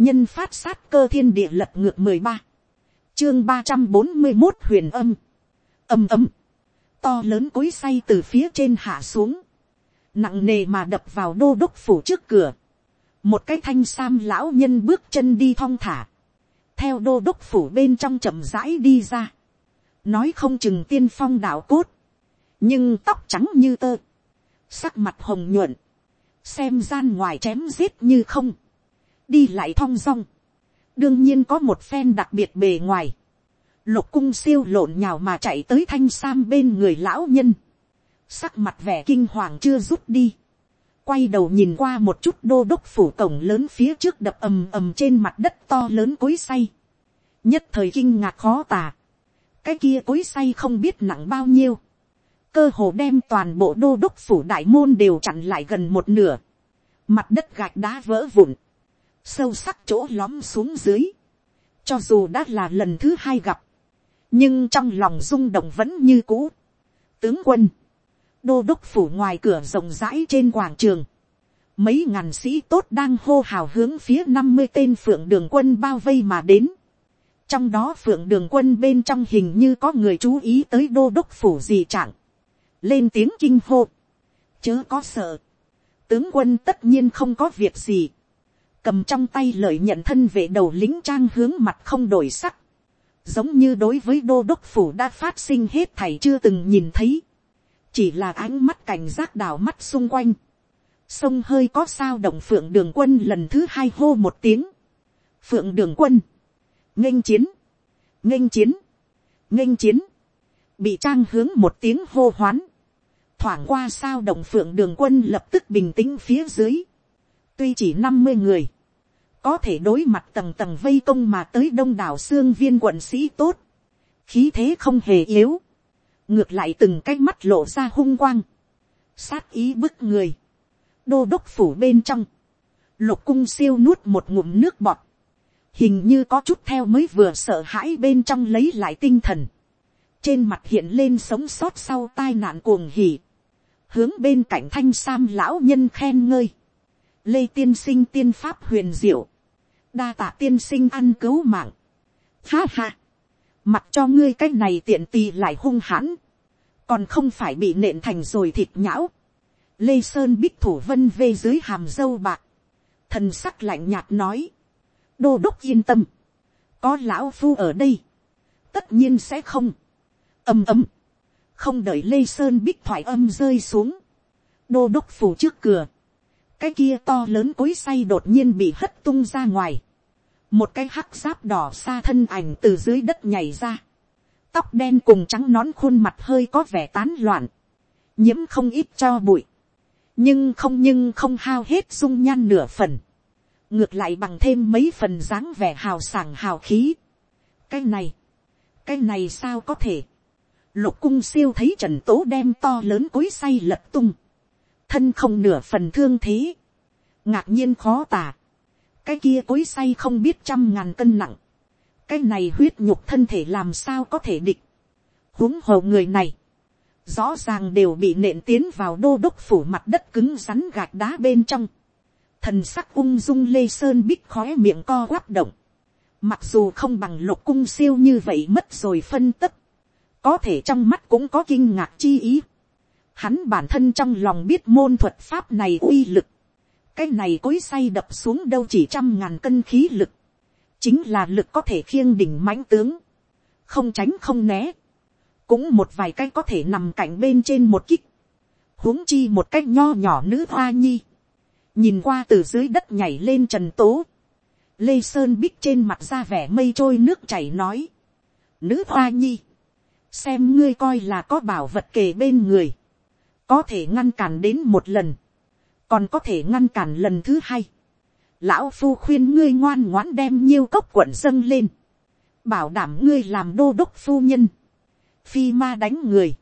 nhân phát sát cơ thiên địa lật ngược mười ba, chương ba trăm bốn mươi một huyền âm, âm âm, to lớn cối say từ phía trên hạ xuống, nặng nề mà đập vào đô đốc phủ trước cửa, một cái thanh sam lão nhân bước chân đi thong thả, theo đô đốc phủ bên trong chậm rãi đi ra, nói không chừng tiên phong đạo cốt, nhưng tóc trắng như tơ, sắc mặt hồng nhuận, xem gian ngoài chém giết như không, đi lại thong dong, đương nhiên có một phen đặc biệt bề ngoài, lục cung siêu lộn nhào mà chạy tới thanh sam bên người lão nhân, sắc mặt vẻ kinh hoàng chưa rút đi, quay đầu nhìn qua một chút đô đốc phủ cổng lớn phía trước đập ầm ầm trên mặt đất to lớn cối say, nhất thời kinh ngạc khó tả, cái kia cối say không biết nặng bao nhiêu, cơ hồ đem toàn bộ đô đốc phủ đại môn đều chặn lại gần một nửa, mặt đất gạch đá vỡ vụn, sâu sắc chỗ lóm xuống dưới, cho dù đã là lần thứ hai gặp, nhưng trong lòng rung động vẫn như cũ. tướng quân, đô đốc phủ ngoài cửa rộng rãi trên quảng trường, mấy ngàn sĩ tốt đang hô hào hướng phía năm mươi tên phượng đường quân bao vây mà đến. trong đó phượng đường quân bên trong hình như có người chú ý tới đô đốc phủ gì chẳng. lên tiếng kinh hô, chớ có sợ, tướng quân tất nhiên không có việc gì, cầm trong tay lợi nhận thân vệ đầu lính trang hướng mặt không đổi sắc, giống như đối với đô đốc phủ đã phát sinh hết thầy chưa từng nhìn thấy, chỉ là ánh mắt cảnh giác đảo mắt xung quanh, sông hơi có sao động phượng đường quân lần thứ hai hô một tiếng, phượng đường quân, nghênh chiến, nghênh chiến, nghênh chiến, bị trang hướng một tiếng hô hoán, thoảng qua sao động phượng đường quân lập tức bình tĩnh phía dưới, tuy chỉ năm mươi người, có thể đối mặt tầng tầng vây công mà tới đông đảo xương viên quận sĩ tốt, khí thế không hề yếu, ngược lại từng cái mắt lộ ra hung quang, sát ý bức người, đô đốc phủ bên trong, lục cung siêu nuốt một ngụm nước bọt, hình như có chút theo mới vừa sợ hãi bên trong lấy lại tinh thần, trên mặt hiện lên sống sót sau tai nạn cuồng hỉ, hướng bên cạnh thanh sam lão nhân khen ngơi, lê tiên sinh tiên pháp huyền diệu, đa tạ tiên sinh ăn cứu mạng, ha ha, mặc cho ngươi cái này tiện tì lại hung hãn, còn không phải bị nện thành rồi thịt nhão, lê sơn bích thủ vân vê dưới hàm dâu bạc, thần sắc lạnh nhạt nói, đô đốc yên tâm, có lão phu ở đây, tất nhiên sẽ không, ầm ầm, không đợi lê sơn bích thoại âm rơi xuống, đô đốc phủ trước cửa, cái kia to lớn cối say đột nhiên bị hất tung ra ngoài, một cái hắc giáp đỏ xa thân ảnh từ dưới đất nhảy ra, tóc đen cùng trắng nón khuôn mặt hơi có vẻ tán loạn, nhiễm không ít cho bụi, nhưng không nhưng không hao hết dung nhan nửa phần, ngược lại bằng thêm mấy phần dáng vẻ hào sảng hào khí. cái này, cái này sao có thể, lục cung siêu thấy trần tố đem to lớn cối say lật tung, thân không nửa phần thương thế, ngạc nhiên khó tả, cái kia cối say không biết trăm ngàn cân nặng, cái này huyết nhục thân thể làm sao có thể địch, huống hồ người này, rõ ràng đều bị nện tiến vào đô đốc phủ mặt đất cứng rắn gạch đá bên trong, thần sắc ung dung lê sơn bích khói miệng co quắp động, mặc dù không bằng lục cung siêu như vậy mất rồi phân tất, có thể trong mắt cũng có kinh ngạc chi ý, hắn bản thân trong lòng biết môn thuật pháp này uy lực, cái này cối say đập xuống đâu chỉ trăm ngàn cân khí lực, chính là lực có thể khiêng đỉnh mãnh tướng, không tránh không né, cũng một vài cái có thể nằm cạnh bên trên một kích, huống chi một cái nho nhỏ nữ hoa nhi, nhìn qua từ dưới đất nhảy lên trần tố, lê sơn bích trên mặt ra vẻ mây trôi nước chảy nói, nữ hoa nhi, xem ngươi coi là có bảo vật kề bên người, có thể ngăn cản đến một lần, còn có thể ngăn cản lần thứ hai. Lão phu khuyên ngươi ngoan ngoãn đem nhiêu cốc quận dâng lên, bảo đảm ngươi làm đô đốc phu nhân, phi ma đánh người,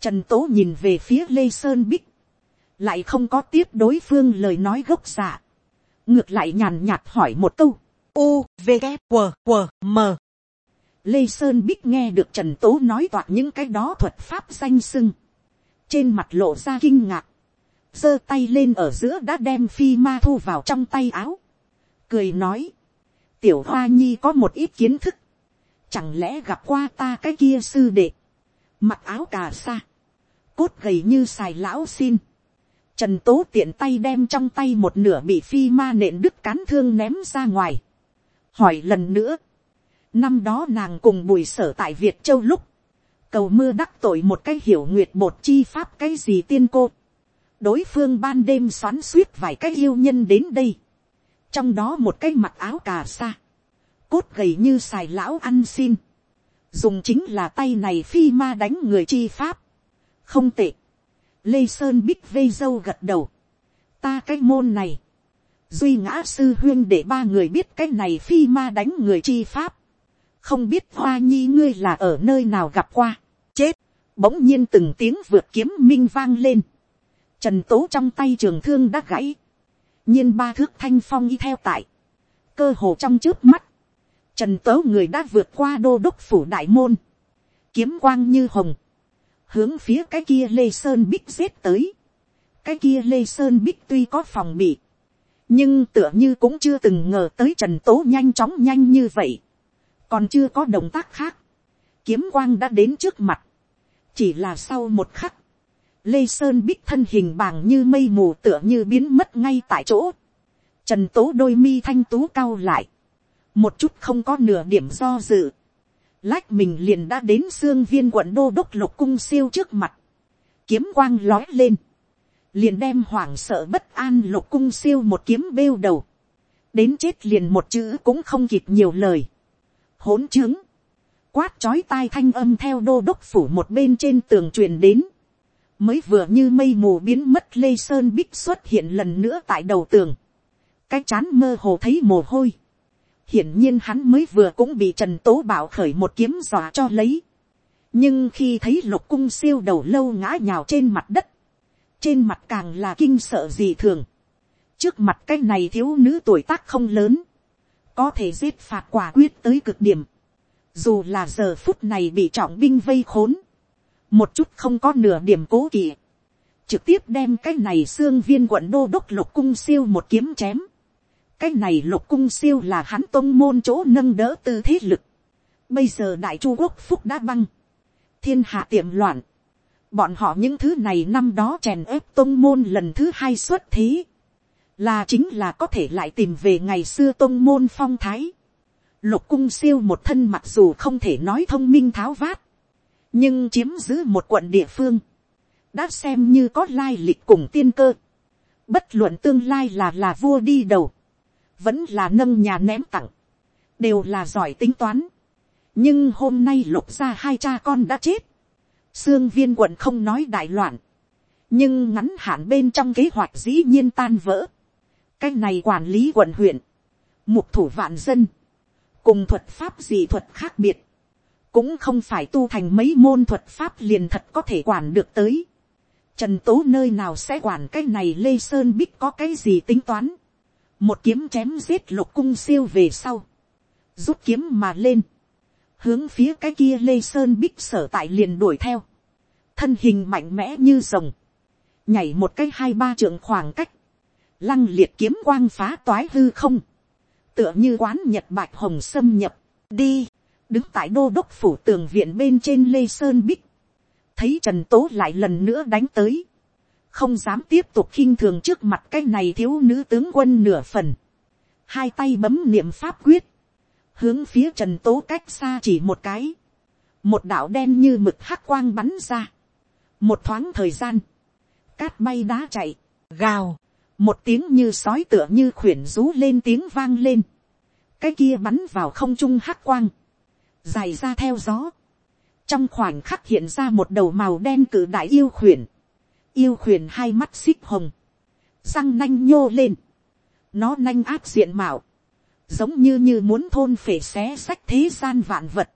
trần tố nhìn về phía lê sơn bích, lại không có tiếp đối phương lời nói gốc giả, ngược lại nhàn nhạt hỏi một câu, u v g q q m. Lê sơn bích nghe được trần tố nói toạc những cái đó thuật pháp danh sưng, trên mặt lộ ra kinh ngạc, giơ tay lên ở giữa đã đem phi ma thu vào trong tay áo, cười nói, tiểu hoa nhi có một ít kiến thức, chẳng lẽ gặp qua ta cái kia sư đệ, mặc áo cà sa, cốt gầy như xài lão xin, trần tố tiện tay đem trong tay một nửa bị phi ma nện đứt cán thương ném ra ngoài, hỏi lần nữa, năm đó nàng cùng bùi sở tại việt châu lúc, cầu mưa đắc tội một cái hiểu nguyệt bột chi pháp cái gì tiên cô, đối phương ban đêm xoắn suýt vài cái yêu nhân đến đây, trong đó một cái mặc áo cà sa, cốt gầy như xài lão ăn xin, dùng chính là tay này phi ma đánh người chi pháp, không tệ, lê sơn bích vây dâu gật đầu, ta cái môn này, duy ngã sư huyên để ba người biết cái này phi ma đánh người chi pháp, không biết hoa nhi ngươi là ở nơi nào gặp qua, chết, bỗng nhiên từng tiếng vượt kiếm minh vang lên, trần tố trong tay trường thương đã gãy, nhiên ba thước thanh phong y theo tại, cơ hồ trong trước mắt, trần tố người đã vượt qua đô đốc phủ đại môn, kiếm quang như hồng, hướng phía cái kia lê sơn bích giết tới, cái kia lê sơn bích tuy có phòng bị, nhưng tựa như cũng chưa từng ngờ tới trần tố nhanh chóng nhanh như vậy, còn chưa có động tác khác, kiếm quang đã đến trước mặt, chỉ là sau một khắc, lê sơn bích thân hình bàng như mây mù tựa như biến mất ngay tại chỗ, trần tố đôi mi thanh tú cao lại, một chút không có nửa điểm do dự, lách mình liền đã đến xương viên quận đô đốc lục cung siêu trước mặt, kiếm quang lói lên, liền đem hoảng sợ bất an lục cung siêu một kiếm bêu đầu, đến chết liền một chữ cũng không kịp nhiều lời, hỗn trướng, quát chói tai thanh âm theo đô đốc phủ một bên trên tường truyền đến, mới vừa như mây mù biến mất lê sơn bích xuất hiện lần nữa tại đầu tường, cái chán mơ hồ thấy mồ hôi, hiển nhiên hắn mới vừa cũng bị trần tố bảo khởi một kiếm dọa cho lấy, nhưng khi thấy lục cung siêu đầu lâu ngã nhào trên mặt đất, trên mặt càng là kinh sợ gì thường, trước mặt cái này thiếu nữ tuổi tác không lớn, có thể giết phạt quả quyết tới cực điểm, dù là giờ phút này bị trọng binh vây khốn, một chút không có nửa điểm cố kỵ, trực tiếp đem cái này xương viên quận đô đốc lục cung siêu một kiếm chém, cái này lục cung siêu là hắn tông môn chỗ nâng đỡ tư thế lực, bây giờ đại chu quốc phúc đã băng, thiên hạ tiệm loạn, bọn họ những thứ này năm đó chèn ép tông môn lần thứ hai xuất thế, là chính là có thể lại tìm về ngày xưa tôn môn phong thái. Lục cung siêu một thân mặc dù không thể nói thông minh tháo vát, nhưng chiếm giữ một quận địa phương, đã xem như có lai lịch cùng tiên cơ. Bất luận tương lai là là vua đi đầu, vẫn là nâng nhà ném tặng, đều là giỏi tính toán. nhưng hôm nay lục ra hai cha con đã chết, xương viên quận không nói đại loạn, nhưng ngắn hạn bên trong kế hoạch dĩ nhiên tan vỡ cái này quản lý quận huyện, mục thủ vạn dân, cùng thuật pháp gì thuật khác biệt, cũng không phải tu thành mấy môn thuật pháp liền thật có thể quản được tới. Trần tố nơi nào sẽ quản cái này lê sơn bích có cái gì tính toán, một kiếm chém giết lục cung siêu về sau, rút kiếm mà lên, hướng phía cái kia lê sơn bích sở tại liền đuổi theo, thân hình mạnh mẽ như rồng, nhảy một cái hai ba trượng khoảng cách, lăng liệt kiếm quang phá toái hư không, tựa như quán nhật bạch hồng xâm nhập, đi, đứng tại đô đốc phủ tường viện bên trên lê sơn bích, thấy trần tố lại lần nữa đánh tới, không dám tiếp tục khinh thường trước mặt cái này thiếu nữ tướng quân nửa phần, hai tay bấm niệm pháp quyết, hướng phía trần tố cách xa chỉ một cái, một đạo đen như mực hắc quang bắn ra, một thoáng thời gian, cát bay đá chạy, gào, một tiếng như sói tựa như khuyển rú lên tiếng vang lên, cái kia bắn vào không trung hắc quang, dài ra theo gió, trong khoảnh khắc hiện ra một đầu màu đen cử đại yêu khuyển, yêu khuyển hai mắt xích hồng, răng nanh nhô lên, nó nanh áp diện mạo, giống như như muốn thôn phể xé sách thế gian vạn vật,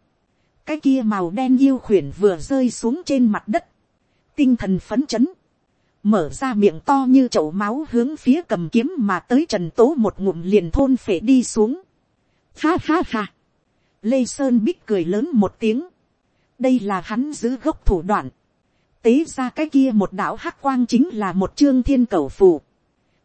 cái kia màu đen yêu khuyển vừa rơi xuống trên mặt đất, tinh thần phấn chấn, mở ra miệng to như chậu máu hướng phía cầm kiếm mà tới trần tố một ngụm liền thôn phể đi xuống. Ha ha ha. Lê Sơn bích cười lớn một tiếng. Đây là hắn giữ gốc thủ đoạn. Tế ra cái kia một đạo hắc quang chính là một chương thiên cầu phù.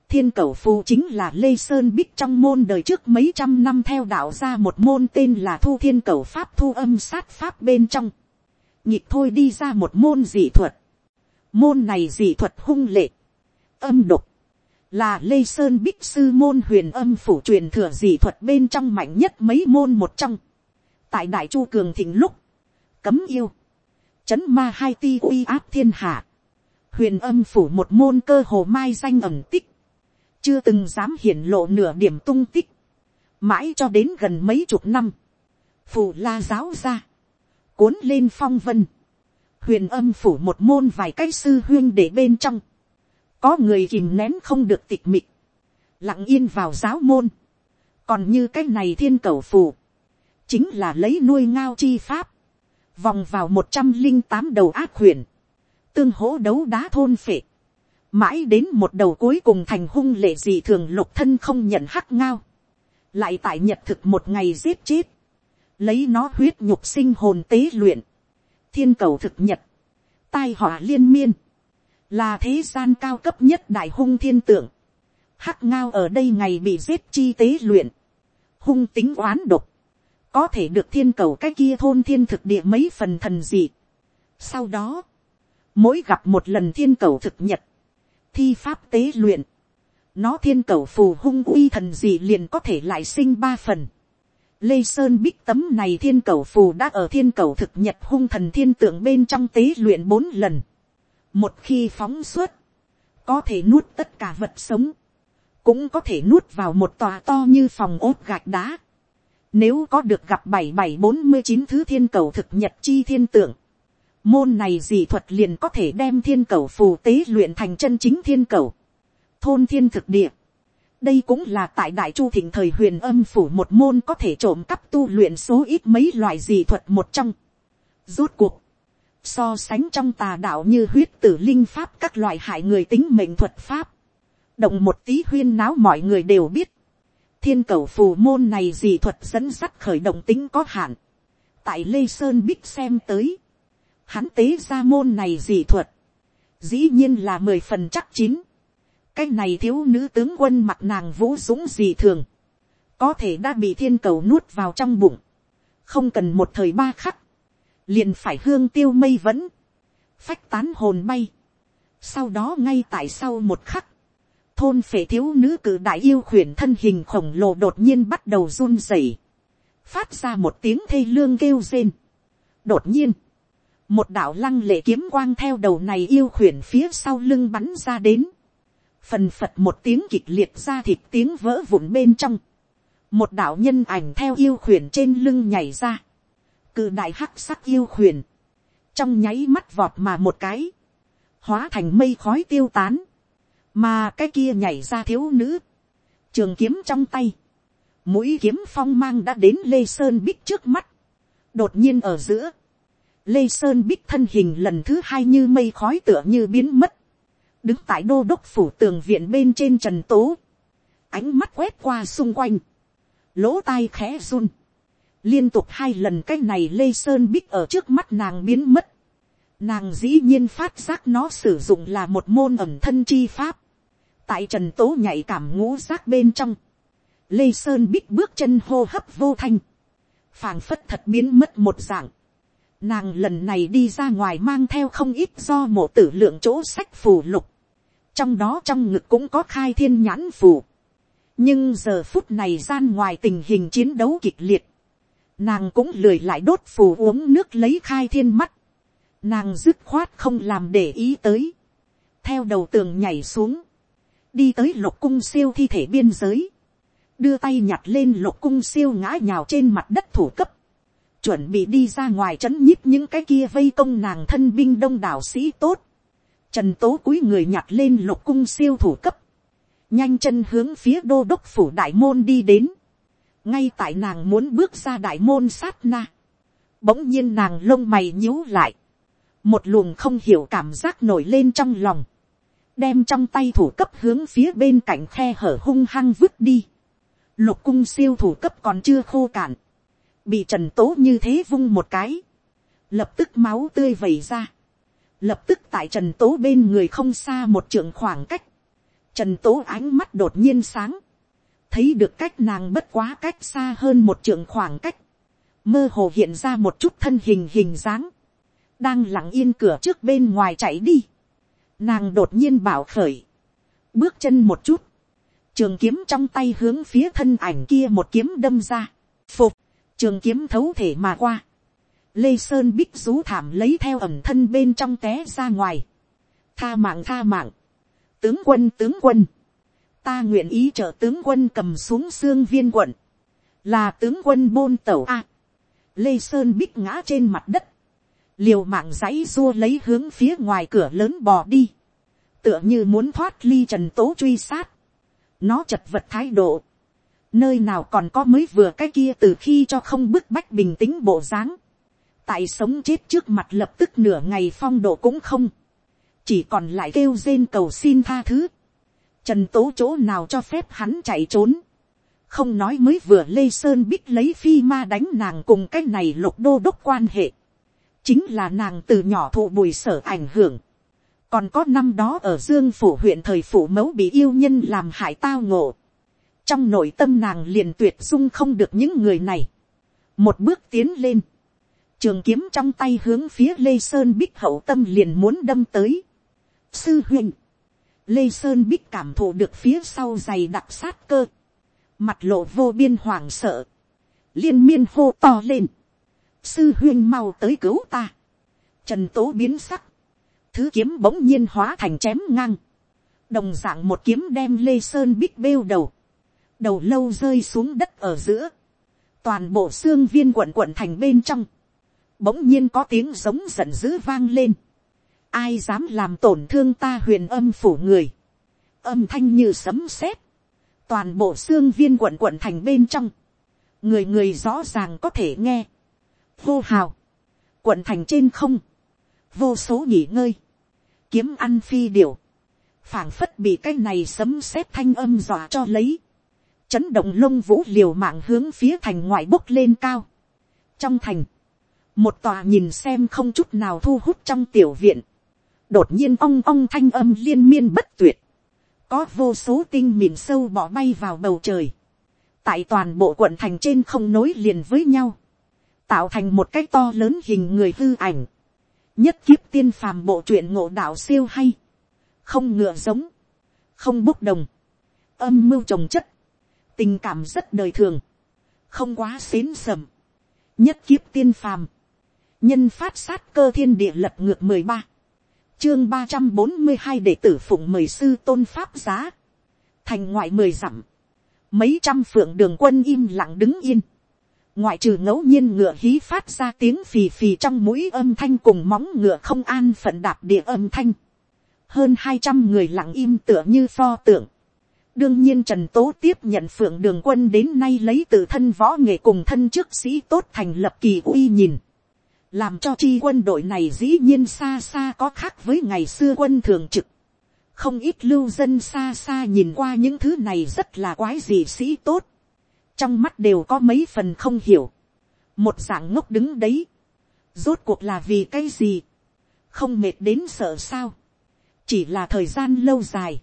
thiên cầu phù chính là lê sơn bích trong môn đời trước mấy trăm năm theo đạo ra một môn tên là thu thiên cầu pháp thu âm sát pháp bên trong. nhịp thôi đi ra một môn dị thuật môn này dị thuật hung lệ. âm độc. là lê sơn bích sư môn huyền âm phủ truyền thừa dị thuật bên trong mạnh nhất mấy môn một trong. tại đại chu cường thịnh lúc, cấm yêu, chấn ma hai ti uy áp thiên hạ huyền âm phủ một môn cơ hồ mai danh ẩm tích, chưa từng dám hiển lộ nửa điểm tung tích, mãi cho đến gần mấy chục năm, phủ la giáo ra, cuốn lên phong vân, huyền âm phủ một môn vài cái sư huyên để bên trong, có người kìm nén không được tịch mịch, lặng yên vào giáo môn, còn như cái này thiên cầu phù, chính là lấy nuôi ngao chi pháp, vòng vào một trăm linh tám đầu ác huyền, tương hỗ đấu đá thôn phệ, mãi đến một đầu cuối cùng thành hung lệ gì thường lục thân không nhận hắc ngao, lại tại nhật thực một ngày giết chết, lấy nó huyết nhục sinh hồn tế luyện, thiên cầu thực nhật, tai họa liên miên, là thế gian cao cấp nhất đại hung thiên tượng, hắc ngao ở đây ngày bị giết chi tế luyện, hung tính oán độc, có thể được thiên cầu cái kia thôn thiên thực địa mấy phần thần dị. Sau đó, mỗi gặp một lần thiên cầu thực nhật, thi pháp tế luyện, nó thiên cầu phù hung uy thần gì liền có thể lại sinh ba phần. Lê Sơn bích tấm này thiên cầu phù đã ở thiên cầu thực nhật hung thần thiên tượng bên trong tế luyện bốn lần. Một khi phóng suốt, có thể nuốt tất cả vật sống, cũng có thể nuốt vào một tòa to như phòng ốt gạch đá. Nếu có được gặp bảy bảy bốn mươi chín thứ thiên cầu thực nhật chi thiên tượng, Môn này dị thuật liền có thể đem thiên cầu phù tế luyện thành chân chính thiên cầu. Thôn thiên thực địa. Đây cũng là tại đại chu thịnh thời huyền âm phủ một môn có thể trộm cắp tu luyện số ít mấy loại dị thuật một trong. rút cuộc. So sánh trong tà đạo như huyết tử linh pháp các loại hại người tính mệnh thuật pháp. Động một tí huyên náo mọi người đều biết. Thiên cầu phù môn này dị thuật dẫn sắt khởi động tính có hạn. Tại Lê Sơn Bích xem tới hắn tế ra môn này dị thuật, dĩ nhiên là mười phần chắc chín cái này thiếu nữ tướng quân mặt nàng vũ dũng gì thường, có thể đã bị thiên cầu nuốt vào trong bụng, không cần một thời ba khắc, liền phải hương tiêu mây vẫn, phách tán hồn bay. sau đó ngay tại sau một khắc, thôn phệ thiếu nữ cử đại yêu khuyển thân hình khổng lồ đột nhiên bắt đầu run rẩy, phát ra một tiếng thê lương kêu rên. đột nhiên, một đạo lăng lệ kiếm quang theo đầu này yêu khuyển phía sau lưng bắn ra đến, phần phật một tiếng kịch liệt ra thịt tiếng vỡ vụn bên trong, một đạo nhân ảnh theo yêu khuyển trên lưng nhảy ra, cự đại hắc sắc yêu khuyển, trong nháy mắt vọt mà một cái, hóa thành mây khói tiêu tán, mà cái kia nhảy ra thiếu nữ, trường kiếm trong tay, mũi kiếm phong mang đã đến lê sơn bích trước mắt, đột nhiên ở giữa, Lê Sơn Bích thân hình lần thứ hai như mây khói tựa như biến mất. Đứng tại đô đốc phủ tường viện bên trên trần tố. Ánh mắt quét qua xung quanh. Lỗ tai khẽ run. Liên tục hai lần cái này Lê Sơn Bích ở trước mắt nàng biến mất. Nàng dĩ nhiên phát giác nó sử dụng là một môn ẩm thân chi pháp. Tại trần tố nhạy cảm ngũ giác bên trong. Lê Sơn Bích bước chân hô hấp vô thanh. phảng phất thật biến mất một dạng Nàng lần này đi ra ngoài mang theo không ít do mộ tử lượng chỗ sách phù lục. Trong đó trong ngực cũng có khai thiên nhãn phù. Nhưng giờ phút này gian ngoài tình hình chiến đấu kịch liệt. Nàng cũng lười lại đốt phù uống nước lấy khai thiên mắt. Nàng dứt khoát không làm để ý tới. Theo đầu tường nhảy xuống. Đi tới lục cung siêu thi thể biên giới. Đưa tay nhặt lên lục cung siêu ngã nhào trên mặt đất thủ cấp chuẩn bị đi ra ngoài c h ấ n nhíp những cái kia vây công nàng thân binh đông đảo sĩ tốt. Trần tố cúi người nhặt lên lục cung siêu thủ cấp, nhanh chân hướng phía đô đốc phủ đại môn đi đến, ngay tại nàng muốn bước ra đại môn sát na, bỗng nhiên nàng lông mày nhíu lại, một luồng không hiểu cảm giác nổi lên trong lòng, đem trong tay thủ cấp hướng phía bên cạnh khe hở hung hăng vứt đi, lục cung siêu thủ cấp còn chưa khô cạn, bị trần tố như thế vung một cái, lập tức máu tươi vẩy ra, lập tức tại trần tố bên người không xa một trường khoảng cách, Trần tố ánh mắt đột nhiên sáng. Thấy được cách nàng bất quá cách xa hơn một trường khoảng cách. Mơ hồ hiện ra một chút thân hình hình dáng. Đang lặng yên cửa trước bên ngoài chạy đi. Nàng đột nhiên bảo khởi. Bước chân một chút. Trường kiếm trong tay hướng phía thân ảnh kia một kiếm đâm ra. Phục. Trường kiếm thấu thể mà qua. Lê Sơn bích rú thảm lấy theo ẩm thân bên trong té ra ngoài. Tha mạng tha mạng. Tướng quân tướng quân. Ta nguyện ý trợ tướng quân cầm xuống xương viên quận. Là tướng quân bôn tẩu A. Lê Sơn bích ngã trên mặt đất. Liều mạng giấy rua lấy hướng phía ngoài cửa lớn bò đi. Tựa như muốn thoát ly trần tố truy sát. Nó chật vật thái độ. Nơi nào còn có mới vừa cái kia từ khi cho không bức bách bình tĩnh bộ dáng tại sống chết trước mặt lập tức nửa ngày phong độ cũng không, chỉ còn lại kêu rên cầu xin tha thứ, trần tố chỗ nào cho phép hắn chạy trốn, không nói mới vừa lê sơn bích lấy phi ma đánh nàng cùng cái này lục đô đốc quan hệ, chính là nàng từ nhỏ thụ bùi sở ảnh hưởng, còn có năm đó ở dương phủ huyện thời phủ mẫu bị yêu nhân làm hại tao ngộ, trong nội tâm nàng liền tuyệt dung không được những người này, một bước tiến lên, trường kiếm trong tay hướng phía lê sơn bích hậu tâm liền muốn đâm tới. sư huynh, lê sơn bích cảm thụ được phía sau giày đặc sát cơ, mặt lộ vô biên hoảng sợ, liên miên hô to lên, sư huynh mau tới cứu ta, trần tố biến sắc, thứ kiếm bỗng nhiên hóa thành chém ngang, đồng d ạ n g một kiếm đem lê sơn bích bêu đầu, đầu lâu rơi xuống đất ở giữa, toàn bộ xương viên quận quận thành bên trong, bỗng nhiên có tiếng giống giận dữ vang lên. ai dám làm tổn thương ta huyền âm phủ người. âm thanh như sấm sét. toàn bộ xương viên quận quận thành bên trong. người người rõ ràng có thể nghe. hô hào. quận thành trên không. vô số nghỉ ngơi. kiếm ăn phi điều. phảng phất bị cái này sấm sét thanh âm dọa cho lấy. chấn động lông vũ liều mạng hướng phía thành ngoại bốc lên cao. trong thành một tòa nhìn xem không chút nào thu hút trong tiểu viện, đột nhiên ong ong thanh âm liên miên bất tuyệt, có vô số tinh mìn sâu bỏ bay vào bầu trời, tại toàn bộ quận thành trên không nối liền với nhau, tạo thành một cái to lớn hình người hư ảnh, nhất kiếp tiên phàm bộ truyện ngộ đạo siêu hay, không ngựa giống, không bốc đồng, âm mưu trồng chất, tình cảm rất đời thường, không quá xến sầm, nhất kiếp tiên phàm, nhân phát sát cơ thiên địa lập ngược mười ba, chương ba trăm bốn mươi hai đệ tử phụng mời sư tôn pháp giá, thành ngoại mười dặm, mấy trăm phượng đường quân im lặng đứng yên, ngoại trừ ngẫu nhiên ngựa hí phát ra tiếng phì phì trong mũi âm thanh cùng móng ngựa không an phận đạp địa âm thanh, hơn hai trăm người lặng im tựa như pho tượng, đương nhiên trần tố tiếp nhận phượng đường quân đến nay lấy từ thân võ nghệ cùng thân trước sĩ tốt thành lập kỳ uy nhìn làm cho chi quân đội này dĩ nhiên xa xa có khác với ngày xưa quân thường trực. không ít lưu dân xa xa nhìn qua những thứ này rất là quái gì sĩ tốt. trong mắt đều có mấy phần không hiểu. một dạng ngốc đứng đấy. rốt cuộc là vì cái gì. không mệt đến sợ sao. chỉ là thời gian lâu dài.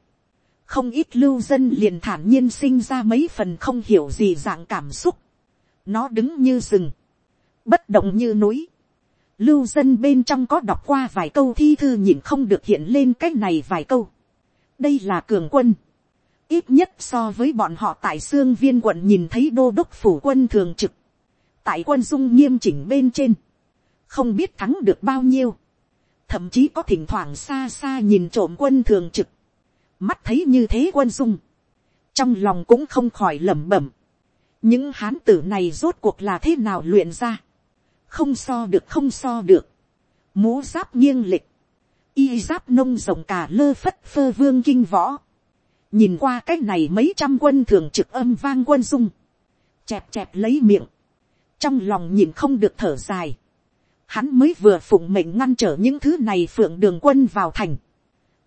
không ít lưu dân liền thản nhiên sinh ra mấy phần không hiểu gì dạng cảm xúc. nó đứng như rừng. bất động như núi lưu dân bên trong có đọc qua vài câu thi thư nhìn không được hiện lên cái này vài câu. đây là cường quân. ít nhất so với bọn họ tại xương viên quận nhìn thấy đô đốc phủ quân thường trực. tại quân dung nghiêm chỉnh bên trên. không biết thắng được bao nhiêu. thậm chí có thỉnh thoảng xa xa nhìn trộm quân thường trực. mắt thấy như thế quân dung. trong lòng cũng không khỏi lẩm bẩm. những hán tử này rốt cuộc là thế nào luyện ra không so được không so được, mũ giáp nghiêng lịch, y giáp nông rồng cả lơ phất phơ vương kinh võ, nhìn qua cái này mấy trăm quân thường trực âm vang quân dung, chẹp chẹp lấy miệng, trong lòng nhìn không được thở dài, hắn mới vừa phụng mệnh ngăn trở những thứ này phượng đường quân vào thành,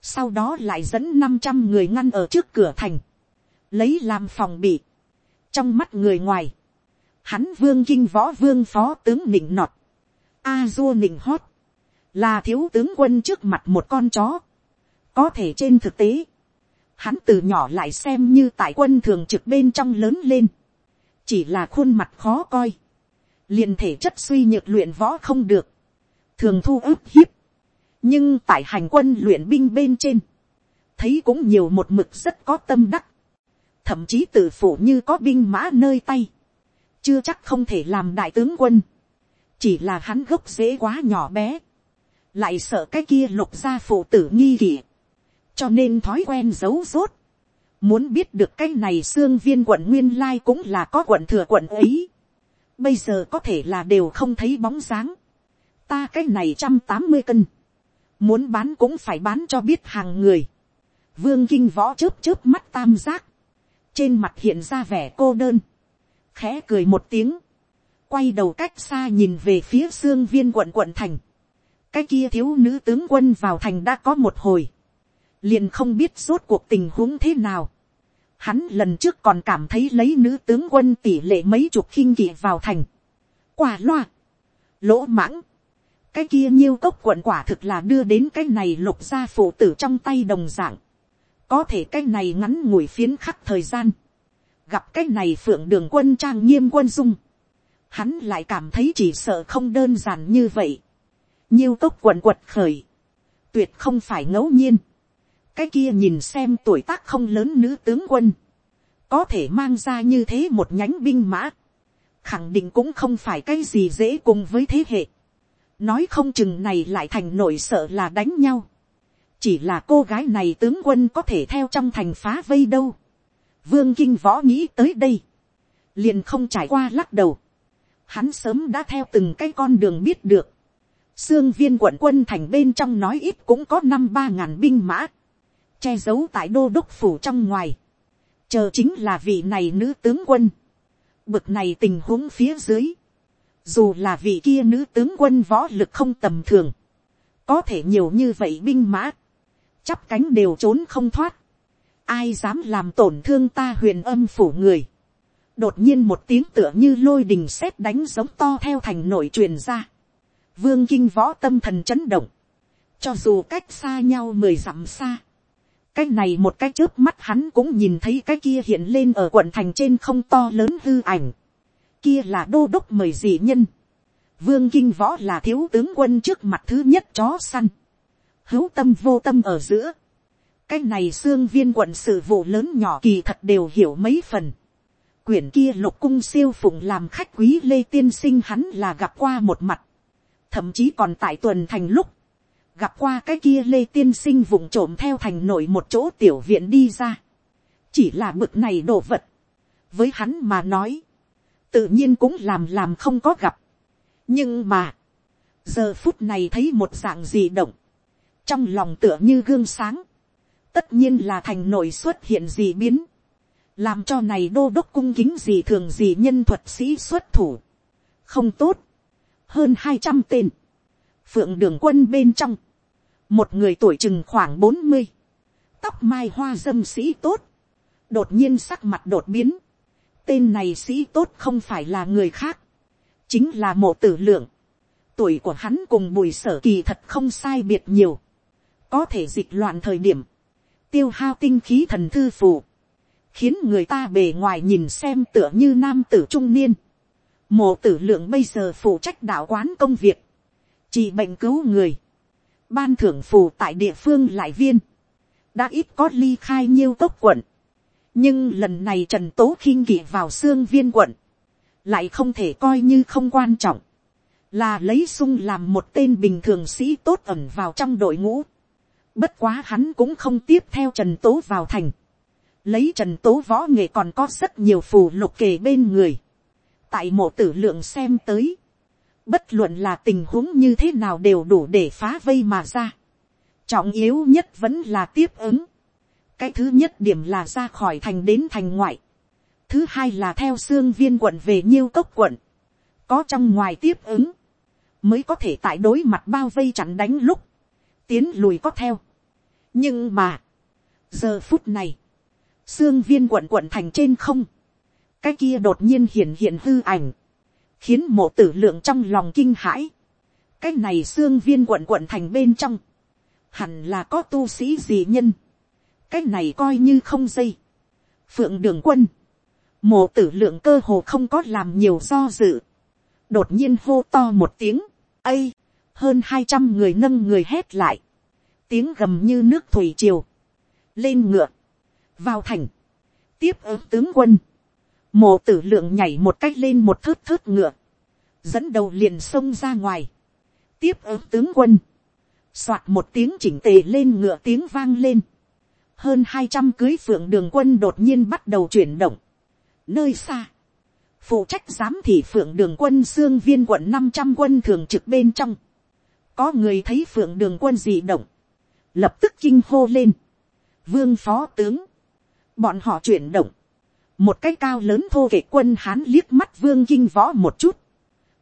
sau đó lại dẫn năm trăm người ngăn ở trước cửa thành, lấy làm phòng bị, trong mắt người ngoài, hắn vương kinh võ vương phó tướng nịnh nọt, a dua nịnh hót, là thiếu tướng quân trước mặt một con chó, có thể trên thực tế, Hắn từ nhỏ lại xem như tại quân thường trực bên trong lớn lên. Chỉ là khuôn mặt khó coi. liền thể chất suy nhược luyện võ không được. Thường thu ức hiếp. Nhưng tại hành quân luyện binh bên trên. Thấy cũng nhiều một mực rất có tâm đắc. Thậm chí tự phủ như có binh mã nơi tay. Chưa chắc không thể làm đại tướng quân. Chỉ là hắn gốc dễ quá nhỏ bé. Lại sợ cái kia lục gia phụ tử nghi kỵ, cho nên thói quen giấu rốt. Muốn biết được cái này xương viên quận nguyên lai cũng là có quận thừa quận ấy. Bây giờ có thể là đều không thấy bóng dáng. Ta cái này trăm tám mươi cân. Muốn bán cũng phải bán cho biết hàng người. Vương kinh võ chớp chớp mắt tam giác. Trên mặt hiện ra vẻ cô đơn. Khẽ cười một tiếng. Quay đầu cách xa nhìn về phía xương viên quận quận thành. Cái kia thiếu nữ tướng quân vào thành đã có một hồi liền không biết rốt cuộc tình huống thế nào. Hắn lần trước còn cảm thấy lấy nữ tướng quân tỷ lệ mấy chục khinh kỵ vào thành. Quả loa. Lỗ mãng. Cái kia nhiêu cốc quận quả thực là đưa đến cái này lục gia phụ tử trong tay đồng dạng. Có thể cái này ngắn ngủi phiến khắc thời gian. Gặp cái này phượng đường quân trang nghiêm quân dung. Hắn lại cảm thấy chỉ sợ không đơn giản như vậy. Nhiêu tốc quần quật khởi. Tuyệt không phải ngẫu nhiên cái kia nhìn xem tuổi tác không lớn nữ tướng quân, có thể mang ra như thế một nhánh binh mã, khẳng định cũng không phải cái gì dễ cùng với thế hệ. nói không chừng này lại thành nổi sợ là đánh nhau. chỉ là cô gái này tướng quân có thể theo trong thành phá vây đâu vương kinh võ nghĩ tới đây, liền không trải qua lắc đầu. hắn sớm đã theo từng cái con đường biết được. xương viên quận quân thành bên trong nói ít cũng có năm ba ngàn binh mã. Che giấu tại đô đốc phủ trong ngoài, chờ chính là vị này nữ tướng quân, bực này tình huống phía dưới, dù là vị kia nữ tướng quân võ lực không tầm thường, có thể nhiều như vậy binh mã, chắp cánh đều trốn không thoát, ai dám làm tổn thương ta huyền âm phủ người, đột nhiên một tiếng tựa như lôi đình sét đánh giống to theo thành nội truyền ra, vương kinh võ tâm thần chấn động, cho dù cách xa nhau mười dặm xa, cái này một cái trước mắt hắn cũng nhìn thấy cái kia hiện lên ở quận thành trên không to lớn hư ảnh. Kia là đô đốc mời dị nhân. Vương kinh võ là thiếu tướng quân trước mặt thứ nhất chó săn. Hữu tâm vô tâm ở giữa. Cái này xương viên quận sự vụ lớn nhỏ kỳ thật đều hiểu mấy phần. Quyển kia lục cung siêu phụng làm khách quý lê tiên sinh hắn là gặp qua một mặt. Thậm chí còn tại tuần thành lúc gặp qua cái kia lê tiên sinh vùng trộm theo thành nổi một chỗ tiểu viện đi ra. chỉ là mực này đồ vật. với hắn mà nói, tự nhiên cũng làm làm không có gặp. nhưng mà, giờ phút này thấy một dạng gì động, trong lòng tựa như gương sáng, tất nhiên là thành nội xuất hiện gì biến, làm cho này đô đốc cung kính gì thường gì nhân thuật sĩ xuất thủ, không tốt, hơn hai trăm tên, phượng đường quân bên trong, một người tuổi chừng khoảng bốn mươi, tóc mai hoa dâm sĩ tốt, đột nhiên sắc mặt đột biến, tên này sĩ tốt không phải là người khác, chính là mộ tử lượng, tuổi của hắn cùng bùi sở kỳ thật không sai biệt nhiều, có thể dịch loạn thời điểm, tiêu hao tinh khí thần thư phù, khiến người ta bề ngoài nhìn xem tựa như nam tử trung niên. Mộ tử lượng bây giờ phụ trách đạo quán công việc, trị bệnh cứu người, ban thưởng phù tại địa phương lại viên, đã ít có ly khai nhiêu tốc quận, nhưng lần này trần tố khinh kỵ vào xương viên quận, lại không thể coi như không quan trọng, là lấy sung làm một tên bình thường sĩ tốt ẩn vào trong đội ngũ. Bất quá hắn cũng không tiếp theo trần tố vào thành. Lấy trần tố võ nghệ còn có rất nhiều phù lục kề bên người. Tại mộ tử lượng xem tới, bất luận là tình huống như thế nào đều đủ để phá vây mà ra. trọng yếu nhất vẫn là tiếp ứng. cái thứ nhất điểm là ra khỏi thành đến thành ngoại. thứ hai là theo xương viên quận về nhiêu cốc quận. có trong ngoài tiếp ứng. mới có thể tại đối mặt bao vây chặn đánh lúc. tiến lùi có theo nhưng mà, giờ phút này, xương viên quận quận thành trên không. cái kia đột nhiên hiện hiện hư ảnh khiến mộ tử lượng trong lòng kinh hãi. cái này xương viên quận quận thành bên trong, hẳn là có tu sĩ gì nhân. cái này coi như không dây. phượng đường quân, mộ tử lượng cơ hồ không có làm nhiều do dự, đột nhiên hô to một tiếng, ây, hơn hai trăm người nâng người hét lại, tiếng gầm như nước thủy triều, lên ngựa, vào thành, tiếp ứng tướng quân, mộ tử lượng nhảy một cách lên một thớt thớt ngựa, dẫn đầu liền xông ra ngoài, tiếp ứng tướng quân, soạt một tiếng chỉnh tề lên ngựa tiếng vang lên, hơn hai trăm cưới phượng đường quân đột nhiên bắt đầu chuyển động, nơi xa, phụ trách giám thị phượng đường quân xương viên quận năm trăm quân thường trực bên trong, có người thấy phượng đường quân dị động, lập tức kinh hô lên, vương phó tướng, bọn họ chuyển động, một cái cao lớn thô kệ quân hán liếc mắt vương kinh võ một chút,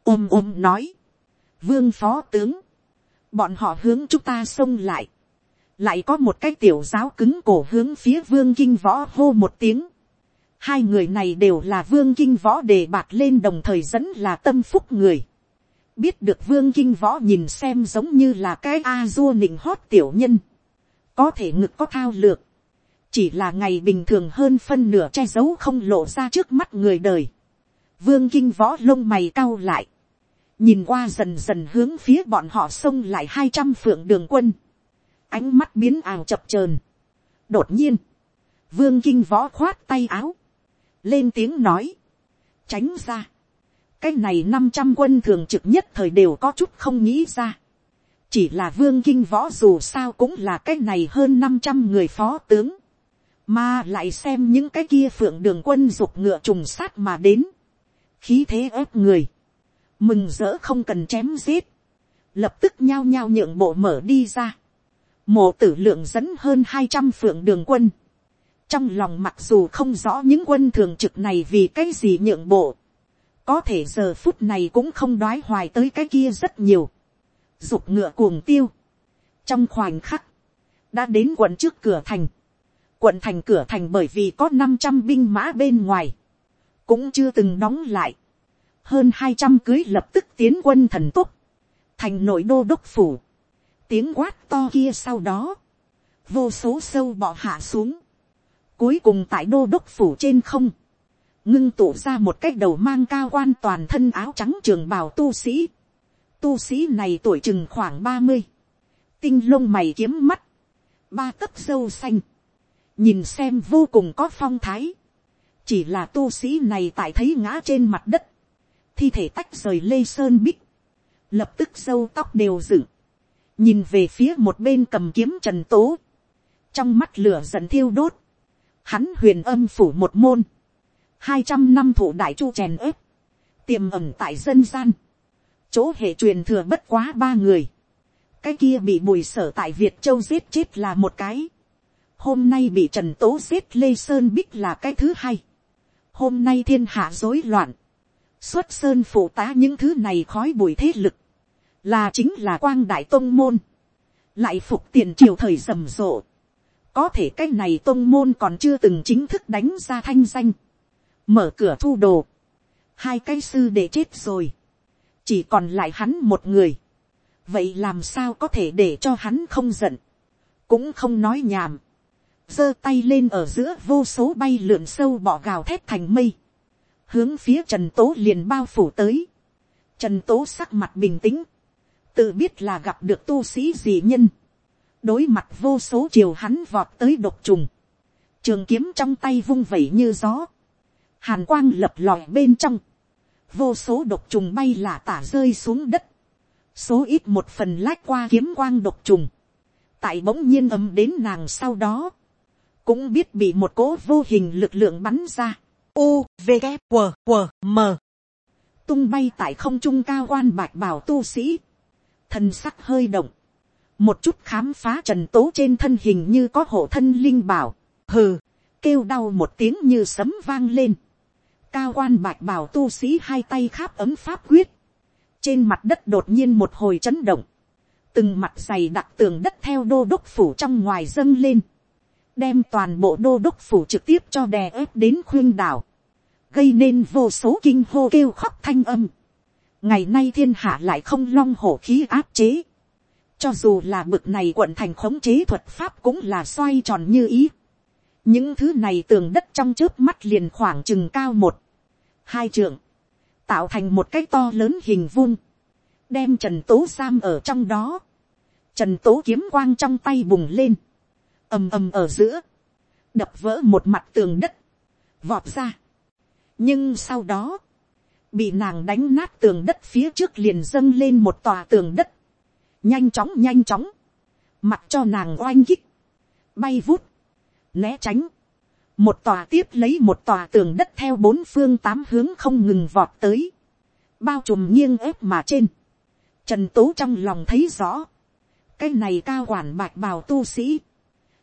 ôm ôm nói, vương phó tướng, bọn họ hướng chúng ta xông lại, lại có một cái tiểu giáo cứng cổ hướng phía vương kinh võ hô một tiếng, hai người này đều là vương kinh võ đề bạc lên đồng thời dẫn là tâm phúc người, biết được vương kinh võ nhìn xem giống như là cái a dua nịnh hót tiểu nhân, có thể ngực có thao lược, chỉ là ngày bình thường hơn phân nửa che giấu không lộ ra trước mắt người đời. Vương kinh võ lông mày cau lại, nhìn qua dần dần hướng phía bọn họ xông lại hai trăm phượng đường quân, ánh mắt biến ảo chập chờn. đột nhiên, vương kinh võ khoát tay áo, lên tiếng nói, tránh ra, cái này năm trăm quân thường trực nhất thời đều có chút không nghĩ ra, chỉ là vương kinh võ dù sao cũng là cái này hơn năm trăm người phó tướng, mà lại xem những cái kia phượng đường quân dục ngựa trùng sát mà đến, khí thế ép người, mừng rỡ không cần chém giết, lập tức nhao nhao nhượng bộ mở đi ra, mộ tử lượng dẫn hơn hai trăm phượng đường quân, trong lòng mặc dù không rõ những quân thường trực này vì cái gì nhượng bộ, có thể giờ phút này cũng không đoái hoài tới cái kia rất nhiều, dục ngựa cuồng tiêu, trong khoảnh khắc, đã đến quận trước cửa thành, quận thành cửa thành bởi vì có năm trăm binh mã bên ngoài, cũng chưa từng đóng lại, hơn hai trăm cưới lập tức tiến quân thần tốc thành nội đô đốc phủ, tiếng quát to kia sau đó, vô số sâu bọ hạ xuống, cuối cùng tại đô đốc phủ trên không, ngưng tụ ra một cái đầu mang cao quan toàn thân áo trắng trường bào tu sĩ, tu sĩ này tuổi chừng khoảng ba mươi, tinh lông mày kiếm mắt, ba tấc dâu xanh, nhìn xem vô cùng có phong thái, chỉ là tu sĩ này tại thấy ngã trên mặt đất, thi thể tách rời lê sơn bích, lập tức dâu tóc đều dựng, nhìn về phía một bên cầm kiếm trần tố, trong mắt lửa giận thiêu đốt, hắn huyền âm phủ một môn, hai trăm năm thủ đại chu chèn ớp, tiềm ẩm tại dân gian, chỗ hệ truyền thừa bất quá ba người, cái kia bị bùi sở tại việt châu giết chết là một cái, hôm nay bị trần tố giết lê sơn bích là cái thứ hai, hôm nay thiên hạ rối loạn, xuất sơn phụ tá những thứ này khói bụi thế lực, là chính là quang đại tôn môn, lại phục tiền triều thời rầm rộ, có thể cái này tôn môn còn chưa từng chính thức đánh ra thanh danh, mở cửa thu đồ, hai cái sư để chết rồi, chỉ còn lại hắn một người, vậy làm sao có thể để cho hắn không giận, cũng không nói nhảm, giơ tay lên ở giữa vô số bay lượn sâu bọ gào thét thành mây, hướng phía trần tố liền bao phủ tới, trần tố sắc mặt bình tĩnh, tự biết là gặp được tu sĩ dị nhân, đối mặt vô số chiều hắn vọt tới độc trùng, trường kiếm trong tay vung vẩy như gió, hàn quang lập lòi bên trong, vô số độc trùng bay là tả rơi xuống đất, số ít một phần lách qua kiếm quang độc trùng, tại bỗng nhiên ấm đến nàng sau đó, cũng biết bị một cố vô hình lực lượng bắn ra. U, V, K, q q M. Tung bay tại không trung cao quan bạch bảo tu sĩ. Thần sắc hơi động. Một chút khám phá trần tố trên thân hình như có hộ thân linh bảo. Hừ, kêu đau một tiếng như sấm vang lên. Cao quan bạch bảo tu sĩ hai tay kháp ấm pháp quyết. Trên mặt đất đột nhiên một hồi chấn động. Từng mặt dày đặc tường đất theo đô đốc phủ trong ngoài dâng lên đem toàn bộ đô đốc phủ trực tiếp cho đè ép đến khuyên đảo, gây nên vô số kinh hô kêu khóc thanh âm. ngày nay thiên hạ lại không long hổ khí áp chế, cho dù là bực này quận thành khống chế thuật pháp cũng là xoay tròn như ý. những thứ này tường đất trong trước mắt liền khoảng chừng cao một, hai trượng, tạo thành một cái to lớn hình vuông, đem trần tố giam ở trong đó, trần tố kiếm quang trong tay bùng lên, ầm ầm ở giữa, đập vỡ một mặt tường đất, vọt ra. nhưng sau đó, bị nàng đánh nát tường đất phía trước liền dâng lên một tòa tường đất, nhanh chóng nhanh chóng, mặt cho nàng oanh kích, bay vút, né tránh, một tòa tiếp lấy một tòa tường đất theo bốn phương tám hướng không ngừng vọt tới, bao trùm nghiêng ép mà trên, trần tố trong lòng thấy rõ, cái này cao quản bạch bào tu sĩ,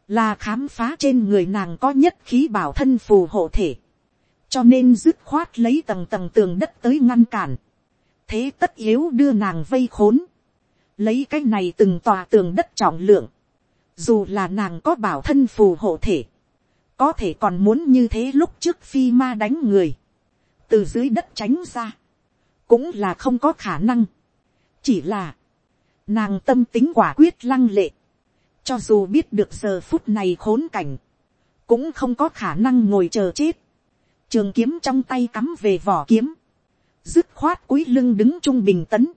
là khám phá trên người nàng có nhất khí bảo thân phù hộ thể, cho nên dứt khoát lấy tầng tầng tường đất tới ngăn cản, thế tất yếu đưa nàng vây khốn, lấy cái này từng tòa tường đất trọng lượng, dù là nàng có bảo thân phù hộ thể, có thể còn muốn như thế lúc trước phi ma đánh người, từ dưới đất tránh ra, cũng là không có khả năng, chỉ là, nàng tâm tính quả quyết lăng lệ, cho dù biết được giờ phút này khốn cảnh, cũng không có khả năng ngồi chờ chết, trường kiếm trong tay cắm về vỏ kiếm, dứt khoát cúi lưng đứng trung bình tấn,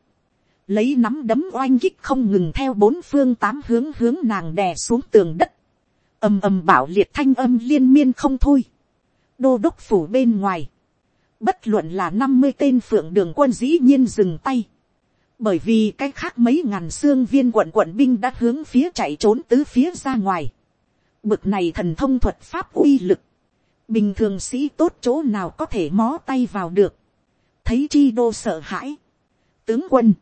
lấy nắm đấm oanh kích không ngừng theo bốn phương tám hướng hướng nàng đè xuống tường đất, ầm ầm bảo liệt thanh âm liên miên không thôi, đô đốc phủ bên ngoài, bất luận là năm mươi tên phượng đường quân dĩ nhiên dừng tay, bởi vì cái khác mấy ngàn xương viên quận quận binh đã hướng phía chạy trốn tứ phía ra ngoài. Bực này thần thông thuật pháp uy lực, bình thường sĩ tốt chỗ nào có thể mó tay vào được, thấy chi đô sợ hãi. Tướng quân,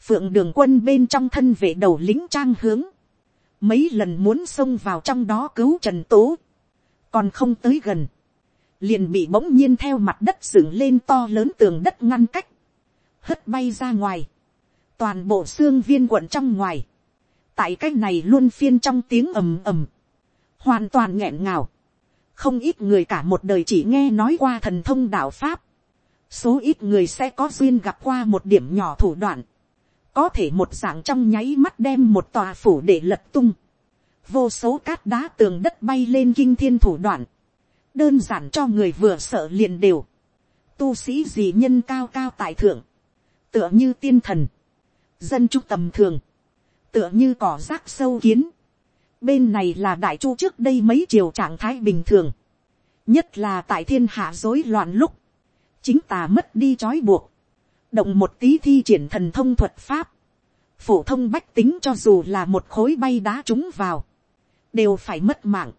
phượng đường quân bên trong thân vệ đầu lính trang hướng, mấy lần muốn xông vào trong đó cứu trần tố, còn không tới gần, liền bị bỗng nhiên theo mặt đất dựng lên to lớn tường đất ngăn cách, hất bay ra ngoài, toàn bộ xương viên quận trong ngoài, tại cái này luôn phiên trong tiếng ầm ầm, hoàn toàn nghẹn ngào, không ít người cả một đời chỉ nghe nói qua thần thông đạo pháp, số ít người sẽ có duyên gặp qua một điểm nhỏ thủ đoạn, có thể một dạng trong nháy mắt đem một tòa phủ để lật tung, vô số cát đá tường đất bay lên kinh thiên thủ đoạn, đơn giản cho người vừa sợ liền đều, tu sĩ gì nhân cao cao tại thượng, tựa như tiên thần, dân chúc tầm thường, tựa như cỏ rác sâu kiến, bên này là đại chu trước đây mấy chiều trạng thái bình thường, nhất là tại thiên hạ rối loạn lúc, chính tà mất đi trói buộc, động một tí thi triển thần thông thuật pháp, phổ thông bách tính cho dù là một khối bay đá trúng vào, đều phải mất mạng.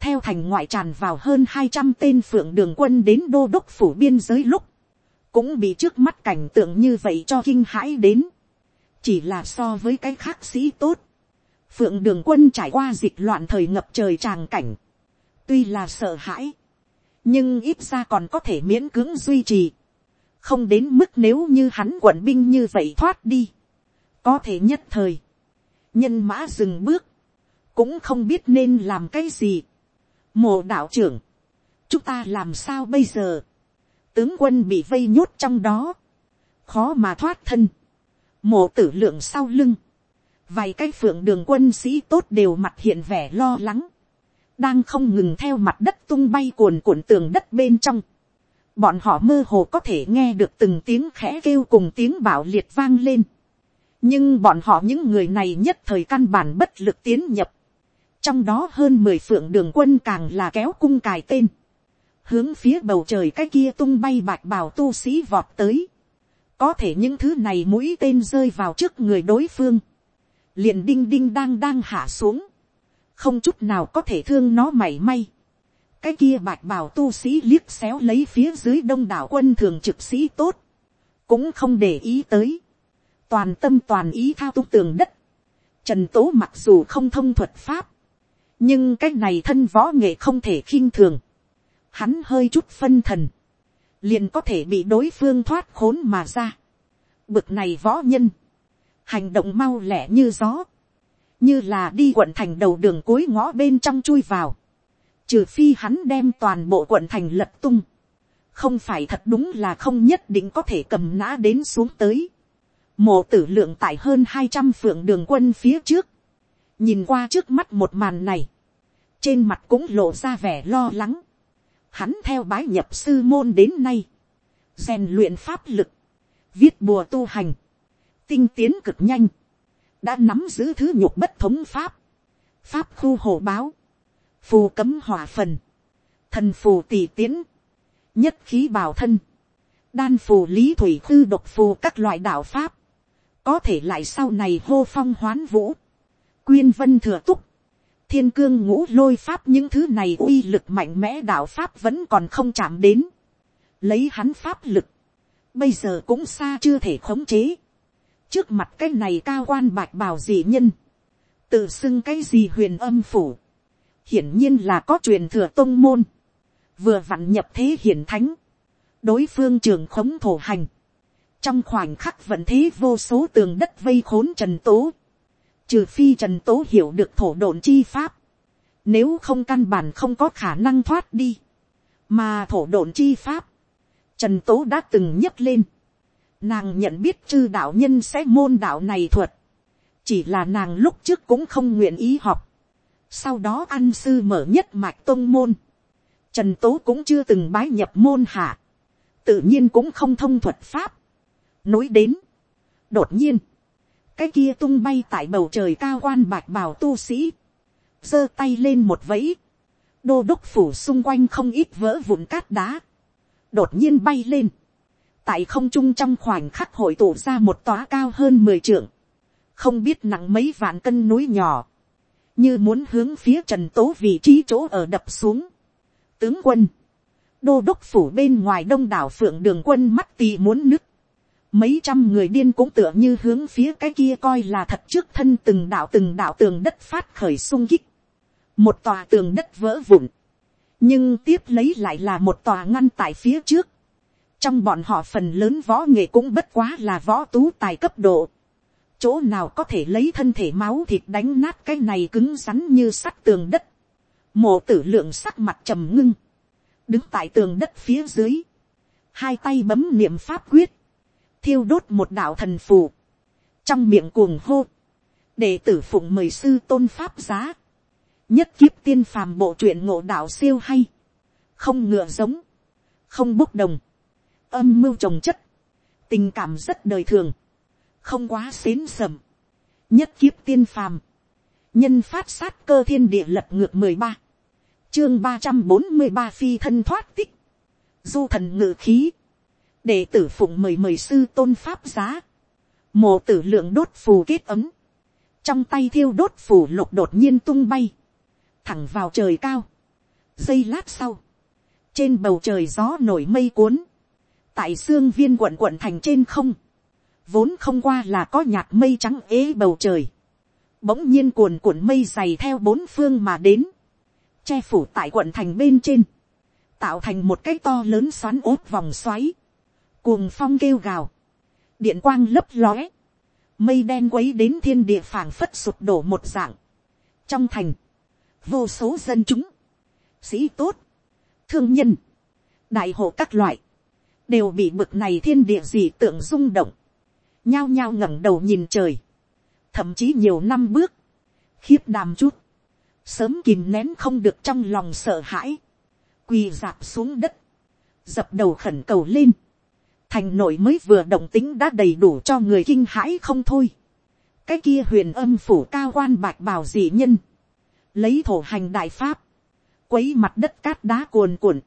theo thành ngoại tràn vào hơn hai trăm tên phượng đường quân đến đô đốc phủ biên giới lúc, cũng bị trước mắt cảnh tượng như vậy cho kinh hãi đến. Chỉ là so với cái khác sĩ tốt, phượng đường quân trải qua dịch loạn thời ngập trời tràng cảnh, tuy là sợ hãi, nhưng ít ra còn có thể miễn cưỡng duy trì, không đến mức nếu như hắn quận binh như vậy thoát đi, có thể nhất thời, nhân mã dừng bước, cũng không biết nên làm cái gì. Mồ đạo trưởng, chúng ta làm sao bây giờ, tướng quân bị vây nhốt trong đó, khó mà thoát thân, mộ tử lượng sau lưng, vài cái phượng đường quân sĩ tốt đều mặt hiện vẻ lo lắng, đang không ngừng theo mặt đất tung bay cuồn cuộn tường đất bên trong. Bọn họ mơ hồ có thể nghe được từng tiếng khẽ kêu cùng tiếng bảo liệt vang lên. nhưng bọn họ những người này nhất thời căn bản bất lực tiến nhập. trong đó hơn mười phượng đường quân càng là kéo cung cài tên. hướng phía bầu trời cái kia tung bay bạch bào tu sĩ vọt tới có thể những thứ này mũi tên rơi vào trước người đối phương, liền đinh đinh đang đang hạ xuống, không chút nào có thể thương nó mảy may cái kia bạch bào tu sĩ liếc xéo lấy phía dưới đông đảo quân thường trực sĩ tốt, cũng không để ý tới, toàn tâm toàn ý thao túng tường đất, trần tố mặc dù không thông thuật pháp, nhưng cái này thân võ nghệ không thể khinh thường, hắn hơi chút phân thần, liền có thể bị đối phương thoát khốn mà ra. Bực này võ nhân, hành động mau lẻ như gió, như là đi quận thành đầu đường cuối ngõ bên trong chui vào, trừ phi hắn đem toàn bộ quận thành lật tung, không phải thật đúng là không nhất định có thể cầm nã đến xuống tới. Mộ tử lượng tại hơn hai trăm phượng đường quân phía trước, nhìn qua trước mắt một màn này, trên mặt cũng lộ ra vẻ lo lắng. Hắn theo bái nhập sư môn đến nay, rèn luyện pháp lực, viết bùa tu hành, tinh tiến cực nhanh, đã nắm giữ thứ nhục bất thống pháp, pháp khu hồ báo, phù cấm hỏa phần, thần phù tỷ tiến, nhất khí bảo thân, đan phù lý thủy khư độc phù các loại đạo pháp, có thể lại sau này hô phong hoán vũ, quyên vân thừa túc, thiên cương ngũ lôi pháp những thứ này uy lực mạnh mẽ đạo pháp vẫn còn không chạm đến, lấy hắn pháp lực, bây giờ cũng xa chưa thể khống chế, trước mặt cái này cao quan bạch bào dị nhân, tự xưng cái gì huyền âm phủ, hiển nhiên là có truyền thừa tôn môn, vừa vặn nhập thế hiển thánh, đối phương trường khống thổ hành, trong khoảnh khắc vận thế vô số tường đất vây khốn trần tố, trừ phi trần tố hiểu được thổ độn chi pháp, nếu không căn bản không có khả năng thoát đi, mà thổ độn chi pháp, trần tố đã từng nhấc lên, nàng nhận biết chư đạo nhân sẽ môn đạo này thuật, chỉ là nàng lúc trước cũng không nguyện ý học, sau đó ăn sư mở nhất mạch tôn môn, trần tố cũng chưa từng bái nhập môn hạ, tự nhiên cũng không thông thuật pháp, nối đến, đột nhiên, cái kia tung bay tại bầu trời cao quan bạch bào tu sĩ, giơ tay lên một vẫy, đô đốc phủ xung quanh không ít vỡ vụn cát đá, đột nhiên bay lên, tại không trung trong khoảnh khắc hội tụ ra một tóa cao hơn mười trượng, không biết nặng mấy vạn cân núi nhỏ, như muốn hướng phía trần tố vị trí chỗ ở đập xuống. tướng quân, đô đốc phủ bên ngoài đông đảo phượng đường quân mắt tì muốn nứt, mấy trăm người điên cũng tựa như hướng phía cái kia coi là thật trước thân từng đạo từng đạo tường đất phát khởi sung kích, một tòa tường đất vỡ vụn, nhưng tiếp lấy lại là một tòa ngăn tại phía trước, trong bọn họ phần lớn võ nghệ cũng bất quá là võ tú tài cấp độ, chỗ nào có thể lấy thân thể máu thịt đánh nát cái này cứng rắn như sắt tường đất, mộ tử lượng sắc mặt trầm ngưng, đứng tại tường đất phía dưới, hai tay bấm niệm pháp quyết, thiêu đốt một đạo thần phù, trong miệng cuồng hô, đệ tử phụng mời sư tôn pháp giá, nhất kiếp tiên phàm bộ truyện ngộ đạo siêu hay, không ngựa giống, không bốc đồng, âm mưu trồng chất, tình cảm rất đời thường, không quá xến sầm, nhất kiếp tiên phàm, nhân phát sát cơ thiên địa lật ngược mười ba, chương ba trăm bốn mươi ba phi thân thoát tích, du thần ngự khí, đệ tử phụng mời mời sư tôn pháp giá, mộ tử lượng đốt phù kết ấm, trong tay thiêu đốt phù lục đột nhiên tung bay, thẳng vào trời cao. giây lát sau, trên bầu trời gió nổi mây cuốn, tại xương viên quận quận thành trên không, vốn không qua là có nhạt mây trắng ế bầu trời, bỗng nhiên cuồn cuộn mây dày theo bốn phương mà đến, che phủ tại quận thành bên trên, tạo thành một cái to lớn xoắn ốt vòng xoáy, cuồng phong kêu gào, điện quang lấp lóe, mây đen quấy đến thiên địa phảng phất sụp đổ một dạng. trong thành, vô số dân chúng, sĩ tốt, thương nhân, đại hộ các loại, đều bị bực này thiên địa gì tượng rung động, nhao nhao ngẩng đầu nhìn trời, thậm chí nhiều năm bước, khiếp đàm chút, sớm kìm nén không được trong lòng sợ hãi, quỳ dạp xuống đất, dập đầu khẩn cầu lên, thành nội mới vừa động tính đã đầy đủ cho người kinh hãi không thôi. cái kia huyền âm phủ cao quan bạch bào dị nhân, lấy thổ hành đại pháp, quấy mặt đất cát đá cuồn cuộn,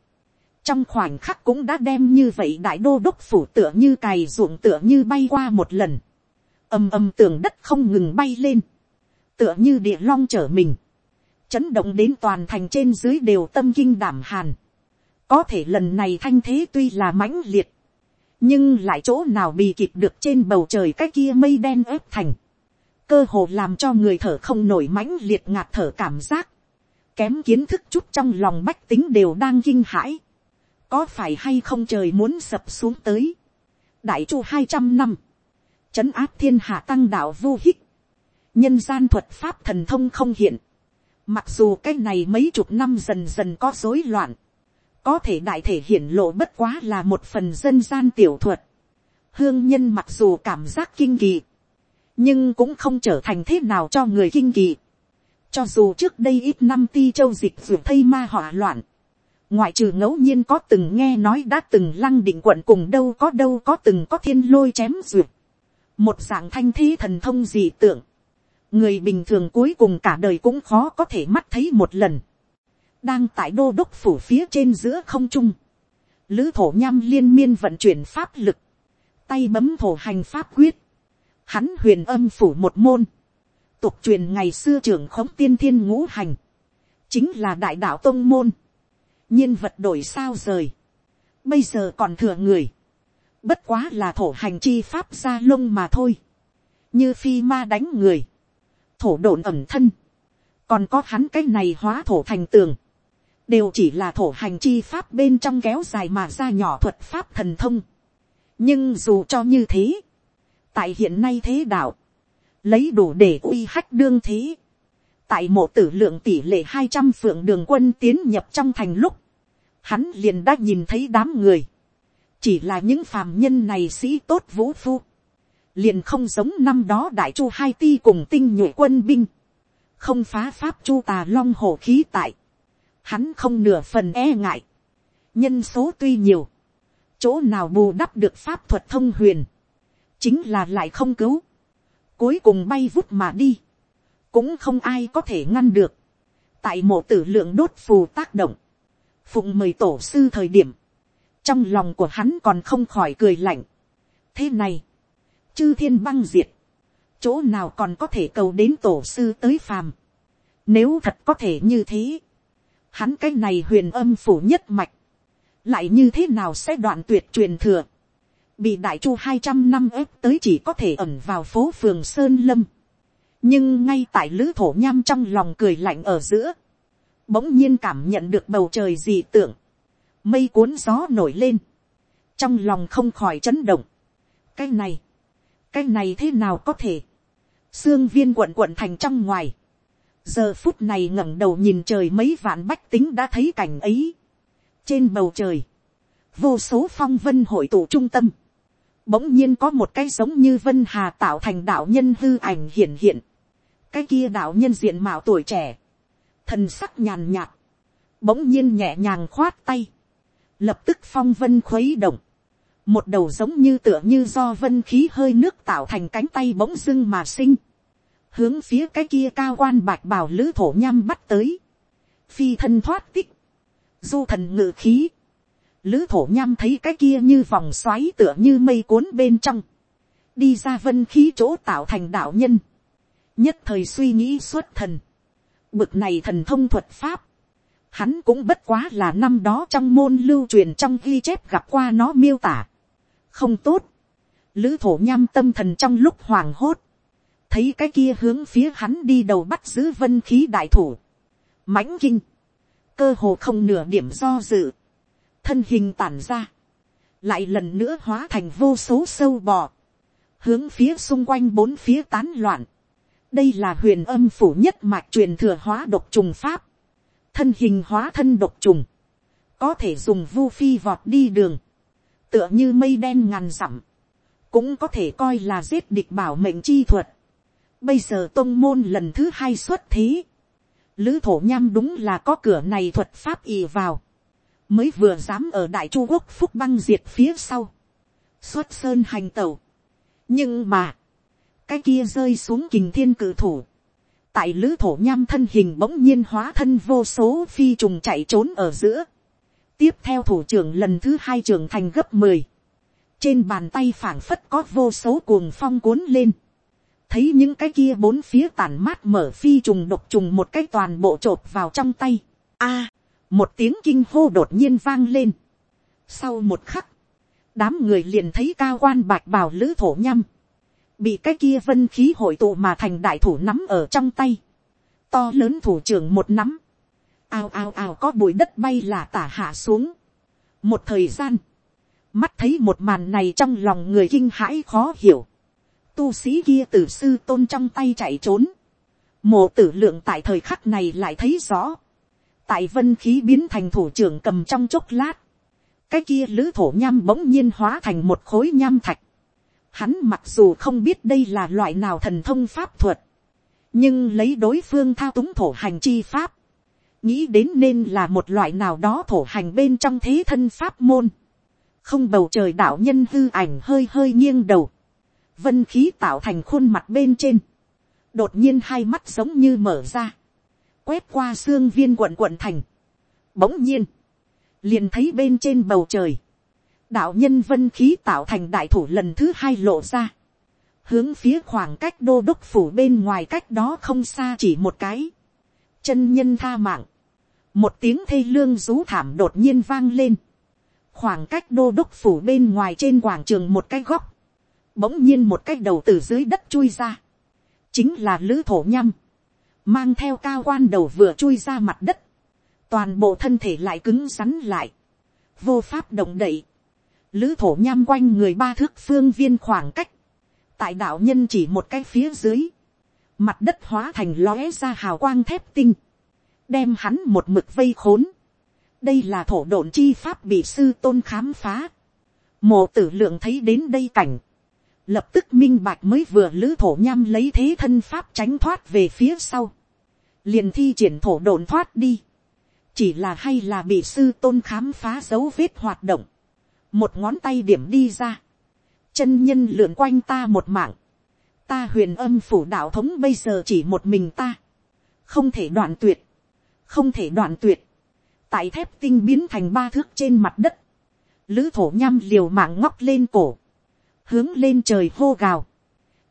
trong khoảnh khắc cũng đã đem như vậy đại đô đốc phủ tựa như cày ruộng tựa như bay qua một lần, ầm ầm tường đất không ngừng bay lên, tựa như địa long trở mình, chấn động đến toàn thành trên dưới đều tâm kinh đảm hàn, có thể lần này thanh thế tuy là mãnh liệt, nhưng lại chỗ nào bị kịp được trên bầu trời cái kia mây đen ép thành, cơ hồ làm cho người thở không nổi mãnh liệt ngạt thở cảm giác, kém kiến thức chút trong lòng bách tính đều đang kinh hãi, có phải hay không trời muốn sập xuống tới, đại chu hai trăm năm, trấn áp thiên hạ tăng đạo vô hích, nhân gian thuật pháp thần thông không hiện, mặc dù cái này mấy chục năm dần dần có rối loạn, có thể đại thể hiển lộ bất quá là một phần dân gian tiểu thuật. Hương nhân mặc dù cảm giác kinh kỳ, nhưng cũng không trở thành thế nào cho người kinh kỳ. cho dù trước đây ít năm ti châu dịch ruột thây ma hỏa loạn, ngoại trừ ngẫu nhiên có từng nghe nói đã từng lăng định quận cùng đâu có đâu có từng có thiên lôi chém ruột, một dạng thanh thế thần thông dị tượng, người bình thường cuối cùng cả đời cũng khó có thể mắt thấy một lần, đang tại đô đốc phủ phía trên giữa không trung, lữ thổ nham liên miên vận chuyển pháp lực, tay bấm thổ hành pháp quyết, hắn huyền âm phủ một môn, tục truyền ngày xưa trưởng khống tiên thiên ngũ hành, chính là đại đạo tông môn, nhiên vật đổi sao rời, bây giờ còn thừa người, bất quá là thổ hành chi pháp ra lông mà thôi, như phi ma đánh người, thổ độn ẩm thân, còn có hắn cái này hóa thổ thành tường, đều chỉ là thổ hành chi pháp bên trong kéo dài mà ra nhỏ thuật pháp thần thông. nhưng dù cho như thế, tại hiện nay thế đạo, lấy đủ để uy hách đương thế, tại mộ tử lượng tỷ lệ hai trăm phượng đường quân tiến nhập trong thành lúc, hắn liền đã nhìn thấy đám người, chỉ là những phàm nhân này sĩ tốt vũ phu, liền không giống năm đó đại chu hai ti cùng tinh nhuệ quân binh, không phá pháp chu tà long hổ khí tại, hắn không nửa phần e ngại, nhân số tuy nhiều, chỗ nào bù đắp được pháp thuật thông huyền, chính là lại không cứu, cuối cùng bay vút mà đi, cũng không ai có thể ngăn được, tại mộ tử lượng đốt phù tác động, phụng mời tổ sư thời điểm, trong lòng của hắn còn không khỏi cười lạnh. thế này, chư thiên băng diệt, chỗ nào còn có thể cầu đến tổ sư tới phàm. Nếu thật có thể như thế, hắn cái này huyền âm phủ nhất mạch, lại như thế nào sẽ đoạn tuyệt truyền thừa, bị đại chu hai trăm năm ép tới chỉ có thể ẩn vào phố phường sơn lâm, nhưng ngay tại lữ thổ nham trong lòng cười lạnh ở giữa, bỗng nhiên cảm nhận được bầu trời dị tưởng, mây cuốn gió nổi lên, trong lòng không khỏi chấn động, cái này, cái này thế nào có thể, xương viên quận quận thành trong ngoài, giờ phút này ngẩng đầu nhìn trời mấy vạn bách tính đã thấy cảnh ấy. trên bầu trời, vô số phong vân hội tụ trung tâm, bỗng nhiên có một cái giống như vân hà tạo thành đạo nhân hư ảnh hiển hiện. cái kia đạo nhân diện mạo tuổi trẻ, thần sắc nhàn nhạt, bỗng nhiên nhẹ nhàng khoát tay, lập tức phong vân khuấy động, một đầu giống như tựa như do vân khí hơi nước tạo thành cánh tay bỗng dưng mà sinh, hướng phía cái kia cao quan bạch bào lữ thổ nham bắt tới, phi thân thoát tích, du thần ngự khí, lữ thổ nham thấy cái kia như vòng xoáy tựa như mây cuốn bên trong, đi ra vân khí chỗ tạo thành đạo nhân, nhất thời suy nghĩ xuất thần, bực này thần thông thuật pháp, hắn cũng bất quá là năm đó trong môn lưu truyền trong ghi chép gặp qua nó miêu tả, không tốt, lữ thổ nham tâm thần trong lúc hoàng hốt, thấy cái kia hướng phía hắn đi đầu bắt giữ vân khí đại thủ, mãnh kinh, cơ hồ không nửa điểm do dự, thân hình tản ra, lại lần nữa hóa thành vô số sâu bò, hướng phía xung quanh bốn phía tán loạn, đây là huyền âm phủ nhất mạch truyền thừa hóa độc trùng pháp, thân hình hóa thân độc trùng, có thể dùng vu phi vọt đi đường, tựa như mây đen ngàn dặm, cũng có thể coi là giết địch bảo mệnh chi thuật. Bây giờ tôn môn lần thứ hai xuất thế, lữ thổ nham đúng là có cửa này thuật pháp ì vào, mới vừa dám ở đại chu quốc phúc băng diệt phía sau, xuất sơn hành tẩu. nhưng mà, cái kia rơi xuống kình thiên cử thủ, tại lữ thổ nham thân hình bỗng nhiên hóa thân vô số phi trùng chạy trốn ở giữa, tiếp theo thủ trưởng lần thứ hai trưởng thành gấp mười, trên bàn tay phảng phất có vô số cuồng phong cuốn lên, thấy những cái kia bốn phía tản mát mở phi trùng độc trùng một cái toàn bộ t vào trong tay. a, một tiếng kinh hô đột nhiên vang lên. sau một khắc, đám người liền thấy cao quan bạch bào lữ thổ nhăm, bị cái kia vân khí hội tụ mà thành đại thủ nắm ở trong tay, to lớn thủ trưởng một nắm, ào ào ào có bụi đất bay là tả hạ xuống. một thời gian, mắt thấy một màn này trong lòng người kinh hãi khó hiểu, tu sĩ kia từ sư tôn trong tay chạy trốn, mộ tử lượng tại thời khắc này lại thấy rõ, tại vân khí biến thành thủ trưởng cầm trong chốc lát, cái kia lữ thổ nham bỗng nhiên hóa thành một khối nham thạch, hắn mặc dù không biết đây là loại nào thần thông pháp thuật, nhưng lấy đối phương thao túng thổ hành chi pháp, nghĩ đến nên là một loại nào đó thổ hành bên trong thế thân pháp môn, không bầu trời đạo nhân hư ảnh hơi hơi nghiêng đầu, vân khí tạo thành khuôn mặt bên trên, đột nhiên hai mắt giống như mở ra, quét qua xương viên quận quận thành, bỗng nhiên, liền thấy bên trên bầu trời, đạo nhân vân khí tạo thành đại thủ lần thứ hai lộ ra, hướng phía khoảng cách đô đốc phủ bên ngoài cách đó không xa chỉ một cái, chân nhân tha mạng, một tiếng thê lương rú thảm đột nhiên vang lên, khoảng cách đô đốc phủ bên ngoài trên quảng trường một cái góc, bỗng nhiên một cái đầu từ dưới đất chui ra, chính là lữ thổ nhăm, mang theo cao quan đầu vừa chui ra mặt đất, toàn bộ thân thể lại cứng rắn lại, vô pháp động đậy, lữ thổ nham quanh người ba thước phương viên khoảng cách, tại đạo nhân chỉ một cái phía dưới, mặt đất hóa thành lóe ra hào quang thép tinh, đem hắn một mực vây khốn. đây là thổ độn chi pháp bị sư tôn khám phá. mộ tử lượng thấy đến đây cảnh, lập tức minh bạch mới vừa lữ thổ nham lấy thế thân pháp tránh thoát về phía sau, liền thi triển thổ đồn thoát đi, chỉ là hay là bị sư tôn khám phá dấu vết hoạt động, một ngón tay điểm đi ra, chân nhân lượn quanh ta một mạng, ta huyền âm phủ đạo thống bây giờ chỉ một mình ta, không thể đoạn tuyệt, không thể đoạn tuyệt, tại thép tinh biến thành ba thước trên mặt đất, lữ thổ nham liều mạng ngóc lên cổ, hướng lên trời hô gào,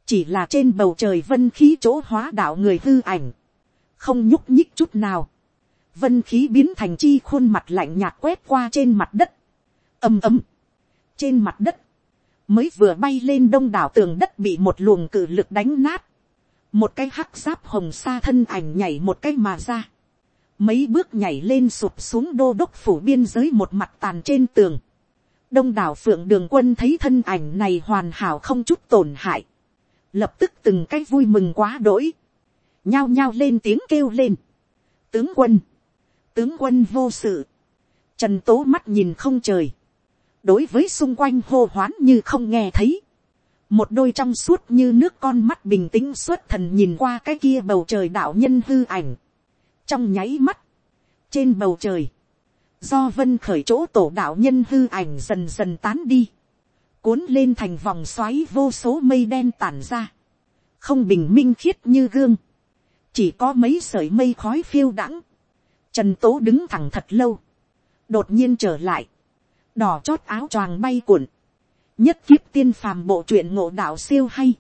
chỉ là trên bầu trời vân khí chỗ hóa đạo người hư ảnh, không nhúc nhích chút nào, vân khí biến thành chi khuôn mặt lạnh nhạt quét qua trên mặt đất, ầm ầm, trên mặt đất, mới vừa bay lên đông đảo tường đất bị một luồng cự lực đánh nát, một cái hắc giáp hồng sa thân ảnh nhảy một cái mà ra, mấy bước nhảy lên sụp xuống đô đốc phủ biên giới một mặt tàn trên tường, đông đảo phượng đường quân thấy thân ảnh này hoàn hảo không chút tổn hại, lập tức từng cái vui mừng quá đỗi, nhao nhao lên tiếng kêu lên, tướng quân, tướng quân vô sự, trần tố mắt nhìn không trời, đối với xung quanh hô hoán như không nghe thấy. một đôi trong suốt như nước con mắt bình tĩnh suốt thần nhìn qua cái kia bầu trời đạo nhân hư ảnh. trong nháy mắt, trên bầu trời, do vân khởi chỗ tổ đạo nhân hư ảnh dần dần tán đi, cuốn lên thành vòng xoáy vô số mây đen tản ra, không bình minh khiết như gương, chỉ có mấy sợi mây khói phiêu đãng, trần tố đứng thẳng thật lâu, đột nhiên trở lại, đỏ chót áo choàng bay cuộn, nhất kiếp tiên phàm bộ truyện ngộ đạo siêu hay,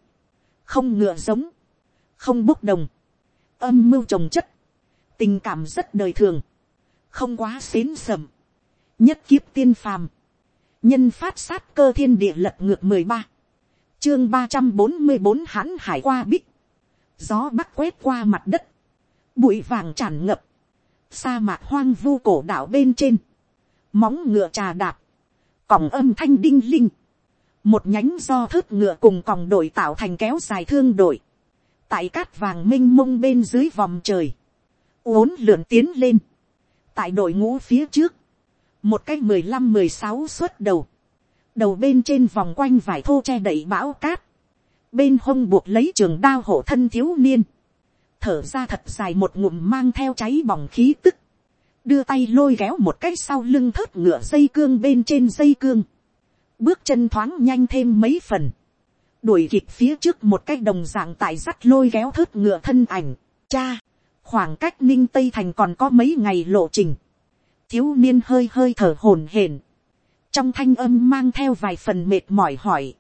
không ngựa giống, không bốc đồng, âm mưu trồng chất, tình cảm rất đời thường, không quá xến sầm, nhất kiếp tiên phàm, nhân phát sát cơ thiên địa lật ngược mười ba, chương ba trăm bốn mươi bốn hãn hải qua bích, gió bắc quét qua mặt đất, bụi vàng tràn ngập, sa mạc hoang vu cổ đạo bên trên, móng ngựa trà đạp, còng âm thanh đinh linh, một nhánh do thớt ngựa cùng còng đội tạo thành kéo dài thương đội, tại cát vàng m i n h mông bên dưới vòng trời, uốn lượn tiến lên, tại đội ngũ phía trước, một cái mười lăm mười sáu suất đầu, đầu bên trên vòng quanh vải thô che đậy bão cát, bên hông buộc lấy trường đao hộ thân thiếu niên, thở ra thật dài một ngụm mang theo cháy bỏng khí tức, đưa tay lôi kéo một cái sau lưng thớt ngựa dây cương bên trên dây cương, bước chân thoáng nhanh thêm mấy phần, đuổi kịp phía trước một cái đồng dạng tại sắt lôi kéo thớt ngựa thân ảnh, cha, khoảng cách ninh tây thành còn có mấy ngày lộ trình, thiếu niên hơi hơi thở hổn hển, trong thanh âm mang theo vài phần mệt mỏi hỏi,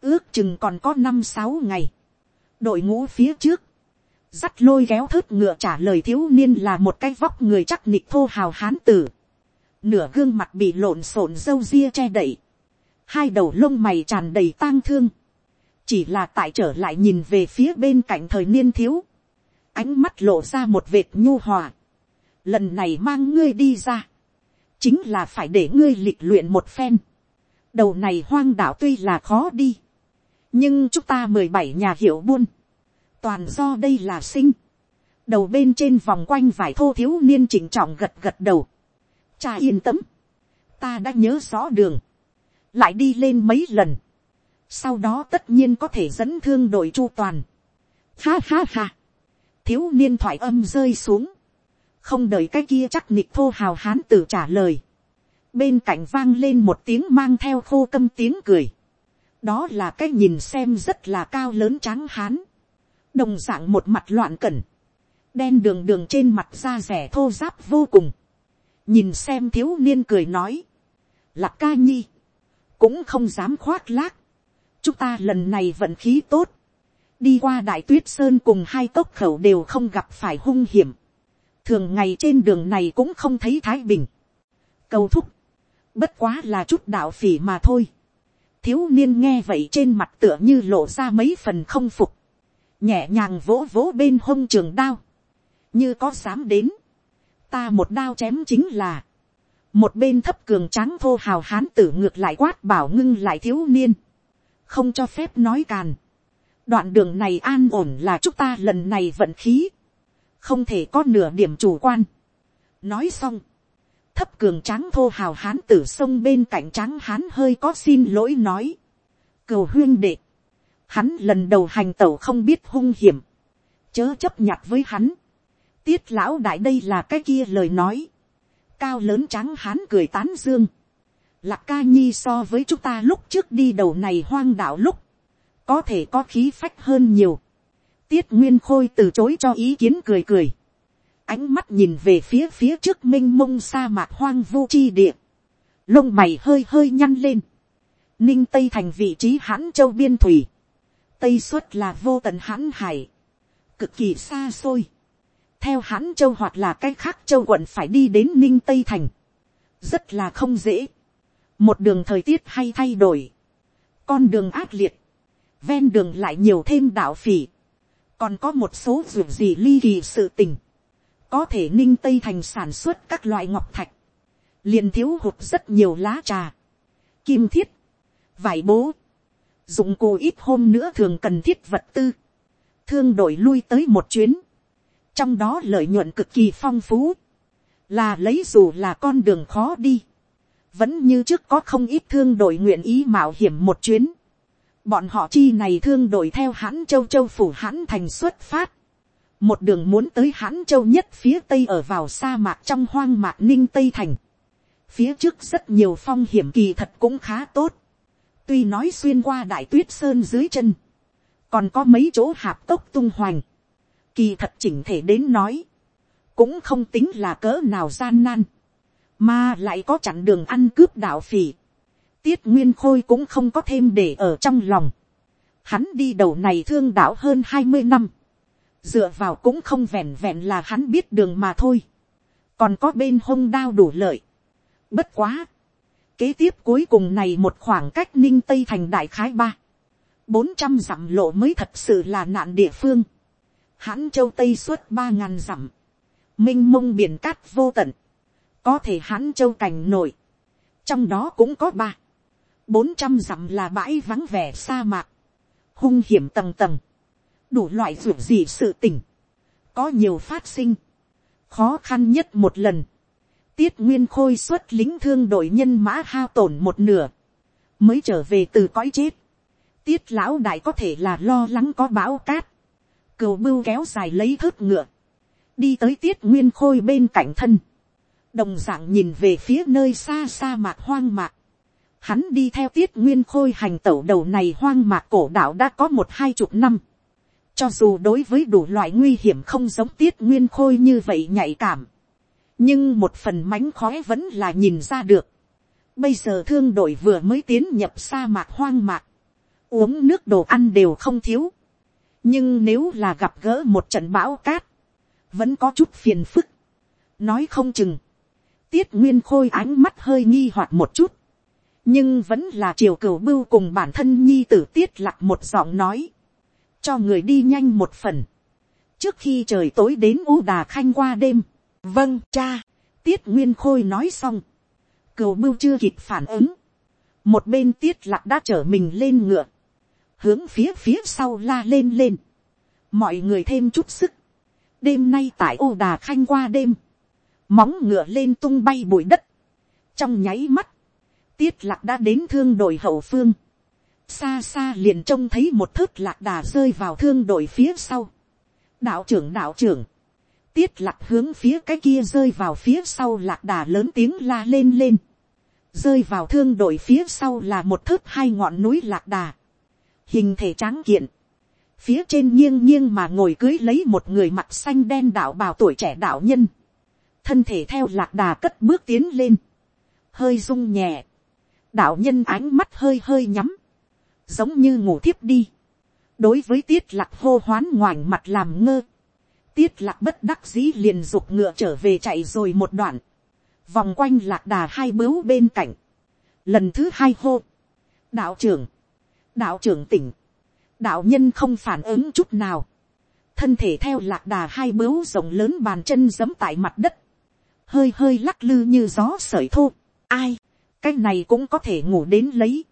ước chừng còn có năm sáu ngày, đội ngũ phía trước, dắt lôi kéo thớt ngựa trả lời thiếu niên là một cái vóc người chắc nịch thô hào hán tử. Nửa gương mặt bị lộn xộn dâu ria che đậy. Hai đầu lông mày tràn đầy tang thương. Chỉ là tại trở lại nhìn về phía bên cạnh thời niên thiếu. Ánh mắt lộ ra một vệt nhu hòa. Lần này mang ngươi đi ra. Chính là phải để ngươi lịch luyện một phen. Đầu này hoang đảo tuy là khó đi. Nhưng chúng ta mười bảy nhà hiểu buôn toàn do đây là sinh. đầu bên trên vòng quanh vải thô thiếu niên chỉnh trọng gật gật đầu. cha yên tâm, ta đã nhớ rõ đường, lại đi lên mấy lần. sau đó tất nhiên có thể dẫn thương đội chu toàn. ha ha ha, thiếu niên thoại âm rơi xuống, không đợi cái kia chắc nịch thô hào hán tử trả lời, bên cạnh vang lên một tiếng mang theo khô câm tiếng cười, đó là cái nhìn xem rất là cao lớn tráng hán, đồng d ạ n g một mặt loạn cẩn, đen đường đường trên mặt da rẻ thô giáp vô cùng, nhìn xem thiếu niên cười nói, là ca nhi, cũng không dám khoác lác, chúng ta lần này vận khí tốt, đi qua đại tuyết sơn cùng hai tốc khẩu đều không gặp phải hung hiểm, thường ngày trên đường này cũng không thấy thái bình, cầu thúc, bất quá là chút đạo phỉ mà thôi, thiếu niên nghe vậy trên mặt tựa như lộ ra mấy phần không phục, nhẹ nhàng vỗ vỗ bên hông trường đao, như có dám đến, ta một đao chém chính là, một bên thấp cường tráng thô hào hán tử ngược lại quát bảo ngưng lại thiếu niên, không cho phép nói càn, đoạn đường này an ổn là chúng ta lần này vận khí, không thể có nửa điểm chủ quan. nói xong, thấp cường tráng thô hào hán tử sông bên cạnh tráng hán hơi có xin lỗi nói. cầu huyên đệ. Hắn lần đầu hành tẩu không biết hung hiểm. Chớ chấp nhặt với hắn. Tiết lão đại đây là cái kia lời nói. Cao lớn tráng hán cười tán dương. Lạc ca nhi so với chúng ta lúc trước đi đầu này hoang đạo lúc. Có thể có khí phách hơn nhiều. Tiết Nguyên Khôi từ chối cho ý kiến cười cười. Ánh mắt nhìn về phía phía trước m i n h mông sa mạc hoang vu chi địa, lông mày hơi hơi nhăn lên, ninh tây thành vị trí hãn châu biên thủy, tây xuất là vô tận hãn hải, cực kỳ xa xôi, theo hãn châu hoặc là cái khác châu quận phải đi đến ninh tây thành, rất là không dễ, một đường thời tiết hay thay đổi, con đường ác liệt, ven đường lại nhiều thêm đạo phỉ, còn có một số ruộng gì ly kỳ sự tình, có thể ninh tây thành sản xuất các loại ngọc thạch, liền thiếu hụt rất nhiều lá trà, kim thiết, vải bố, dụng cụ ít hôm nữa thường cần thiết vật tư, thương đổi lui tới một chuyến, trong đó lợi nhuận cực kỳ phong phú, là lấy dù là con đường khó đi, vẫn như trước có không ít thương đội nguyện ý mạo hiểm một chuyến, bọn họ chi này thương đổi theo hãn châu châu phủ hãn thành xuất phát, một đường muốn tới hãn châu nhất phía tây ở vào sa mạc trong hoang mạc ninh tây thành. phía trước rất nhiều phong hiểm kỳ thật cũng khá tốt. tuy nói xuyên qua đại tuyết sơn dưới chân, còn có mấy chỗ hạp tốc tung hoành. kỳ thật chỉnh thể đến nói, cũng không tính là cỡ nào gian nan, mà lại có chặn đường ăn cướp đạo phỉ tiết nguyên khôi cũng không có thêm để ở trong lòng. hắn đi đầu này thương đạo hơn hai mươi năm. Dựa vào cũng không vẹn vẹn là hắn biết đường mà thôi, còn có bên hông đao đủ lợi. Bất quá, kế tiếp cuối cùng này một khoảng cách ninh tây thành đại khái ba, bốn trăm dặm lộ mới thật sự là nạn địa phương, hãn châu tây suốt ba ngàn dặm, minh mông biển cát vô tận, có thể hãn châu cảnh nổi, trong đó cũng có ba, bốn trăm dặm là bãi vắng vẻ sa mạc, hung hiểm tầng tầng, đủ loại ruộng gì sự tình, có nhiều phát sinh, khó khăn nhất một lần, tiết nguyên khôi xuất lính thương đội nhân mã hao tổn một nửa, mới trở về từ cõi chết, tiết lão đại có thể là lo lắng có bão cát, cừu bưu kéo dài lấy thớt ngựa, đi tới tiết nguyên khôi bên cạnh thân, đồng d ạ n g nhìn về phía nơi xa xa mạc hoang mạc, hắn đi theo tiết nguyên khôi hành tẩu đầu này hoang mạc cổ đạo đã có một hai chục năm, cho dù đối với đủ loại nguy hiểm không giống tiết nguyên khôi như vậy nhạy cảm. Nhưng một phần mánh khói vẫn là nhìn ra được. Bây giờ thương đội vừa mới tiến nhập sa mạc hoang mạc. Uống nước đồ ăn đều không thiếu. Nhưng nếu là gặp gỡ một trận bão cát. Vẫn có chút phiền phức. Nói không chừng. Tiết nguyên khôi ánh mắt hơi nghi hoặc một chút. Nhưng vẫn là triều cửu bưu cùng bản thân nhi tử tiết lạc một giọng nói. cho người đi nhanh một phần, trước khi trời tối đến u đà khanh qua đêm, vâng cha, tiết nguyên khôi nói xong, cừu bưu chưa kịp phản ứng, một bên tiết lạc đã chở mình lên ngựa, hướng phía phía sau la lên lên, mọi người thêm chút sức, đêm nay tại ô đà khanh qua đêm, móng ngựa lên tung bay bụi đất, trong nháy mắt, tiết lạc đã đến thương đội hậu phương, xa xa liền trông thấy một thớt lạc đà rơi vào thương đội phía sau, đạo trưởng đạo trưởng, tiết lạc hướng phía cái kia rơi vào phía sau lạc đà lớn tiếng la lên lên, rơi vào thương đội phía sau là một thớt hai ngọn núi lạc đà, hình thể tráng kiện, phía trên nghiêng nghiêng mà ngồi cưới lấy một người mặt xanh đen đạo bào tuổi trẻ đạo nhân, thân thể theo lạc đà cất bước tiến lên, hơi rung nhẹ, đạo nhân ánh mắt hơi hơi nhắm, giống như ngủ thiếp đi, đối với tiết lạc hô hoán ngoảnh mặt làm ngơ, tiết lạc bất đắc dĩ liền dục ngựa trở về chạy rồi một đoạn, vòng quanh lạc đà hai bướu bên cạnh, lần thứ hai hô, đạo trưởng, đạo trưởng tỉnh, đạo nhân không phản ứng chút nào, thân thể theo lạc đà hai bướu rộng lớn bàn chân giấm tại mặt đất, hơi hơi lắc lư như gió sởi thô, ai, cái này cũng có thể ngủ đến lấy,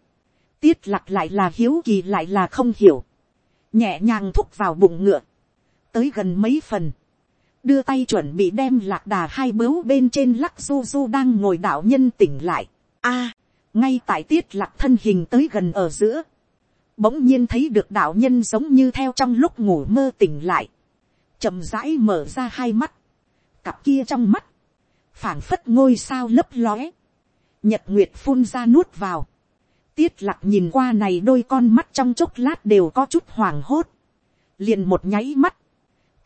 tiết lạc lại là hiếu kỳ lại là không hiểu, nhẹ nhàng thúc vào bụng ngựa, tới gần mấy phần, đưa tay chuẩn bị đem lạc đà hai bướu bên trên lắc du du đang ngồi đạo nhân tỉnh lại. a, à, ngay tại tiết lạc thân hình tới gần ở giữa, bỗng nhiên thấy được đạo nhân giống như theo trong lúc ngủ mơ tỉnh lại, chậm rãi mở ra hai mắt, cặp kia trong mắt, phảng phất ngôi sao lấp lóe, nhật nguyệt phun ra nuốt vào, tiết lạc nhìn qua này đôi con mắt trong chốc lát đều có chút hoảng hốt, liền một nháy mắt,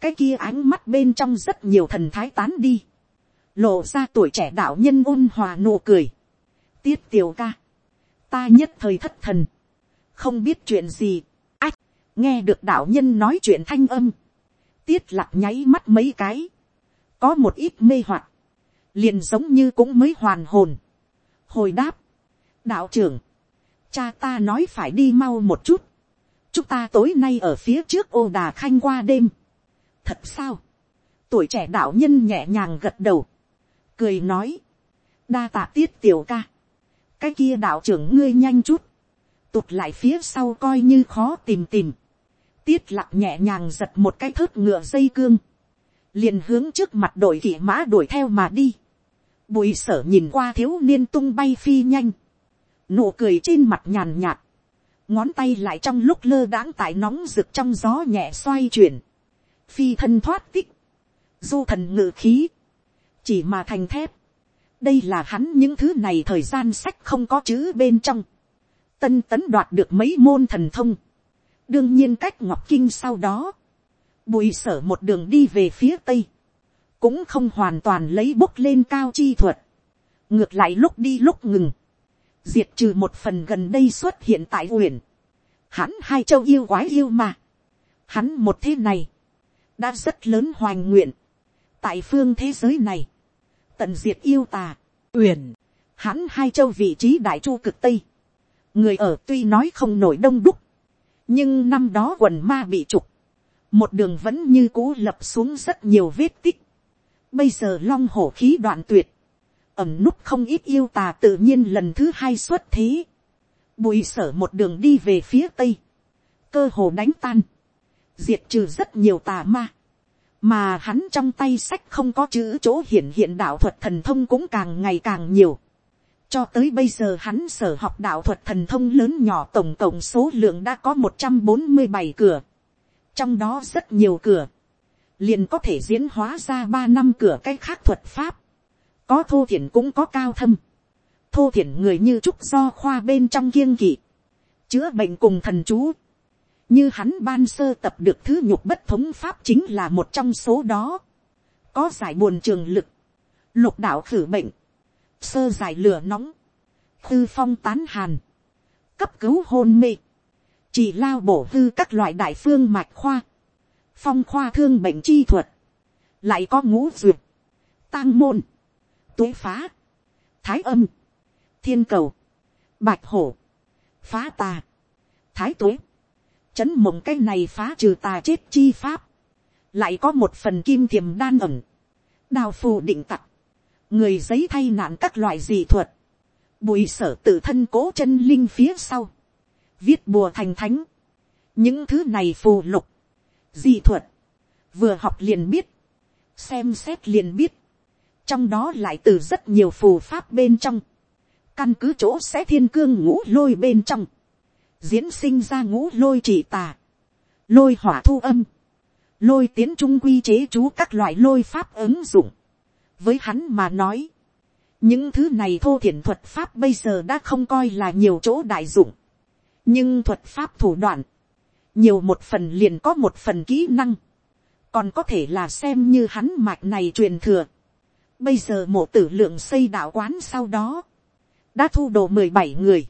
cái kia ánh mắt bên trong rất nhiều thần thái tán đi, lộ ra tuổi trẻ đạo nhân ôn hòa nụ cười, tiết tiểu ca, ta nhất thời thất thần, không biết chuyện gì, ách, nghe được đạo nhân nói chuyện thanh âm, tiết lạc nháy mắt mấy cái, có một ít mê hoặc, liền giống như cũng mới hoàn hồn, hồi đáp, đạo trưởng, cha ta nói phải đi mau một chút, chúng ta tối nay ở phía trước ô đà khanh qua đêm, thật sao, tuổi trẻ đạo nhân nhẹ nhàng gật đầu, cười nói, đa tạ tiết tiểu ca, cái kia đạo trưởng ngươi nhanh chút, tụt lại phía sau coi như khó tìm tìm, tiết lặng nhẹ nhàng giật một cái thớt ngựa dây cương, liền hướng trước mặt đội kỵ mã đuổi theo mà đi, bùi sở nhìn qua thiếu niên tung bay phi nhanh, nụ cười trên mặt nhàn nhạt, ngón tay lại trong lúc lơ đãng tại nóng rực trong gió nhẹ xoay chuyển, phi thân thoát tích, du thần ngự khí, chỉ mà thành thép, đây là hắn những thứ này thời gian sách không có chữ bên trong, tân tấn đoạt được mấy môn thần thông, đương nhiên cách ngọc kinh sau đó, bùi sở một đường đi về phía tây, cũng không hoàn toàn lấy bốc lên cao chi thuật, ngược lại lúc đi lúc ngừng, diệt trừ một phần gần đây xuất hiện tại uyển, hắn hai châu yêu quái yêu mà, hắn một thế này, đã rất lớn hoành nguyện, tại phương thế giới này, tận diệt yêu tà, uyển, hắn hai châu vị trí đại chu cực tây, người ở tuy nói không nổi đông đúc, nhưng năm đó quần ma bị trục, một đường vẫn như cũ lập xuống rất nhiều vết tích, bây giờ long hổ khí đoạn tuyệt, ẩm nút không ít yêu tà tự nhiên lần thứ hai xuất thế, bùi sở một đường đi về phía tây, cơ hồ đánh tan, diệt trừ rất nhiều tà ma, mà hắn trong tay sách không có chữ chỗ hiện hiện đạo thuật thần thông cũng càng ngày càng nhiều. cho tới bây giờ hắn sở học đạo thuật thần thông lớn nhỏ tổng cộng số lượng đã có một trăm bốn mươi bảy cửa, trong đó rất nhiều cửa, liền có thể diễn hóa ra ba năm cửa cái khác thuật pháp, có thô thiển cũng có cao thâm, thô thiển người như trúc do khoa bên trong kiêng kỵ, chữa bệnh cùng thần chú, như hắn ban sơ tập được thứ nhục bất thống pháp chính là một trong số đó, có giải buồn trường lực, lục đạo khử bệnh, sơ giải lửa nóng, tư phong tán hàn, cấp cứu hôn mê, chỉ lao bổ hư các loại đại phương mạch khoa, phong khoa thương bệnh chi thuật, lại có ngũ duyệt, tang môn, tuế phá, thái âm, thiên cầu, bạch hổ, phá tà, thái tuế, chấn mộng cái này phá trừ tà chết chi pháp, lại có một phần kim thiềm đan ẩm, đào phù định tặc, người giấy thay nạn các loại dị thuật, bùi sở tự thân cố chân linh phía sau, viết bùa thành thánh, những thứ này phù lục, di thuật, vừa học liền biết, xem xét liền biết, trong đó lại từ rất nhiều phù pháp bên trong, căn cứ chỗ sẽ thiên cương ngũ lôi bên trong, diễn sinh ra ngũ lôi trị tà, lôi hỏa thu âm, lôi tiến trung quy chế chú các loại lôi pháp ứng dụng, với hắn mà nói, những thứ này thô thiển thuật pháp bây giờ đã không coi là nhiều chỗ đại dụng, nhưng thuật pháp thủ đoạn, nhiều một phần liền có một phần kỹ năng, còn có thể là xem như hắn mạch này truyền thừa. Bây giờ mộ tử lượng xây đạo quán sau đó, đã thu đồ mười bảy người,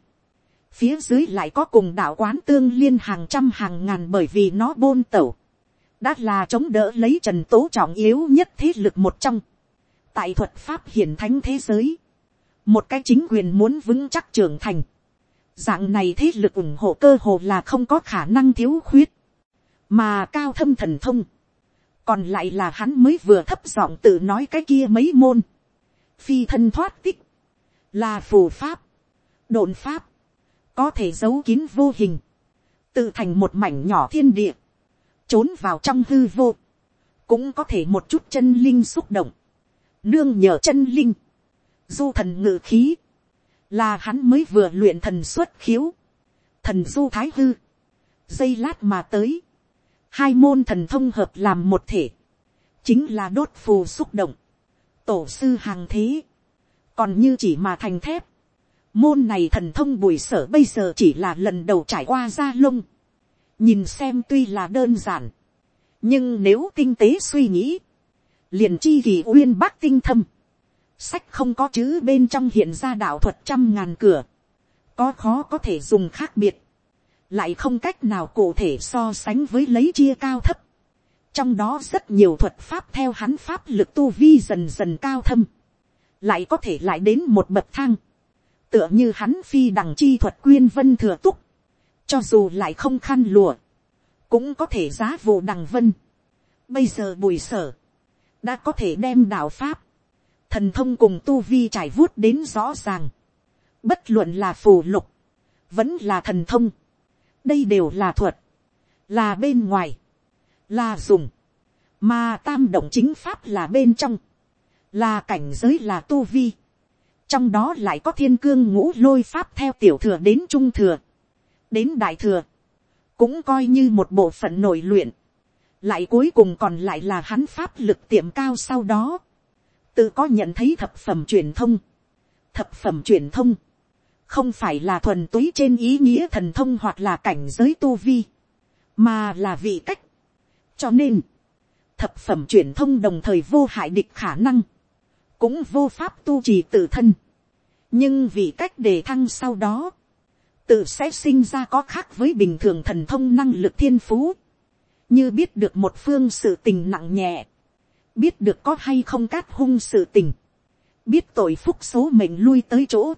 phía dưới lại có cùng đạo quán tương liên hàng trăm hàng ngàn bởi vì nó bôn tẩu, đã là chống đỡ lấy trần tố trọng yếu nhất thế lực một trong, tại thuật pháp hiển thánh thế giới, một cái chính quyền muốn vững chắc trưởng thành, dạng này thế lực ủng hộ cơ hồ là không có khả năng thiếu khuyết, mà cao thâm thần thông, còn lại là hắn mới vừa thấp giọng tự nói cái kia mấy môn, phi thân thoát tích, là phù pháp, đồn pháp, có thể giấu kín vô hình, tự thành một mảnh nhỏ thiên địa, trốn vào trong hư vô, cũng có thể một chút chân linh xúc động, nương nhờ chân linh, du thần ngự khí, là hắn mới vừa luyện thần xuất khiếu, thần du thái hư, giây lát mà tới, hai môn thần thông hợp làm một thể, chính là đốt phù xúc động, tổ sư hàng thế, còn như chỉ mà thành thép, môn này thần thông bùi sở bây giờ chỉ là lần đầu trải qua gia lông, nhìn xem tuy là đơn giản, nhưng nếu tinh tế suy nghĩ, liền chi kỳ uyên bác tinh thâm, sách không có chữ bên trong hiện ra đạo thuật trăm ngàn cửa, có khó có thể dùng khác biệt, lại không cách nào cụ thể so sánh với lấy chia cao thấp. trong đó rất nhiều thuật pháp theo hắn pháp lực tu vi dần dần cao thâm, lại có thể lại đến một bậc thang, tựa như hắn phi đằng chi thuật quyên vân thừa túc, cho dù lại không khăn lùa, cũng có thể giá vụ đằng vân. bây giờ bùi sở, đã có thể đem đạo pháp, thần thông cùng tu vi trải vuốt đến rõ ràng, bất luận là phù lục, vẫn là thần thông, đây đều là thuật, là bên ngoài, là dùng, mà tam động chính pháp là bên trong, là cảnh giới là tu vi, trong đó lại có thiên cương ngũ lôi pháp theo tiểu thừa đến trung thừa, đến đại thừa, cũng coi như một bộ phận nội luyện, lại cuối cùng còn lại là hắn pháp lực tiệm cao sau đó, tự có nhận thấy thập phẩm truyền thông, thập phẩm truyền thông, không phải là thuần túy trên ý nghĩa thần thông hoặc là cảnh giới tu vi, mà là vị cách. cho nên, thập phẩm truyền thông đồng thời vô hại địch khả năng, cũng vô pháp tu trì tự thân. nhưng vị cách đề thăng sau đó, tự sẽ sinh ra có khác với bình thường thần thông năng lực thiên phú, như biết được một phương sự tình nặng nhẹ, biết được có hay không cát hung sự tình, biết tội phúc số mệnh lui tới chỗ,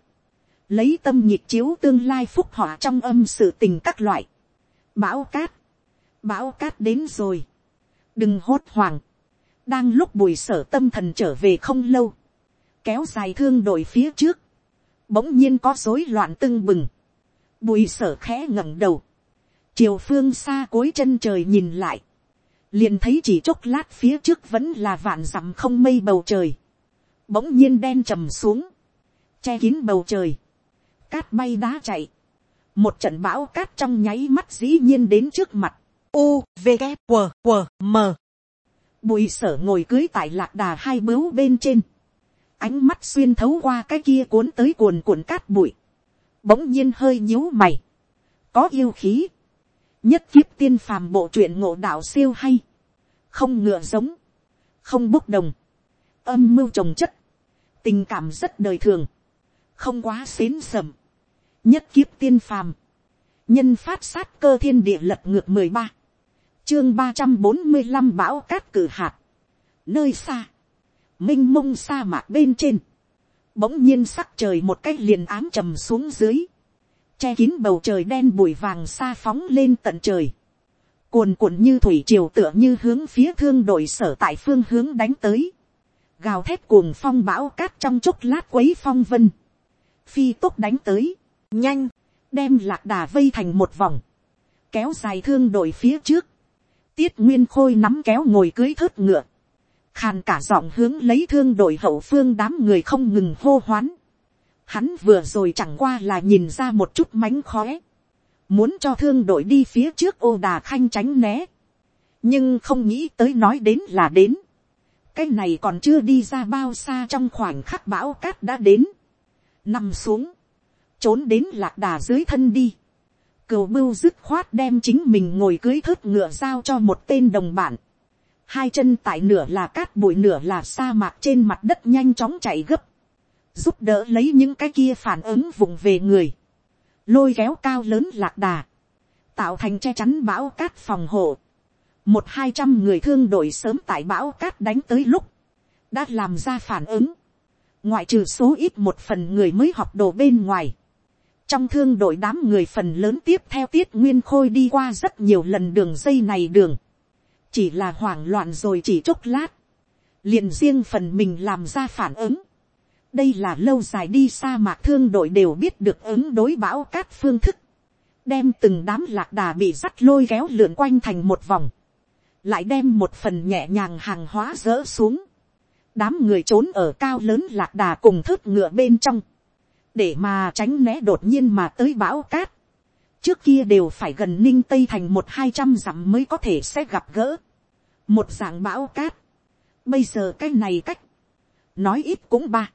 lấy tâm nhịp chiếu tương lai phúc họa trong âm sự tình các loại, bão cát, bão cát đến rồi, đừng hốt hoảng, đang lúc bùi sở tâm thần trở về không lâu, kéo dài thương đội phía trước, bỗng nhiên có rối loạn tưng bừng, bùi sở khẽ ngẩng đầu, chiều phương xa cối chân trời nhìn lại, liền thấy chỉ chốc lát phía trước vẫn là vạn dặm không mây bầu trời, bỗng nhiên đen trầm xuống, che kín bầu trời, cát bay đá chạy, một trận bão cát trong nháy mắt dĩ nhiên đến trước mặt, u v g q q m. Bùi sở ngồi cưới tại lạc đà hai bướu bên trên, ánh mắt xuyên thấu qua cái kia cuốn tới cuồn cuộn cát bụi, bỗng nhiên hơi nhíu mày, có yêu khí, nhất kiếp tiên phàm bộ truyện ngộ đạo siêu hay, không ngựa giống, không bốc đồng, âm mưu trồng chất, tình cảm rất đời thường, không quá xến sầm, nhất kiếp tiên phàm, nhân phát sát cơ thiên địa lật ngược mười ba, chương ba trăm bốn mươi năm bão cát cử hạt, nơi xa, m i n h mông sa mạc bên trên, bỗng nhiên sắc trời một cách liền ám trầm xuống dưới, che kín bầu trời đen bụi vàng xa phóng lên tận trời, cuồn cuộn như thủy triều tựa như hướng phía thương đội sở tại phương hướng đánh tới, gào thép cuồng phong bão cát trong chốc lát quấy phong vân, phi tốc đánh tới, nhanh, đem lạc đà vây thành một vòng, kéo dài thương đội phía trước, tiết nguyên khôi nắm kéo ngồi cưới thớt ngựa, khàn cả giọng hướng lấy thương đội hậu phương đám người không ngừng hô hoán. Hắn vừa rồi chẳng qua là nhìn ra một chút mánh khóe, muốn cho thương đội đi phía trước ô đà khanh tránh né, nhưng không nghĩ tới nói đến là đến, cái này còn chưa đi ra bao xa trong khoảnh khắc bão cát đã đến, nằm xuống, trốn đến lạc đà dưới thân đi, cừu bưu dứt khoát đem chính mình ngồi cưới thớt ngựa giao cho một tên đồng bạn, hai chân tại nửa là cát bụi nửa là sa mạc trên mặt đất nhanh chóng chạy gấp, giúp đỡ lấy những cái kia phản ứng vùng về người, lôi kéo cao lớn lạc đà, tạo thành che chắn bão cát phòng hộ, một hai trăm người thương đội sớm tại bão cát đánh tới lúc, đã làm ra phản ứng, ngoại trừ số ít một phần người mới học đồ bên ngoài, trong thương đội đám người phần lớn tiếp theo tiết nguyên khôi đi qua rất nhiều lần đường dây này đường, chỉ là hoảng loạn rồi chỉ chốc lát, liền riêng phần mình làm ra phản ứng, đây là lâu dài đi sa mạc thương đội đều biết được ứng đối bão cát phương thức, đem từng đám lạc đà bị dắt lôi kéo lượn quanh thành một vòng, lại đem một phần nhẹ nhàng hàng hóa dỡ xuống, đám người trốn ở cao lớn lạc đà cùng thớt ngựa bên trong, để mà tránh né đột nhiên mà tới bão cát, trước kia đều phải gần ninh tây thành một hai trăm dặm mới có thể sẽ gặp gỡ, một dạng bão cát, bây giờ cái này cách, nói ít cũng ba,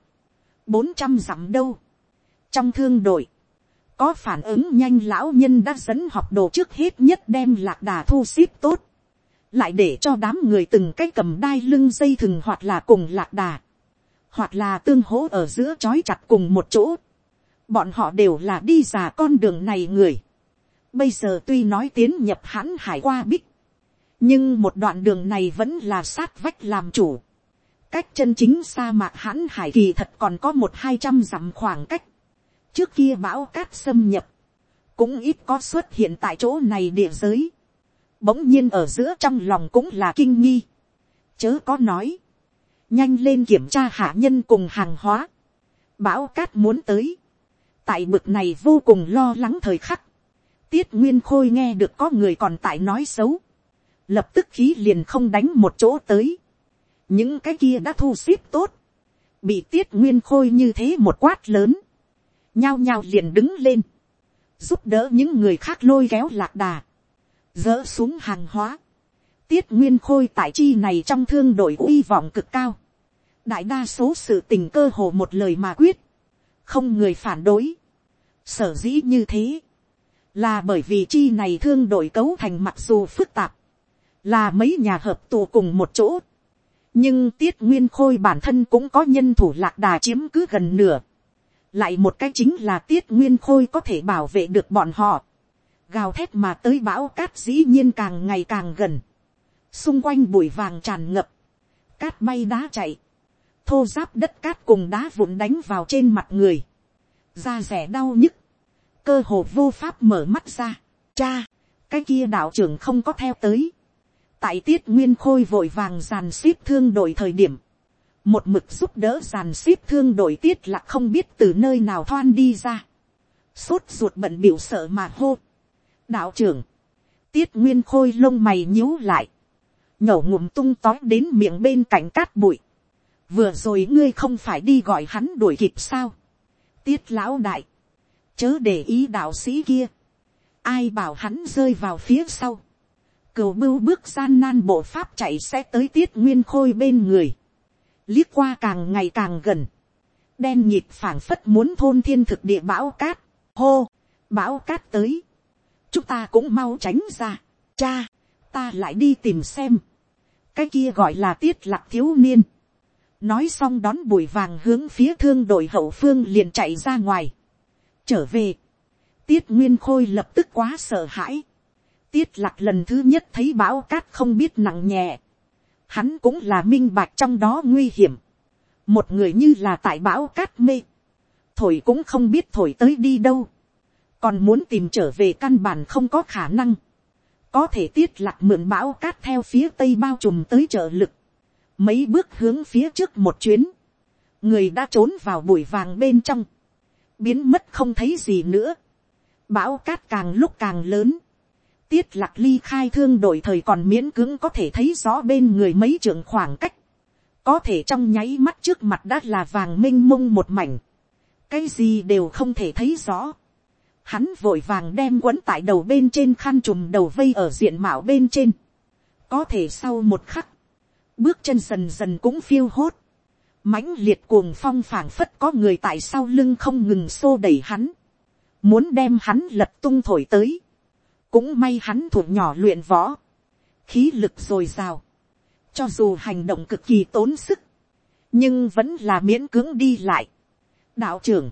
bốn trăm dặm đâu, trong thương đội, có phản ứng nhanh lão nhân đã dẫn học đồ trước hết nhất đem lạc đà thu xếp tốt, lại để cho đám người từng cái cầm đai lưng dây thừng hoặc là cùng lạc đà, hoặc là tương hỗ ở giữa trói chặt cùng một chỗ. Bọn họ đều là đi già con đường này người. Bây giờ tuy nói tiến nhập hãn hải qua bích, nhưng một đoạn đường này vẫn là sát vách làm chủ. Cách chân chính sa mạc hãn hải kỳ thật còn có một hai trăm dặm khoảng cách. Trước kia bão cát xâm nhập, cũng ít có xuất hiện tại chỗ này địa giới bỗng nhiên ở giữa trong lòng cũng là kinh nghi. Chớ có nói. Nhanh lên kiểm tra hạ nhân cùng hàng hóa. Bão cát muốn tới. Tại bực này vô cùng lo lắng thời khắc. Tiết Nguyên Khôi nghe được có người còn tại nói xấu. Lập tức khí liền không đánh một chỗ tới. Những cái kia đã thu xếp tốt. Bị Tiết Nguyên Khôi như thế một quát lớn. Nhao nhao liền đứng lên. Giúp đỡ những người khác lôi kéo lạc đà dỡ xuống hàng hóa. Tiết nguyên khôi tại chi này trong thương đội uy vọng cực cao. Đại đa số sự tình cơ hồ một lời mà quyết. Không người phản đối. Sở dĩ như thế. Là bởi vì chi này thương đội cấu thành mặc dù phức tạp. Là mấy nhà hợp tù cùng một chỗ. Nhưng tiết nguyên khôi bản thân cũng có nhân thủ lạc đà chiếm cứ gần nửa. Lại một cái chính là tiết nguyên khôi có thể bảo vệ được bọn họ. Gào thét mà tới bão cát dĩ nhiên càng ngày càng gần, xung quanh bụi vàng tràn ngập, cát bay đá chạy, thô giáp đất cát cùng đá vụn đánh vào trên mặt người, da rẻ đau nhức, cơ hồ vô pháp mở mắt ra, cha, cái kia đạo trưởng không có theo tới, tại tiết nguyên khôi vội vàng dàn xếp thương đội thời điểm, một mực giúp đỡ dàn xếp thương đội tiết là không biết từ nơi nào thoan đi ra, sốt ruột bận biểu sợ mà hô, đạo trưởng, tiết nguyên khôi lông mày nhíu lại, nhổ ngụm tung tói đến miệng bên cạnh cát bụi, vừa rồi ngươi không phải đi gọi hắn đuổi kịp sao, tiết lão đại, chớ để ý đạo sĩ kia, ai bảo hắn rơi vào phía sau, cừu bưu bước gian nan bộ pháp chạy sẽ tới tiết nguyên khôi bên người, liếc qua càng ngày càng gần, đen nhịp phảng phất muốn thôn thiên thực địa bão cát, hô, bão cát tới, chúng ta cũng mau tránh ra. cha, ta lại đi tìm xem. cái kia gọi là tiết lạc thiếu niên. nói xong đón bụi vàng hướng phía thương đội hậu phương liền chạy ra ngoài. trở về, tiết nguyên khôi lập tức quá sợ hãi tiết lạc lần thứ nhất thấy bão cát không biết nặng nhẹ. hắn cũng là minh bạch trong đó nguy hiểm. một người như là tại bão cát mê. thổi cũng không biết thổi tới đi đâu. Còn muốn tìm trở về căn bản không có khả năng, có thể tiết lạc mượn bão cát theo phía tây bao trùm tới trợ lực, mấy bước hướng phía trước một chuyến, người đã trốn vào bụi vàng bên trong, biến mất không thấy gì nữa, bão cát càng lúc càng lớn, tiết lạc ly khai thương đổi thời còn miễn cưỡng có thể thấy rõ bên người mấy trường khoảng cách, có thể trong nháy mắt trước mặt đã là vàng m i n h mông một mảnh, cái gì đều không thể thấy rõ, hắn vội vàng đem quấn tại đầu bên trên khăn trùm đầu vây ở diện mạo bên trên, có thể sau một khắc, bước chân dần dần cũng phiêu hốt, mãnh liệt cuồng phong phảng phất có người tại sau lưng không ngừng xô đẩy hắn, muốn đem hắn lật tung thổi tới, cũng may hắn thuộc nhỏ luyện võ, khí lực dồi dào, cho dù hành động cực kỳ tốn sức, nhưng vẫn là miễn cưỡng đi lại. đạo trưởng,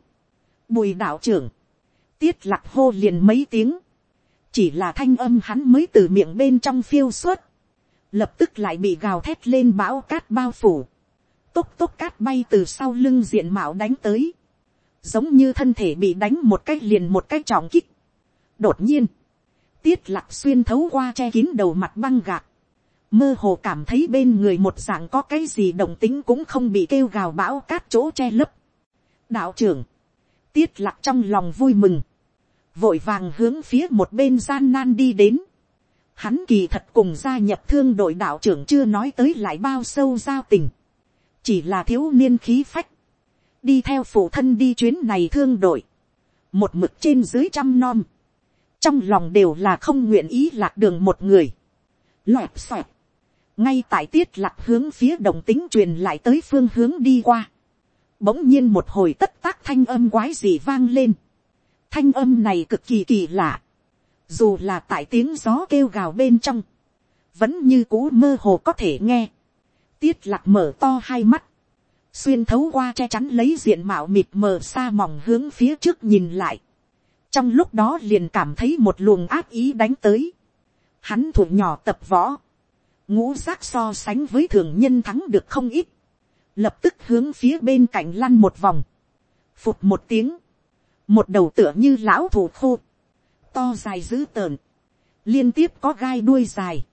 bùi đạo trưởng, tiết lạc hô liền mấy tiếng, chỉ là thanh âm hắn mới từ miệng bên trong phiêu suốt, lập tức lại bị gào thét lên bão cát bao phủ, tốc tốc cát bay từ sau lưng diện mạo đánh tới, giống như thân thể bị đánh một cách liền một cách trọng kích. đột nhiên, tiết lạc xuyên thấu qua che kín đầu mặt băng gạc, mơ hồ cảm thấy bên người một dạng có cái gì đồng tính cũng không bị kêu gào bão cát chỗ che lấp. đạo trưởng, tiết lạc trong lòng vui mừng, vội vàng hướng phía một bên gian nan đi đến. Hắn kỳ thật cùng gia nhập thương đội đạo trưởng chưa nói tới lại bao sâu giao tình. Chỉ là thiếu niên khí phách. Đi theo phụ thân đi chuyến này thương đội. Một mực trên dưới trăm non. Trong lòng đều là không nguyện ý lạc đường một người. Loẹp xoẹp. Ngay tại tiết lạc hướng phía đồng tính truyền lại tới phương hướng đi qua. Bỗng nhiên một hồi tất tác thanh âm quái gì vang lên Thanh âm này cực kỳ kỳ lạ. Dù là tại tiếng gió kêu gào bên trong. Vẫn như cũ mơ hồ có thể nghe. Tiết lạc mở to hai mắt. Xuyên thấu qua che chắn lấy diện mạo mịt mờ xa mỏng hướng phía trước nhìn lại. Trong lúc đó liền cảm thấy một luồng áp ý đánh tới. Hắn thủ nhỏ tập võ. Ngũ giác so sánh với thường nhân thắng được không ít. Lập tức hướng phía bên cạnh lăn một vòng. Phụt một tiếng một đầu tựa như lão thủ khô, to dài dữ tợn, liên tiếp có gai đuôi dài,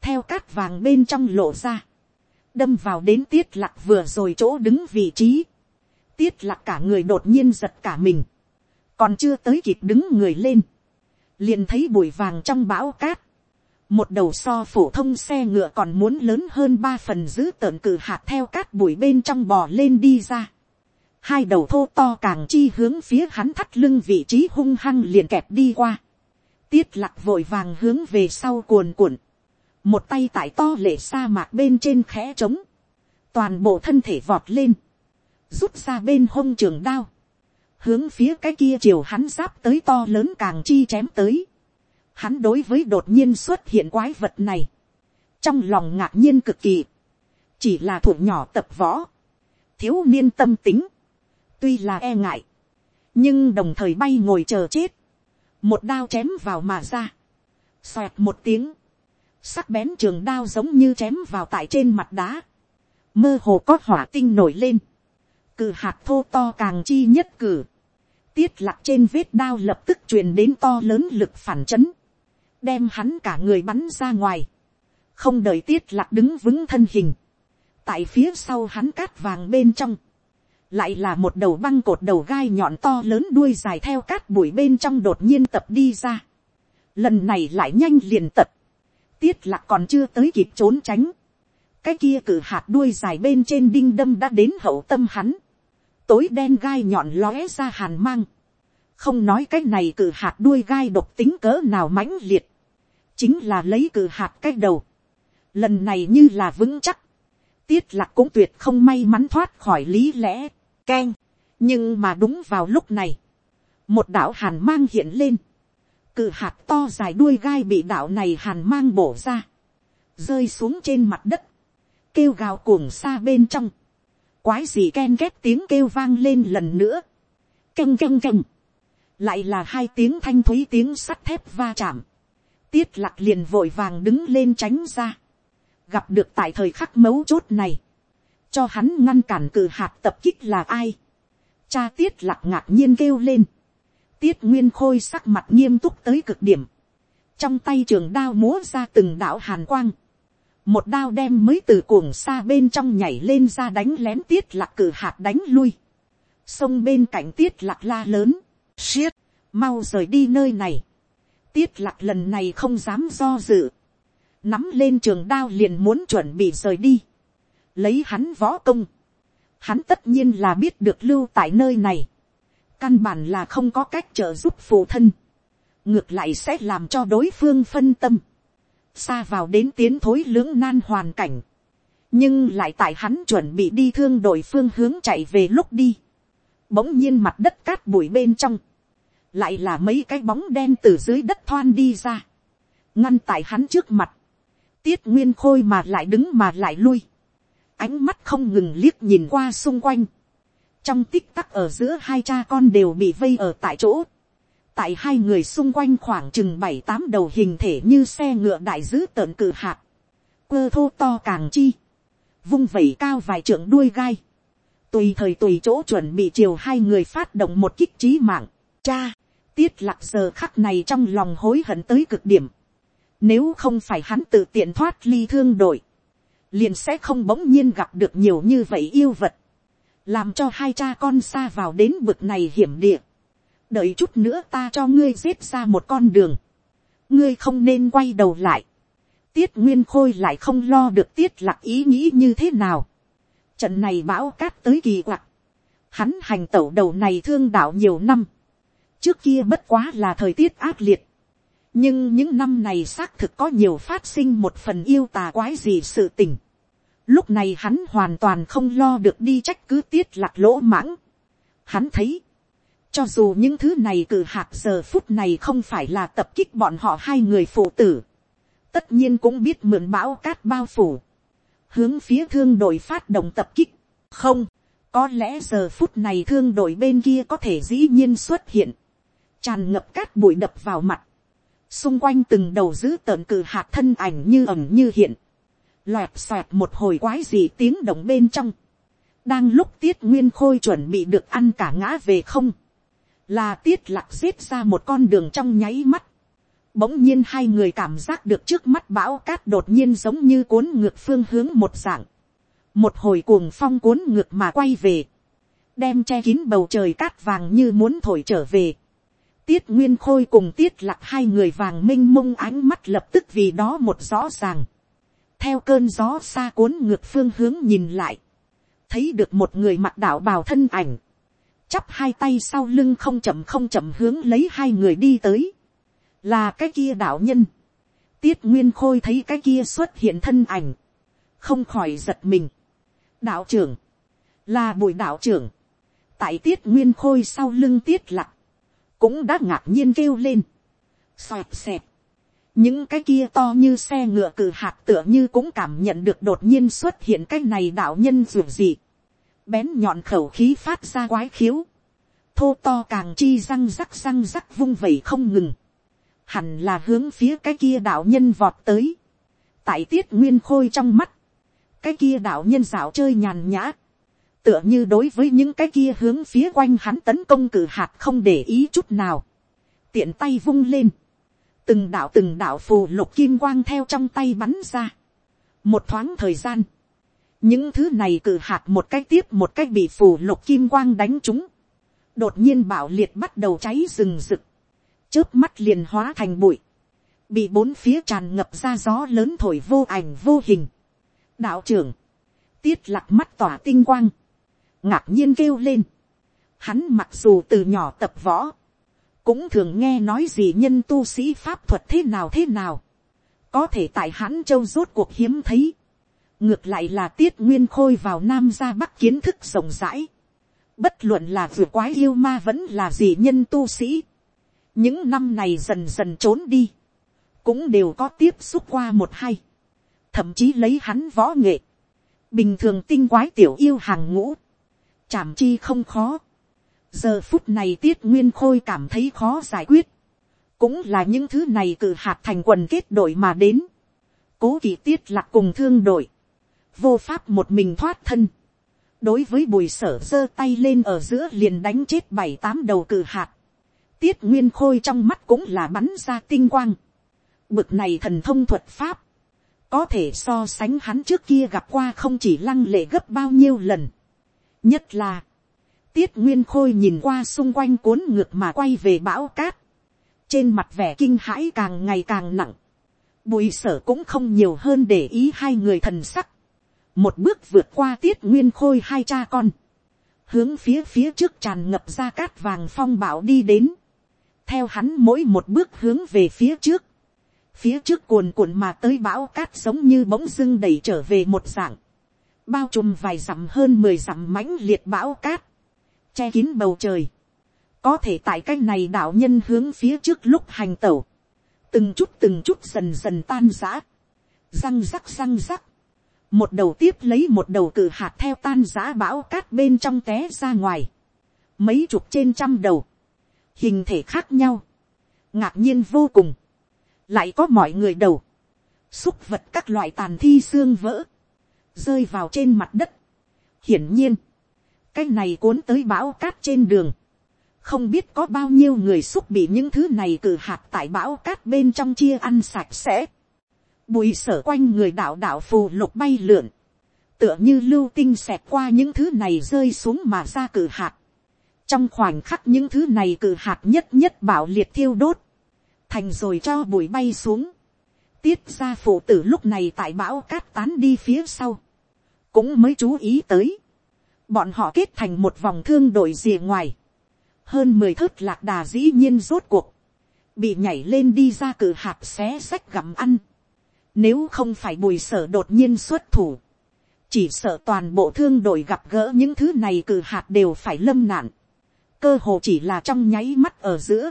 theo cát vàng bên trong lộ ra, đâm vào đến tiết lạc vừa rồi chỗ đứng vị trí, tiết lạc cả người đột nhiên giật cả mình, còn chưa tới kịp đứng người lên, liền thấy bụi vàng trong bão cát, một đầu so phổ thông xe ngựa còn muốn lớn hơn ba phần giữ tợn cử hạt theo cát bụi bên trong bò lên đi ra hai đầu thô to càng chi hướng phía hắn thắt lưng vị trí hung hăng liền kẹp đi qua. tiết lặc vội vàng hướng về sau cuồn cuộn. một tay tại to lệ sa mạc bên trên khẽ trống. toàn bộ thân thể vọt lên. rút ra bên hông trường đao hướng phía cái kia chiều hắn giáp tới to lớn càng chi chém tới. hắn đối với đột nhiên xuất hiện quái vật này. trong lòng ngạc nhiên cực kỳ. chỉ là thuộc nhỏ tập võ. thiếu niên tâm tính tuy là e ngại, nhưng đồng thời bay ngồi chờ chết, một đao chém vào mà ra, xoẹt một tiếng, sắc bén trường đao giống như chém vào tại trên mặt đá, mơ hồ có hỏa tinh nổi lên, cử hạt thô to càng chi nhất cử, tiết lạc trên vết đao lập tức truyền đến to lớn lực phản chấn, đem hắn cả người bắn ra ngoài, không đợi tiết lạc đứng vững thân hình, tại phía sau hắn cát vàng bên trong, lại là một đầu băng cột đầu gai nhọn to lớn đuôi dài theo cát bụi bên trong đột nhiên tập đi ra. Lần này lại nhanh liền tập. Tiết lạc còn chưa tới kịp trốn tránh. Cái kia cử hạt đuôi dài bên trên đinh đâm đã đến hậu tâm hắn. Tối đen gai nhọn lóe ra hàn mang. Không nói cái này cử hạt đuôi gai độc tính cỡ nào mãnh liệt. Chính là lấy cử hạt cái đầu. Lần này như là vững chắc. Tiết lạc cũng tuyệt không may mắn thoát khỏi lý lẽ. Keng, nhưng mà đúng vào lúc này, một đạo hàn mang hiện lên, cự hạt to dài đuôi gai bị đạo này hàn mang bổ ra, rơi xuống trên mặt đất, kêu gào cuồng xa bên trong, quái gì ken két tiếng kêu vang lên lần nữa, Căng căng căng. lại là hai tiếng thanh thúy tiếng sắt thép va chạm, tiết lạc liền vội vàng đứng lên tránh ra, gặp được tại thời khắc mấu chốt này, cho hắn ngăn cản cử hạt tập kích là ai. cha tiết lạc ngạc nhiên kêu lên. tiết nguyên khôi sắc mặt nghiêm túc tới cực điểm. trong tay trường đao múa ra từng đạo hàn quang một đao đem mới từ cuồng xa bên trong nhảy lên ra đánh lén tiết lạc cử hạt đánh lui. sông bên cạnh tiết lạc la lớn. siết, mau rời đi nơi này. tiết lạc lần này không dám do dự. nắm lên trường đao liền muốn chuẩn bị rời đi lấy hắn võ công, hắn tất nhiên là biết được lưu tại nơi này, căn bản là không có cách trợ giúp phụ thân, ngược lại sẽ làm cho đối phương phân tâm, xa vào đến tiến thối lưỡng nan hoàn cảnh, nhưng lại tại hắn chuẩn bị đi thương đội phương hướng chạy về lúc đi, bỗng nhiên mặt đất cát bụi bên trong, lại là mấy cái bóng đen từ dưới đất thoan đi ra, ngăn tại hắn trước mặt, tiết nguyên khôi mà lại đứng mà lại lui, ánh mắt không ngừng liếc nhìn qua xung quanh, trong tích tắc ở giữa hai cha con đều bị vây ở tại chỗ, tại hai người xung quanh khoảng chừng bảy tám đầu hình thể như xe ngựa đại dữ tợn cự hạt, quơ thô to càng chi, vung vẩy cao vài trượng đuôi gai, tùy thời tùy chỗ chuẩn bị chiều hai người phát động một kích trí mạng, cha, tiết lạc giờ khắc này trong lòng hối hận tới cực điểm, nếu không phải hắn tự tiện thoát ly thương đội, liền sẽ không bỗng nhiên gặp được nhiều như vậy yêu vật, làm cho hai cha con xa vào đến bực này hiểm địa đợi chút nữa ta cho ngươi giết ra một con đường, ngươi không nên quay đầu lại. tiết nguyên khôi lại không lo được tiết lạc ý nghĩ như thế nào. trận này bão cát tới kỳ quặc, hắn hành tẩu đầu này thương đạo nhiều năm, trước kia bất quá là thời tiết ác liệt, nhưng những năm này xác thực có nhiều phát sinh một phần yêu tà quái gì sự tình. Lúc này hắn hoàn toàn không lo được đi trách cứ tiết lạc lỗ mãng. Hắn thấy, cho dù những thứ này cử hạt giờ phút này không phải là tập kích bọn họ hai người phụ tử, tất nhiên cũng biết mượn bão cát bao phủ, hướng phía thương đội phát động tập kích. không, có lẽ giờ phút này thương đội bên kia có thể dĩ nhiên xuất hiện, tràn ngập cát bụi đập vào mặt, xung quanh từng đầu giữ tợn cử hạt thân ảnh như ẩm như hiện, loẹt xoẹt một hồi quái gì tiếng động bên trong, đang lúc tiết nguyên khôi chuẩn bị được ăn cả ngã về không, là tiết lạc xếp ra một con đường trong nháy mắt, bỗng nhiên hai người cảm giác được trước mắt bão cát đột nhiên giống như cuốn ngược phương hướng một dạng, một hồi cuồng phong cuốn ngược mà quay về, đem che kín bầu trời cát vàng như muốn thổi trở về, tiết nguyên khôi cùng tiết lạc hai người vàng minh mông ánh mắt lập tức vì đó một rõ ràng. theo cơn gió xa cuốn ngược phương hướng nhìn lại, thấy được một người mặc đạo bào thân ảnh, chắp hai tay sau lưng không chậm không chậm hướng lấy hai người đi tới, là cái kia đạo nhân. tiết nguyên khôi thấy cái kia xuất hiện thân ảnh, không khỏi giật mình. đạo trưởng, là bùi đạo trưởng, tại tiết nguyên khôi sau lưng tiết lạc, cũng đã ngạc nhiên kêu lên. Xoẹt xẹt. Những cái kia to như xe ngựa cử hạt tựa như cũng cảm nhận được đột nhiên xuất hiện cái này đạo nhân dù gì. Bén nhọn khẩu khí phát ra quái khiếu. Thô to càng chi răng rắc răng rắc vung vẩy không ngừng. Hẳn là hướng phía cái kia đạo nhân vọt tới. Tại tiết nguyên khôi trong mắt. Cái kia đạo nhân dạo chơi nhàn nhã tựa như đối với những cái kia hướng phía quanh hắn tấn công cử hạt không để ý chút nào. Tiện tay vung lên. Từng đạo từng đạo phù lục kim quang theo trong tay bắn ra. Một thoáng thời gian. Những thứ này cử hạt một cách tiếp một cách bị phù lục kim quang đánh chúng Đột nhiên bảo liệt bắt đầu cháy rừng rực. Chớp mắt liền hóa thành bụi. Bị bốn phía tràn ngập ra gió lớn thổi vô ảnh vô hình. Đạo trưởng. Tiết lặc mắt tỏa tinh quang ngạc nhiên kêu lên. Hắn mặc dù từ nhỏ tập võ, cũng thường nghe nói gì nhân tu sĩ pháp thuật thế nào thế nào. Có thể tại hắn châu rốt cuộc hiếm thấy. Ngược lại là tiết nguyên khôi vào nam ra bắc kiến thức rộng rãi. Bất luận là vừa quái yêu ma vẫn là gì nhân tu sĩ. Những năm này dần dần trốn đi. Cũng đều có tiếp xúc qua một hai. Thậm chí lấy hắn võ nghệ. Bình thường tinh quái tiểu yêu hàng ngũ chảm chi không khó. giờ phút này tiết nguyên khôi cảm thấy khó giải quyết. cũng là những thứ này cử hạt thành quần kết đội mà đến. cố kỳ tiết lạc cùng thương đội vô pháp một mình thoát thân. đối với bùi sở giơ tay lên ở giữa liền đánh chết bảy tám đầu cử hạt. tiết nguyên khôi trong mắt cũng là bắn ra tinh quang. bực này thần thông thuật pháp có thể so sánh hắn trước kia gặp qua không chỉ lăng lệ gấp bao nhiêu lần. Nhất là, tiết nguyên khôi nhìn qua xung quanh cuốn ngược mà quay về bão cát. Trên mặt vẻ kinh hãi càng ngày càng nặng. Bùi sở cũng không nhiều hơn để ý hai người thần sắc. Một bước vượt qua tiết nguyên khôi hai cha con. Hướng phía phía trước tràn ngập ra cát vàng phong bão đi đến. Theo hắn mỗi một bước hướng về phía trước. phía trước cuồn cuộn mà tới bão cát giống như bỗng dưng đẩy trở về một dạng, bao trùm vài dặm hơn mười dặm mãnh liệt bão cát, che kín bầu trời, có thể tại cái này đạo nhân hướng phía trước lúc hành tẩu, từng chút từng chút dần dần tan giã, răng rắc răng rắc, một đầu tiếp lấy một đầu cử hạt theo tan giã bão cát bên trong té ra ngoài, mấy chục trên trăm đầu, hình thể khác nhau, ngạc nhiên vô cùng, lại có mọi người đầu, xúc vật các loại tàn thi xương vỡ, rơi vào trên mặt đất. hiển nhiên, cái này cuốn tới bão cát trên đường, không biết có bao nhiêu người xúc bị những thứ này cử hạt tại bão cát bên trong chia ăn sạch sẽ. Bùi sở quanh người đạo đạo phù lục bay lượn, tựa như lưu tinh xẹt qua những thứ này rơi xuống mà ra cử hạt. Trong khoảnh khắc những thứ này cử hạt nhất nhất bảo liệt thiêu đốt, thành rồi cho bụi bay xuống. Tiết ra phụ tử lúc này tại bão cát tán đi phía sau, cũng mới chú ý tới. Bọn họ kết thành một vòng thương đội rìa ngoài hơn mười thước lạc đà dĩ nhiên rốt cuộc, bị nhảy lên đi ra cử hạt xé sách gặm ăn. Nếu không phải bùi sở đột nhiên xuất thủ, chỉ sợ toàn bộ thương đội gặp gỡ những thứ này cử hạt đều phải lâm nạn. Cơ hồ chỉ là trong nháy mắt ở giữa.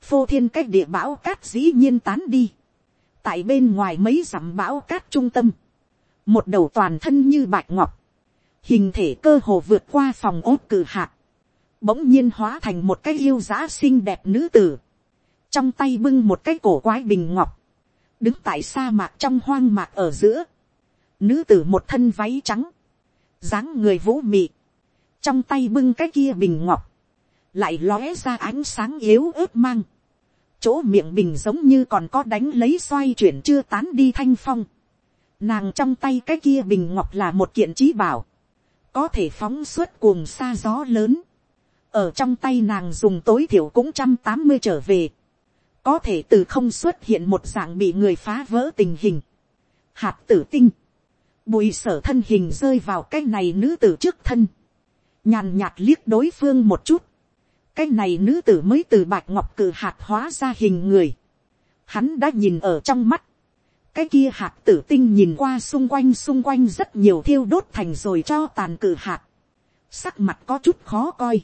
Phô thiên cách địa bão cát dĩ nhiên tán đi. Tại bên ngoài mấy dặm bão cát trung tâm. Một đầu toàn thân như bạch ngọc. Hình thể cơ hồ vượt qua phòng ốt cử hạt bỗng nhiên hóa thành một cái yêu giá xinh đẹp nữ tử, trong tay bưng một cái cổ quái bình ngọc, đứng tại sa mạc trong hoang mạc ở giữa, nữ tử một thân váy trắng, dáng người vũ mị, trong tay bưng cái kia bình ngọc, lại lóe ra ánh sáng yếu ớt mang, chỗ miệng bình giống như còn có đánh lấy xoay chuyển chưa tán đi thanh phong, nàng trong tay cái kia bình ngọc là một kiện trí bảo, có thể phóng suốt cuồng xa gió lớn, ở trong tay nàng dùng tối thiểu cũng trăm tám mươi trở về, có thể từ không xuất hiện một dạng bị người phá vỡ tình hình. hạt tử tinh, bùi sở thân hình rơi vào cái này nữ tử trước thân, nhàn nhạt liếc đối phương một chút, cái này nữ tử mới từ bạch ngọc cử hạt hóa ra hình người, hắn đã nhìn ở trong mắt, cái kia hạt tử tinh nhìn qua xung quanh xung quanh rất nhiều thiêu đốt thành rồi cho tàn cử hạt, sắc mặt có chút khó coi,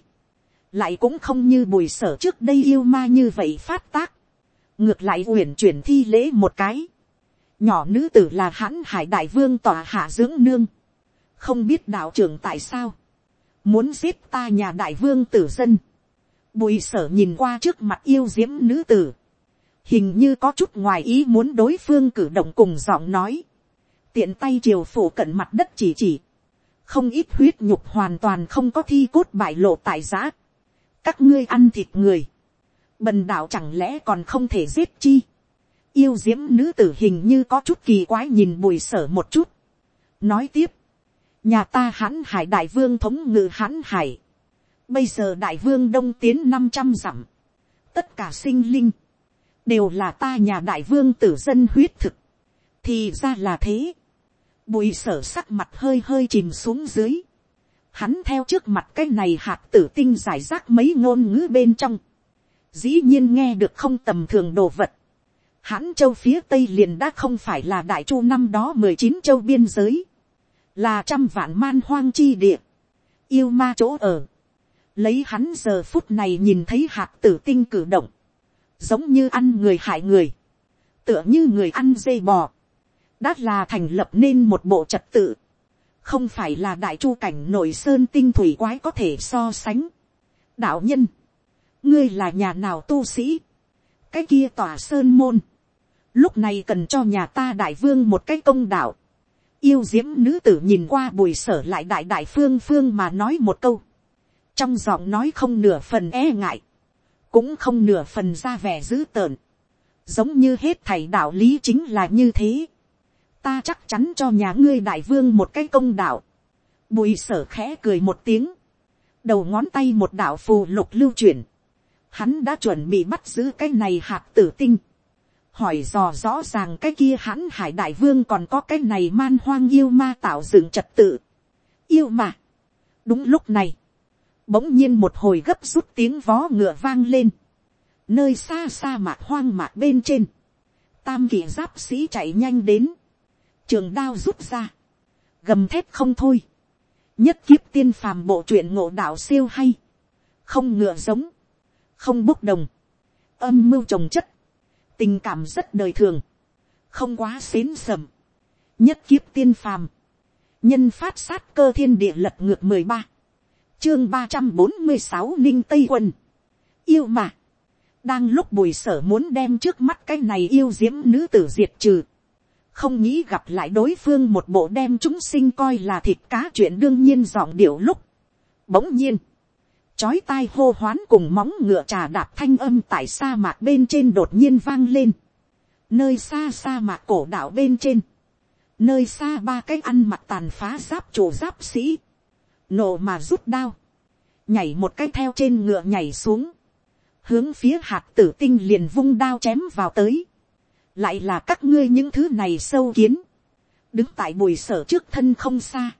lại cũng không như bùi sở trước đây yêu ma như vậy phát tác, ngược lại uyển chuyển thi lễ một cái, nhỏ nữ tử là hãn hải đại vương tòa hạ dưỡng nương, không biết đạo trưởng tại sao, muốn giết ta nhà đại vương tử dân, bùi sở nhìn qua trước mặt yêu diễm nữ tử, hình như có chút ngoài ý muốn đối phương cử động cùng giọng nói, tiện tay triều phủ cận mặt đất chỉ chỉ, không ít huyết nhục hoàn toàn không có thi cốt bại lộ tại giá, các ngươi ăn thịt người, bần đạo chẳng lẽ còn không thể giết chi, yêu diễm nữ tử hình như có chút kỳ quái nhìn bùi sở một chút, nói tiếp, nhà ta hãn hải đại vương thống ngự hãn hải, bây giờ đại vương đông tiến năm trăm dặm, tất cả sinh linh, đều là ta nhà đại vương tử dân huyết thực, thì ra là thế, bùi sở sắc mặt hơi hơi chìm xuống dưới, hắn theo trước mặt cái này hạt tử tinh giải rác mấy ngôn ngữ bên trong, dĩ nhiên nghe được không tầm thường đồ vật. Hãn châu phía tây liền đã không phải là đại chu năm đó mười chín châu biên giới, là trăm vạn man hoang chi địa, yêu ma chỗ ở. Lấy hắn giờ phút này nhìn thấy hạt tử tinh cử động, giống như ăn người hại người, tựa như người ăn dây bò, đã là thành lập nên một bộ trật tự. Không phải là đại chu cảnh nội sơn tinh thủy quái có thể so sánh. đạo nhân, ngươi là nhà nào tu sĩ, cái kia tòa sơn môn, lúc này cần cho nhà ta đại vương một cái công đạo, yêu diễm nữ tử nhìn qua bùi sở lại đại đại phương phương mà nói một câu, trong giọng nói không nửa phần e ngại, cũng không nửa phần ra vẻ dữ tợn, giống như hết thầy đạo lý chính là như thế. Ta chắc chắn cho nhà ngươi đại vương một cái công đạo. Bùi sở khẽ cười một tiếng. Đầu ngón tay một đạo phù lục lưu chuyển. Hắn đã chuẩn bị bắt giữ cái này hạt tử tinh. Hỏi dò rõ ràng cái kia hắn hải đại vương còn có cái này man hoang yêu ma tạo dựng trật tự. Yêu mà. Đúng lúc này. Bỗng nhiên một hồi gấp rút tiếng vó ngựa vang lên. Nơi xa xa mạc hoang mạc bên trên tam kỳ giáp sĩ chạy nhanh đến, trường đao rút ra, gầm thép không thôi, nhất kiếp tiên phàm bộ truyện ngộ đạo siêu hay, không ngựa giống, không bốc đồng, âm mưu trồng chất, tình cảm rất đời thường, không quá xến sầm, nhất kiếp tiên phàm, nhân phát sát cơ thiên địa lật ngược mười ba, chương ba trăm bốn mươi sáu ninh tây quân, yêu mà, đang lúc bùi sở muốn đem trước mắt cái này yêu diễm nữ tử diệt trừ, không nghĩ gặp lại đối phương một bộ đem chúng sinh coi là thịt cá chuyện đương nhiên giọng điệu lúc. Bỗng nhiên, chói tai hô hoán cùng móng ngựa trà đạp thanh âm tại sa mạc bên trên đột nhiên vang lên. Nơi xa sa mạc cổ đạo bên trên. Nơi xa ba cái ăn mặc tàn phá giáp chủ giáp sĩ. Nổ mà rút đao. Nhảy một cái theo trên ngựa nhảy xuống. Hướng phía hạt tử tinh liền vung đao chém vào tới lại là các ngươi những thứ này sâu kiến, đứng tại bùi sở trước thân không xa,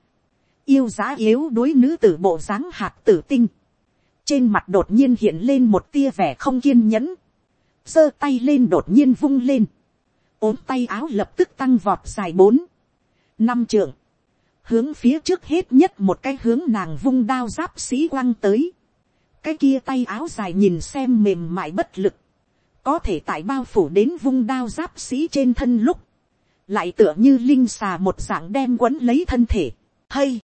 yêu giá yếu đối nữ tử bộ dáng hạt tử tinh, trên mặt đột nhiên hiện lên một tia vẻ không kiên nhẫn, giơ tay lên đột nhiên vung lên, ốm tay áo lập tức tăng vọt dài bốn, năm trượng, hướng phía trước hết nhất một cái hướng nàng vung đao giáp sĩ quăng tới, cái kia tay áo dài nhìn xem mềm mại bất lực, có thể tại bao phủ đến vung đao giáp sĩ trên thân lúc, lại tựa như linh xà một dạng đem quấn lấy thân thể, hay,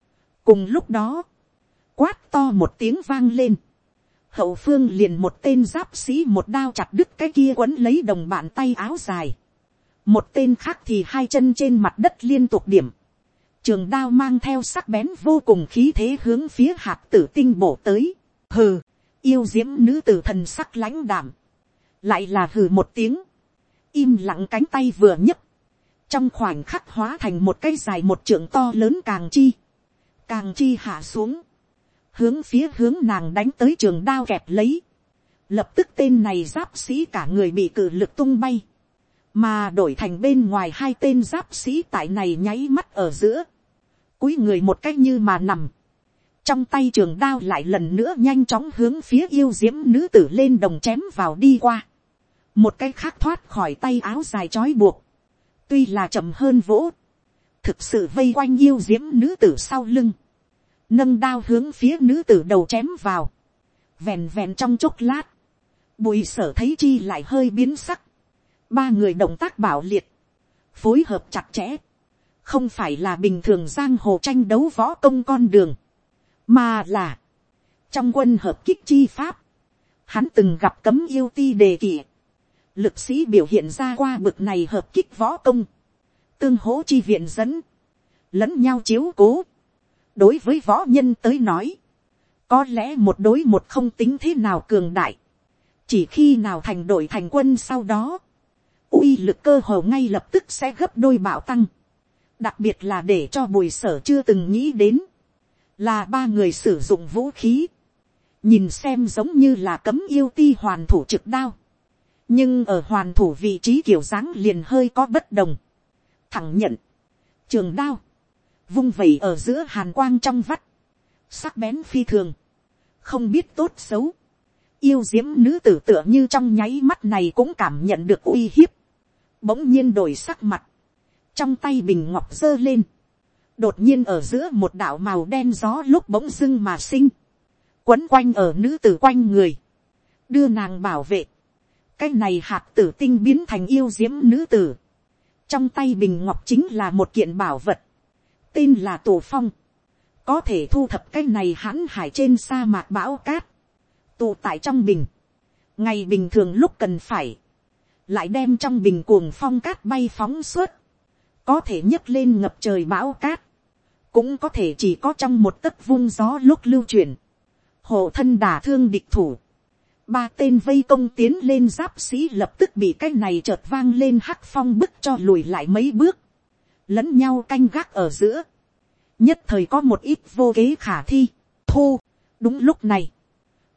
cùng lúc đó, quát to một tiếng vang lên, hậu phương liền một tên giáp sĩ một đao chặt đứt cái kia quấn lấy đồng bạn tay áo dài, một tên khác thì hai chân trên mặt đất liên tục điểm, trường đao mang theo sắc bén vô cùng khí thế hướng phía hạt tử tinh bổ tới, hừ, yêu diễm nữ tử thần sắc lãnh đảm, lại là hừ một tiếng, im lặng cánh tay vừa nhấc, trong khoảnh khắc hóa thành một cây dài một trượng to lớn càng chi, càng chi hạ xuống, hướng phía hướng nàng đánh tới trường đao kẹp lấy, lập tức tên này giáp sĩ cả người bị cử lực tung bay, mà đổi thành bên ngoài hai tên giáp sĩ tại này nháy mắt ở giữa, cúi người một cách như mà nằm, trong tay trường đao lại lần nữa nhanh chóng hướng phía yêu diễm nữ tử lên đồng chém vào đi qua. Một cái khác thoát khỏi tay áo dài trói buộc, tuy là chậm hơn vỗ, thực sự vây quanh yêu diễm nữ tử sau lưng, nâng đao hướng phía nữ tử đầu chém vào, vèn vèn trong chốc lát, bùi sở thấy chi lại hơi biến sắc, ba người động tác bảo liệt, phối hợp chặt chẽ, không phải là bình thường giang hồ tranh đấu võ công con đường, mà là trong quân hợp kích chi pháp, hắn từng gặp cấm yêu ti đề kỷ, lực sĩ biểu hiện ra qua bực này hợp kích võ công, tương hỗ chi viện dẫn, lẫn nhau chiếu cố đối với võ nhân tới nói, có lẽ một đối một không tính thế nào cường đại, chỉ khi nào thành đội thành quân sau đó, uy lực cơ hồ ngay lập tức sẽ gấp đôi bạo tăng, đặc biệt là để cho bùi sở chưa từng nghĩ đến, là ba người sử dụng vũ khí, nhìn xem giống như là cấm yêu ti hoàn thủ trực đao, nhưng ở hoàn thủ vị trí kiểu dáng liền hơi có bất đồng. thẳng nhận, trường đao, vung vẩy ở giữa hàn quang trong vắt, sắc bén phi thường, không biết tốt xấu, yêu diễm nữ tử tựa như trong nháy mắt này cũng cảm nhận được uy hiếp, bỗng nhiên đổi sắc mặt, trong tay bình ngọc giơ lên, đột nhiên ở giữa một đạo màu đen gió lúc bỗng dưng mà sinh, quấn quanh ở nữ tử quanh người, đưa nàng bảo vệ, cái này hạt tử tinh biến thành yêu diễm nữ tử. trong tay bình ngọc chính là một kiện bảo vật, tên là tổ phong, có thể thu thập cái này hãn hải trên sa mạc bão cát, tụ tại trong bình, ngày bình thường lúc cần phải, lại đem trong bình cuồng phong cát bay phóng suốt, có thể nhấc lên ngập trời bão cát, cũng có thể chỉ có trong một tấc vung gió lúc lưu chuyển. hộ thân đả thương địch thủ, ba tên vây công tiến lên giáp sĩ lập tức bị cái này chợt vang lên hắc phong bức cho lùi lại mấy bước, lẫn nhau canh gác ở giữa, nhất thời có một ít vô kế khả thi, thu, đúng lúc này,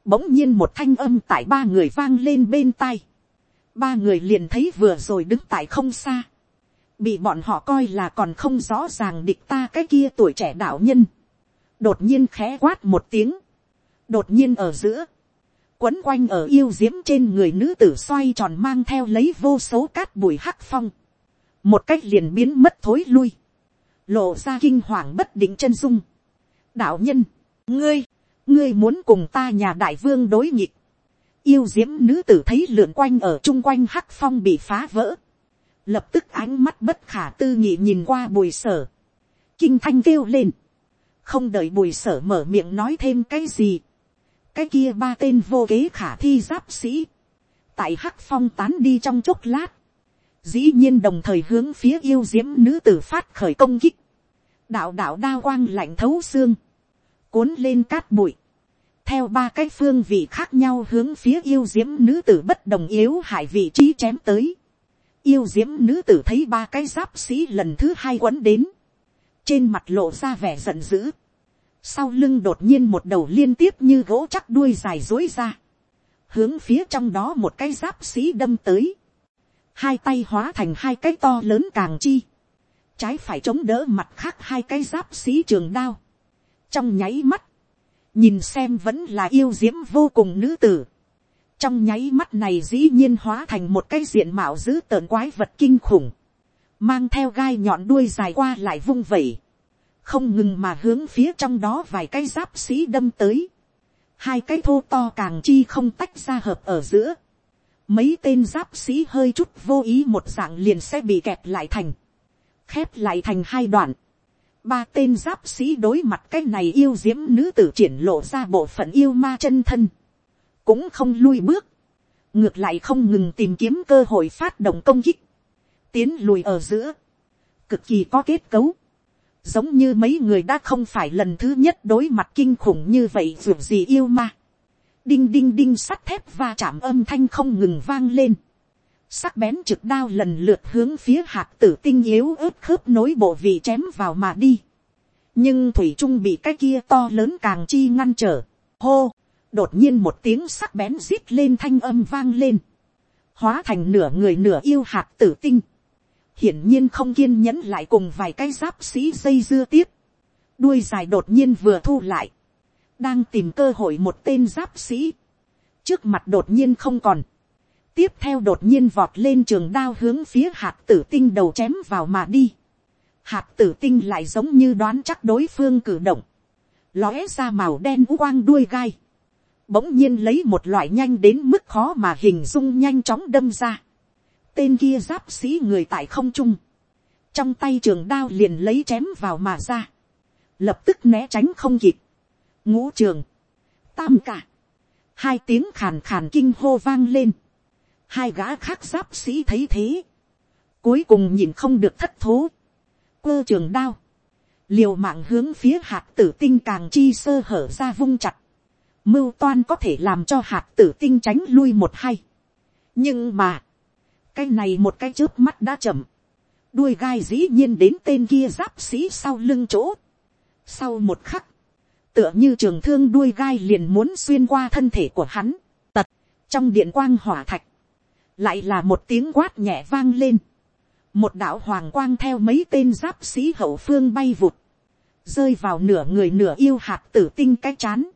bỗng nhiên một thanh âm tại ba người vang lên bên tai, ba người liền thấy vừa rồi đứng tại không xa, bị bọn họ coi là còn không rõ ràng địch ta cái kia tuổi trẻ đạo nhân, đột nhiên khẽ quát một tiếng, đột nhiên ở giữa, quấn quanh ở yêu diễm trên người nữ tử xoay tròn mang theo lấy vô số cát bụi hắc phong, một cách liền biến mất thối lui, lộ ra kinh hoàng bất định chân dung. đạo nhân, ngươi, ngươi muốn cùng ta nhà đại vương đối nghịch, yêu diễm nữ tử thấy lượn quanh ở chung quanh hắc phong bị phá vỡ, lập tức ánh mắt bất khả tư nghị nhìn qua bùi sở, kinh thanh kêu lên, không đợi bùi sở mở miệng nói thêm cái gì, cái kia ba tên vô kế khả thi giáp sĩ, tại hắc phong tán đi trong chốc lát, dĩ nhiên đồng thời hướng phía yêu diễm nữ tử phát khởi công kích, đạo đạo đa quang lạnh thấu xương, cuốn lên cát bụi, theo ba cái phương vị khác nhau hướng phía yêu diễm nữ tử bất đồng yếu hại vị trí chém tới. Yêu diễm nữ tử thấy ba cái giáp sĩ lần thứ hai quấn đến. Trên mặt lộ ra vẻ giận dữ. Sau lưng đột nhiên một đầu liên tiếp như gỗ chắc đuôi dài dối ra. Hướng phía trong đó một cái giáp sĩ đâm tới. Hai tay hóa thành hai cái to lớn càng chi. Trái phải chống đỡ mặt khác hai cái giáp sĩ trường đao. Trong nháy mắt nhìn xem vẫn là yêu diễm vô cùng nữ tử. trong nháy mắt này dĩ nhiên hóa thành một cái diện mạo dữ tợn quái vật kinh khủng, mang theo gai nhọn đuôi dài qua lại vung vẩy, không ngừng mà hướng phía trong đó vài cái giáp sĩ đâm tới, hai cái thô to càng chi không tách ra hợp ở giữa, mấy tên giáp sĩ hơi chút vô ý một dạng liền sẽ bị kẹp lại thành, khép lại thành hai đoạn, ba tên giáp sĩ đối mặt cái này yêu diễm nữ tử triển lộ ra bộ phận yêu ma chân thân, cũng không lui bước, ngược lại không ngừng tìm kiếm cơ hội phát động công kích, tiến lùi ở giữa, cực kỳ có kết cấu, giống như mấy người đã không phải lần thứ nhất đối mặt kinh khủng như vậy dù gì yêu ma, đinh đinh đinh sắt thép va chạm âm thanh không ngừng vang lên, sắc bén trực đao lần lượt hướng phía hạt tử tinh yếu ớt khớp nối bộ vị chém vào mà đi. nhưng thủy trung bị cái kia to lớn càng chi ngăn trở. hô, đột nhiên một tiếng sắc bén rít lên thanh âm vang lên. hóa thành nửa người nửa yêu hạt tử tinh. hiển nhiên không kiên nhẫn lại cùng vài cái giáp sĩ dây dưa tiếp. đuôi dài đột nhiên vừa thu lại đang tìm cơ hội một tên giáp sĩ. trước mặt đột nhiên không còn tiếp theo đột nhiên vọt lên trường đao hướng phía hạt tử tinh đầu chém vào mà đi. Hạt tử tinh lại giống như đoán chắc đối phương cử động. Lóe ra màu đen u quang đuôi gai. Bỗng nhiên lấy một loại nhanh đến mức khó mà hình dung nhanh chóng đâm ra. Tên kia giáp sĩ người tại không trung. Trong tay trường đao liền lấy chém vào mà ra. Lập tức né tránh không kịp. Ngũ trường. Tam cả. Hai tiếng khàn khàn kinh hô vang lên hai gã khác giáp sĩ thấy thế, cuối cùng nhìn không được thất thố, quơ trường đao, liều mạng hướng phía hạt tử tinh càng chi sơ hở ra vung chặt, mưu toan có thể làm cho hạt tử tinh tránh lui một hay. nhưng mà, cái này một cái trước mắt đã chậm, đuôi gai dĩ nhiên đến tên kia giáp sĩ sau lưng chỗ. sau một khắc, tựa như trường thương đuôi gai liền muốn xuyên qua thân thể của hắn, tật, trong điện quang hỏa thạch, lại là một tiếng quát nhẹ vang lên, một đạo hoàng quang theo mấy tên giáp sĩ hậu phương bay vụt, rơi vào nửa người nửa yêu hạt tử tinh cái chán,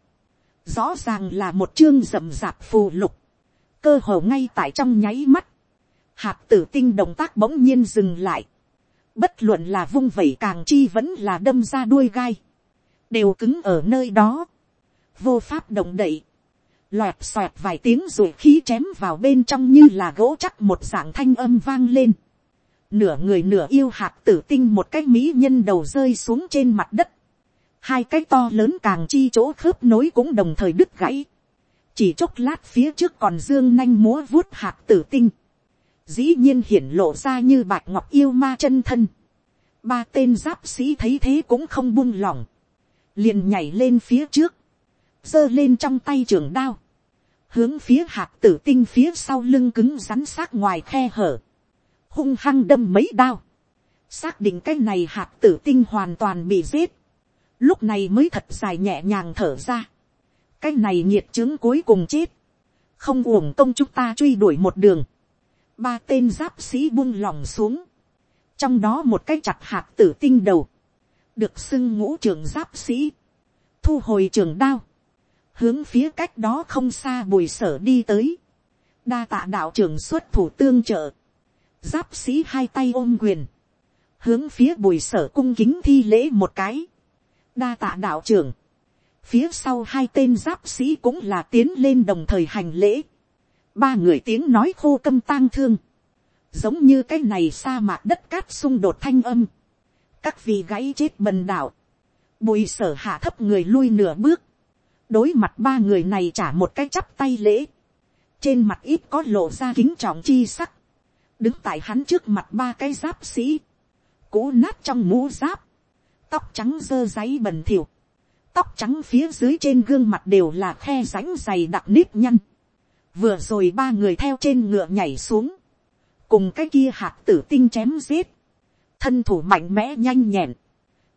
rõ ràng là một chương rậm rạp phù lục, cơ hồ ngay tại trong nháy mắt, hạt tử tinh động tác bỗng nhiên dừng lại, bất luận là vung vẩy càng chi vẫn là đâm ra đuôi gai, đều cứng ở nơi đó, vô pháp động đậy, loẹt xoẹt vài tiếng rồi khí chém vào bên trong như là gỗ chắc một dạng thanh âm vang lên. Nửa người nửa yêu hạt tử tinh một cái mỹ nhân đầu rơi xuống trên mặt đất. Hai cái to lớn càng chi chỗ khớp nối cũng đồng thời đứt gãy. Chỉ chốc lát phía trước còn dương nanh múa vuốt hạt tử tinh. Dĩ nhiên hiển lộ ra như bạch ngọc yêu ma chân thân. Ba tên giáp sĩ thấy thế cũng không buông lỏng. Liền nhảy lên phía trước giơ lên trong tay trường đao, hướng phía hạt tử tinh phía sau lưng cứng rắn xác ngoài khe hở, hung hăng đâm mấy đao, xác định cái này hạt tử tinh hoàn toàn bị giết, lúc này mới thật dài nhẹ nhàng thở ra, cái này nhiệt chứng cuối cùng chết, không uổng công chúng ta truy đuổi một đường, ba tên giáp sĩ buông lỏng xuống, trong đó một cái chặt hạt tử tinh đầu, được xưng ngũ trưởng giáp sĩ, thu hồi trường đao, hướng phía cách đó không xa bùi sở đi tới, đa tạ đạo trưởng xuất thủ tương trợ, giáp sĩ hai tay ôm quyền, hướng phía bùi sở cung kính thi lễ một cái, đa tạ đạo trưởng, phía sau hai tên giáp sĩ cũng là tiến lên đồng thời hành lễ, ba người tiếng nói khô câm tang thương, giống như cái này sa mạc đất cát xung đột thanh âm, các vị gãy chết bần đạo, bùi sở hạ thấp người lui nửa bước, đối mặt ba người này trả một cái chắp tay lễ, trên mặt ít có lộ ra kính trọng chi sắc, đứng tại hắn trước mặt ba cái giáp sĩ, cũ nát trong mũ giáp, tóc trắng dơ giấy bẩn thỉu, tóc trắng phía dưới trên gương mặt đều là khe rãnh dày đặc nếp nhăn, vừa rồi ba người theo trên ngựa nhảy xuống, cùng cái kia hạt tử tinh chém giết, thân thủ mạnh mẽ nhanh nhẹn,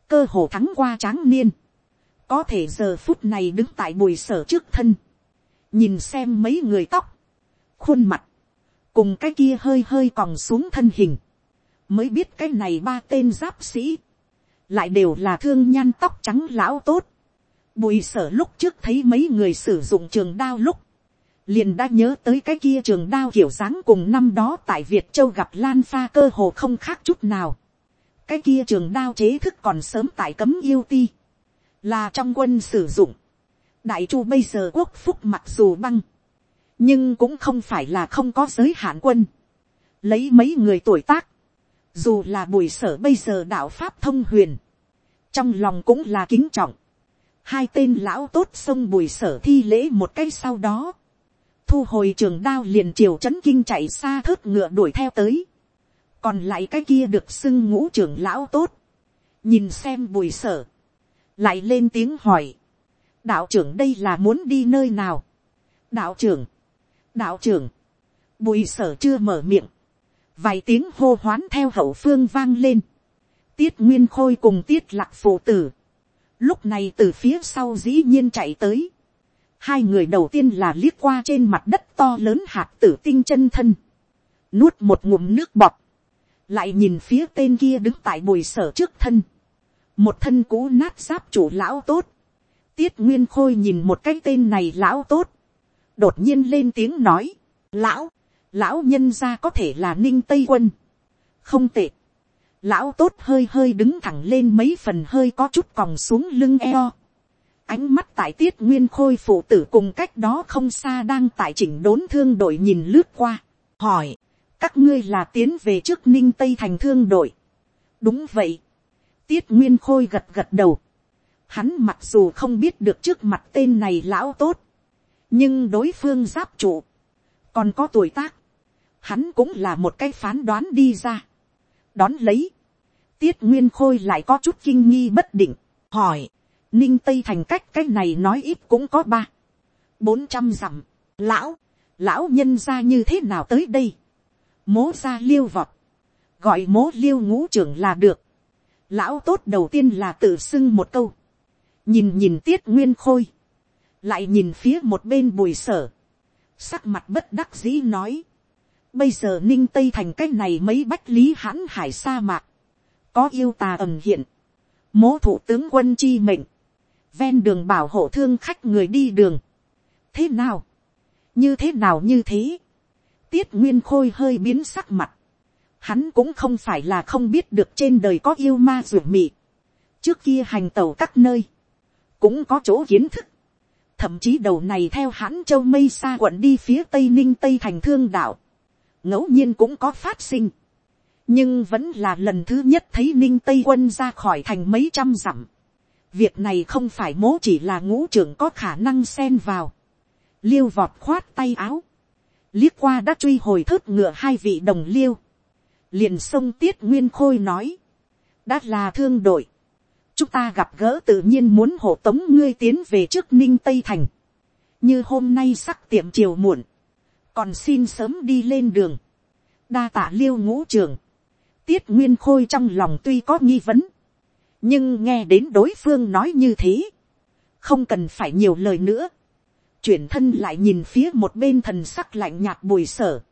cơ hồ thắng qua tráng niên, có thể giờ phút này đứng tại bùi sở trước thân, nhìn xem mấy người tóc, khuôn mặt, cùng cái kia hơi hơi còn xuống thân hình, mới biết cái này ba tên giáp sĩ, lại đều là thương nhan tóc trắng lão tốt. Bùi sở lúc trước thấy mấy người sử dụng trường đao lúc, liền đã nhớ tới cái kia trường đao kiểu dáng cùng năm đó tại Việt Châu gặp Lan Pha cơ hồ không khác chút nào. Cái kia trường đao chế thức còn sớm tại cấm yêu ti. Là trong quân sử dụng. Đại chu bây giờ quốc phúc mặc dù băng. Nhưng cũng không phải là không có giới hạn quân. Lấy mấy người tuổi tác. Dù là bùi sở bây giờ đạo Pháp thông huyền. Trong lòng cũng là kính trọng. Hai tên lão tốt xông bùi sở thi lễ một cái sau đó thu hồi trường đao liền triều c h ấ n kinh chạy xa thớt ngựa đuổi theo tới, còn lại cái kia được xưng ngũ trưởng lão tốt, nhìn xem bùi sở, lại lên tiếng hỏi, đạo trưởng đây là muốn đi nơi nào, đạo trưởng, đạo trưởng, bùi sở chưa mở miệng, vài tiếng hô hoán theo hậu phương vang lên, tiết nguyên khôi cùng tiết lạc phụ tử, lúc này từ phía sau dĩ nhiên chạy tới, Hai người đầu tiên là liếc qua trên mặt đất to lớn hạt tử tinh chân thân. Nuốt một ngụm nước bọt. Lại nhìn phía tên kia đứng tại bùi sở trước thân. Một thân cũ nát giáp chủ lão tốt. Tiết Nguyên Khôi nhìn một cái tên này lão tốt. Đột nhiên lên tiếng nói. Lão, lão nhân ra có thể là ninh tây quân. Không tệ. Lão tốt hơi hơi đứng thẳng lên mấy phần hơi có chút còng xuống lưng eo ánh mắt tại tiết nguyên khôi phụ tử cùng cách đó không xa đang tại chỉnh đốn thương đội nhìn lướt qua, hỏi, các ngươi là tiến về trước ninh tây thành thương đội. đúng vậy, tiết nguyên khôi gật gật đầu, hắn mặc dù không biết được trước mặt tên này lão tốt, nhưng đối phương giáp trụ, còn có tuổi tác, hắn cũng là một cái phán đoán đi ra. đón lấy, tiết nguyên khôi lại có chút kinh nghi bất định, hỏi, ninh tây thành cách cái này nói ít cũng có ba, bốn trăm dặm, lão, lão nhân ra như thế nào tới đây, mố ra liêu vọt, gọi mố liêu ngũ trưởng là được, lão tốt đầu tiên là tự xưng một câu, nhìn nhìn tiết nguyên khôi, lại nhìn phía một bên bùi sở, sắc mặt bất đắc dĩ nói, bây giờ ninh tây thành cách này mấy bách lý hãn hải sa mạc, có yêu tà ẩm hiện, mố thủ tướng quân chi mệnh, ven đường bảo hộ thương khách người đi đường. thế nào, như thế nào như thế, tiết nguyên khôi hơi biến sắc mặt, hắn cũng không phải là không biết được trên đời có yêu ma ruột mị, trước kia hành tàu các nơi, cũng có chỗ kiến thức, thậm chí đầu này theo hãn châu mây xa quận đi phía tây ninh tây thành thương đạo, ngẫu nhiên cũng có phát sinh, nhưng vẫn là lần thứ nhất thấy ninh tây quân ra khỏi thành mấy trăm dặm, việc này không phải mố chỉ là ngũ trưởng có khả năng xen vào. liêu vọt khoát tay áo, liếc qua đã truy hồi thớt ngựa hai vị đồng liêu, liền sông tiết nguyên khôi nói, đã là thương đội, chúng ta gặp gỡ tự nhiên muốn hộ tống ngươi tiến về trước ninh tây thành, như hôm nay sắc tiệm chiều muộn, còn xin sớm đi lên đường, đa tả liêu ngũ trường, tiết nguyên khôi trong lòng tuy có nghi vấn, nhưng nghe đến đối phương nói như thế, không cần phải nhiều lời nữa, chuyển thân lại nhìn phía một bên thần sắc lạnh nhạt bùi sở,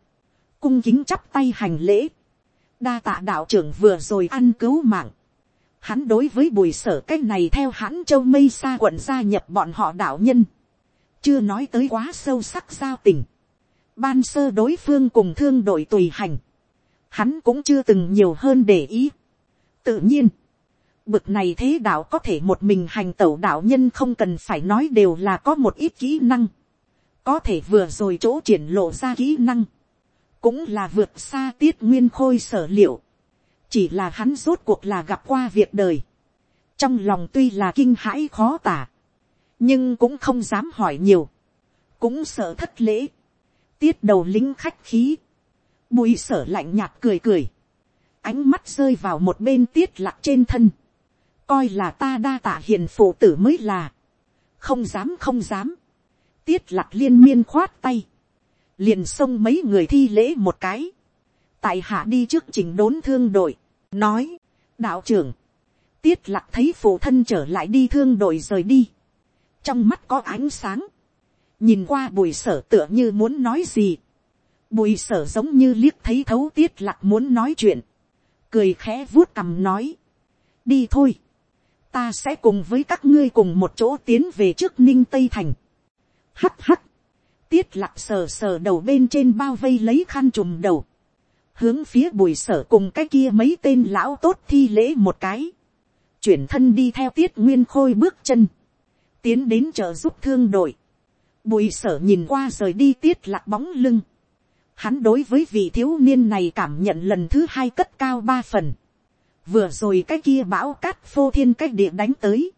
cung kính chắp tay hành lễ, đa tạ đạo trưởng vừa rồi ăn cứu mạng, hắn đối với bùi sở cái này theo hắn châu mây xa quận gia nhập bọn họ đạo nhân, chưa nói tới quá sâu sắc giao tình, ban sơ đối phương cùng thương đội tùy hành, hắn cũng chưa từng nhiều hơn để ý. tự nhiên, bực này thế đạo có thể một mình hành tẩu đạo nhân không cần phải nói đều là có một ít kỹ năng, có thể vừa rồi chỗ triển lộ ra kỹ năng, cũng là vượt xa tiết nguyên khôi sở liệu, chỉ là hắn rốt cuộc là gặp qua việc đời, trong lòng tuy là kinh hãi khó tả, nhưng cũng không dám hỏi nhiều, cũng sợ thất lễ, tiết đầu lính khách khí, bùi sở lạnh nhạt cười cười, ánh mắt rơi vào một bên tiết lạc trên thân, coi là ta đa tạ hiền phụ tử mới là, không dám không dám, tiết lạc liên miên khoát tay, liền xông mấy người thi lễ một cái, tại hạ đi trước trình đốn thương đội, nói, đạo trưởng, tiết lạc thấy phụ thân trở lại đi thương đội rời đi, trong mắt có ánh sáng, nhìn qua bùi sở tựa như muốn nói gì, bùi sở giống như liếc thấy thấu tiết lạc muốn nói chuyện, cười khẽ vuốt cằm nói, đi thôi, ta sẽ cùng với các ngươi cùng một chỗ tiến về trước ninh tây thành. hắt hắt, tiết lặc sờ sờ đầu bên trên bao vây lấy khăn trùm đầu, hướng phía bùi sở cùng cái kia mấy tên lão tốt thi lễ một cái, chuyển thân đi theo tiết nguyên khôi bước chân, tiến đến trợ giúp thương đội, bùi sở nhìn qua rời đi tiết lặc bóng lưng, hắn đối với vị thiếu niên này cảm nhận lần thứ hai cất cao ba phần, vừa rồi cái kia bão cát phô thiên cách địa đánh tới,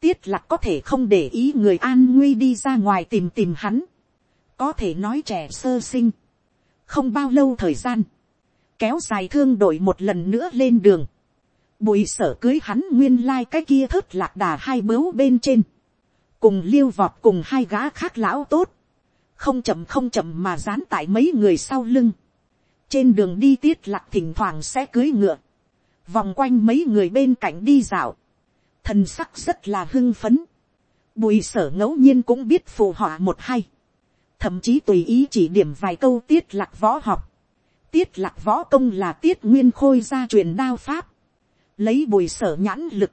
tiết lạc có thể không để ý người an nguy đi ra ngoài tìm tìm hắn, có thể nói trẻ sơ sinh, không bao lâu thời gian, kéo dài thương đội một lần nữa lên đường, bùi sở cưới hắn nguyên lai cái kia thớt lạc đà hai bướu bên trên, cùng liêu vọt cùng hai gã khác lão tốt, không chậm không chậm mà dán tại mấy người sau lưng, trên đường đi tiết lạc thỉnh thoảng sẽ cưới ngựa, vòng quanh mấy người bên cạnh đi dạo, thần sắc rất là hưng phấn, bùi sở ngẫu nhiên cũng biết phù họa một hay, thậm chí tùy ý chỉ điểm vài câu tiết lạc võ học, tiết lạc võ công là tiết nguyên khôi gia truyền đao pháp, lấy bùi sở nhãn lực,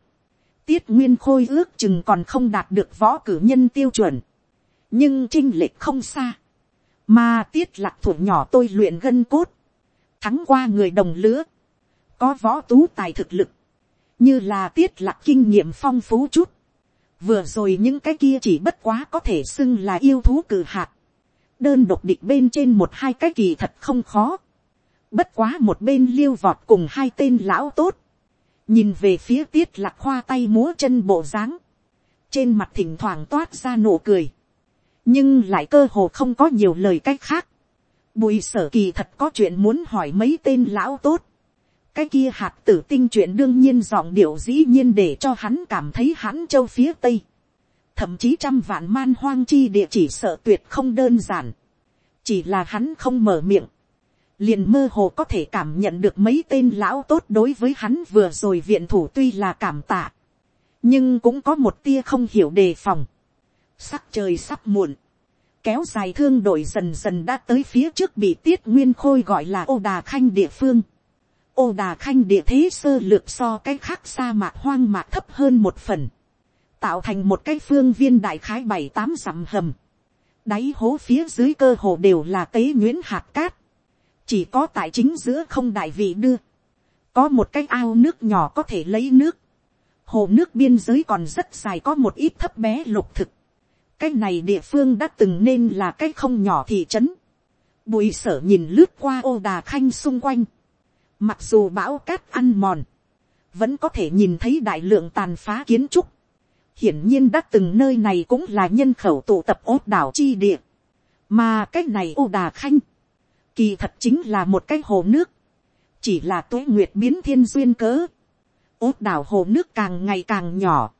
tiết nguyên khôi ước chừng còn không đạt được võ cử nhân tiêu chuẩn, nhưng trinh lệch không xa, mà tiết lạc thủ nhỏ tôi luyện gân cốt, thắng qua người đồng lứa, có võ tú tài thực lực, như là tiết lạc kinh nghiệm phong phú chút, vừa rồi những cái kia chỉ bất quá có thể xưng là yêu thú cử hạt, đơn độc địch bên trên một hai cái kỳ thật không khó, bất quá một bên liêu vọt cùng hai tên lão tốt, nhìn về phía tiết lạc khoa tay múa chân bộ dáng, trên mặt thỉnh thoảng toát ra nụ cười, nhưng lại cơ hồ không có nhiều lời cách khác. Bùi sở kỳ thật có chuyện muốn hỏi mấy tên lão tốt cái kia hạt tử tinh chuyện đương nhiên giọng điệu dĩ nhiên để cho hắn cảm thấy hắn châu phía tây. thậm chí trăm vạn man hoang chi địa chỉ sợ tuyệt không đơn giản. chỉ là hắn không mở miệng liền mơ hồ có thể cảm nhận được mấy tên lão tốt đối với hắn vừa rồi viện thủ tuy là cảm tạ, nhưng cũng có một tia không hiểu đề phòng. Sắc trời sắp muộn, kéo dài thương đội dần dần đã tới phía trước bị tiết nguyên khôi gọi là ô đà khanh địa phương ô đà khanh địa thế sơ lược so cái khác sa mạc hoang mạc thấp hơn một phần, tạo thành một cái phương viên đại khái bảy tám dặm hầm. đáy hố phía dưới cơ hồ đều là tế nhuyễn hạt cát. Chỉ có tại chính giữa không đại vị đưa, có một cái ao nước nhỏ có thể lấy nước, hồ nước biên giới còn rất dài có một ít thấp bé lục thực, cái này địa phương đã từng nên là cái không nhỏ thị trấn, bùi sở nhìn lướt qua ô đà khanh xung quanh, mặc dù bão cát ăn mòn, vẫn có thể nhìn thấy đại lượng tàn phá kiến trúc, hiển nhiên đã từng nơi này cũng là nhân khẩu tụ tập ốt đảo chi địa, mà cái này ô đà khanh, kỳ thật chính là một cái hồ nước, chỉ là tuế nguyệt biến thiên duyên cớ, ốt đảo hồ nước càng ngày càng nhỏ,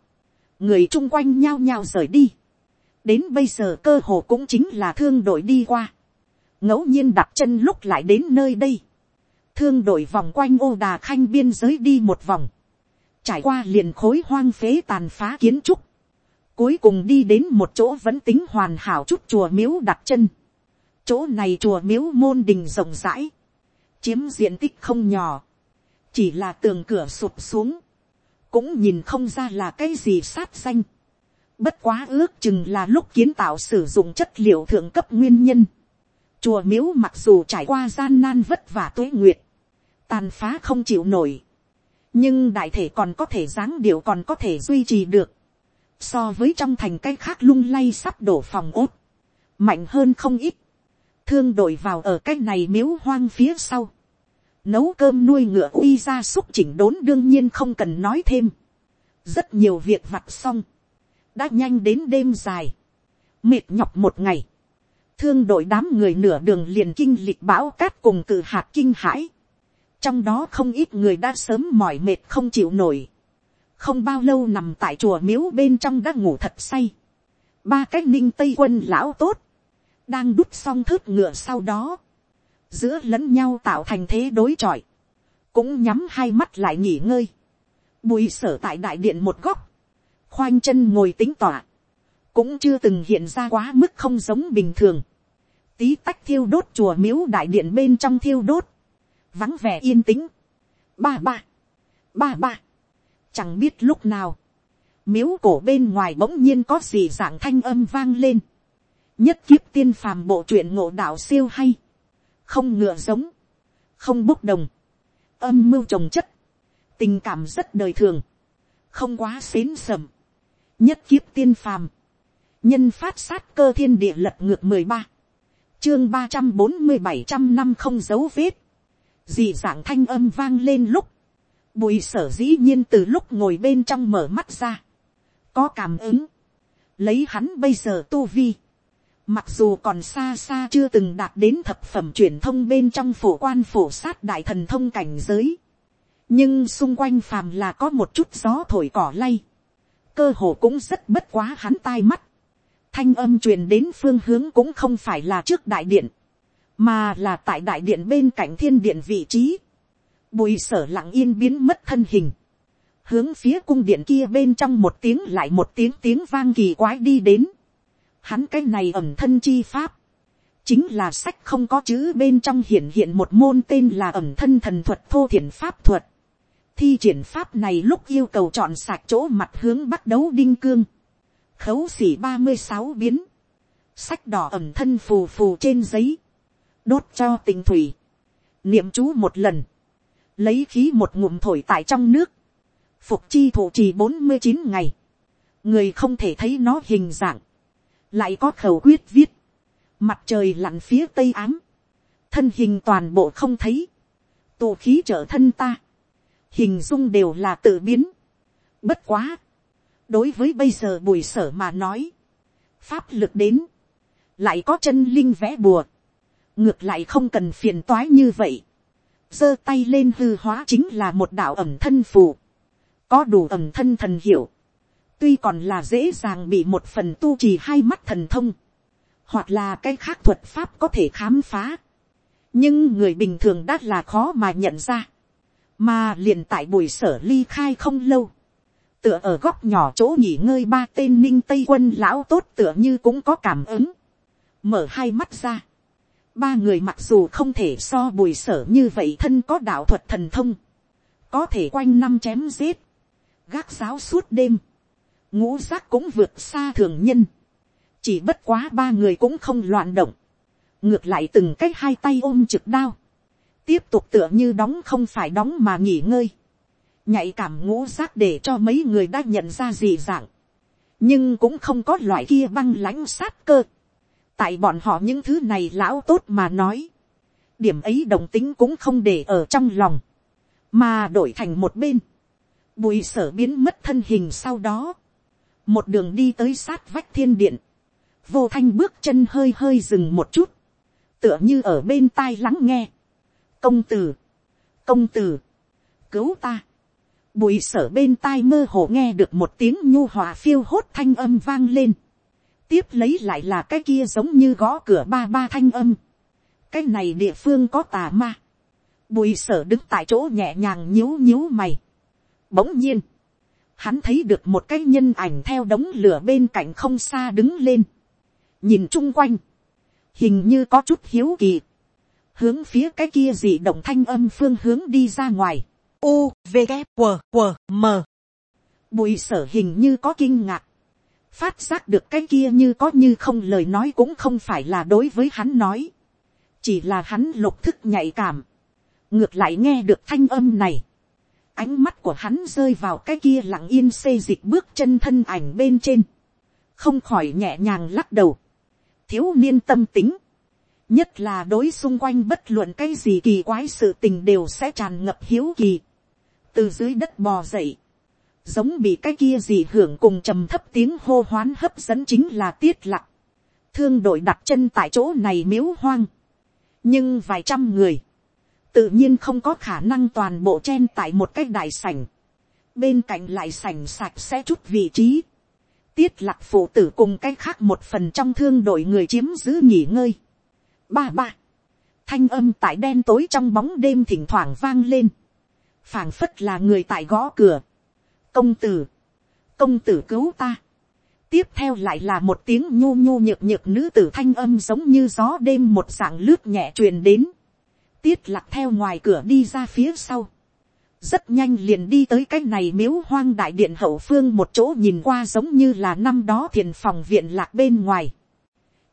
người chung quanh nhao nhao rời đi, đến bây giờ cơ hồ cũng chính là thương đội đi qua, ngẫu nhiên đặt chân lúc lại đến nơi đây, thương đội vòng quanh ô đà khanh biên giới đi một vòng, trải qua liền khối hoang phế tàn phá kiến trúc, cuối cùng đi đến một chỗ vẫn tính hoàn hảo chút chùa miếu đặt chân, chỗ này chùa miếu môn đình rộng rãi, chiếm diện tích không nhỏ, chỉ là tường cửa sụp xuống, cũng nhìn không ra là cái gì sát xanh. Bất quá ước chừng là lúc kiến tạo sử dụng chất liệu thượng cấp nguyên nhân. Chùa miếu mặc dù trải qua gian nan vất vả tuế nguyệt. Tàn phá không chịu nổi. Nhưng đại thể còn có thể dáng điệu còn có thể duy trì được. So với trong thành cái khác lung lay sắp đổ phòng ốt. Mạnh hơn không ít. Thương đổi vào ở cái này miếu hoang phía sau. Nấu cơm nuôi ngựa uy ra xúc chỉnh đốn đương nhiên không cần nói thêm. Rất nhiều việc vặt xong đã nhanh đến đêm dài, mệt nhọc một ngày, thương đội đám người nửa đường liền kinh lịch bão cát cùng cự hạt kinh hãi, trong đó không ít người đã sớm mỏi mệt không chịu nổi, không bao lâu nằm tại chùa miếu bên trong đã ngủ thật say, ba cái ninh tây quân lão tốt, đang đút xong thớt ngựa sau đó, giữa lẫn nhau tạo thành thế đối chọi, cũng nhắm hai mắt lại nghỉ ngơi, bùi sở tại đại điện một góc, khoanh chân ngồi tính tỏa, cũng chưa từng hiện ra quá mức không giống bình thường. Tí tách thiêu đốt chùa miếu đại điện bên trong thiêu đốt, vắng vẻ yên tĩnh. Ba ba, ba ba, chẳng biết lúc nào, miếu cổ bên ngoài bỗng nhiên có gì dạng thanh âm vang lên. nhất kiếp tiên phàm bộ truyện ngộ đạo siêu hay, không ngựa giống, không bốc đồng, âm mưu trồng chất, tình cảm rất đời thường, không quá xến sầm. Nhất kiếp tiên phàm, nhân phát sát cơ thiên địa lật ngược mười ba, chương ba trăm bốn mươi bảy trăm năm không dấu vết, dị dạng thanh âm vang lên lúc, bùi sở dĩ nhiên từ lúc ngồi bên trong mở mắt ra, có cảm ứng, lấy hắn bây giờ tu vi, mặc dù còn xa xa chưa từng đạt đến thập phẩm truyền thông bên trong phổ quan phổ sát đại thần thông cảnh giới, nhưng xung quanh phàm là có một chút gió thổi cỏ lay, cơ hồ cũng rất bất quá hắn tai mắt. Thanh âm truyền đến phương hướng cũng không phải là trước đại điện, mà là tại đại điện bên cạnh thiên điện vị trí. Bùi sở lặng yên biến mất thân hình. Hướng phía cung điện kia bên trong một tiếng lại một tiếng tiếng vang kỳ quái đi đến. Hắn cái này ẩm thân chi pháp. Chính là sách không có chữ bên trong hiện hiện một môn tên là ẩm thân thần thuật thô thiền pháp thuật thi triển pháp này lúc yêu cầu chọn sạc chỗ mặt hướng bắt đấu đinh cương, khấu xỉ ba mươi sáu biến, sách đỏ ẩm thân phù phù trên giấy, đốt cho tình thủy, niệm chú một lần, lấy khí một ngụm thổi tại trong nước, phục chi thủ trì bốn mươi chín ngày, người không thể thấy nó hình dạng, lại có khẩu quyết viết, mặt trời lặn phía tây ám, thân hình toàn bộ không thấy, tù khí trở thân ta, hình dung đều là tự biến. Bất quá, đối với bây giờ bùi sở mà nói, pháp lực đến, lại có chân linh vẽ bùa, ngược lại không cần phiền toái như vậy, giơ tay lên hư hóa chính là một đạo ẩm thân phù, có đủ ẩm thân thần hiểu, tuy còn là dễ dàng bị một phần tu trì hai mắt thần thông, hoặc là cái khác thuật pháp có thể khám phá, nhưng người bình thường đã là khó mà nhận ra. Mà liền tại buổi sở ly khai không lâu, tựa ở góc nhỏ chỗ nghỉ ngơi ba tên ninh tây quân lão tốt tựa như cũng có cảm ứng, mở hai mắt ra, ba người mặc dù không thể so bùi sở như vậy thân có đạo thuật thần thông, có thể quanh năm chém giết, gác giáo suốt đêm, ngũ giác cũng vượt xa thường nhân, chỉ bất quá ba người cũng không loạn động, ngược lại từng cách hai tay ôm trực đao, tiếp tục tựa như đóng không phải đóng mà nghỉ ngơi, nhạy cảm ngũ giác để cho mấy người đã nhận ra gì dạng, nhưng cũng không có loại kia băng lãnh sát cơ, tại bọn họ những thứ này lão tốt mà nói, điểm ấy đồng tính cũng không để ở trong lòng, mà đổi thành một bên, bùi sở biến mất thân hình sau đó, một đường đi tới sát vách thiên điện, vô thanh bước chân hơi hơi dừng một chút, tựa như ở bên tai lắng nghe, công tử, công tử, cứu ta. bùi sở bên tai mơ hồ nghe được một tiếng nhu hòa phiêu hốt thanh âm vang lên. Tiếp lấy lại là cái kia giống như gõ cửa ba ba thanh âm. Cái này địa phương có tà ma. Bùi sở đứng tại chỗ nhẹ nhàng nhíu nhíu mày. Bỗng nhiên. Hắn thấy được một cái nhân ảnh theo đống lửa bên cạnh không xa đứng lên. Nhìn chung quanh. Hình như có chút hiếu kỳ hướng phía cái kia dị động thanh âm phương hướng đi ra ngoài. U, V, K, W, W, M. Bùi sở hình như có kinh ngạc phát giác được cái kia như có như không lời nói cũng không phải là đối với hắn nói, chỉ là hắn lục thức nhạy cảm, ngược lại nghe được thanh âm này, ánh mắt của hắn rơi vào cái kia lặng yên xê dịch bước chân thân ảnh bên trên, không khỏi nhẹ nhàng lắc đầu, thiếu niên tâm tính, nhất là đối xung quanh bất luận cái gì kỳ quái sự tình đều sẽ tràn ngập hiếu kỳ, từ dưới đất bò dậy, giống bị cái kia gì hưởng cùng trầm thấp tiếng hô hoán hấp dẫn chính là tiết lặng, thương đội đặt chân tại chỗ này miếu hoang, nhưng vài trăm người, tự nhiên không có khả năng toàn bộ chen tại một cái đại sảnh, bên cạnh lại sảnh sạch sẽ chút vị trí, tiết lạc phụ tử cùng cái khác một phần trong thương đội người chiếm giữ nghỉ ngơi. ba ba, thanh âm tại đen tối trong bóng đêm thỉnh thoảng vang lên, phảng phất là người tại gõ cửa, công tử, công tử cứu ta, tiếp theo lại là một tiếng nhô nhô nhược nhược nữ tử thanh âm giống như gió đêm một dạng lướt nhẹ truyền đến, tiết lạc theo ngoài cửa đi ra phía sau, rất nhanh liền đi tới cái này miếu hoang đại điện hậu phương một chỗ nhìn qua giống như là năm đó thiền phòng viện lạc bên ngoài.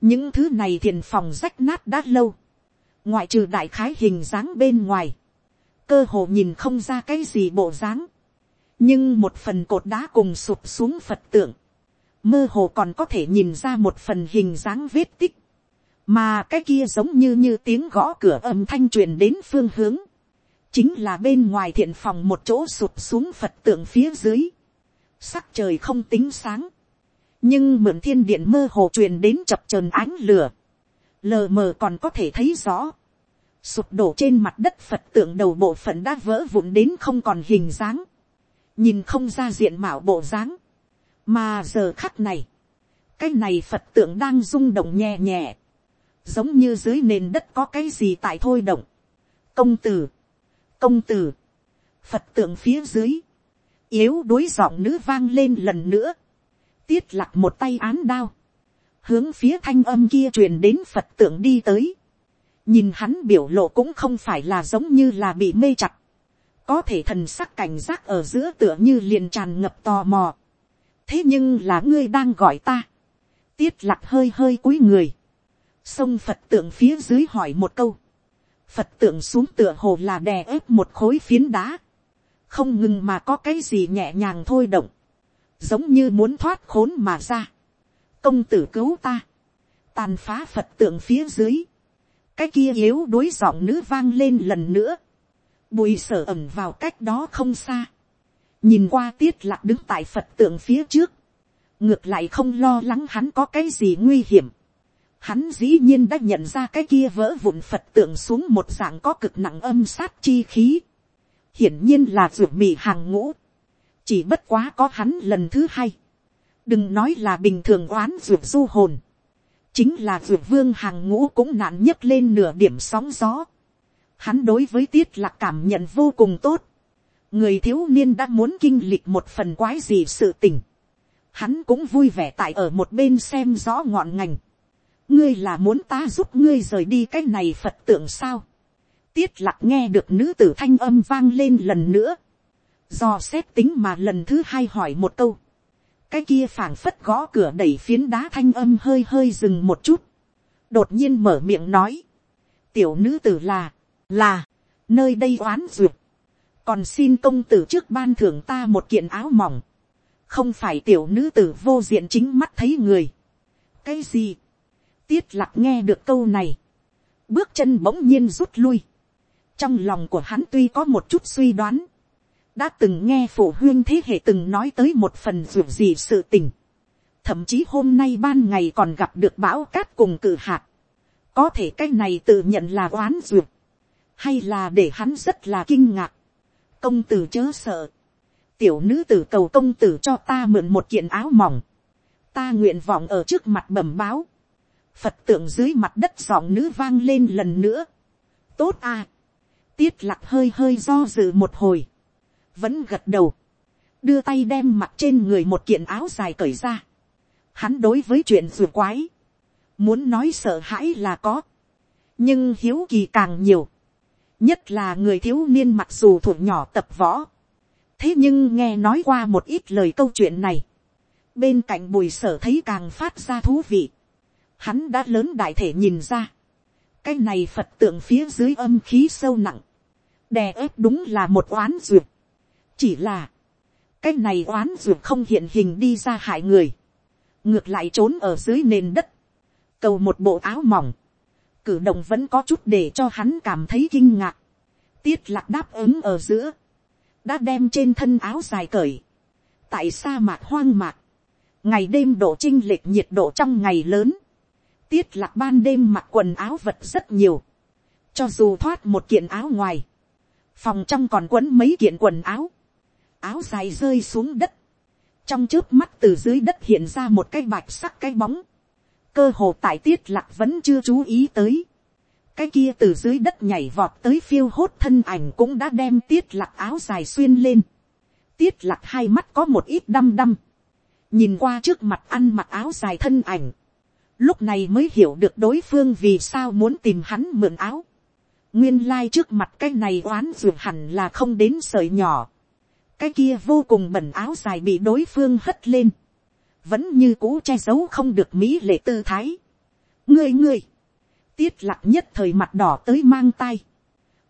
những thứ này thiền phòng rách nát đã lâu, ngoại trừ đại khái hình dáng bên ngoài, cơ hồ nhìn không ra cái gì bộ dáng, nhưng một phần cột đá cùng sụp xuống phật tượng, mơ hồ còn có thể nhìn ra một phần hình dáng vết tích, mà cái kia giống như như tiếng gõ cửa âm thanh truyền đến phương hướng, chính là bên ngoài thiện phòng một chỗ sụp xuống phật tượng phía dưới, sắc trời không tính sáng, nhưng mượn thiên điện mơ hồ truyền đến chập trờn ánh lửa, lờ mờ còn có thể thấy rõ, sụp đổ trên mặt đất phật tượng đầu bộ phận đã vỡ vụn đến không còn hình dáng, nhìn không ra diện mạo bộ dáng, mà giờ khắc này, cái này phật tượng đang rung động nhẹ nhẹ, giống như dưới nền đất có cái gì tại thôi động. công tử, công tử, phật tượng phía dưới, yếu đối giọng nữ vang lên lần nữa, tiết lặc một tay án đao, hướng phía thanh âm kia truyền đến phật tượng đi tới, nhìn hắn biểu lộ cũng không phải là giống như là bị mê chặt, có thể thần sắc cảnh giác ở giữa tựa như liền tràn ngập tò mò, thế nhưng là ngươi đang gọi ta, tiết lặc hơi hơi cúi người, sông phật tượng phía dưới hỏi một câu, phật tượng xuống tựa hồ là đè ép một khối phiến đá, không ngừng mà có cái gì nhẹ nhàng thôi động, giống như muốn thoát khốn mà ra. công tử cứu ta, tàn phá phật tượng phía dưới, cái kia yếu đối giọng nữ vang lên lần nữa, bùi sở ẩm vào cách đó không xa, nhìn qua tiết lạc đứng tại phật tượng phía trước, ngược lại không lo lắng hắn có cái gì nguy hiểm, hắn dĩ nhiên đã nhận ra cái kia vỡ vụn phật tượng xuống một dạng có cực nặng âm sát chi khí. hiển nhiên là ruột mì hàng ngũ. chỉ bất quá có hắn lần thứ hai. đừng nói là bình thường oán ruột du hồn. chính là ruột vương hàng ngũ cũng nạn nhấc lên nửa điểm sóng gió hắn đối với tiết lạc cảm nhận vô cùng tốt. người thiếu niên đã muốn kinh lịch một phần quái gì sự tình. hắn cũng vui vẻ tại ở một bên xem rõ ngọn ngành ngươi là muốn ta giúp ngươi rời đi cái này phật tượng sao. tiết lạc nghe được nữ tử thanh âm vang lên lần nữa. do xét tính mà lần thứ hai hỏi một câu. cái kia phảng phất gõ cửa đẩy phiến đá thanh âm hơi hơi dừng một chút. đột nhiên mở miệng nói. tiểu nữ tử là, là, nơi đây oán duyệt. còn xin công tử trước ban thưởng ta một kiện áo mỏng. không phải tiểu nữ tử vô diện chính mắt thấy người. cái gì Tiết lạc nghe được câu này. Bước chân bỗng nhiên rút lui. Trong lòng của hắn tuy có một chút suy đoán. Đã từng nghe phụ huyên thế hệ từng nói tới một phần ruột gì sự tình. Thậm chí hôm nay ban ngày còn gặp được bão cát cùng cử hạt. Có thể cái này tự nhận là oán ruột. Hay là để hắn rất là kinh ngạc. Công tử chớ sợ. Tiểu nữ tử cầu công tử cho ta mượn một kiện áo mỏng. Ta nguyện vọng ở trước mặt bẩm báo phật tượng dưới mặt đất giọng nữ vang lên lần nữa. tốt à. tiết lạc hơi hơi do dự một hồi. vẫn gật đầu. đưa tay đem mặt trên người một kiện áo dài cởi ra. hắn đối với chuyện ruột quái. muốn nói sợ hãi là có. nhưng hiếu kỳ càng nhiều nhất là người thiếu niên mặc dù thuộc nhỏ tập võ. thế nhưng nghe nói qua một ít lời câu chuyện này. bên cạnh bùi sở thấy càng phát ra thú vị, hắn đã lớn đại thể nhìn ra, cái này phật tượng phía dưới âm khí sâu nặng, đè ép đúng là một oán duyệt, chỉ là, cái này oán duyệt không hiện hình đi ra hại người, ngược lại trốn ở dưới nền đất, cầu một bộ áo mỏng, cử động vẫn có chút để cho hắn cảm thấy kinh ngạc, tiết lạc đáp ứng ở giữa, đã đem trên thân áo dài cởi, tại sa mạc hoang mạc, ngày đêm độ trinh lệch nhiệt độ trong ngày lớn, tiết lạc ban đêm mặc quần áo vật rất nhiều, cho dù thoát một kiện áo ngoài, phòng trong còn quấn mấy kiện quần áo, áo dài rơi xuống đất, trong trước mắt từ dưới đất hiện ra một cái bạch sắc cái bóng, cơ hồ tại tiết lạc vẫn chưa chú ý tới, cái kia từ dưới đất nhảy vọt tới phiêu hốt thân ảnh cũng đã đem tiết lạc áo dài xuyên lên, tiết lạc hai mắt có một ít đăm đăm, nhìn qua trước mặt ăn mặc áo dài thân ảnh, lúc này mới hiểu được đối phương vì sao muốn tìm hắn mượn áo. nguyên lai、like、trước mặt cái này oán ruột hẳn là không đến sợi nhỏ. cái kia vô cùng bẩn áo dài bị đối phương hất lên vẫn như cũ che giấu không được mỹ lệ tư thái. ngươi ngươi, tiết lặng nhất thời mặt đỏ tới mang tay.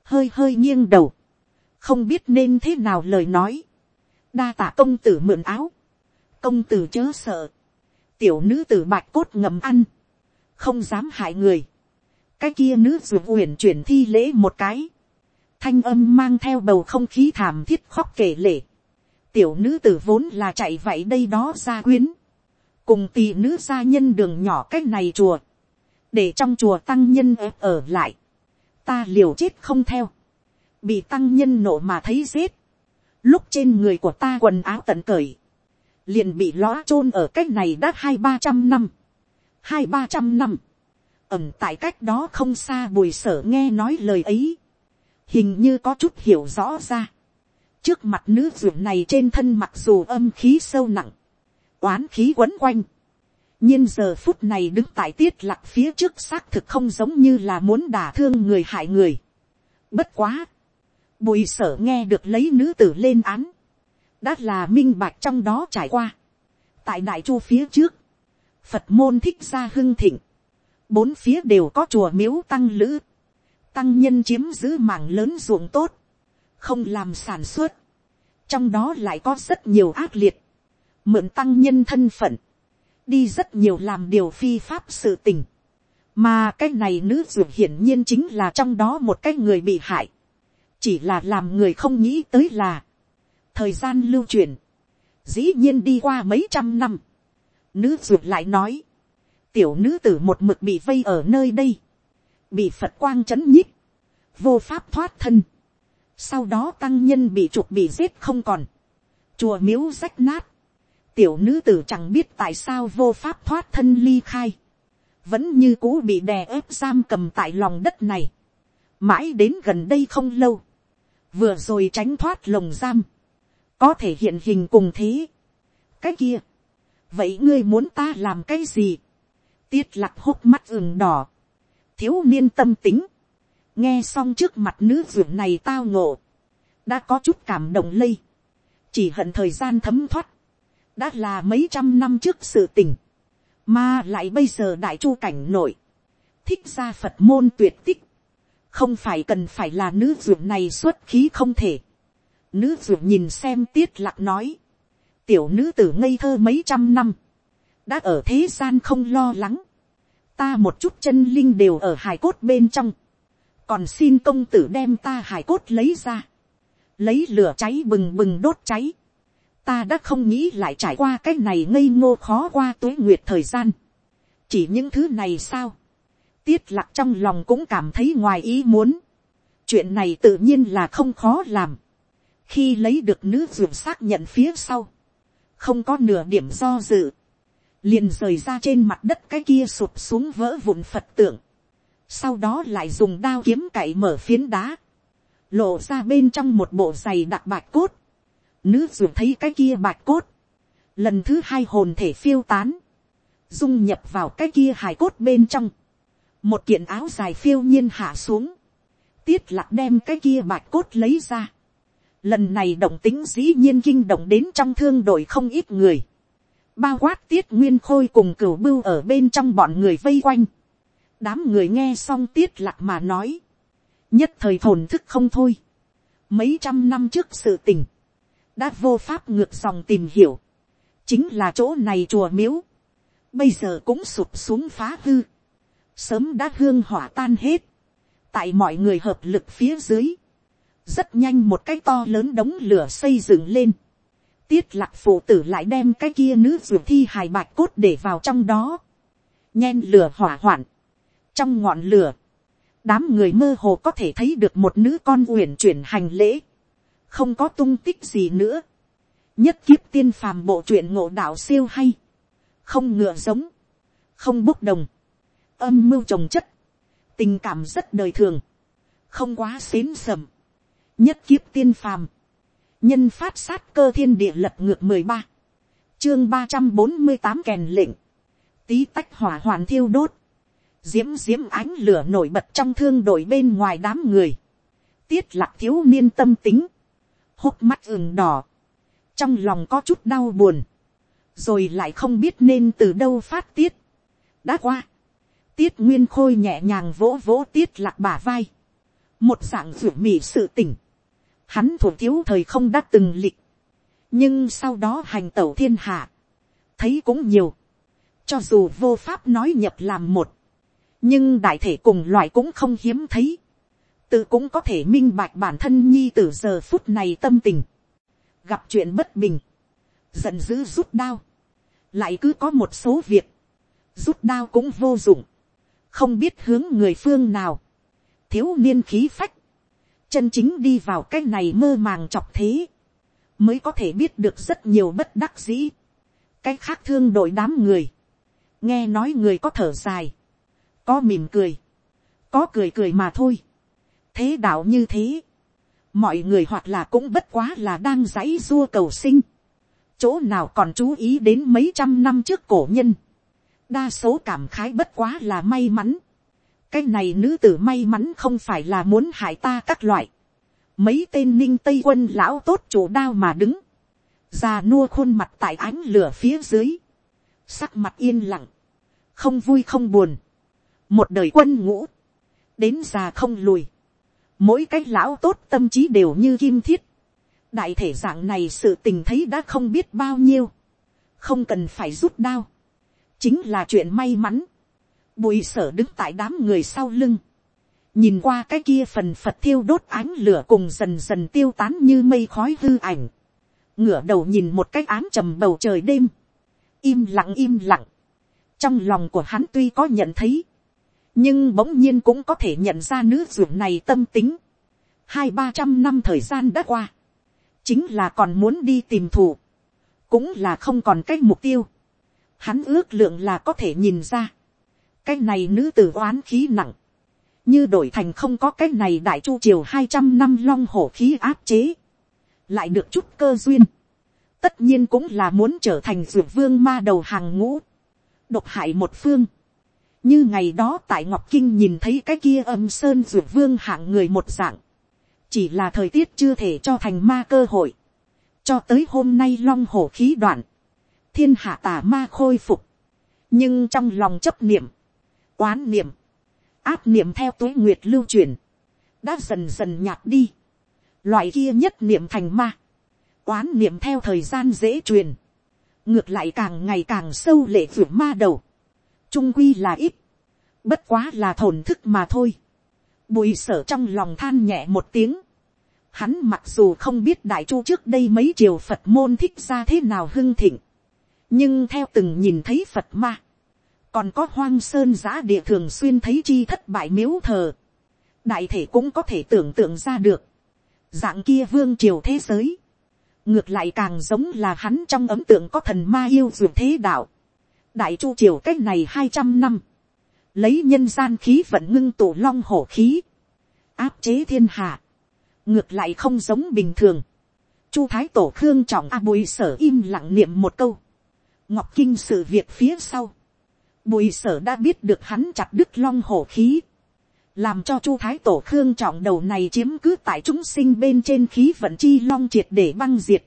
hơi hơi nghiêng đầu. không biết nên thế nào lời nói. đa tạ công tử mượn áo. công tử chớ sợ tiểu nữ tử bạch cốt ngầm ăn, không dám hại người, cái kia nữ ruột uyển chuyển thi lễ một cái, thanh âm mang theo bầu không khí thảm thiết khóc kể lể, tiểu nữ tử vốn là chạy vậy đây đó ra quyến, cùng tỳ nữ gia nhân đường nhỏ cái này chùa, để trong chùa tăng nhân ép ở lại, ta liều chết không theo, bị tăng nhân nộ mà thấy giết, lúc trên người của ta quần áo tận cởi, liền bị lõa chôn ở cách này đã hai ba trăm năm, hai ba trăm năm, ẩm tại cách đó không xa bùi sở nghe nói lời ấy, hình như có chút hiểu rõ ra, trước mặt nữ ruộng này trên thân mặc dù âm khí sâu nặng, oán khí quấn quanh, nhiên giờ phút này đứng tại tiết lặc phía trước xác thực không giống như là muốn đả thương người hại người. Bất quá, bùi sở nghe được lấy nữ tử lên án, đã là minh bạch trong đó trải qua. tại đại chu phía trước, phật môn thích gia hưng thịnh, bốn phía đều có chùa miếu tăng lữ, tăng nhân chiếm giữ mảng lớn ruộng tốt, không làm sản xuất, trong đó lại có rất nhiều ác liệt, mượn tăng nhân thân phận, đi rất nhiều làm điều phi pháp sự tình, mà cái này nữ dược hiển nhiên chính là trong đó một cái người bị hại, chỉ là làm người không nghĩ tới là, thời gian lưu truyền, dĩ nhiên đi qua mấy trăm năm, nữ dược lại nói, tiểu nữ tử một mực bị vây ở nơi đây, bị phật quang c h ấ n nhích, vô pháp thoát thân, sau đó tăng nhân bị trục bị giết không còn, chùa miếu rách nát, tiểu nữ tử chẳng biết tại sao vô pháp thoát thân ly khai, vẫn như cũ bị đè ép giam cầm tại lòng đất này, mãi đến gần đây không lâu, vừa rồi tránh thoát lồng giam, có thể hiện hình cùng thế. cái kia, vậy ngươi muốn ta làm cái gì, tiết lạc hốc mắt ửng đỏ, thiếu niên tâm tính, nghe xong trước mặt nữ ruộng này tao ngộ, đã có chút cảm động lây, chỉ hận thời gian thấm thoát, đã là mấy trăm năm trước sự tình, mà lại bây giờ đại chu cảnh nội, thích ra phật môn tuyệt tích, không phải cần phải là nữ ruộng này xuất khí không thể, Nữ ruộng nhìn xem tiết lạc nói. Tiểu nữ tử ngây thơ mấy trăm năm. Đã ở thế gian không lo lắng. Ta một chút chân linh đều ở hài cốt bên trong. Còn xin công tử đem ta hài cốt lấy ra. Lấy lửa cháy bừng bừng đốt cháy. Ta đã không nghĩ lại trải qua cái này ngây ngô khó qua tuế nguyệt thời gian. Chỉ những thứ này sao? Tiết lạc trong lòng cũng cảm thấy ngoài ý muốn. Chuyện này tự nhiên là không khó làm khi lấy được nữ ruột xác nhận phía sau, không có nửa điểm do dự, liền rời ra trên mặt đất cái kia sụp xuống vỡ vụn phật tượng, sau đó lại dùng đao kiếm cậy mở phiến đá, lộ ra bên trong một bộ giày đặc bạch cốt, nữ ruột thấy cái kia bạch cốt, lần thứ hai hồn thể phiêu tán, dung nhập vào cái kia hài cốt bên trong, một kiện áo dài phiêu nhiên hạ xuống, tiết lạc đem cái kia bạch cốt lấy ra, Lần này động tính dĩ nhiên kinh động đến trong thương đội không ít người. bao quát tiết nguyên khôi cùng cửu bưu ở bên trong bọn người vây quanh, đám người nghe xong tiết lạc mà nói, nhất thời thổn thức không thôi, mấy trăm năm trước sự tình, đã vô pháp ngược dòng tìm hiểu, chính là chỗ này chùa miếu, bây giờ cũng sụp xuống phá hư, sớm đã hương hỏa tan hết, tại mọi người hợp lực phía dưới, rất nhanh một cái to lớn đống lửa xây dựng lên, tiết lạc phụ tử lại đem cái kia nữ ruột thi hài bạch cốt để vào trong đó, nhen lửa hỏa hoạn, trong ngọn lửa, đám người mơ hồ có thể thấy được một nữ con uyển chuyển hành lễ, không có tung tích gì nữa, nhất kiếp tiên phàm bộ truyện ngộ đạo siêu hay, không ngựa giống, không bốc đồng, âm mưu trồng chất, tình cảm rất đời thường, không quá xến sầm, nhất kiếp tiên phàm, nhân phát sát cơ thiên địa lật ngược mười ba, chương ba trăm bốn mươi tám kèn lệnh, tí tách hỏa hoàn thiêu đốt, diễm diễm ánh lửa nổi bật trong thương đội bên ngoài đám người, tiết lạc thiếu niên tâm tính, hốc mắt ửng đỏ, trong lòng có chút đau buồn, rồi lại không biết nên từ đâu phát tiết. đã qua, tiết nguyên khôi nhẹ nhàng vỗ vỗ tiết lạc bà vai, một dạng ruột mị sự tỉnh, hắn thuộc thiếu thời không đã từng lịch, nhưng sau đó hành tẩu thiên hạ, thấy cũng nhiều, cho dù vô pháp nói nhập làm một, nhưng đại thể cùng loại cũng không hiếm thấy, tự cũng có thể minh bạch bản thân nhi từ giờ phút này tâm tình, gặp chuyện bất bình, giận dữ rút đao, lại cứ có một số việc, rút đao cũng vô dụng, không biết hướng người phương nào, thiếu niên khí phách, chân chính đi vào cái này mơ màng chọc thế, mới có thể biết được rất nhiều bất đắc dĩ, cái khác thương đội đám người, nghe nói người có thở dài, có mỉm cười, có cười cười mà thôi, thế đạo như thế, mọi người hoặc là cũng bất quá là đang dãy dua cầu sinh, chỗ nào còn chú ý đến mấy trăm năm trước cổ nhân, đa số cảm khái bất quá là may mắn, cái này nữ tử may mắn không phải là muốn hại ta các loại, mấy tên ninh tây quân lão tốt chủ đao mà đứng, già nua khuôn mặt tại ánh lửa phía dưới, sắc mặt yên lặng, không vui không buồn, một đời quân ngũ, đến già không lùi, mỗi cái lão tốt tâm trí đều như kim thiết, đại thể dạng này sự tình thấy đã không biết bao nhiêu, không cần phải rút đao, chính là chuyện may mắn, bùi sở đứng tại đám người sau lưng, nhìn qua cái kia phần phật thiêu đốt ánh lửa cùng dần dần tiêu tán như mây khói hư ảnh, ngửa đầu nhìn một cái ám trầm bầu trời đêm, im lặng im lặng, trong lòng của hắn tuy có nhận thấy, nhưng bỗng nhiên cũng có thể nhận ra nữ ruộng này tâm tính. hai ba trăm năm thời gian đã qua, chính là còn muốn đi tìm thù, cũng là không còn cái mục tiêu. Hắn ước lượng là có thể nhìn ra, cái này nữ tử oán khí nặng, như đổi thành không có cái này đại chu triều hai trăm năm long hổ khí áp chế, lại được chút cơ duyên, tất nhiên cũng là muốn trở thành ruột vương ma đầu hàng ngũ, độc hại một phương, như ngày đó tại ngọc kinh nhìn thấy cái kia âm sơn ruột vương hạng người một dạng, chỉ là thời tiết chưa thể cho thành ma cơ hội, cho tới hôm nay long hổ khí đoạn, thiên hạ tà ma khôi phục, nhưng trong lòng chấp niệm, quán niệm, áp niệm theo tuế nguyệt lưu truyền, đã dần dần nhạt đi, loại kia nhất niệm thành ma, quán niệm theo thời gian dễ truyền, ngược lại càng ngày càng sâu lệ ruột ma đầu, trung quy là ít, bất quá là thổn thức mà thôi. Bùi sở trong lòng than nhẹ một tiếng. Hắn mặc dù không biết đại chu trước đây mấy triều Phật môn thích ra thế nào hưng thịnh. Nhưng theo từng nhìn thấy Phật ma. Còn có hoang sơn giã địa thường xuyên thấy chi thất bại miếu thờ. Đại thể cũng có thể tưởng tượng ra được. Dạng kia vương triều thế giới. Ngược lại càng giống là hắn trong ấm tượng có thần ma yêu dược thế đạo đại chu triều cách này hai trăm năm, lấy nhân gian khí vận ngưng tụ long hổ khí, áp chế thiên hạ, ngược lại không giống bình thường. Chu thái tổ khương trọng a bùi sở im lặng niệm một câu, ngọc kinh sự việc phía sau, bùi sở đã biết được hắn chặt đứt long hổ khí, làm cho chu thái tổ khương trọng đầu này chiếm cứ tại chúng sinh bên trên khí vận chi long triệt để băng diệt,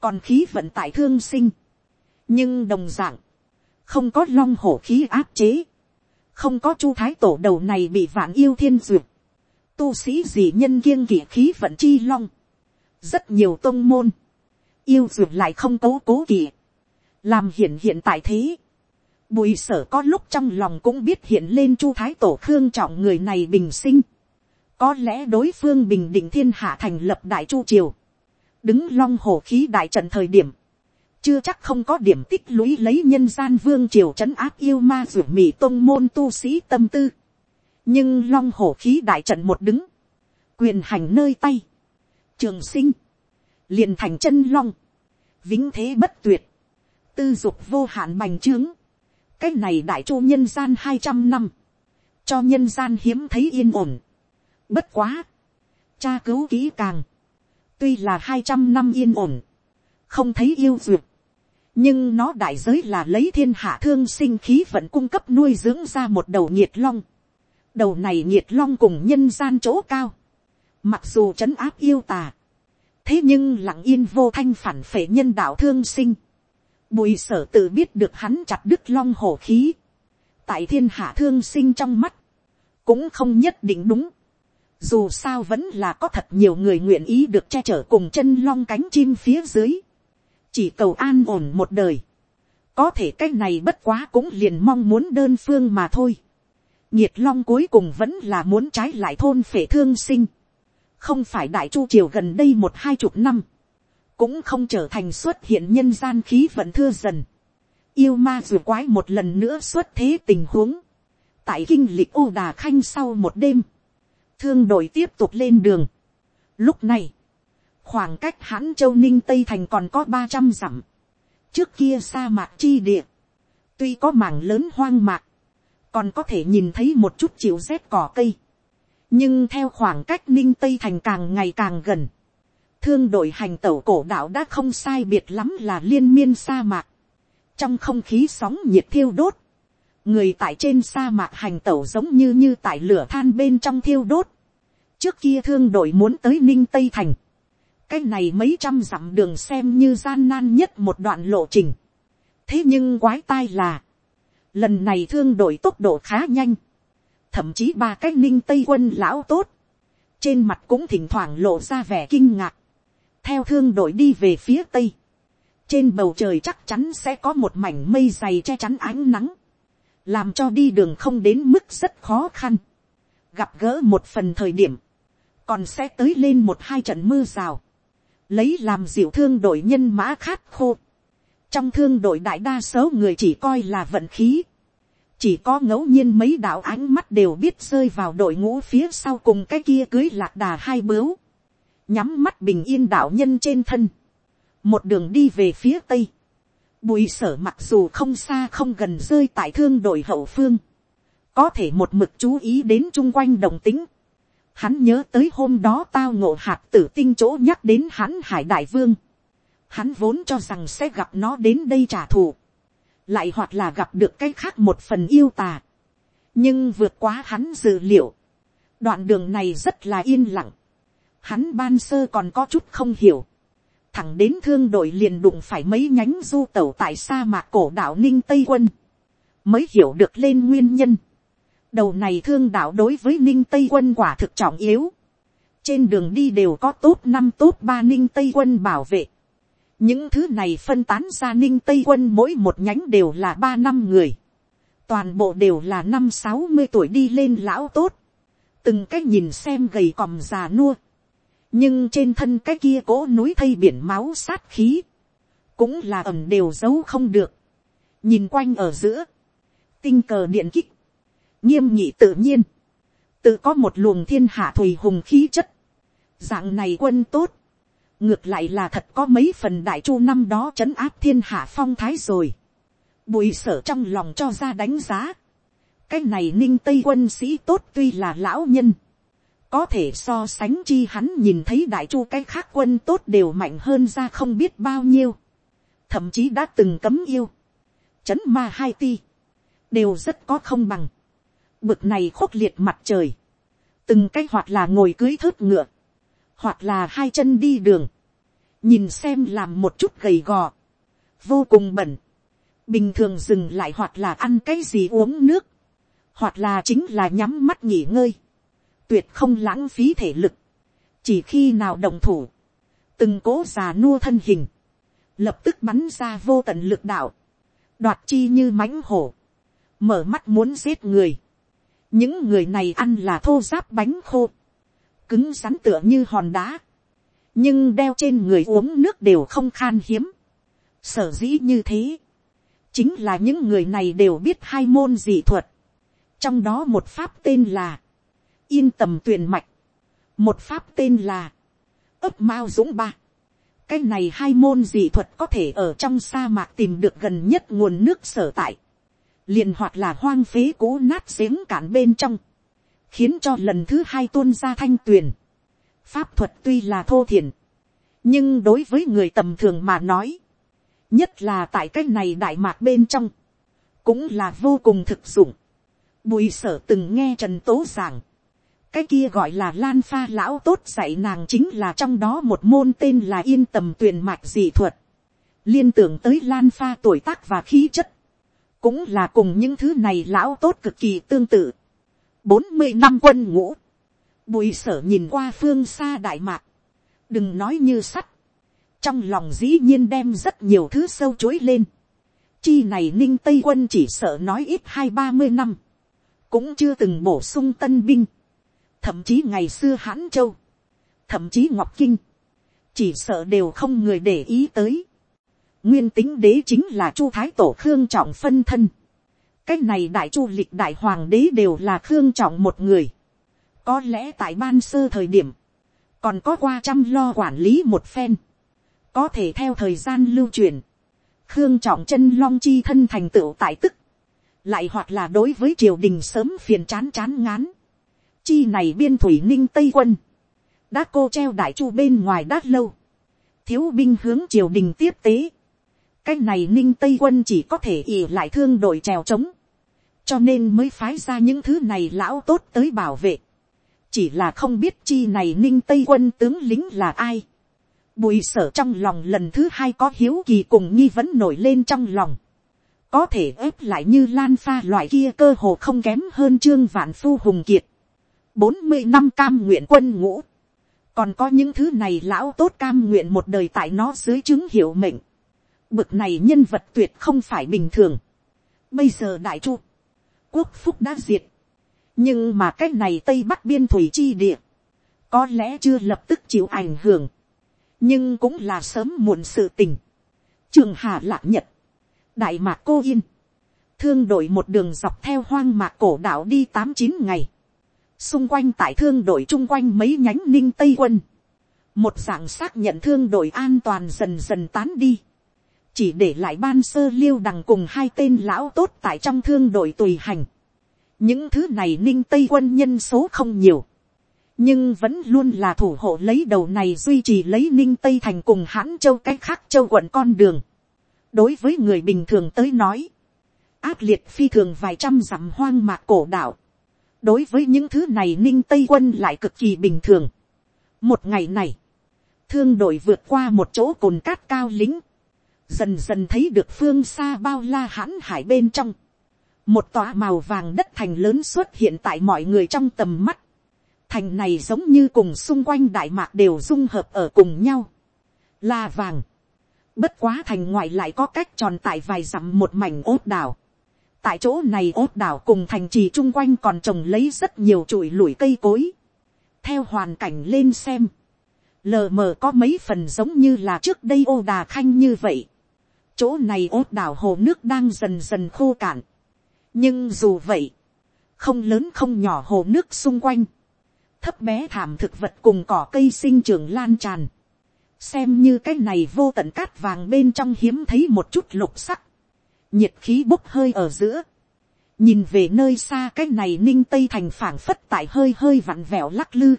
còn khí vận tại thương sinh, nhưng đồng d ạ n g không có long hổ khí áp chế, không có chu thái tổ đầu này bị vạn yêu thiên duyệt, tu sĩ gì nhân kiêng kỵ khí vận chi long, rất nhiều tôn môn, yêu duyệt lại không cố cố kỵ, làm hiện hiện tại thế, bùi sở có lúc trong lòng cũng biết hiện lên chu thái tổ khương trọng người này bình sinh, có lẽ đối phương bình định thiên hạ thành lập đại chu triều, đứng long hổ khí đại trận thời điểm, chưa chắc không có điểm tích lũy lấy nhân gian vương triều trấn áp yêu ma ruột mì tôn môn tu sĩ tâm tư. nhưng long hổ khí đại trận một đứng, quyền hành nơi tay, trường sinh, liền thành chân long, vĩnh thế bất tuyệt, tư dục vô hạn bành trướng, cái này đại chu nhân gian hai trăm năm, cho nhân gian hiếm thấy yên ổn. Bất quá, cha cứu kỹ càng, tuy là hai trăm năm yên ổn, không thấy yêu duyệt, nhưng nó đại giới là lấy thiên hạ thương sinh khí vận cung cấp nuôi dưỡng ra một đầu nhiệt long. đầu này nhiệt long cùng nhân gian chỗ cao, mặc dù trấn áp yêu tà, thế nhưng lặng yên vô thanh phản phệ nhân đạo thương sinh, bùi sở tự biết được hắn chặt đứt long hổ khí, tại thiên hạ thương sinh trong mắt, cũng không nhất định đúng, dù sao vẫn là có thật nhiều người nguyện ý được che chở cùng chân long cánh chim phía dưới, chỉ cầu an ổn một đời, có thể cái này bất quá cũng liền mong muốn đơn phương mà thôi. nhiệt long cuối cùng vẫn là muốn trái lại thôn phể thương sinh, không phải đại chu triều gần đây một hai chục năm, cũng không trở thành xuất hiện nhân gian khí vận thưa dần. yêu ma dù quái một lần nữa xuất thế tình huống, tại kinh lịch ô đà khanh sau một đêm, thương đội tiếp tục lên đường. Lúc này, khoảng cách hãn châu ninh tây thành còn có ba trăm dặm. trước kia sa mạc chi địa, tuy có mảng lớn hoang mạc, còn có thể nhìn thấy một chút chịu rét cỏ cây. nhưng theo khoảng cách ninh tây thành càng ngày càng gần, thương đội hành tẩu cổ đạo đã không sai biệt lắm là liên miên sa mạc. trong không khí sóng nhiệt thiêu đốt, người tại trên sa mạc hành tẩu giống như như tại lửa than bên trong thiêu đốt. trước kia thương đội muốn tới ninh tây thành, cái này mấy trăm dặm đường xem như gian nan nhất một đoạn lộ trình. thế nhưng quái tai là, lần này thương đổi tốc độ khá nhanh, thậm chí ba cái ninh tây quân lão tốt, trên mặt cũng thỉnh thoảng lộ ra vẻ kinh ngạc, theo thương đội đi về phía tây, trên bầu trời chắc chắn sẽ có một mảnh mây dày che chắn ánh nắng, làm cho đi đường không đến mức rất khó khăn, gặp gỡ một phần thời điểm, còn sẽ tới lên một hai trận mưa rào, lấy làm dịu thương đội nhân mã khát khô. trong thương đội đại đa số người chỉ coi là vận khí. chỉ có ngẫu nhiên mấy đạo ánh mắt đều biết rơi vào đội ngũ phía sau cùng cái kia cưới lạc đà hai bướu. nhắm mắt bình yên đạo nhân trên thân. một đường đi về phía tây. bùi sở mặc dù không xa không gần rơi tại thương đội hậu phương. có thể một mực chú ý đến chung quanh đồng tính Hắn nhớ tới hôm đó tao ngộ hạt tử tinh chỗ nhắc đến hắn hải đại vương. Hắn vốn cho rằng sẽ gặp nó đến đây trả thù. Lại hoặc là gặp được cái khác một phần yêu tà. Nhưng vượt quá hắn dự liệu. Đoạn đường này rất là yên lặng. Hắn ban sơ còn có chút không hiểu. Thẳng đến thương đội liền đụng phải mấy nhánh du tẩu tại sa mạc cổ đảo Ninh Tây Quân. Mới hiểu được lên nguyên nhân đầu này thương đạo đối với ninh tây quân quả thực trọng yếu. trên đường đi đều có tốt năm tốt ba ninh tây quân bảo vệ. những thứ này phân tán ra ninh tây quân mỗi một nhánh đều là ba năm người. toàn bộ đều là năm sáu mươi tuổi đi lên lão tốt. từng cái nhìn xem gầy còm già nua. nhưng trên thân cái kia cố núi thây biển máu sát khí. cũng là ẩm đều giấu không được. nhìn quanh ở giữa. tinh cờ điện kích nghiêm nhị tự nhiên, tự có một luồng thiên hạ thùy hùng khí chất, dạng này quân tốt, ngược lại là thật có mấy phần đại chu năm đó c h ấ n áp thiên hạ phong thái rồi, bùi sở trong lòng cho ra đánh giá, cái này ninh tây quân sĩ tốt tuy là lão nhân, có thể so sánh chi hắn nhìn thấy đại chu cái khác quân tốt đều mạnh hơn ra không biết bao nhiêu, thậm chí đã từng cấm yêu, c h ấ n ma hai ti, đều rất có không bằng, bực này khốc liệt mặt trời, từng cái hoặc là ngồi cưới thớt ngựa, hoặc là hai chân đi đường, nhìn xem làm một chút gầy gò, vô cùng bẩn, bình thường dừng lại hoặc là ăn cái gì uống nước, hoặc là chính là nhắm mắt nghỉ ngơi, tuyệt không lãng phí thể lực, chỉ khi nào đồng thủ, từng cố già nua thân hình, lập tức bắn ra vô tận lực đạo, đoạt chi như mãnh hổ, mở mắt muốn giết người, những người này ăn là thô giáp bánh khô, cứng rắn tựa như hòn đá, nhưng đeo trên người uống nước đều không khan hiếm. Sở dĩ như thế, chính là những người này đều biết hai môn dị thuật, trong đó một pháp tên là yên tầm tuyền mạch, một pháp tên là ấp mao dũng ba. cái này hai môn dị thuật có thể ở trong sa mạc tìm được gần nhất nguồn nước sở tại, liền hoặc là hoang phế cố nát giếng cản bên trong, khiến cho lần thứ hai tuôn ra thanh tuyền. pháp thuật tuy là thô thiển, nhưng đối với người tầm thường mà nói, nhất là tại cái này đại mạc bên trong, cũng là vô cùng thực dụng. Bùi sở từng nghe trần tố giảng, cái kia gọi là lan pha lão tốt dạy nàng chính là trong đó một môn tên là yên tầm tuyền mạch dị thuật, liên tưởng tới lan pha tuổi tác và khí chất, cũng là cùng những thứ này lão tốt cực kỳ tương tự. bốn mươi năm quân ngũ, bùi sở nhìn qua phương xa đại mạc, đừng nói như sắt, trong lòng dĩ nhiên đem rất nhiều thứ sâu chối lên. Chi này ninh tây quân chỉ sợ nói ít hai ba mươi năm, cũng chưa từng bổ sung tân binh, thậm chí ngày xưa hãn châu, thậm chí ngọc kinh, chỉ sợ đều không người để ý tới nguyên tính đế chính là chu thái tổ khương trọng phân thân. cái này đại chu lịch đại hoàng đế đều là khương trọng một người. có lẽ tại ban sơ thời điểm, còn có qua chăm lo quản lý một phen, có thể theo thời gian lưu truyền, khương trọng chân long chi thân thành tựu tại tức, lại hoặc là đối với triều đình sớm phiền chán chán ngán, chi này biên thủy ninh tây quân, đã cô treo đại chu bên ngoài đát lâu, thiếu binh hướng triều đình tiếp tế, cái này ninh tây quân chỉ có thể ỉ lại thương đội trèo trống, cho nên mới phái ra những thứ này lão tốt tới bảo vệ, chỉ là không biết chi này ninh tây quân tướng lính là ai. bùi sở trong lòng lần thứ hai có hiếu kỳ cùng nghi vấn nổi lên trong lòng. có thể ép lại như lan pha loại kia cơ hồ không kém hơn trương vạn phu hùng kiệt. bốn mươi năm cam nguyện quân ngũ. còn có những thứ này lão tốt cam nguyện một đời tại nó dưới chứng hiệu mệnh bực này nhân vật tuyệt không phải bình thường. bây giờ đại chu, quốc phúc đã diệt nhưng mà cái này tây bắc biên thủy chi địa, có lẽ chưa lập tức chịu ảnh hưởng, nhưng cũng là sớm muộn sự tình. trường hà lạc nhật, đại mạc cô yên, thương đội một đường dọc theo hoang mạc cổ đảo đi tám chín ngày, xung quanh tại thương đội chung quanh mấy nhánh ninh tây quân, một dạng xác nhận thương đội an toàn dần dần tán đi, chỉ để lại ban sơ liêu đằng cùng hai tên lão tốt tại trong thương đội tùy hành, những thứ này ninh tây quân nhân số không nhiều, nhưng vẫn luôn là thủ hộ lấy đầu này duy trì lấy ninh tây thành cùng hãn châu cách khác châu quận con đường. đối với người bình thường tới nói, ác liệt phi thường vài trăm dặm hoang mạc cổ đạo. đối với những thứ này ninh tây quân lại cực kỳ bình thường. một ngày này, thương đội vượt qua một chỗ cồn cát cao lính, dần dần thấy được phương xa bao la hãn hải bên trong, một tòa màu vàng đất thành lớn xuất hiện tại mọi người trong tầm mắt. thành này giống như cùng xung quanh đại mạc đều dung hợp ở cùng nhau. là vàng. bất quá thành ngoại lại có cách tròn tại vài dặm một mảnh ốt đảo. tại chỗ này ốt đảo cùng thành trì chung quanh còn trồng lấy rất nhiều trụi lủi cây cối. theo hoàn cảnh lên xem, lờ mờ có mấy phần giống như là trước đây ô đà khanh như vậy chỗ này ốt đảo hồ nước đang dần dần khô cạn. Nhưng dù vậy, không lớn không nhỏ hồ nước xung quanh, thấp bé thảm thực vật cùng cỏ cây sinh trưởng lan tràn, xem như cái này vô tận cát vàng bên trong hiếm thấy một chút lục sắc, nhiệt khí bốc hơi ở giữa, nhìn về nơi xa cái này ninh tây thành phảng phất tại hơi hơi vặn vẹo lắc lư,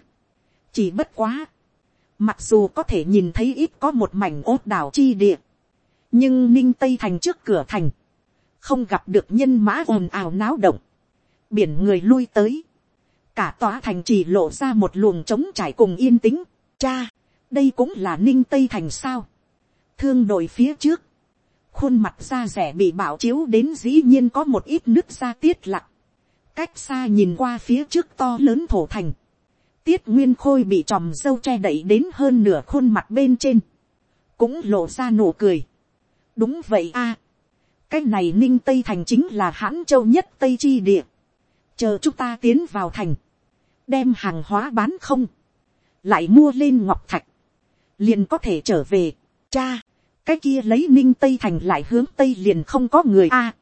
chỉ bất quá, mặc dù có thể nhìn thấy ít có một mảnh ốt đảo chi địa, nhưng ninh tây thành trước cửa thành, không gặp được nhân mã ồn ào náo động, biển người lui tới, cả tòa thành chỉ lộ ra một luồng trống trải cùng yên tĩnh, cha, đây cũng là ninh tây thành sao, thương đội phía trước, khuôn mặt da rẻ bị bảo chiếu đến dĩ nhiên có một ít nước da tiết lặng, cách xa nhìn qua phía trước to lớn thổ thành, tiết nguyên khôi bị tròm dâu che đậy đến hơn nửa khuôn mặt bên trên, cũng lộ ra nụ cười đúng vậy a, cái này ninh tây thành chính là hãn châu nhất tây chi địa, chờ chúng ta tiến vào thành, đem hàng hóa bán không, lại mua lên ngọc thạch, liền có thể trở về, cha, cái kia lấy ninh tây thành lại hướng tây liền không có người a,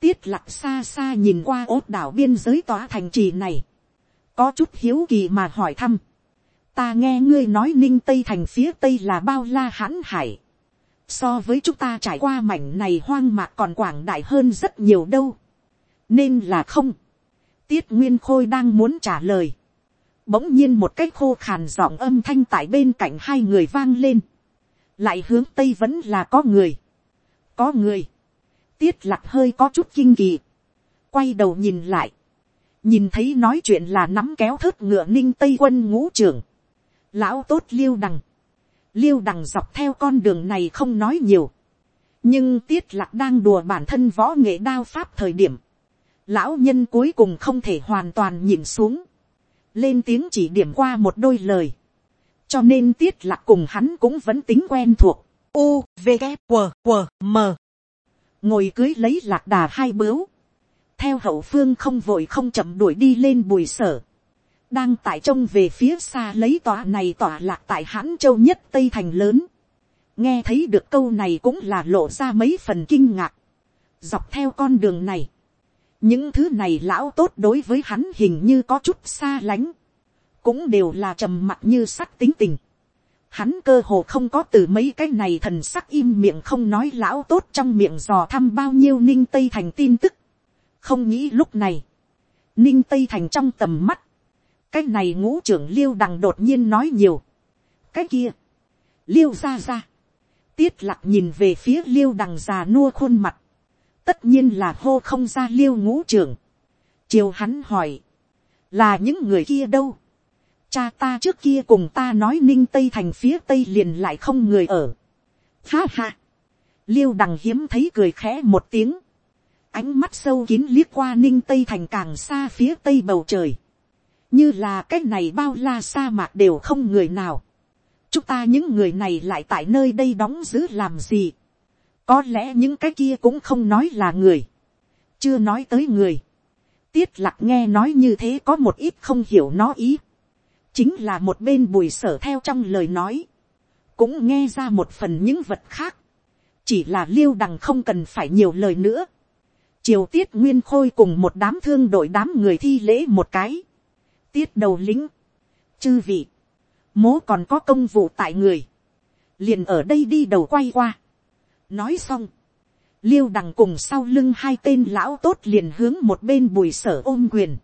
tiết lặc xa xa nhìn qua ốt đảo biên giới tòa thành trì này, có chút hiếu kỳ mà hỏi thăm, ta nghe ngươi nói ninh tây thành phía tây là bao la hãn hải, so với chúng ta trải qua mảnh này hoang mạc còn quảng đại hơn rất nhiều đâu, nên là không, tiết nguyên khôi đang muốn trả lời, bỗng nhiên một cái khô khàn giọng âm thanh tại bên cạnh hai người vang lên, lại hướng tây vẫn là có người, có người, tiết lạc hơi có chút kinh kỳ, quay đầu nhìn lại, nhìn thấy nói chuyện là nắm kéo thớt ngựa ninh tây quân ngũ trưởng, lão tốt liêu đằng, liêu đằng dọc theo con đường này không nói nhiều, nhưng tiết lạc đang đùa bản thân võ nghệ đao pháp thời điểm, lão nhân cuối cùng không thể hoàn toàn nhìn xuống, lên tiếng chỉ điểm qua một đôi lời, cho nên tiết lạc cùng hắn cũng vẫn tính quen thuộc, u v g W, W, m. Ngồi cưới lấy lạc đà hai bướu, theo hậu phương không vội không chậm đuổi đi lên bùi sở, đang tại trông về phía xa lấy tòa này tỏa lạc tại hãn châu nhất tây thành lớn, nghe thấy được câu này cũng là lộ ra mấy phần kinh ngạc, dọc theo con đường này, những thứ này lão tốt đối với hắn hình như có chút xa lánh, cũng đều là trầm mặc như sắc tính tình. Hắn cơ hồ không có từ mấy cái này thần sắc im miệng không nói lão tốt trong miệng dò thăm bao nhiêu ninh tây thành tin tức. không nghĩ lúc này, ninh tây thành trong tầm mắt, cái này ngũ trưởng liêu đằng đột nhiên nói nhiều. cái kia, liêu ra ra, tiết lặc nhìn về phía liêu đằng già nua khuôn mặt, tất nhiên là hô không ra liêu ngũ trưởng. chiều hắn hỏi, là những người kia đâu. cha ta trước kia cùng ta nói ninh tây thành phía tây liền lại không người ở. ha ha. liêu đằng hiếm thấy cười khẽ một tiếng. ánh mắt sâu kín liếc qua ninh tây thành càng xa phía tây bầu trời như là cái này bao la sa mạc đều không người nào. chúng ta những người này lại tại nơi đây đóng giữ làm gì có lẽ những cái kia cũng không nói là người, chưa nói tới người. tiết lặc nghe nói như thế có một ít không hiểu nó ý, chính là một bên bùi sở theo trong lời nói, cũng nghe ra một phần những vật khác, chỉ là liêu đằng không cần phải nhiều lời nữa. triều tiết nguyên khôi cùng một đám thương đội đám người thi lễ một cái, tiết đầu lính, chư vị, mố còn có công vụ tại người, liền ở đây đi đầu quay qua, nói xong, liêu đằng cùng sau lưng hai tên lão tốt liền hướng một bên bùi sở ôm quyền,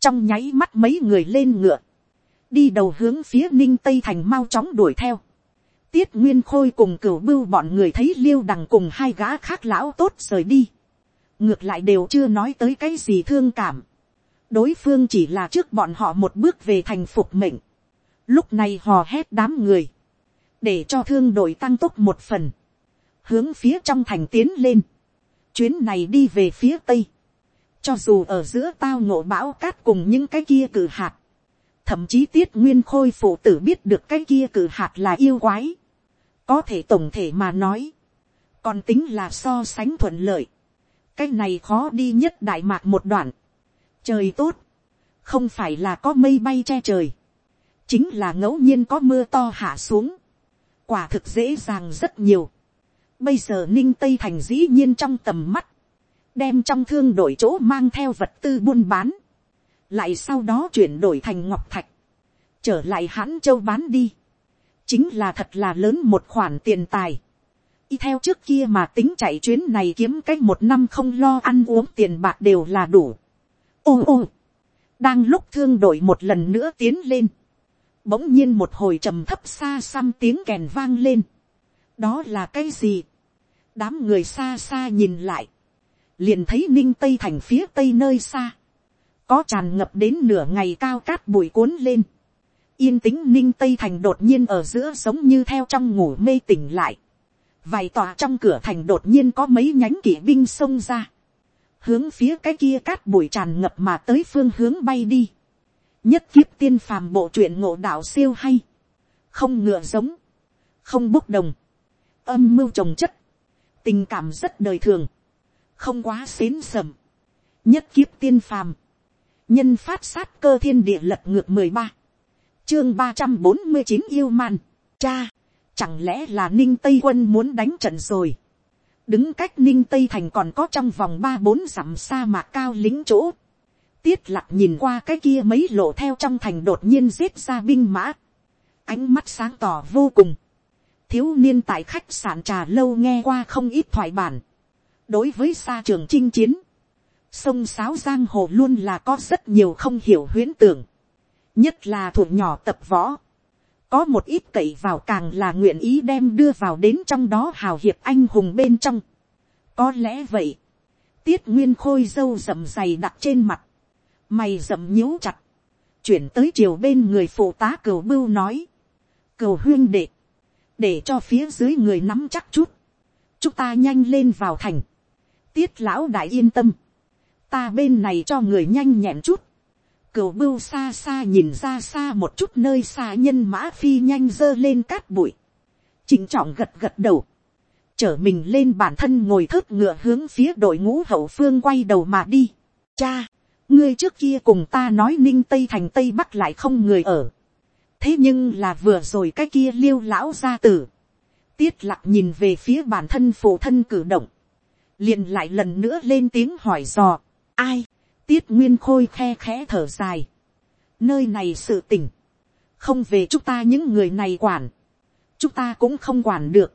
trong nháy mắt mấy người lên ngựa, đi đầu hướng phía ninh tây thành mau chóng đuổi theo, tiết nguyên khôi cùng cửu bưu bọn người thấy liêu đằng cùng hai gã khác lão tốt rời đi, ngược lại đều chưa nói tới cái gì thương cảm, đối phương chỉ là trước bọn họ một bước về thành phục mệnh, lúc này hò hét đám người, để cho thương đội tăng tốc một phần, hướng phía trong thành tiến lên, chuyến này đi về phía tây, cho dù ở giữa tao ngộ bão cát cùng những cái kia cử hạt, thậm chí tiết nguyên khôi phụ tử biết được cái kia cử hạt là yêu quái, có thể tổng thể mà nói, còn tính là so sánh thuận lợi, cái này khó đi nhất đại mạc một đoạn, trời tốt, không phải là có mây bay che trời, chính là ngẫu nhiên có mưa to hạ xuống, quả thực dễ dàng rất nhiều, Bây giờ ninh tây thành dĩ nhiên trong tầm mắt. Đem trong thương đổi chỗ mang theo vật tư buôn bán. Lại sau đó chuyển đổi thành ngọc thạch. Trở lại hãn châu bán đi. Chính là thật là lớn một khoản tiền tài. Y theo trước kia mà tính chạy chuyến này kiếm cách một năm không lo ăn uống tiền bạc đều là đủ. Ô ô. Đang lúc thương đội một lần nữa tiến lên. Bỗng nhiên một hồi trầm thấp xa xăm tiếng kèn vang lên. Đó là cái gì, đám người xa xa nhìn lại, liền thấy ninh tây thành phía tây nơi xa, có tràn ngập đến nửa ngày cao cát bụi cuốn lên, yên tĩnh ninh tây thành đột nhiên ở giữa giống như theo trong ngủ mê tỉnh lại, vài tòa trong cửa thành đột nhiên có mấy nhánh kỵ binh xông ra, hướng phía cái kia cát bụi tràn ngập mà tới phương hướng bay đi, nhất kiếp tiên phàm bộ truyện ngộ đạo siêu hay, không ngựa giống, không bốc đồng, âm mưu trồng chất, tình cảm rất đời thường, không quá xến sầm, nhất kiếp tiên phàm, nhân phát sát cơ thiên địa lật ngược mười ba, chương ba trăm bốn mươi chín yêu man, cha, chẳng lẽ là ninh tây quân muốn đánh trận rồi, đứng cách ninh tây thành còn có trong vòng ba bốn dặm sa mạc cao lính chỗ, tiết lặc nhìn qua cái kia mấy lộ theo trong thành đột nhiên giết ra binh mã, ánh mắt sáng tỏ vô cùng, thiếu niên tại khách sạn trà lâu nghe qua không ít thoại bản, đối với xa trường chinh chiến, sông sáo giang hồ luôn là có rất nhiều không hiểu huyễn tưởng, nhất là thuộc nhỏ tập võ, có một ít cậy vào càng là nguyện ý đem đưa vào đến trong đó hào hiệp anh hùng bên trong. có lẽ vậy, tiết nguyên khôi dâu rậm dày đặt trên mặt, mày rậm nhíu chặt, chuyển tới chiều bên người phụ tá cửu bưu nói, cửu huyên đệ, để cho phía dưới người nắm chắc chút, chúng ta nhanh lên vào thành, tiết lão đại yên tâm, ta bên này cho người nhanh nhẹn chút, cửu bưu xa xa nhìn ra xa một chút nơi xa nhân mã phi nhanh dơ lên cát bụi, chỉnh trọng gật gật đầu, chở mình lên bản thân ngồi thớt ngựa hướng phía đội ngũ hậu phương quay đầu mà đi. Cha, ngươi trước kia cùng ta nói ninh tây thành tây bắc lại không người ở. thế nhưng là vừa rồi cái kia liêu lão gia tử. tiết lặng nhìn về phía bản thân phụ thân cử động. liền lại lần nữa lên tiếng hỏi dò. ai, tiết nguyên khôi khe khẽ thở dài. nơi này sự tỉnh. không về chúng ta những người này quản. chúng ta cũng không quản được.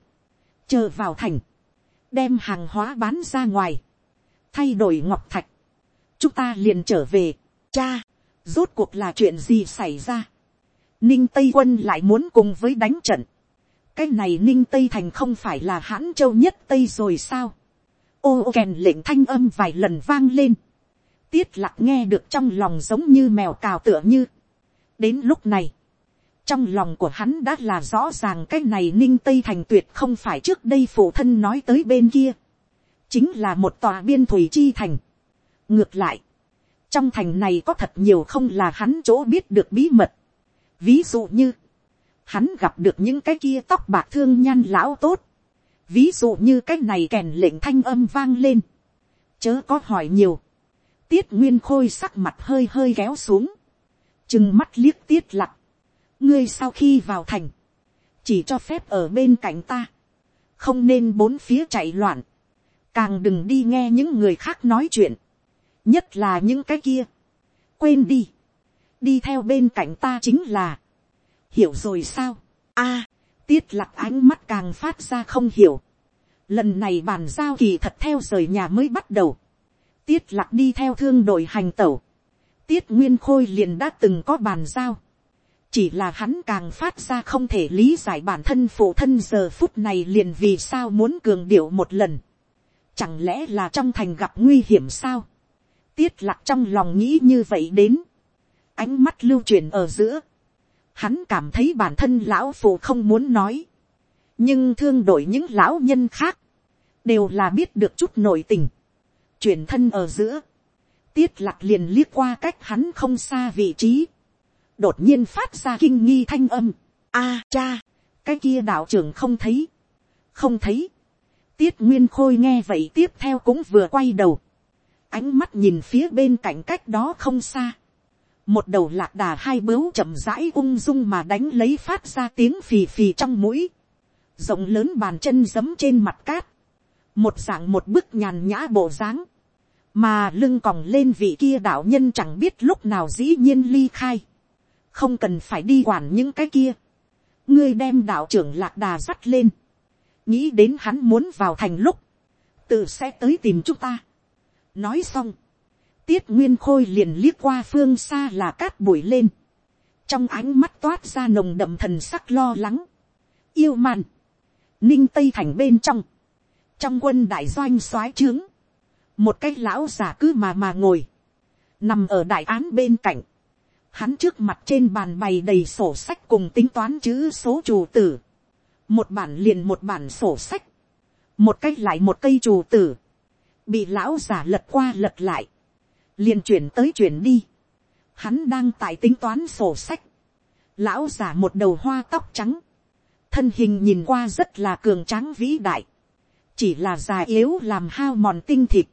chờ vào thành. đem hàng hóa bán ra ngoài. thay đổi ngọc thạch chúng ta liền trở về. cha, rốt cuộc là chuyện gì xảy ra. ninh tây quân lại muốn cùng với đánh trận. cái này ninh tây thành không phải là hãn châu nhất tây rồi sao. ô kèn lệnh thanh âm vài lần vang lên tiết lạc nghe được trong lòng giống như mèo cào tựa như. đến lúc này, trong lòng của hắn đã là rõ ràng cái này ninh tây thành tuyệt không phải trước đây phụ thân nói tới bên kia. chính là một tòa biên thủy chi thành ngược lại, trong thành này có thật nhiều không là hắn chỗ biết được bí mật. ví dụ như, hắn gặp được những cái kia tóc bạc thương nhan lão tốt. ví dụ như cái này kèn lệnh thanh âm vang lên. chớ có hỏi nhiều tiết nguyên khôi sắc mặt hơi hơi kéo xuống. chừng mắt liếc tiết lặng. ngươi sau khi vào thành, chỉ cho phép ở bên cạnh ta. không nên bốn phía chạy loạn. càng đừng đi nghe những người khác nói chuyện nhất là những cái kia, quên đi, đi theo bên cạnh ta chính là, hiểu rồi sao, a, tiết lặc ánh mắt càng phát ra không hiểu, lần này bàn giao kỳ thật theo rời nhà mới bắt đầu, tiết lạc đi theo thương đội hành tẩu, tiết nguyên khôi liền đã từng có bàn giao, chỉ là hắn càng phát ra không thể lý giải bản thân phụ thân giờ phút này liền vì sao muốn cường điệu một lần, chẳng lẽ là trong thành gặp nguy hiểm sao, tiết lạc trong lòng nghĩ như vậy đến, ánh mắt lưu truyền ở giữa, hắn cảm thấy bản thân lão phụ không muốn nói, nhưng thương đổi những lão nhân khác, đều là biết được chút nội tình, chuyển thân ở giữa, tiết lạc liền liếc qua cách hắn không xa vị trí, đột nhiên phát ra kinh nghi thanh âm, a cha, cái kia đạo trưởng không thấy, không thấy, tiết nguyên khôi nghe vậy tiếp theo cũng vừa quay đầu, ánh mắt nhìn phía bên cạnh cách đó không xa. một đầu lạc đà hai bướu chậm rãi ung dung mà đánh lấy phát ra tiếng phì phì trong mũi. rộng lớn bàn chân giấm trên mặt cát. một dạng một bức nhàn nhã bộ dáng mà lưng còng lên vị kia đạo nhân chẳng biết lúc nào dĩ nhiên ly khai. không cần phải đi quản những cái kia. ngươi đem đạo trưởng lạc đà dắt lên. nghĩ đến hắn muốn vào thành lúc. tự sẽ tới tìm chúng ta nói xong, tiết nguyên khôi liền liếc qua phương xa là cát bụi lên, trong ánh mắt toát ra nồng đậm thần sắc lo lắng, yêu màn, ninh tây thành bên trong, trong quân đại doanh soái trướng, một cái lão giả cứ mà mà ngồi, nằm ở đại án bên cạnh, hắn trước mặt trên bàn bày đầy sổ sách cùng tính toán chữ số chủ tử, một bản liền một bản sổ sách, một cách lại một cây trù tử, bị lão giả lật qua lật lại, liền chuyển tới chuyển đi, hắn đang tại tính toán sổ sách, lão giả một đầu hoa tóc trắng, thân hình nhìn qua rất là cường tráng vĩ đại, chỉ là già yếu làm hao mòn tinh thịt,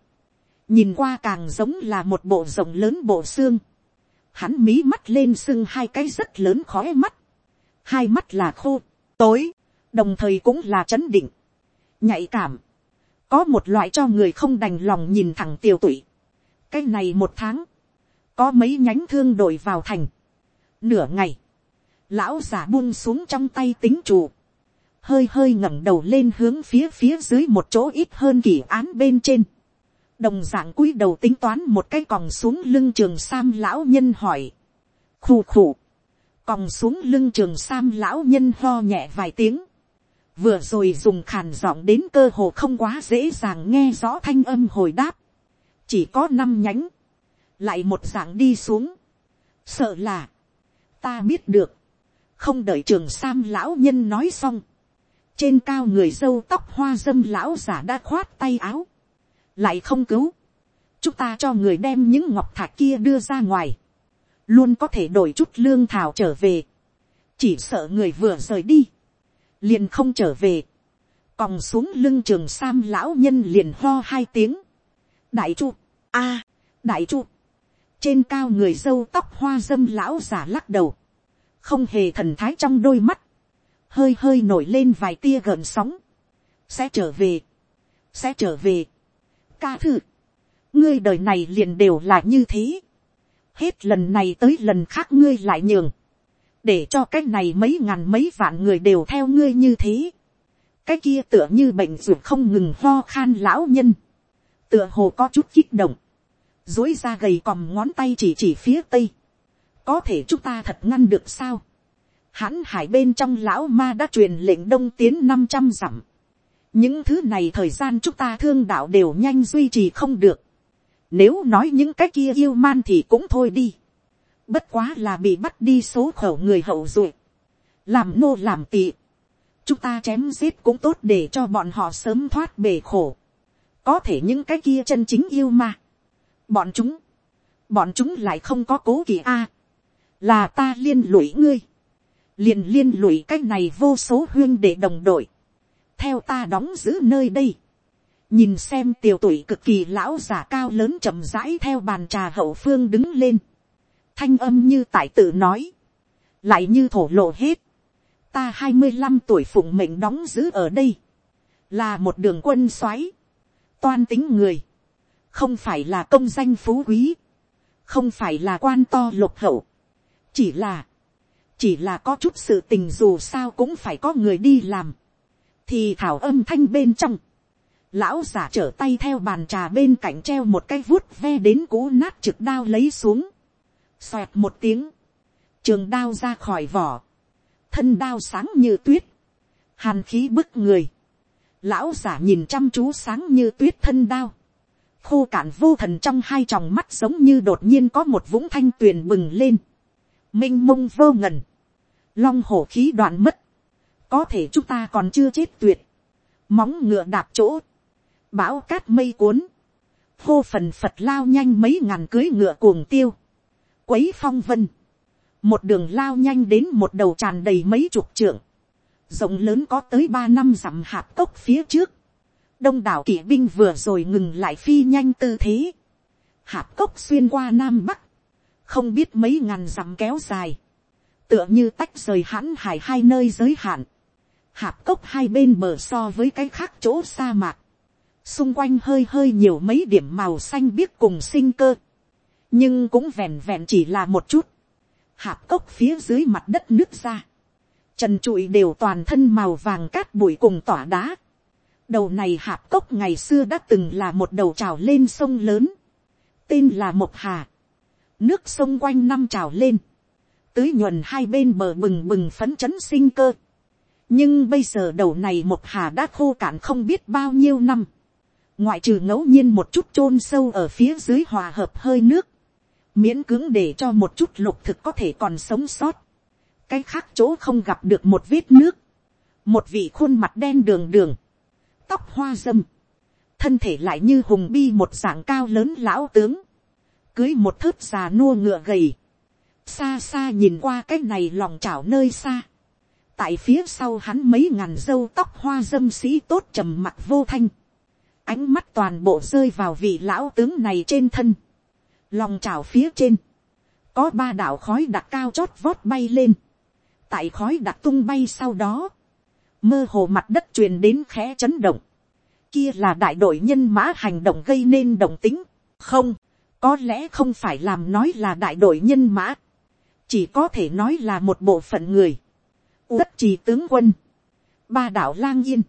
nhìn qua càng giống là một bộ rồng lớn bộ xương, hắn mí mắt lên sưng hai cái rất lớn khói mắt, hai mắt là khô, tối, đồng thời cũng là chấn định, nhạy cảm, có một loại cho người không đành lòng nhìn thẳng tiêu tụy. cái này một tháng, có mấy nhánh thương đổi vào thành, nửa ngày, lão giả buông xuống trong tay tính chủ, hơi hơi ngẩng đầu lên hướng phía phía dưới một chỗ ít hơn kỳ án bên trên, đồng dạng cúi đầu tính toán một cái còng xuống lưng trường sam lão nhân hỏi, khù khù, còng xuống lưng trường sam lão nhân lo nhẹ vài tiếng, vừa rồi dùng khàn giọng đến cơ hồ không quá dễ dàng nghe rõ thanh âm hồi đáp, chỉ có năm nhánh, lại một dạng đi xuống, sợ là, ta biết được, không đợi trường sam lão nhân nói xong, trên cao người dâu tóc hoa dâm lão giả đã khoát tay áo, lại không cứu, chúng ta cho người đem những ngọc thạch kia đưa ra ngoài, luôn có thể đổi chút lương thảo trở về, chỉ sợ người vừa rời đi, liền không trở về, còng xuống lưng trường sam lão nhân liền ho hai tiếng, đại chu, a, đại chu, trên cao người dâu tóc hoa dâm lão giả lắc đầu, không hề thần thái trong đôi mắt, hơi hơi nổi lên vài tia gợn sóng, sẽ trở về, sẽ trở về, ca thư, ngươi đời này liền đều là như thế, hết lần này tới lần khác ngươi lại nhường, để cho cái này mấy ngàn mấy vạn người đều theo ngươi như thế, cái kia tựa như bệnh ruột không ngừng ho khan lão nhân, tựa hồ có chút kích động, dối ra gầy còm ngón tay chỉ chỉ phía tây, có thể chúng ta thật ngăn được sao, hãn hải bên trong lão ma đã truyền lệnh đông tiến năm trăm dặm, những thứ này thời gian chúng ta thương đạo đều nhanh duy trì không được. Nếu nói những cái kia yêu man thì cũng thôi đi. Bất quá là bị bắt đi số khẩu người hậu duệ Làm nô làm tị. Chúng ta chém giết cũng tốt để cho bọn họ sớm thoát bể khổ. Có thể những cái kia chân chính yêu ma. Bọn chúng. Bọn chúng lại không có cố kỳ a Là ta liên lụy ngươi. Liền liên lụy cái này vô số huyên để đồng đội theo ta đóng giữ nơi đây. nhìn xem tiểu tuổi cực kỳ lão già cao lớn chậm rãi theo bàn trà hậu phương đứng lên. thanh âm như tại tự nói. lại như thổ lộ hết. ta hai mươi năm tuổi phụng mệnh đóng giữ ở đây. là một đường quân xoáy, toan tính người. không phải là công danh phú quý. không phải là quan to lục hậu. chỉ là, chỉ là có chút sự tình dù sao cũng phải có người đi làm thì thảo âm thanh bên trong, lão giả trở tay theo bàn trà bên cạnh treo một cái vuốt ve đến cú nát trực đao lấy xuống, xoẹt một tiếng, trường đao ra khỏi vỏ, thân đao sáng như tuyết, hàn khí bức người, lão giả nhìn chăm chú sáng như tuyết thân đao, khô cạn vô thần trong hai tròng mắt giống như đột nhiên có một vũng thanh tuyền bừng lên, m i n h mông vô ngần, long hổ khí đoạn mất, có thể chúng ta còn chưa chết tuyệt, móng ngựa đạp chỗ, bão cát mây cuốn, hô phần phật lao nhanh mấy ngàn cưới ngựa cuồng tiêu, quấy phong vân, một đường lao nhanh đến một đầu tràn đầy mấy chục trượng, rộng lớn có tới ba năm dặm hạp tốc phía trước, đông đảo kỵ binh vừa rồi ngừng lại phi nhanh tư thế, hạp tốc xuyên qua nam bắc, không biết mấy ngàn dặm kéo dài, tựa như tách rời hãn hải hai nơi giới hạn, hạp cốc hai bên bờ so với cái khác chỗ sa mạc, xung quanh hơi hơi nhiều mấy điểm màu xanh biếc cùng sinh cơ, nhưng cũng vẹn vẹn chỉ là một chút, hạp cốc phía dưới mặt đất nước ra, trần trụi đều toàn thân màu vàng cát bụi cùng tỏa đá, đầu này hạp cốc ngày xưa đã từng là một đầu trào lên sông lớn, tên là một hà, nước sông quanh năm trào lên, tưới nhuần hai bên bờ bừng bừng phấn chấn sinh cơ, nhưng bây giờ đầu này một hà đã khô cạn không biết bao nhiêu năm, ngoại trừ ngẫu nhiên một chút chôn sâu ở phía dưới hòa hợp hơi nước, miễn cưỡng để cho một chút lục thực có thể còn sống sót, cái khác chỗ không gặp được một vết nước, một vị khuôn mặt đen đường đường, tóc hoa dâm, thân thể lại như hùng bi một dạng cao lớn lão tướng, cưới một thớt già nua ngựa gầy, xa xa nhìn qua cái này lòng chảo nơi xa, tại phía sau hắn mấy ngàn dâu tóc hoa dâm sĩ tốt trầm mặt vô thanh, ánh mắt toàn bộ rơi vào vị lão tướng này trên thân, lòng trào phía trên, có ba đạo khói đặc cao chót vót bay lên, tại khói đặc tung bay sau đó, mơ hồ mặt đất truyền đến khẽ chấn động, kia là đại đội nhân mã hành động gây nên động tính, không, có lẽ không phải làm nói là đại đội nhân mã, chỉ có thể nói là một bộ phận người, tất trì tướng quân, ba đạo lang yên,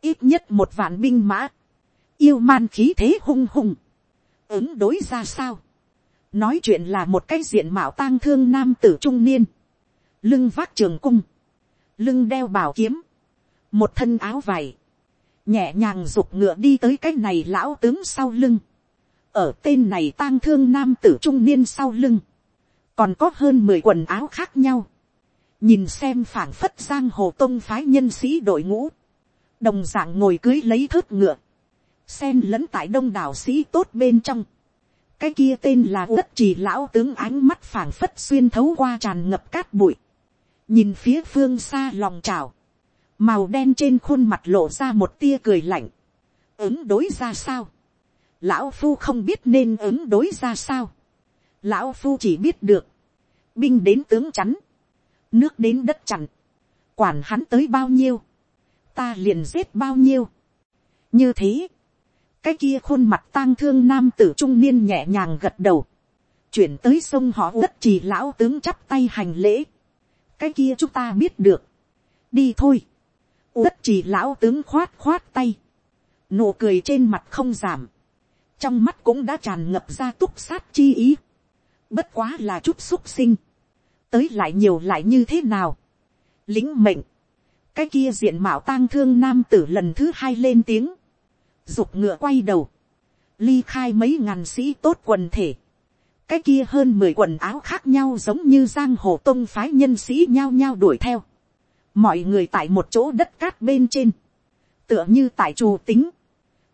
ít nhất một vạn binh mã, yêu man khí thế hung hùng, ứng đối ra sao, nói chuyện là một cái diện mạo tang thương nam tử trung niên, lưng vác trường cung, lưng đeo bảo kiếm, một thân áo vải, nhẹ nhàng rục ngựa đi tới cái này lão tướng sau lưng, ở tên này tang thương nam tử trung niên sau lưng, còn có hơn mười quần áo khác nhau, nhìn xem phảng phất giang hồ tông phái nhân sĩ đội ngũ, đồng d ạ n g ngồi cưới lấy thớt ngựa, sen lẫn tại đông đảo sĩ tốt bên trong, cái kia tên là đất trì lão tướng ánh mắt phảng phất xuyên thấu qua tràn ngập cát bụi, nhìn phía phương xa lòng trào, màu đen trên khuôn mặt lộ ra một tia cười lạnh, ứng đối ra sao, lão phu không biết nên ứng đối ra sao, lão phu chỉ biết được, binh đến tướng chắn, nước đến đất chặn, quản hắn tới bao nhiêu, ta liền giết bao nhiêu. như thế, cái kia khuôn mặt tang thương nam tử trung niên nhẹ nhàng gật đầu, chuyển tới sông họ đất trì lão tướng chắp tay hành lễ, cái kia chúng ta biết được, đi thôi, đất trì lão tướng khoát khoát tay, nụ cười trên mặt không giảm, trong mắt cũng đã tràn ngập ra túc sát chi ý, bất quá là chút xúc sinh, tới lại nhiều lại như thế nào. lính mệnh, cái kia diện mạo tang thương nam tử lần thứ hai lên tiếng, dục ngựa quay đầu, ly khai mấy ngàn sĩ tốt quần thể, cái kia hơn mười quần áo khác nhau giống như giang hồ tông phái nhân sĩ nhao nhao đuổi theo, mọi người tại một chỗ đất cát bên trên, tựa như tại trù tính,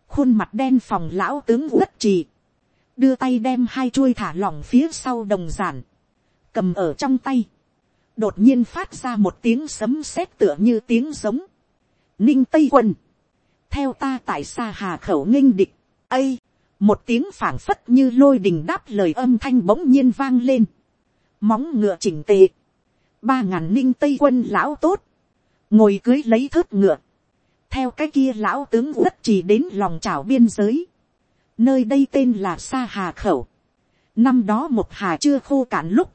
khuôn mặt đen phòng lão tướng đất trì, đưa tay đem hai chuôi thả lỏng phía sau đồng giản, cầm ở trong tay, đột nhiên phát ra một tiếng sấm sét tựa như tiếng giống. Ninh Tây quân, theo ta tại xa hà khẩu nghinh địch, ây, một tiếng phảng phất như lôi đình đáp lời âm thanh bỗng nhiên vang lên. Móng ngựa chỉnh tề, ba ngàn ninh Tây quân lão tốt, ngồi cưới lấy thớt ngựa, theo cái kia lão tướng rất chỉ đến lòng trào biên giới. Nơi đây tên là Sa Hà Khẩu. Năm đó một hà chưa khô cạn lúc,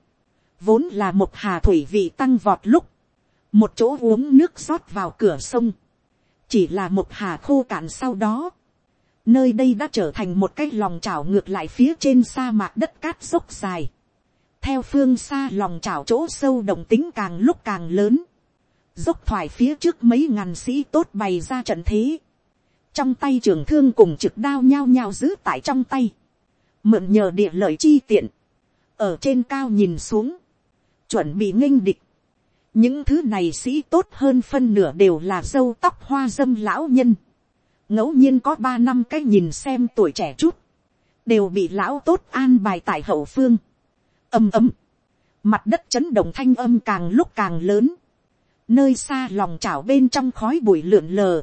vốn là một hà thủy vị tăng vọt lúc, một chỗ uống nước rót vào cửa sông, chỉ là một hà khô cạn sau đó, nơi đây đã trở thành một cái lòng trào ngược lại phía trên sa mạc đất cát dốc dài, theo phương xa lòng trào chỗ sâu đồng tính càng lúc càng lớn, dốc thoải phía trước mấy ngàn sĩ tốt bày ra trận thế, trong tay trường thương cùng trực đao nhao nhao giữ tại trong tay, mượn nhờ địa lợi chi tiện, ở trên cao nhìn xuống, chuẩn bị nghênh địch. những thứ này sĩ tốt hơn phân nửa đều là dâu tóc hoa dâm lão nhân. ngẫu nhiên có ba năm cái nhìn xem tuổi trẻ chút, đều bị lão tốt an bài tại hậu phương. ầm ầm, mặt đất chấn động thanh âm càng lúc càng lớn, nơi xa lòng chảo bên trong khói bụi lượn lờ,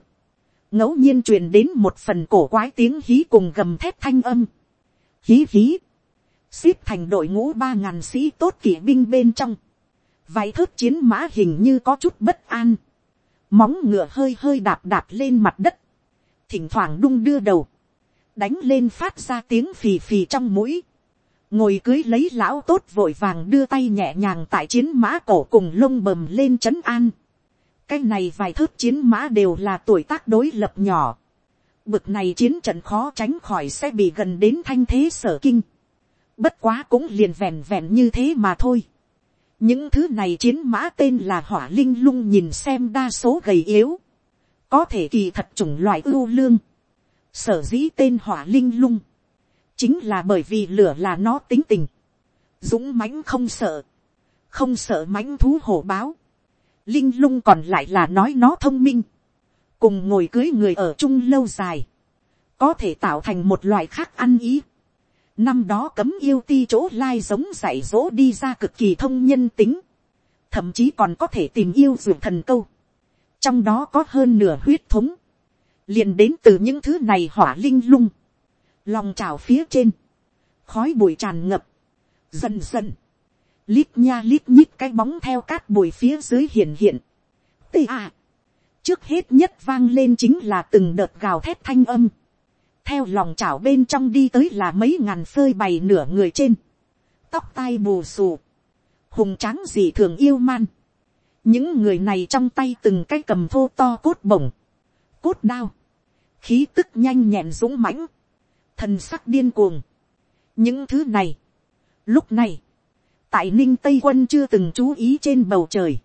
ngẫu nhiên truyền đến một phần cổ quái tiếng hí cùng gầm thép thanh âm. Hí hí xếp thành đội ngũ ba ngàn sĩ tốt kỵ binh bên trong, vài thớt chiến mã hình như có chút bất an, móng ngựa hơi hơi đạp đạp lên mặt đất, thỉnh thoảng đung đưa đầu, đánh lên phát ra tiếng phì phì trong mũi, ngồi cưới lấy lão tốt vội vàng đưa tay nhẹ nhàng tại chiến mã cổ cùng lông bầm lên c h ấ n an. cái này vài thước chiến mã đều là tuổi tác đối lập nhỏ. bực này chiến trận khó tránh khỏi sẽ bị gần đến thanh thế sở kinh. Bất quá cũng liền vẹn vẹn như thế mà thôi. Những thứ này chiến mã tên là hỏa linh lung nhìn xem đa số gầy yếu. Có thể kỳ thật chủng loại ưu lương. Sở dĩ tên hỏa linh lung. Chính là bởi vì lửa là nó tính tình. Dũng mãnh không sợ. Không sợ mãnh thú hổ báo. Linh lung còn lại là nói nó thông minh. cùng ngồi cưới người ở chung lâu dài, có thể tạo thành một loại khác ăn ý. Năm đó cấm yêu ti chỗ lai giống dạy dỗ đi ra cực kỳ thông nhân tính, thậm chí còn có thể tìm yêu dược thần câu, trong đó có hơn nửa huyết thống, liền đến từ những thứ này hỏa linh lung, lòng trào phía trên, khói bụi tràn ngập, dần dần, lít nha lít nhít cái bóng theo cát bụi phía dưới hiện hiện. Tê à, trước hết nhất vang lên chính là từng đợt gào thét thanh âm, theo lòng chảo bên trong đi tới là mấy ngàn phơi bày nửa người trên, tóc tai bù xù, hùng tráng gì thường yêu man, những người này trong tay từng cái cầm thô to cốt bổng, cốt đao, khí tức nhanh nhẹn dũng mãnh, thần sắc điên cuồng. những thứ này, lúc này, tại ninh tây quân chưa từng chú ý trên bầu trời,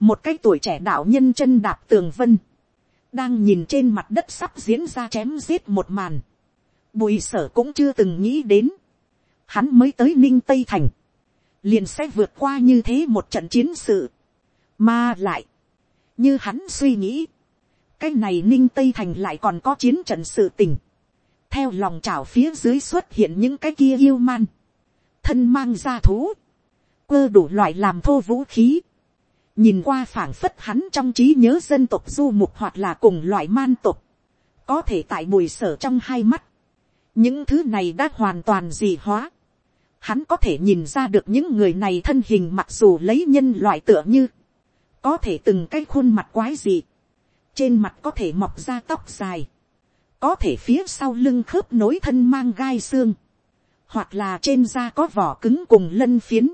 một cái tuổi trẻ đạo nhân chân đạp tường vân, đang nhìn trên mặt đất sắp diễn ra chém giết một màn, bùi sở cũng chưa từng nghĩ đến, hắn mới tới ninh tây thành, liền sẽ vượt qua như thế một trận chiến sự, mà lại, như hắn suy nghĩ, cái này ninh tây thành lại còn có chiến trận sự tình, theo lòng trào phía dưới xuất hiện những cái kia yêu man, thân mang ra thú, quơ đủ loại làm thô vũ khí, nhìn qua phảng phất hắn trong trí nhớ dân tộc du mục hoặc là cùng loại man tộc, có thể tại bùi sở trong hai mắt, những thứ này đã hoàn toàn dị hóa, hắn có thể nhìn ra được những người này thân hình mặc dù lấy nhân loại tựa như, có thể từng cái khuôn mặt quái dị, trên mặt có thể mọc ra tóc dài, có thể phía sau lưng khớp nối thân mang gai xương, hoặc là trên da có vỏ cứng cùng lân phiến,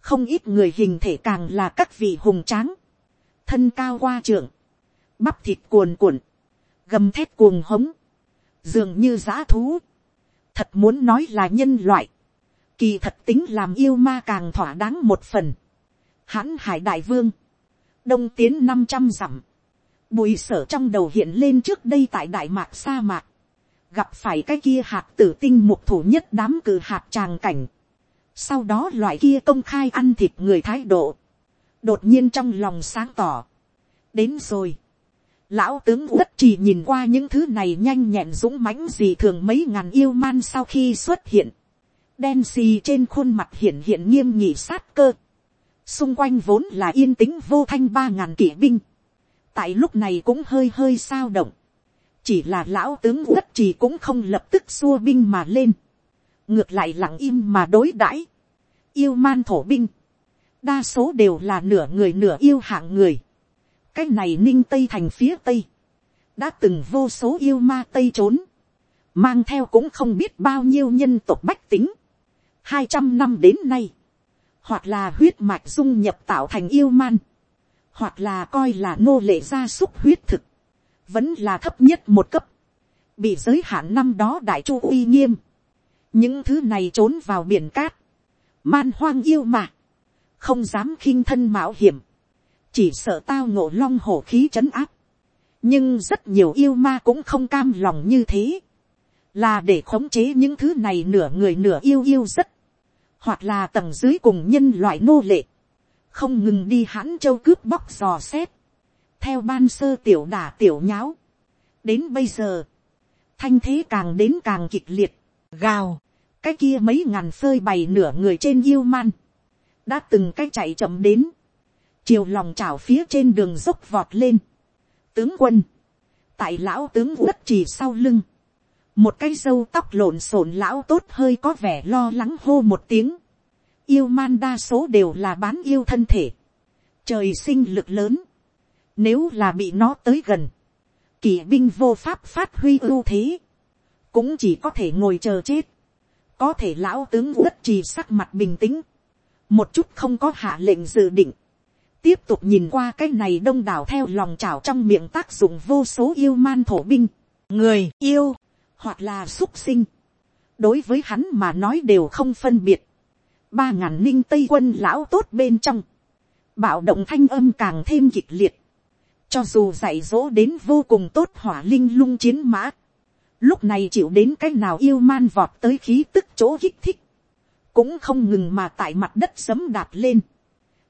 không ít người hình thể càng là các vị hùng tráng, thân cao qua trưởng, bắp thịt cuồn cuộn, gầm thét cuồng hống, dường như g thú, thật muốn nói là nhân loại, kỳ thật tính làm yêu ma càng thỏa đáng một phần, hãn hải đại vương, đông tiến năm trăm dặm, bùi sở trong đầu hiện lên trước đây tại đại mạc sa mạc, gặp phải cái kia hạt tử tinh mục thủ nhất đám cử hạt tràng cảnh, sau đó loại kia công khai ăn thịt người thái độ, đột nhiên trong lòng sáng tỏ, đến rồi, lão tướng uất trì nhìn qua những thứ này nhanh nhẹn dũng mãnh gì thường mấy ngàn yêu man sau khi xuất hiện, đen xì trên khuôn mặt hiện hiện nghiêm nghị sát cơ, xung quanh vốn là yên tĩnh vô thanh ba ngàn kỵ binh, tại lúc này cũng hơi hơi sao động, chỉ là lão tướng uất trì cũng không lập tức xua binh mà lên, ngược lại lặng im mà đối đãi, yêu man thổ binh, đa số đều là nửa người nửa yêu hạng người, cái này ninh tây thành phía tây, đã từng vô số yêu ma tây trốn, mang theo cũng không biết bao nhiêu nhân tộc bách tính, hai trăm năm đến nay, hoặc là huyết mạch dung nhập tạo thành yêu man, hoặc là coi là nô lệ gia súc huyết thực, vẫn là thấp nhất một cấp, bị giới hạn năm đó đại chu uy nghiêm, những thứ này trốn vào biển cát, man hoang yêu mà, không dám khinh thân mạo hiểm, chỉ sợ tao ngộ long hổ khí trấn áp, nhưng rất nhiều yêu ma cũng không cam lòng như thế, là để khống chế những thứ này nửa người nửa yêu yêu rất, hoặc là tầng dưới cùng nhân loại nô lệ, không ngừng đi hãn châu cướp bóc dò xét, theo ban sơ tiểu đả tiểu nháo, đến bây giờ, thanh thế càng đến càng kịch liệt, gào, cái kia mấy ngàn phơi bày nửa người trên yêu man, đã từng cái chạy chậm đến, chiều lòng chảo phía trên đường dốc vọt lên, tướng quân, tại lão tướng đất chỉ sau lưng, một cái dâu tóc lộn xộn lão tốt hơi có vẻ lo lắng hô một tiếng, yêu man đa số đều là bán yêu thân thể, trời sinh lực lớn, nếu là bị nó tới gần, kỵ binh vô pháp phát huy ưu thế, cũng chỉ có thể ngồi chờ chết, có thể lão tướng rất trì sắc mặt bình tĩnh, một chút không có hạ lệnh dự định, tiếp tục nhìn qua cái này đông đảo theo lòng chảo trong miệng tác dụng vô số yêu man thổ binh, người yêu, hoặc là xúc sinh, đối với hắn mà nói đều không phân biệt, ba ngàn ninh tây quân lão tốt bên trong, bạo động thanh âm càng thêm kịch liệt, cho dù dạy dỗ đến vô cùng tốt hỏa linh lung chiến mã, lúc này chịu đến cái nào yêu man vọt tới khí tức chỗ kích thích, cũng không ngừng mà tại mặt đất sấm đạp lên,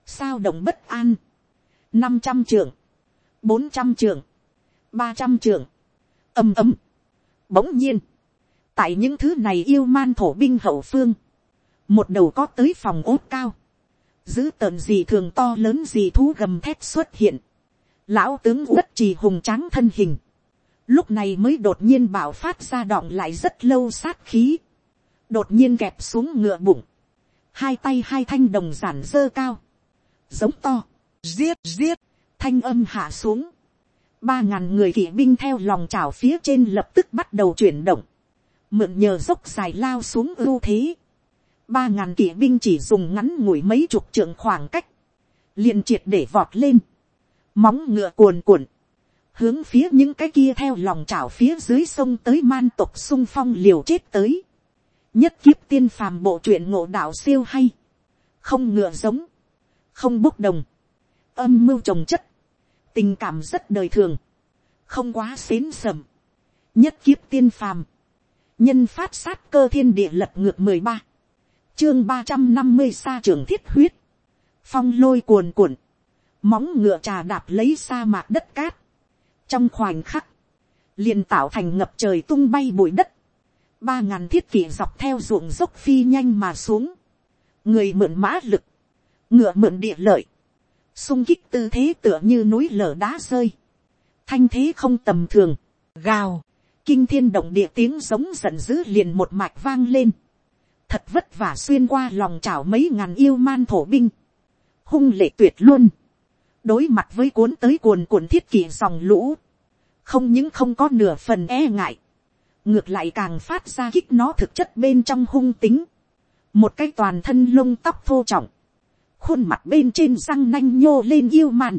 sao động bất an, năm trăm trưởng, bốn trăm trưởng, ba trăm trưởng, ầm ầm, bỗng nhiên, tại những thứ này yêu man thổ binh hậu phương, một đầu có tới phòng ốt cao, giữ tợn gì thường to lớn gì thú gầm thép xuất hiện, lão tướng uất trì hùng tráng thân hình, lúc này mới đột nhiên bảo phát ra đọng lại rất lâu sát khí, đột nhiên kẹp xuống ngựa bụng, hai tay hai thanh đồng giản dơ cao, giống to, giết giết, thanh âm hạ xuống, ba ngàn người kỵ binh theo lòng trào phía trên lập tức bắt đầu chuyển động, mượn nhờ dốc dài lao xuống ưu thế, ba ngàn kỵ binh chỉ dùng ngắn ngủi mấy chục trượng khoảng cách, liền triệt để vọt lên, móng ngựa cuồn cuộn, hướng phía những cái kia theo lòng trào phía dưới sông tới man tộc sung phong liều chết tới, nhất kiếp tiên phàm bộ truyện ngộ đạo siêu hay, không ngựa giống, không bốc đồng, âm mưu trồng chất, tình cảm rất đời thường, không quá xến sầm, nhất kiếp tiên phàm, nhân phát sát cơ thiên địa lật ngược mười ba, chương ba trăm năm mươi xa trường thiết huyết, phong lôi cuồn cuộn, móng ngựa trà đạp lấy sa mạc đất cát, trong khoảnh khắc, liền tạo thành ngập trời tung bay bụi đất, ba ngàn thiết kỷ dọc theo ruộng dốc phi nhanh mà xuống, người mượn mã lực, ngựa mượn địa lợi, sung kích tư thế tựa như núi lở đá rơi, thanh thế không tầm thường, gào, kinh thiên động địa tiếng giống giận dữ liền một mạch vang lên, thật vất vả xuyên qua lòng chảo mấy ngàn yêu man thổ binh, hung lệ tuyệt luôn, đối mặt với cuốn tới cuồn cuộn thiết kỷ dòng lũ, không những không có nửa phần e ngại, ngược lại càng phát ra kích nó thực chất bên trong hung tính, một cái toàn thân lông tóc thô trọng, khuôn mặt bên trên răng nanh nhô lên yêu màn,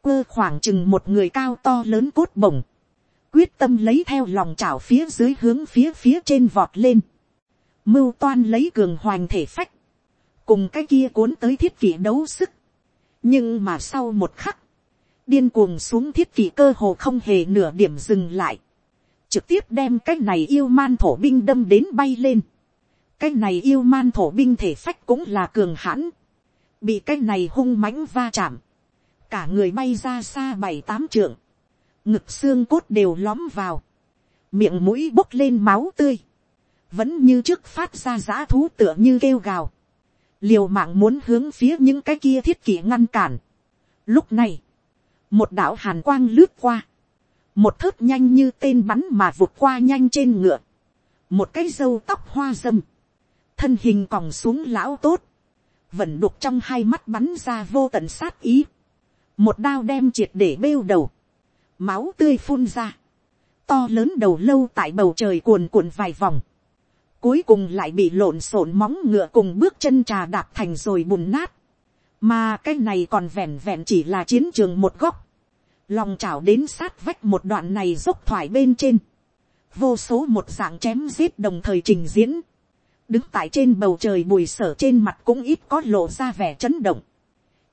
quơ khoảng chừng một người cao to lớn cốt bổng, quyết tâm lấy theo lòng chảo phía dưới hướng phía phía trên vọt lên, mưu toan lấy cường hoành thể phách, cùng cái kia cuốn tới thiết kỷ đấu sức, nhưng mà sau một khắc, điên cuồng xuống thiết kỷ cơ hồ không hề nửa điểm dừng lại, trực tiếp đem cái này yêu man thổ binh đâm đến bay lên, cái này yêu man thổ binh thể phách cũng là cường hãn, bị cái này hung mãnh va chạm, cả người bay ra xa bảy tám trượng, ngực xương cốt đều lóm vào, miệng mũi bốc lên máu tươi, vẫn như trước phát ra giã thú tựa như kêu gào, liều mạng muốn hướng phía những cái kia thiết kỷ ngăn cản. Lúc này, một đạo hàn quang lướt qua, một thớt nhanh như tên bắn mà vụt qua nhanh trên ngựa, một cái râu tóc hoa dâm, thân hình còng xuống lão tốt, vẫn đục trong hai mắt bắn ra vô tận sát ý, một đao đem triệt để bêu đầu, máu tươi phun ra, to lớn đầu lâu tại bầu trời cuồn cuộn vài vòng, cuối cùng lại bị lộn xộn móng ngựa cùng bước chân trà đạp thành rồi bùn nát, mà cái này còn vẹn vẹn chỉ là chiến trường một góc, lòng chảo đến sát vách một đoạn này dốc thoải bên trên, vô số một dạng chém giết đồng thời trình diễn, đứng tại trên bầu trời bùi sở trên mặt cũng ít có lộ ra vẻ chấn động.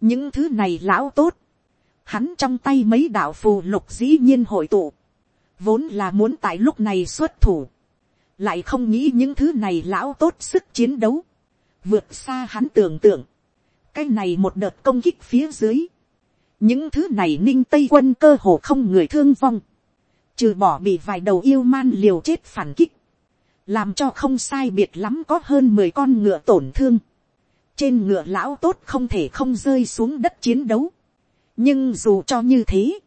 những thứ này lão tốt, hắn trong tay mấy đạo phù lục dĩ nhiên hội tụ, vốn là muốn tại lúc này xuất thủ, lại không nghĩ những thứ này lão tốt sức chiến đấu, vượt xa hắn tưởng tượng, cái này một đợt công kích phía dưới, những thứ này ninh tây quân cơ hồ không người thương vong, trừ bỏ bị vài đầu yêu man liều chết phản kích, làm cho không sai biệt lắm có hơn mười con ngựa tổn thương, trên ngựa lão tốt không thể không rơi xuống đất chiến đấu, nhưng dù cho như thế,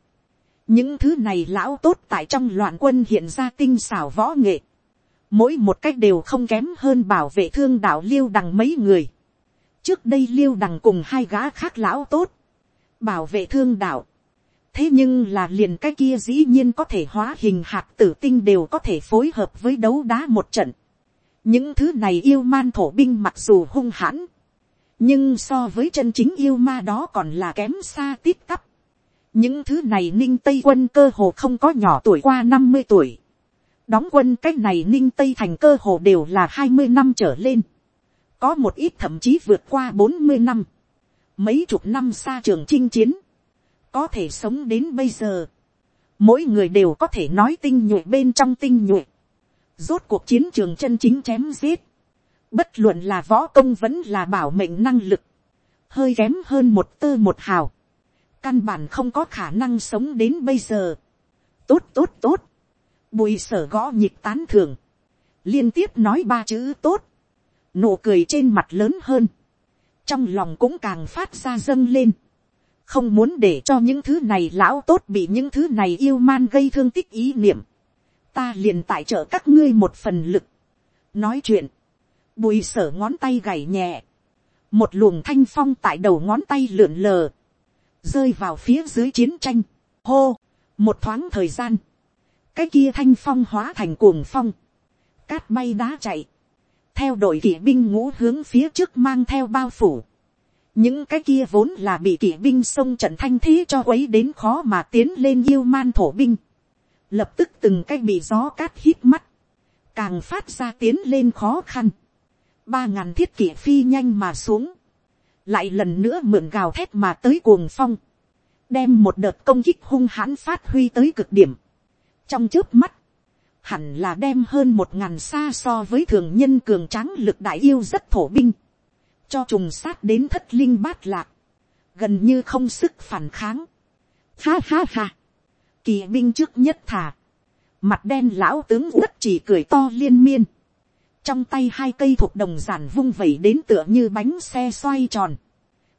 những thứ này lão tốt tại trong loạn quân hiện ra tinh xảo võ nghệ, mỗi một cách đều không kém hơn bảo vệ thương đạo liêu đằng mấy người. trước đây liêu đằng cùng hai gã khác lão tốt, bảo vệ thương đạo. thế nhưng là liền cái kia dĩ nhiên có thể hóa hình hạt tử tinh đều có thể phối hợp với đấu đá một trận. những thứ này yêu man thổ binh mặc dù hung hãn, nhưng so với chân chính yêu ma đó còn là kém xa tít tắp. những thứ này ninh tây quân cơ hồ không có nhỏ tuổi qua năm mươi tuổi đóng quân cái này ninh tây thành cơ hồ đều là hai mươi năm trở lên, có một ít thậm chí vượt qua bốn mươi năm, mấy chục năm xa trường chinh chiến, có thể sống đến bây giờ, mỗi người đều có thể nói tinh nhuệ bên trong tinh nhuệ, rốt cuộc chiến trường chân chính chém giết, bất luận là võ công vẫn là bảo mệnh năng lực, hơi kém hơn một tơ một hào, căn bản không có khả năng sống đến bây giờ, tốt tốt tốt, bùi sở gõ nhịp tán thường, liên tiếp nói ba chữ tốt, nụ cười trên mặt lớn hơn, trong lòng cũng càng phát ra dâng lên, không muốn để cho những thứ này lão tốt bị những thứ này yêu man gây thương tích ý niệm, ta liền tại trợ các ngươi một phần lực, nói chuyện, bùi sở ngón tay gảy nhẹ, một luồng thanh phong tại đầu ngón tay lượn lờ, rơi vào phía dưới chiến tranh, hô, một thoáng thời gian, cái kia thanh phong hóa thành cuồng phong, cát bay đá chạy, theo đội kỵ binh ngũ hướng phía trước mang theo bao phủ, những cái kia vốn là bị kỵ binh sông trận thanh thế cho quấy đến khó mà tiến lên yêu man thổ binh, lập tức từng cái bị gió cát hít mắt, càng phát ra tiến lên khó khăn, ba ngàn thiết kỷ phi nhanh mà xuống, lại lần nữa mượn gào thét mà tới cuồng phong, đem một đợt công kích hung hãn phát huy tới cực điểm trong trước mắt, hẳn là đem hơn một ngàn xa so với thường nhân cường tráng lực đại yêu rất thổ binh, cho trùng sát đến thất linh bát lạc, gần như không sức phản kháng. Ha ha ha, kỳ binh trước nhất thả, mặt đen lão tướng đất chỉ cười to liên miên, trong tay hai cây thuộc đồng giản vung vẩy đến tựa như bánh xe xoay tròn,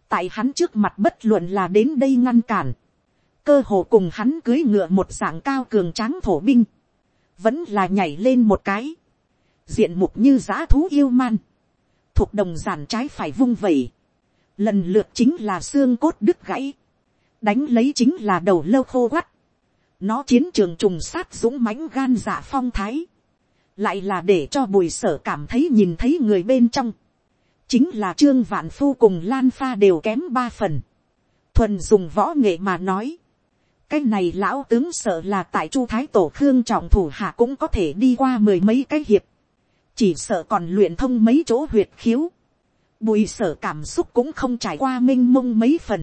tại hắn trước mặt bất luận là đến đây ngăn cản, cơ hồ cùng hắn cưới ngựa một dạng cao cường tráng thổ binh, vẫn là nhảy lên một cái, diện mục như giã thú yêu man, thuộc đồng giản trái phải vung vẩy, lần lượt chính là xương cốt đứt gãy, đánh lấy chính là đầu lâu khô quắt, nó chiến trường trùng sát dũng mãnh gan dạ phong thái, lại là để cho bùi sở cảm thấy nhìn thấy người bên trong, chính là trương vạn phu cùng lan pha đều kém ba phần, thuần dùng võ nghệ mà nói, cái này lão tướng sợ là tại chu thái tổ khương trọng thủ hạ cũng có thể đi qua mười mấy cái hiệp, chỉ sợ còn luyện thông mấy chỗ huyệt khiếu, bùi sở cảm xúc cũng không trải qua m i n h mông mấy phần,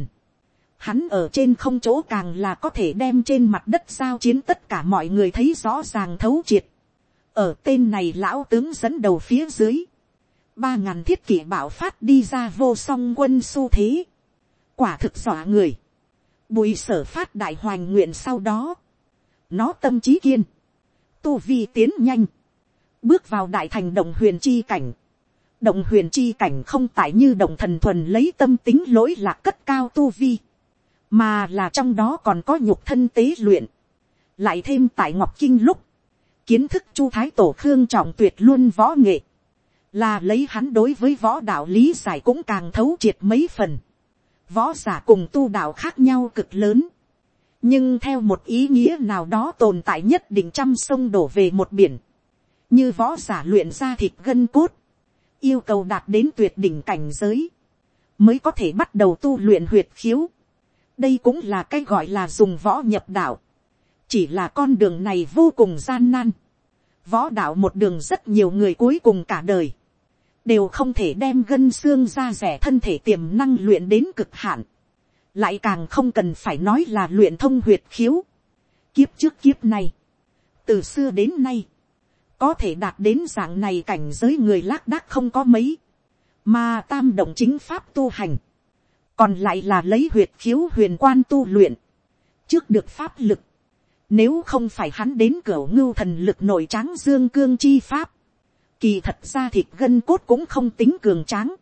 hắn ở trên không chỗ càng là có thể đem trên mặt đất giao chiến tất cả mọi người thấy rõ ràng thấu triệt, ở tên này lão tướng dẫn đầu phía dưới, ba ngàn thiết kỷ bảo phát đi ra vô song quân xu thế, quả thực dọa người, bùi sở phát đại hoành nguyện sau đó, nó tâm trí kiên, tu vi tiến nhanh, bước vào đại thành đồng huyền chi cảnh. Động huyền chi cảnh không tại như động thần thuần lấy tâm tính lỗi lạc cất cao tu vi. Mà là trong đó còn có nhục thân tế luyện. Lại thêm tại Ngọc Kinh lúc. Kiến thức chu thái tổ khương trọng tuyệt luôn võ nghệ. Là lấy hắn đối với võ đạo lý giải cũng càng thấu triệt mấy phần. Võ giả cùng tu đạo khác nhau cực lớn. Nhưng theo một ý nghĩa nào đó tồn tại nhất định trăm sông đổ về một biển như võ giả luyện ra thịt gân cốt, yêu cầu đạt đến tuyệt đỉnh cảnh giới, mới có thể bắt đầu tu luyện huyệt khiếu. đây cũng là cái gọi là dùng võ nhập đạo, chỉ là con đường này vô cùng gian nan. võ đạo một đường rất nhiều người cuối cùng cả đời, đều không thể đem gân xương ra rẻ thân thể tiềm năng luyện đến cực hạn, lại càng không cần phải nói là luyện thông huyệt khiếu. kiếp trước kiếp này, từ xưa đến nay, có thể đạt đến dạng này cảnh giới người lác đác không có mấy, mà tam động chính pháp tu hành, còn lại là lấy huyệt khiếu huyền quan tu luyện, trước được pháp lực, nếu không phải hắn đến cửa ngưu thần lực nội tráng dương cương chi pháp, kỳ thật ra thịt gân cốt cũng không tính cường tráng,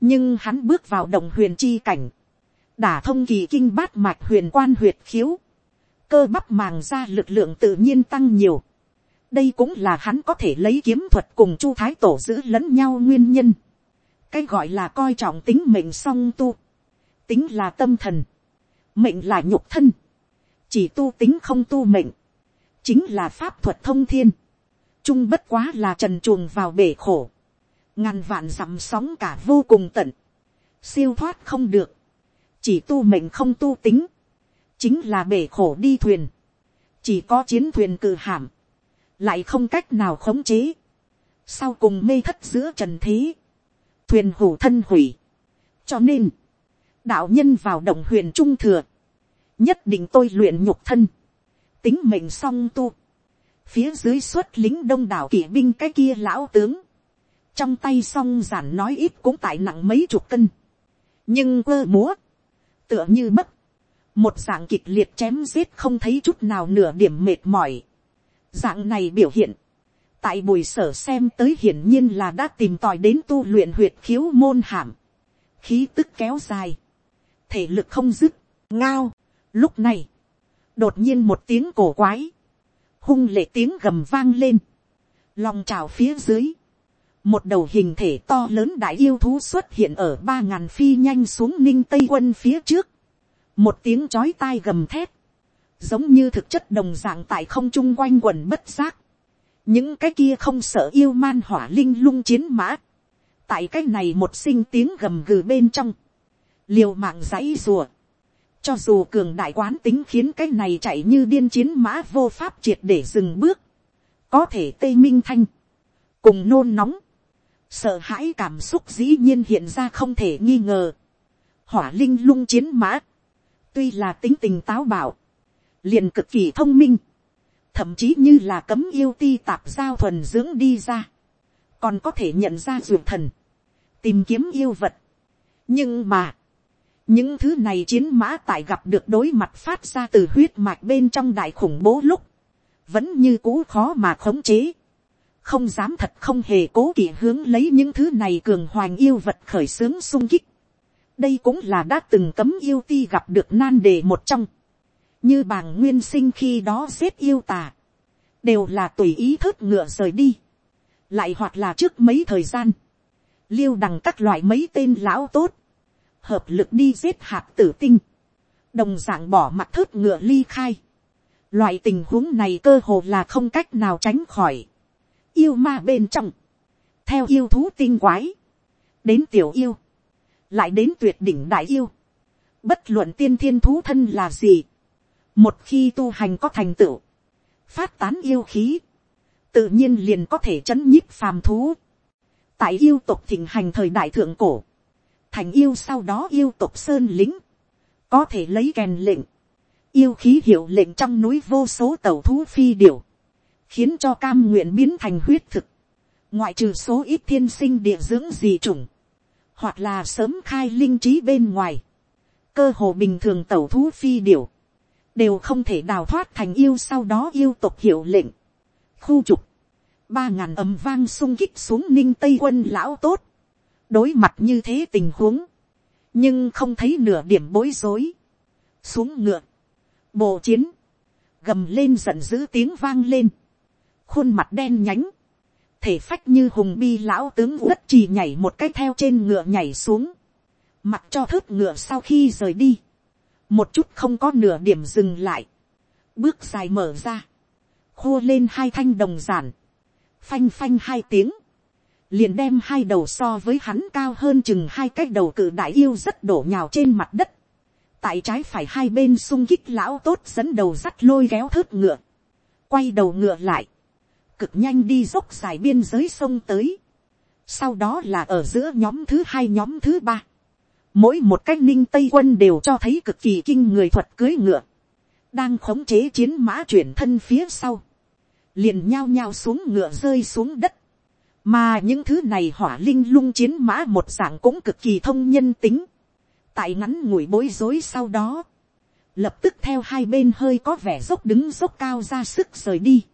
nhưng hắn bước vào đồng huyền chi cảnh, đả thông kỳ kinh bát mạch huyền quan huyệt khiếu, cơ bắp màng ra lực lượng tự nhiên tăng nhiều, đây cũng là hắn có thể lấy kiếm thuật cùng chu thái tổ giữ lẫn nhau nguyên nhân. cái gọi là coi trọng tính mệnh song tu, tính là tâm thần, mệnh là nhục thân, chỉ tu tính không tu mệnh, chính là pháp thuật thông thiên, trung bất quá là trần chuồng vào bể khổ, ngàn vạn dặm sóng cả vô cùng tận, siêu thoát không được, chỉ tu mệnh không tu tính, chính là bể khổ đi thuyền, chỉ có chiến thuyền cử hàm, lại không cách nào khống chế, sau cùng mê thất giữa trần thế, thuyền hủ thân hủy, cho nên, đạo nhân vào động huyền trung thừa, nhất định tôi luyện nhục thân, tính mệnh song tu, phía dưới xuất lính đông đảo kỵ binh cái kia lão tướng, trong tay song giản nói ít cũng tại nặng mấy chục cân, nhưng quơ múa, tựa như bất, một dạng kịch liệt chém giết không thấy chút nào nửa điểm mệt mỏi. dạng này biểu hiện, tại buổi sở xem tới hiển nhiên là đã tìm tòi đến tu luyện huyệt khiếu môn hàm, khí tức kéo dài, thể lực không dứt, ngao. Lúc này, đột nhiên một tiếng cổ quái, hung lệ tiếng gầm vang lên, lòng trào phía dưới, một đầu hình thể to lớn đại yêu thú xuất hiện ở ba ngàn phi nhanh xuống ninh tây quân phía trước, một tiếng chói tai gầm thét, giống như thực chất đồng dạng tại không trung quanh quần bất giác, những cái kia không sợ yêu man hỏa linh lung chiến mã, tại cái này một sinh tiếng gầm gừ bên trong, liều mạng dãy rùa, cho dù cường đại quán tính khiến cái này chạy như điên chiến mã vô pháp triệt để dừng bước, có thể tây minh thanh, cùng nôn nóng, sợ hãi cảm xúc dĩ nhiên hiện ra không thể nghi ngờ, hỏa linh lung chiến mã, tuy là tính tình táo bạo, liền cực kỳ thông minh, thậm chí như là cấm yêu ti tạp giao thuần dưỡng đi ra, còn có thể nhận ra ruột thần, tìm kiếm yêu vật. nhưng mà, những thứ này chiến mã tại gặp được đối mặt phát ra từ huyết mạch bên trong đại khủng bố lúc, vẫn như cũ khó mà khống chế, không dám thật không hề cố kỵ hướng lấy những thứ này cường hoành yêu vật khởi xướng sung kích. đây cũng là đã từng cấm yêu ti gặp được nan đề một trong, như bàng nguyên sinh khi đó xếp yêu tà, đều là tùy ý thớt ngựa rời đi, lại hoặc là trước mấy thời gian, liêu đằng các loại mấy tên lão tốt, hợp lực đi giết hạt tử tinh, đồng d ạ n g bỏ mặt thớt ngựa ly khai. Loại tình huống này cơ hồ là không cách nào tránh khỏi. Yêu ma bên trong, theo yêu thú tinh quái, đến tiểu yêu, lại đến tuyệt đỉnh đại yêu. Bất luận tiên thiên thú thân là gì, một khi tu hành có thành tựu, phát tán yêu khí, tự nhiên liền có thể chấn nhíp phàm thú. tại yêu tục thịnh hành thời đại thượng cổ, thành yêu sau đó yêu tộc sơn lính, có thể lấy kèn lệnh, yêu khí hiệu lệnh trong núi vô số tàu thú phi điểu. Khiến cho cam nguyện biến thành huyết thực, ngoại trừ số ít thiên sinh địa dưỡng gì chủng, hoặc là sớm khai linh trí bên ngoài, cơ hồ bình thường tàu thú phi điểu. Đều không thể đào thoát thành yêu sau đó yêu tộc hiệu lệnh, khu trục, ba ngàn ầm vang sung kích xuống ninh tây quân lão tốt, đối mặt như thế tình huống, nhưng không thấy nửa điểm bối rối, xuống ngựa, bộ chiến, gầm lên giận dữ tiếng vang lên, khuôn mặt đen nhánh, thể phách như hùng bi lão tướng đất chỉ nhảy một cái theo trên ngựa nhảy xuống, mặc cho thớt ngựa sau khi rời đi, một chút không có nửa điểm dừng lại, bước dài mở ra, khua lên hai thanh đồng giản, phanh phanh hai tiếng, liền đem hai đầu so với hắn cao hơn chừng hai cái đầu cự đại yêu rất đổ nhào trên mặt đất. tại trái phải hai bên sung kích lão tốt dẫn đầu dắt lôi kéo thớt ngựa, quay đầu ngựa lại, cực nhanh đi dốc dài biên giới sông tới. sau đó là ở giữa nhóm thứ hai nhóm thứ ba. mỗi một cái ninh tây quân đều cho thấy cực kỳ kinh người thuật cưới ngựa, đang khống chế chiến mã chuyển thân phía sau, liền nhao nhao xuống ngựa rơi xuống đất mà những thứ này hỏa linh lung chiến mã một dạng cũng cực kỳ thông nhân tính. tại ngắn ngủi bối rối sau đó, lập tức theo hai bên hơi có vẻ dốc đứng dốc cao ra sức rời đi.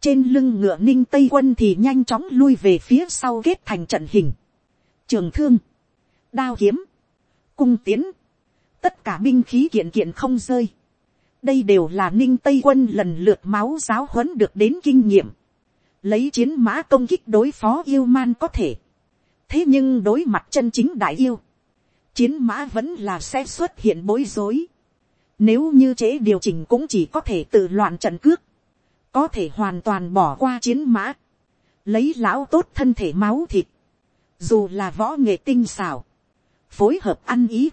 trên lưng ngựa ninh tây quân thì nhanh chóng lui về phía sau kết thành trận hình. trường thương, đao kiếm, cung tiến, tất cả binh khí kiện kiện không rơi. đây đều là ninh tây quân lần lượt máu giáo huấn được đến kinh nghiệm lấy chiến mã công kích đối phó yêu man có thể. thế nhưng đối mặt chân chính đại yêu, chiến mã vẫn là sẽ xuất hiện bối rối. nếu như chế điều chỉnh cũng chỉ có thể tự loạn trận cước, có thể hoàn toàn bỏ qua chiến mã, lấy lão tốt thân thể máu thịt, dù là võ nghệ tinh xảo, phối hợp ăn ý,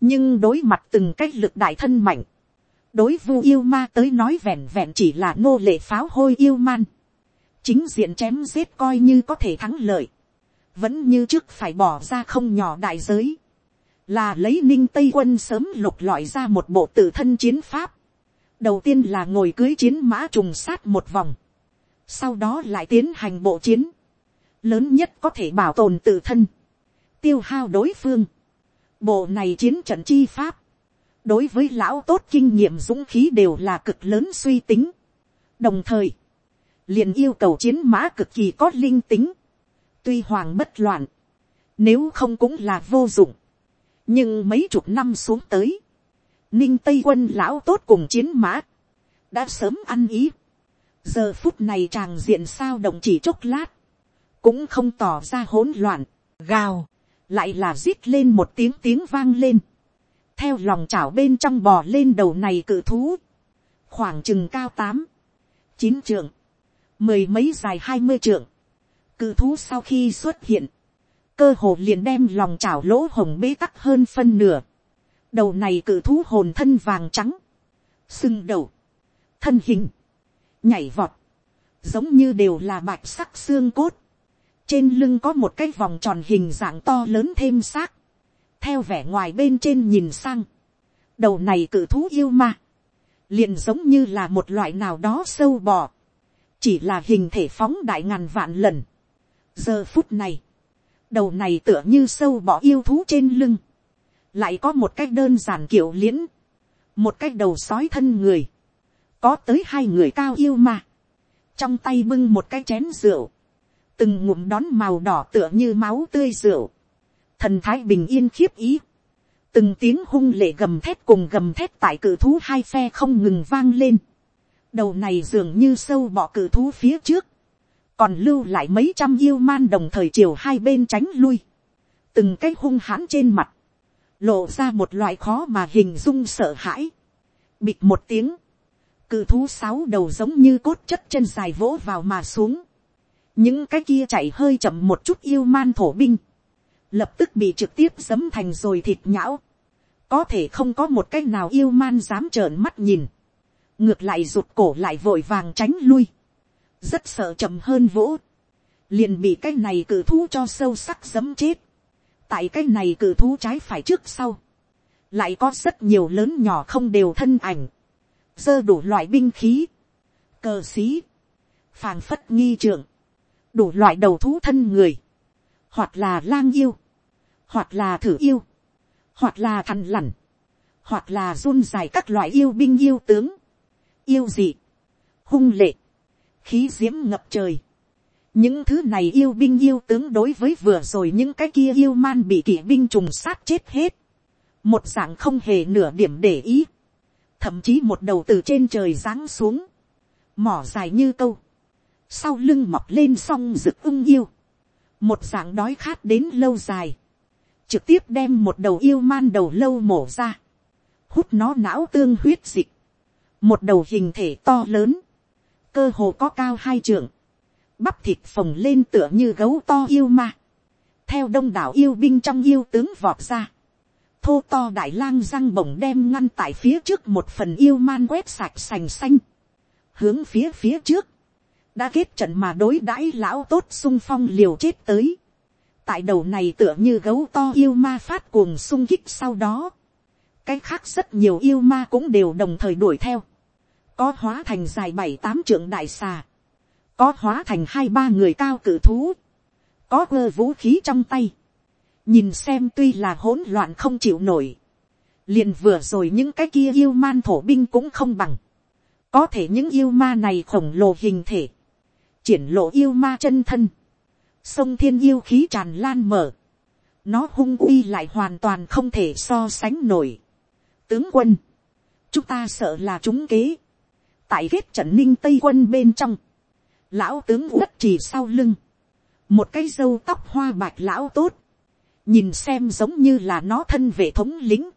nhưng đối mặt từng cách lực đại thân mạnh, đối vu yêu ma tới nói vẹn vẹn chỉ là nô lệ pháo hôi yêu man, chính diện chém giết coi như có thể thắng lợi, vẫn như trước phải bỏ ra không nhỏ đại giới, là lấy ninh tây quân sớm lục lọi ra một bộ tự thân chiến pháp, đầu tiên là ngồi cưới chiến mã trùng sát một vòng, sau đó lại tiến hành bộ chiến, lớn nhất có thể bảo tồn tự thân, tiêu hao đối phương, bộ này chiến trận chi pháp, đối với lão tốt kinh nghiệm dũng khí đều là cực lớn suy tính. đồng thời, liền yêu cầu chiến mã cực kỳ có linh tính, tuy hoàng bất loạn, nếu không cũng là vô dụng, nhưng mấy chục năm xuống tới, ninh tây quân lão tốt cùng chiến mã, đã sớm ăn ý, giờ phút này tràng diện sao động chỉ chốc lát, cũng không tỏ ra hỗn loạn, gào, lại là rít lên một tiếng tiếng vang lên, theo lòng chảo bên trong bò lên đầu này cự thú, khoảng chừng cao tám, chín trường, mười mấy dài hai mươi trượng, cự thú sau khi xuất hiện, cơ hồ liền đem lòng chảo lỗ hồng bế tắc hơn phân nửa, đầu này cự thú hồn thân vàng trắng, sưng đầu, thân hình, nhảy vọt, giống như đều là bạch sắc xương cốt, trên lưng có một cái vòng tròn hình dạng to lớn thêm xác, theo vẻ ngoài bên trên nhìn sang, đầu này cự thú yêu ma, liền giống như là một loại nào đó sâu bò, chỉ là hình thể phóng đại ngàn vạn lần. giờ phút này, đầu này tựa như sâu bỏ yêu thú trên lưng, lại có một cách đơn giản kiểu liễn, một cách đầu sói thân người, có tới hai người cao yêu mà. Trong tay bưng một cái chén rượu, từng ngụm đón màu đỏ tựa như máu tươi rượu, thần thái bình yên khiếp ý, từng tiếng hung lệ gầm thét cùng gầm thét tại cự thú hai phe không ngừng vang lên, đầu này dường như sâu bọ cự thú phía trước, còn lưu lại mấy trăm yêu man đồng thời chiều hai bên tránh lui, từng cái hung hãn trên mặt, lộ ra một loại khó mà hình dung sợ hãi, bịt một tiếng, cự thú sáu đầu giống như cốt chất chân dài vỗ vào mà xuống, những cái kia chạy hơi chậm một chút yêu man thổ binh, lập tức bị trực tiếp dấm thành rồi thịt nhão, có thể không có một cái nào yêu man dám trợn mắt nhìn, ngược lại rụt cổ lại vội vàng tránh lui, rất sợ chậm hơn vỗ, liền bị cái này cử thú cho sâu sắc dấm chết, tại cái này cử thú trái phải trước sau, lại có rất nhiều lớn nhỏ không đều thân ảnh, dơ đủ loại binh khí, cờ xí, phàng phất nghi trượng, đủ loại đầu thú thân người, hoặc là lang yêu, hoặc là thử yêu, hoặc là thằn lằn, hoặc là run dài các loại yêu binh yêu tướng, yêu dị, hung lệ, khí diễm ngập trời. những thứ này yêu binh yêu tướng đối với vừa rồi những cái kia yêu man bị kỵ binh trùng sát chết hết, một dạng không hề nửa điểm để ý, thậm chí một đầu từ trên trời giáng xuống, mỏ dài như câu, sau lưng mọc lên song rực ưng yêu, một dạng đói khát đến lâu dài, trực tiếp đem một đầu yêu man đầu lâu mổ ra, hút nó não tương huyết dịch, một đầu hình thể to lớn, cơ hồ có cao hai trượng, bắp thịt phồng lên tựa như gấu to yêu ma, theo đông đảo yêu binh trong yêu tướng vọt ra, thô to đại lang răng bổng đem ngăn tại phía trước một phần yêu man quét sạch sành xanh, hướng phía phía trước, đã kết trận mà đối đãi lão tốt sung phong liều chết tới, tại đầu này tựa như gấu to yêu ma phát cuồng sung kích sau đó, cái khác rất nhiều yêu ma cũng đều đồng thời đuổi theo, có hóa thành dài bảy tám trượng đại xà, có hóa thành hai ba người cao cử thú, có cơ vũ khí trong tay, nhìn xem tuy là hỗn loạn không chịu nổi, liền vừa rồi những cái kia yêu man thổ binh cũng không bằng, có thể những yêu ma này khổng lồ hình thể, triển lộ yêu ma chân thân, sông thiên yêu khí tràn lan mở, nó hung uy lại hoàn toàn không thể so sánh nổi. tướng quân, chúng ta sợ là chúng kế, tại kết trận ninh tây quân bên trong, lão tướng đất chỉ sau lưng, một cái dâu tóc hoa bạch lão tốt, nhìn xem giống như là nó thân vệ thống lính,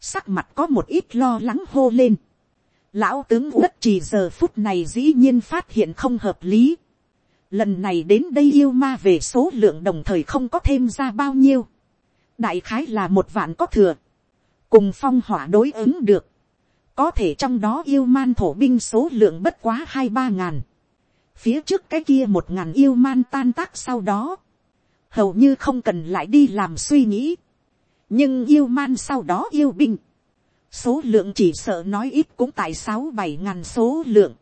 sắc mặt có một ít lo lắng hô lên. Lão tướng đất chỉ giờ phút này dĩ nhiên phát hiện không hợp lý. Lần này đến đây yêu ma về số lượng đồng thời không có thêm ra bao nhiêu. Đại khái là một vạn có thừa. Cùng phong hỏa đối ứng được có thể trong đó yêu man thổ binh số lượng bất quá hai ba ngàn, phía trước cái kia một ngàn yêu man tan tác sau đó, hầu như không cần lại đi làm suy nghĩ, nhưng yêu man sau đó yêu binh, số lượng chỉ sợ nói ít cũng tại sáu bảy ngàn số lượng,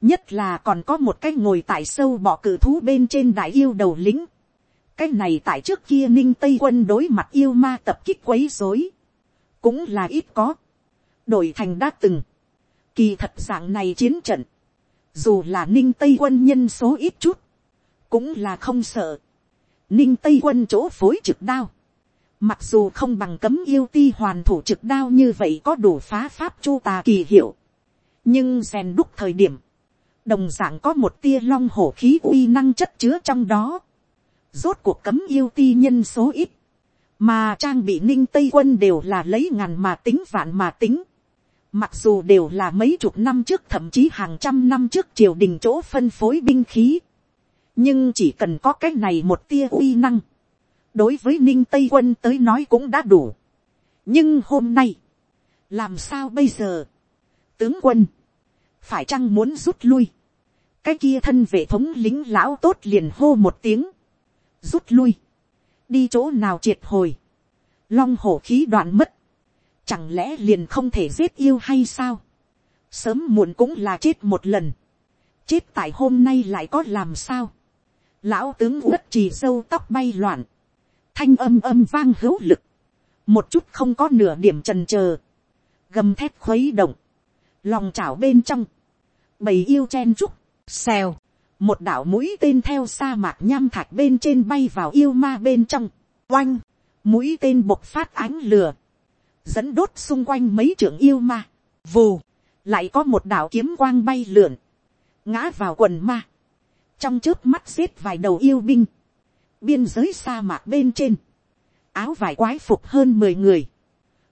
nhất là còn có một cái ngồi tại sâu bọ cử thú bên trên đại yêu đầu lính, cái này tại trước kia ninh tây quân đối mặt yêu ma tập kích quấy dối, cũng là ít có, đổi thành đã từng, kỳ thật dạng này chiến trận, dù là ninh tây quân nhân số ít chút, cũng là không sợ, ninh tây quân chỗ phối trực đao, mặc dù không bằng cấm yêu ti hoàn thủ trực đao như vậy có đủ phá pháp chu tà kỳ hiệu, nhưng rèn đúc thời điểm, đồng dạng có một tia long hổ khí uy năng chất chứa trong đó, rốt cuộc cấm yêu ti nhân số ít, mà trang bị ninh tây quân đều là lấy ngàn mà tính vạn mà tính, mặc dù đều là mấy chục năm trước thậm chí hàng trăm năm trước triều đình chỗ phân phối binh khí, nhưng chỉ cần có cái này một tia uy năng, đối với ninh tây quân tới nói cũng đã đủ. nhưng hôm nay, làm sao bây giờ, tướng quân, phải chăng muốn rút lui, cái kia thân vệ thống lính lão tốt liền hô một tiếng, rút lui, đi chỗ nào triệt hồi, long hổ khí đoạn mất, chẳng lẽ liền không thể giết yêu hay sao, sớm muộn cũng là chết một lần, chết tại hôm nay lại có làm sao, lão tướng uất trì sâu tóc bay loạn, thanh âm âm vang hữu lực, một chút không có nửa điểm trần trờ, gầm thép khuấy động, lòng chảo bên trong, bầy yêu chen trúc, xèo, một đảo mũi tên theo sa mạc nham thạch bên trên bay vào yêu ma bên trong, oanh, mũi tên bộc phát ánh lửa, dẫn đốt xung quanh mấy trưởng yêu ma, vù, lại có một đảo kiếm quang bay lượn, ngã vào quần ma, trong trước mắt xếp vài đầu yêu binh, biên giới sa mạc bên trên, áo vải quái phục hơn mười người,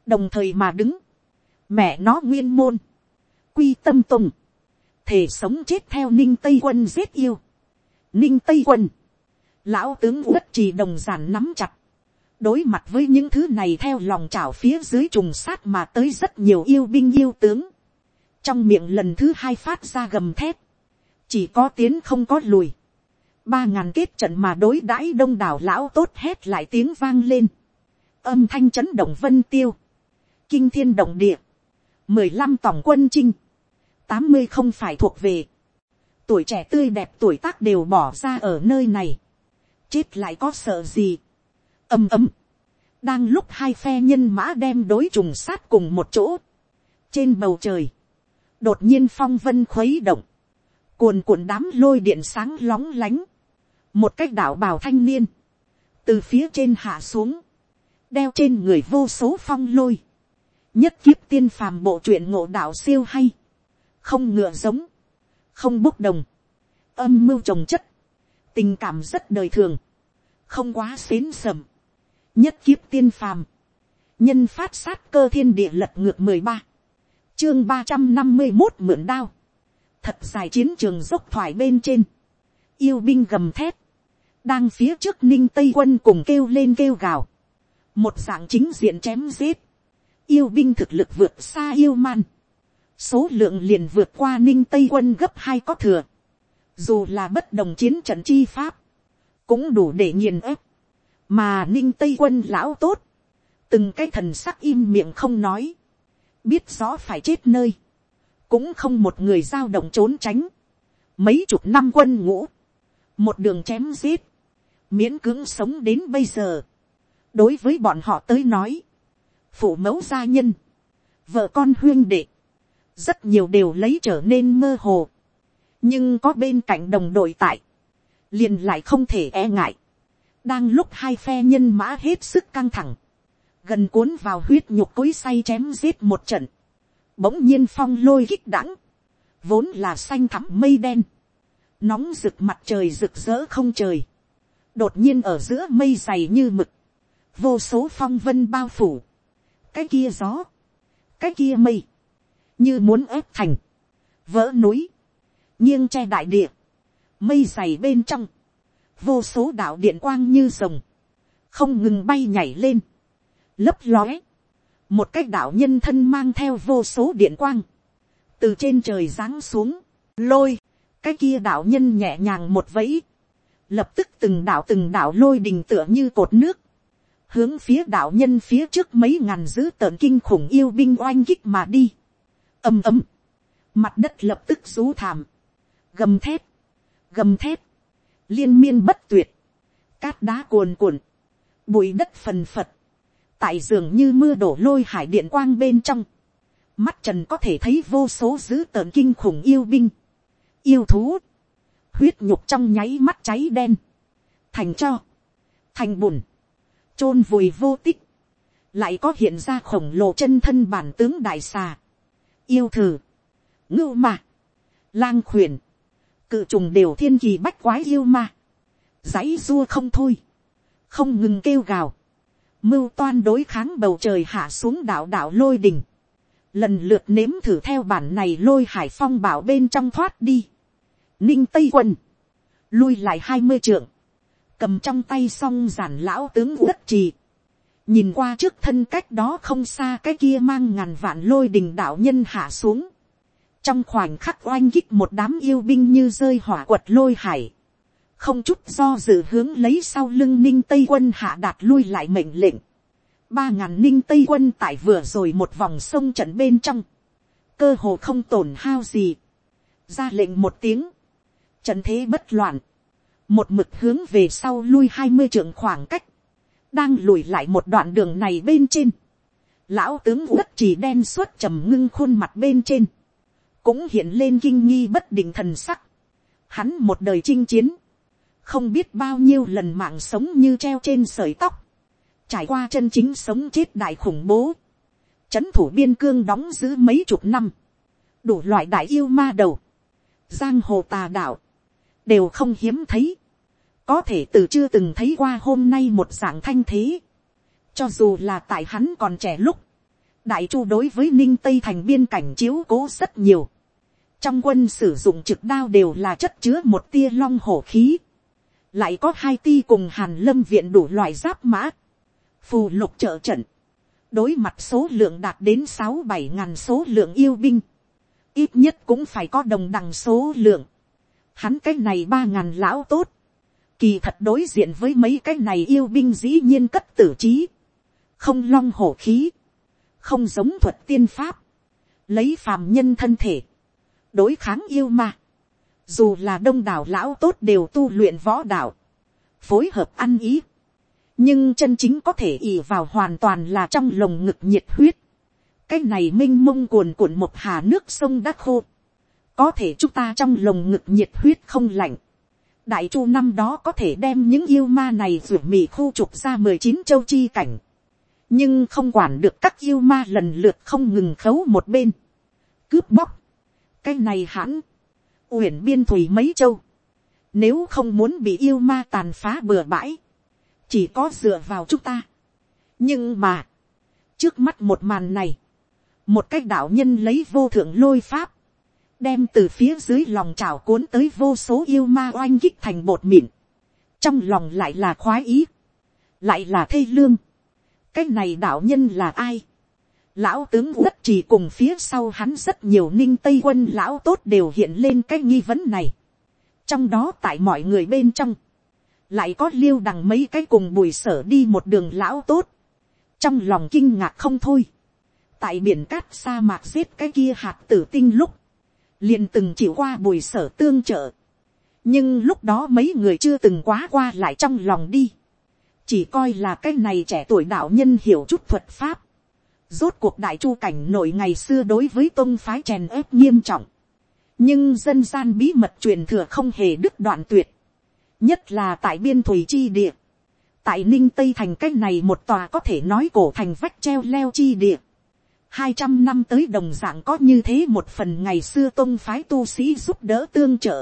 đồng thời mà đứng, mẹ nó nguyên môn, quy tâm tùng, thể sống chết theo ninh tây quân giết yêu. ninh tây quân, lão tướng uất trì đồng giản nắm chặt, đối mặt với những thứ này theo lòng chảo phía dưới trùng sát mà tới rất nhiều yêu binh yêu tướng. trong miệng lần thứ hai phát ra gầm thép, chỉ có tiến không có lùi. ba ngàn kết trận mà đối đãi đông đảo lão tốt hét lại tiếng vang lên. âm thanh chấn động vân tiêu, kinh thiên động địa, mười lăm tổng quân chinh, tám mươi không phải thuộc về. Tuổi trẻ tươi đẹp tuổi tác đều bỏ ra ở nơi này. Chết lại có sợ gì. Âm ấm. Đang lúc hai phe nhân mã đem đối trùng sát cùng một chỗ. Trên bầu trời. Đột nhiên phong vân khuấy động. Cuồn cuộn đám lôi điện sáng lóng lánh. Một cách đảo bào thanh niên. Từ phía trên hạ xuống. Đeo trên người vô số phong lôi nhất kiếp tiên phàm bộ truyện ngộ đạo siêu hay không ngựa giống, không bốc đồng, âm mưu trồng chất, tình cảm rất đời thường, không quá xến sầm, nhất kiếp tiên phàm, nhân phát sát cơ thiên địa lật ngược mười ba, chương ba trăm năm mươi một mượn đao, thật dài chiến trường dốc thoải bên trên, yêu binh gầm thét, đang phía trước ninh tây quân cùng kêu lên kêu gào, một dạng chính diện chém giết, yêu binh thực lực vượt xa yêu man, số lượng liền vượt qua ninh tây quân gấp hai có thừa, dù là bất đồng chiến trận chi pháp, cũng đủ để nghiền ép, mà ninh tây quân lão tốt, từng cái thần sắc im miệng không nói, biết rõ phải chết nơi, cũng không một người giao động trốn tránh, mấy chục năm quân ngũ, một đường chém giết, miễn cưỡng sống đến bây giờ, đối với bọn họ tới nói, phụ mẫu gia nhân, vợ con huyên đệ, rất nhiều đều lấy trở nên mơ hồ, nhưng có bên cạnh đồng đội tại, liền lại không thể e ngại, đang lúc hai phe nhân mã hết sức căng thẳng, gần cuốn vào huyết nhục cối say chém giết một trận, bỗng nhiên phong lôi kích đẳng, vốn là xanh thẳm mây đen, nóng rực mặt trời rực rỡ không trời, đột nhiên ở giữa mây dày như mực, vô số phong vân bao phủ, cái kia gió, cái kia mây, như muốn ép thành, vỡ núi, nghiêng che đại địa, mây dày bên trong, vô số đạo điện quang như rồng, không ngừng bay nhảy lên, lấp lóe, một cái đạo nhân thân mang theo vô số điện quang, từ trên trời giáng xuống, lôi, cái kia đạo nhân nhẹ nhàng một vẫy, lập tức từng đạo từng đạo lôi đình tựa như cột nước, hướng phía đạo nhân phía trước mấy ngàn dữ tợn kinh khủng yêu binh oanh kích mà đi. Ầm ầm, mặt đất lập tức rú thảm, gầm thép, gầm thép, liên miên bất tuyệt, cát đá cuồn cuộn, bụi đất phần phật, tại giường như mưa đổ lôi hải điện quang bên trong, mắt trần có thể thấy vô số dữ tợn kinh khủng yêu binh, yêu thú, huyết nhục trong nháy mắt cháy đen, thành cho, thành bùn, chôn vùi vô tích, lại có hiện ra khổng lồ chân thân bản tướng đại xà, yêu thử, ngưu mạc, lang khuyển, cự trùng đều thiên kỳ bách quái yêu ma, dãy dua không thôi, không ngừng kêu gào, mưu toan đối kháng bầu trời hạ xuống đảo đảo lôi đình, lần lượt nếm thử theo bản này lôi hải phong bảo bên trong thoát đi, ninh tây quân, lui lại hai mươi trượng, cầm trong tay song giản lão tướng đất trì, nhìn qua trước thân cách đó không xa cái kia mang ngàn vạn lôi đình đạo nhân hạ xuống, trong khoảnh khắc oanh kích một đám yêu binh như rơi hỏa quật lôi hải, không chút do dự hướng lấy sau lưng ninh tây quân hạ đạt lui lại mệnh lệnh, ba ngàn ninh tây quân tại vừa rồi một vòng sông trận bên trong, cơ hồ không tổn hao gì, ra lệnh một tiếng, trận thế bất loạn, một mực hướng về sau lui hai mươi trượng khoảng cách, đang lùi lại một đoạn đường này bên trên, lão tướng đất chỉ đen suốt trầm ngưng khuôn mặt bên trên, cũng hiện lên kinh nghi bất định thần sắc, hắn một đời chinh chiến, không biết bao nhiêu lần mạng sống như treo trên sợi tóc, trải qua chân chính sống chết đại khủng bố, c thủ biên cương đóng giữ mấy chục năm, đủ loại đại yêu ma đầu, giang hồ tà đạo, đều không hiếm thấy, có thể từ chưa từng thấy qua hôm nay một dạng thanh thế, cho dù là tại hắn còn trẻ lúc, đại chu đối với ninh tây thành biên cảnh chiếu cố rất nhiều, trong quân sử dụng trực đao đều là chất chứa một tia long hổ khí, lại có hai ti cùng hàn lâm viện đủ loại giáp mã, phù lục trợ trận, đối mặt số lượng đạt đến sáu bảy ngàn số lượng yêu binh, ít nhất cũng phải có đồng đằng số lượng, hắn cái này ba ngàn lão tốt, kỳ thật đối diện với mấy cái này yêu binh dĩ nhiên cất tử trí, không long hổ khí, không giống thuật tiên pháp, lấy phàm nhân thân thể, đối kháng yêu ma, dù là đông đảo lão tốt đều tu luyện võ đạo, phối hợp ăn ý, nhưng chân chính có thể ỉ vào hoàn toàn là trong lồng ngực nhiệt huyết. cái này m i n h mông cuồn cuộn một hà nước sông đã khô. có thể chúng ta trong lồng ngực nhiệt huyết không lạnh. đại chu năm đó có thể đem những yêu ma này ruột mì khu trục ra mười chín châu chi cảnh. nhưng không quản được các yêu ma lần lượt không ngừng khấu một bên. cướp bóc cái này hãn. uyển biên thủy mấy châu. nếu không muốn bị yêu ma tàn phá bừa bãi chỉ có dựa vào chúng ta. nhưng mà, trước mắt một màn này, một cách đạo nhân lấy vô thượng lôi pháp, đem từ phía dưới lòng trào cuốn tới vô số yêu ma oanh kích thành bột mịn, trong lòng lại là khoái ý, lại là thê lương, cái này đạo nhân là ai, lão tướng đất chỉ cùng phía sau hắn rất nhiều ninh tây quân lão tốt đều hiện lên cái nghi vấn này, trong đó tại mọi người bên trong, lại có liêu đằng mấy cái cùng bùi sở đi một đường lão tốt, trong lòng kinh ngạc không thôi, tại biển cát sa mạc giết cái kia hạt tử tinh lúc, liền từng chịu qua bùi sở tương trợ, nhưng lúc đó mấy người chưa từng quá qua lại trong lòng đi, chỉ coi là cái này trẻ tuổi đạo nhân hiểu chút thuật pháp, rốt cuộc đại chu cảnh nội ngày xưa đối với tôn phái chèn ép nghiêm trọng, nhưng dân gian bí mật truyền thừa không hề đứt đoạn tuyệt, nhất là tại biên thủy chi địa, tại ninh tây thành c á c h này một tòa có thể nói cổ thành vách treo leo chi địa, hai trăm năm tới đồng d ạ n g có như thế một phần ngày xưa tôn phái tu sĩ giúp đỡ tương trợ.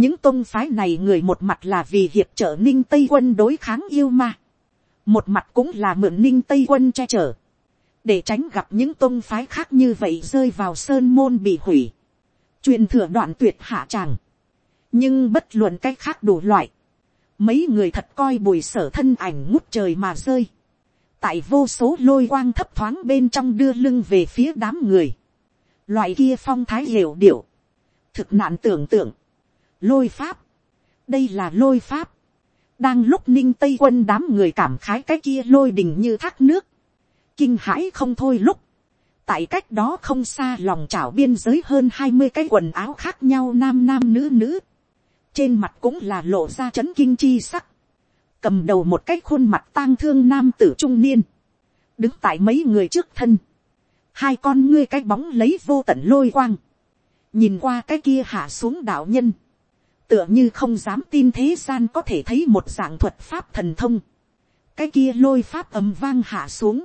những tôn phái này người một mặt là vì hiệp trợ ninh tây quân đối kháng yêu ma, một mặt cũng là mượn ninh tây quân che chở, để tránh gặp những tôn phái khác như vậy rơi vào sơn môn bị hủy, truyền thừa đoạn tuyệt hạ tràng, nhưng bất luận cách khác đủ loại, mấy người thật coi bùi sở thân ảnh ngút trời mà rơi, tại vô số lôi quang thấp thoáng bên trong đưa lưng về phía đám người, loại kia phong thái hiểu điệu, thực nạn tưởng tượng, lôi pháp, đây là lôi pháp, đang lúc ninh tây quân đám người cảm khái cái kia lôi đình như thác nước, kinh hãi không thôi lúc, tại cách đó không xa lòng chảo biên giới hơn hai mươi cái quần áo khác nhau nam nam nữ nữ, trên mặt cũng là lộ ra c h ấ n kinh chi sắc, cầm đầu một cái khuôn mặt tang thương nam tử trung niên, đứng tại mấy người trước thân, hai con ngươi cái bóng lấy vô tận lôi quang, nhìn qua cái kia hạ xuống đạo nhân, tựa như không dám tin thế gian có thể thấy một dạng thuật pháp thần thông, cái kia lôi pháp ầm vang hạ xuống,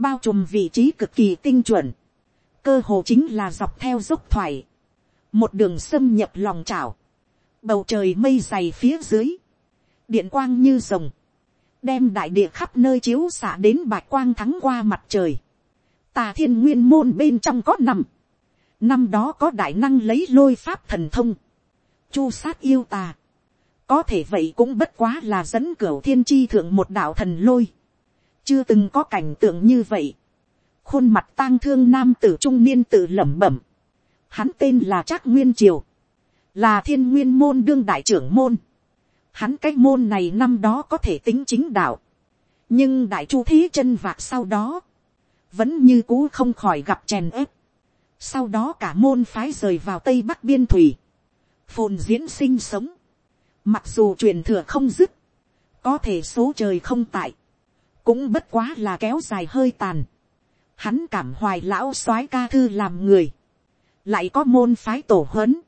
bao trùm vị trí cực kỳ tinh chuẩn, cơ hồ chính là dọc theo dốc thoải, một đường xâm nhập lòng chảo, bầu trời mây dày phía dưới, điện quang như rồng, đem đại địa khắp nơi chiếu xạ đến bạch quang thắng qua mặt trời, tà thiên nguyên môn bên trong có nằm, năm đó có đại năng lấy lôi pháp thần thông, chu sát yêu tà, có thể vậy cũng bất quá là dẫn cửa thiên tri thượng một đạo thần lôi, chưa từng có cảnh tượng như vậy, khuôn mặt tang thương nam tử trung niên tự lẩm bẩm, hắn tên là trác nguyên triều, là thiên nguyên môn đương đại trưởng môn, hắn cái môn này năm đó có thể tính chính đạo, nhưng đại chu thế chân vạc sau đó, vẫn như cũ không khỏi gặp chèn ép, sau đó cả môn phái rời vào tây bắc biên thủy, phồn diễn sinh sống, mặc dù truyền thừa không dứt, có thể số trời không tại, cũng bất quá là kéo dài hơi tàn, hắn cảm hoài lão soái ca thư làm người, lại có môn phái tổ huấn,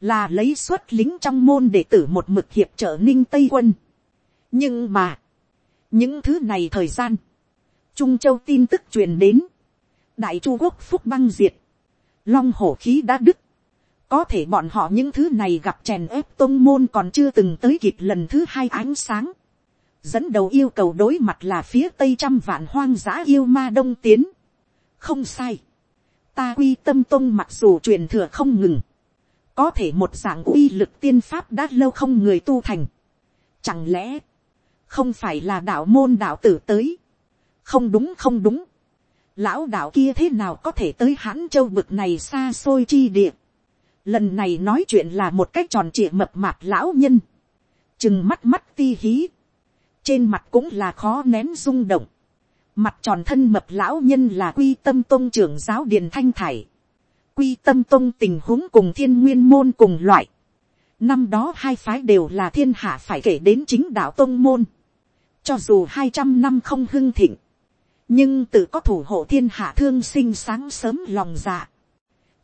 là lấy xuất lính trong môn để tử một mực hiệp trợ ninh tây quân. nhưng mà, những thứ này thời gian, trung châu tin tức truyền đến, đại chu quốc phúc băng diệt, long hổ khí đã đứt, có thể bọn họ những thứ này gặp chèn ép tôn môn còn chưa từng tới kịp lần thứ hai ánh sáng, dẫn đầu yêu cầu đối mặt là phía tây trăm vạn hoang dã yêu ma đông tiến, không sai, ta quy tâm tôn mặc dù truyền thừa không ngừng, có thể một dạng uy lực tiên pháp đã lâu không người tu thành. Chẳng lẽ, không phải là đạo môn đạo tử tới. không đúng không đúng. lão đạo kia thế nào có thể tới hãn châu bực này xa xôi chi địa. lần này nói chuyện là một cách tròn trịa mập mạp lão nhân. chừng mắt mắt ti hí trên mặt cũng là khó nén rung động. mặt tròn thân mập lão nhân là quy tâm tôn trưởng giáo điền thanh thải quy tâm tông tình huống cùng thiên nguyên môn cùng loại. Năm đó hai phái đều là thiên hạ phải kể đến chính đạo tông môn. Cho dù hai trăm năm không hưng thịnh. Nhưng tự có thủ hộ thiên hạ thương sinh sáng sớm lòng dạ.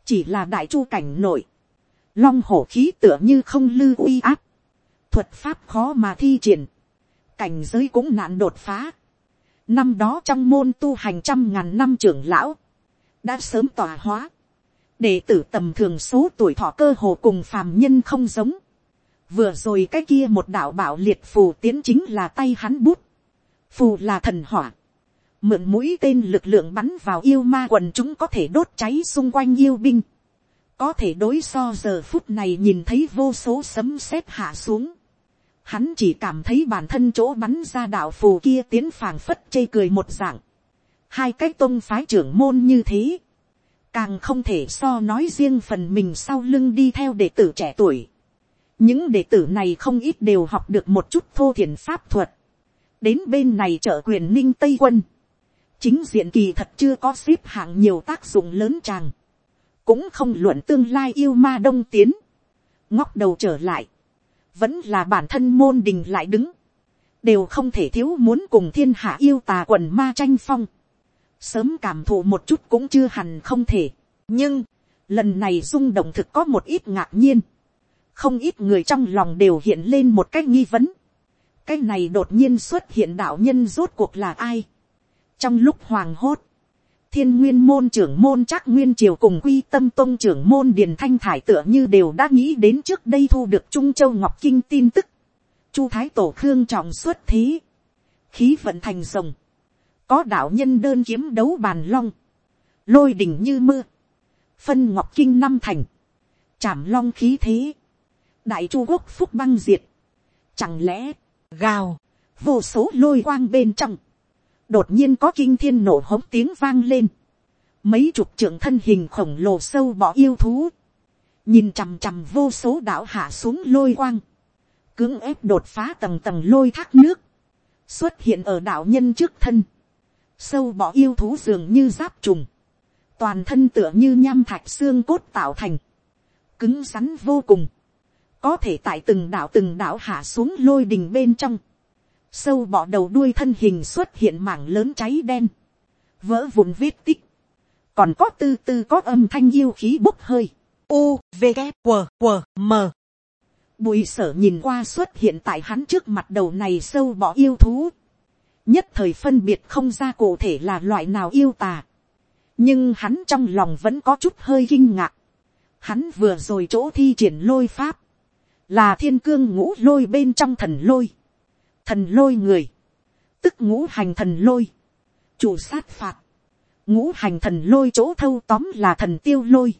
Chỉ là đại chu cảnh nội. Long hổ khí tựa như không lư uy áp. Thuật pháp khó mà thi triển. Cảnh giới cũng nạn đột phá. Năm đó trong môn tu hành trăm ngàn năm trưởng lão. Đã sớm tỏa hóa đệ tử tầm thường số tuổi thọ cơ hồ cùng phàm nhân không giống. vừa rồi cái kia một đạo bảo liệt phù tiến chính là tay hắn bút. phù là thần hỏa. mượn mũi tên lực lượng bắn vào yêu ma quần chúng có thể đốt cháy xung quanh yêu binh. có thể đối so giờ phút này nhìn thấy vô số sấm sét hạ xuống hắn chỉ cảm thấy bản thân chỗ bắn ra đạo phù kia tiến phàng phất chê cười một dạng. hai cái tôn phái trưởng môn như thế càng không thể so nói riêng phần mình sau lưng đi theo đệ tử trẻ tuổi. những đệ tử này không ít đều học được một chút thô thiền pháp thuật. đến bên này trợ quyền ninh tây quân. chính diện kỳ thật chưa có xếp hạng nhiều tác dụng lớn tràng. cũng không luận tương lai yêu ma đông tiến. ngóc đầu trở lại vẫn là bản thân môn đình lại đứng. đều không thể thiếu muốn cùng thiên hạ yêu tà quần ma tranh phong sớm cảm thụ một chút cũng chưa hẳn không thể. nhưng, lần này rung động thực có một ít ngạc nhiên. không ít người trong lòng đều hiện lên một cái nghi vấn. cái này đột nhiên xuất hiện đạo nhân rốt cuộc là ai. trong lúc hoàng hốt, thiên nguyên môn trưởng môn chắc nguyên triều cùng quy tâm tôn trưởng môn điền thanh thải tựa như đều đã nghĩ đến trước đây thu được trung châu ngọc kinh tin tức. chu thái tổ khương trọng xuất thế. khí vận thành rồng. Có đạo nhân đơn kiếm đấu bàn long, lôi đỉnh như mưa, phân ngọc kinh năm thành, chảm long khí thế, đại chu quốc phúc băng diệt, chẳng lẽ, gào, vô số lôi quang bên trong, đột nhiên có kinh thiên nổ hống tiếng vang lên, mấy chục trưởng thân hình khổng lồ sâu bỏ yêu thú, nhìn chằm chằm vô số đạo hạ xuống lôi quang, cưỡng ép đột phá tầng tầng lôi thác nước, xuất hiện ở đạo nhân trước thân, sâu bọ yêu thú dường như giáp trùng, toàn thân tựa như nham thạch xương cốt tạo thành, cứng rắn vô cùng, có thể tại từng đảo từng đảo hạ xuống lôi đình bên trong, sâu bọ đầu đuôi thân hình xuất hiện mảng lớn cháy đen, vỡ vụn vết tích, còn có tư tư có âm thanh yêu khí bốc hơi, u v g q q m. Bùi sở nhìn qua xuất hiện tại hắn trước mặt đầu này sâu bỏ yêu thú, nhất thời phân biệt không ra cụ thể là loại nào yêu tà, nhưng hắn trong lòng vẫn có chút hơi kinh ngạc, hắn vừa rồi chỗ thi triển lôi pháp, là thiên cương ngũ lôi bên trong thần lôi, thần lôi người, tức ngũ hành thần lôi, chủ sát phạt, ngũ hành thần lôi chỗ thâu tóm là thần tiêu lôi,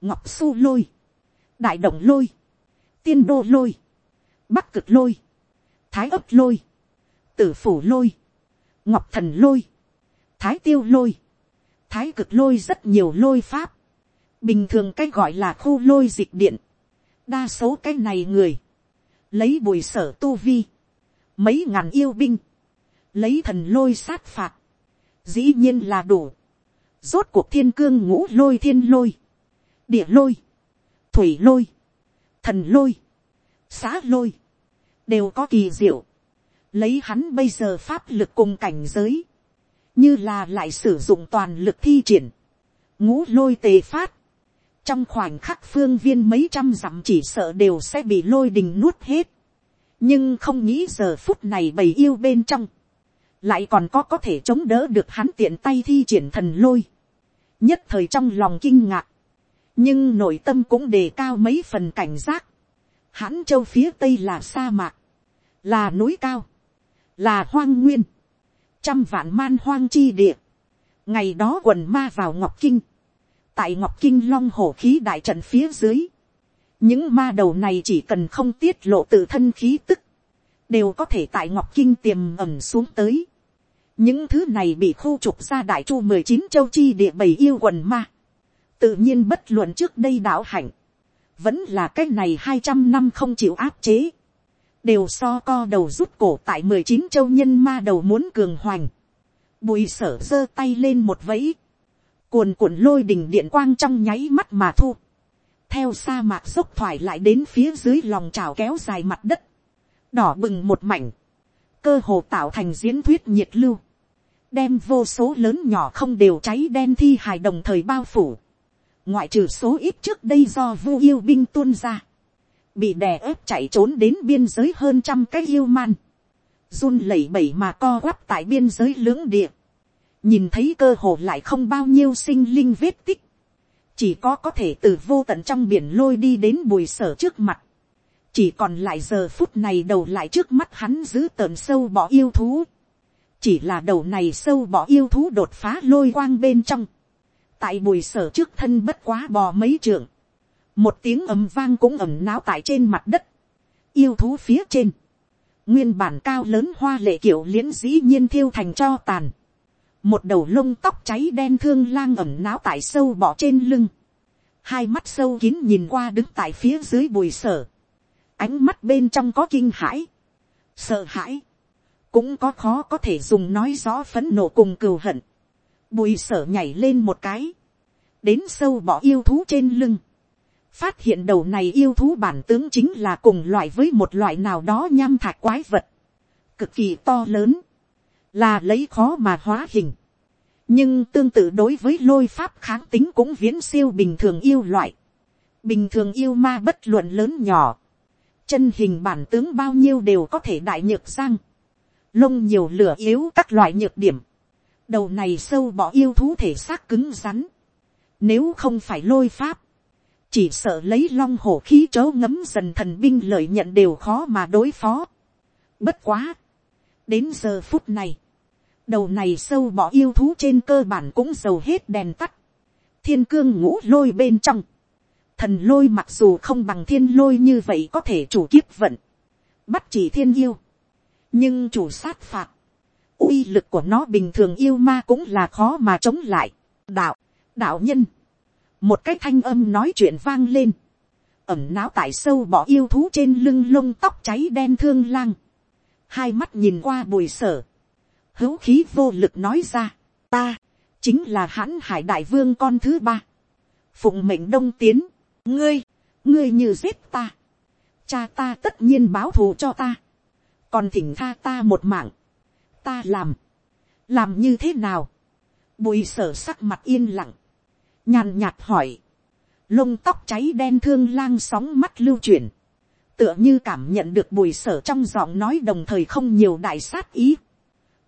ngọc su lôi, đại động lôi, tiên đô lôi, bắc cực lôi, thái ấp lôi, tử phủ lôi, ngọc thần lôi, thái tiêu lôi, thái cực lôi rất nhiều lôi pháp, bình thường cái gọi là khu lôi dịch điện, đa số cái này người, lấy bùi sở tu vi, mấy ngàn yêu binh, lấy thần lôi sát phạt, dĩ nhiên là đủ, rốt cuộc thiên cương ngũ lôi thiên lôi, địa lôi, thủy lôi, thần lôi, xá lôi, đều có kỳ diệu, lấy hắn bây giờ pháp lực cùng cảnh giới, như là lại sử dụng toàn lực thi triển, ngũ lôi tề phát, trong khoảnh khắc phương viên mấy trăm dặm chỉ sợ đều sẽ bị lôi đình nuốt hết, nhưng không nghĩ giờ phút này bầy yêu bên trong, lại còn có có thể chống đỡ được hắn tiện tay thi triển thần lôi, nhất thời trong lòng kinh ngạc, nhưng nội tâm cũng đề cao mấy phần cảnh giác, hãn châu phía tây là sa mạc, là núi cao, là hoang nguyên, trăm vạn man hoang chi địa, ngày đó quần ma vào ngọc kinh, tại ngọc kinh long hổ khí đại trận phía dưới, những ma đầu này chỉ cần không tiết lộ tự thân khí tức, đều có thể tại ngọc kinh tiềm ẩm xuống tới. những thứ này bị khu trục ra đại chu mười chín châu chi địa bầy yêu quần ma. tự nhiên bất luận trước đây đạo hạnh, vẫn là cái này hai trăm năm không chịu áp chế, đều so co đầu rút cổ tại mười chín châu nhân ma đầu muốn cường hoành. bùi sở giơ tay lên một vẫy, cuồn cuộn lôi đình điện quang trong nháy mắt mà thu, theo sa mạc dốc thoải lại đến phía dưới lòng trào kéo dài mặt đất, đỏ bừng một mảnh, cơ hồ tạo thành diễn thuyết nhiệt lưu, đem vô số lớn nhỏ không đều cháy đen thi hài đồng thời bao phủ, ngoại trừ số ít trước đây do vu yêu binh tuôn ra, bị đè ép chạy trốn đến biên giới hơn trăm cái yêu man, run lẩy bẩy mà co quắp tại biên giới lưỡng địa, nhìn thấy cơ hồ lại không bao nhiêu sinh linh vết tích, chỉ có có thể từ vô tận trong biển lôi đi đến bùi sở trước mặt, chỉ còn lại giờ phút này đầu lại trước mắt hắn giữ tợn sâu bỏ yêu thú, chỉ là đầu này sâu bỏ yêu thú đột phá lôi quang bên trong, tại bùi sở trước thân bất quá bò mấy trường, một tiếng ầm vang cũng ầm náo tại trên mặt đất, yêu thú phía trên, nguyên bản cao lớn hoa lệ kiểu liễn dĩ nhiên thiêu thành cho tàn, một đầu lông tóc cháy đen thương lang ẩm náo tại sâu bỏ trên lưng, hai mắt sâu kín nhìn qua đứng tại phía dưới bùi sở, ánh mắt bên trong có kinh hãi, sợ hãi, cũng có khó có thể dùng nói rõ phấn nộ cùng cừu hận, bùi sở nhảy lên một cái, đến sâu bỏ yêu thú trên lưng, phát hiện đầu này yêu thú bản tướng chính là cùng loại với một loại nào đó nham thạch quái vật, cực kỳ to lớn, là lấy khó mà hóa hình. nhưng tương tự đối với lôi pháp kháng tính cũng viễn siêu bình thường yêu loại. bình thường yêu ma bất luận lớn nhỏ. chân hình bản tướng bao nhiêu đều có thể đại nhược sang. lông nhiều lửa yếu các loại nhược điểm. đầu này sâu bỏ yêu thú thể xác cứng rắn. nếu không phải lôi pháp, chỉ sợ lấy long hổ khí chớ ngấm dần thần binh lợi nhận đều khó mà đối phó. Bất quá đến giờ phút này, đầu này sâu bỏ yêu thú trên cơ bản cũng dầu hết đèn tắt, thiên cương ngũ lôi bên trong, thần lôi mặc dù không bằng thiên lôi như vậy có thể chủ kiếp vận, bắt chỉ thiên yêu, nhưng chủ sát phạt, uy lực của nó bình thường yêu ma cũng là khó mà chống lại. đạo, đạo nhân, một cái thanh âm nói chuyện vang lên, ẩm náo tại sâu bỏ yêu thú trên lưng lông tóc cháy đen thương lang, hai mắt nhìn qua bùi sở, hữu khí vô lực nói ra, ta, chính là hãn hải đại vương con thứ ba, phụng mệnh đông tiến, ngươi, ngươi như giết ta, cha ta tất nhiên báo thù cho ta, còn thỉnh tha ta một mạng, ta làm, làm như thế nào, bùi sở sắc mặt yên lặng, nhàn nhạt hỏi, lông tóc cháy đen thương lang sóng mắt lưu chuyển, tựa như cảm nhận được bùi sở trong giọng nói đồng thời không nhiều đại sát ý,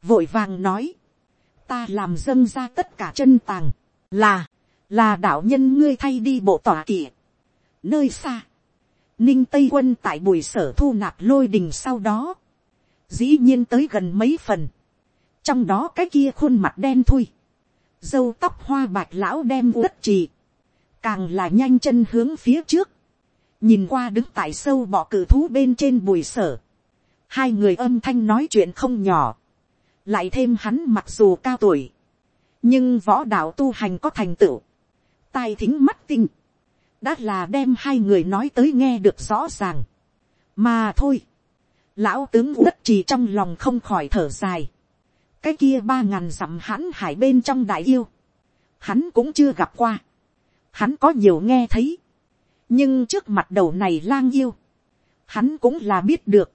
vội vàng nói, ta làm dâng ra tất cả chân tàng, là, là đạo nhân ngươi thay đi bộ tỏa kỵ. Nơi xa, ninh tây quân tại bùi sở thu nạp lôi đình sau đó, dĩ nhiên tới gần mấy phần, trong đó cái kia khuôn mặt đen thui, dâu tóc hoa bạch lão đem uất trì, càng là nhanh chân hướng phía trước, nhìn qua đứng tại sâu bọ cử thú bên trên bùi sở, hai người âm thanh nói chuyện không nhỏ, lại thêm hắn mặc dù cao tuổi, nhưng võ đạo tu hành có thành tựu, tai thính mắt tinh, đã là đem hai người nói tới nghe được rõ ràng, mà thôi, lão tướng đất trì trong lòng không khỏi thở dài, cái kia ba ngàn dặm hắn hải bên trong đại yêu, hắn cũng chưa gặp qua, hắn có nhiều nghe thấy, nhưng trước mặt đầu này lang yêu, hắn cũng là biết được,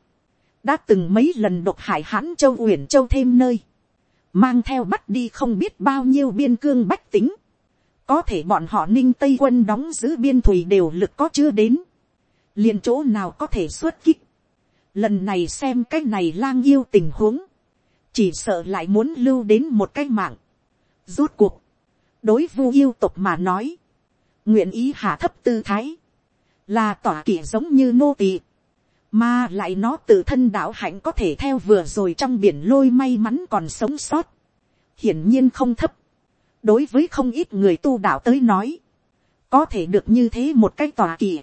đã từng mấy lần độc hải hắn châu uyển châu thêm nơi, mang theo bắt đi không biết bao nhiêu biên cương bách tính, có thể bọn họ ninh tây quân đóng giữ biên thùy đều lực có chưa đến, liền chỗ nào có thể xuất kích, lần này xem cái này lang yêu tình huống, chỉ sợ lại muốn lưu đến một cái mạng, rốt cuộc, đối vu yêu tục mà nói, nguyện ý hạ thấp tư thái, là tỏa kỵ giống như nô tỳ, mà lại nó tự thân đạo hạnh có thể theo vừa rồi trong biển lôi may mắn còn sống sót, hiển nhiên không thấp, đối với không ít người tu đạo tới nói, có thể được như thế một cái tòa kỳ,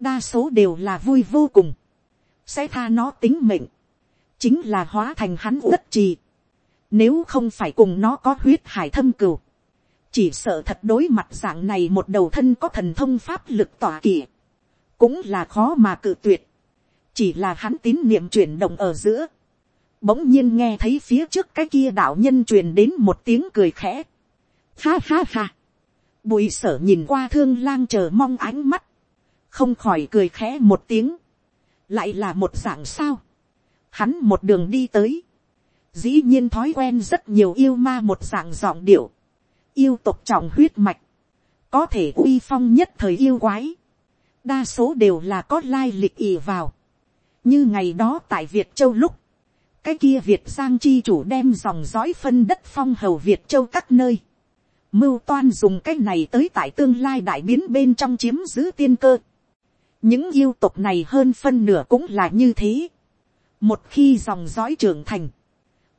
đa số đều là vui vô cùng, sẽ tha nó tính mệnh, chính là hóa thành hắn uất trì, nếu không phải cùng nó có huyết hải thâm cừu, chỉ sợ thật đối mặt dạng này một đầu thân có thần thông pháp lực tỏa kỳ, cũng là khó mà cự tuyệt, chỉ là hắn tín niệm chuyển động ở giữa, bỗng nhiên nghe thấy phía trước cái kia đạo nhân truyền đến một tiếng cười khẽ, Ha ha ha. Bùi sở nhìn qua thương lang chờ mong ánh mắt. Không khỏi cười khẽ một tiếng. Lại là một dạng sao. Hắn một đường đi tới. Dĩ nhiên thói quen rất nhiều yêu ma một dạng giọng điệu. Yêu tục trọng huyết mạch. Có thể uy phong nhất thời yêu quái. Đa số đều là có lai lịch ì vào. Như ngày đó tại Việt Châu lúc. Cái kia Việt Giang chi chủ đem dòng dõi phân đất phong hầu Việt Châu các nơi mưu toan dùng cái này tới tại tương lai đại biến bên trong chiếm giữ tiên cơ. những yêu tục này hơn phân nửa cũng là như thế. một khi dòng dõi trưởng thành,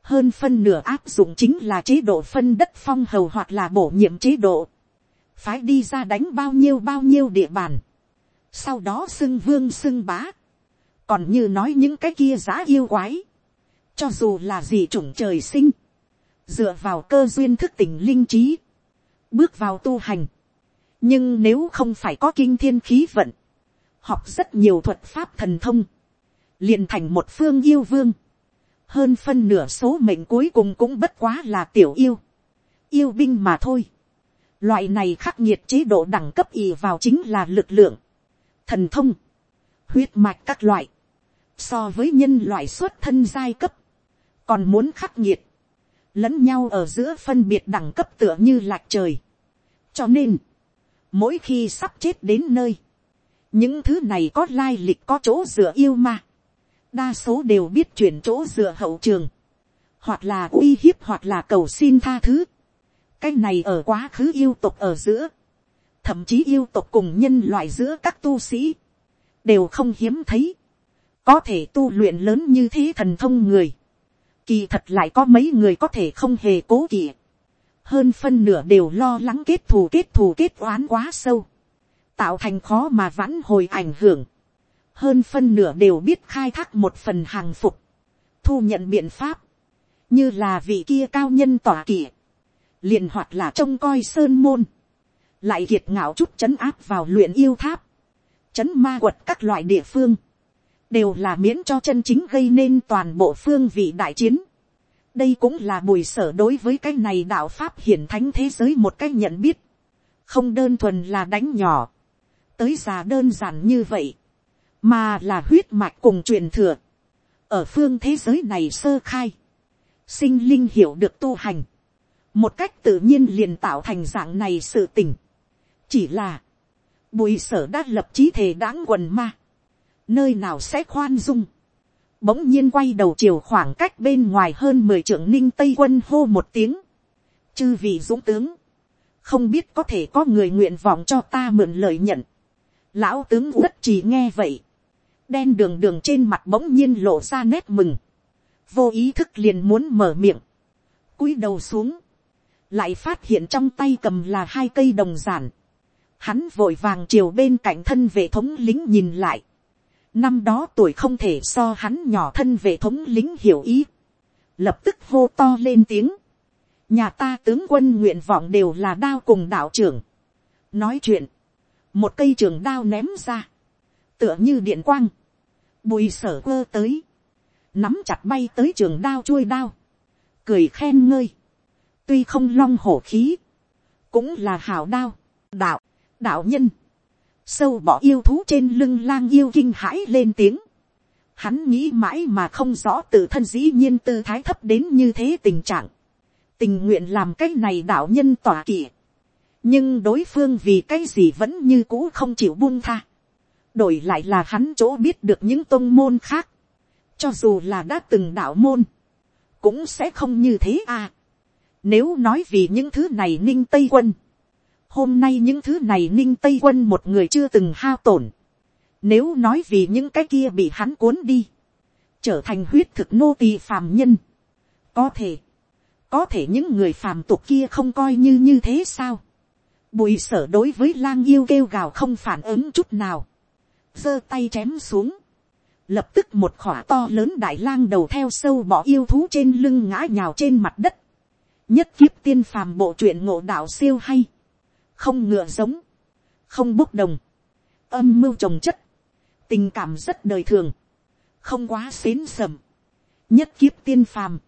hơn phân nửa áp dụng chính là chế độ phân đất phong hầu hoặc là bổ nhiệm chế độ. phái đi ra đánh bao nhiêu bao nhiêu địa bàn sau đó xưng vương xưng bá. còn như nói những cái kia giá yêu quái. cho dù là gì chủng trời sinh. dựa vào cơ duyên thức tỉnh linh trí bước vào tu hành. nhưng nếu không phải có kinh thiên khí vận, học rất nhiều thuật pháp thần thông, liền thành một phương yêu vương. hơn phân nửa số mệnh cuối cùng cũng bất quá là tiểu yêu, yêu binh mà thôi. loại này khắc nghiệt chế độ đẳng cấp ì vào chính là lực lượng, thần thông, huyết mạch các loại, so với nhân loại xuất thân giai cấp, còn muốn khắc nghiệt, lẫn nhau ở giữa phân biệt đẳng cấp tựa như lạc trời cho nên, mỗi khi sắp chết đến nơi, những thứ này có lai lịch có chỗ dựa yêu ma, đa số đều biết chuyển chỗ dựa hậu trường, hoặc là uy hiếp hoặc là cầu xin tha thứ. cái này ở quá khứ yêu tục ở giữa, thậm chí yêu tộc cùng nhân loại giữa các tu sĩ, đều không hiếm thấy, có thể tu luyện lớn như thế thần thông người, kỳ thật lại có mấy người có thể không hề cố kỵ, hơn phân nửa đều lo lắng kết thù kết thù kết oán quá sâu, tạo thành khó mà vãn hồi ảnh hưởng, hơn phân nửa đều biết khai thác một phần hàng phục, thu nhận biện pháp, như là vị kia cao nhân tỏa kỵ, liền hoặc là trông coi sơn môn, lại kiệt ngạo chút c áp vào luyện yêu tháp, c ma quật các loại địa phương, đều là miễn cho chân chính gây nên toàn bộ phương vị đại chiến, đây cũng là bùi sở đối với cái này đạo pháp hiển thánh thế giới một cách nhận biết, không đơn thuần là đánh nhỏ, tới già đơn giản như vậy, mà là huyết mạch cùng truyền thừa, ở phương thế giới này sơ khai, sinh linh hiểu được tu hành, một cách tự nhiên liền tạo thành dạng này sự tình chỉ là, bùi sở đã lập chí thể đáng quần ma, nơi nào sẽ khoan dung, bỗng nhiên quay đầu chiều khoảng cách bên ngoài hơn mười trưởng ninh tây quân hô một tiếng, chư vị dũng tướng, không biết có thể có người nguyện vọng cho ta mượn lời nhận, lão tướng rất chỉ nghe vậy, đen đường đường trên mặt bỗng nhiên lộ ra nét mừng, vô ý thức liền muốn mở miệng, cúi đầu xuống, lại phát hiện trong tay cầm là hai cây đồng giản, hắn vội vàng chiều bên cạnh thân vệ thống lính nhìn lại, năm đó tuổi không thể so hắn nhỏ thân vệ thống lính hiểu ý, lập tức hô to lên tiếng, nhà ta tướng quân nguyện vọng đều là đao cùng đạo trưởng, nói chuyện, một cây trường đao ném ra, tựa như điện quang, bùi sở quơ tới, nắm chặt bay tới trường đao chuôi đao, cười khen ngơi, tuy không long hổ khí, cũng là hảo đao, đạo, đạo nhân, sâu bỏ yêu thú trên lưng lang yêu kinh hãi lên tiếng, hắn nghĩ mãi mà không rõ tự thân dĩ nhiên tư thái thấp đến như thế tình trạng, tình nguyện làm cái này đạo nhân tỏa kỵ, nhưng đối phương vì cái gì vẫn như cũ không chịu buông tha, đổi lại là hắn chỗ biết được những tôn môn khác, cho dù là đã từng đạo môn, cũng sẽ không như thế à. Nếu nói vì những thứ này ninh tây quân, hôm nay những thứ này ninh tây quân một người chưa từng hao tổn. Nếu nói vì những cái kia bị hắn cuốn đi, trở thành huyết thực nô tỳ phàm nhân. Có thể, có thể những người phàm tục kia không coi như như thế sao. Bùi sở đối với lang yêu kêu gào không phản ứng chút nào. giơ tay chém xuống. Lập tức một khỏa to lớn đại lang đầu theo sâu bỏ yêu thú trên lưng ngã nhào trên mặt đất. Nhất kiếp tiên phàm bộ truyện ngộ đạo siêu hay. Không ngựa giống. Không bốc đồng. Âm mưu trồng chất. Tình cảm rất đời thường. Không quá xến sầm. Nhất kiếp tiên phàm.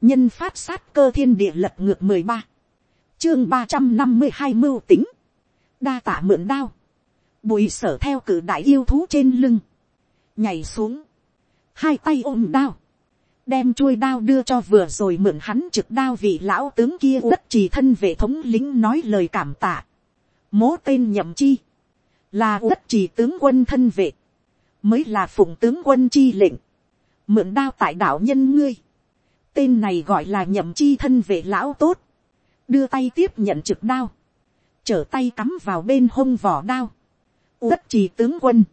Nhân phát sát cơ thiên địa lật ngược mười ba chương ba trăm năm mươi hai mưu tính. Đa tả mượn đao. Bùi sở theo cử đại yêu thú trên lưng nhảy xuống, hai tay ôm đao, đem chuôi đao đưa cho vừa rồi mượn hắn trực đao vị lão tướng kia đất trì thân vệ thống lính nói lời cảm tạ, mố tên nhậm chi, là đất trì tướng quân thân vệ, mới là phụng tướng quân chi lệnh, mượn đao tại đảo nhân ngươi, tên này gọi là nhậm chi thân vệ lão tốt, đưa tay tiếp nhận trực đao, trở tay cắm vào bên hông vỏ đao, đất trì tướng quân,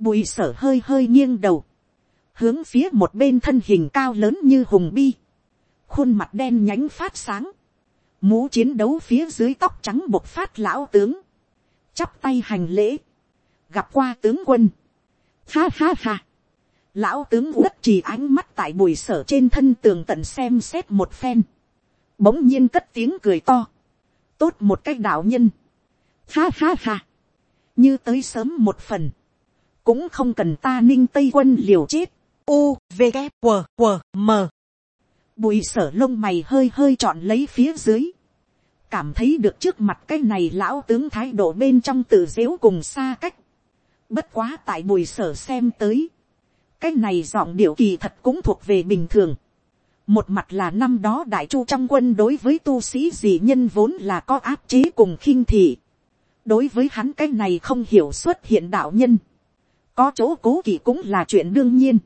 Bùi sở hơi hơi nghiêng đầu. Hướng phía một bên thân hình cao lớn như hùng bi. Khuôn mặt đen nhánh phát sáng. Mũ chiến đấu phía dưới tóc trắng bộc phát lão tướng. Chắp tay hành lễ. Gặp qua tướng quân. Ha ha ha. Lão tướng uất chỉ ánh mắt tại bùi sở trên thân tường tận xem xét một phen. Bỗng nhiên cất tiếng cười to. Tốt một cách đạo nhân. Ha ha ha. Như tới sớm một phần cũng không cần ta ninh tây quân liều chết. U, V, g W, W, M. Bùi sở lông mày hơi hơi chọn lấy phía dưới. Cảm thấy được trước mặt cái này lão tướng thái độ bên trong tự dếu cùng xa cách. Bất quá tại bùi sở xem tới. Cái này giọng điệu kỳ thật cũng thuộc về bình thường. Một mặt là năm đó đại chu trong quân đối với tu sĩ dị nhân vốn là có áp chế cùng khinh thị. Đối với hắn cái này không hiểu xuất hiện đạo nhân có chỗ cố kỵ cũng là chuyện đương nhiên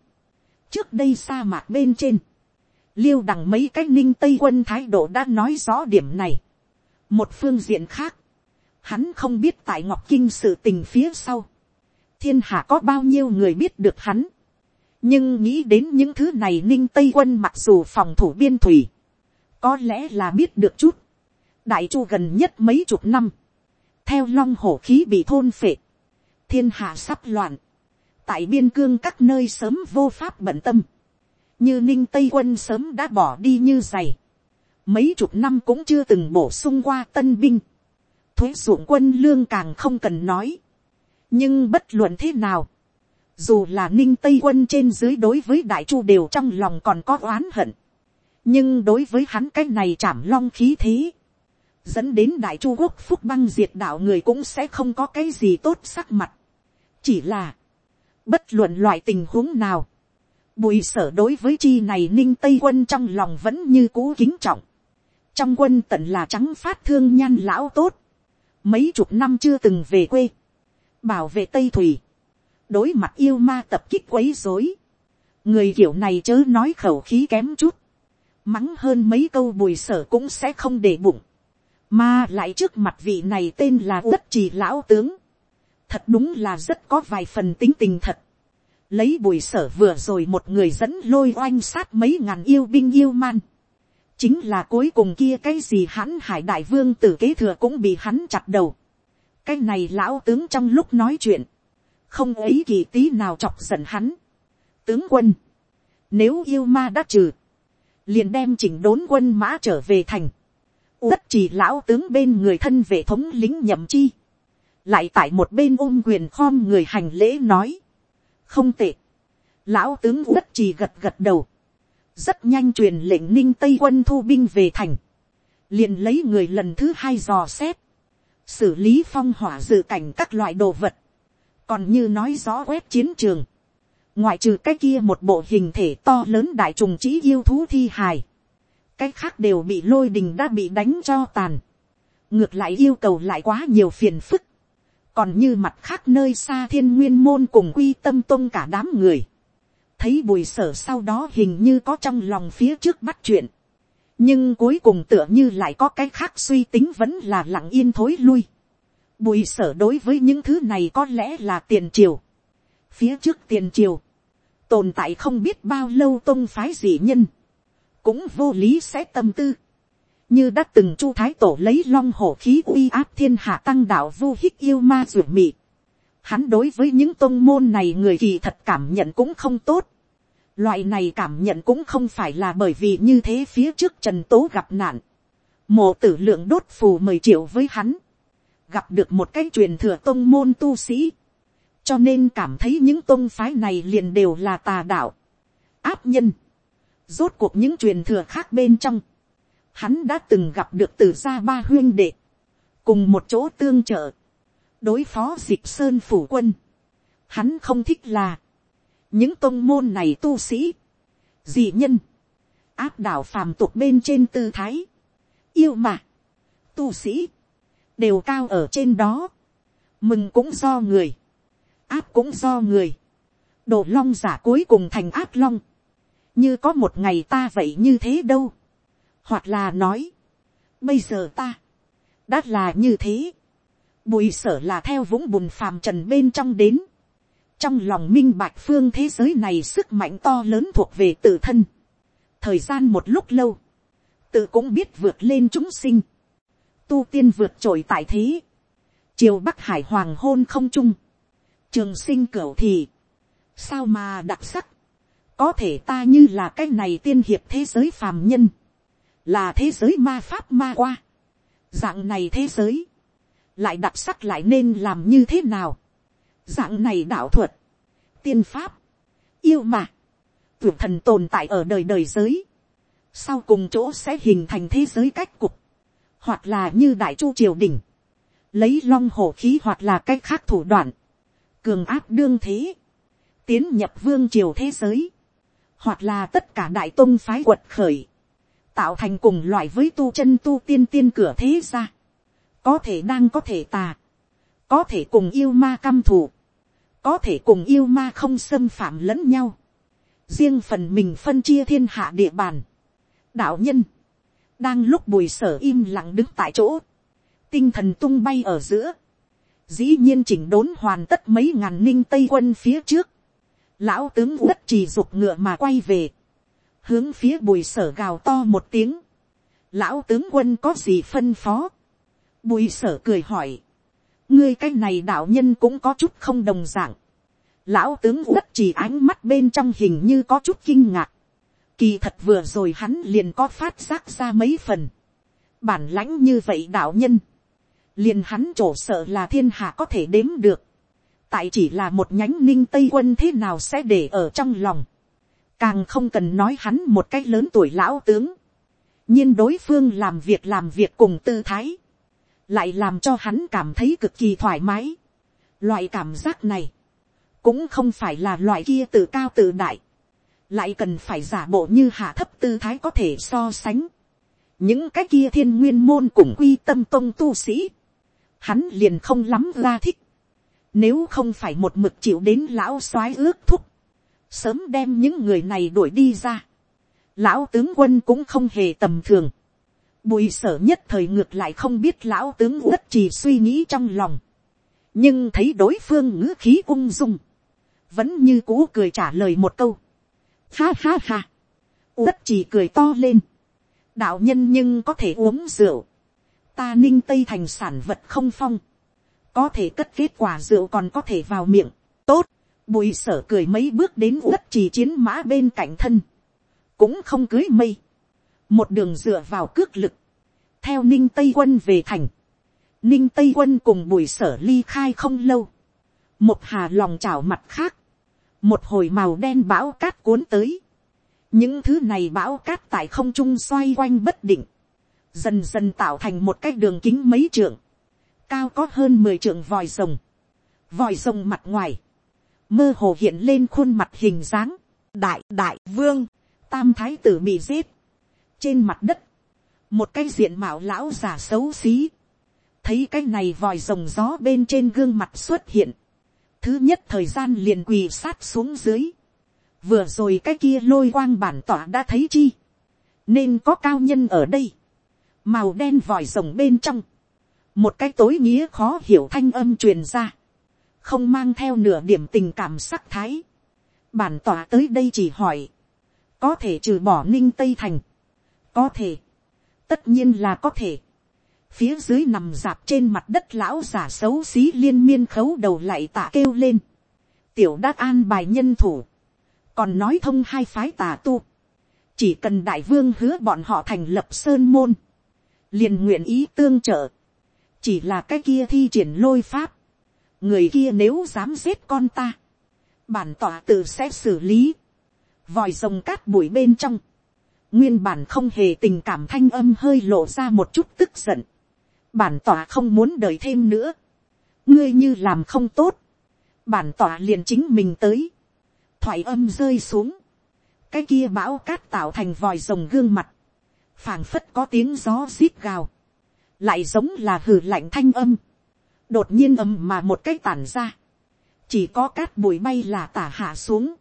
trước đây sa mạc bên trên, liêu đằng mấy cái ninh tây quân thái độ đã nói rõ điểm này. một phương diện khác, hắn không biết tại ngọc kinh sự tình phía sau, thiên hạ có bao nhiêu người biết được hắn. nhưng nghĩ đến những thứ này ninh tây quân mặc dù phòng thủ biên thủy, có lẽ là biết được chút. đại chu gần nhất mấy chục năm, theo long hổ khí bị thôn phệ, thiên hạ sắp loạn, tại biên cương các nơi sớm vô pháp bận tâm, như ninh tây quân sớm đã bỏ đi như giày, mấy chục năm cũng chưa từng bổ sung qua tân binh, thuế ruộng quân lương càng không cần nói, nhưng bất luận thế nào, dù là ninh tây quân trên dưới đối với đại chu đều trong lòng còn có oán hận, nhưng đối với hắn cái này chảm long khí thế, dẫn đến đại chu quốc phúc băng diệt đạo người cũng sẽ không có cái gì tốt sắc mặt. chỉ là, Bất luận loại tình huống nào. Bùi sở đối với chi này ninh tây quân trong lòng vẫn như cũ kính trọng. trong quân tận là trắng phát thương nhan lão tốt, mấy chục năm chưa từng về quê, bảo vệ tây thủy, đối mặt yêu ma tập kích quấy dối, người kiểu này chớ nói khẩu khí kém chút, mắng hơn mấy câu bùi sở cũng sẽ không để bụng, mà lại trước mặt vị này tên là đất trì lão tướng, thật đúng là rất có vài phần tính tình thật, lấy bùi sở vừa rồi một người dẫn lôi oanh sát mấy ngàn yêu binh yêu man, chính là cuối cùng kia cái gì hắn hải đại vương tử kế thừa cũng bị hắn chặt đầu. cái này lão tướng trong lúc nói chuyện, không ấy kỳ tí nào chọc giận hắn. tướng quân, nếu yêu ma đã trừ, liền đem chỉnh đốn quân mã trở về thành. tất chỉ lão tướng bên người thân vệ thống lính nhậm chi lại tại một bên ôm quyền khom người hành lễ nói. không tệ. lão tướng uất chỉ gật gật đầu. Rất nhanh truyền lệnh ninh tây quân thu binh về thành, liền lấy người lần thứ hai dò xét, xử lý phong hỏa dự cảnh các loại đồ vật, còn như nói rõ quét chiến trường, ngoại trừ cái kia một bộ hình thể to lớn đại trùng chỉ yêu thú thi hài, cái khác đều bị lôi đình đã bị đánh cho tàn, ngược lại yêu cầu lại quá nhiều phiền phức, còn như mặt khác nơi xa thiên nguyên môn cùng quy tâm tôn cả đám người, thấy bùi sở sau đó hình như có trong lòng phía trước bắt chuyện. nhưng cuối cùng tựa như lại có cái khác suy tính vẫn là lặng yên thối lui. bùi sở đối với những thứ này có lẽ là tiền triều. phía trước tiền triều, tồn tại không biết bao lâu tôn phái dị nhân, cũng vô lý sẽ tâm tư như đã từng chu thái tổ lấy long hổ khí uy áp thiên hạ tăng đạo vô hích yêu ma ruột mị hắn đối với những tôn môn này người kỳ thật cảm nhận cũng không tốt. Loại này cảm nhận cũng không phải là bởi vì như thế phía trước Trần Tố gặp nạn. Mộ tử lượng đốt phù mười triệu với hắn. Gặp được một cái truyền thừa tôn môn tu sĩ. Cho nên cảm thấy những tôn phái này liền đều là tà đạo. Áp nhân. Rốt cuộc những truyền thừa khác bên trong. Hắn đã từng gặp được từ gia ba huyên đệ. Cùng một chỗ tương trợ đối phó dịch sơn phủ quân. Hắn không thích là, những tôn môn này tu sĩ, dị nhân, áp đảo phàm tục bên trên tư thái, yêu mà, tu sĩ, đều cao ở trên đó, mừng cũng do người, áp cũng do người, đồ long giả cuối cùng thành áp long, như có một ngày ta vậy như thế đâu, hoặc là nói, bây giờ ta, đã là như thế, Bùi sở là theo vũng bùn phàm trần bên trong đến. Trong lòng minh bạch phương thế giới này sức mạnh to lớn thuộc về tự thân. Thời gian một lúc lâu. Tự cũng biết vượt lên chúng sinh. Tu tiên vượt trội tại thế. Chiều Bắc Hải hoàng hôn không trung. Trường sinh cửu thì. Sao mà đặc sắc. Có thể ta như là cái này tiên hiệp thế giới phàm nhân. Là thế giới ma pháp ma qua. Dạng này thế giới lại đặc sắc lại nên làm như thế nào. dạng này đạo thuật, tiên pháp, yêu mà, tuyệt thần tồn tại ở đời đời giới, sau cùng chỗ sẽ hình thành thế giới cách cục, hoặc là như đại chu triều đình, lấy long hổ khí hoặc là cách khác thủ đoạn, cường áp đương thế, tiến nhập vương triều thế giới, hoặc là tất cả đại tôn phái quật khởi, tạo thành cùng loại với tu chân tu tiên tiên cửa thế ra có thể đang có thể tà, có thể cùng yêu ma căm thù, có thể cùng yêu ma không xâm phạm lẫn nhau, riêng phần mình phân chia thiên hạ địa bàn, đạo nhân, đang lúc bùi sở im lặng đứng tại chỗ, tinh thần tung bay ở giữa, dĩ nhiên chỉnh đốn hoàn tất mấy ngàn ninh tây quân phía trước, lão tướng đất trì dục ngựa mà quay về, hướng phía bùi sở gào to một tiếng, lão tướng quân có gì phân phó, Bùi sở cười hỏi. Ngươi cái này đạo nhân cũng có chút không đồng dạng. Lão tướng rất chỉ ánh mắt bên trong hình như có chút kinh ngạc. Kỳ thật vừa rồi hắn liền có phát giác ra mấy phần. Bản lãnh như vậy đạo nhân. Liền hắn chỗ sợ là thiên hạ có thể đếm được. Tại chỉ là một nhánh ninh tây quân thế nào sẽ để ở trong lòng. Càng không cần nói hắn một cái lớn tuổi lão tướng. nhiên đối phương làm việc làm việc cùng tư thái lại làm cho hắn cảm thấy cực kỳ thoải mái. Loại cảm giác này, cũng không phải là loại kia tự cao tự đại, lại cần phải giả bộ như hạ thấp tư thái có thể so sánh. những cái kia thiên nguyên môn cùng quy tâm tông tu sĩ, hắn liền không lắm ra thích, nếu không phải một mực chịu đến lão soái ước thúc, sớm đem những người này đuổi đi ra, lão tướng quân cũng không hề tầm thường, bùi sở nhất thời ngược lại không biết lão tướng uất chỉ suy nghĩ trong lòng, nhưng thấy đối phương ngữ khí ung dung, vẫn như cũ cười trả lời một câu, ha ha ha, uất chỉ cười to lên, đạo nhân nhưng có thể uống rượu, ta ninh tây thành sản vật không phong, có thể cất kết quả rượu còn có thể vào miệng, tốt, bùi sở cười mấy bước đến uất trì chiến mã bên cạnh thân, cũng không cưới mây, một đường dựa vào cước lực, theo ninh tây quân về thành, ninh tây quân cùng bùi sở ly khai không lâu, một hà lòng chảo mặt khác, một hồi màu đen bão cát cuốn tới, những thứ này bão cát tại không trung xoay quanh bất định, dần dần tạo thành một cái đường kính mấy trượng, cao có hơn mười trượng vòi rồng, vòi rồng mặt ngoài, mơ hồ hiện lên khuôn mặt hình dáng, đại đại vương, tam thái tử bị giết, trên mặt đất, một cái diện mạo lão già xấu xí, thấy cái này vòi rồng gió bên trên gương mặt xuất hiện, thứ nhất thời gian liền quỳ sát xuống dưới, vừa rồi cái kia lôi quang bản tỏa đã thấy chi, nên có cao nhân ở đây, màu đen vòi rồng bên trong, một cái tối nghĩa khó hiểu thanh âm truyền ra, không mang theo nửa điểm tình cảm sắc thái, bản tỏa tới đây chỉ hỏi, có thể trừ bỏ ninh tây thành, có thể, tất nhiên là có thể, phía dưới nằm dạp trên mặt đất lão giả xấu xí liên miên khấu đầu lại tạ kêu lên, tiểu đát an bài nhân thủ, còn nói thông hai phái tà tu, chỉ cần đại vương hứa bọn họ thành lập sơn môn, liền nguyện ý tương trợ, chỉ là cái kia thi triển lôi pháp, người kia nếu dám giết con ta, bản tỏa tự sẽ xử lý, vòi rồng cát bụi bên trong, nguyên bản không hề tình cảm thanh âm hơi lộ ra một chút tức giận, bản tỏa không muốn đợi thêm nữa, ngươi như làm không tốt, bản tỏa liền chính mình tới, thoại âm rơi xuống, cái kia bão cát tạo thành vòi rồng gương mặt, phảng phất có tiếng gió rít gào, lại giống là hừ lạnh thanh âm, đột nhiên ầm mà một cái tản ra, chỉ có cát bụi bay là tả hạ xuống,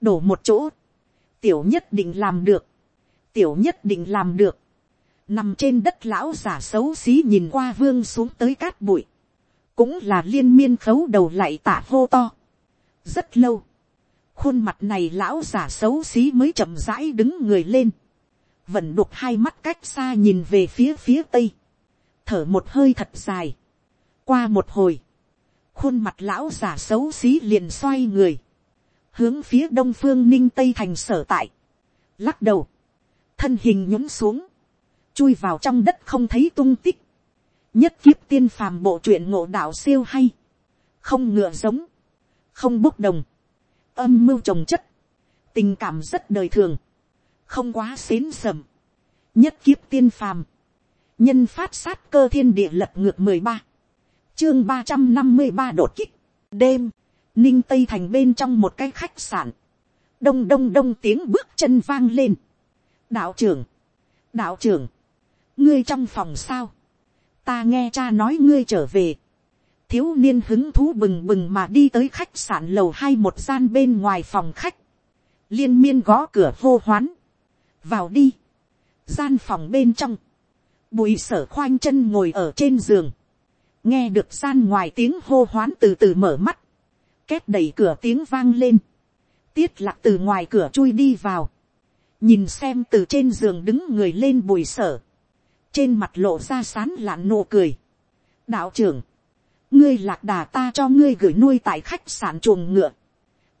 đổ một chỗ, tiểu nhất định làm được, tiểu nhất định làm được, nằm trên đất lão giả xấu xí nhìn qua vương xuống tới cát bụi, cũng là liên miên khấu đầu lại tả hô to. rất lâu, khuôn mặt này lão giả xấu xí mới chậm rãi đứng người lên, vẫn đục hai mắt cách xa nhìn về phía phía tây, thở một hơi thật dài, qua một hồi, khuôn mặt lão giả xấu xí liền xoay người, hướng phía đông phương ninh tây thành sở tại, lắc đầu, thân hình nhún xuống, chui vào trong đất không thấy tung tích, nhất kiếp tiên phàm bộ truyện ngộ đạo siêu hay, không ngựa giống, không bốc đồng, âm mưu trồng chất, tình cảm rất đời thường, không quá xến sầm, nhất kiếp tiên phàm, nhân phát sát cơ thiên địa lật ngược mười ba, chương ba trăm năm mươi ba đột kích, đêm, ninh tây thành bên trong một cái khách sạn, đông đông đông tiếng bước chân vang lên, đạo trưởng, đạo trưởng, ngươi trong phòng sao, ta nghe cha nói ngươi trở về, thiếu niên hứng thú bừng bừng mà đi tới khách sạn lầu hai một gian bên ngoài phòng khách, liên miên gõ cửa hô hoán, vào đi, gian phòng bên trong, bùi sở khoanh chân ngồi ở trên giường, nghe được gian ngoài tiếng hô hoán từ từ mở mắt, két đẩy cửa tiếng vang lên, tiết lạc từ ngoài cửa chui đi vào, nhìn xem từ trên giường đứng người lên bùi sở, trên mặt lộ ra sán lạn nụ cười. đạo trưởng, ngươi lạc đà ta cho ngươi gửi nuôi tại khách sạn chuồng ngựa,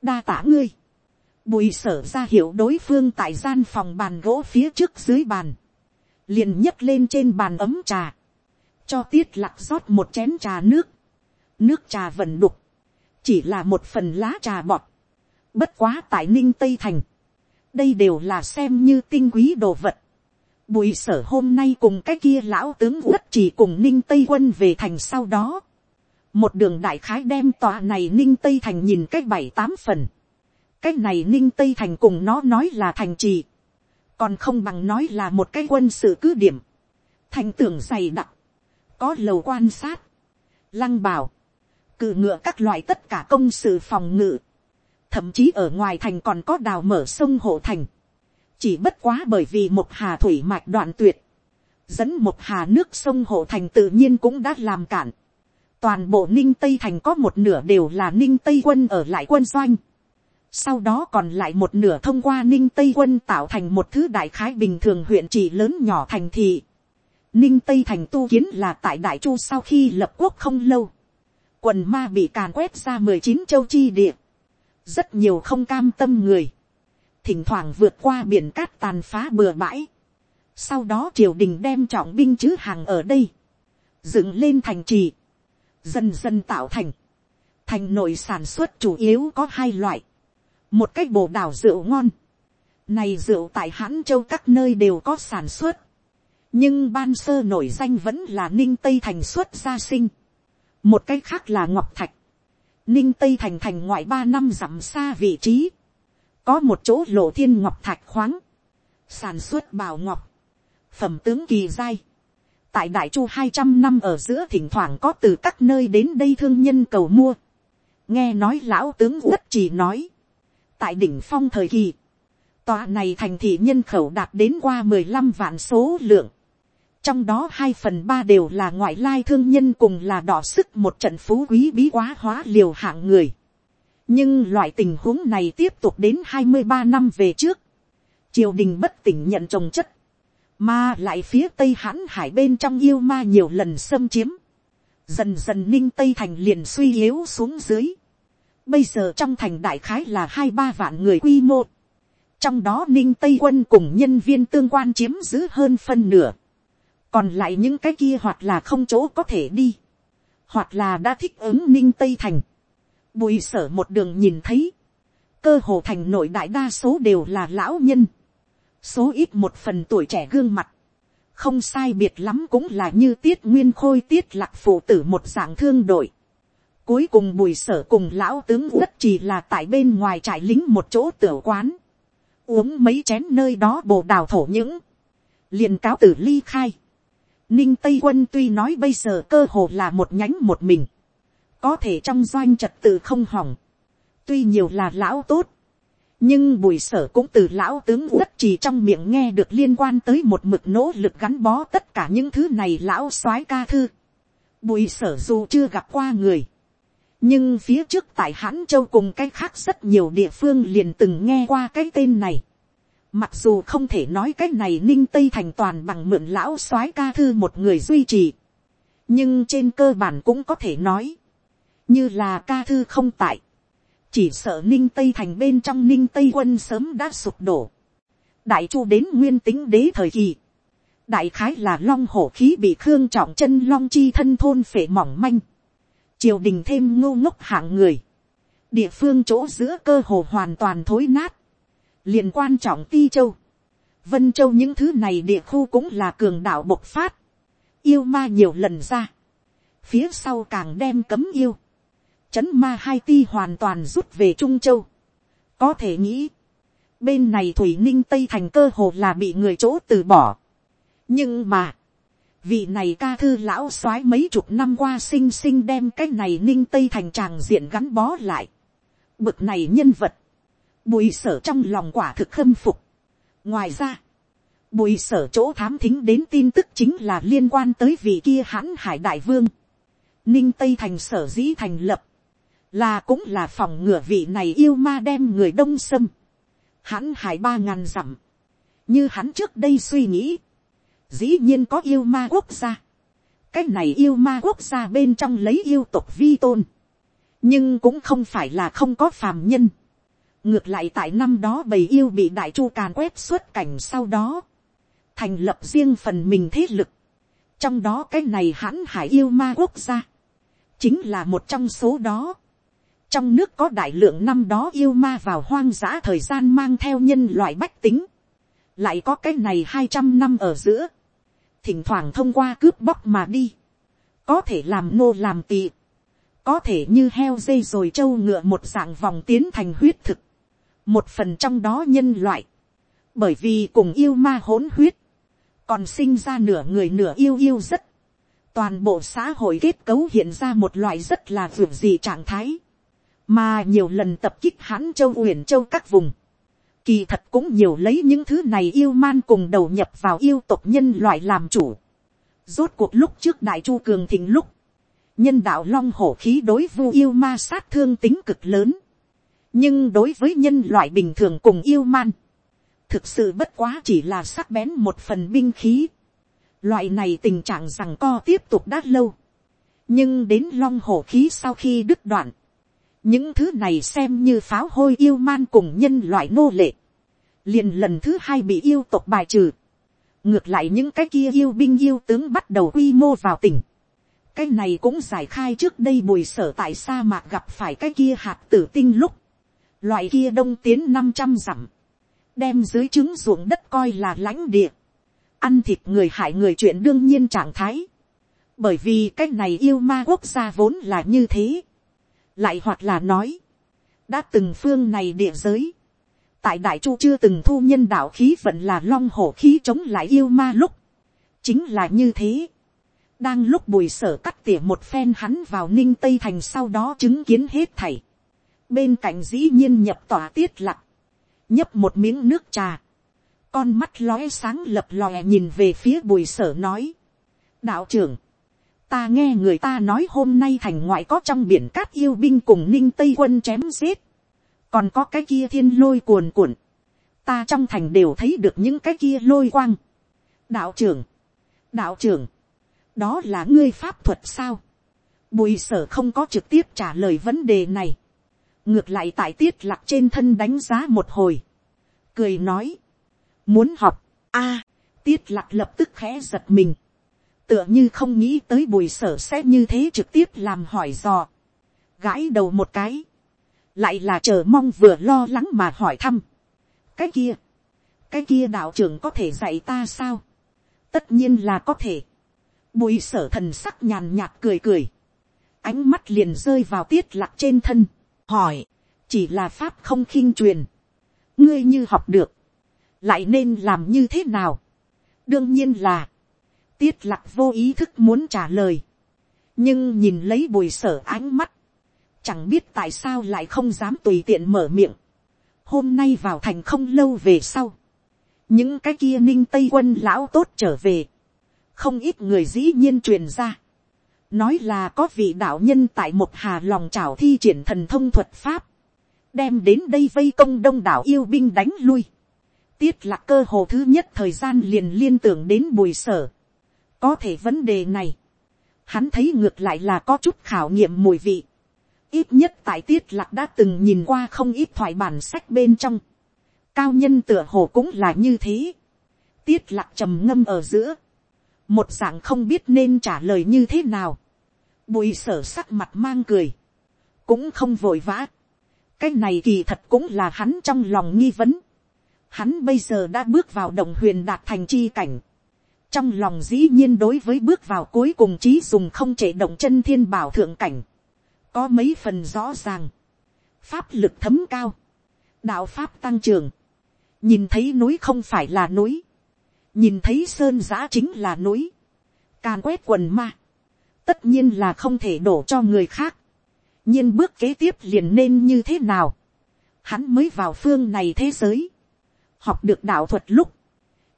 đa tả ngươi, bùi sở ra hiệu đối phương tại gian phòng bàn gỗ phía trước dưới bàn, liền nhấc lên trên bàn ấm trà, cho tiết lạc rót một chén trà nước, nước trà vần đục, chỉ là một phần lá trà bọt, bất quá tại ninh tây thành, đây đều là xem như tinh quý đồ vật, Bùi sở hôm nay cùng cái kia lão tướng quất chỉ cùng ninh tây quân về thành sau đó. Một đường đại khái đem tòa này ninh tây thành nhìn cách bảy tám phần. cái này ninh tây thành cùng nó nói là thành trì. còn không bằng nói là một cái quân sự cứ điểm, thành tưởng dày đặc, có lầu quan sát, lăng bảo, cự ngựa các loại tất cả công sự phòng ngự, thậm chí ở ngoài thành còn có đào mở sông hộ thành, chỉ bất quá bởi vì một hà thủy mạch đoạn tuyệt, dẫn một hà nước sông hộ thành tự nhiên cũng đã làm cản, toàn bộ ninh tây thành có một nửa đều là ninh tây quân ở lại quân doanh, sau đó còn lại một nửa thông qua ninh tây quân tạo thành một thứ đại khái bình thường huyện chỉ lớn nhỏ thành thị ninh tây thành tu kiến là tại đại chu sau khi lập quốc không lâu. quần ma bị càn quét ra mười chín châu chi địa. rất nhiều không cam tâm người. thỉnh thoảng vượt qua biển cát tàn phá bừa bãi. sau đó triều đình đem trọng binh chứ hàng ở đây. dựng lên thành trì. dần dần tạo thành. thành nội sản xuất chủ yếu có hai loại một cách bồ đào rượu ngon, này rượu tại hãn châu các nơi đều có sản xuất, nhưng ban sơ nổi danh vẫn là ninh tây thành xuất gia sinh, một cái khác là ngọc thạch, ninh tây thành thành ngoại ba năm dặm xa vị trí, có một chỗ lộ thiên ngọc thạch khoáng, sản xuất bào ngọc, phẩm tướng kỳ giai, tại đại chu hai trăm năm ở giữa thỉnh thoảng có từ các nơi đến đây thương nhân cầu mua, nghe nói lão tướng rất chỉ nói, tại đỉnh phong thời kỳ, tòa này thành thị nhân khẩu đạt đến qua mười lăm vạn số lượng. Trong đó hai phần ba đều là ngoại lai thương nhân cùng là đỏ sức một trận phú quý bí quá hóa liều hạng người. Nhưng loại tình huống này tiếp tục đến hai mươi ba năm về trước. Triều đình bất tỉnh nhận trồng chất. Mà lại phía tây hãn hải bên trong yêu ma nhiều lần xâm chiếm. Dần dần ninh tây thành liền suy yếu xuống dưới Bây giờ trong thành đại khái là hai ba vạn người quy mô. Trong đó ninh Tây quân cùng nhân viên tương quan chiếm giữ hơn phân nửa. Còn lại những cái kia hoặc là không chỗ có thể đi. Hoặc là đã thích ứng ninh Tây thành. Bùi sở một đường nhìn thấy. Cơ hồ thành nội đại đa số đều là lão nhân. Số ít một phần tuổi trẻ gương mặt. Không sai biệt lắm cũng là như tiết nguyên khôi, tiết lạc phụ tử một dạng thương đội Cuối cùng bùi sở cùng lão tướng rất chỉ là tại bên ngoài trại lính một chỗ tiểu quán. Uống mấy chén nơi đó bồ đào thổ những. liền cáo tử ly khai. Ninh Tây quân tuy nói bây giờ cơ hồ là một nhánh một mình. Có thể trong doanh trật tự không hỏng. Tuy nhiều là lão tốt. Nhưng bùi sở cũng từ lão tướng rất chỉ trong miệng nghe được liên quan tới một mực nỗ lực gắn bó tất cả những thứ này lão soái ca thư. Bùi sở dù chưa gặp qua người, nhưng phía trước tại hãn châu cùng cái khác rất nhiều địa phương liền từng nghe qua cái tên này. Mặc dù không thể nói cái này ninh tây thành toàn bằng mượn lão soái ca thư một người duy trì. nhưng trên cơ bản cũng có thể nói. như là ca thư không tại. chỉ sợ ninh tây thành bên trong ninh tây quân sớm đã sụp đổ. đại chu đến nguyên tính đế thời kỳ. đại khái là long hổ khí bị khương trọng chân long chi thân thôn phệ mỏng manh triều đình thêm ngô ngốc hạng người, địa phương chỗ giữa cơ hồ hoàn toàn thối nát, liền quan trọng ti châu, vân châu những thứ này địa khu cũng là cường đạo bộc phát, yêu ma nhiều lần ra, phía sau càng đem cấm yêu, chấn ma hai ti hoàn toàn rút về trung châu, có thể nghĩ, bên này thủy ninh tây thành cơ hồ là bị người chỗ từ bỏ, nhưng mà, vị này ca thư lão soái mấy chục năm qua sinh sinh đem cái này ninh tây thành tràng diện gắn bó lại. Bực này nhân vật, bùi sở trong lòng quả thực khâm phục. ngoài ra, bùi sở chỗ thám thính đến tin tức chính là liên quan tới vị kia hãn hải đại vương. ninh tây thành sở dĩ thành lập, là cũng là phòng ngừa vị này yêu ma đem người đông xâm. hãn hải ba ngàn dặm, như hắn trước đây suy nghĩ, dĩ nhiên có yêu ma quốc gia. cái này yêu ma quốc gia bên trong lấy yêu tục vi tôn. nhưng cũng không phải là không có phàm nhân ngược lại tại năm đó bầy yêu bị đại chu càn quét xuất cảnh sau đó. thành lập riêng phần mình thế lực. trong đó cái này hãn hải yêu ma quốc gia. chính là một trong số đó. trong nước có đại lượng năm đó yêu ma vào hoang dã thời gian mang theo nhân loại bách tính lại có cái này hai trăm năm ở giữa, thỉnh thoảng thông qua cướp bóc mà đi, có thể làm nô làm tị, có thể như heo dây rồi trâu ngựa một dạng vòng tiến thành huyết thực, một phần trong đó nhân loại, bởi vì cùng yêu ma hỗn huyết, còn sinh ra nửa người nửa yêu yêu rất, toàn bộ xã hội kết cấu hiện ra một loại rất là vượt gì trạng thái, mà nhiều lần tập kích hãn châu uyển châu các vùng, kỳ thật cũng nhiều lấy những thứ này yêu man cùng đầu nhập vào yêu tộc nhân loại làm chủ. Rốt cuộc lúc trước đại chu cường thịnh lúc, nhân đạo long hổ khí đối vu yêu ma sát thương tính cực lớn nhưng đối với nhân loại bình thường cùng yêu man, thực sự bất quá chỉ là sắc bén một phần binh khí. loại này tình trạng rằng co tiếp tục đã lâu. nhưng đến long hổ khí sau khi đứt đoạn, những thứ này xem như pháo hôi yêu man cùng nhân loại nô lệ, liền lần thứ hai bị yêu tộc bài trừ. ngược lại những cái kia yêu binh yêu tướng bắt đầu quy mô vào tỉnh. cái này cũng giải khai trước đây bùi sở tại sa mạc gặp phải cái kia hạt tử tinh lúc loại kia đông tiến năm trăm dặm. đem dưới trứng ruộng đất coi là lãnh địa. ăn thịt người hại người chuyện đương nhiên trạng thái. bởi vì cái này yêu ma quốc gia vốn là như thế lại hoặc là nói, đã từng phương này địa giới, tại đại chu chưa từng thu nhân đạo khí vận là long hổ khí chống lại yêu ma lúc, chính là như thế. đang lúc bùi sở cắt tỉa một phen hắn vào ninh tây thành sau đó chứng kiến hết thảy bên cạnh dĩ nhiên nhập tỏa tiết lặng, nhấp một miếng nước trà, con mắt lóe sáng lập lòe nhìn về phía bùi sở nói, đạo trưởng, ta nghe người ta nói hôm nay thành ngoại có trong biển cát yêu binh cùng ninh tây quân chém giết, còn có cái kia thiên lôi cuồn cuộn, ta trong thành đều thấy được những cái kia lôi quang. đạo trưởng, đạo trưởng, đó là ngươi pháp thuật sao, bùi sở không có trực tiếp trả lời vấn đề này, ngược lại tại tiết lạc trên thân đánh giá một hồi, cười nói, muốn học, a, tiết lạc lập tức khẽ giật mình, tựa như không nghĩ tới bùi sở sẽ như thế trực tiếp làm hỏi dò, gãi đầu một cái, lại là chờ mong vừa lo lắng mà hỏi thăm. cái kia, cái kia đạo trưởng có thể dạy ta sao, tất nhiên là có thể, bùi sở thần sắc nhàn nhạt cười cười, ánh mắt liền rơi vào tiết lạc trên thân, hỏi, chỉ là pháp không khinh truyền, ngươi như học được, lại nên làm như thế nào, đương nhiên là, tiết lạc vô ý thức muốn trả lời. nhưng nhìn lấy bùi sở ánh mắt, chẳng biết tại sao lại không dám tùy tiện mở miệng. hôm nay vào thành không lâu về sau, những cái kia ninh tây quân lão tốt trở về, không ít người dĩ nhiên truyền ra, nói là có vị đạo nhân tại một hà lòng trào thi triển thần thông thuật pháp, đem đến đây vây công đông đảo yêu binh đánh lui. tiết là cơ hồ thứ nhất thời gian liền liên tưởng đến bùi sở có thể vấn đề này, hắn thấy ngược lại là có chút khảo nghiệm mùi vị. ít nhất tại tiết lạc đã từng nhìn qua không ít thoại bản sách bên trong. cao nhân tựa hồ cũng là như thế. tiết lạc trầm ngâm ở giữa. một dạng không biết nên trả lời như thế nào bùi sở sắc mặt mang cười. cũng không vội vã. cái này kỳ thật cũng là hắn trong lòng nghi vấn. hắn bây giờ đã bước vào đồng huyền đạt thành chi cảnh. Trong lòng dĩ nhiên đối với bước vào cuối cùng trí dùng không thể động chân thiên bảo thượng cảnh, có mấy phần rõ ràng, pháp lực thấm cao, đạo pháp tăng trưởng, nhìn thấy núi không phải là núi, nhìn thấy sơn giã chính là núi, càn quét quần ma, tất nhiên là không thể đổ cho người khác, nhiên bước kế tiếp liền nên như thế nào, hắn mới vào phương này thế giới, học được đạo thuật lúc,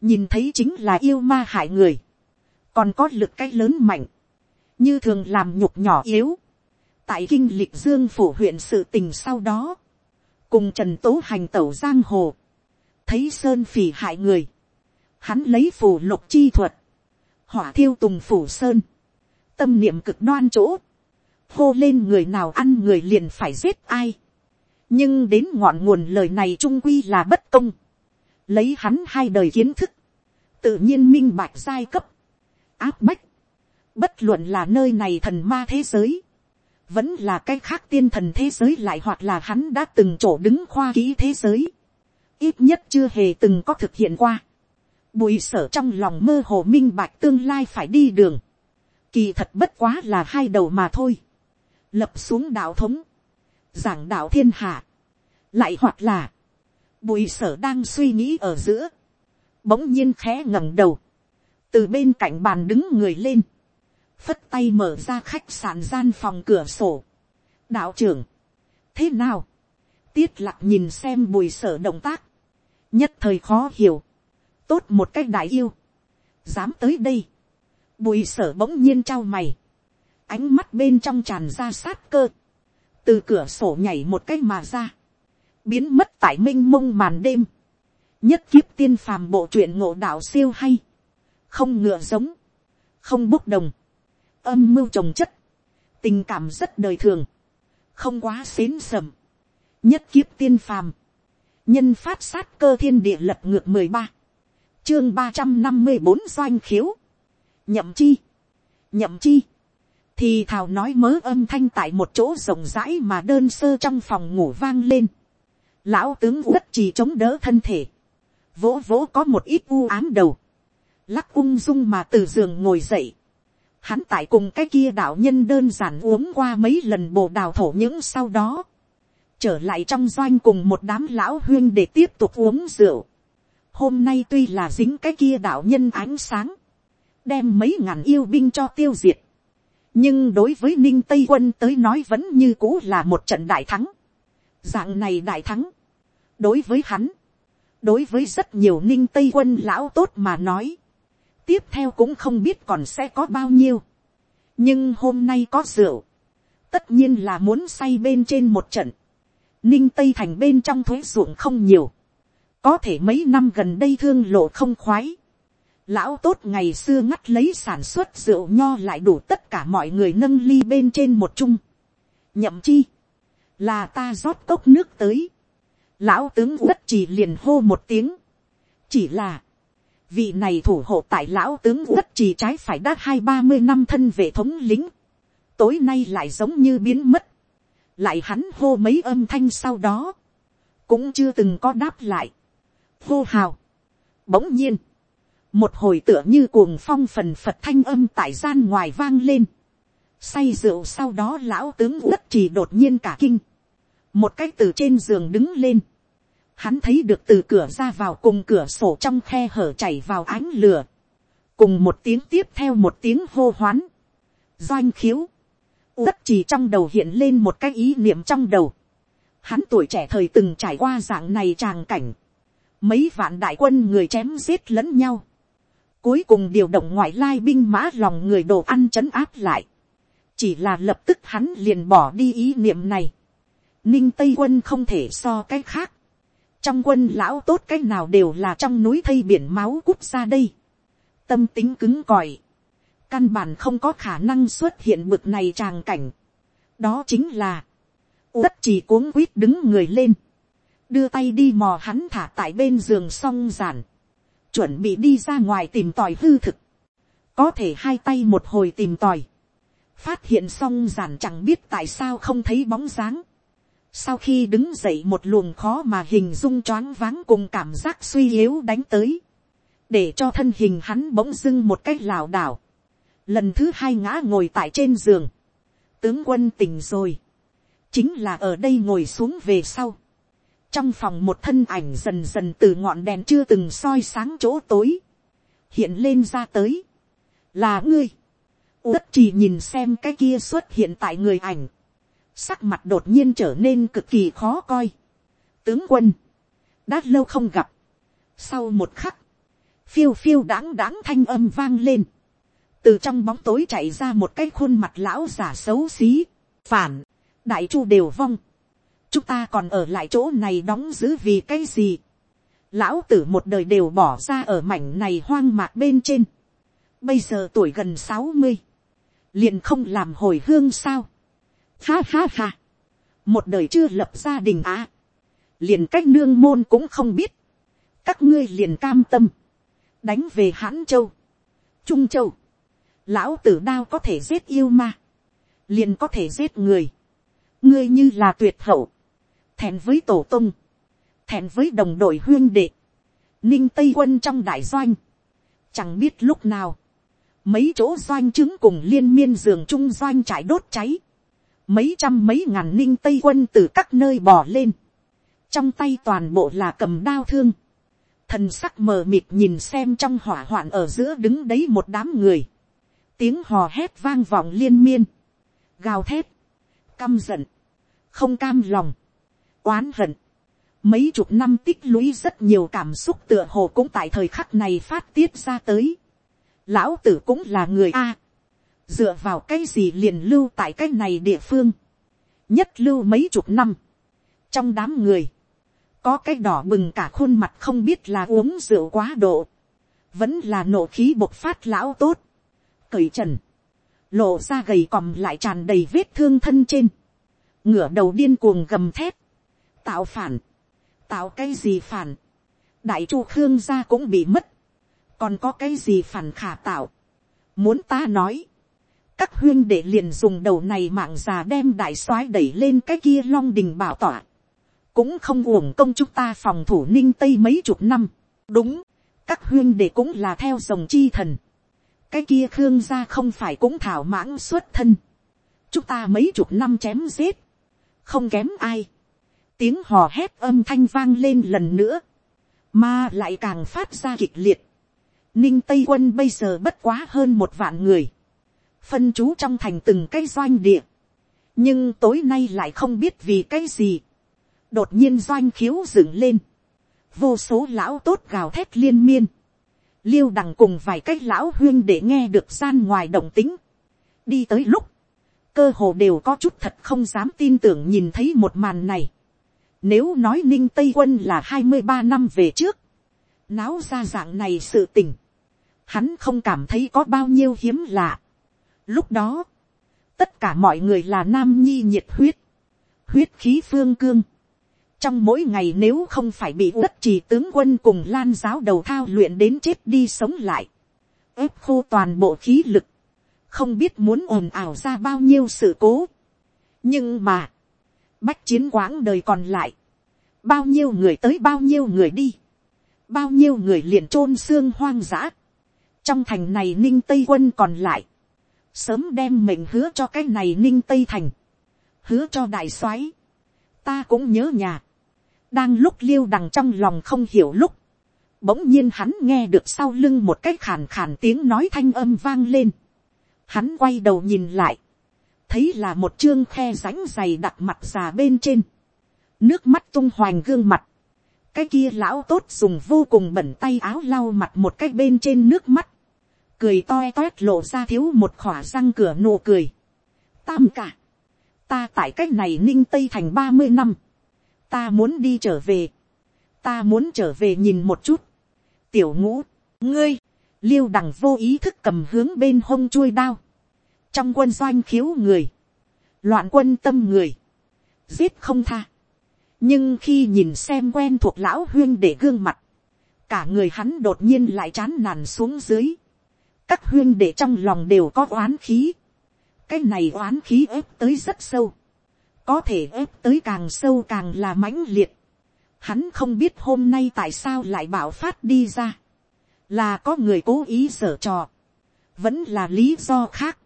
nhìn thấy chính là yêu ma hại người, còn có lực cái lớn mạnh, như thường làm nhục nhỏ yếu, tại kinh lịch dương phủ huyện sự tình sau đó, cùng trần tố hành tẩu giang hồ, thấy sơn phì hại người, hắn lấy phủ lục chi thuật, hỏa thiêu tùng phủ sơn, tâm niệm cực đoan chỗ, hô lên người nào ăn người liền phải giết ai, nhưng đến ngọn nguồn lời này trung quy là bất công, lấy hắn hai đời kiến thức, tự nhiên minh bạch giai cấp, áp bách, bất luận là nơi này thần ma thế giới, vẫn là cái khác tiên thần thế giới lại hoặc là hắn đã từng chỗ đứng khoa kỹ thế giới, ít nhất chưa hề từng có thực hiện qua. Bùi sở trong lòng mơ hồ minh bạch tương lai phải đi đường, kỳ thật bất quá là hai đầu mà thôi, lập xuống đạo thống, giảng đạo thiên hạ, lại hoặc là, bùi sở đang suy nghĩ ở giữa, bỗng nhiên khẽ ngẩng đầu, từ bên cạnh bàn đứng người lên, phất tay mở ra khách sạn gian phòng cửa sổ. đạo trưởng, thế nào, tiết lặng nhìn xem bùi sở động tác, nhất thời khó hiểu, tốt một cách đại yêu, dám tới đây, bùi sở bỗng nhiên trao mày, ánh mắt bên trong tràn ra sát cơ, từ cửa sổ nhảy một cái mà ra, biến mất tại m i n h mông màn đêm, nhất kiếp tiên phàm bộ truyện ngộ đạo siêu hay, không ngựa giống, không bốc đồng, âm mưu trồng chất, tình cảm rất đời thường, không quá xến sầm, nhất kiếp tiên phàm, nhân phát sát cơ thiên địa lập ngược mười ba, chương ba trăm năm mươi bốn doanh khiếu, nhậm chi, nhậm chi, thì thào nói mớ âm thanh tại một chỗ rộng rãi mà đơn sơ trong phòng ngủ vang lên. lão tướng uất trì chống đỡ thân thể, vỗ vỗ có một ít u ám đầu, lắc ung dung mà từ giường ngồi dậy. hắn tại cùng cái kia đạo nhân đơn giản uống qua mấy lần bồ đào thổ những sau đó, trở lại trong doanh cùng một đám lão huyên để tiếp tục uống rượu. hôm nay tuy là dính cái kia đạo nhân ánh sáng, đem mấy ngàn yêu binh cho tiêu diệt, nhưng đối với ninh tây quân tới nói vẫn như cũ là một trận đại thắng. dạng này đại thắng, đối với hắn, đối với rất nhiều ninh tây quân lão tốt mà nói, tiếp theo cũng không biết còn sẽ có bao nhiêu. nhưng hôm nay có rượu, tất nhiên là muốn say bên trên một trận. ninh tây thành bên trong thuế ruộng không nhiều, có thể mấy năm gần đây thương lộ không khoái, lão tốt ngày xưa ngắt lấy sản xuất rượu nho lại đủ tất cả mọi người nâng ly bên trên một chung. nhậm chi, là ta rót cốc nước tới. lão tướng đất chỉ liền hô một tiếng. chỉ là, vị này thủ hộ tại lão tướng đất chỉ trái phải đã hai ba mươi năm thân vệ thống lính. tối nay lại giống như biến mất. lại hắn hô mấy âm thanh sau đó. cũng chưa từng có đáp lại. hô hào. bỗng nhiên một hồi tựa như cuồng phong phần phật thanh âm tại gian ngoài vang lên, say rượu sau đó lão tướng đất chỉ đột nhiên cả kinh, một cái từ trên giường đứng lên, hắn thấy được từ cửa ra vào cùng cửa sổ trong khe hở chảy vào ánh lửa, cùng một tiếng tiếp theo một tiếng hô hoán, doanh khiếu, đất chỉ trong đầu hiện lên một cái ý niệm trong đầu, hắn tuổi trẻ thời từng trải qua dạng này tràng cảnh, mấy vạn đại quân người chém giết lẫn nhau, Cuối cùng điều động ngoại lai binh mã lòng người đồ ăn chấn áp lại. Chỉ là lập tức hắn liền bỏ đi ý niệm này. Ninh Tây quân không thể so cái khác. Trong quân lão tốt cái nào đều là trong núi thây biển máu cút ra đây. Tâm tính cứng còi. Căn bản không có khả năng xuất hiện bực này tràng cảnh. Đó chính là. Tất chỉ cuống quýt đứng người lên. Đưa tay đi mò hắn thả tại bên giường song giản chuẩn bị đi ra ngoài tìm tòi hư thực, có thể hai tay một hồi tìm tòi, phát hiện xong giản chẳng biết tại sao không thấy bóng dáng. Sau khi đứng dậy một luồng khó mà hình dung choáng váng cùng cảm giác suy yếu đánh tới, để cho thân hình hắn bỗng dưng một cách lảo đảo. Lần thứ hai ngã ngồi tại trên giường, tướng quân tỉnh rồi, chính là ở đây ngồi xuống về sau trong phòng một thân ảnh dần dần từ ngọn đèn chưa từng soi sáng chỗ tối, hiện lên ra tới, là ngươi, uất chỉ nhìn xem cái kia xuất hiện tại người ảnh, sắc mặt đột nhiên trở nên cực kỳ khó coi. tướng quân, đã lâu không gặp, sau một khắc, phiêu phiêu đáng đáng thanh âm vang lên, từ trong bóng tối chạy ra một cái khuôn mặt lão giả xấu xí, phản, đại chu đều vong, chúng ta còn ở lại chỗ này đóng giữ vì cái gì. lão tử một đời đều bỏ ra ở mảnh này hoang mạc bên trên. bây giờ tuổi gần sáu mươi, liền không làm hồi hương sao. ha ha ha. một đời chưa lập gia đình á. liền cách nương môn cũng không biết. các ngươi liền cam tâm. đánh về hãn châu. trung châu. lão tử đao có thể giết yêu ma. liền có thể giết người ngươi như là tuyệt hậu, thẹn với tổ tung, thẹn với đồng đội huyên đệ, ninh tây quân trong đại doanh, chẳng biết lúc nào, mấy chỗ doanh chứng cùng liên miên giường trung doanh trải đốt cháy, mấy trăm mấy ngàn ninh tây quân từ các nơi bỏ lên, trong tay toàn bộ là cầm đao thương, thần sắc mờ mịt nhìn xem trong hỏa hoạn ở giữa đứng đấy một đám người, tiếng hò hét vang vọng liên miên, gào thét, căm giận, không cam lòng, oán hận, mấy chục năm tích lũy rất nhiều cảm xúc tựa hồ cũng tại thời khắc này phát tiết ra tới. Lão tử cũng là người A. dựa vào cái gì liền lưu tại cái này địa phương. nhất lưu mấy chục năm. trong đám người, có cái đỏ bừng cả khuôn mặt không biết là uống rượu quá độ. vẫn là nộ khí bộc phát lão tốt. cởi trần, lộ ra gầy còm lại tràn đầy vết thương thân trên. ngửa đầu điên cuồng gầm thép tạo phản tạo cái gì phản, đại chu khương gia cũng bị mất, còn có cái gì phản khả tạo, muốn ta nói, các huyên đệ liền dùng đầu này mạng già đem đại soái đẩy lên cái kia long đình bảo tỏa, cũng không uổng công chúng ta phòng thủ ninh tây mấy chục năm, đúng, các huyên đệ cũng là theo dòng chi thần, cái kia khương gia không phải cũng thảo mãng xuất thân, chúng ta mấy chục năm chém giết, không kém ai, tiếng hò hét âm thanh vang lên lần nữa, mà lại càng phát ra kịch liệt. Ninh Tây quân bây giờ bất quá hơn một vạn người, phân chú trong thành từng cái doanh địa, nhưng tối nay lại không biết vì cái gì, đột nhiên doanh khiếu dựng lên, vô số lão tốt gào thét liên miên, liêu đằng cùng vài cái lão huyên để nghe được gian ngoài động tính, đi tới lúc, cơ hồ đều có chút thật không dám tin tưởng nhìn thấy một màn này. Nếu nói ninh Tây quân là hai mươi ba năm về trước. Náo ra dạng này sự tình. Hắn không cảm thấy có bao nhiêu hiếm lạ. Lúc đó. Tất cả mọi người là nam nhi nhiệt huyết. Huyết khí phương cương. Trong mỗi ngày nếu không phải bị đất trì tướng quân cùng lan giáo đầu thao luyện đến chết đi sống lại. ép khô toàn bộ khí lực. Không biết muốn ồn ào ra bao nhiêu sự cố. Nhưng mà bách chiến quãng đời còn lại, bao nhiêu người tới bao nhiêu người đi, bao nhiêu người liền chôn xương hoang dã, trong thành này ninh tây quân còn lại, sớm đem mệnh hứa cho cái này ninh tây thành, hứa cho đại soái, ta cũng nhớ nhà, đang lúc liêu đằng trong lòng không hiểu lúc, bỗng nhiên hắn nghe được sau lưng một cái khàn khàn tiếng nói thanh âm vang lên, hắn quay đầu nhìn lại, thấy là một chương khe rãnh dày đặc mặt già bên trên, nước mắt tung hoành gương mặt, cái kia lão tốt dùng vô cùng bẩn tay áo lau mặt một cái bên trên nước mắt, cười toe toét lộ ra thiếu một khỏa răng cửa nụ cười. Tam cả, ta tại cái này ninh tây thành ba mươi năm, ta muốn đi trở về, ta muốn trở về nhìn một chút, tiểu ngũ, ngươi, liêu đằng vô ý thức cầm hướng bên hông chuôi đao, trong quân doanh khiếu người, loạn quân tâm người, giết không tha. nhưng khi nhìn xem quen thuộc lão huyên để gương mặt, cả người hắn đột nhiên lại chán nản xuống dưới. các huyên để trong lòng đều có oán khí. cái này oán khí ép tới rất sâu. có thể ép tới càng sâu càng là mãnh liệt. hắn không biết hôm nay tại sao lại bảo phát đi ra. là có người cố ý sở trò. vẫn là lý do khác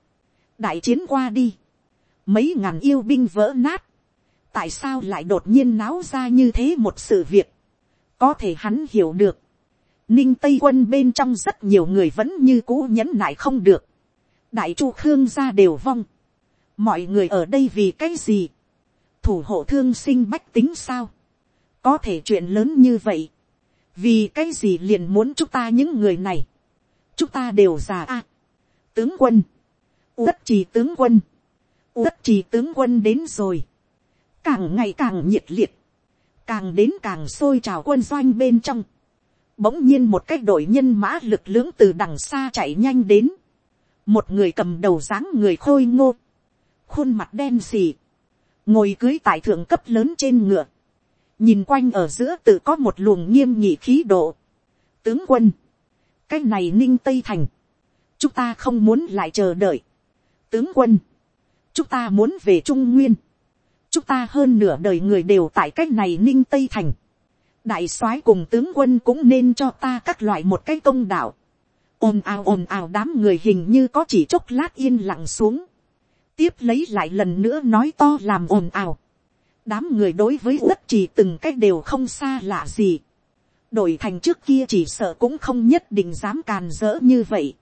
đại chiến qua đi, mấy ngàn yêu binh vỡ nát, tại sao lại đột nhiên náo ra như thế một sự việc, có thể hắn hiểu được, ninh tây quân bên trong rất nhiều người vẫn như cũ nhẫn nại không được, đại chu khương gia đều vong, mọi người ở đây vì cái gì, thủ hộ thương sinh bách tính sao, có thể chuyện lớn như vậy, vì cái gì liền muốn chúng ta những người này, chúng ta đều già a, tướng quân, Uất trì tướng quân. Uất trì tướng quân đến rồi. Càng ngày càng nhiệt liệt. Càng đến càng sôi trào quân doanh bên trong. Bỗng nhiên một cái đội nhân mã lực lưỡng từ đằng xa chạy nhanh đến. Một người cầm đầu dáng người khôi ngô. Khuôn mặt đen xì. Ngồi cưới tại thượng cấp lớn trên ngựa. Nhìn quanh ở giữa tự có một luồng nghiêm nhị khí độ. Tướng quân. Cái này ninh tây thành. Chúng ta không muốn lại chờ đợi tướng quân, chúng ta muốn về trung nguyên, chúng ta hơn nửa đời người đều tại cách này ninh tây thành, đại soái cùng tướng quân cũng nên cho ta các loại một cái công đạo, ồn ào ồn ào đám người hình như có chỉ chốc lát yên lặng xuống, tiếp lấy lại lần nữa nói to làm ồn ào, đám người đối với rất chỉ từng cách đều không xa lạ gì. đổi thành trước kia chỉ sợ cũng không nhất định dám càn rỡ như vậy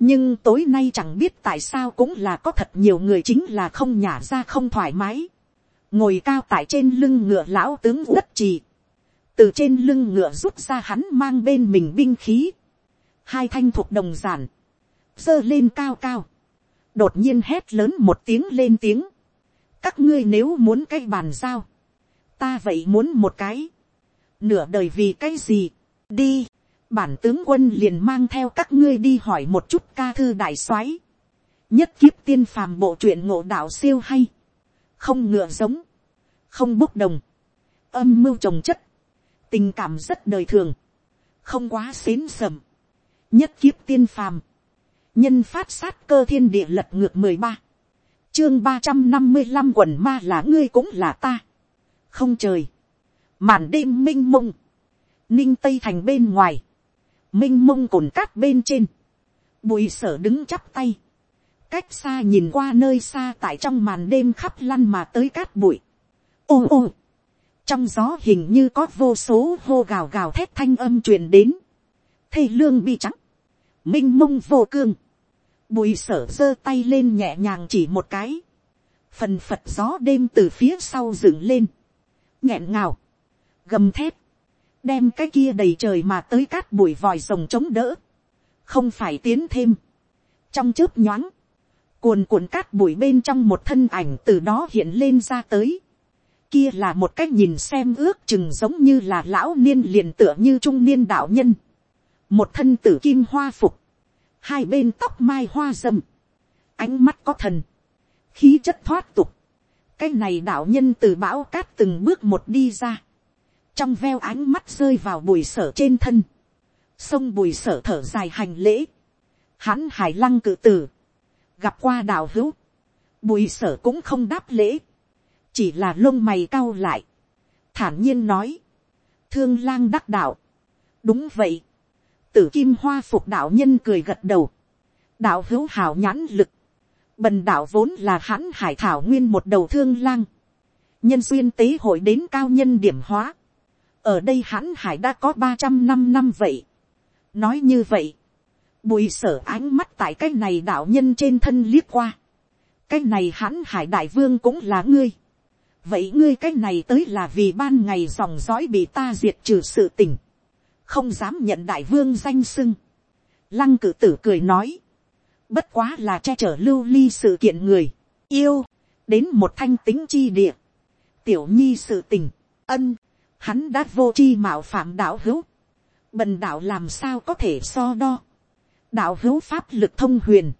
nhưng tối nay chẳng biết tại sao cũng là có thật nhiều người chính là không nhả ra không thoải mái. ngồi cao tại trên lưng ngựa lão tướng đất trì. từ trên lưng ngựa rút ra hắn mang bên mình binh khí. hai thanh thuộc đồng giản. giơ lên cao cao. đột nhiên hét lớn một tiếng lên tiếng các ngươi nếu muốn cái bàn giao, ta vậy muốn một cái, nửa đời vì cái gì, đi, bản tướng quân liền mang theo các ngươi đi hỏi một chút ca thư đại soái, nhất kiếp tiên phàm bộ truyện ngộ đạo siêu hay, không ngựa giống, không bốc đồng, âm mưu trồng chất, tình cảm rất đời thường, không quá xến sầm, nhất kiếp tiên phàm, nhân phát sát cơ thiên địa lật ngược mười ba, chương ba trăm năm mươi năm quần ma là ngươi cũng là ta. không trời. màn đêm m i n h mông. ninh tây thành bên ngoài m i n h mông cồn cát bên trên. bùi sở đứng chắp tay. cách xa nhìn qua nơi xa tại trong màn đêm khắp lăn mà tới cát bụi. ô ô. trong gió hình như có vô số hô gào gào thét thanh âm truyền đến. thê lương bi trắng. m i n h mông vô cương Bùi sở giơ tay lên nhẹ nhàng chỉ một cái. Phần phật gió đêm từ phía sau dựng lên. nghẹn ngào. Gầm thép. Đem cái kia đầy trời mà tới cát bụi vòi rồng chống đỡ. Không phải tiến thêm. Trong chớp nhoáng. Cuồn cuộn cát bụi bên trong một thân ảnh từ đó hiện lên ra tới. Kia là một cách nhìn xem ước chừng giống như là lão niên liền tựa như trung niên đạo nhân. Một thân tử kim hoa phục hai bên tóc mai hoa râm, ánh mắt có thần, khí chất thoát tục, cái này đạo nhân từ bão cát từng bước một đi ra, trong veo ánh mắt rơi vào bùi sở trên thân, sông bùi sở thở dài hành lễ, hắn hải lăng cự tử, gặp qua đạo hữu, bùi sở cũng không đáp lễ, chỉ là lông mày cau lại, thản nhiên nói, thương lang đắc đạo, đúng vậy, tử kim hoa phục đạo nhân cười gật đầu. đạo hữu hảo nhãn lực. bần đạo vốn là hãn hải thảo nguyên một đầu thương lang. nhân duyên tế hội đến cao nhân điểm hóa ở đây hãn hải đã có ba trăm năm năm vậy. nói như vậy, bùi sở ánh mắt tại cái này đạo nhân trên thân liếc qua. cái này hãn hải đại vương cũng là ngươi. vậy ngươi cái này tới là vì ban ngày dòng dõi bị ta diệt trừ sự tình không dám nhận đại vương danh sưng. Lăng cử tử cười nói, bất quá là che chở lưu ly sự kiện người, yêu, đến một thanh tính chi địa, tiểu nhi sự tình, ân, hắn đã vô chi mạo phạm đạo hữu, bần đạo làm sao có thể so đo, đạo hữu pháp lực thông huyền,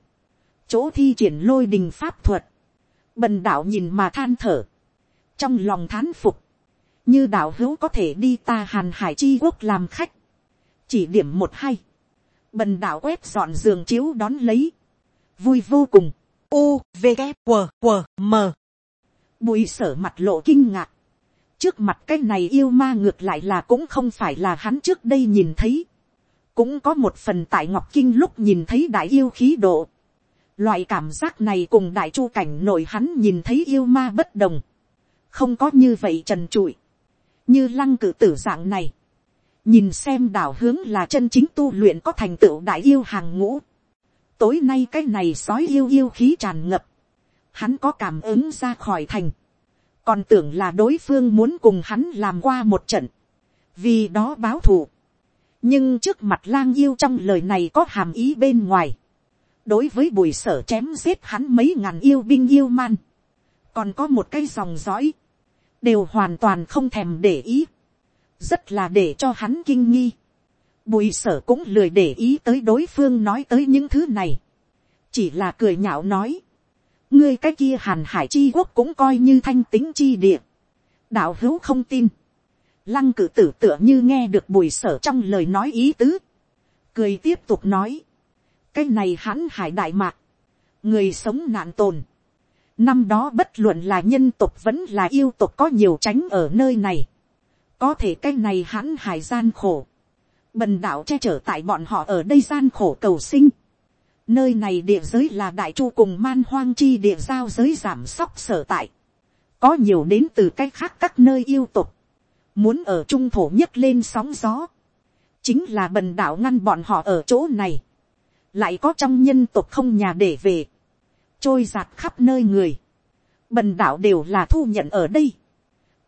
chỗ thi triển lôi đình pháp thuật, bần đạo nhìn mà than thở, trong lòng thán phục, như đạo hữu có thể đi ta hàn hải chi quốc làm khách, chỉ điểm một hay, bần đạo quét dọn giường chiếu đón lấy, vui vô cùng, u v g q q m. Bùi sở mặt lộ kinh ngạc, trước mặt cái này yêu ma ngược lại là cũng không phải là hắn trước đây nhìn thấy, cũng có một phần tại ngọc kinh lúc nhìn thấy đại yêu khí độ, loại cảm giác này cùng đại chu cảnh nội hắn nhìn thấy yêu ma bất đồng, không có như vậy trần trụi, như lăng cử tử dạng này, nhìn xem đảo hướng là chân chính tu luyện có thành tựu đại yêu hàng ngũ. tối nay cái này sói yêu yêu khí tràn ngập, hắn có cảm ứng ra khỏi thành, còn tưởng là đối phương muốn cùng hắn làm qua một trận, vì đó báo thù. nhưng trước mặt lang yêu trong lời này có hàm ý bên ngoài, đối với bùi sở chém giết hắn mấy ngàn yêu binh yêu man, còn có một cái dòng dõi, đều hoàn toàn không thèm để ý rất là để cho hắn kinh nghi. Bùi sở cũng lười để ý tới đối phương nói tới những thứ này. Chỉ là cười nhạo nói. Ngươi cái kia hàn hải chi quốc cũng coi như thanh tính chi địa. Đạo hữu không tin. Lăng cử tử tựa như nghe được bùi sở trong lời nói ý tứ. Cười tiếp tục nói. Cái này hãn hải đại mạc. Người sống nạn tồn. Năm đó bất luận là nhân tục vẫn là yêu tục có nhiều tránh ở nơi này có thể cái này hãn hải gian khổ, bần đạo che chở tại bọn họ ở đây gian khổ cầu sinh, nơi này địa giới là đại chu cùng man hoang chi địa giao giới giảm sóc sở tại, có nhiều đến từ cách khác các nơi yêu tục, muốn ở trung thổ nhất lên sóng gió, chính là bần đạo ngăn bọn họ ở chỗ này, lại có trong nhân tộc không nhà để về, trôi giạt khắp nơi người, bần đạo đều là thu nhận ở đây.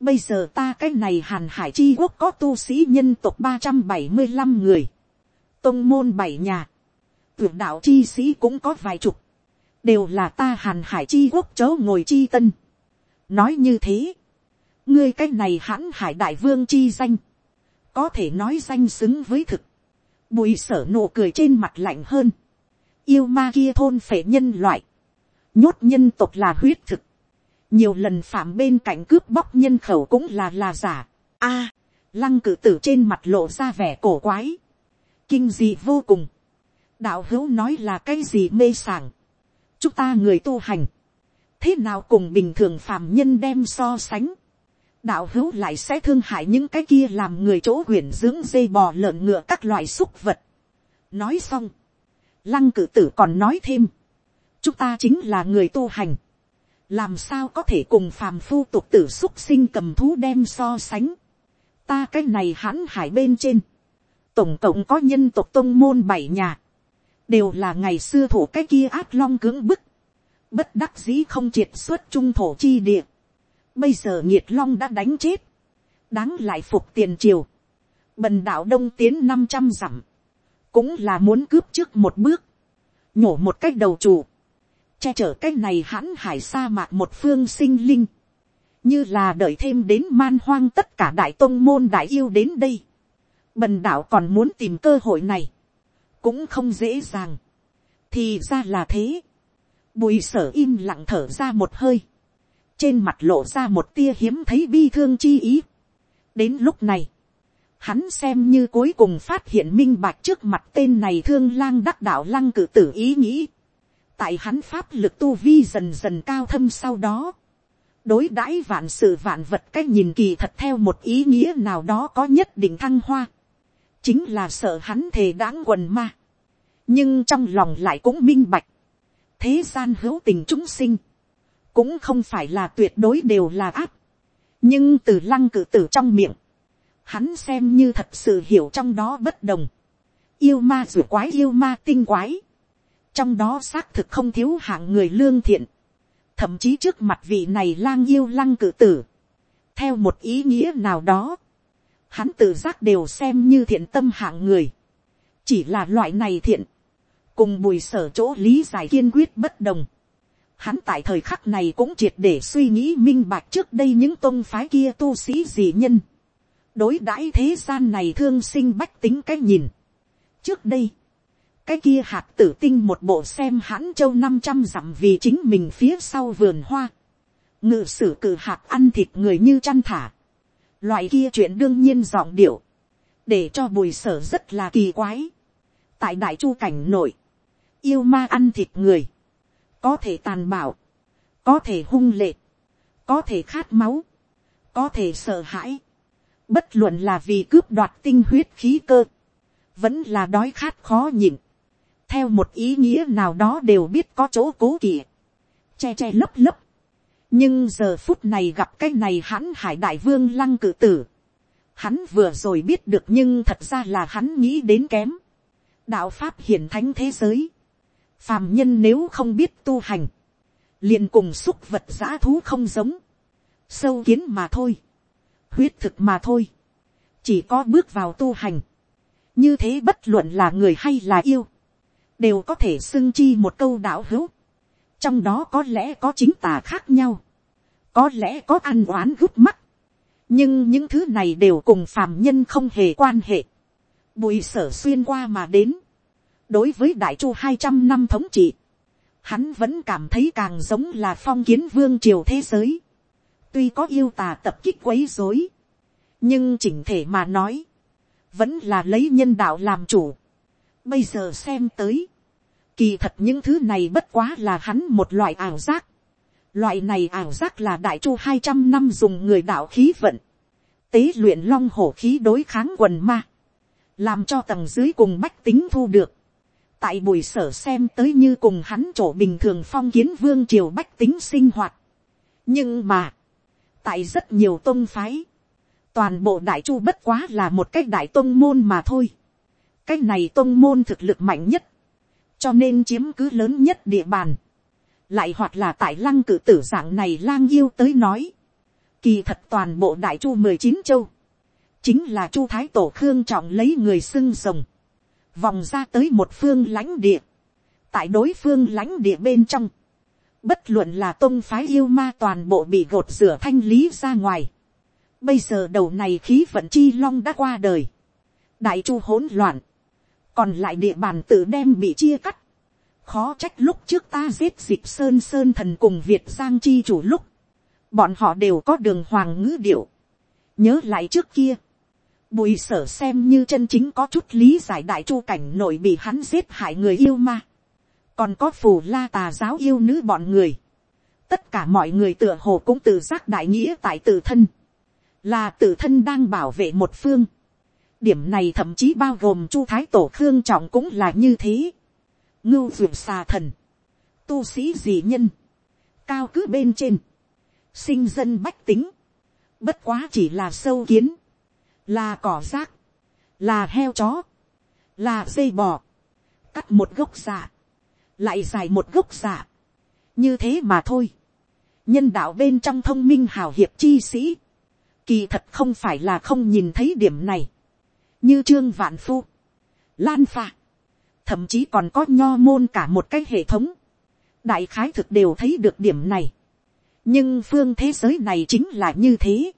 Bây giờ ta cái này hàn hải chi quốc có tu sĩ nhân tộc ba trăm bảy mươi 375 người, tông môn bảy nhà, tuyệt đạo chi sĩ cũng có vài chục, đều là ta hàn hải chi quốc chớ ngồi chi tân. nói như thế, ngươi cái này hãn hải đại vương chi danh, có thể nói danh xứng với thực, bùi sở nụ cười trên mặt lạnh hơn, yêu ma kia thôn phệ nhân loại, nhốt nhân tộc là huyết thực, nhiều lần phạm bên cạnh cướp bóc nhân khẩu cũng là là giả. a, lăng cử tử trên mặt lộ ra vẻ cổ quái, kinh dị vô cùng, đạo hữu nói là cái gì mê sảng, chúng ta người tu hành, thế nào cùng bình thường phàm nhân đem so sánh, đạo hữu lại sẽ thương hại những cái kia làm người chỗ quyển dưỡng dây bò lợn ngựa các loại súc vật. nói xong, lăng cử tử còn nói thêm, chúng ta chính là người tu hành, làm sao có thể cùng phàm phu tục tử xúc sinh cầm thú đem so sánh. ta cái này hãn hải bên trên, tổng cộng có nhân tộc tôn môn bảy nhà, đều là ngày xưa thủ cái kia át long cưỡng bức, bất đắc dĩ không triệt xuất trung thổ chi địa. Bây giờ nhiệt long đã đánh chết, đáng lại phục tiền triều, bần đạo đông tiến năm trăm dặm, cũng là muốn cướp trước một bước, nhổ một cách đầu chủ, che chở cái này hãn hải sa mạc một phương sinh linh, như là đợi thêm đến man hoang tất cả đại tôn môn đại yêu đến đây. Bần đạo còn muốn tìm cơ hội này, cũng không dễ dàng. thì ra là thế. bùi sở im lặng thở ra một hơi, trên mặt lộ ra một tia hiếm thấy bi thương chi ý. đến lúc này, hắn xem như cuối cùng phát hiện minh bạch trước mặt tên này thương lang đắc đạo lăng cử tử ý nghĩ tại hắn pháp lực tu vi dần dần cao thâm sau đó, đối đãi vạn sự vạn vật cách nhìn kỳ thật theo một ý nghĩa nào đó có nhất định thăng hoa, chính là sợ hắn thề đáng quần ma, nhưng trong lòng lại cũng minh bạch, thế gian hữu tình chúng sinh, cũng không phải là tuyệt đối đều là áp, nhưng từ lăng cử tử trong miệng, hắn xem như thật sự hiểu trong đó bất đồng, yêu ma rủa quái yêu ma tinh quái, trong đó xác thực không thiếu hạng người lương thiện, thậm chí trước mặt vị này lang yêu lăng cử tử, theo một ý nghĩa nào đó, hắn tự giác đều xem như thiện tâm hạng người, chỉ là loại này thiện, cùng bùi sở chỗ lý giải kiên quyết bất đồng, hắn tại thời khắc này cũng triệt để suy nghĩ minh bạch trước đây những tôn phái kia tu sĩ dị nhân, đối đãi thế gian này thương sinh bách tính cái nhìn. trước đây, cái kia hạt tử tinh một bộ xem hãn châu năm trăm dặm vì chính mình phía sau vườn hoa, ngự sử cử hạt ăn thịt người như chăn thả, loại kia chuyện đương nhiên giọng điệu, để cho bùi sở rất là kỳ quái. tại đại chu cảnh nội, yêu ma ăn thịt người, có thể tàn bạo, có thể hung lệ, có thể khát máu, có thể sợ hãi, bất luận là vì cướp đoạt tinh huyết khí cơ, vẫn là đói khát khó nhịn, theo một ý nghĩa nào đó đều biết có chỗ cố kỵ, che che lấp lấp nhưng giờ phút này gặp cái này hắn hải đại vương lăng cử tử, hắn vừa rồi biết được nhưng thật ra là hắn nghĩ đến kém. đạo pháp hiển thánh thế giới, phàm nhân nếu không biết tu hành, liền cùng xúc vật giã thú không giống, sâu kiến mà thôi, huyết thực mà thôi, chỉ có bước vào tu hành, như thế bất luận là người hay là yêu, đều có thể xưng chi một câu đạo hữu, trong đó có lẽ có chính tà khác nhau, có lẽ có ăn oán gút mắt, nhưng những thứ này đều cùng phàm nhân không hề quan hệ, bùi sở xuyên qua mà đến, đối với đại chu hai trăm năm thống trị, hắn vẫn cảm thấy càng giống là phong kiến vương triều thế giới, tuy có yêu tà tập kích quấy dối, nhưng chỉnh thể mà nói, vẫn là lấy nhân đạo làm chủ. Bây giờ xem tới, Kỳ thật những thứ này bất quá là hắn một loại ảo giác. Loại này ảo giác là đại chu hai trăm năm dùng người đạo khí vận. Tế luyện long hổ khí đối kháng quần ma. Làm cho tầng dưới cùng bách tính thu được. Tại buổi sở xem tới như cùng hắn chỗ bình thường phong kiến vương triều bách tính sinh hoạt. Nhưng mà. tại rất nhiều tôn phái, toàn bộ đại chu bất quá là một cách đại tôn môn mà thôi. cái này tôn môn thực lực mạnh nhất, cho nên chiếm cứ lớn nhất địa bàn. lại hoặc là tại lăng cử tử dạng này lang yêu tới nói. kỳ thật toàn bộ đại chu mười chín châu, chính là chu thái tổ khương trọng lấy người xưng rồng, vòng ra tới một phương lãnh địa, tại đối phương lãnh địa bên trong, bất luận là tôn phái yêu ma toàn bộ bị gột rửa thanh lý ra ngoài. Bây giờ đầu này khí vận chi long đã qua đời. Đại chu hỗn loạn. Còn lại địa bàn tự đem bị chia cắt. Khó trách lúc trước ta giết dịp sơn sơn thần cùng Việt Giang chi chủ lúc. Bọn họ đều có đường hoàng ngữ điệu. Nhớ lại trước kia. Bùi sở xem như chân chính có chút lý giải đại chu cảnh nội bị hắn giết hại người yêu ma còn có phù la tà giáo yêu nữ bọn người, tất cả mọi người tựa hồ cũng tự giác đại nghĩa tại tự thân, là tự thân đang bảo vệ một phương điểm này thậm chí bao gồm chu thái tổ khương trọng cũng là như thế. ngưu vượt xà thần, tu sĩ dị nhân, cao cứ bên trên, sinh dân bách tính, bất quá chỉ là sâu kiến, là cỏ rác, là heo chó, là dây bò, cắt một gốc giả lại dài một gốc giả. như thế mà thôi. nhân đạo bên trong thông minh hào hiệp chi sĩ, kỳ thật không phải là không nhìn thấy điểm này, như trương vạn phu, lan pha, thậm chí còn có nho môn cả một cái hệ thống, đại khái thực đều thấy được điểm này. nhưng phương thế giới này chính là như thế.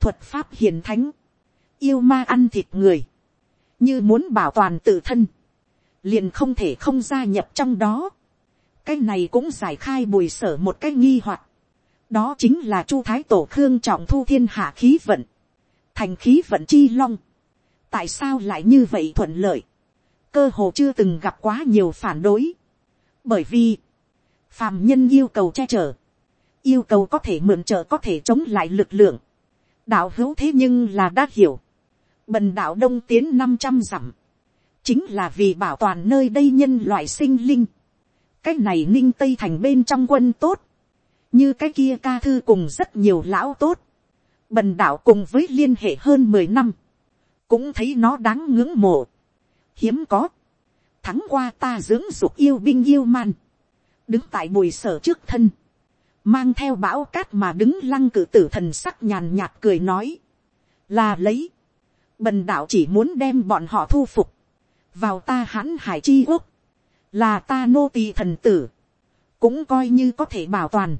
thuật pháp hiền thánh, yêu ma ăn thịt người, như muốn bảo toàn tự thân, liền không thể không gia nhập trong đó. cái này cũng giải khai bùi sở một cái nghi hoặc. đó chính là chu thái tổ khương trọng thu thiên hạ khí vận, thành khí vận chi long tại sao lại như vậy thuận lợi, cơ hồ chưa từng gặp quá nhiều phản đối. bởi vì, phàm nhân yêu cầu che chở, yêu cầu có thể mượn trợ có thể chống lại lực lượng. đạo hữu thế nhưng là đã hiểu. bần đạo đông tiến năm trăm dặm chính là vì bảo toàn nơi đây nhân loại sinh linh. cái này ninh tây thành bên trong quân tốt, như cái kia ca thư cùng rất nhiều lão tốt, bần đạo cùng với liên hệ hơn mười năm, cũng thấy nó đáng ngưỡng mộ, hiếm có, thắng qua ta dưỡng dục yêu binh yêu man, đứng tại bùi sở trước thân, mang theo bão cát mà đứng lăng cử tử thần sắc nhàn nhạt cười nói, là lấy, bần đạo chỉ muốn đem bọn họ thu phục, vào ta hãn hải chi quốc, là ta nô tỳ thần tử, cũng coi như có thể bảo toàn,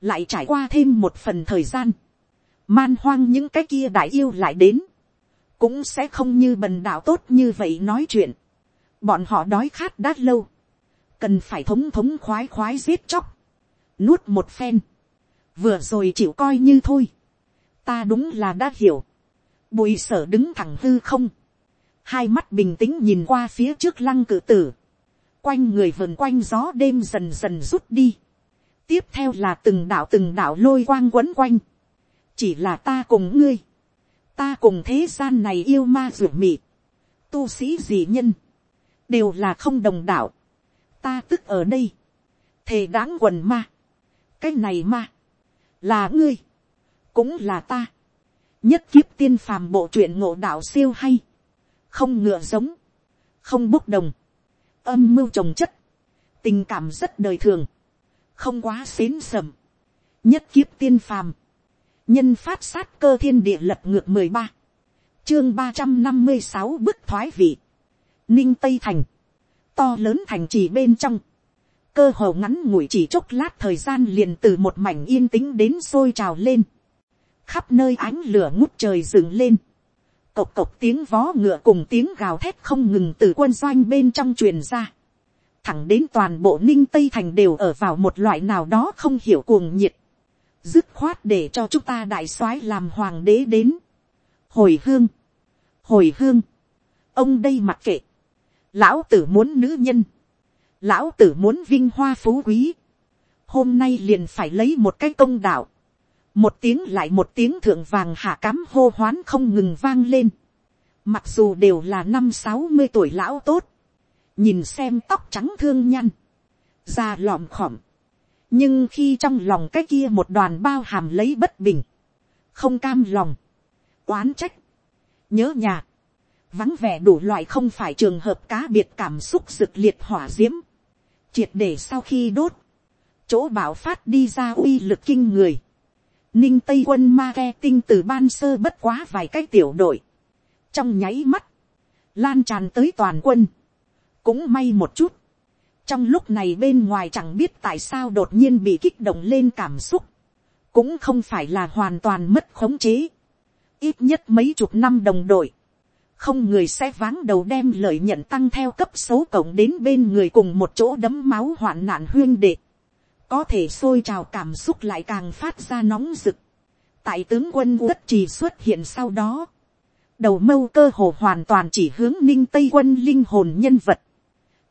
lại trải qua thêm một phần thời gian, man hoang những cái kia đại yêu lại đến, cũng sẽ không như bần đạo tốt như vậy nói chuyện, bọn họ đói khát đã lâu, cần phải thống thống khoái khoái giết chóc, nuốt một phen, vừa rồi chịu coi như thôi, ta đúng là đã hiểu, bùi sở đứng thẳng hư không, hai mắt bình tĩnh nhìn qua phía trước lăng cử tử, quanh người vườn quanh gió đêm dần dần rút đi, tiếp theo là từng đạo từng đạo lôi quang quấn quanh, chỉ là ta cùng ngươi, ta cùng thế gian này yêu ma ruột mị, tu sĩ gì nhân, đều là không đồng đạo, ta tức ở đây, thề đáng quần ma, cái này ma, là ngươi, cũng là ta, nhất kiếp tiên phàm bộ truyện ngộ đạo siêu hay, không ngựa giống, không bốc đồng, âm mưu trồng chất, tình cảm rất đời thường, không quá xến sầm, nhất kiếp tiên phàm, nhân phát sát cơ thiên địa lập ngược mười ba, chương ba trăm năm mươi sáu bức thoái vị, ninh tây thành, to lớn thành trì bên trong, cơ hồ ngắn ngủi chỉ chốc lát thời gian liền từ một mảnh yên tĩnh đến sôi trào lên, khắp nơi ánh lửa ngút trời dừng lên, cộc cộc tiếng vó ngựa cùng tiếng gào thét không ngừng từ quân doanh bên trong truyền ra. Thẳng đến toàn bộ ninh tây thành đều ở vào một loại nào đó không hiểu cuồng nhiệt. Dứt khoát để cho chúng ta đại soái làm hoàng đế đến. Hồi hương. Hồi hương. Ông đây mặc kệ. Lão tử muốn nữ nhân. Lão tử muốn vinh hoa phú quý. Hôm nay liền phải lấy một cái công đạo một tiếng lại một tiếng thượng vàng hạ cám hô hoán không ngừng vang lên. Mặc dù đều là năm sáu mươi tuổi lão tốt, nhìn xem tóc trắng thương nhăn, da lòm khỏm, nhưng khi trong lòng cái kia một đoàn bao hàm lấy bất bình, không cam lòng, oán trách, nhớ nhà, vắng vẻ đủ loại không phải trường hợp cá biệt cảm xúc rực liệt hỏa d i ễ m triệt để sau khi đốt, chỗ bảo phát đi ra uy lực kinh người, ninh tây quân ma ke tinh từ ban sơ bất quá vài cái tiểu đội, trong nháy mắt, lan tràn tới toàn quân, cũng may một chút, trong lúc này bên ngoài chẳng biết tại sao đột nhiên bị kích động lên cảm xúc, cũng không phải là hoàn toàn mất khống chế, ít nhất mấy chục năm đồng đội, không người sẽ váng đầu đem lợi nhận tăng theo cấp số cộng đến bên người cùng một chỗ đấm máu hoạn nạn huyên đệ. Có thể sôi trào cảm xúc lại càng phát ra nóng rực. Tại tướng quân đất trì xuất hiện sau đó. Đầu mâu cơ hồ hoàn toàn chỉ hướng ninh tây quân linh hồn nhân vật.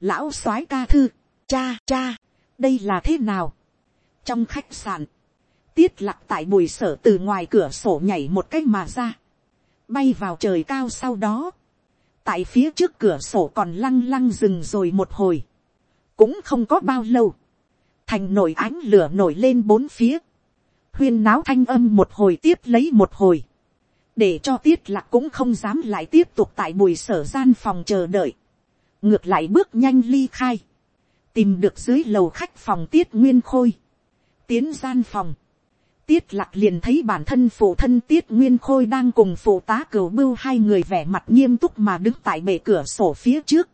Lão soái ca thư, cha cha, đây là thế nào? Trong khách sạn, tiết lặc tại bùi sở từ ngoài cửa sổ nhảy một cách mà ra. Bay vào trời cao sau đó, tại phía trước cửa sổ còn lăng lăng dừng rồi một hồi, cũng không có bao lâu, thành nổi ánh lửa nổi lên bốn phía, huyên náo thanh âm một hồi tiếp lấy một hồi, để cho tiết lạc cũng không dám lại tiếp tục tại bùi sở gian phòng chờ đợi, ngược lại bước nhanh ly khai, tìm được dưới lầu khách phòng tiết nguyên khôi, tiến gian phòng, tiết lạc liền thấy bản thân phụ thân tiết nguyên khôi đang cùng phụ tá cửu bưu hai người vẻ mặt nghiêm túc mà đứng tại bể cửa sổ phía trước.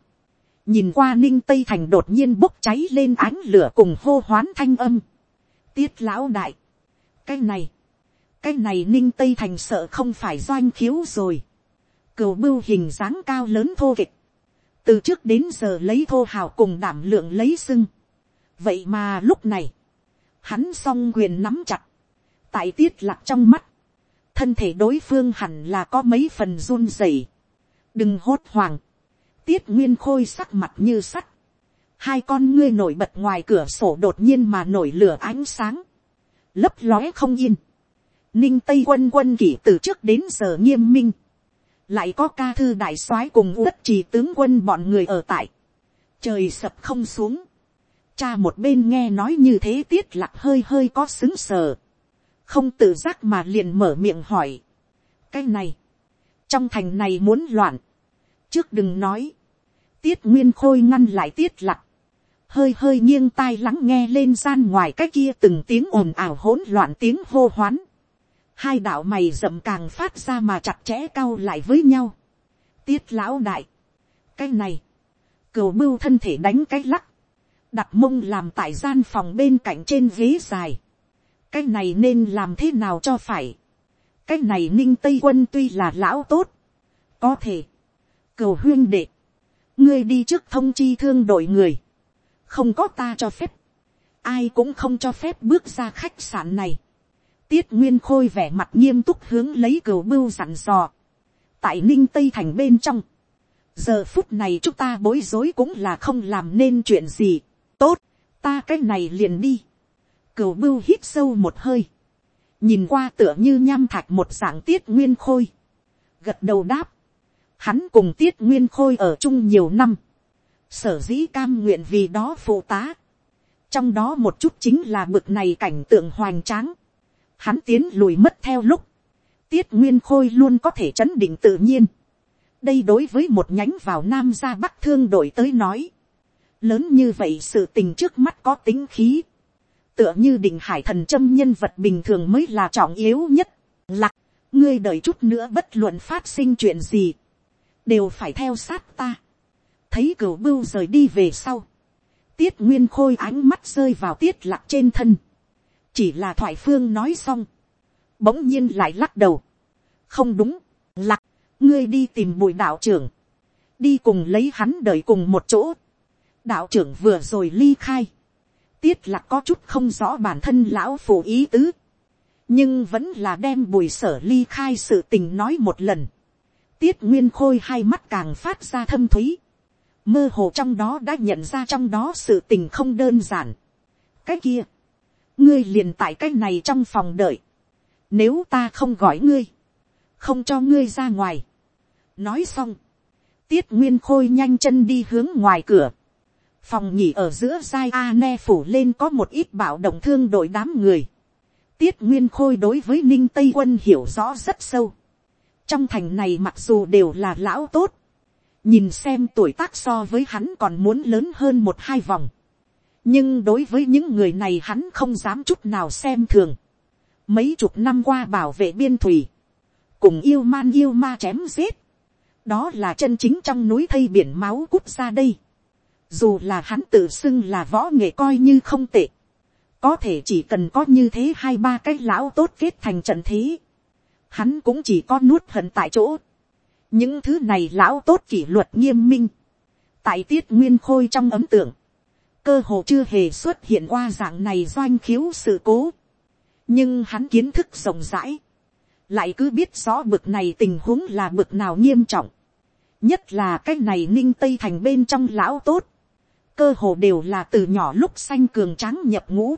nhìn qua ninh tây thành đột nhiên bốc cháy lên ánh lửa cùng hô hoán thanh âm. tiết lão đại. cái này, cái này ninh tây thành sợ không phải doanh khiếu rồi. cửu bưu hình dáng cao lớn thô kịch từ trước đến giờ lấy thô hào cùng đảm lượng lấy sưng. vậy mà lúc này, hắn song quyền nắm chặt. Tại tiết lạc trong mắt, thân thể đối phương hẳn là có mấy phần run rẩy. đừng hốt hoảng, tiết nguyên khôi sắc mặt như sắt, hai con ngươi nổi bật ngoài cửa sổ đột nhiên mà nổi lửa ánh sáng, lấp lóe không yên, ninh tây quân quân kỷ từ trước đến giờ nghiêm minh, lại có ca thư đại soái cùng uất trì tướng quân bọn người ở tại, trời sập không xuống, cha một bên nghe nói như thế tiết lạc hơi hơi có xứng sờ, không tự giác mà liền mở miệng hỏi. cái này, trong thành này muốn loạn, trước đừng nói, tiết nguyên khôi ngăn lại tiết lặc, hơi hơi nghiêng tai lắng nghe lên gian ngoài cái kia từng tiếng ồn ào hỗn loạn tiếng hô hoán, hai đạo mày rậm càng phát ra mà chặt chẽ cao lại với nhau, tiết lão đại, cái này, cửu bưu thân thể đánh cái lắc, đặt mông làm tại gian phòng bên cạnh trên ghế dài, cái này nên làm thế nào cho phải. cái này ninh tây quân tuy là lão tốt, có thể, cửu huyên đệ, ngươi đi trước thông chi thương đội người, không có ta cho phép, ai cũng không cho phép bước ra khách sạn này tiết nguyên khôi vẻ mặt nghiêm túc hướng lấy Cửu bưu dặn dò, tại ninh tây thành bên trong, giờ phút này chúng ta bối rối cũng là không làm nên chuyện gì, tốt, ta cái này liền đi. Cửu bưu hít sâu một hơi, nhìn qua tựa như nham thạch một dạng tiết nguyên khôi, gật đầu đáp, hắn cùng tiết nguyên khôi ở chung nhiều năm, sở dĩ cam nguyện vì đó phụ tá, trong đó một chút chính là bực này cảnh tượng hoành tráng, hắn tiến lùi mất theo lúc, tiết nguyên khôi luôn có thể chấn định tự nhiên, đây đối với một nhánh vào nam ra bắc thương đội tới nói, lớn như vậy sự tình trước mắt có tính khí, tựa như định hải thần châm nhân vật bình thường mới là trọng yếu nhất. Lạc, ngươi đợi chút nữa bất luận phát sinh chuyện gì, đều phải theo sát ta. Thấy cửu bưu rời đi về sau. Tiết nguyên khôi ánh mắt rơi vào tiết lạc trên thân. Chỉ là thoại phương nói xong. Bỗng nhiên lại lắc đầu. Không đúng, lạc, ngươi đi tìm bùi đạo trưởng. Đi cùng lấy hắn đợi cùng một chỗ. Đạo trưởng vừa rồi ly khai tiết là có chút không rõ bản thân lão phù ý tứ, nhưng vẫn là đem bùi sở ly khai sự tình nói một lần. tiết nguyên khôi hai mắt càng phát ra thâm thúy, mơ hồ trong đó đã nhận ra trong đó sự tình không đơn giản. cái kia, ngươi liền tại cái này trong phòng đợi, nếu ta không gọi ngươi, không cho ngươi ra ngoài. nói xong, tiết nguyên khôi nhanh chân đi hướng ngoài cửa, phòng nhỉ ở giữa giai a ne phủ lên có một ít bảo động thương đội đám người. tiết nguyên khôi đối với ninh tây quân hiểu rõ rất sâu. trong thành này mặc dù đều là lão tốt, nhìn xem tuổi tác so với hắn còn muốn lớn hơn một hai vòng nhưng đối với những người này hắn không dám chút nào xem thường. mấy chục năm qua bảo vệ biên thủy, cùng yêu man yêu ma chém giết, đó là chân chính trong núi thây biển máu cút ra đây. dù là hắn tự xưng là võ nghệ coi như không tệ, có thể chỉ cần có như thế hai ba cái lão tốt kết thành trận thế, hắn cũng chỉ có nuốt hận tại chỗ. những thứ này lão tốt kỷ luật nghiêm minh, tại tiết nguyên khôi trong ấm tượng, cơ hồ chưa hề xuất hiện qua dạng này doanh khiếu sự cố, nhưng hắn kiến thức rộng rãi, lại cứ biết rõ bực này tình huống là bực nào nghiêm trọng, nhất là cái này ninh tây thành bên trong lão tốt, cơ hồ đều là từ nhỏ lúc xanh cường trắng nhập ngũ,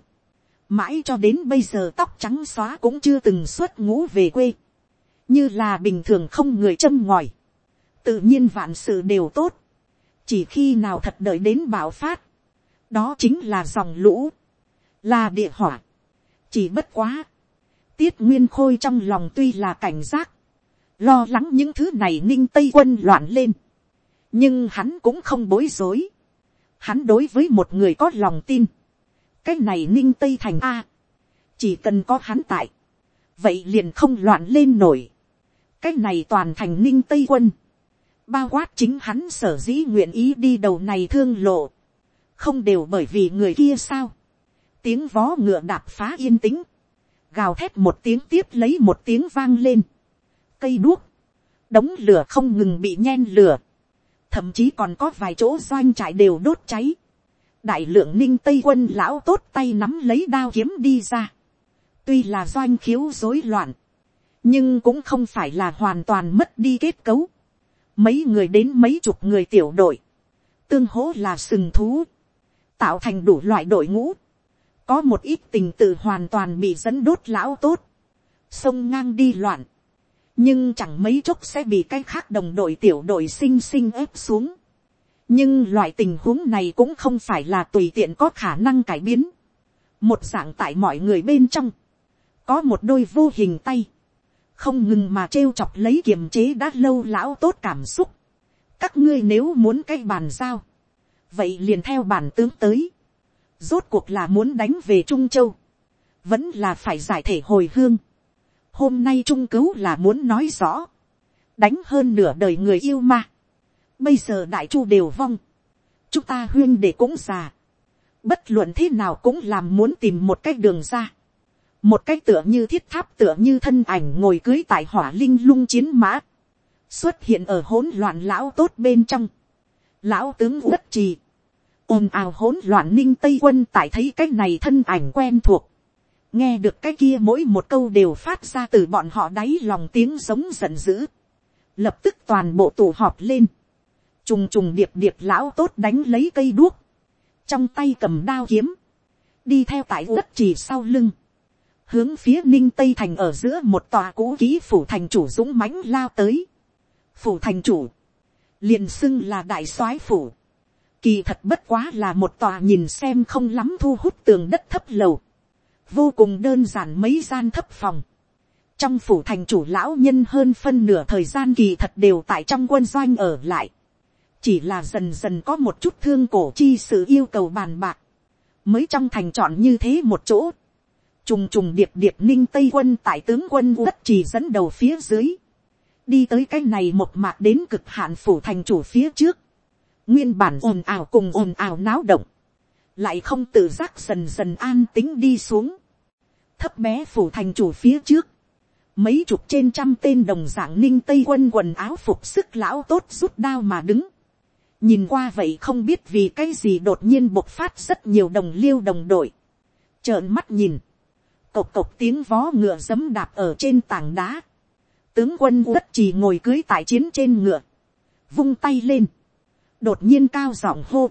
mãi cho đến bây giờ tóc trắng xóa cũng chưa từng xuất ngũ về quê, như là bình thường không người châm ngòi, tự nhiên vạn sự đều tốt, chỉ khi nào thật đợi đến bảo phát, đó chính là dòng lũ, là địa hỏa, chỉ bất quá, tiết nguyên khôi trong lòng tuy là cảnh giác, lo lắng những thứ này ninh tây quân loạn lên, nhưng hắn cũng không bối rối, hắn đối với một người có lòng tin, cái này ninh tây thành a, chỉ cần có hắn tại, vậy liền không loạn lên nổi, cái này toàn thành ninh tây quân, bao quát chính hắn sở dĩ nguyện ý đi đầu này thương lộ, không đều bởi vì người kia sao, tiếng vó ngựa đạp phá yên tĩnh, gào thét một tiếng tiếp lấy một tiếng vang lên, cây đuốc, đống lửa không ngừng bị nhen lửa, thậm chí còn có vài chỗ doanh trại đều đốt cháy, đại lượng ninh tây quân lão tốt tay nắm lấy đao kiếm đi ra, tuy là doanh khiếu rối loạn, nhưng cũng không phải là hoàn toàn mất đi kết cấu, mấy người đến mấy chục người tiểu đội, tương hỗ là sừng thú, tạo thành đủ loại đội ngũ, có một ít tình tự hoàn toàn bị dẫn đốt lão tốt, sông ngang đi loạn, nhưng chẳng mấy chốc sẽ bị cái khác đồng đội tiểu đội sinh sinh ép xuống. nhưng loại tình huống này cũng không phải là tùy tiện có khả năng cải biến. một dạng tại mọi người bên trong, có một đôi vô hình tay, không ngừng mà trêu chọc lấy kiềm chế đã lâu lão tốt cảm xúc. các ngươi nếu muốn cái bàn giao, vậy liền theo bản tướng tới rốt cuộc là muốn đánh về trung châu, vẫn là phải giải thể hồi hương. hôm nay trung cứu là muốn nói rõ, đánh hơn nửa đời người yêu ma. bây giờ đại chu đều vong, chúng ta huyên để cũng già, bất luận thế nào cũng làm muốn tìm một cách đường ra. một cách tựa như thiết tháp tựa như thân ảnh ngồi cưới tại hỏa linh lung chiến mã, xuất hiện ở hỗn loạn lão tốt bên trong. lão tướng uất trì, ồn ào hỗn loạn ninh tây quân tại thấy cái này thân ảnh quen thuộc. nghe được cái kia mỗi một câu đều phát ra từ bọn họ đáy lòng tiếng giống giận dữ. lập tức toàn bộ tụ họp lên. trùng trùng điệp điệp lão tốt đánh lấy cây đuốc. trong tay cầm đao kiếm. đi theo tại đất chỉ sau lưng. hướng phía ninh tây thành ở giữa một tòa cũ ký phủ thành chủ dũng mãnh lao tới. phủ thành chủ. liền xưng là đại soái phủ Kỳ thật bất quá là một tòa nhìn xem không lắm thu hút tường đất thấp lầu. Vô cùng đơn giản mấy gian thấp phòng. Trong phủ thành chủ lão nhân hơn phân nửa thời gian kỳ thật đều tại trong quân doanh ở lại. Chỉ là dần dần có một chút thương cổ chi sự yêu cầu bàn bạc. Mới trong thành chọn như thế một chỗ. Trùng trùng điệp điệp ninh tây quân tại tướng quân đất chỉ dẫn đầu phía dưới. Đi tới cái này một mạc đến cực hạn phủ thành chủ phía trước nguyên bản ồn ào cùng ồn ào náo động, lại không tự giác dần dần an tính đi xuống, thấp bé phủ thành chủ phía trước, mấy chục trên trăm tên đồng dạng ninh tây quân quần áo phục sức lão tốt rút đao mà đứng, nhìn qua vậy không biết vì cái gì đột nhiên bộc phát rất nhiều đồng liêu đồng đội, trợn mắt nhìn, cộc cộc tiếng vó ngựa giấm đạp ở trên tảng đá, tướng quân đất chỉ ngồi cưới tại chiến trên ngựa, vung tay lên, đột nhiên cao giọng hô.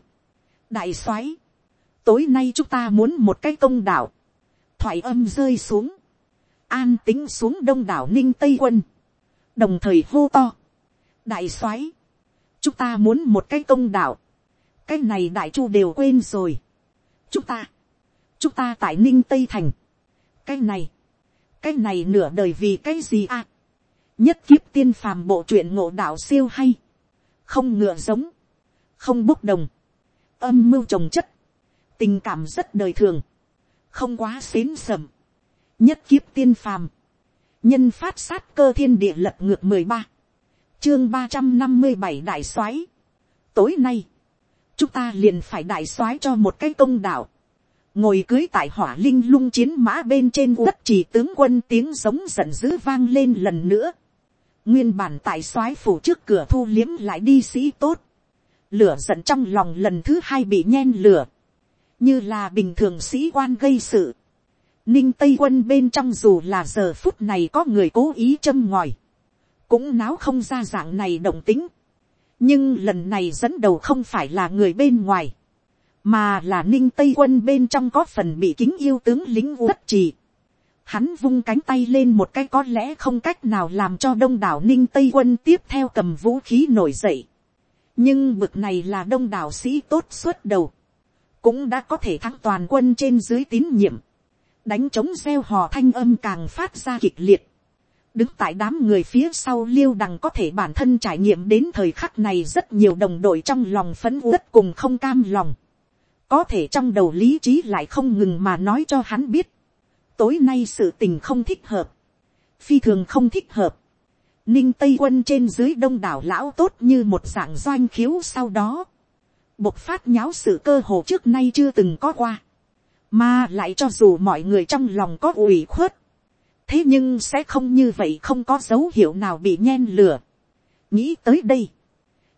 đại soái, tối nay chúng ta muốn một cái công đảo, thoại âm rơi xuống, an tính xuống đông đảo ninh tây quân, đồng thời hô to. đại soái, chúng ta muốn một cái công đảo, cái này đại chu đều quên rồi. chúng ta, chúng ta tại ninh tây thành, cái này, cái này nửa đời vì cái gì à. nhất kiếp tiên phàm bộ truyện ngộ đạo siêu hay, không ngựa giống, không bốc đồng, âm mưu trồng chất, tình cảm rất đời thường, không quá xến sầm, nhất kiếp tiên phàm, nhân phát sát cơ thiên địa lật ngược mười ba, chương ba trăm năm mươi bảy đại soái, tối nay, chúng ta liền phải đại soái cho một cái công đạo, ngồi cưới tại hỏa linh lung chiến mã bên trên đất chỉ tướng quân tiếng giống giận dữ vang lên lần nữa, nguyên bản tại soái phủ trước cửa thu liếm lại đi sĩ tốt, lửa giận trong lòng lần thứ hai bị nhen lửa, như là bình thường sĩ quan gây sự. Ninh Tây quân bên trong dù là giờ phút này có người cố ý châm ngòi, cũng náo không ra dạng này động tính. nhưng lần này dẫn đầu không phải là người bên ngoài, mà là ninh tây quân bên trong có phần bị kính yêu tướng lính uất trì. Hắn vung cánh tay lên một cái có lẽ không cách nào làm cho đông đảo ninh tây quân tiếp theo cầm vũ khí nổi dậy nhưng bực này là đông đảo sĩ tốt suốt đầu. Cũng đã có thể thắng toàn quân trên dưới tín nhiệm, đánh chống gieo hò thanh âm càng phát ra kịch liệt, đứng tại đám người phía sau liêu đằng có thể bản thân trải nghiệm đến thời khắc này rất nhiều đồng đội trong lòng phấn uất cùng không cam lòng, có thể trong đầu lý trí lại không ngừng mà nói cho hắn biết, tối nay sự tình không thích hợp, phi thường không thích hợp, ninh tây quân trên dưới đông đảo lão tốt như một dạng doanh khiếu sau đó, bộc phát nháo sự cơ hồ trước nay chưa từng có qua, mà lại cho dù mọi người trong lòng có ủy khuất, thế nhưng sẽ không như vậy không có dấu hiệu nào bị nhen lửa. nghĩ tới đây,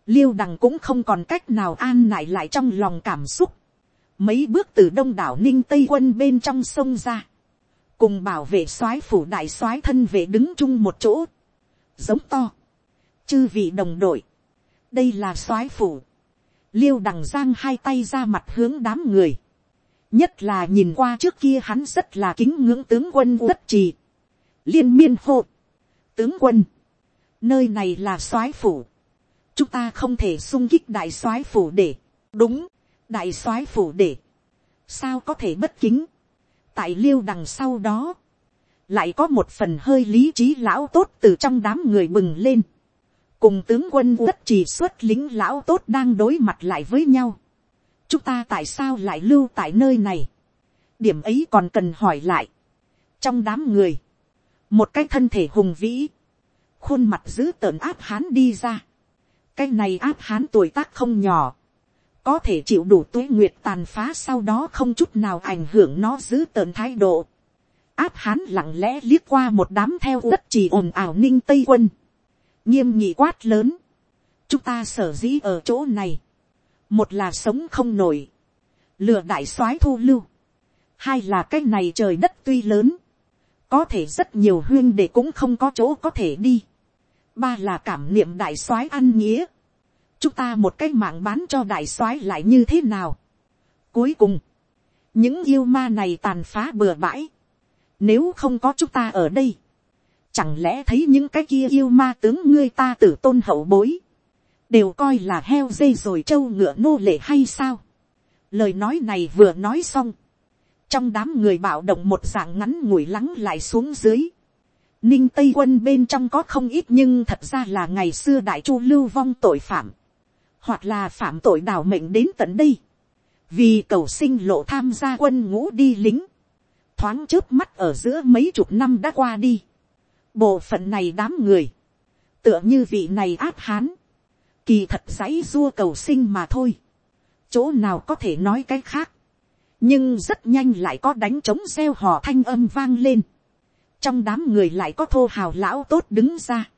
liêu đằng cũng không còn cách nào an nại lại trong lòng cảm xúc, mấy bước từ đông đảo ninh tây quân bên trong sông ra, cùng bảo vệ soái phủ đại soái thân vệ đứng chung một chỗ, giống to, chư vị đồng đội, đây là soái phủ, liêu đằng giang hai tay ra mặt hướng đám người, nhất là nhìn qua trước kia hắn rất là kính ngưỡng tướng quân đất trì, liên miên hộ, tướng quân, nơi này là soái phủ, chúng ta không thể sung kích đại soái phủ để, đúng, đại soái phủ để, sao có thể bất kính, tại liêu đằng sau đó, lại có một phần hơi lý trí lão tốt từ trong đám người bừng lên, cùng tướng quân uất chỉ xuất lính lão tốt đang đối mặt lại với nhau. chúng ta tại sao lại lưu tại nơi này. điểm ấy còn cần hỏi lại. trong đám người, một cái thân thể hùng vĩ, khuôn mặt giữ tợn áp hán đi ra. cái này áp hán tuổi tác không nhỏ, có thể chịu đủ tuế nguyệt tàn phá sau đó không chút nào ảnh hưởng nó giữ tợn thái độ áp hán lặng lẽ liếc qua một đám theo đất chỉ ồn ào ninh tây quân. Nghiêm nhị quát lớn, chúng ta sở dĩ ở chỗ này, một là sống không nổi, lừa đại soái thu lưu, hai là cái này trời đất tuy lớn, có thể rất nhiều huyên để cũng không có chỗ có thể đi, ba là cảm niệm đại soái ăn nghĩa, chúng ta một cái mạng bán cho đại soái lại như thế nào. Cuối cùng, những yêu ma này tàn phá bừa bãi, nếu không có chúng ta ở đây, Chẳng lẽ thấy những cái kia yêu ma tướng ngươi ta tử tôn hậu bối. Đều coi là heo dây rồi trâu ngựa nô lệ hay sao. Lời nói này vừa nói xong. Trong đám người bạo động một dạng ngắn ngủi lắng lại xuống dưới. Ninh Tây quân bên trong có không ít nhưng thật ra là ngày xưa đại chu lưu vong tội phạm. Hoặc là phạm tội đảo mệnh đến tận đây. Vì cầu sinh lộ tham gia quân ngũ đi lính. Thoáng trước mắt ở giữa mấy chục năm đã qua đi. Bộ phận này đám người, tựa như vị này áp hán, kỳ thật giấy dua cầu sinh mà thôi, chỗ nào có thể nói cái khác, nhưng rất nhanh lại có đánh trống gieo hò thanh âm vang lên, trong đám người lại có thô hào lão tốt đứng ra,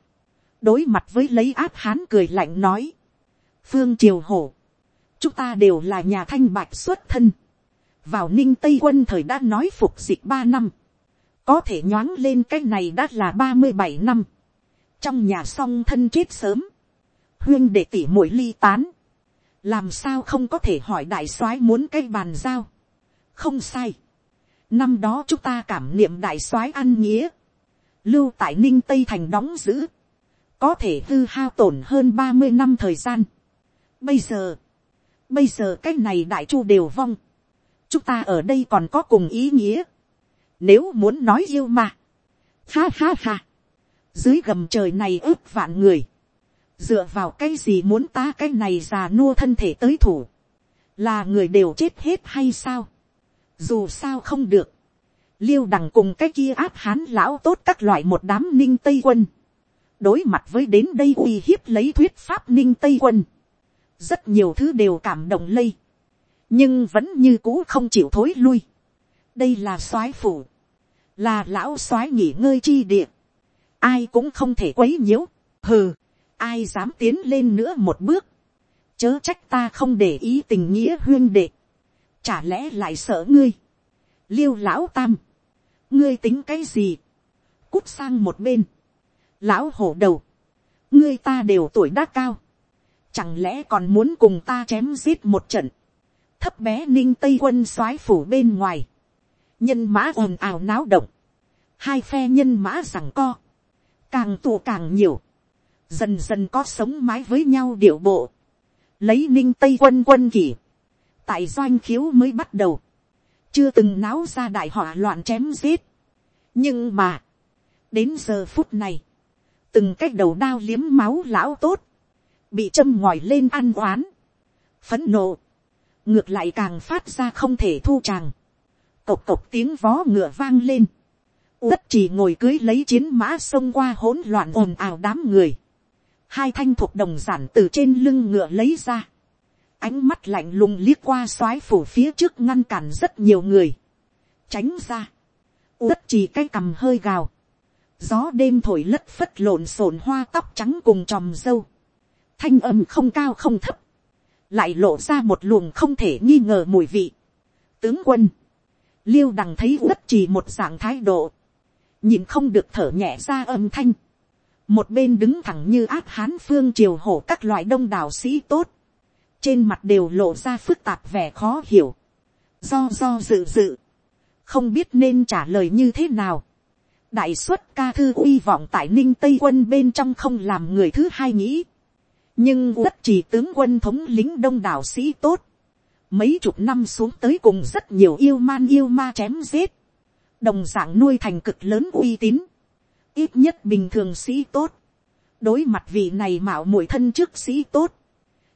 đối mặt với lấy áp hán cười lạnh nói, phương triều hổ, chúng ta đều là nhà thanh bạch xuất thân, vào ninh tây quân thời đã nói phục dịch ba năm, có thể nhoáng lên cái này đã là ba mươi bảy năm, trong nhà song thân chết sớm, huyên để tỉ mũi ly tán, làm sao không có thể hỏi đại soái muốn cái bàn giao, không sai, năm đó chúng ta cảm niệm đại soái ăn nghĩa, lưu tại ninh tây thành đóng giữ, có thể hư hao tổn hơn ba mươi năm thời gian. Bây giờ, bây giờ cái này đại chu đều vong, chúng ta ở đây còn có cùng ý nghĩa, nếu muốn nói yêu mà, ha ha ha, dưới gầm trời này ướp vạn người, dựa vào cái gì muốn ta cái này già nua thân thể tới thủ, là người đều chết hết hay sao, dù sao không được, liêu đằng cùng cái kia áp hán lão tốt các loại một đám ninh tây quân, đối mặt với đến đây uy hiếp lấy thuyết pháp ninh tây quân, rất nhiều thứ đều cảm động lây, nhưng vẫn như cũ không chịu thối lui. đây là soái phủ, là lão soái nghỉ ngơi chi địa, ai cũng không thể quấy nhiễu, hừ, ai dám tiến lên nữa một bước, chớ trách ta không để ý tình nghĩa huyên đệ, chả lẽ lại sợ ngươi, liêu lão tam, ngươi tính cái gì, cút sang một bên, lão hổ đầu, ngươi ta đều tuổi đã cao, chẳng lẽ còn muốn cùng ta chém giết một trận, thấp bé ninh tây quân soái phủ bên ngoài, nhân mã ồn ào náo động, hai phe nhân mã rằng co, càng tụ càng nhiều, dần dần có sống mái với nhau điệu bộ, lấy ninh tây quân quân kỷ, tại doanh khiếu mới bắt đầu, chưa từng náo ra đại họa loạn chém giết, nhưng mà, đến giờ phút này, từng cái đầu đao liếm máu lão tốt, bị châm ngòi lên ăn oán, phấn nộ, ngược lại càng phát ra không thể thu tràng, cộc cộc tiếng vó ngựa vang lên, Tất chỉ ngồi cưới lấy chiến mã xông qua hỗn loạn ồn ào đám người. Hai thanh thuộc đồng giản từ trên lưng ngựa lấy ra. Ánh mắt lạnh lùng liếc qua soái phủ phía trước ngăn cản rất nhiều người. Tránh ra. Tất chỉ cái cầm hơi gào. Gió đêm thổi lất phất lộn xộn hoa tóc trắng cùng tròm dâu. Thanh âm không cao không thấp. Lại lộ ra một luồng không thể nghi ngờ mùi vị. Tướng quân. Liêu đằng thấy bất chỉ một dạng thái độ nhìn không được thở nhẹ ra âm thanh, một bên đứng thẳng như áp hán phương triều hổ các loại đông đảo sĩ tốt, trên mặt đều lộ ra phức tạp vẻ khó hiểu, do do dự dự, không biết nên trả lời như thế nào. đại suất ca thư uy vọng tại ninh tây quân bên trong không làm người thứ hai nghĩ, nhưng uất chỉ tướng quân thống lính đông đảo sĩ tốt, mấy chục năm xuống tới cùng rất nhiều yêu man yêu ma chém giết, đồng dạng nuôi thành cực lớn uy tín, ít nhất bình thường sĩ tốt, đối mặt vị này mạo muội thân trước sĩ tốt,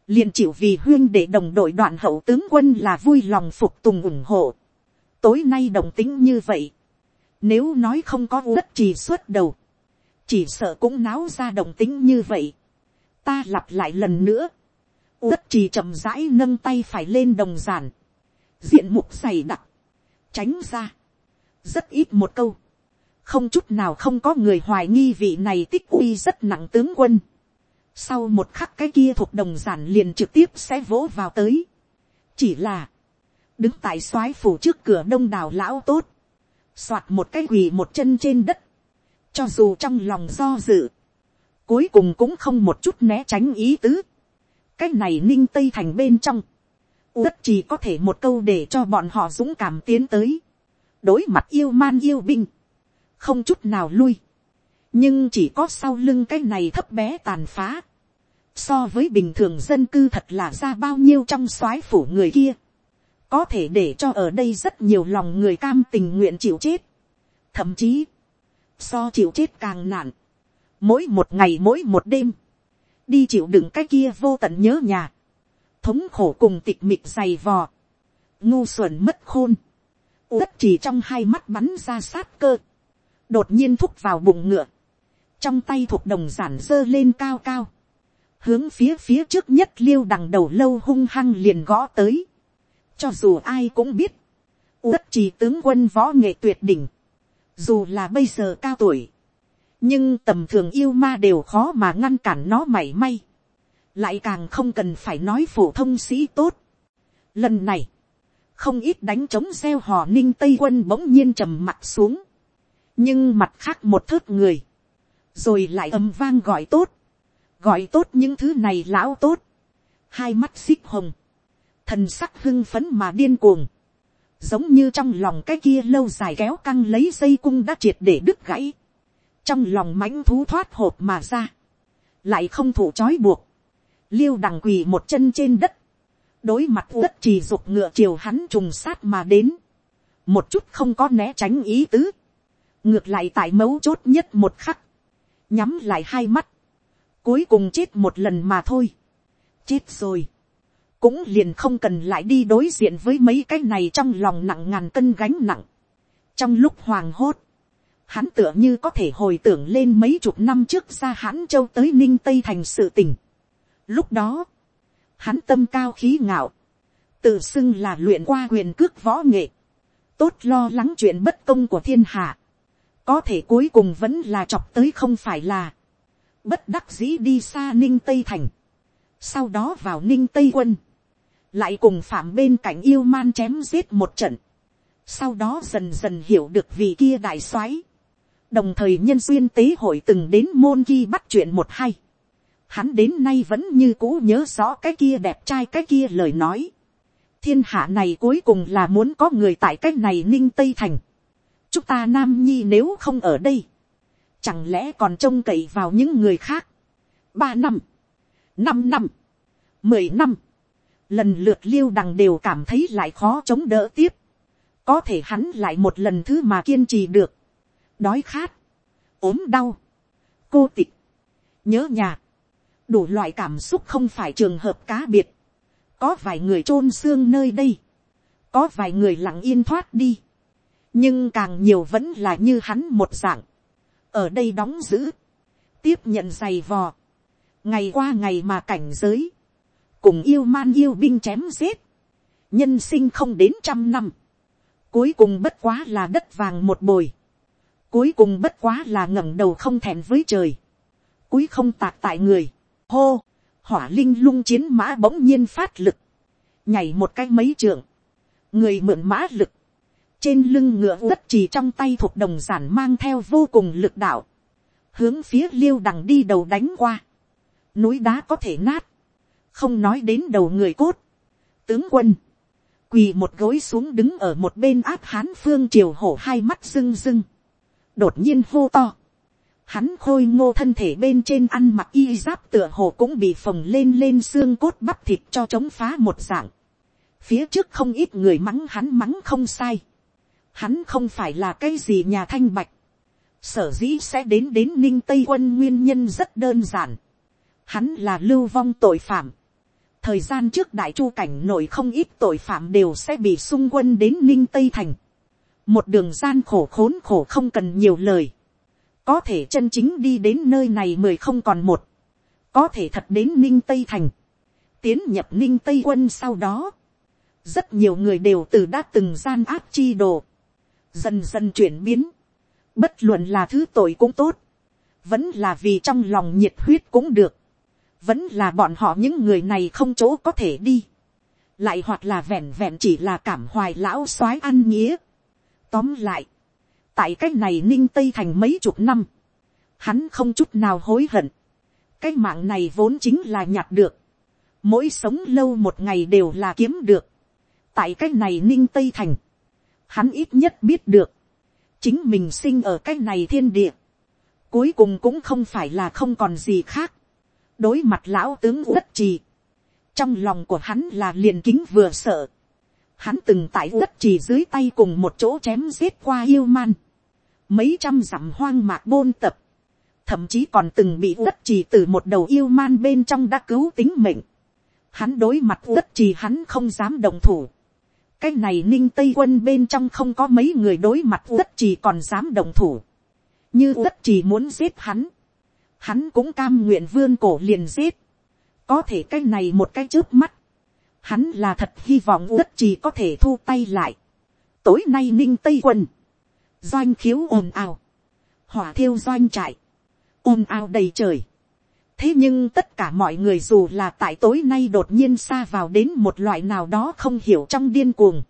liền chịu vì huyên để đồng đội đoạn hậu tướng quân là vui lòng phục tùng ủng hộ. tối nay đồng tính như vậy, nếu nói không có đất trì suốt đầu, chỉ sợ cũng náo ra đồng tính như vậy ta lặp lại lần nữa, uất trì chậm rãi nâng tay phải lên đồng giản, diện mục dày đặc, tránh ra, rất ít một câu, không chút nào không có người hoài nghi vị này tích uy rất nặng tướng quân. Sau một khắc cái kia thuộc đồng giản liền trực tiếp sẽ vỗ vào tới. Chỉ là, đứng tại soái phủ trước cửa đông đảo lão tốt, soạt một cái quỳ một chân trên đất, cho dù trong lòng do dự, cuối cùng cũng không một chút né tránh ý tứ. cái này ninh tây thành bên trong, uất chỉ có thể một câu để cho bọn họ dũng cảm tiến tới. Đối mặt yêu man yêu binh, không chút nào lui, nhưng chỉ có sau lưng cái này thấp bé tàn phá, so với bình thường dân cư thật là ra bao nhiêu trong soái phủ người kia, có thể để cho ở đây rất nhiều lòng người cam tình nguyện chịu chết, thậm chí, so chịu chết càng nản, mỗi một ngày mỗi một đêm, đi chịu đựng cái kia vô tận nhớ nhà, thống khổ cùng tịch mịt dày vò, ngu xuẩn mất khôn, Tất chỉ trong hai mắt bắn ra sát cơ. Đột nhiên thúc vào bụng ngựa. Trong tay thuộc đồng giản dơ lên cao cao. Hướng phía phía trước nhất liêu đằng đầu lâu hung hăng liền gõ tới. Cho dù ai cũng biết. Tất chỉ tướng quân võ nghệ tuyệt đỉnh. Dù là bây giờ cao tuổi. Nhưng tầm thường yêu ma đều khó mà ngăn cản nó mảy may. Lại càng không cần phải nói phổ thông sĩ tốt. Lần này không ít đánh trống gieo hò ninh tây quân bỗng nhiên trầm mặt xuống, nhưng mặt khác một thớt người, rồi lại ầm vang gọi tốt, gọi tốt những thứ này lão tốt, hai mắt xích hồng, thần sắc hưng phấn mà điên cuồng, giống như trong lòng cái kia lâu dài kéo căng lấy dây cung đã triệt để đứt gãy, trong lòng mãnh thú thoát hộp mà ra, lại không thủ trói buộc, liêu đằng quỳ một chân trên đất, đối mặt tất trì dục ngựa chiều hắn trùng sát mà đến, một chút không có né tránh ý tứ, ngược lại tại mấu chốt nhất một khắc, nhắm lại hai mắt, cuối cùng chết một lần mà thôi, chết rồi, cũng liền không cần lại đi đối diện với mấy cái này trong lòng nặng ngàn cân gánh nặng. trong lúc hoàng hốt, hắn tựa như có thể hồi tưởng lên mấy chục năm trước ra hãn châu tới ninh tây thành sự tình. lúc đó, hắn tâm cao khí ngạo, tự xưng là luyện qua quyền cước võ nghệ, tốt lo lắng chuyện bất công của thiên hạ, có thể cuối cùng vẫn là chọc tới không phải là, bất đắc dĩ đi xa ninh tây thành, sau đó vào ninh tây quân, lại cùng phạm bên cạnh yêu man chém giết một trận, sau đó dần dần hiểu được vị kia đại soái, đồng thời nhân duyên tế hội từng đến môn ghi bắt chuyện một hay, hắn đến nay vẫn như cũ nhớ rõ cái kia đẹp trai cái kia lời nói, thiên hạ này cuối cùng là muốn có người tại cái này ninh tây thành, chúng ta nam nhi nếu không ở đây, chẳng lẽ còn trông cậy vào những người khác, ba năm, năm năm, mười năm, lần lượt liêu đằng đều cảm thấy lại khó chống đỡ tiếp, có thể hắn lại một lần thứ mà kiên trì được, đói khát, ốm đau, cô tịch, nhớ nhà, đủ loại cảm xúc không phải trường hợp cá biệt, có vài người chôn xương nơi đây, có vài người lặng yên thoát đi, nhưng càng nhiều vẫn là như hắn một dạng, ở đây đóng giữ, tiếp nhận giày vò, ngày qua ngày mà cảnh giới, cùng yêu man yêu binh chém giết, nhân sinh không đến trăm năm, cuối cùng bất quá là đất vàng một bồi, cuối cùng bất quá là ngẩng đầu không thèm với trời, cuối không tạc tại người, hô, hỏa linh lung chiến mã bỗng nhiên phát lực, nhảy một cái mấy trường. người mượn mã lực, trên lưng ngựa đất chỉ trong tay thuộc đồng giản mang theo vô cùng lực đạo, hướng phía liêu đằng đi đầu đánh qua, núi đá có thể nát, không nói đến đầu người cốt, tướng quân, quỳ một gối xuống đứng ở một bên áp hán phương triều hổ hai mắt rưng rưng, đột nhiên hô to, hắn khôi ngô thân thể bên trên ăn mặc y giáp tựa hồ cũng bị phồng lên lên xương cốt bắp thịt cho chống phá một dạng, phía trước không ít người mắng hắn mắng không sai, hắn không phải là cái gì nhà thanh bạch, sở dĩ sẽ đến đến ninh tây quân nguyên nhân rất đơn giản, hắn là lưu vong tội phạm, thời gian trước đại chu cảnh nổi không ít tội phạm đều sẽ bị xung quân đến ninh tây thành một đường gian khổ khốn khổ không cần nhiều lời. có thể chân chính đi đến nơi này mười không còn một. có thể thật đến ninh tây thành. tiến nhập ninh tây quân sau đó. rất nhiều người đều từ đã từng gian áp chi đồ. dần dần chuyển biến. bất luận là thứ tội cũng tốt. vẫn là vì trong lòng nhiệt huyết cũng được vẫn là bọn họ những người này không chỗ có thể đi, lại hoặc là vẹn vẹn chỉ là cảm hoài lão soái ăn nghĩa. Tóm lại, tại cái này ninh tây thành mấy chục năm, hắn không chút nào hối hận, cái mạng này vốn chính là nhặt được, mỗi sống lâu một ngày đều là kiếm được, tại cái này ninh tây thành, hắn ít nhất biết được, chính mình sinh ở cái này thiên địa, cuối cùng cũng không phải là không còn gì khác, đối mặt lão tướng uất trì, trong lòng của hắn là liền kính vừa sợ, hắn từng tại đất chỉ dưới tay cùng một chỗ chém giết qua yêu man, mấy trăm dặm hoang mạc bôn tập, thậm chí còn từng bị đất chỉ từ một đầu yêu man bên trong đã cứu tính mệnh, hắn đối mặt đất chỉ hắn không dám đồng thủ, cái này ninh tây quân bên trong không có mấy người đối mặt đất chỉ còn dám đồng thủ, như đất chỉ muốn giết hắn, hắn cũng cam nguyện vươn cổ liền giết, có thể cái này một cái trước mắt, hắn là thật hy vọng đất chỉ có thể thu tay lại. tối nay ninh tây quân, doanh khiếu ồn ào, hỏa thiêu doanh trại, ồn ào đầy trời. thế nhưng tất cả mọi người dù là tại tối nay đột nhiên xa vào đến một loại nào đó không hiểu trong điên cuồng,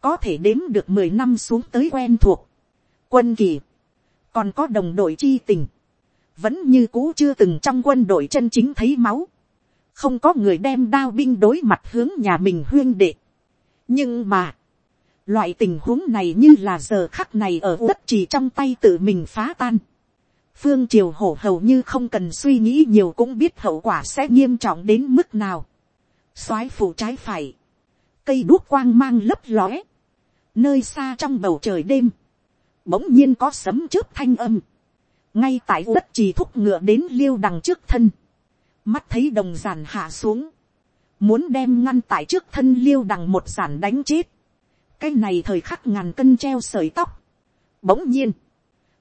có thể đếm được mười năm xuống tới quen thuộc, quân kỳ, còn có đồng đội chi tình, vẫn như cũ chưa từng trong quân đội chân chính thấy máu, không có người đem đao binh đối mặt hướng nhà mình huyên đệ. nhưng mà, loại tình huống này như là giờ khắc này ở đất chỉ trong tay tự mình phá tan. phương triều hổ hầu như không cần suy nghĩ nhiều cũng biết hậu quả sẽ nghiêm trọng đến mức nào. soái phủ trái phải, cây đuốc quang mang lấp lóe, nơi xa trong bầu trời đêm, bỗng nhiên có sấm trước thanh âm, ngay tại đất trì thúc ngựa đến liêu đằng trước thân, mắt thấy đồng giàn hạ xuống, muốn đem ngăn tại trước thân liêu đằng một giàn đánh chết, cái này thời khắc ngàn cân treo sợi tóc, bỗng nhiên,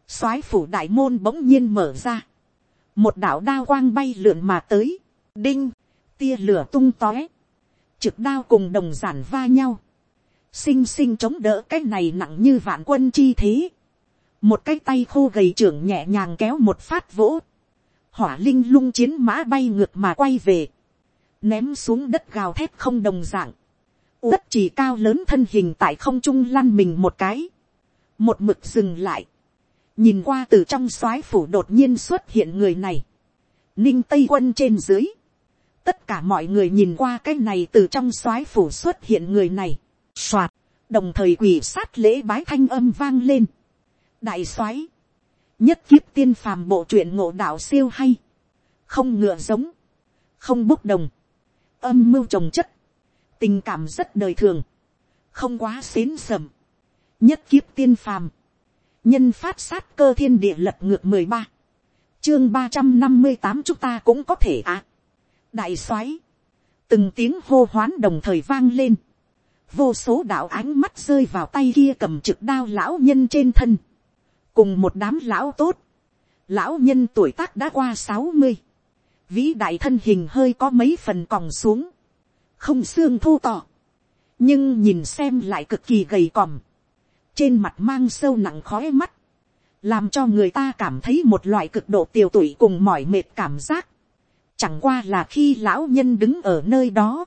soái phủ đại môn bỗng nhiên mở ra, một đạo đao quang bay lượn mà tới, đinh, tia lửa tung tóe, trực đao cùng đồng giản va nhau, xinh xinh chống đỡ cái này nặng như vạn quân chi thế, một cái tay khô gầy trưởng nhẹ nhàng kéo một phát vỗ, hỏa linh lung chiến mã bay ngược mà quay về, ném xuống đất gào thép không đồng dạng, đất chỉ cao lớn thân hình tại không trung lăn mình một cái, một mực dừng lại, nhìn qua từ trong soái phủ đột nhiên xuất hiện người này, ninh tây quân trên dưới, tất cả mọi người nhìn qua cái này từ trong soái phủ xuất hiện người này, soạt, đồng thời quỳ sát lễ bái thanh âm vang lên, đại soái, nhất kiếp tiên phàm bộ truyện ngộ đạo siêu hay, không ngựa giống, không bốc đồng, âm mưu trồng chất, tình cảm rất đời thường, không quá xến sầm, nhất kiếp tiên phàm, nhân phát sát cơ thiên địa lật ngược mười ba, chương ba trăm năm mươi tám chúng ta cũng có thể à. đại soái, từng tiếng hô hoán đồng thời vang lên, vô số đạo ánh mắt rơi vào tay kia cầm trực đao lão nhân trên thân, cùng một đám lão tốt, lão nhân tuổi tác đã qua sáu mươi, vĩ đại thân hình hơi có mấy phần còng xuống, không xương thô tỏ, nhưng nhìn xem lại cực kỳ gầy còm, trên mặt mang sâu nặng khói mắt, làm cho người ta cảm thấy một loại cực độ tiều tụy cùng mỏi mệt cảm giác. Chẳng qua là khi lão nhân đứng ở nơi đó,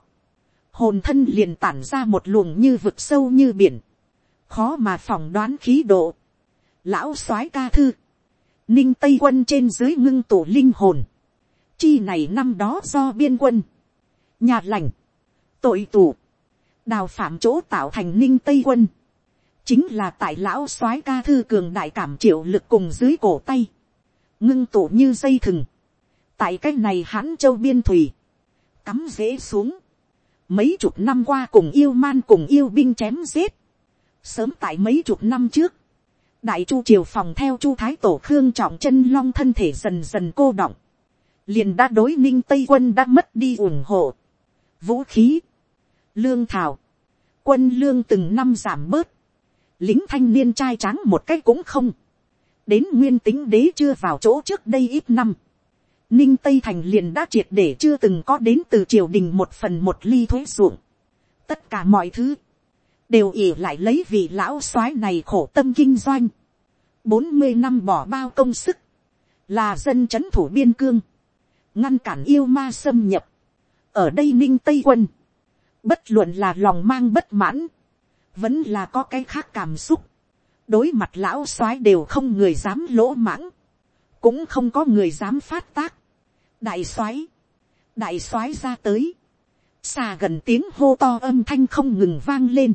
hồn thân liền tản ra một luồng như vực sâu như biển, khó mà phỏng đoán khí độ. Lão soái ca thư, ninh tây quân trên dưới ngưng tổ linh hồn, chi này năm đó do biên quân, nhà lành, tội tù, đào phạm chỗ tạo thành ninh tây quân, chính là tại lão soái ca thư cường đại cảm triệu lực cùng dưới cổ tay, ngưng tụ như dây thừng, tại cái này hãn châu biên thủy, cắm dễ xuống, mấy chục năm qua cùng yêu man cùng yêu binh chém giết, sớm tại mấy chục năm trước, đại chu triều phòng theo chu thái tổ khương trọng chân long thân thể dần dần cô động, liền đã đối ninh tây quân đã mất đi ủng hộ, vũ khí, lương thảo, quân lương từng năm giảm bớt, lính thanh niên trai tráng một cách cũng không, đến nguyên tính đế chưa vào chỗ trước đây ít năm, ninh tây thành liền đã triệt để chưa từng có đến từ triều đình một phần một ly thuế ruộng, tất cả mọi thứ, đều ỉ lại lấy vị lão soái này khổ tâm kinh doanh, bốn mươi năm bỏ bao công sức, là dân c h ấ n thủ biên cương, ngăn cản yêu ma xâm nhập, ở đây ninh tây quân, bất luận là lòng mang bất mãn, vẫn là có cái khác cảm xúc, đối mặt lão soái đều không người dám lỗ mãng, cũng không có người dám phát tác, đại soái, đại soái ra tới, xa gần tiếng hô to âm thanh không ngừng vang lên,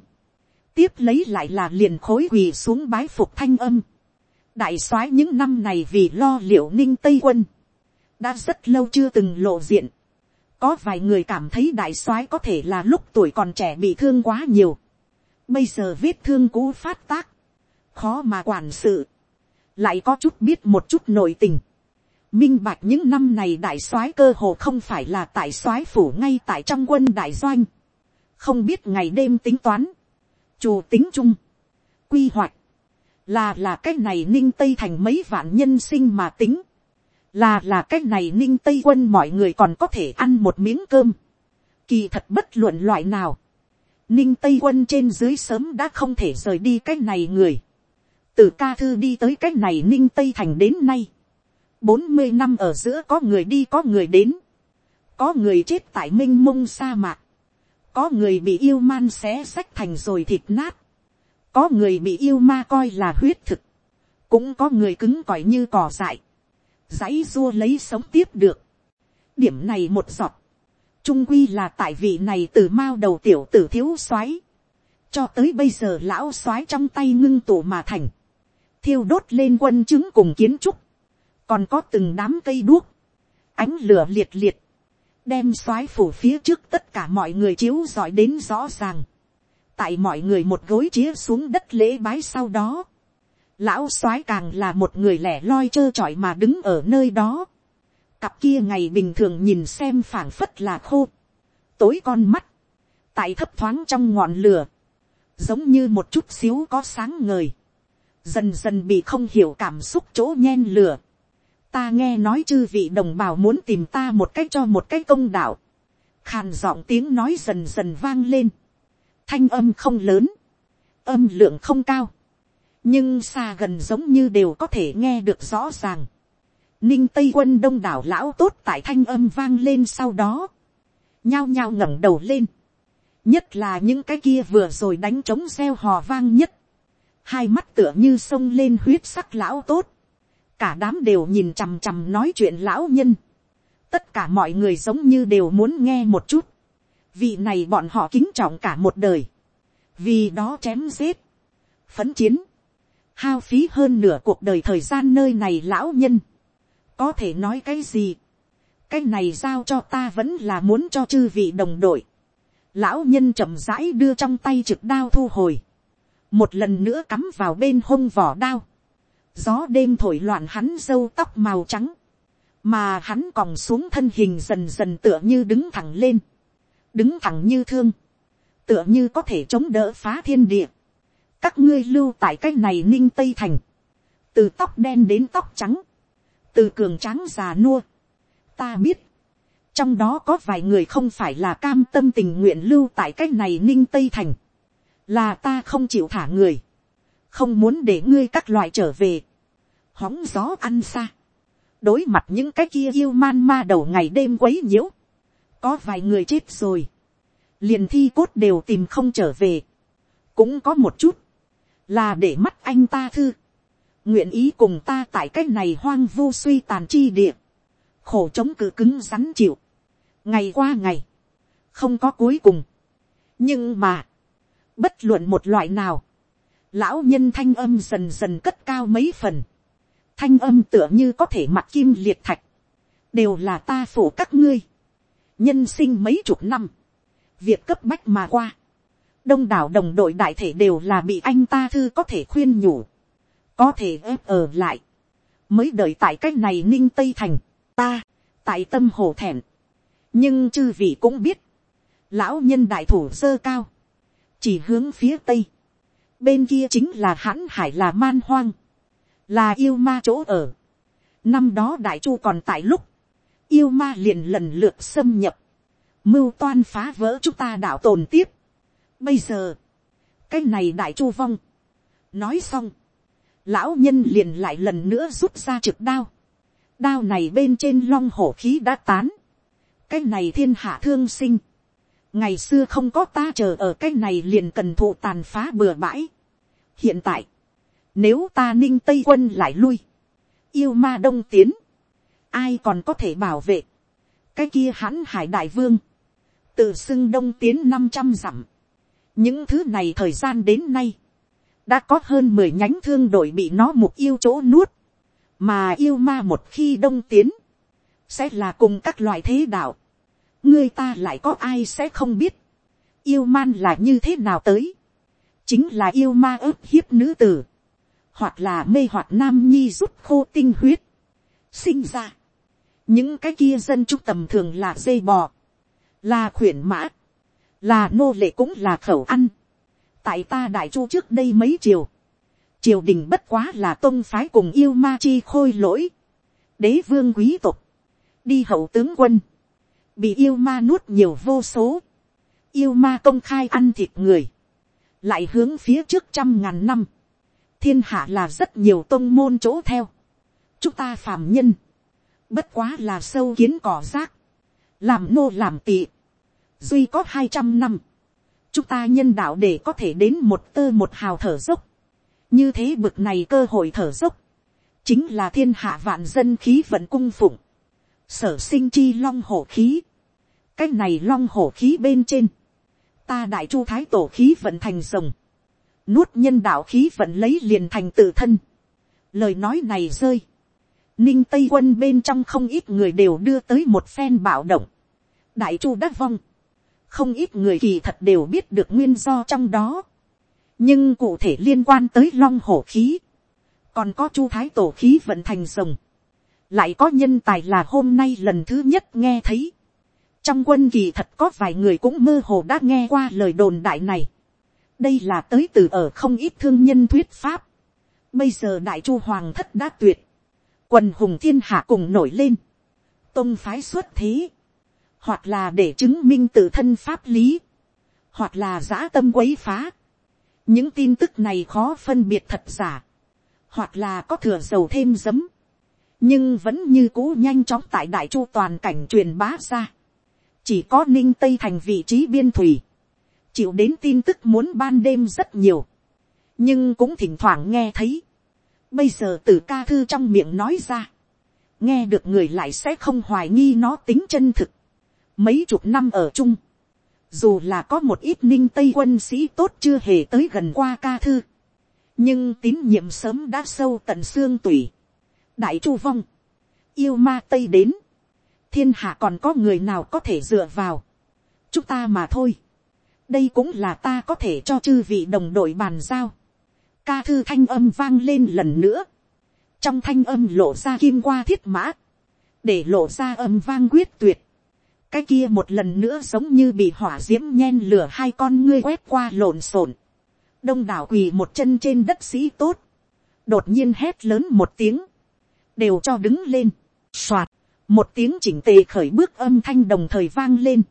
tiếp lấy lại là liền khối quỳ xuống bái phục thanh âm, đại soái những năm này vì lo liệu ninh tây quân, đã rất lâu chưa từng lộ diện, có vài người cảm thấy đại soái có thể là lúc tuổi còn trẻ bị thương quá nhiều, Bây giờ vết thương cũ phát tác. Khó mà quản sự. Lại có chút biết một chút nội tình. Minh bạch những năm này đại soái cơ hồ không phải là tại soái phủ ngay tại trong quân đại doanh. Không biết ngày đêm tính toán. Chủ tính chung. Quy hoạch. Là là cách này ninh tây thành mấy vạn nhân sinh mà tính. Là là cách này ninh tây quân mọi người còn có thể ăn một miếng cơm. Kỳ thật bất luận loại nào ninh tây quân trên dưới sớm đã không thể rời đi cái này người. từ ca thư đi tới cái này ninh tây thành đến nay. bốn mươi năm ở giữa có người đi, có người đến. có người chết tại m i n h mông sa mạc có người bị yêu man xé sách thành rồi thịt nát. có người bị yêu ma coi là huyết thực. cũng có người cứng cỏi như cỏ dại. dãy dua lấy sống tiếp được. điểm này một giọt trung quy là tại vị này từ mao đầu tiểu tử thiếu soái cho tới bây giờ lão soái trong tay ngưng tụ mà thành, thiêu đốt lên quân chứng cùng kiến trúc, còn có từng đám cây đuốc, ánh lửa liệt liệt, đem soái phủ phía trước tất cả mọi người chiếu giỏi đến rõ ràng, tại mọi người một gối chía xuống đất lễ bái sau đó, lão soái càng là một người lẻ loi trơ trọi mà đứng ở nơi đó, cặp kia ngày bình thường nhìn xem phảng phất là khô, tối con mắt, tại thấp thoáng trong ngọn lửa, giống như một chút xíu có sáng ngời, dần dần bị không hiểu cảm xúc chỗ nhen lửa ta nghe nói chư vị đồng bào muốn tìm ta một cách cho một cách công đạo, khàn giọng tiếng nói dần dần vang lên, thanh âm không lớn, âm lượng không cao, nhưng xa gần giống như đều có thể nghe được rõ ràng. Ninh tây quân đông đảo lão tốt tại thanh âm vang lên sau đó, nhao nhao ngẩng đầu lên, nhất là những cái kia vừa rồi đánh trống xeo hò vang nhất, hai mắt tựa như sông lên huyết sắc lão tốt, cả đám đều nhìn chằm chằm nói chuyện lão nhân, tất cả mọi người giống như đều muốn nghe một chút, vị này bọn họ kính trọng cả một đời, vì đó chém giết, phấn chiến, hao phí hơn nửa cuộc đời thời gian nơi này lão nhân, có thể nói cái gì, cái này giao cho ta vẫn là muốn cho chư vị đồng đội, lão nhân chậm rãi đưa trong tay trực đao thu hồi, một lần nữa cắm vào bên hông vỏ đao, gió đêm thổi loạn hắn dâu tóc màu trắng, mà hắn còn xuống thân hình dần dần tựa như đứng thẳng lên, đứng thẳng như thương, tựa như có thể chống đỡ phá thiên địa, các ngươi lưu tại cái này ninh tây thành, từ tóc đen đến tóc trắng, từ cường tráng già nua, ta biết, trong đó có vài người không phải là cam tâm tình nguyện lưu tại cái này ninh tây thành, là ta không chịu thả người, không muốn để ngươi các loại trở về, hóng gió ăn xa, đối mặt những cái kia yêu man ma đầu ngày đêm quấy nhiễu, có vài người chết rồi, liền thi cốt đều tìm không trở về, cũng có một chút, là để mắt anh ta thư, nguyện ý cùng ta tại cái này hoang vu suy tàn chi địa, khổ chống cự cứng rắn chịu, ngày qua ngày, không có cuối cùng. nhưng mà, bất luận một loại nào, lão nhân thanh âm dần dần cất cao mấy phần, thanh âm tựa như có thể mặt kim liệt thạch, đều là ta phủ các ngươi, nhân sinh mấy chục năm, việc cấp bách mà qua, đông đảo đồng đội đại thể đều là bị anh ta thư có thể khuyên nhủ, có thể ép ở lại, mới đợi tại cái này ninh tây thành, ta, tại tâm hồ thẹn, nhưng chư vị cũng biết, lão nhân đại thủ sơ cao, chỉ hướng phía tây, bên kia chính là hãn hải là man hoang, là yêu ma chỗ ở. năm đó đại chu còn tại lúc, yêu ma liền lần lượt xâm nhập, mưu toan phá vỡ chúng ta đạo tồn tiếp. bây giờ, cái này đại chu vong, nói xong, lão nhân liền lại lần nữa rút ra trực đao, đao này bên trên long hổ khí đã tán, cái này thiên hạ thương sinh, ngày xưa không có ta chờ ở cái này liền cần thụ tàn phá bừa bãi hiện tại, nếu ta ninh tây quân lại lui, yêu ma đông tiến, ai còn có thể bảo vệ, cái kia hãn hải đại vương, tự xưng đông tiến năm trăm dặm, những thứ này thời gian đến nay, đã có hơn mười nhánh thương đội bị nó mục yêu chỗ nuốt, mà yêu ma một khi đông tiến, sẽ là cùng các loại thế đạo, người ta lại có ai sẽ không biết, yêu man là như thế nào tới, chính là yêu ma ớt hiếp nữ tử, hoặc là mê hoặc nam nhi rút khô tinh huyết, sinh ra, những cái kia dân trung tầm thường là dây bò, là khuyển mã, là nô lệ cũng là khẩu ăn, tại ta đại chu trước đây mấy triều, triều đình bất quá là tôn phái cùng yêu ma chi khôi lỗi, đế vương quý tộc, đi hậu tướng quân, bị yêu ma nuốt nhiều vô số, yêu ma công khai ăn thịt người, lại hướng phía trước trăm ngàn năm, thiên hạ là rất nhiều tôn môn chỗ theo, chúng ta phàm nhân, bất quá là sâu kiến cỏ rác, làm nô làm tị, duy có hai trăm năm, chúng ta nhân đạo để có thể đến một tơ một hào thở dốc, như thế bực này cơ hội thở dốc, chính là thiên hạ vạn dân khí vận cung phụng, sở sinh chi long hổ khí, cái này long hổ khí bên trên, ta đại chu thái tổ khí vận thành rồng, nuốt nhân đạo khí vận lấy liền thành tự thân, lời nói này rơi, ninh tây quân bên trong không ít người đều đưa tới một phen bạo động, đại chu đã vong, không ít người kỳ thật đều biết được nguyên do trong đó, nhưng cụ thể liên quan tới long hổ khí, còn có chu thái tổ khí vận thành rồng, lại có nhân tài là hôm nay lần thứ nhất nghe thấy, trong quân kỳ thật có vài người cũng mơ hồ đã nghe qua lời đồn đại này, đây là tới từ ở không ít thương nhân thuyết pháp, bây giờ đại chu hoàng thất đã tuyệt, quần hùng thiên hạ cùng nổi lên, tôn phái xuất thế, hoặc là để chứng minh tự thân pháp lý, hoặc là giã tâm quấy phá. những tin tức này khó phân biệt thật giả, hoặc là có thừa dầu thêm giấm, nhưng vẫn như cũ nhanh chóng tại đại chu toàn cảnh truyền bá ra chỉ có ninh tây thành vị trí biên thủy, chịu đến tin tức muốn ban đêm rất nhiều, nhưng cũng thỉnh thoảng nghe thấy. bây giờ từ ca thư trong miệng nói ra, nghe được người lại sẽ không hoài nghi nó tính chân thực. mấy chục năm ở chung, dù là có một ít ninh tây quân sĩ tốt chưa hề tới gần qua ca thư, nhưng tín nhiệm sớm đã sâu tận xương tủy. đại chu vong, yêu ma tây đến, thiên hạ còn có người nào có thể dựa vào, chúng ta mà thôi. đây cũng là ta có thể cho chư vị đồng đội bàn giao. ca thư thanh âm vang lên lần nữa, trong thanh âm lộ ra kim qua thiết mã, để lộ ra âm vang quyết tuyệt. cái kia một lần nữa giống như bị hỏa d i ễ m nhen lửa hai con ngươi quét qua lộn xộn. đông đảo quỳ một chân trên đất sĩ tốt, đột nhiên hét lớn một tiếng, đều cho đứng lên, soạt, một tiếng chỉnh tề khởi bước âm thanh đồng thời vang lên,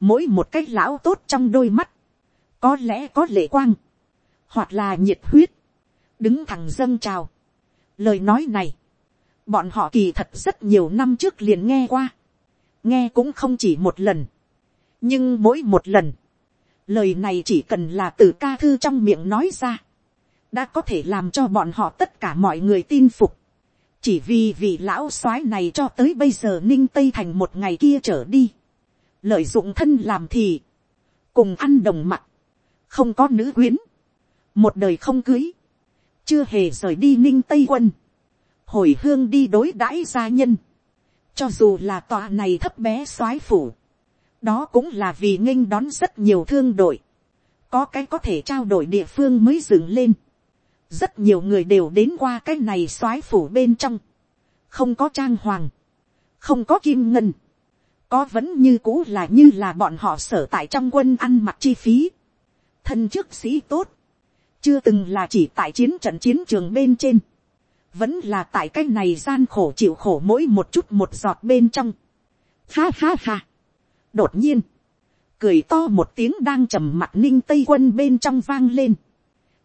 mỗi một cái lão tốt trong đôi mắt, có lẽ có lệ quang, hoặc là nhiệt huyết, đứng thẳng dâng trào, Lời nói này, bọn họ kỳ thật rất nhiều năm trước liền nghe qua. Nghe cũng không chỉ một lần. Nhưng mỗi một lần, lời này chỉ cần là từ ca thư trong miệng nói ra. Đã có thể làm cho bọn họ tất cả mọi người tin phục. Chỉ vì vị lão soái này cho tới bây giờ ninh tây thành một ngày kia trở đi. Lợi dụng thân làm thì. Cùng ăn đồng mặt. Không có nữ quyến. Một đời không cưới chưa hề rời đi ninh tây quân, hồi hương đi đối đãi gia nhân, cho dù là tòa này thấp bé soái phủ, đó cũng là vì nghênh đón rất nhiều thương đội, có cái có thể trao đổi địa phương mới dựng lên, rất nhiều người đều đến qua cái này soái phủ bên trong, không có trang hoàng, không có kim ngân, có vẫn như cũ là như là bọn họ sở tại trong quân ăn mặc chi phí, thân chức sĩ tốt, chưa từng là chỉ tại chiến trận chiến trường bên trên, vẫn là tại cái này gian khổ chịu khổ mỗi một chút một giọt bên trong. Ha ha ha. đột nhiên, cười to một tiếng đang trầm mặt ninh tây quân bên trong vang lên,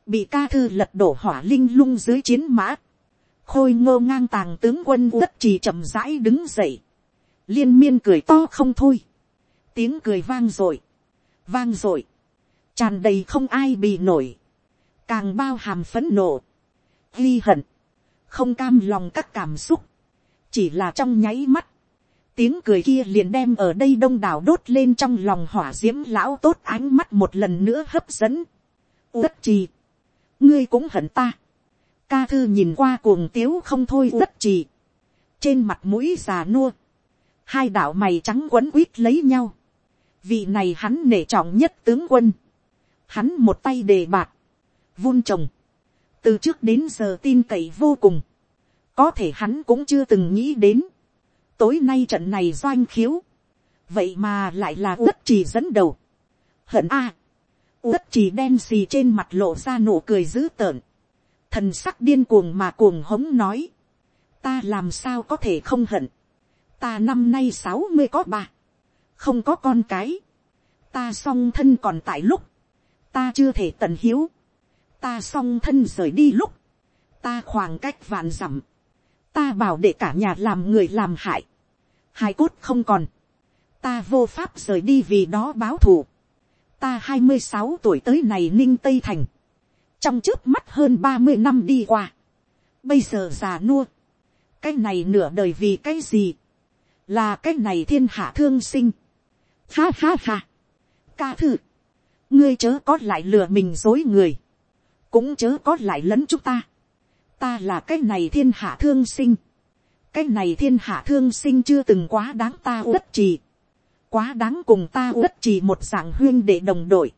bị ca thư lật đổ hỏa linh lung dưới chiến mã, khôi ngô ngang tàng tướng quân đất trì chậm rãi đứng dậy, liên miên cười to không thôi, tiếng cười vang r ộ i vang r ộ i tràn đầy không ai bị nổi, càng bao hàm phấn nộ, ghi hận, không cam lòng các cảm xúc, chỉ là trong nháy mắt, tiếng cười kia liền đem ở đây đông đảo đốt lên trong lòng hỏa d i ễ m lão tốt ánh mắt một lần nữa hấp dẫn. Tất trì, ngươi cũng hận ta. Ca thư nhìn qua cuồng tiếu không thôi tất trì. Trên mặt mũi già nua, hai đạo mày trắng quấn quýt lấy nhau. Vị này hắn nể trọng nhất tướng quân. Hắn một tay đề bạc, vun trồng, từ trước đến giờ tin cậy vô cùng, có thể hắn cũng chưa từng nghĩ đến, tối nay trận này doanh khiếu, vậy mà lại là uất trì dẫn đầu, hận a, à uất chỉ đen xì trên mặt lộ ra nụ cười dữ tợn, thần sắc điên cuồng mà cuồng hống nói, ta làm sao có thể không hận, ta năm nay sáu mươi có ba, không có con cái, ta song thân còn tại lúc, ta chưa thể tận hiếu, ta song thân rời đi lúc, ta khoảng cách vạn dặm, ta bảo để cả nhà làm người làm hại, hai cốt không còn, ta vô pháp rời đi vì đó báo thù, ta hai mươi sáu tuổi tới này ninh tây thành, trong trước mắt hơn ba mươi năm đi qua, bây giờ già nua, cái này nửa đời vì cái gì, là cái này thiên hạ thương sinh, ha ha ha, ca thử. ngươi chớ có lại lừa mình dối người, cũng chớ có lại lẫn chúng ta. ta là cái này thiên hạ thương sinh. cái này thiên hạ thương sinh chưa từng quá đáng ta uất trì quá đáng cùng ta uất chỉ một dạng huyên để đồng đội,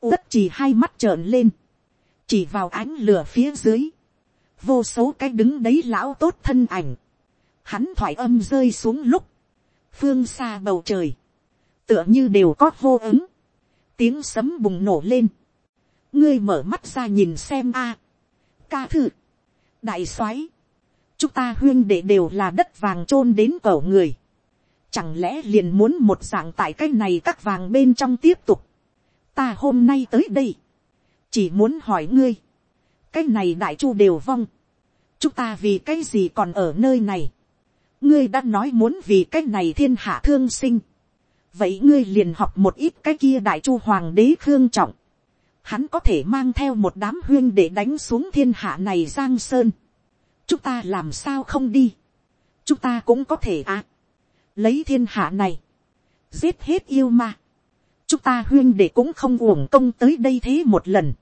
uất chỉ hai mắt trợn lên, chỉ vào ánh lửa phía dưới, vô số cái đứng đấy lão tốt thân ảnh, hắn thoải âm rơi xuống lúc, phương xa bầu trời, tựa như đều có vô ứng, tiếng sấm bùng nổ lên, ngươi mở mắt ra nhìn xem a, ca thử. đại soái, chúng ta huyên đệ đều là đất vàng chôn đến cổ người, chẳng lẽ liền muốn một dạng tại cái này các vàng bên trong tiếp tục, ta hôm nay tới đây, chỉ muốn hỏi ngươi, cái này đại chu đều vong, chúng ta vì cái gì còn ở nơi này, ngươi đã nói muốn vì cái này thiên hạ thương sinh, vậy ngươi liền học một ít cái kia đại chu hoàng đế khương trọng, hắn có thể mang theo một đám huyên để đánh xuống thiên hạ này giang sơn, chúng ta làm sao không đi, chúng ta cũng có thể à, lấy thiên hạ này, giết hết yêu ma, chúng ta huyên để cũng không uổng công tới đây thế một lần,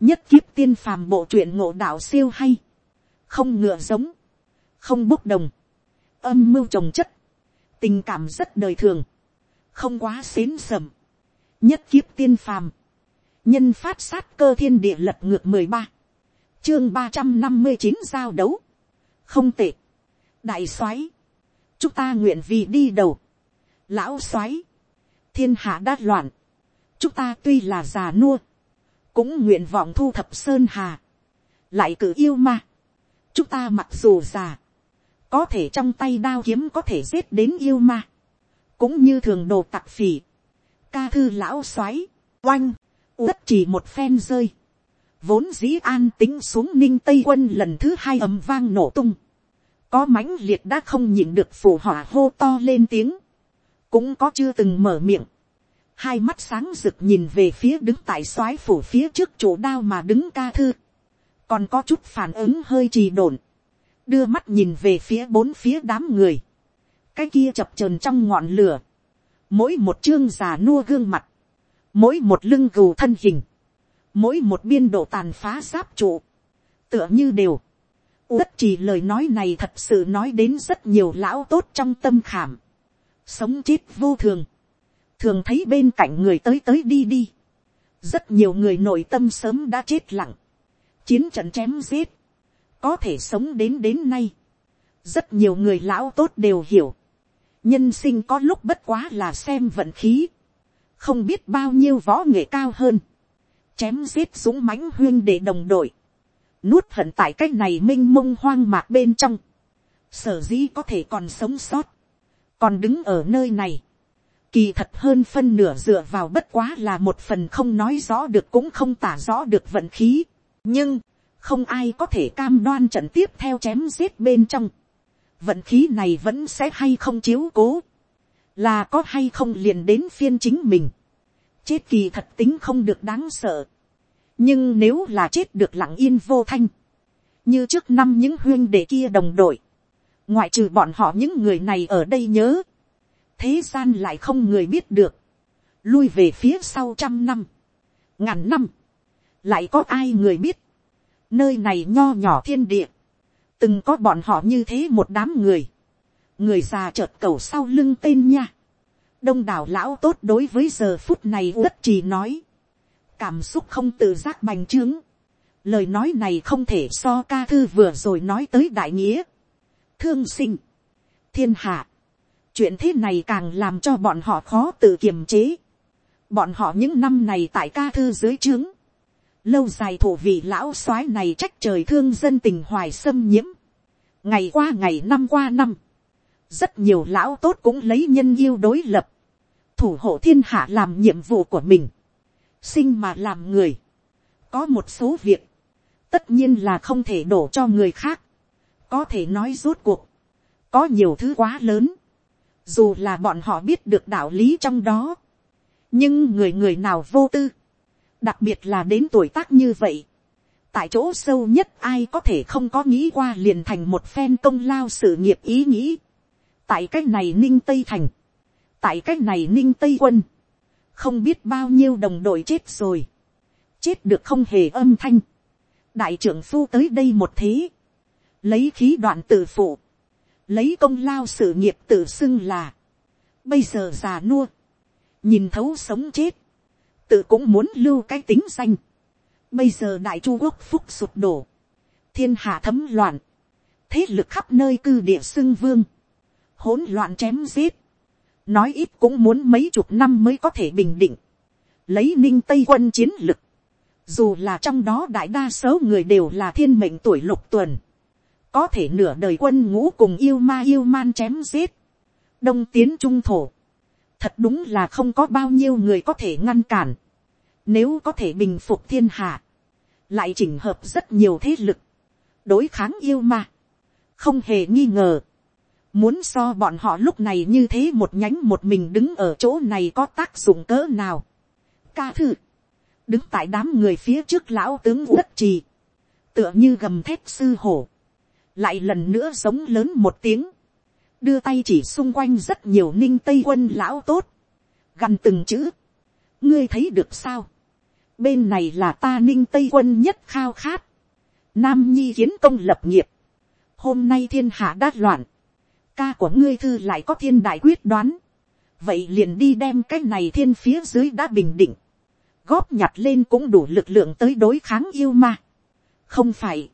nhất kiếp tiên phàm bộ truyện ngộ đạo siêu hay, không ngựa giống, không bốc đồng, âm mưu trồng chất, tình cảm rất đời thường, không quá xến sầm, nhất kiếp tiên phàm, nhân phát sát cơ thiên địa lật ngược mười ba, chương ba trăm năm mươi chín giao đấu, không tệ, đại soái, chúng ta nguyện vì đi đầu, lão soái, thiên hạ đát loạn, chúng ta tuy là già nua, cũng nguyện vọng thu thập sơn hà, lại cử yêu ma, chúng ta mặc dù già, có thể trong tay đao kiếm có thể giết đến yêu ma, cũng như thường đồ tặc phỉ, ca thư lão soái, oanh, uất chỉ một phen rơi, vốn dĩ an tính xuống ninh tây quân lần thứ hai ầm vang nổ tung, có mãnh liệt đã không nhịn được phủ hỏa hô to lên tiếng, cũng có chưa từng mở miệng, hai mắt sáng rực nhìn về phía đứng tại soái phủ phía trước chỗ đao mà đứng ca thư, còn có chút phản ứng hơi trì độn, đưa mắt nhìn về phía bốn phía đám người, cái kia chập trờn trong ngọn lửa, mỗi một chương già nua gương mặt, mỗi một lưng gù thân hình, mỗi một biên độ tàn phá giáp trụ, tựa như đều, tất chỉ lời nói này thật sự nói đến rất nhiều lão tốt trong tâm khảm, sống chết vô thường, thường thấy bên cạnh người tới tới đi đi, rất nhiều người nội tâm sớm đã chết lặng, chiến trận chém giết, có thể sống đến đến nay, rất nhiều người lão tốt đều hiểu, nhân sinh có lúc bất quá là xem vận khí, không biết bao nhiêu võ nghệ cao hơn, chém giết súng mãnh huyên để đồng đội, nuốt hận tại cái này m i n h mông hoang mạc bên trong, sở dĩ có thể còn sống sót, còn đứng ở nơi này, kỳ thật hơn phân nửa dựa vào bất quá là một phần không nói rõ được cũng không tả rõ được vận khí, nhưng, không ai có thể cam đoan trận tiếp theo chém giết bên trong, vận khí này vẫn sẽ hay không chiếu cố, là có hay không liền đến phiên chính mình, chết kỳ thật tính không được đáng sợ, nhưng nếu là chết được lặng yên vô thanh, như trước năm những huyên đệ kia đồng đội, ngoại trừ bọn họ những người này ở đây nhớ, thế gian lại không người biết được, lui về phía sau trăm năm, ngàn năm, lại có ai người biết, nơi này nho nhỏ thiên địa, từng có bọn họ như thế một đám người, người già chợt cầu sau lưng tên nha, đông đảo lão tốt đối với giờ phút này đất trì nói, cảm xúc không tự giác bành trướng. Lời nói này không thể so ca thư vừa rồi nói tới đại nghĩa. Thương sinh. Thiên hạ. Chuyện thế này càng làm cho bọn họ khó tự kiềm chế. Bọn họ những năm này tại ca thư dưới trướng. Lâu dài thủ vị lão soái này trách trời thương dân tình hoài xâm nhiễm. Ngày qua ngày, năm qua năm. Rất nhiều lão tốt cũng lấy nhân yêu đối lập. Thủ hộ thiên hạ làm nhiệm vụ của mình sinh mà làm người, có một số việc, tất nhiên là không thể đổ cho người khác, có thể nói rốt cuộc, có nhiều thứ quá lớn, dù là bọn họ biết được đạo lý trong đó, nhưng người người nào vô tư, đặc biệt là đến tuổi tác như vậy, tại chỗ sâu nhất ai có thể không có nghĩ qua liền thành một phen công lao sự nghiệp ý nghĩ, tại cách này ninh tây thành, tại cách này ninh tây quân, không biết bao nhiêu đồng đội chết rồi, chết được không hề âm thanh, đại trưởng phu tới đây một thế, lấy khí đoạn tự phụ, lấy công lao sự nghiệp tự xưng là, bây giờ già nua, nhìn thấu sống chết, tự cũng muốn lưu cái tính danh. Bây giờ đại chu quốc phúc sụp đổ, thiên hạ thấm loạn, thế lực khắp nơi cư địa xưng vương, hỗn loạn chém giết, nói ít cũng muốn mấy chục năm mới có thể bình định, lấy ninh tây quân chiến lực, dù là trong đó đại đa số người đều là thiên mệnh tuổi lục tuần, có thể nửa đời quân ngũ cùng yêu ma yêu man chém giết, đông tiến trung thổ, thật đúng là không có bao nhiêu người có thể ngăn cản, nếu có thể bình phục thiên hạ, lại chỉnh hợp rất nhiều thế lực, đối kháng yêu ma, không hề nghi ngờ, muốn so bọn họ lúc này như thế một nhánh một mình đứng ở chỗ này có tác dụng cỡ nào. Ca thư, đứng tại đám người phía trước lão tướng uất trì, tựa như gầm thép sư hổ, lại lần nữa giống lớn một tiếng, đưa tay chỉ xung quanh rất nhiều ninh tây quân lão tốt, gần từng chữ, ngươi thấy được sao, bên này là ta ninh tây quân nhất khao khát, nam nhi kiến công lập nghiệp, hôm nay thiên hạ đát loạn, ca của ngươi thư lại có thiên đại quyết đoán, vậy liền đi đem cái này thiên phía dưới đã bình định, góp nhặt lên cũng đủ lực lượng tới đối kháng yêu ma. không phải,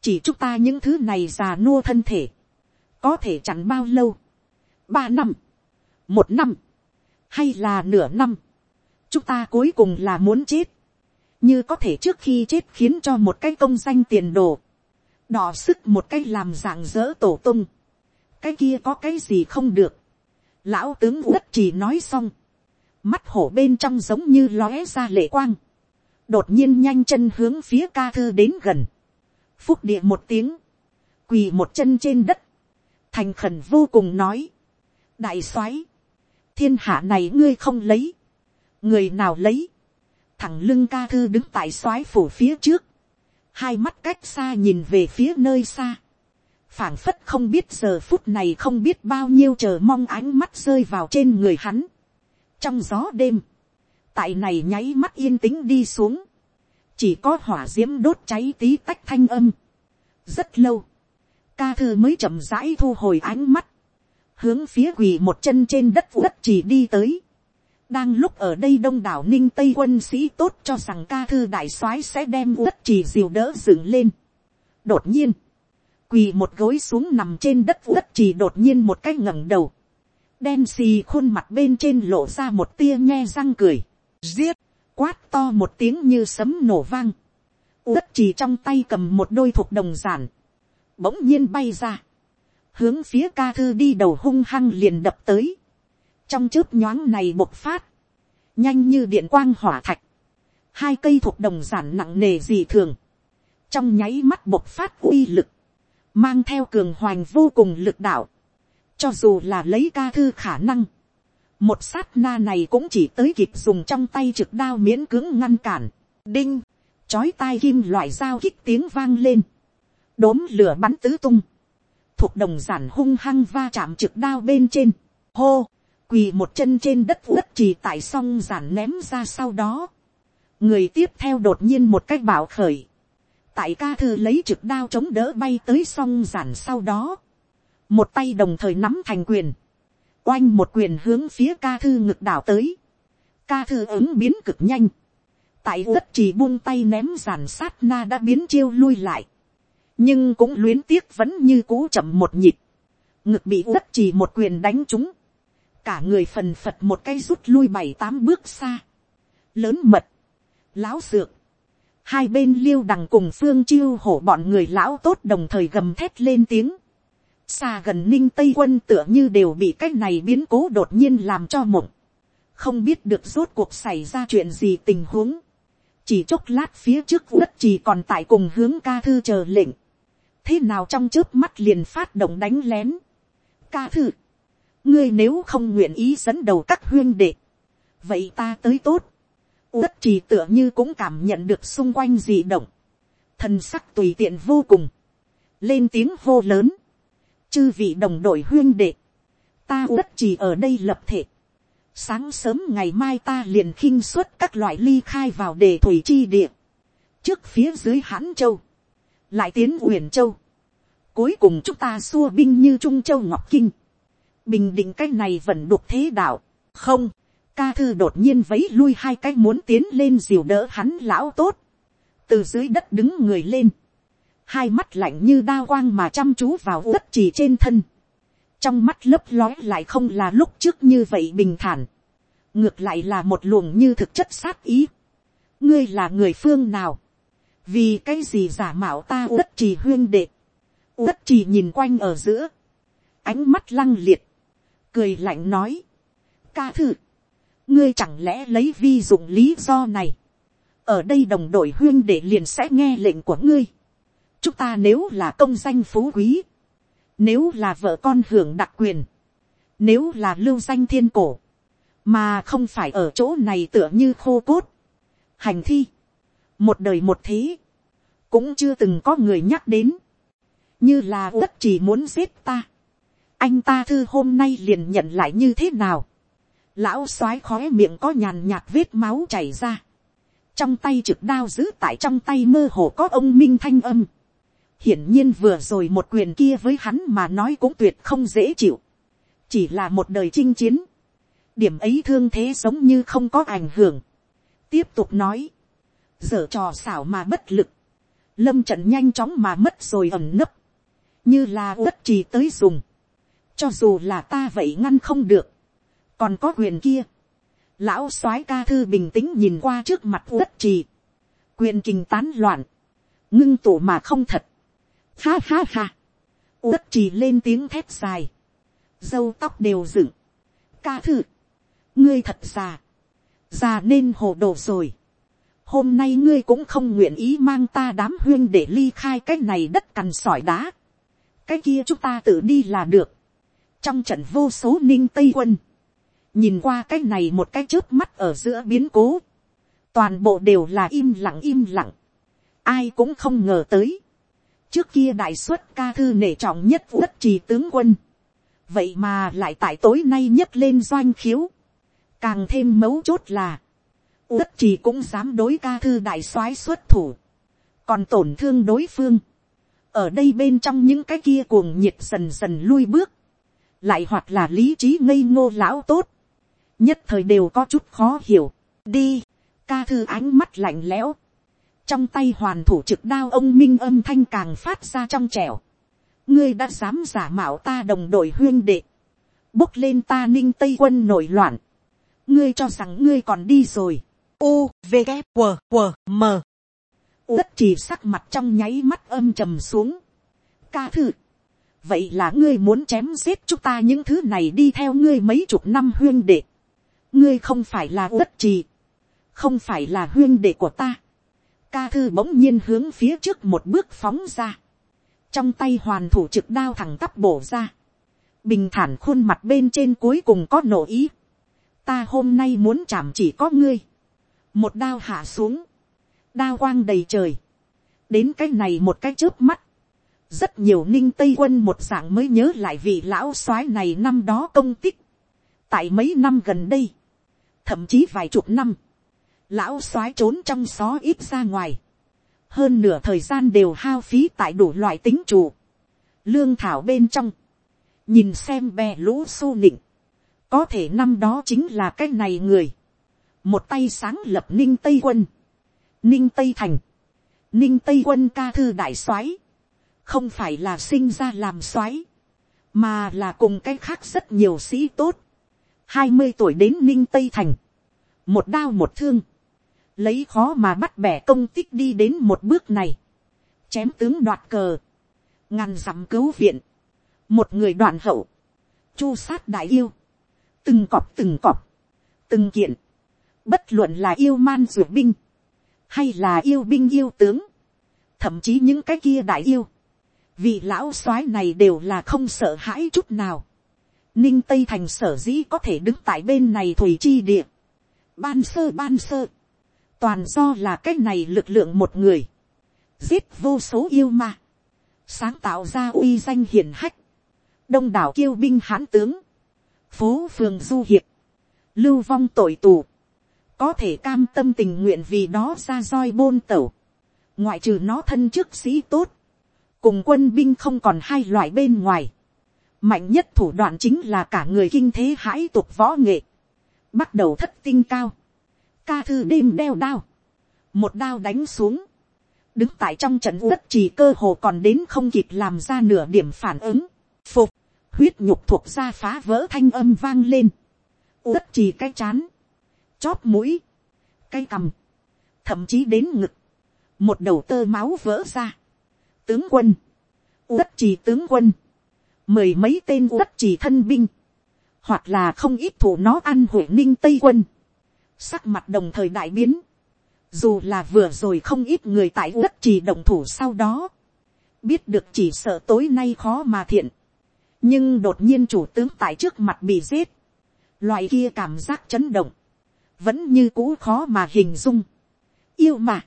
chỉ chúng ta những thứ này già nua thân thể, có thể chẳng bao lâu, ba năm, một năm, hay là nửa năm, chúng ta cuối cùng là muốn chết, như có thể trước khi chết khiến cho một cái công danh tiền đồ, đỏ sức một cái làm dạng dỡ tổ tung, cái kia có cái gì không được, lão tướng đất chỉ nói xong, mắt hổ bên trong giống như lóe ra lệ quang, đột nhiên nhanh chân hướng phía ca thư đến gần, phúc địa một tiếng, quỳ một chân trên đất, thành khẩn vô cùng nói, đại soái, thiên hạ này ngươi không lấy, người nào lấy, thằng lưng ca thư đứng tại soái phủ phía trước, hai mắt cách xa nhìn về phía nơi xa, phảng phất không biết giờ phút này không biết bao nhiêu chờ mong ánh mắt rơi vào trên người hắn. trong gió đêm, tại này nháy mắt yên tĩnh đi xuống, chỉ có hỏa d i ễ m đốt cháy tí tách thanh âm. rất lâu, ca thư mới chậm rãi thu hồi ánh mắt, hướng phía quỳ một chân trên đất đất chỉ đi tới. đang lúc ở đây đông đảo ninh tây quân sĩ tốt cho rằng ca thư đại soái sẽ đem đất chỉ diều đỡ dựng lên. đột nhiên, quỳ một gối xuống nằm trên đất đất chỉ đột nhiên một cái ngẩng đầu, đen xì khuôn mặt bên trên lộ ra một tia nghe răng cười, giết, quát to một tiếng như sấm nổ vang, đất chỉ trong tay cầm một đôi thuộc đồng giản, bỗng nhiên bay ra, hướng phía ca thư đi đầu hung hăng liền đập tới, trong chớp nhoáng này bộc phát, nhanh như điện quang hỏa thạch, hai cây thuộc đồng giản nặng nề gì thường, trong nháy mắt bộc phát uy lực, mang theo cường hoành vô cùng lực đạo, cho dù là lấy ca thư khả năng, một sát na này cũng chỉ tới kịp dùng trong tay trực đao miễn cưỡng ngăn cản, đinh, chói tai kim loại dao kích tiếng vang lên, đốm lửa bắn tứ tung, thuộc đồng giản hung hăng va chạm trực đao bên trên, hô, quỳ một chân trên đất đất trì tại song giản ném ra sau đó, người tiếp theo đột nhiên một cách bảo khởi, tại ca thư lấy trực đao chống đỡ bay tới song giản sau đó, một tay đồng thời nắm thành quyền, oanh một quyền hướng phía ca thư ngực đảo tới, ca thư ứng biến cực nhanh, tại đất chỉ buông tay ném giản sát na đã biến chiêu lui lại, nhưng cũng luyến tiếc vẫn như cú chậm một nhịp, ngực bị đất chỉ một quyền đánh trúng, cả người phần phật một cây rút lui bảy tám bước xa, lớn mật, láo dược, hai bên liêu đằng cùng phương chiêu hổ bọn người lão tốt đồng thời gầm thét lên tiếng. xa gần ninh tây quân tựa như đều bị cái này biến cố đột nhiên làm cho mộng. không biết được rốt cuộc xảy ra chuyện gì tình huống. chỉ chốc lát phía trước đất chỉ còn tại cùng hướng ca thư chờ lệnh. thế nào trong trước mắt liền phát động đánh lén. ca thư, ngươi nếu không nguyện ý dẫn đầu các huyên đệ, vậy ta tới tốt Đất trì tựa như cũng cảm nhận được xung quanh dị động. Thần sắc tùy tiện vô cùng. Lên tiếng hô lớn. Chư vị đồng đội huyên đệ. Ta đất trì ở đây lập thể. Sáng sớm ngày mai ta liền khinh xuất các loại ly khai vào đề thủy chi địa. Trước phía dưới hãn châu. Lại tiến uyển châu. Cuối cùng chúng ta xua binh như Trung Châu Ngọc Kinh. bình định cách này vẫn đục thế đạo, không, ca thư đột nhiên vấy lui hai cái muốn tiến lên dìu đỡ hắn lão tốt, từ dưới đất đứng người lên, hai mắt lạnh như đao quang mà chăm chú vào đất chỉ trên thân, trong mắt lấp lói lại không là lúc trước như vậy bình thản, ngược lại là một luồng như thực chất sát ý. ngươi là người phương nào, vì cái gì giả mạo ta đất trì huyên đệ, đất trì nhìn quanh ở giữa, ánh mắt lăng liệt, cười lạnh nói, ca thư, ngươi chẳng lẽ lấy vi dụng lý do này, ở đây đồng đội huyên để liền sẽ nghe lệnh của ngươi, chúng ta nếu là công danh phú quý, nếu là vợ con hưởng đặc quyền, nếu là lưu danh thiên cổ, mà không phải ở chỗ này tựa như khô cốt, hành thi, một đời một thế, cũng chưa từng có người nhắc đến, như là uất chỉ muốn giết ta, anh ta thư hôm nay liền nhận lại như thế nào, lão soái khói miệng có nhàn nhạt vết máu chảy ra, trong tay trực đao giữ tại trong tay mơ hồ có ông minh thanh âm, hiển nhiên vừa rồi một quyền kia với hắn mà nói cũng tuyệt không dễ chịu, chỉ là một đời chinh chiến, điểm ấy thương thế giống như không có ảnh hưởng, tiếp tục nói, dở trò xảo mà bất lực, lâm trận nhanh chóng mà mất rồi ẩm nấp, như là tất trì tới dùng, cho dù là ta vậy ngăn không được, còn có quyền kia, lão soái ca thư bình tĩnh nhìn qua trước mặt uất trì, quyền trình tán loạn, ngưng tụ mà không thật, ha ha ha, uất trì lên tiếng thét dài, dâu tóc đều dựng, ca thư, ngươi thật già, già nên hồ đồ rồi, hôm nay ngươi cũng không nguyện ý mang ta đám huyên để ly khai cái này đất cằn sỏi đá, cái kia chúng ta tự đi là được, trong trận vô số ninh tây quân, nhìn qua cái này một cái trước mắt ở giữa biến cố, toàn bộ đều là im lặng im lặng, ai cũng không ngờ tới, trước kia đại xuất ca thư nể trọng nhất đất trì tướng quân, vậy mà lại tại tối nay nhất lên doanh khiếu, càng thêm mấu chốt là, đất trì cũng dám đối ca thư đại soái xuất thủ, còn tổn thương đối phương, ở đây bên trong những cái kia cuồng nhiệt dần dần lui bước, lại hoặc là lý trí ngây ngô lão tốt, nhất thời đều có chút khó hiểu, đi, ca thư ánh mắt lạnh lẽo, trong tay hoàn thủ trực đao ông minh âm thanh càng phát ra trong trẻo, ngươi đã dám giả mạo ta đồng đội huyên đệ, bốc lên ta ninh tây quân nổi loạn, ngươi cho rằng ngươi còn đi rồi, u v g q q m. Tất chỉ sắc mặt trong nháy mắt âm trầm xuống, ca thư, vậy là ngươi muốn chém giết chúng ta những thứ này đi theo ngươi mấy chục năm huyên đệ, ngươi không phải là uất trì, không phải là huyên đệ của ta, ca thư bỗng nhiên hướng phía trước một bước phóng ra, trong tay hoàn thủ trực đao thẳng tắp bổ ra, bình thản khuôn mặt bên trên cuối cùng có nổ ý, ta hôm nay muốn chạm chỉ có ngươi, một đao hạ xuống, đao quang đầy trời, đến cái này một cái trước mắt, rất nhiều ninh tây quân một dạng mới nhớ lại vị lão soái này năm đó công tích, tại mấy năm gần đây, thậm chí vài chục năm, lão soái trốn trong xó ít ra ngoài, hơn nửa thời gian đều hao phí tại đủ loại tính chủ, lương thảo bên trong, nhìn xem bè lũ su nịnh, có thể năm đó chính là cái này người, một tay sáng lập ninh tây quân, ninh tây thành, ninh tây quân ca thư đại soái, không phải là sinh ra làm soái, mà là cùng cái khác rất nhiều sĩ tốt, hai mươi tuổi đến ninh tây thành, một đao một thương, lấy khó mà bắt bẻ công tích đi đến một bước này, chém tướng đoạt cờ, ngàn dặm cứu viện, một người đoạn hậu, chu sát đại yêu, từng cọp từng cọp, từng kiện, bất luận là yêu man ruột binh, hay là yêu binh yêu tướng, thậm chí những cái kia đại yêu, vì lão soái này đều là không sợ hãi chút nào. Ninh Tây Thành sở dĩ có thể đứng tại bên này thủy chi địa. Ban sơ ban sơ. Toàn do là cái này lực lượng một người. Giết vô số yêu ma. Sáng tạo ra uy danh hiển hách. Đông đảo kiêu binh hãn tướng. Phố phường du hiệp. Lưu vong tội tù. Có thể cam tâm tình nguyện vì đó ra roi bôn tẩu. Ngoại trừ nó thân trước sĩ tốt. Cùng quân binh không còn hai loại bên ngoài mạnh nhất thủ đoạn chính là cả người kinh thế hãi tục võ nghệ, bắt đầu thất tinh cao, ca thư đêm đeo đao, một đao đánh xuống, đứng tại trong trận đất chỉ cơ hồ còn đến không kịp làm ra nửa điểm phản ứng, phục, huyết nhục thuộc ra phá vỡ thanh âm vang lên, đất chỉ cái chán, chóp mũi, cái cằm, thậm chí đến ngực, một đầu tơ máu vỡ ra, tướng quân, đất chỉ tướng quân, mười mấy tên uất chỉ thân binh, hoặc là không ít thủ nó ăn hủy ninh tây quân, sắc mặt đồng thời đại biến, dù là vừa rồi không ít người tại đất chỉ động thủ sau đó, biết được chỉ sợ tối nay khó mà thiện, nhưng đột nhiên chủ tướng tại trước mặt bị giết, loại kia cảm giác chấn động, vẫn như cũ khó mà hình dung, yêu mà,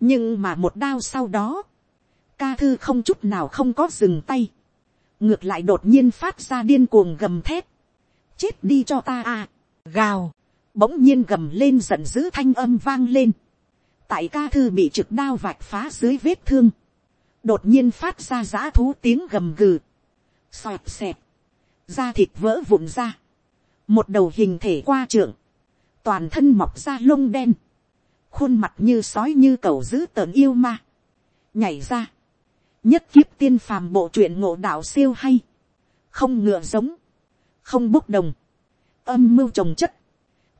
nhưng mà một đao sau đó, ca thư không chút nào không có dừng tay, ngược lại đột nhiên phát ra điên cuồng gầm thét, chết đi cho ta à, gào, bỗng nhiên gầm lên giận dữ thanh âm vang lên, tại ca thư bị trực đao vạch phá dưới vết thương, đột nhiên phát ra giã thú tiếng gầm gừ, xoẹt xẹp, da thịt vỡ vụn ra, một đầu hình thể qua trượng, toàn thân mọc ra lông đen, khuôn mặt như sói như cầu giữ tợn yêu ma, nhảy ra, nhất kiếp tiên phàm bộ truyện ngộ đạo siêu hay, không ngựa giống, không bốc đồng, âm mưu trồng chất,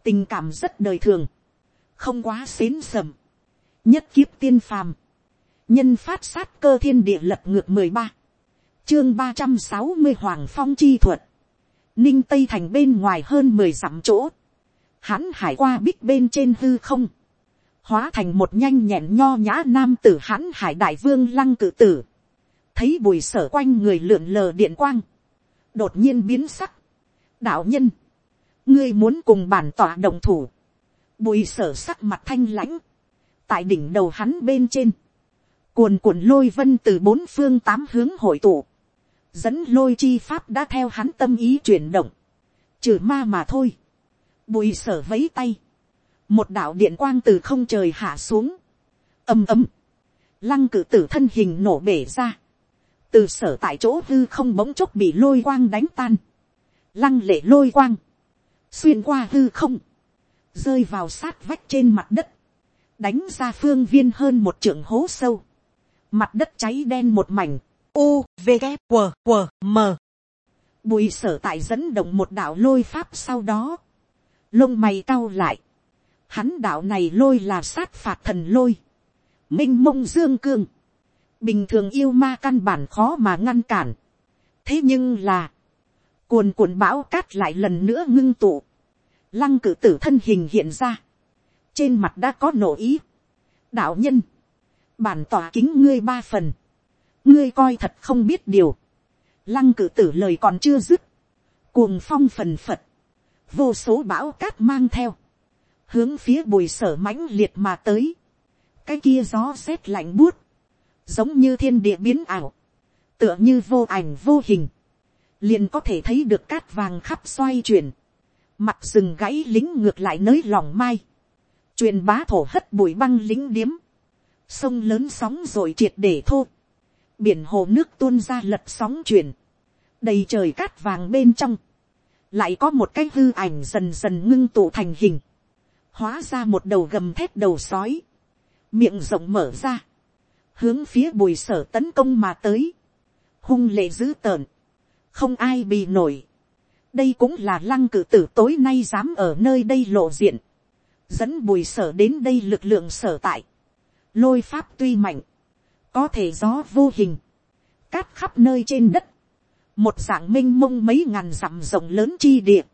tình cảm rất đời thường, không quá xến sầm, nhất kiếp tiên phàm, nhân phát sát cơ thiên địa lập ngược mười ba, chương ba trăm sáu mươi hoàng phong chi thuật, ninh tây thành bên ngoài hơn mười dặm chỗ, hắn hải qua bích bên trên hư không, hóa thành một nhanh nhẹn nho nhã nam tử hắn hải đại vương lăng cự tử, thấy bùi sở quanh người lượn lờ điện quang, đột nhiên biến sắc, đạo nhân, ngươi muốn cùng bản tỏa đồng thủ, bùi sở sắc mặt thanh lãnh, tại đỉnh đầu hắn bên trên, cuồn cuộn lôi vân từ bốn phương tám hướng hội tụ, dẫn lôi chi pháp đã theo hắn tâm ý chuyển động, trừ ma mà thôi, bùi sở vấy tay, một đạo điện quang từ không trời hạ xuống, ầm ầm, lăng cử tử thân hình nổ bể ra, từ sở tại chỗ hư không bỗng chốc bị lôi quang đánh tan, lăng lệ lôi quang, xuyên qua hư không, rơi vào sát vách trên mặt đất, đánh ra phương viên hơn một trưởng hố sâu, mặt đất cháy đen một mảnh, u v g q q m. Bùi sở tại dẫn động một đạo lôi pháp sau đó, lông mày cau lại, hắn đạo này lôi là sát phạt thần lôi, m i n h mông dương cương, bình thường yêu ma căn bản khó mà ngăn cản, thế nhưng là, cuồn cuộn bão cát lại lần nữa ngưng tụ, lăng cử tử thân hình hiện ra, trên mặt đã có nổ ý, đạo nhân, bản tỏa kính ngươi ba phần, ngươi coi thật không biết điều, lăng cử tử lời còn chưa dứt, cuồng phong phần phật, vô số bão cát mang theo, hướng phía bùi sở mãnh liệt mà tới, cái kia gió rét lạnh buốt, giống như thiên địa biến ảo, tựa như vô ảnh vô hình, liền có thể thấy được cát vàng khắp xoay chuyển, mặt rừng gãy lính ngược lại nới lòng mai, truyền bá thổ hất bụi băng lính điếm, sông lớn sóng rồi triệt để thô, biển hồ nước tuôn ra lật sóng chuyển, đầy trời cát vàng bên trong, lại có một cái hư ảnh dần dần ngưng tụ thành hình, hóa ra một đầu gầm thét đầu sói, miệng rộng mở ra, hướng phía bùi sở tấn công mà tới, hung lệ dữ tợn, không ai bị nổi, đây cũng là lăng cử tử tối nay dám ở nơi đây lộ diện, dẫn bùi sở đến đây lực lượng sở tại, lôi pháp tuy mạnh, có thể gió vô hình, cát khắp nơi trên đất, một dạng m i n h mông mấy ngàn dặm rộng lớn chi địa,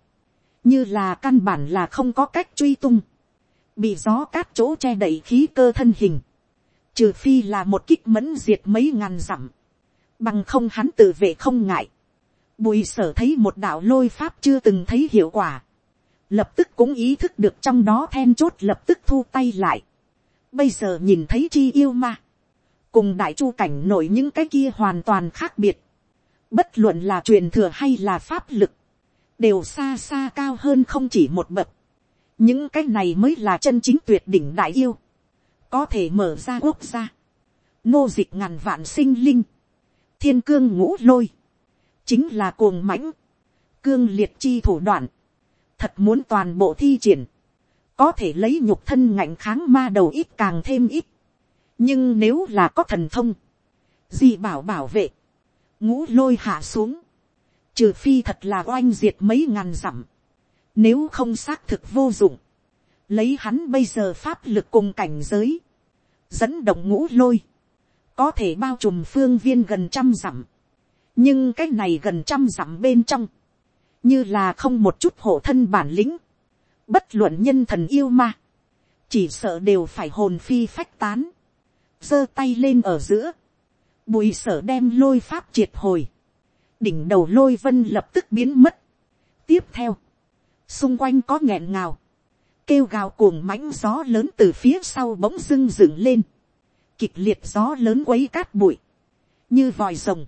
như là căn bản là không có cách truy tung, bị gió cát chỗ che đậy khí cơ thân hình, trừ phi là một kích mẫn diệt mấy ngàn dặm, bằng không hắn tự vệ không ngại, bùi sở thấy một đạo lôi pháp chưa từng thấy hiệu quả, lập tức cũng ý thức được trong đó then chốt lập tức thu tay lại, bây giờ nhìn thấy chi yêu ma, cùng đại chu cảnh nổi những cái kia hoàn toàn khác biệt, bất luận là truyền thừa hay là pháp lực, đều xa xa cao hơn không chỉ một bậc, những cái này mới là chân chính tuyệt đỉnh đại yêu, có thể mở ra quốc gia, nô dịch ngàn vạn sinh linh, thiên cương ngũ lôi, chính là cuồng mãnh, cương liệt chi thủ đoạn, thật muốn toàn bộ thi triển, có thể lấy nhục thân ngạnh kháng ma đầu ít càng thêm ít, nhưng nếu là có thần thông, gì bảo bảo vệ, ngũ lôi hạ xuống, trừ phi thật là oanh diệt mấy ngàn dặm, nếu không xác thực vô dụng, lấy hắn bây giờ pháp lực cùng cảnh giới, dẫn động ngũ lôi, có thể bao trùm phương viên gần trăm dặm, nhưng cái này gần trăm dặm bên trong, như là không một chút hộ thân bản lĩnh, bất luận nhân thần yêu ma, chỉ sợ đều phải hồn phi phách tán, giơ tay lên ở giữa, bùi sở đem lôi pháp triệt hồi, đỉnh đầu lôi vân lập tức biến mất. tiếp theo, xung quanh có nghẹn ngào, kêu gào cuồng mãnh gió lớn từ phía sau bỗng dưng dựng lên, kịch liệt gió lớn quấy cát bụi, như vòi rồng,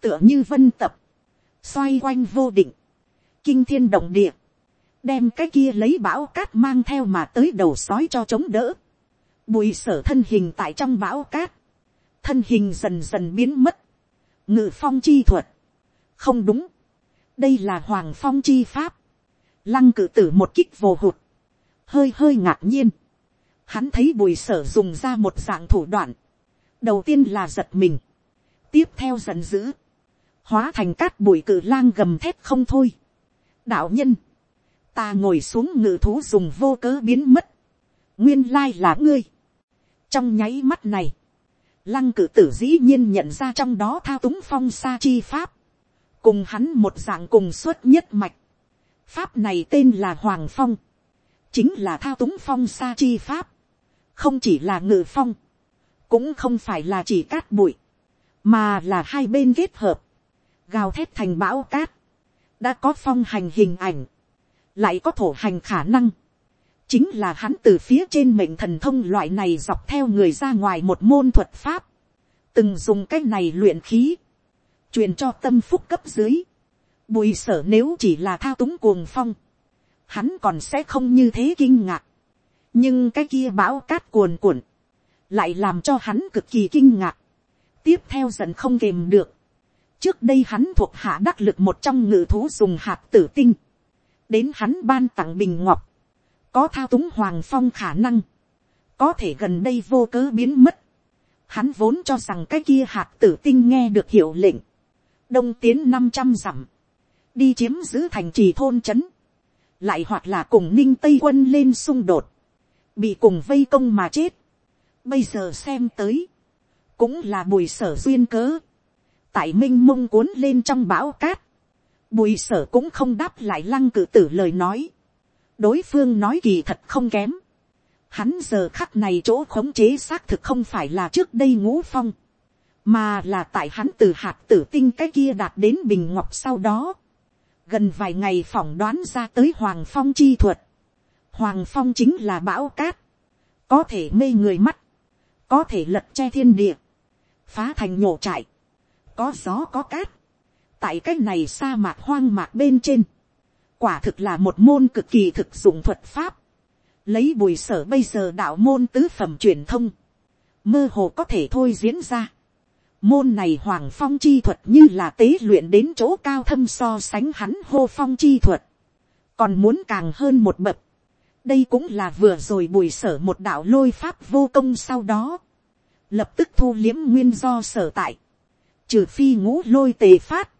tựa như vân tập, xoay quanh vô định, kinh thiên động địa, đem cái kia lấy bão cát mang theo mà tới đầu sói cho chống đỡ, bùi sở thân hình tại trong bão cát, thân hình dần dần biến mất, ngự phong chi thuật, không đúng, đây là hoàng phong chi pháp, lăng cử tử một kích vô hụt, hơi hơi ngạc nhiên, hắn thấy bùi sở dùng ra một dạng thủ đoạn, đầu tiên là giật mình, tiếp theo giận dữ, hóa thành cát bụi cử lang gầm thét không thôi. đạo nhân, ta ngồi xuống ngự thú dùng vô cớ biến mất, nguyên lai là ngươi. trong nháy mắt này, lăng cử tử dĩ nhiên nhận ra trong đó thao túng phong sa chi pháp, cùng hắn một dạng cùng suốt nhất mạch. pháp này tên là hoàng phong, chính là thao túng phong sa chi pháp, không chỉ là ngự phong, cũng không phải là chỉ cát bụi, mà là hai bên kết hợp, gào thét thành bão cát, đã có phong hành hình ảnh, lại có thổ hành khả năng, chính là hắn từ phía trên mệnh thần thông loại này dọc theo người ra ngoài một môn thuật pháp, từng dùng cái này luyện khí, truyền cho tâm phúc cấp dưới, bùi sở nếu chỉ là thao túng cuồng phong, hắn còn sẽ không như thế kinh ngạc, nhưng cái kia bão cát cuồn cuộn, lại làm cho hắn cực kỳ kinh ngạc, tiếp theo dần không kềm được, trước đây hắn thuộc hạ đắc lực một trong ngự thú dùng hạt tử tinh, đến hắn ban tặng bình ngọc, có thao túng hoàng phong khả năng, có thể gần đây vô cớ biến mất, hắn vốn cho rằng cái kia hạt tử tinh nghe được hiệu lệnh, đông tiến năm trăm dặm, đi chiếm giữ thành trì thôn trấn, lại hoặc là cùng ninh tây quân lên xung đột, bị cùng vây công mà chết. Bây giờ xem tới, cũng là bùi sở duyên cớ, tại minh mông cuốn lên trong bão cát, bùi sở cũng không đáp lại lăng cử tử lời nói, đối phương nói kỳ thật không kém, hắn giờ khắc này chỗ khống chế xác thực không phải là trước đây ngũ phong, mà là tại hắn từ hạt tử tinh cái kia đạt đến bình ngọc sau đó, gần vài ngày phỏng đoán ra tới hoàng phong chi thuật, hoàng phong chính là bão cát, có thể mê người mắt, có thể lật che thiên địa, phá thành nhổ trại, có gió có cát, tại cái này sa mạc hoang mạc bên trên, quả thực là một môn cực kỳ thực dụng thuật pháp, lấy bùi sở bây giờ đạo môn tứ phẩm truyền thông, mơ hồ có thể thôi diễn ra. Môn này hoàng phong chi thuật như là tế luyện đến chỗ cao thâm so sánh hắn hô phong chi thuật. Còn muốn càng hơn một bậc. Đây cũng là vừa rồi bùi sở một đạo lôi pháp vô công sau đó. Lập tức thu liếm nguyên do sở tại. Trừ phi ngũ lôi tề phát.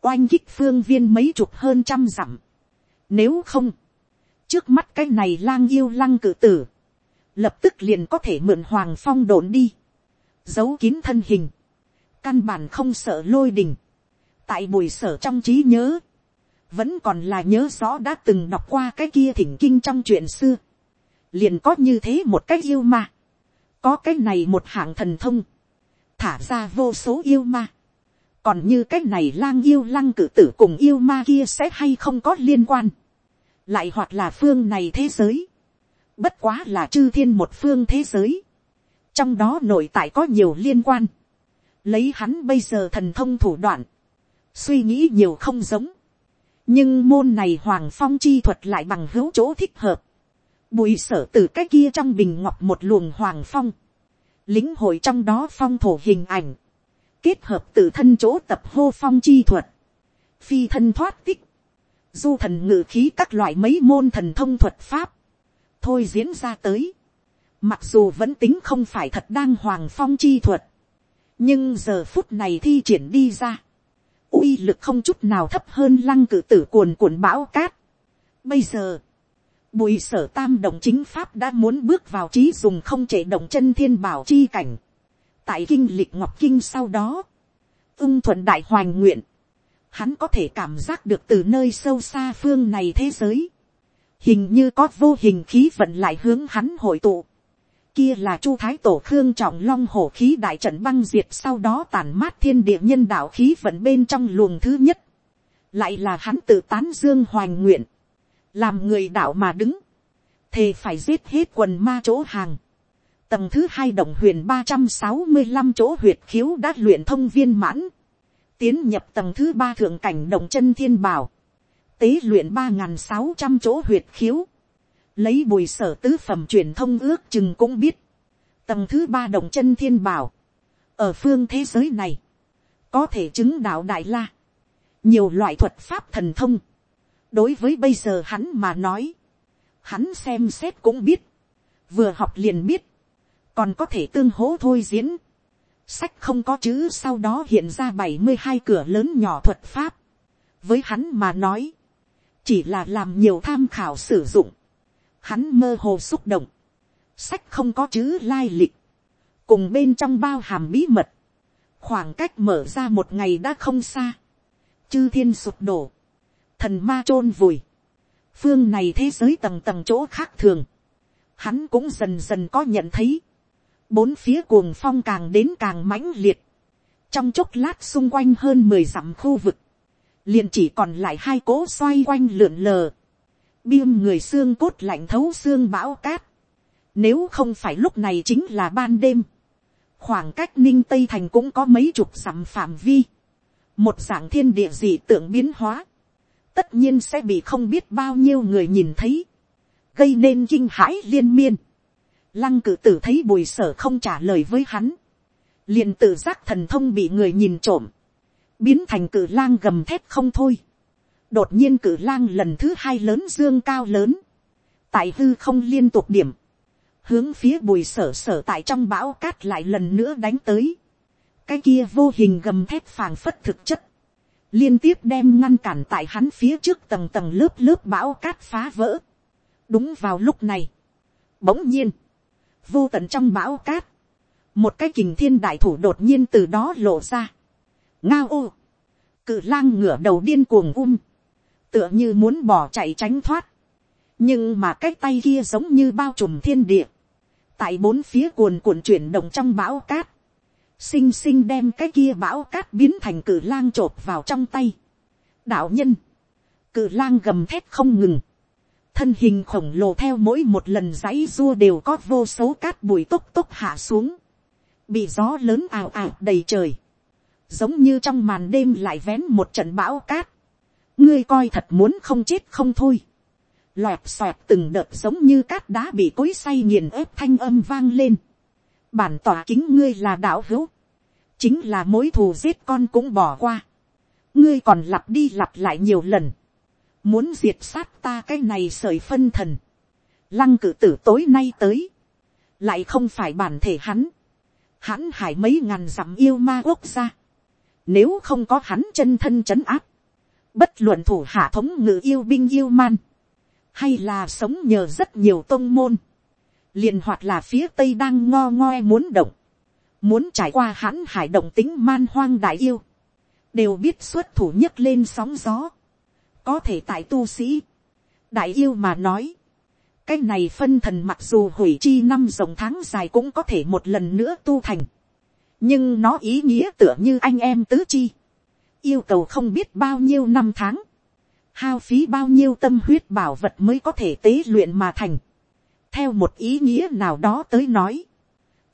Oanh kích phương viên mấy chục hơn trăm dặm. Nếu không trước mắt cái này lang yêu lăng cử tử, lập tức liền có thể mượn hoàng phong đồn đi, giấu kín thân hình, căn bản không sợ lôi đình, tại bùi sở trong trí nhớ, vẫn còn là nhớ rõ đã từng đọc qua cái kia thỉnh kinh trong chuyện xưa, liền có như thế một cách yêu ma, có cái này một hạng thần thông, thả ra vô số yêu ma, còn như cái này lang yêu lăng cử tử cùng yêu ma kia sẽ hay không có liên quan, lại hoặc là phương này thế giới, bất quá là chư thiên một phương thế giới, trong đó nội tại có nhiều liên quan, lấy hắn bây giờ thần thông thủ đoạn, suy nghĩ nhiều không giống, nhưng môn này hoàng phong chi thuật lại bằng hữu chỗ thích hợp, bùi sở từ cái kia trong bình ngọc một luồng hoàng phong, lính hội trong đó phong thổ hình ảnh, kết hợp từ thân chỗ tập hô phong chi thuật, phi thân thoát tích, du thần ngự khí các loại mấy môn thần thông thuật pháp, thôi diễn ra tới, mặc dù vẫn tính không phải thật đang hoàng phong chi thuật, nhưng giờ phút này thi triển đi ra, uy lực không chút nào thấp hơn lăng cử tử cuồn cuộn bão cát. Bây giờ, bùi sở tam đồng chính pháp đã muốn bước vào trí dùng không chạy động chân thiên bảo chi cảnh. tại kinh lịch ngọc kinh sau đó, ưng thuận đại hoành nguyện, hắn có thể cảm giác được từ nơi sâu xa phương này thế giới, hình như có vô hình khí vận lại hướng hắn hội tụ. Kia là chu thái tổ khương trọng long hổ khí đại trận băng diệt sau đó tàn mát thiên địa nhân đạo khí vận bên trong luồng thứ nhất. Lại là hắn tự tán dương hoành nguyện. Làm người đạo mà đứng. Thề phải giết hết quần ma chỗ hàng. Tầng thứ hai đồng huyền ba trăm sáu mươi 365 chỗ huyệt khiếu đã luyện thông viên mãn. Tiến nhập tầng thứ ba thượng cảnh đồng chân thiên bảo. Tế luyện ba sáu trăm chỗ huyệt khiếu lấy bùi sở tứ phẩm truyền thông ước chừng cũng biết, tầng thứ ba đồng chân thiên bảo, ở phương thế giới này, có thể chứng đạo đại la, nhiều loại thuật pháp thần thông, đối với bây giờ hắn mà nói, hắn xem xét cũng biết, vừa học liền biết, còn có thể tương hố thôi diễn, sách không có chữ sau đó hiện ra bảy mươi hai cửa lớn nhỏ thuật pháp, với hắn mà nói, chỉ là làm nhiều tham khảo sử dụng, hắn mơ hồ xúc động, sách không có chữ lai lịch, cùng bên trong bao hàm bí mật, khoảng cách mở ra một ngày đã không xa, chư thiên sụp đổ, thần ma t r ô n vùi, phương này thế giới tầng tầng chỗ khác thường, hắn cũng dần dần có nhận thấy, bốn phía cuồng phong càng đến càng mãnh liệt, trong chốc lát xung quanh hơn mười dặm khu vực, liền chỉ còn lại hai cỗ xoay quanh lượn lờ, biêm người xương cốt lạnh thấu xương bão cát. Nếu không phải lúc này chính là ban đêm. Khoảng cách ninh tây thành cũng có mấy chục dặm phạm vi. Một dạng thiên địa dị tượng biến hóa. Tất nhiên sẽ bị không biết bao nhiêu người nhìn thấy. Gây nên kinh hãi liên miên. Lăng cử tử thấy bùi sở không trả lời với hắn. liền tự giác thần thông bị người nhìn trộm. Biến thành cử lang gầm thét không thôi đột nhiên cử lang lần thứ hai lớn dương cao lớn, tại hư không liên tục điểm, hướng phía bùi sở sở tại trong bão cát lại lần nữa đánh tới, cái kia vô hình gầm thép phàng phất thực chất, liên tiếp đem ngăn cản tại hắn phía trước tầng tầng lớp lớp bão cát phá vỡ. đúng vào lúc này, bỗng nhiên, vô tận trong bão cát, một cái kình thiên đại thủ đột nhiên từ đó lộ ra. ngao ô, cự lang ngửa đầu điên cuồng um, tựa như muốn bỏ chạy tránh thoát, nhưng mà cái tay kia giống như bao trùm thiên địa, tại bốn phía cuồn cuộn chuyển động trong bão cát, xinh xinh đem cái kia bão cát biến thành cử lang chộp vào trong tay. đạo nhân, cử lang gầm thét không ngừng, thân hình khổng lồ theo mỗi một lần giãy dua đều có vô số cát bụi tốc tốc hạ xuống, bị gió lớn ào ào đầy trời, giống như trong màn đêm lại vén một trận bão cát, ngươi coi thật muốn không chết không thôi. Loẹt xoẹt từng đợt giống như cát đá bị cối say nghiền ép thanh âm vang lên. Bản tỏa kính ngươi là đạo hữu. Chính là mối thù giết con cũng bỏ qua. Ngươi còn lặp đi lặp lại nhiều lần. Muốn diệt sát ta cái này sởi phân thần. Lăng cử tử tối nay tới. Lại không phải bản thể hắn. Hắn hải mấy ngàn dặm yêu ma quốc gia. Nếu không có hắn chân thân chấn áp bất luận thủ hạ thống ngự yêu binh yêu man, hay là sống nhờ rất nhiều tôn môn, liền hoặc là phía tây đang ngo ngoe muốn động, muốn trải qua hãn hải động tính man hoang đại yêu, đều biết xuất thủ nhất lên sóng gió, có thể tại tu sĩ, đại yêu mà nói, cái này phân thần mặc dù hủy chi năm dòng tháng dài cũng có thể một lần nữa tu thành, nhưng nó ý nghĩa tựa như anh em tứ chi, yêu cầu không biết bao nhiêu năm tháng, hao phí bao nhiêu tâm huyết bảo vật mới có thể tế luyện mà thành. theo một ý nghĩa nào đó tới nói,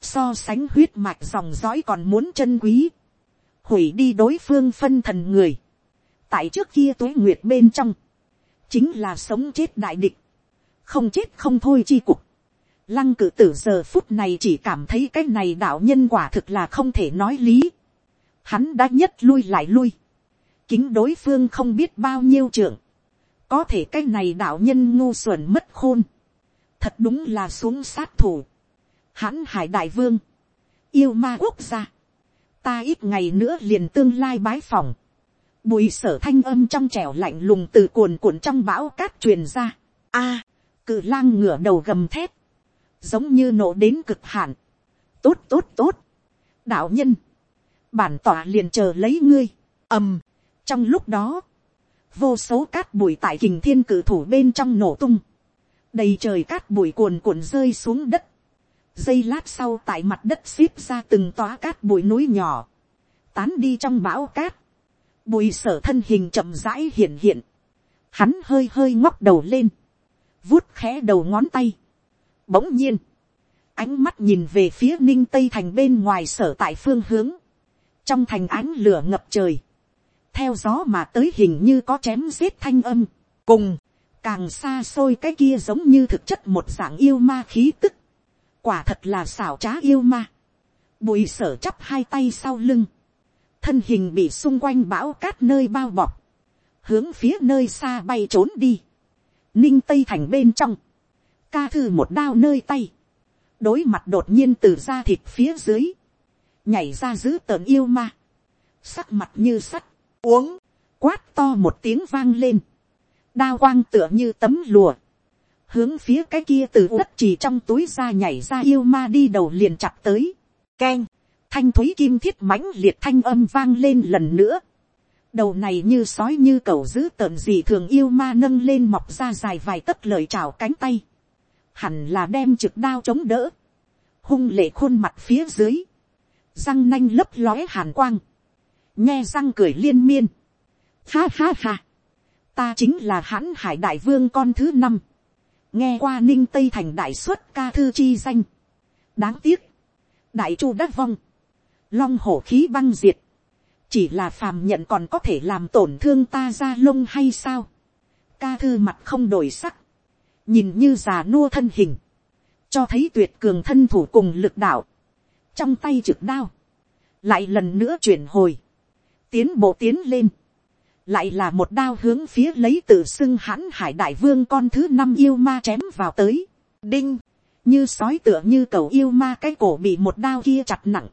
so sánh huyết mạch dòng dõi còn muốn chân quý, hủy đi đối phương phân thần người, tại trước kia tuế nguyệt bên trong, chính là sống chết đại địch, không chết không thôi chi cục. Lăng cử tử giờ phút này chỉ cảm thấy cái này đạo nhân quả thực là không thể nói lý hắn đã nhất lui lại lui, kính đối phương không biết bao nhiêu trưởng, có thể cái này đạo nhân ngu xuẩn mất khôn, thật đúng là xuống sát thủ, hãn hải đại vương, yêu ma quốc gia, ta ít ngày nữa liền tương lai bái phòng, bùi sở thanh âm trong trẻo lạnh lùng từ cuồn cuộn trong bão cát truyền ra, a, cự lang ngửa đầu gầm thép, giống như nổ đến cực hạn, tốt tốt tốt, đạo nhân, bản tỏa liền chờ lấy ngươi, ầm, trong lúc đó, vô số cát bụi tại kình thiên cử thủ bên trong nổ tung, đầy trời cát bụi cuồn cuộn rơi xuống đất, giây lát sau tại mặt đất xếp ra từng tóa cát bụi núi nhỏ, tán đi trong bão cát, bụi sở thân hình chậm rãi hiện hiện, hắn hơi hơi ngóc đầu lên, vuốt khẽ đầu ngón tay, bỗng nhiên, ánh mắt nhìn về phía ninh tây thành bên ngoài sở tại phương hướng, trong thành ánh lửa ngập trời, theo gió mà tới hình như có chém giết thanh âm, cùng, càng xa xôi cái kia giống như thực chất một dạng yêu ma khí tức, quả thật là xảo trá yêu ma, bùi sở chắp hai tay sau lưng, thân hình bị xung quanh bão cát nơi bao bọc, hướng phía nơi xa bay trốn đi, ninh tây thành bên trong, ca thư một đao nơi tay, đối mặt đột nhiên từ da thịt phía dưới, nhảy ra giữ tợn yêu ma, sắc mặt như sắt, uống, quát to một tiếng vang lên, đao quang tựa như tấm lùa, hướng phía cái kia từ đất chỉ trong túi ra nhảy ra yêu ma đi đầu liền chặt tới, keng, thanh thúy kim thiết mãnh liệt thanh âm vang lên lần nữa, đầu này như sói như cầu giữ tợn gì thường yêu ma nâng lên mọc ra dài vài tấc lời chào cánh tay, hẳn là đem trực đao chống đỡ, hung lệ khuôn mặt phía dưới, răng nanh lấp lóe hàn quang, nghe răng cười liên miên, ha ha ha, ta chính là hãn hải đại vương con thứ năm, nghe qua ninh tây thành đại xuất ca thư chi danh, đáng tiếc, đại chu đất vong, long hổ khí băng diệt, chỉ là phàm nhận còn có thể làm tổn thương ta ra lông hay sao, ca thư mặt không đổi sắc, nhìn như già nua thân hình, cho thấy tuyệt cường thân thủ cùng lực đạo, trong tay trực đao, lại lần nữa chuyển hồi, tiến bộ tiến lên, lại là một đao hướng phía lấy tự xưng hãn hải đại vương con thứ năm yêu ma chém vào tới, đinh, như sói tựa như cầu yêu ma cái cổ bị một đao kia chặt nặng,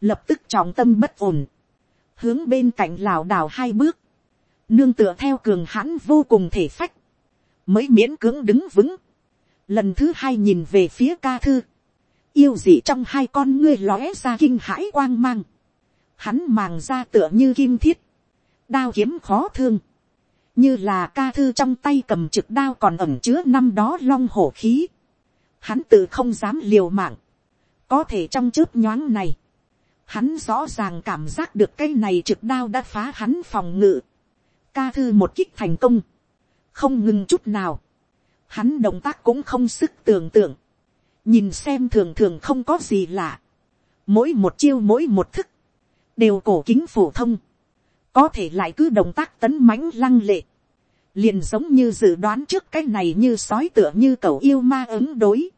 lập tức trọng tâm bất ổn, hướng bên cạnh lảo đảo hai bước, nương tựa theo cường hãn vô cùng thể phách, mới miễn cưỡng đứng vững, lần thứ hai nhìn về phía ca thư, yêu dị trong hai con ngươi lóe ra kinh hãi quang mang, hắn màng ra tựa như kim thiết, đao kiếm khó thương, như là ca thư trong tay cầm trực đao còn ẩm chứa năm đó long hổ khí, hắn tự không dám liều mạng, có thể trong chớp nhoáng này, hắn rõ ràng cảm giác được cái này trực đao đã phá hắn phòng ngự, ca thư một kích thành công, không ngừng chút nào, hắn động tác cũng không sức tưởng tượng, nhìn xem thường thường không có gì lạ, mỗi một chiêu mỗi một thức, đều cổ kính phổ thông, có thể lại cứ động tác tấn mãnh lăng lệ, liền giống như dự đoán trước cái này như sói tựa như cầu yêu ma ứng đối,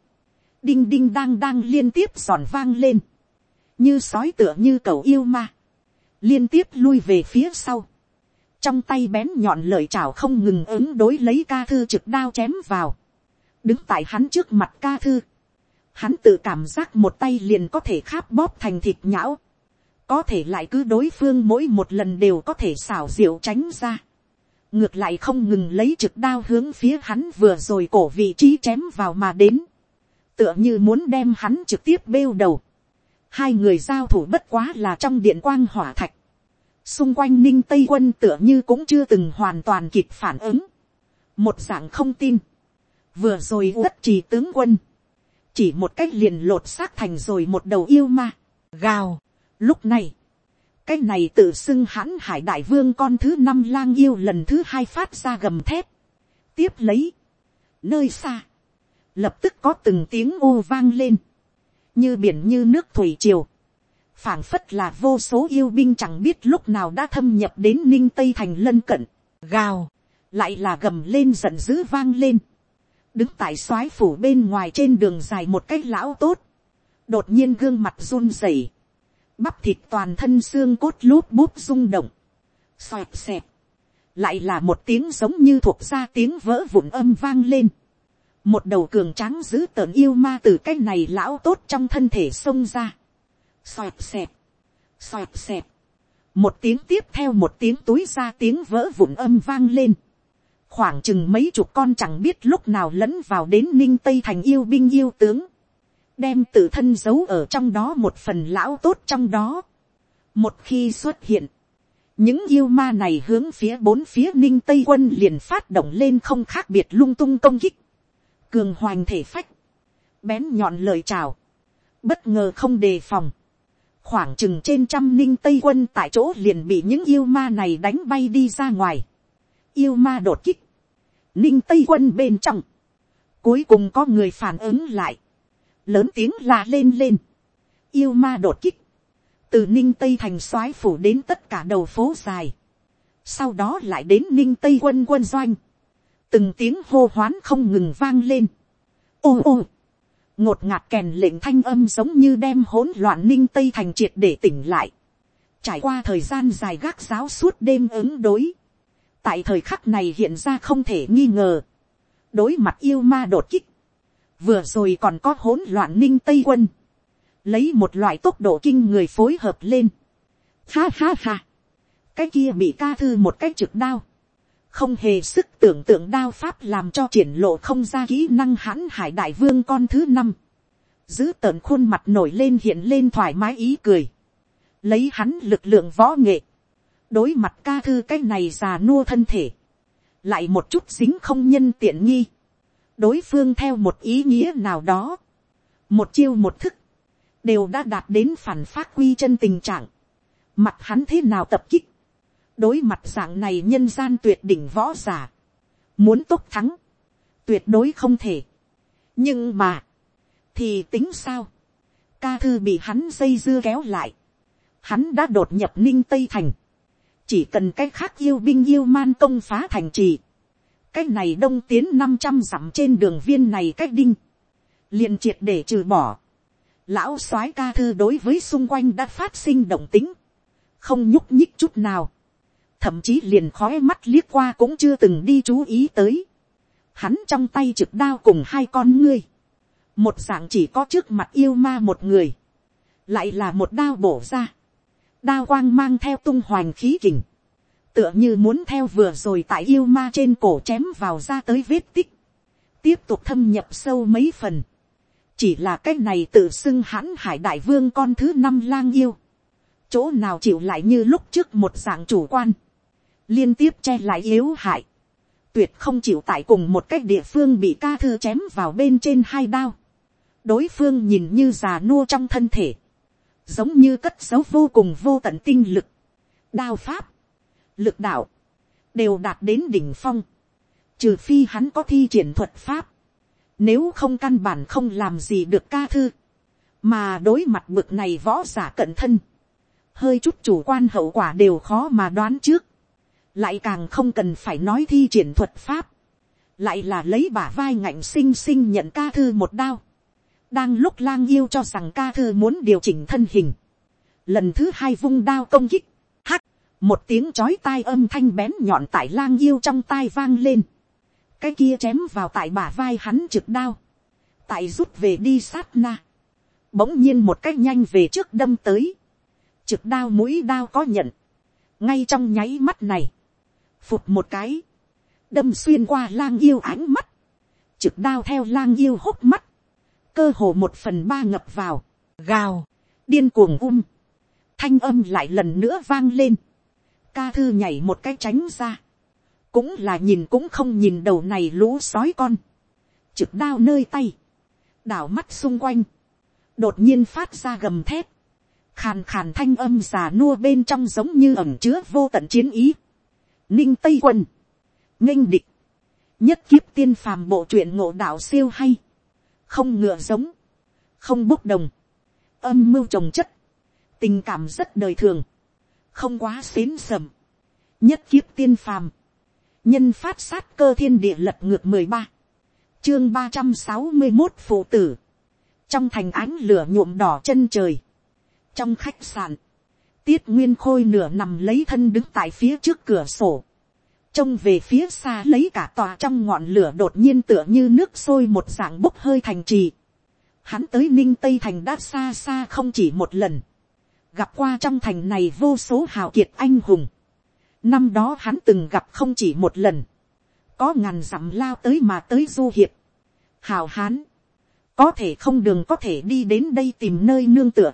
đinh đinh đang đang liên tiếp giòn vang lên, như sói tựa như cầu yêu ma, liên tiếp lui về phía sau, trong tay bén nhọn lời chào không ngừng ứng đối lấy ca thư trực đao chém vào, đứng tại hắn trước mặt ca thư, hắn tự cảm giác một tay liền có thể kháp bóp thành thịt nhão, có thể lại cứ đối phương mỗi một lần đều có thể xảo diệu tránh ra, ngược lại không ngừng lấy trực đao hướng phía hắn vừa rồi cổ vị trí chém vào mà đến, tựa như muốn đem hắn trực tiếp bêu đầu, hai người giao thủ bất quá là trong điện quang hỏa thạch, xung quanh ninh tây quân tựa như cũng chưa từng hoàn toàn kịp phản ứng, một dạng không tin, vừa rồi uất trì tướng quân, chỉ một cách liền lột xác thành rồi một đầu yêu ma, gào, lúc này, cái này tự xưng hãn hải đại vương con thứ năm lang yêu lần thứ hai phát ra gầm thép, tiếp lấy, nơi xa, lập tức có từng tiếng ô vang lên, như biển như nước thủy triều, phảng phất là vô số yêu binh chẳng biết lúc nào đã thâm nhập đến ninh tây thành lân cận, gào, lại là gầm lên giận dữ vang lên, đứng tại soái phủ bên ngoài trên đường dài một cách lão tốt, đột nhiên gương mặt run rẩy, bắp thịt toàn thân xương cốt lúp bút rung động, xoẹt xẹt, lại là một tiếng giống như thuộc ra tiếng vỡ vụn âm vang lên, một đầu cường tráng giữ tợn yêu ma từ cái này lão tốt trong thân thể xông ra, xoẹt xẹt, xoẹt xẹt, một tiếng tiếp theo một tiếng túi ra tiếng vỡ vụn âm vang lên, khoảng chừng mấy chục con chẳng biết lúc nào lẫn vào đến ninh tây thành yêu binh yêu tướng, đem tự thân giấu ở trong đó một phần lão tốt trong đó. một khi xuất hiện, những yêu ma này hướng phía bốn phía ninh tây quân liền phát động lên không khác biệt lung tung công kích, cường hoành thể phách, bén nhọn lời chào, bất ngờ không đề phòng, khoảng chừng trên trăm ninh tây quân tại chỗ liền bị những yêu ma này đánh bay đi ra ngoài, yêu ma đột kích, ninh tây quân bên trong, cuối cùng có người phản ứng lại, lớn tiếng la lên lên, yêu ma đột kích, từ ninh tây thành soái phủ đến tất cả đầu phố dài, sau đó lại đến ninh tây quân quân doanh, từng tiếng hô hoán không ngừng vang lên, ô ô, ngột ngạt kèn lệnh thanh âm giống như đem hỗn loạn ninh tây thành triệt để tỉnh lại, trải qua thời gian dài gác giáo suốt đêm ứng đối, tại thời khắc này hiện ra không thể nghi ngờ, đối mặt yêu ma đột kích, vừa rồi còn có hỗn loạn ninh tây quân, lấy một loại tốc độ kinh người phối hợp lên. Ha ha ha, cái kia bị ca thư một cái trực đao, không hề sức tưởng tượng đao pháp làm cho triển lộ không ra kỹ năng hãn hải đại vương con thứ năm, giữ tợn khuôn mặt nổi lên hiện lên thoải mái ý cười, lấy hắn lực lượng võ nghệ, đối mặt ca thư cái này già nua thân thể, lại một chút dính không nhân tiện nghi, đối phương theo một ý nghĩa nào đó, một chiêu một thức, đều đã đạt đến phản phát quy chân tình trạng, mặt hắn thế nào tập kích, đối mặt dạng này nhân gian tuyệt đỉnh võ giả, muốn tốt thắng, tuyệt đối không thể. nhưng mà, thì tính sao, ca thư bị hắn dây dưa kéo lại, hắn đã đột nhập ninh tây thành, chỉ cần cái khác yêu binh yêu man công phá thành trì, cái này đông tiến năm trăm dặm trên đường viên này cách đinh, liền triệt để trừ bỏ. Lão soái ca thư đối với xung quanh đã phát sinh động tính, không nhúc nhích chút nào, thậm chí liền khói mắt liếc qua cũng chưa từng đi chú ý tới. Hắn trong tay trực đao cùng hai con ngươi, một dạng chỉ có trước mặt yêu ma một người, lại là một đao bổ ra, đao quang mang theo tung hoành khí kình, tựa như muốn theo vừa rồi tại yêu ma trên cổ chém vào ra tới vết tích, tiếp tục thâm nhập sâu mấy phần, chỉ là cái này tự xưng hãn hải đại vương con thứ năm lang yêu, chỗ nào chịu lại như lúc trước một dạng chủ quan, liên tiếp che lại yếu hại, tuyệt không chịu tại cùng một cách địa phương bị ca thư chém vào bên trên hai đao, đối phương nhìn như già nua trong thân thể, giống như cất dấu vô cùng vô tận tinh lực, đao pháp, lực đạo, đều đạt đến đỉnh phong, trừ phi hắn có thi triển thuật pháp, nếu không căn bản không làm gì được ca thư, mà đối mặt bực này võ giả cận thân, hơi chút chủ quan hậu quả đều khó mà đoán trước, lại càng không cần phải nói thi triển thuật pháp, lại là lấy bả vai ngạnh xinh xinh nhận ca thư một đao, đang lúc lang yêu cho rằng ca thư muốn điều chỉnh thân hình, lần thứ hai vung đao công kích, một tiếng chói tai âm thanh bén nhọn tại lang yêu trong tai vang lên, cái kia chém vào tại bả vai hắn trực đao, tại rút về đi sát na, bỗng nhiên một cách nhanh về trước đâm tới, trực đao mũi đao có nhận, ngay trong nháy mắt này, phụt một cái, đâm xuyên qua lang yêu ánh mắt, trực đao theo lang yêu hốc mắt, cơ hồ một phần ba ngập vào, gào, điên cuồng um, thanh âm lại lần nữa vang lên, ca thư nhảy một cái tránh ra, cũng là nhìn cũng không nhìn đầu này lũ sói con, trực đao nơi tay, đảo mắt xung quanh, đột nhiên phát ra gầm thép, khàn khàn thanh âm già nua bên trong giống như ẩm chứa vô tận chiến ý, ninh tây quân, nghênh địch, nhất kiếp tiên phàm bộ truyện ngộ đạo siêu hay, không ngựa giống, không bốc đồng, âm mưu trồng chất, tình cảm rất đời thường, không quá xến sầm, nhất kiếp tiên phàm, nhân phát sát cơ thiên địa lật ngược mười ba, chương ba trăm sáu mươi một phụ tử, trong thành ánh lửa nhuộm đỏ chân trời, trong khách sạn, tiết nguyên khôi nửa nằm lấy thân đứng tại phía trước cửa sổ, trông về phía xa lấy cả tòa trong ngọn lửa đột nhiên tựa như nước sôi một dạng bốc hơi thành trì. Hắn tới ninh tây thành đã xa xa không chỉ một lần, gặp qua trong thành này vô số hào kiệt anh hùng. Năm đó hắn từng gặp không chỉ một lần, có ngàn dặm lao tới mà tới du hiệp, hào hán, có thể không đường có thể đi đến đây tìm nơi nương tựa,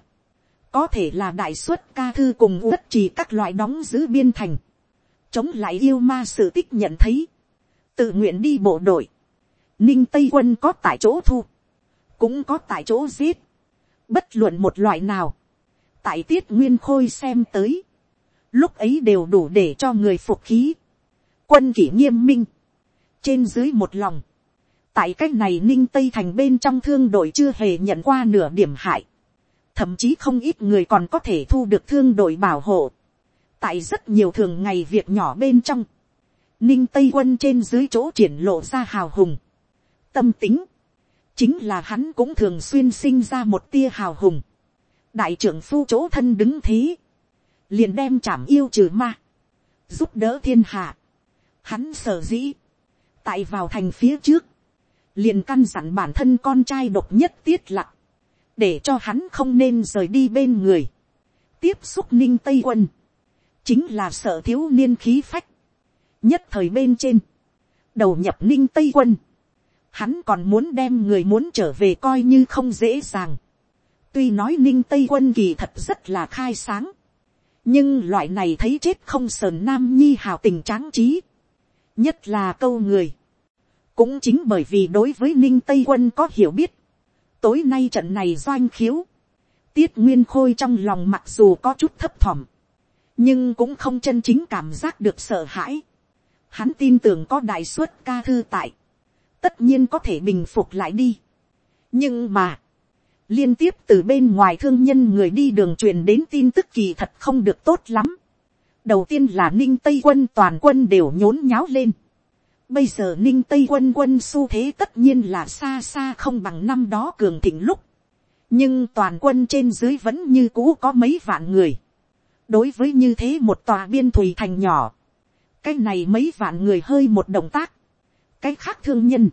có thể là đại suất ca thư cùng uất trì các loại đóng giữ biên thành, chống lại yêu ma sự tích nhận thấy, tự nguyện đi bộ đội, ninh tây quân có tại chỗ thu, cũng có tại chỗ giết, bất luận một loại nào, tại tiết nguyên khôi xem tới, lúc ấy đều đủ để cho người phục khí, quân kỷ nghiêm minh, trên dưới một lòng, tại c á c h này ninh tây thành bên trong thương đội chưa hề nhận qua nửa điểm hại, thậm chí không ít người còn có thể thu được thương đội bảo hộ, tại rất nhiều thường ngày việc nhỏ bên trong, ninh tây quân trên dưới chỗ triển lộ ra hào hùng, tâm tính, chính là hắn cũng thường xuyên sinh ra một tia hào hùng, đại trưởng phu chỗ thân đứng thế, liền đem chảm yêu trừ ma, giúp đỡ thiên hạ, hắn sở dĩ, tại vào thành phía trước, liền căn dặn bản thân con trai độc nhất tiết lặng, để cho hắn không nên rời đi bên người, tiếp xúc ninh tây quân, chính là sợ thiếu niên khí phách, nhất thời bên trên, đầu nhập ninh tây quân, hắn còn muốn đem người muốn trở về coi như không dễ dàng, tuy nói ninh tây quân kỳ thật rất là khai sáng, nhưng loại này thấy chết không sờn nam nhi hào tình tráng trí, nhất là câu người, cũng chính bởi vì đối với ninh tây quân có hiểu biết, tối nay trận này doanh khiếu, tiết nguyên khôi trong lòng mặc dù có chút thấp thỏm, nhưng cũng không chân chính cảm giác được sợ hãi. Hắn tin tưởng có đại suất ca thư tại, tất nhiên có thể bình phục lại đi. nhưng mà, liên tiếp từ bên ngoài thương nhân người đi đường truyền đến tin tức kỳ thật không được tốt lắm. đầu tiên là ninh tây quân toàn quân đều nhốn nháo lên Bây giờ ninh tây quân quân xu thế tất nhiên là xa xa không bằng năm đó cường thịnh lúc. Nhưng toàn quân trên dưới vẫn như cũ có mấy vạn người. Đối với như thế một tòa biên thùy thành nhỏ. Cái này mấy vạn người hơi một động tác. Cái khác thương nhân.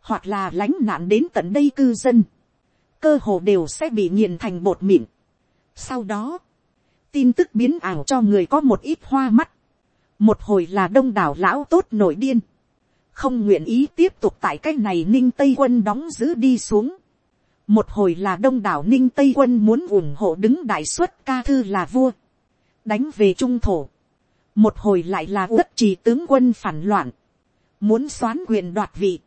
Hoặc là lánh nạn đến tận đây cư dân. Cơ hồ đều sẽ bị nghiền thành bột mịn. Sau đó. Tin tức biến ảo cho người có một ít hoa mắt. Một hồi là đông đảo lão tốt nổi điên không nguyện ý tiếp tục tại cái này ninh tây quân đóng giữ đi xuống. một hồi là đông đảo ninh tây quân muốn ủng hộ đứng đại xuất ca thư là vua, đánh về trung thổ. một hồi lại là uất trì tướng quân phản loạn, muốn xoán quyền đoạt vị,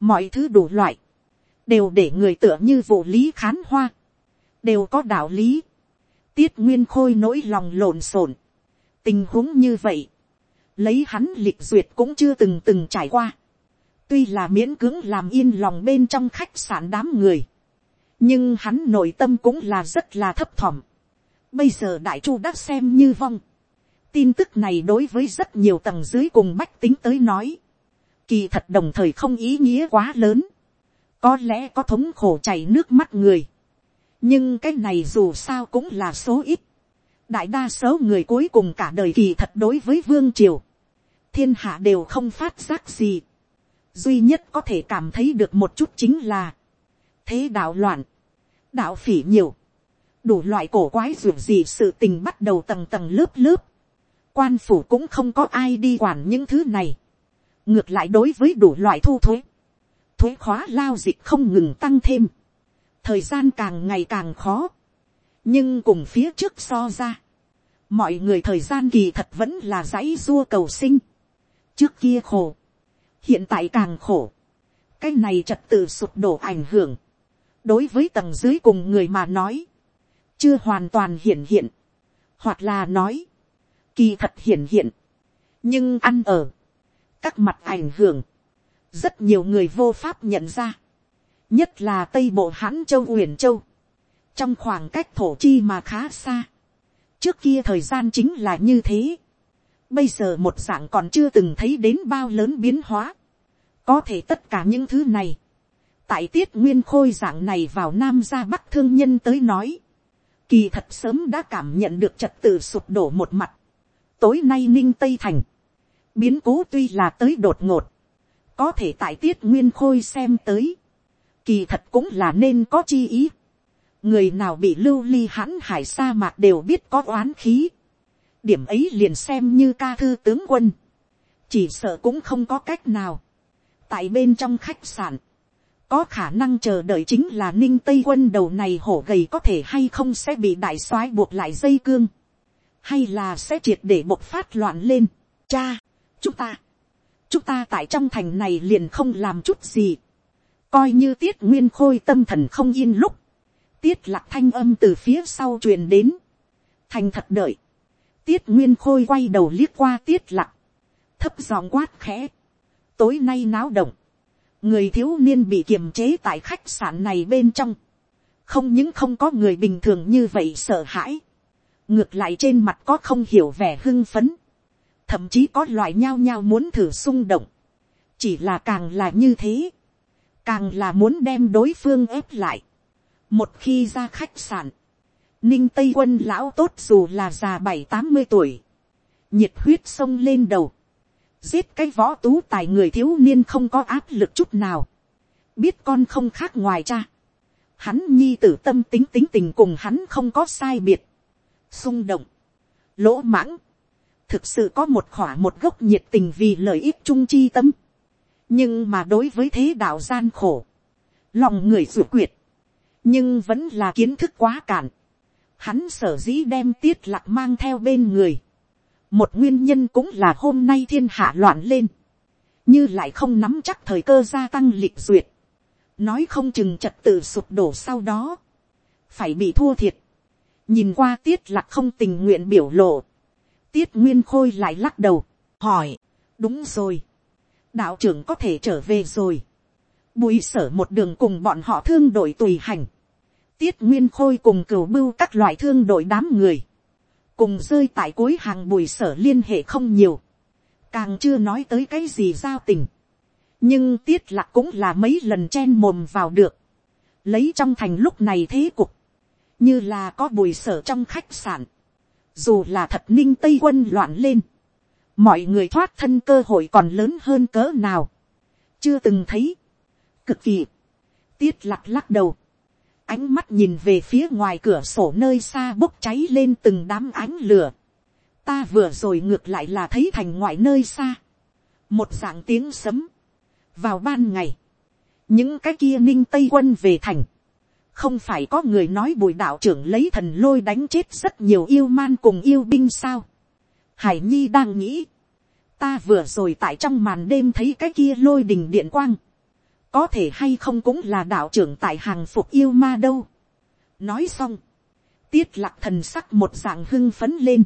mọi thứ đủ loại, đều để người tựa như vụ lý khán hoa, đều có đạo lý, tiết nguyên khôi nỗi lòng lộn xộn, tình huống như vậy, lấy hắn lịch duyệt cũng chưa từng từng trải qua. tuy là miễn cưỡng làm yên lòng bên trong khách sạn đám người, nhưng hắn nội tâm cũng là rất là thấp thỏm bây giờ đại chu đã xem như vong. tin tức này đối với rất nhiều tầng dưới cùng bách tính tới nói, kỳ thật đồng thời không ý nghĩa quá lớn, có lẽ có thống khổ chảy nước mắt người, nhưng cái này dù sao cũng là số ít, đại đa số người cuối cùng cả đời kỳ thật đối với vương triều, thiên hạ đều không phát giác gì. duy nhất có thể cảm thấy được một chút chính là, thế đạo loạn, đạo phỉ nhiều, đủ loại cổ quái ruột gì sự tình bắt đầu tầng tầng lớp lớp, quan phủ cũng không có ai đi quản những thứ này, ngược lại đối với đủ loại thu thuế, thuế khóa lao dịch không ngừng tăng thêm, thời gian càng ngày càng khó, nhưng cùng phía trước so ra, mọi người thời gian kỳ thật vẫn là dãy dua cầu sinh, trước kia khổ, hiện tại càng khổ, cái này trật tự sụp đổ ảnh hưởng, đối với tầng dưới cùng người mà nói, chưa hoàn toàn hiển hiện, hoặc là nói, kỳ thật hiển hiện, nhưng ăn ở, các mặt ảnh hưởng, rất nhiều người vô pháp nhận ra, nhất là tây bộ hãn châu uyển châu, trong khoảng cách thổ chi mà khá xa, trước kia thời gian chính là như thế, Bây giờ một dạng còn chưa từng thấy đến bao lớn biến hóa. Có thể tất cả những thứ này. Tại tiết nguyên khôi dạng này vào nam ra bắc thương nhân tới nói kỳ thật sớm đã cảm nhận được trật tự sụp đổ một mặt. tối nay ninh tây thành, biến cố tuy là tới đột ngột, có thể tại tiết nguyên khôi xem tới, kỳ thật cũng là nên có chi ý. người nào bị lưu ly hãn hải sa mạc đều biết có oán khí. điểm ấy liền xem như ca thư tướng quân, chỉ sợ cũng không có cách nào. tại bên trong khách sạn, có khả năng chờ đợi chính là ninh tây quân đầu này hổ gầy có thể hay không sẽ bị đại soái buộc lại dây cương, hay là sẽ triệt để bộc phát loạn lên. cha, chúng ta, chúng ta tại trong thành này liền không làm chút gì, coi như tiết nguyên khôi tâm thần không yên lúc, tiết lạc thanh âm từ phía sau truyền đến, thành thật đợi, tiết nguyên khôi quay đầu liếc qua tiết lạc, thấp giọng quát khẽ, tối nay náo động, người thiếu niên bị kiềm chế tại khách sạn này bên trong, không những không có người bình thường như vậy sợ hãi, ngược lại trên mặt có không hiểu vẻ hưng phấn, thậm chí có loại nhao nhao muốn thử xung động, chỉ là càng là như thế, càng là muốn đem đối phương ép lại. một khi ra khách sạn, ninh tây quân lão tốt dù là già bảy tám mươi tuổi, nhiệt huyết sông lên đầu, giết cái võ tú tài người thiếu niên không có áp lực chút nào, biết con không khác ngoài cha, hắn nhi tử tâm tính tính tình cùng hắn không có sai biệt, xung động, lỗ mãng, thực sự có một khỏa một gốc nhiệt tình vì lợi ích trung chi tâm, nhưng mà đối với thế đạo gian khổ, lòng người dự quyệt, nhưng vẫn là kiến thức quá cản, hắn sở dĩ đem tiết lạc mang theo bên người, một nguyên nhân cũng là hôm nay thiên hạ loạn lên, như lại không nắm chắc thời cơ gia tăng lịch duyệt, nói không chừng trật tự sụp đổ sau đó, phải bị thua thiệt, nhìn qua tiết lạc không tình nguyện biểu lộ, tiết nguyên khôi lại lắc đầu, hỏi, đúng rồi, đạo trưởng có thể trở về rồi, bùi sở một đường cùng bọn họ thương đội tùy hành, tiết nguyên khôi cùng cửu bưu các loại thương đội đám người, cùng rơi tại cuối hàng bùi sở liên hệ không nhiều, càng chưa nói tới cái gì giao tình, nhưng tiết lạc cũng là mấy lần chen mồm vào được, lấy trong thành lúc này thế cục, như là có bùi sở trong khách sạn, dù là thật ninh tây quân loạn lên, mọi người thoát thân cơ hội còn lớn hơn cỡ nào, chưa từng thấy, cực kỳ, tiết lạc lắc đầu, ánh mắt nhìn về phía ngoài cửa sổ nơi xa bốc cháy lên từng đám ánh lửa, ta vừa rồi ngược lại là thấy thành ngoại nơi xa, một dạng tiếng sấm, vào ban ngày, những cái kia ninh tây quân về thành, không phải có người nói bùi đạo trưởng lấy thần lôi đánh chết rất nhiều yêu man cùng yêu binh sao. hải nhi đang nghĩ, ta vừa rồi tại trong màn đêm thấy cái kia lôi đình điện quang, có thể hay không cũng là đạo trưởng tại hàng phục yêu ma đâu. nói xong, tiết lạc thần sắc một dạng hưng phấn lên,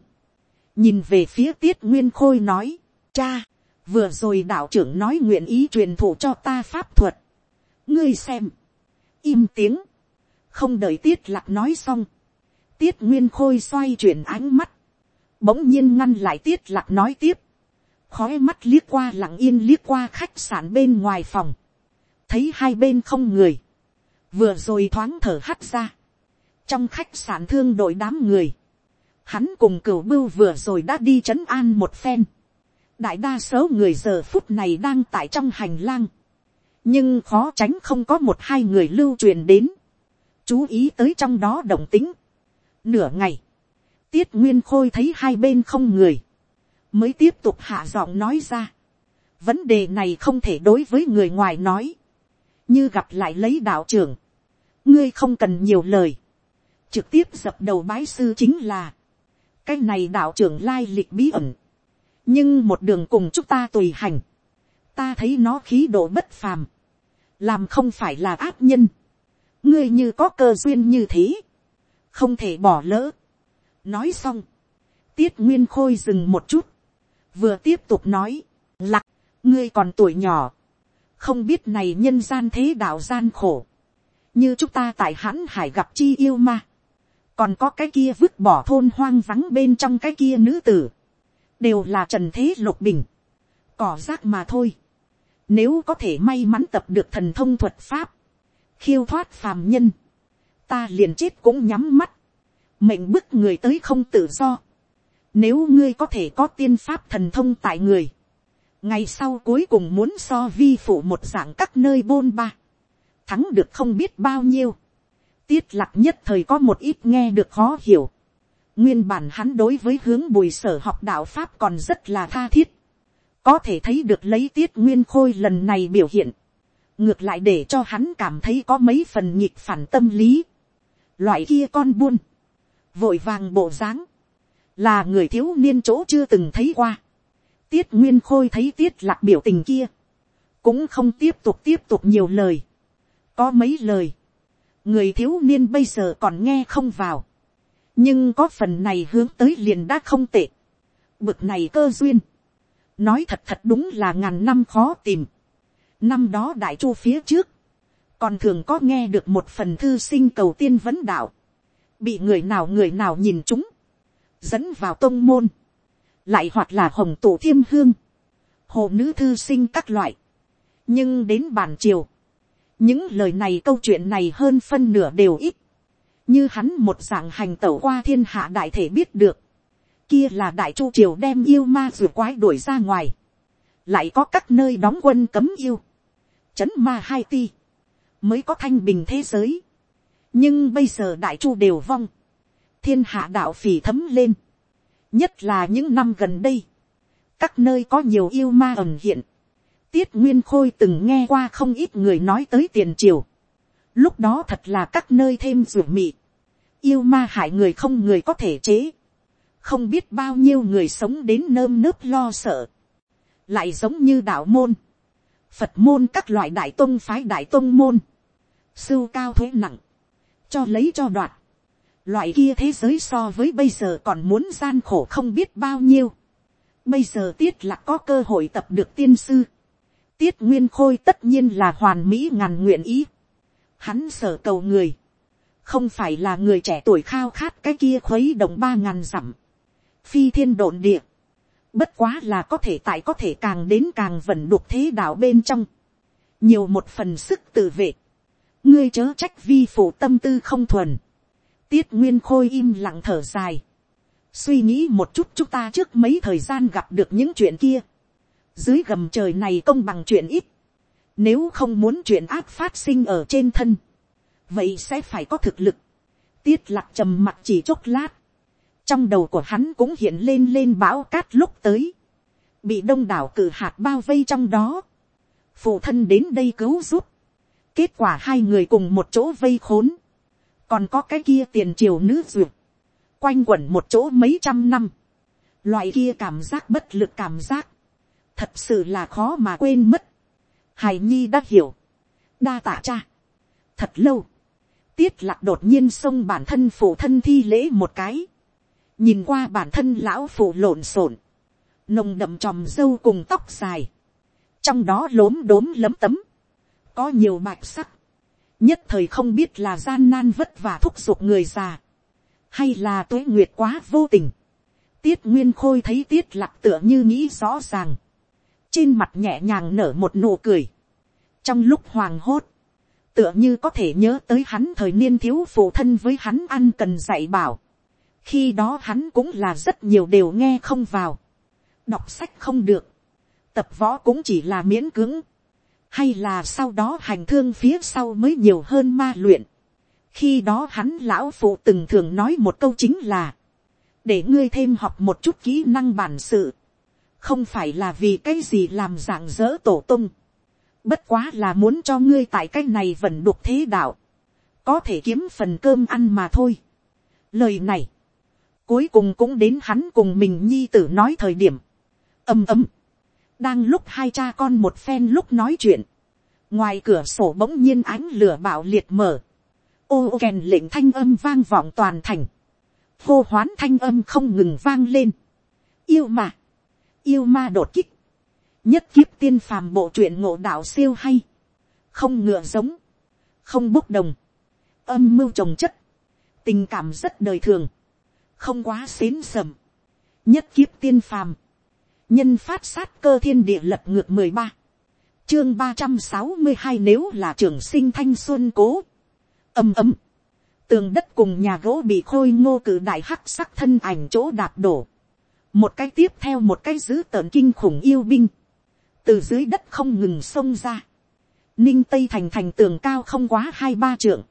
nhìn về phía tiết nguyên khôi nói, cha, vừa rồi đạo trưởng nói nguyện ý truyền thụ cho ta pháp thuật, ngươi xem, im tiếng, không đợi tiết lạc nói xong, tiết nguyên khôi xoay chuyển ánh mắt, bỗng nhiên ngăn lại tiết lạc nói tiếp, khói mắt liếc qua lặng yên liếc qua khách sạn bên ngoài phòng, thấy hai bên không người, vừa rồi thoáng thở hắt ra, trong khách sạn thương đội đám người, hắn cùng cửu bưu vừa rồi đã đi c h ấ n an một phen, đại đa số người giờ phút này đang tại trong hành lang, nhưng khó tránh không có một hai người lưu truyền đến, chú ý tới trong đó động tính. Nửa ngày, tiết nguyên khôi thấy hai bên không người, mới tiếp tục hạ giọng nói ra. Vấn đề này không thể đối với người ngoài nói, như gặp lại lấy đạo trưởng. ngươi không cần nhiều lời, trực tiếp dập đầu bái sư chính là, cái này đạo trưởng lai lịch bí ẩn, nhưng một đường cùng chúng ta tùy hành, ta thấy nó khí độ bất phàm, làm không phải là áp nhân, ngươi như có cơ duyên như thế, không thể bỏ lỡ. nói xong, tiết nguyên khôi dừng một chút, vừa tiếp tục nói, lặc, ngươi còn tuổi nhỏ, không biết này nhân gian thế đạo gian khổ, như chúng ta tại hãn hải gặp chi yêu ma, còn có cái kia vứt bỏ thôn hoang vắng bên trong cái kia nữ tử, đều là trần thế lục bình, cỏ rác mà thôi. Nếu có thể may mắn tập được thần thông thuật pháp, khiêu thoát phàm nhân, ta liền chết cũng nhắm mắt, mệnh bức người tới không tự do, nếu ngươi có thể có tiên pháp thần thông tại người, ngày sau cuối cùng muốn so vi phụ một dạng các nơi bôn ba, thắng được không biết bao nhiêu, tiết lạc nhất thời có một ít nghe được khó hiểu, nguyên bản hắn đối với hướng bùi sở học đạo pháp còn rất là tha thiết, có thể thấy được lấy tiết nguyên khôi lần này biểu hiện, ngược lại để cho hắn cảm thấy có mấy phần nhịp phản tâm lý, loại kia con buôn, vội vàng bộ dáng, là người thiếu niên chỗ chưa từng thấy qua tiết nguyên khôi thấy tiết lạc biểu tình kia, cũng không tiếp tục tiếp tục nhiều lời. có mấy lời, người thiếu niên bây giờ còn nghe không vào, nhưng có phần này hướng tới liền đã không tệ. bực này cơ duyên, nói thật thật đúng là ngàn năm khó tìm. năm đó đại chu phía trước, còn thường có nghe được một phần thư sinh cầu tiên vấn đạo, bị người nào người nào nhìn chúng, dẫn vào tông môn, lại hoặc là hồng tổ thiêm hương, hồ nữ thư sinh các loại. nhưng đến bàn triều, những lời này câu chuyện này hơn phân nửa đều ít, như hắn một dạng hành tẩu qua thiên hạ đại thể biết được, kia là đại chu triều đem yêu ma ruột quái đuổi ra ngoài, lại có các nơi đóng quân cấm yêu, chấn ma hai ti, mới có thanh bình thế giới. nhưng bây giờ đại chu đều vong, thiên hạ đạo phì thấm lên, nhất là những năm gần đây, các nơi có nhiều yêu ma ẩn hiện, tiết nguyên khôi từng nghe qua không ít người nói tới tiền triều, lúc đó thật là các nơi thêm ruột mị, yêu ma hại người không người có thể chế, không biết bao nhiêu người sống đến nơm nớp lo sợ, lại giống như đạo môn, phật môn các loại đại tôn phái đại tôn môn, sưu cao thuế nặng, cho lấy cho đoạt, loại kia thế giới so với bây giờ còn muốn gian khổ không biết bao nhiêu. Bây giờ tiết là có cơ hội tập được tiên sư. Tiết nguyên khôi tất nhiên là hoàn mỹ ngàn nguyện ý. Hắn sở cầu người. Không phải là người trẻ tuổi khao khát cái kia khuấy động ba ngàn dặm. Phi thiên độn địa. Bất quá là có thể tại có thể càng đến càng vẩn đục thế đạo bên trong. Nhiều một phần sức tự vệ. Ngươi chớ trách vi phụ tâm tư không thuần tiết nguyên khôi im lặng thở dài. suy nghĩ một chút chúng ta trước mấy thời gian gặp được những chuyện kia. dưới gầm trời này công bằng chuyện ít. nếu không muốn chuyện ác phát sinh ở trên thân. vậy sẽ phải có thực lực. tiết lạc trầm mặt chỉ chốc lát. trong đầu của hắn cũng hiện lên lên bão cát lúc tới. bị đông đảo cử hạt bao vây trong đó. phụ thân đến đây cứu giúp. kết quả hai người cùng một chỗ vây khốn còn có cái kia tiền triều nữ duyệt, quanh quẩn một chỗ mấy trăm năm, loại kia cảm giác bất lực cảm giác, thật sự là khó mà quên mất. hài nhi đã hiểu, đa tạ cha, thật lâu, tiết lạc đột nhiên xông bản thân phụ thân thi lễ một cái, nhìn qua bản thân lão phụ lộn xộn, nồng đậm tròm dâu cùng tóc dài, trong đó lốm đốm lấm tấm, có nhiều mạch sắc, nhất thời không biết là gian nan vất vả thúc giục người già, hay là tuế nguyệt quá vô tình. tiết nguyên khôi thấy tiết lạc tựa như nghĩ rõ ràng, trên mặt nhẹ nhàng nở một nụ cười, trong lúc hoàng hốt, tựa như có thể nhớ tới hắn thời niên thiếu phụ thân với hắn ăn cần dạy bảo, khi đó hắn cũng là rất nhiều đều nghe không vào, đọc sách không được, tập võ cũng chỉ là miễn cưỡng, hay là sau đó hành thương phía sau mới nhiều hơn ma luyện. khi đó hắn lão phụ từng thường nói một câu chính là, để ngươi thêm học một chút kỹ năng bản sự, không phải là vì cái gì làm dạng dỡ tổ tung, bất quá là muốn cho ngươi tại cái này vẫn đục thế đạo, có thể kiếm phần cơm ăn mà thôi. lời này, cuối cùng cũng đến hắn cùng mình nhi tử nói thời điểm, ầm ầm, đang lúc hai cha con một phen lúc nói chuyện, ngoài cửa sổ bỗng nhiên ánh lửa bạo liệt mở, ô kèn lệnh thanh âm vang vọng toàn thành, hô hoán thanh âm không ngừng vang lên, yêu mà, yêu ma đột kích, nhất kiếp tiên phàm bộ truyện ngộ đạo siêu hay, không ngựa giống, không bốc đồng, âm mưu trồng chất, tình cảm rất đời thường, không quá xến sầm, nhất kiếp tiên phàm, nhân phát sát cơ thiên địa lập ngược mười ba, chương ba trăm sáu mươi hai nếu là trường sinh thanh xuân cố, ầm ầm, tường đất cùng nhà gỗ bị khôi ngô cử đại hắc sắc thân ảnh chỗ đạp đổ, một cái tiếp theo một cái dữ tợn kinh khủng yêu binh, từ dưới đất không ngừng xông ra, ninh tây thành thành tường cao không quá hai ba trượng,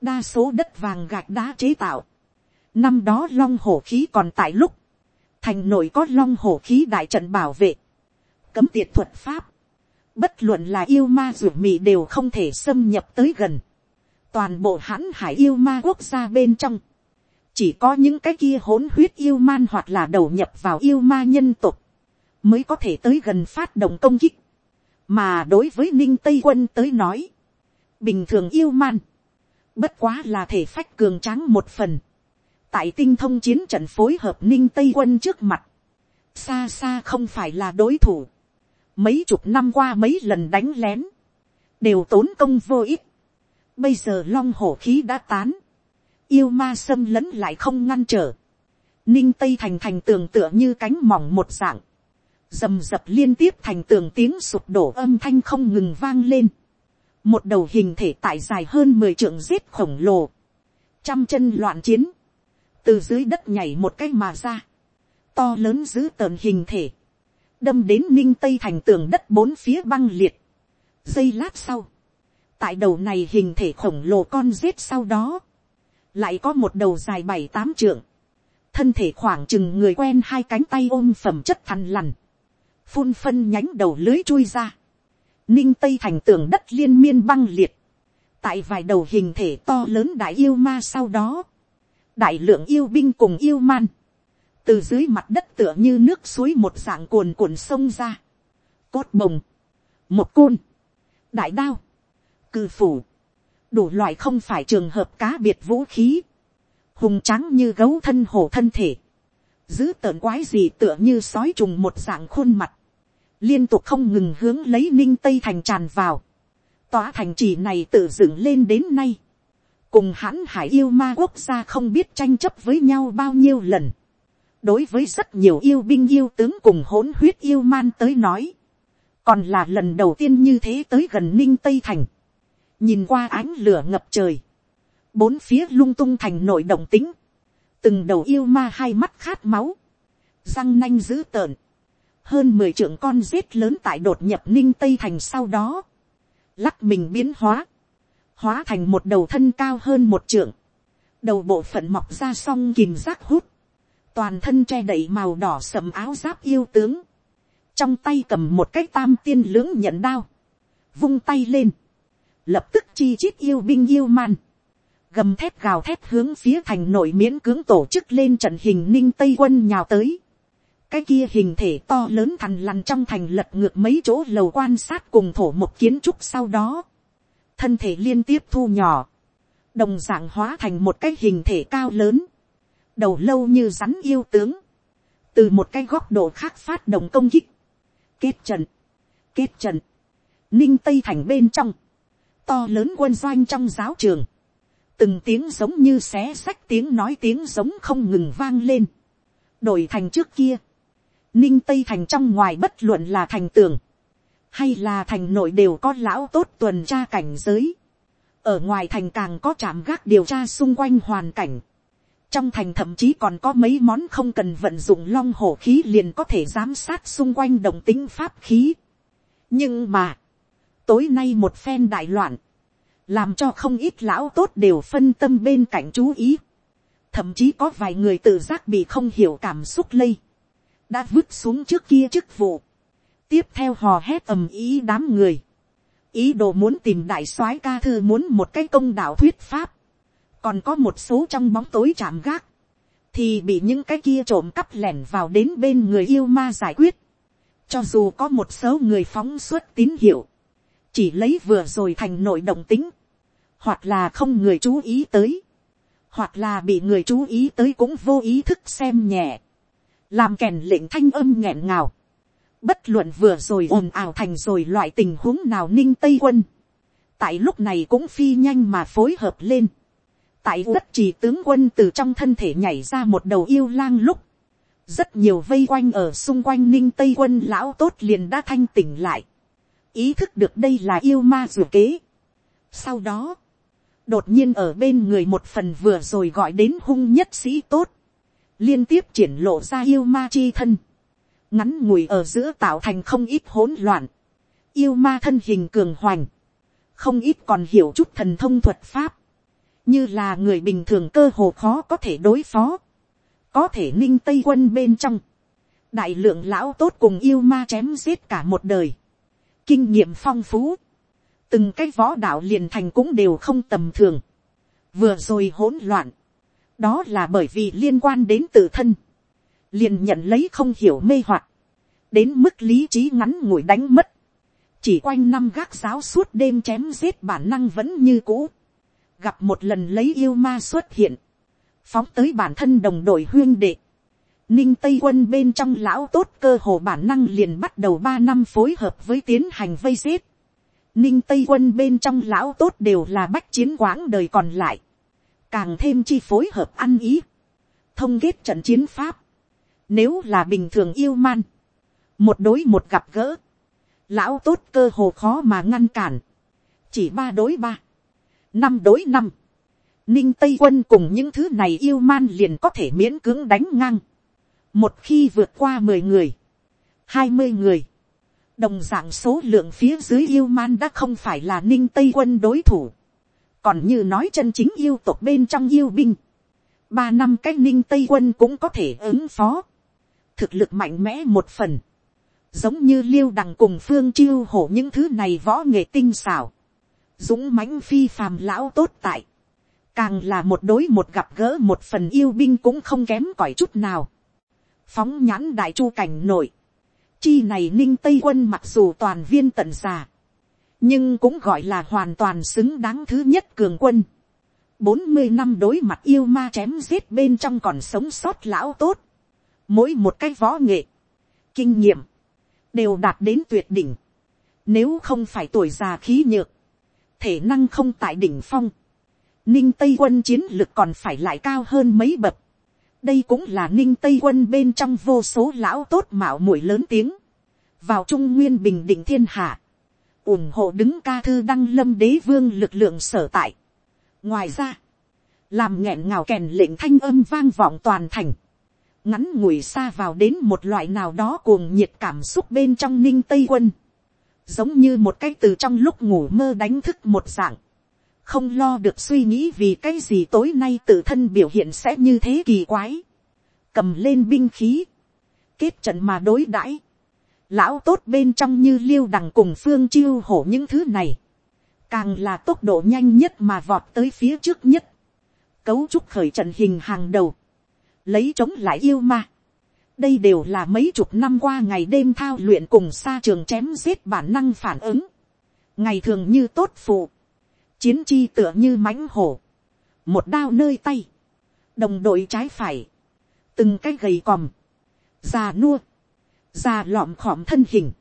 đa số đất vàng gạch đá chế tạo, năm đó long hổ khí còn tại lúc, thành nội có long hổ khí đại trận bảo vệ, cấm tiệt thuật pháp, bất luận là yêu ma ruột mì đều không thể xâm nhập tới gần, toàn bộ hãn hải yêu ma quốc gia bên trong, chỉ có những cái kia hỗn huyết yêu man hoặc là đầu nhập vào yêu ma nhân tục, mới có thể tới gần phát động công kích, mà đối với ninh tây quân tới nói, bình thường yêu man, bất quá là thể phách cường tráng một phần, tại tinh thông chiến trận phối hợp ninh tây quân trước mặt, xa xa không phải là đối thủ, mấy chục năm qua mấy lần đánh lén, đều tốn công vô ích, bây giờ long hổ khí đã tán, yêu ma xâm lấn lại không ngăn trở, ninh tây thành thành tường tựa như cánh mỏng một dạng, rầm rập liên tiếp thành tường tiếng sụp đổ âm thanh không ngừng vang lên, một đầu hình thể tại dài hơn mười trượng giết khổng lồ, trăm chân loạn chiến, từ dưới đất nhảy một cái mà ra, to lớn giữ tợn hình thể, đâm đến ninh tây thành tường đất bốn phía băng liệt. giây lát sau, tại đầu này hình thể khổng lồ con rết sau đó, lại có một đầu dài bảy tám trượng, thân thể khoảng chừng người quen hai cánh tay ôm phẩm chất thằn lằn, phun phân nhánh đầu lưới chui ra, ninh tây thành tường đất liên miên băng liệt, tại vài đầu hình thể to lớn đại yêu ma sau đó, đại lượng yêu binh cùng yêu man, từ dưới mặt đất tựa như nước suối một dạng cuồn cuộn sông ra, cốt bồng, một côn, đại đao, cư phủ, đủ loại không phải trường hợp cá biệt vũ khí, hùng trắng như gấu thân hổ thân thể, giữ tợn quái gì tựa như sói trùng một dạng khuôn mặt, liên tục không ngừng hướng lấy ninh tây thành tràn vào, tòa thành trì này tự dựng lên đến nay, cùng hãn hải yêu ma quốc gia không biết tranh chấp với nhau bao nhiêu lần, đối với rất nhiều yêu binh yêu tướng cùng hỗn huyết yêu man tới nói, còn là lần đầu tiên như thế tới gần ninh tây thành, nhìn qua ánh lửa ngập trời, bốn phía lung tung thành nội động tính, từng đầu yêu ma hai mắt khát máu, răng nanh dữ tợn, hơn mười trưởng con rết lớn tại đột nhập ninh tây thành sau đó, lắc mình biến hóa, hóa thành một đầu thân cao hơn một trượng, đầu bộ phận mọc ra song kìm rác hút, toàn thân che đậy màu đỏ sầm áo giáp yêu tướng, trong tay cầm một cái tam tiên lưỡng nhận đao, vung tay lên, lập tức chi chít yêu binh yêu man, gầm thép gào thép hướng phía thành nội miễn cưỡng tổ chức lên trận hình ninh tây quân nhào tới, cái kia hình thể to lớn thằn lằn trong thành lật ngược mấy chỗ lầu quan sát cùng thổ một kiến trúc sau đó, thân thể liên tiếp thu nhỏ, đồng d ạ n g hóa thành một cái hình thể cao lớn, đầu lâu như rắn yêu tướng, từ một cái góc độ khác phát động công kích, kết trận, kết trận, ninh tây thành bên trong, to lớn quân doanh trong giáo trường, từng tiếng giống như xé xách tiếng nói tiếng giống không ngừng vang lên, đổi thành trước kia, ninh tây thành trong ngoài bất luận là thành tường, hay là thành nội đều có lão tốt tuần tra cảnh giới, ở ngoài thành càng có trạm gác điều tra xung quanh hoàn cảnh, trong thành thậm chí còn có mấy món không cần vận dụng long hổ khí liền có thể giám sát xung quanh đồng tính pháp khí. nhưng mà, tối nay một phen đại loạn, làm cho không ít lão tốt đều phân tâm bên cạnh chú ý. thậm chí có vài người tự giác bị không hiểu cảm xúc lây, đã vứt xuống trước kia chức vụ, tiếp theo hò hét ầm ý đám người, ý đồ muốn tìm đại soái ca thư muốn một cái công đạo thuyết pháp, còn có một số trong bóng tối chạm gác, thì bị những cái kia trộm cắp lẻn vào đến bên người yêu ma giải quyết, cho dù có một số người phóng xuất tín hiệu, chỉ lấy vừa rồi thành nội động tính, hoặc là không người chú ý tới, hoặc là bị người chú ý tới cũng vô ý thức xem nhẹ, làm kèn lệnh thanh âm nghẹn ngào, Bất luận vừa rồi ồn ào thành rồi loại tình huống nào ninh Tây quân. Tại lúc này cũng phi nhanh mà phối hợp lên. Tại đất trì tướng quân từ trong thân thể nhảy ra một đầu yêu lang lúc. Rất nhiều vây quanh ở xung quanh ninh Tây quân lão tốt liền đã thanh tỉnh lại. Ý thức được đây là yêu ma dù kế. Sau đó, đột nhiên ở bên người một phần vừa rồi gọi đến hung nhất sĩ tốt, liên tiếp triển lộ ra yêu ma chi thân, ngắn ngủi ở giữa tạo thành không ít hỗn loạn, yêu ma thân hình cường hoành, không ít còn hiểu chút thần thông thuật pháp, như là người bình thường cơ hồ khó có thể đối phó, có thể ninh tây quân bên trong, đại lượng lão tốt cùng yêu ma chém giết cả một đời, kinh nghiệm phong phú, từng cái võ đạo liền thành cũng đều không tầm thường, vừa rồi hỗn loạn, đó là bởi vì liên quan đến tự thân, liền nhận lấy không hiểu mê hoặc, đến mức lý trí ngắn ngủi đánh mất, chỉ quanh năm gác giáo suốt đêm chém giết bản năng vẫn như cũ, gặp một lần lấy yêu ma xuất hiện, phóng tới bản thân đồng đội huyên đệ, ninh tây quân bên trong lão tốt cơ hồ bản năng liền bắt đầu ba năm phối hợp với tiến hành vây giết, ninh tây quân bên trong lão tốt đều là bách chiến quãng đời còn lại, càng thêm chi phối hợp ăn ý, thông kết trận chiến pháp, nếu là bình thường yêu man, một đối một gặp gỡ, lão tốt cơ hồ khó mà ngăn cản, chỉ ba đối ba, năm đối năm, ninh tây quân cùng những thứ này yêu man liền có thể miễn cưỡng đánh ngang, một khi vượt qua mười người, hai mươi người, đồng dạng số lượng phía dưới yêu man đã không phải là ninh tây quân đối thủ, còn như nói chân chính yêu tộc bên trong yêu binh, ba năm cái ninh tây quân cũng có thể ứng phó, thực lực mạnh mẽ một phần, giống như liêu đằng cùng phương chiêu hổ những thứ này võ nghệ tinh xảo, dũng mãnh phi phàm lão tốt tại, càng là một đối một gặp gỡ một phần yêu binh cũng không kém cỏi chút nào, phóng nhãn đại chu cảnh nổi, chi này ninh tây quân mặc dù toàn viên tận già, nhưng cũng gọi là hoàn toàn xứng đáng thứ nhất cường quân. bốn mươi năm đối mặt yêu ma chém giết bên trong còn sống sót lão tốt mỗi một cái võ nghệ, kinh nghiệm, đều đạt đến tuyệt đỉnh. Nếu không phải tuổi già khí nhược, thể năng không tại đỉnh phong, ninh tây quân chiến lực còn phải lại cao hơn mấy bậc. đây cũng là ninh tây quân bên trong vô số lão tốt mạo muội lớn tiếng. vào trung nguyên bình định thiên hạ ủng hộ đứng ca thư đăng lâm đế vương lực lượng sở tại. ngoài ra, làm nghẹn ngào kèn lệnh thanh âm vang vọng toàn thành, ngắn ngủi xa vào đến một loại nào đó cuồng nhiệt cảm xúc bên trong ninh tây quân, giống như một cái từ trong lúc ngủ mơ đánh thức một dạng, không lo được suy nghĩ vì cái gì tối nay tự thân biểu hiện sẽ như thế kỳ quái, cầm lên binh khí, kết trận mà đối đãi, lão tốt bên trong như liêu đằng cùng phương chiêu hổ những thứ này, càng là tốc độ nhanh nhất mà vọt tới phía trước nhất, cấu trúc khởi trận hình hàng đầu, lấy chống lại yêu ma. đây đều là mấy chục năm qua ngày đêm thao luyện cùng xa trường chém giết bản năng phản ứng, ngày thường như tốt phụ, chiến chi tựa như mãnh hổ, một đao nơi tay, đồng đội trái phải, từng cái gầy còm, già nua, già lọm khọm thân hình,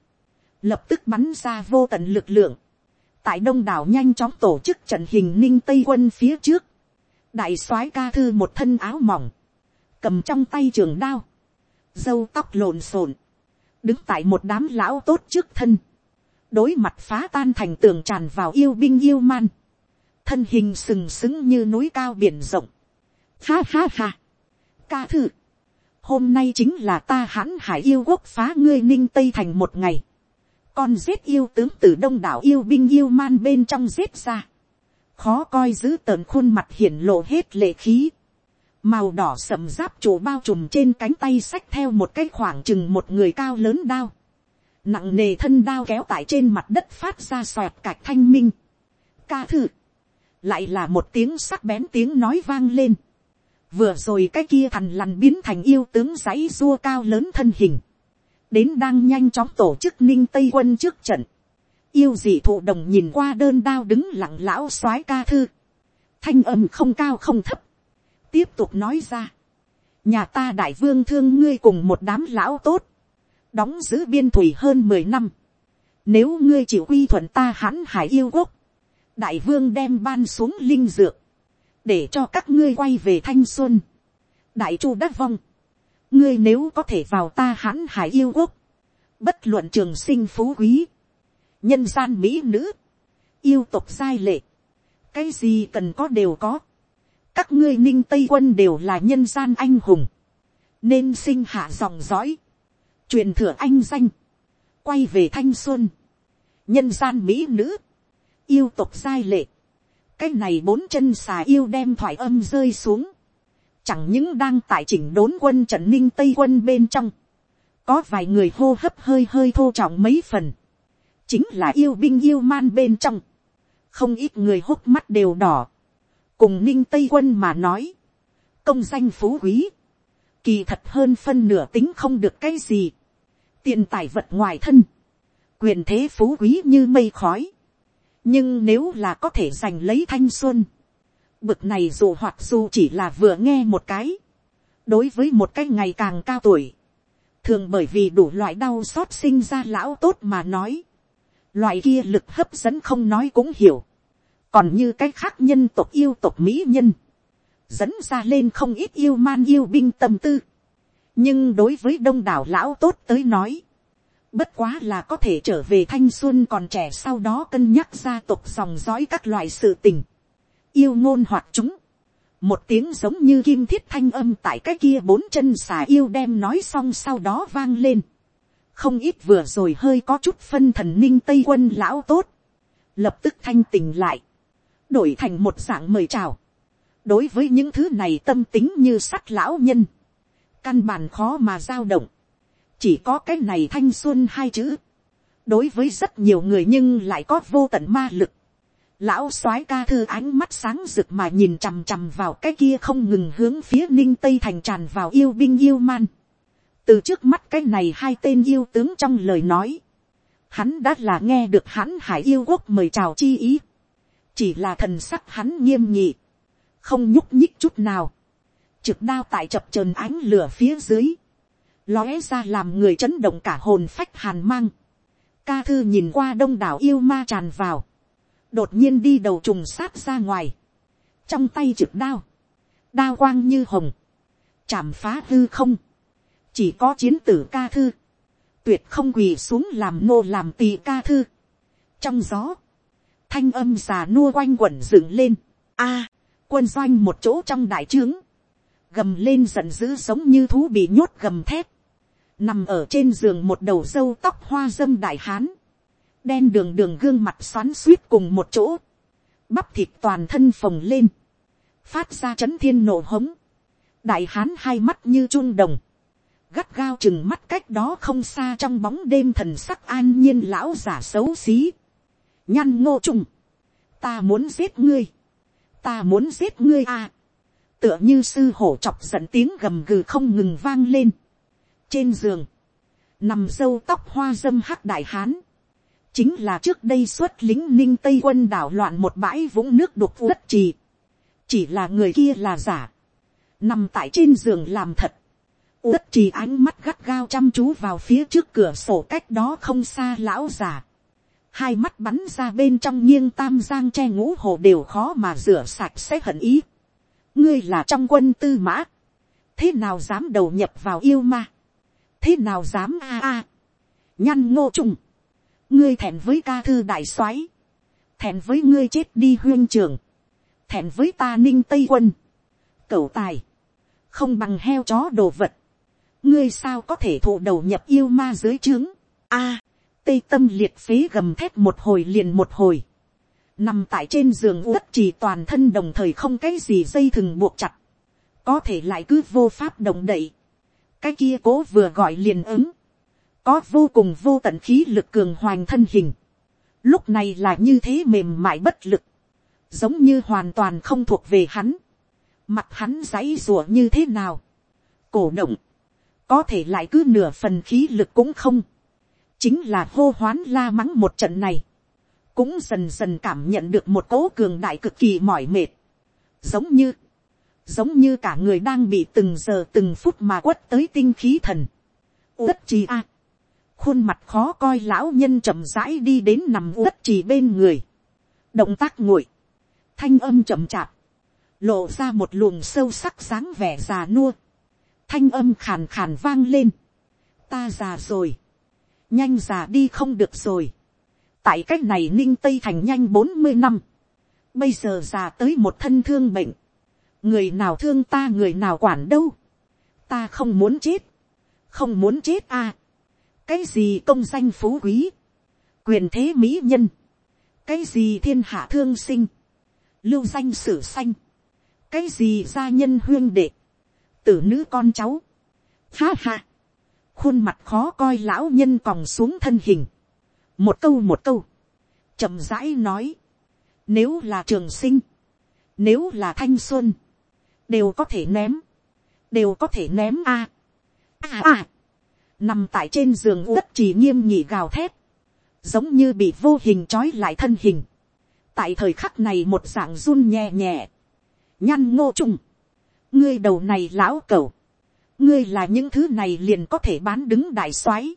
lập tức bắn ra vô tận lực lượng, tại đông đảo nhanh chóng tổ chức trận hình ninh tây quân phía trước, đại soái ca thư một thân áo mỏng, cầm trong tay trường đao, dâu tóc lộn xộn, đứng tại một đám lão tốt trước thân, đối mặt phá tan thành tường tràn vào yêu binh yêu man, thân hình sừng sững như núi cao biển rộng, ha ha ha, ca thư, hôm nay chính là ta hãn hải yêu quốc phá ngươi ninh tây thành một ngày, con giết yêu tướng từ đông đảo yêu binh yêu man bên trong giết ra, khó coi giữ tợn khuôn mặt hiển lộ hết lệ khí, màu đỏ sầm giáp chủ bao trùm trên cánh tay xách theo một cái khoảng chừng một người cao lớn đao, nặng nề thân đao kéo tại trên mặt đất phát ra xoẹt cạch thanh minh, ca thư, lại là một tiếng sắc bén tiếng nói vang lên, vừa rồi cái kia thằn lằn biến thành yêu tướng giấy rua cao lớn thân hình, đến đang nhanh chóng tổ chức ninh tây quân trước trận, yêu dị thụ đồng nhìn qua đơn đao đứng lặng lão soái ca thư, thanh âm không cao không thấp, tiếp tục nói ra, nhà ta đại vương thương ngươi cùng một đám lão tốt, đóng giữ biên thủy hơn mười năm, nếu ngươi chịu quy thuận ta hãn hải yêu quốc, đại vương đem ban xuống linh dược, để cho các ngươi quay về thanh xuân. đại chu đất vong, ngươi nếu có thể vào ta hãn hải yêu quốc, bất luận trường sinh phú quý, nhân gian mỹ nữ, yêu tục giai lệ, cái gì cần có đều có, các ngươi ninh tây quân đều là nhân gian anh hùng, nên sinh hạ dòng dõi, truyền thừa anh danh, quay về thanh xuân, nhân gian mỹ nữ, yêu tục giai lệ, cái này bốn chân xà yêu đem thoại âm rơi xuống, chẳng những đang tại chỉnh đốn quân trận ninh tây quân bên trong, có vài người hô hấp hơi hơi thô trọng mấy phần, chính là yêu binh yêu man bên trong, không ít người hốc mắt đều đỏ, cùng ninh tây quân mà nói, công danh phú quý, kỳ thật hơn phân nửa tính không được cái gì, tiền tài vật ngoài thân, quyền thế phú quý như mây khói, nhưng nếu là có thể giành lấy thanh xuân, bực này dù hoặc dù chỉ là vừa nghe một cái, đối với một cái ngày càng cao tuổi, thường bởi vì đủ loại đau xót sinh ra lão tốt mà nói, loại kia lực hấp dẫn không nói cũng hiểu, còn như cái khác nhân tộc yêu tộc mỹ nhân, dẫn ra lên không ít yêu man yêu binh tâm tư, nhưng đối với đông đảo lão tốt tới nói, bất quá là có thể trở về thanh xuân còn trẻ sau đó cân nhắc gia tộc dòng dõi các loại sự tình, yêu ngôn hoặc chúng, một tiếng giống như kim thiết thanh âm tại cái kia bốn chân xà yêu đem nói xong sau đó vang lên, không ít vừa rồi hơi có chút phân thần ninh tây quân lão tốt, lập tức thanh tình lại, đổi thành một dạng mời chào. đối với những thứ này tâm tính như sắt lão nhân, căn bản khó mà giao động, chỉ có cái này thanh xuân hai chữ, đối với rất nhiều người nhưng lại có vô tận ma lực, lão soái ca thư ánh mắt sáng rực mà nhìn chằm chằm vào cái kia không ngừng hướng phía ninh tây thành tràn vào yêu binh yêu man, từ trước mắt cái này hai tên yêu tướng trong lời nói, hắn đã là nghe được hắn hải yêu quốc mời chào chi ý, chỉ là thần sắc hắn nghiêm nhị, không nhúc nhích chút nào, trực đao tại chập trờn ánh lửa phía dưới, lóe ra làm người chấn động cả hồn phách hàn mang, ca thư nhìn qua đông đảo yêu ma tràn vào, đột nhiên đi đầu trùng sát ra ngoài, trong tay trực đao, đao quang như hồng, chạm phá hư không, chỉ có chiến tử ca thư, tuyệt không quỳ xuống làm nô làm tỳ ca thư. trong gió, thanh âm già nua quanh quẩn dựng lên, a, quân doanh một chỗ trong đại trướng, gầm lên giận dữ giống như thú bị nhốt gầm thép, nằm ở trên giường một đầu dâu tóc hoa dâm đại hán, đen đường đường gương mặt xoắn suýt cùng một chỗ, bắp thịt toàn thân phồng lên, phát ra c h ấ n thiên nổ hống, đại hán hai mắt như chun đồng, gắt gao chừng mắt cách đó không xa trong bóng đêm thần sắc an nhiên lão giả xấu xí, nhăn ngô trung, ta muốn giết ngươi, ta muốn giết ngươi à, tựa như sư hổ chọc giận tiếng gầm gừ không ngừng vang lên, trên giường, nằm dâu tóc hoa dâm hắc đại hán, chính là trước đây xuất lính ninh tây quân đảo loạn một bãi vũng nước đục đất trì. chỉ là người kia là giả, nằm tại trên giường làm thật, đất trì ánh mắt gắt gao chăm chú vào phía trước cửa sổ cách đó không xa lão giả, hai mắt bắn ra bên trong nghiêng tam giang che ngũ hồ đều khó mà rửa sạch sẽ hận ý. ngươi là trong quân tư mã, thế nào dám đầu nhập vào yêu ma, thế nào dám a a, nhăn ngô trùng, ngươi thẹn với ca thư đại soái, thẹn với ngươi chết đi huyên trường, thẹn với ta ninh tây quân, cẩu tài, không bằng heo chó đồ vật, ngươi sao có thể thụ đầu nhập yêu ma dưới trướng, a, tây tâm liệt phế gầm thét một hồi liền một hồi, nằm tại trên giường đất chỉ toàn thân đồng thời không cái gì dây thừng buộc chặt, có thể lại cứ vô pháp động đậy, cái kia cố vừa gọi liền ứng, có vô cùng vô tận khí lực cường hoành thân hình, lúc này là như thế mềm mại bất lực, giống như hoàn toàn không thuộc về hắn, mặt hắn giấy rủa như thế nào, cổ động, có thể lại cứ nửa phần khí lực cũng không, chính là hô hoán la mắng một trận này, cũng dần dần cảm nhận được một cỗ cường đại cực kỳ mỏi mệt, giống như, giống như cả người đang bị từng giờ từng phút mà quất tới tinh khí thần, tất chi a, khuôn mặt khó coi lão nhân chậm rãi đi đến nằm đất trì bên người, động tác nguội, thanh âm chậm chạp, lộ ra một luồng sâu sắc dáng vẻ già nua, thanh âm khàn khàn vang lên, ta già rồi, nhanh già đi không được rồi, tại c á c h này ninh tây thành nhanh bốn mươi năm, bây giờ già tới một thân thương bệnh, người nào thương ta người nào quản đâu, ta không muốn chết, không muốn chết à, cái gì công danh phú quý, quyền thế mỹ nhân, cái gì thiên hạ thương sinh, lưu danh sử sanh, cái gì gia nhân huyên đệ, tử nữ con cháu, ha ha, khuôn mặt khó coi lão nhân còng xuống thân hình, một câu một câu, chậm rãi nói, nếu là trường sinh, nếu là thanh xuân, đều có thể ném, đều có thể ném a, a a, nằm tại trên giường uất chỉ nghiêm nhị gào thét, giống như bị vô hình trói lại thân hình, tại thời khắc này một dạng run nhẹ nhẹ, nhăn ngô trung, ngươi đầu này lão cẩu ngươi là những thứ này liền có thể bán đứng đại soái,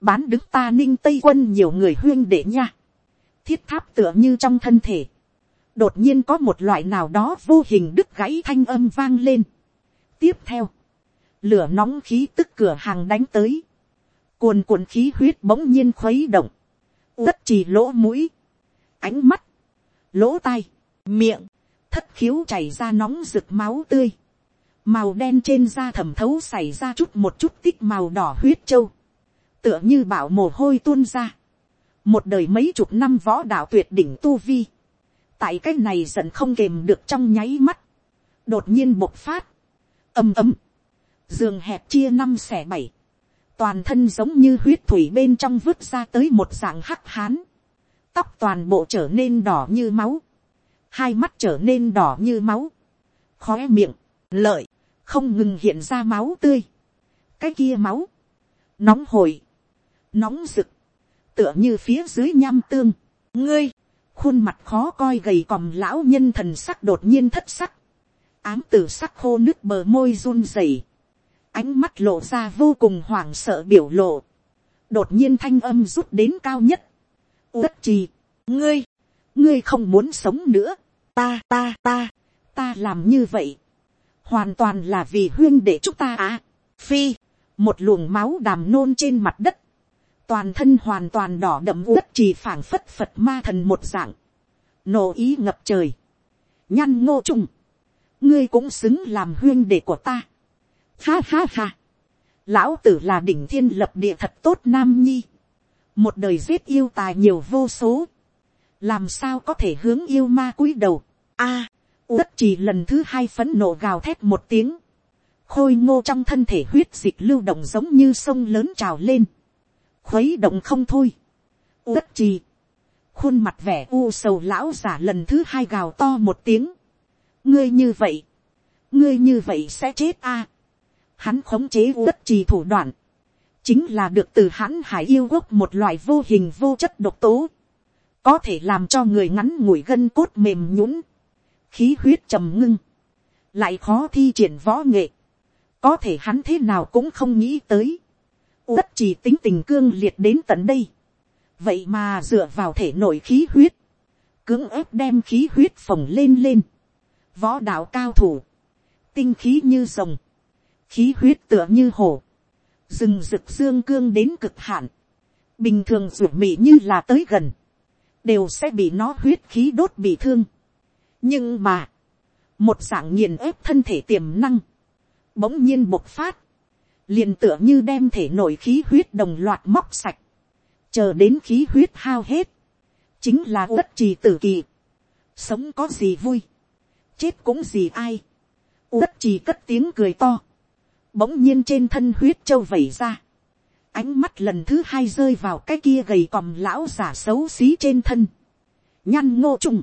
bán đứng ta ninh tây quân nhiều người huyên đệ nha, thiết tháp tựa như trong thân thể, đột nhiên có một loại nào đó vô hình đứt gãy thanh âm vang lên. tiếp theo, lửa nóng khí tức cửa hàng đánh tới, cuồn cuộn khí huyết bỗng nhiên khuấy động, tất chỉ lỗ mũi, ánh mắt, lỗ tai, miệng, thất khiếu chảy ra nóng rực máu tươi, màu đen trên da thẩm thấu xảy ra chút một chút tích màu đỏ huyết trâu, tựa như bảo mồ hôi tuôn ra, một đời mấy chục năm võ đạo tuyệt đỉnh tu vi, tại cái này giận không kềm được trong nháy mắt, đột nhiên bộc phát, ầm ầm, giường hẹp chia năm xẻ bảy, toàn thân giống như huyết thủy bên trong vứt ra tới một dạng hắc hán, tóc toàn bộ trở nên đỏ như máu, hai mắt trở nên đỏ như máu, khóe miệng, lợi, không ngừng hiện ra máu tươi, cái kia máu, nóng hồi, nóng rực, tựa như phía dưới nham tương, ngươi, khuôn mặt khó coi gầy còm lão nhân thần sắc đột nhiên thất sắc, ám tử sắc khô nước bờ môi run rẩy, ánh mắt lộ ra vô cùng hoảng sợ biểu lộ, đột nhiên thanh âm rút đến cao nhất, uất trì, ngươi, ngươi không muốn sống nữa, ta ta ta, ta làm như vậy, hoàn toàn là vì huyên để chúng ta à, phi, một luồng máu đàm nôn trên mặt đất, toàn thân hoàn toàn đỏ đậm đất chỉ phảng phất phật ma thần một dạng, nổ ý ngập trời, nhăn ngô trung, ngươi cũng xứng làm huyên đệ của ta, ha ha ha, lão tử là đỉnh thiên lập địa thật tốt nam nhi, một đời giết yêu tài nhiều vô số, làm sao có thể hướng yêu ma cúi đầu, a, à, Uất chỉ lần thứ hai phấn nộ gào thét một tiếng, khôi ngô trong thân thể huyết dịch lưu động giống như sông lớn trào lên, khuấy động không thôi. Uất trì. Khuôn mặt vẻ u sầu lão giả lần thứ hai gào to một tiếng. Ngươi như vậy. Ngươi như vậy sẽ chết a Hắn khống chế uất trì thủ đoạn. Chính là được từ hắn hải yêu quốc một loại vô hình vô chất độc tố. Có thể làm cho người ngắn ngủi gân cốt mềm nhũn Khí huyết trầm ngưng. Lại khó thi triển võ nghệ. Có thể hắn thế nào cũng không nghĩ tới Tất chỉ tính tình cương liệt đến tận đây. Vậy mà dựa vào thể nội khí huyết. Cưỡng ép đem khí huyết phồng lên lên. Võ đạo cao thủ. Tinh khí như rồng. Khí huyết tựa như hồ, Rừng rực dương cương đến cực hạn. Bình thường ruột mị như là tới gần. Đều sẽ bị nó huyết khí đốt bị thương. Nhưng mà. Một dạng nghiền ép thân thể tiềm năng. Bỗng nhiên bộc phát liền tựa như đem thể nội khí huyết đồng loạt móc sạch, chờ đến khí huyết hao hết, chính là đất trì tử kỳ, sống có gì vui, chết cũng gì ai, đất trì cất tiếng cười to, bỗng nhiên trên thân huyết châu vẩy ra, ánh mắt lần thứ hai rơi vào cái kia gầy còm lão giả xấu xí trên thân, nhăn ngô trùng,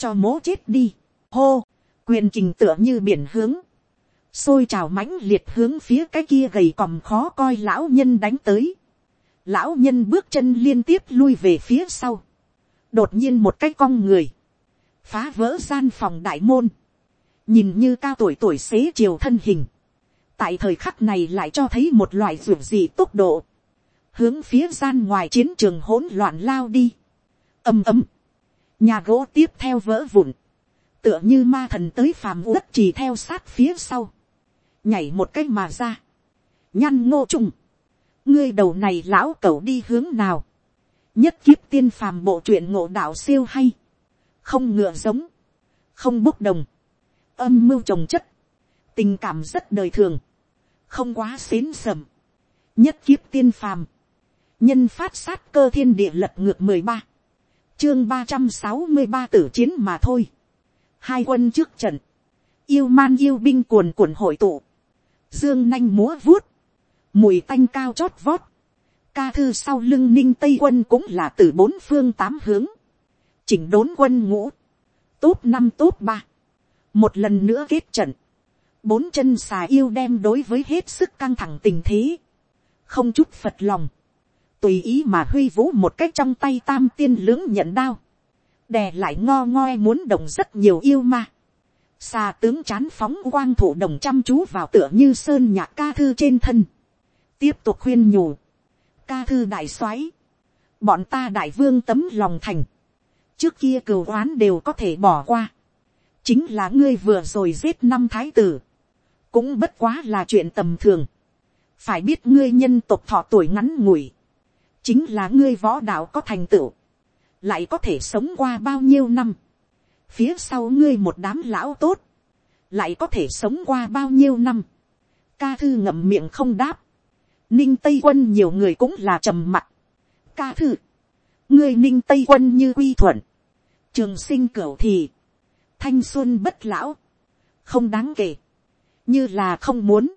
cho mố chết đi, hô, quyền trình tựa như biển hướng, xôi trào mãnh liệt hướng phía cái kia gầy còm khó coi lão nhân đánh tới. Lão nhân bước chân liên tiếp lui về phía sau. Đột nhiên một cái cong người. Phá vỡ gian phòng đại môn. Nhìn như cao tuổi tuổi xế chiều thân hình. Tại thời khắc này lại cho thấy một loại rủi gì tốc độ. Hướng phía gian ngoài chiến trường hỗn loạn lao đi. ầm ầm. Nhà gỗ tiếp theo vỡ vụn. Tựa như ma thần tới phàm uất chỉ theo sát phía sau. Nhảy một cách mà ra, nhăn ngô trung, ngươi đầu này lão cẩu đi hướng nào, nhất kiếp tiên phàm bộ truyện ngộ đạo siêu hay, không ngựa giống, không bốc đồng, âm mưu trồng chất, tình cảm rất đời thường, không quá xến sầm, nhất kiếp tiên phàm, nhân phát sát cơ thiên địa lật ngược mười ba, chương ba trăm sáu mươi ba tử chiến mà thôi, hai quân trước trận, yêu man yêu binh cuồn cuộn hội tụ, dương nanh múa vuốt, mùi tanh cao chót vót, ca thư sau lưng ninh tây quân cũng là từ bốn phương tám hướng, chỉnh đốn quân ngũ, tốt năm tốt ba, một lần nữa kết trận, bốn chân xà yêu đem đối với hết sức căng thẳng tình thế, không chút phật lòng, tùy ý mà huy vũ một cách trong tay tam tiên lưỡng nhận đao, đè lại ngo ngoe muốn đồng rất nhiều yêu ma, xà tướng chán phóng quang thủ đồng chăm chú vào tựa như sơn nhạc ca thư trên thân, tiếp tục khuyên nhủ, ca thư đại soái, bọn ta đại vương tấm lòng thành, trước kia cừu oán đều có thể bỏ qua, chính là ngươi vừa rồi giết năm thái tử, cũng bất quá là chuyện tầm thường, phải biết ngươi nhân tộc thọ tuổi ngắn ngủi, chính là ngươi võ đạo có thành tựu, lại có thể sống qua bao nhiêu năm, phía sau ngươi một đám lão tốt, lại có thể sống qua bao nhiêu năm, ca thư ngậm miệng không đáp, ninh tây quân nhiều người cũng là trầm mặt, ca thư, ngươi ninh tây quân như quy thuận, trường sinh cửu thì, thanh xuân bất lão, không đáng kể, như là không muốn,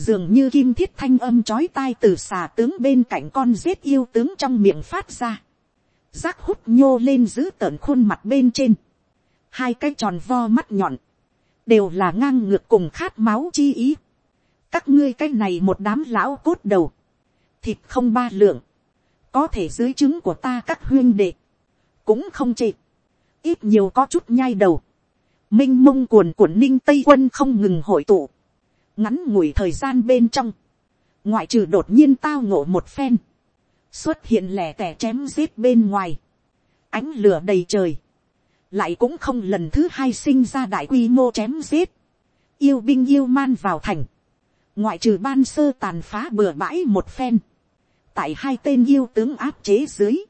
dường như kim thiết thanh âm chói tai từ xà tướng bên cạnh con giết yêu tướng trong miệng phát ra, giác hút nhô lên giữ tợn khuôn mặt bên trên, hai cái tròn vo mắt nhọn, đều là ngang ngược cùng khát máu chi ý, các ngươi cái này một đám lão cốt đầu, thịt không ba lượng, có thể dưới chứng của ta các huyên đệ, cũng không chê, ít nhiều có chút nhai đầu, minh mông cuồn cuộn ninh tây quân không ngừng hội tụ, ngắn ngủi thời gian bên trong, ngoại trừ đột nhiên tao ngộ một phen, xuất hiện lẻ tẻ chém giết bên ngoài, ánh lửa đầy trời, lại cũng không lần thứ hai sinh ra đại quy mô chém giết, yêu binh yêu man vào thành, ngoại trừ ban sơ tàn phá bừa bãi một phen, tại hai tên yêu tướng áp chế dưới,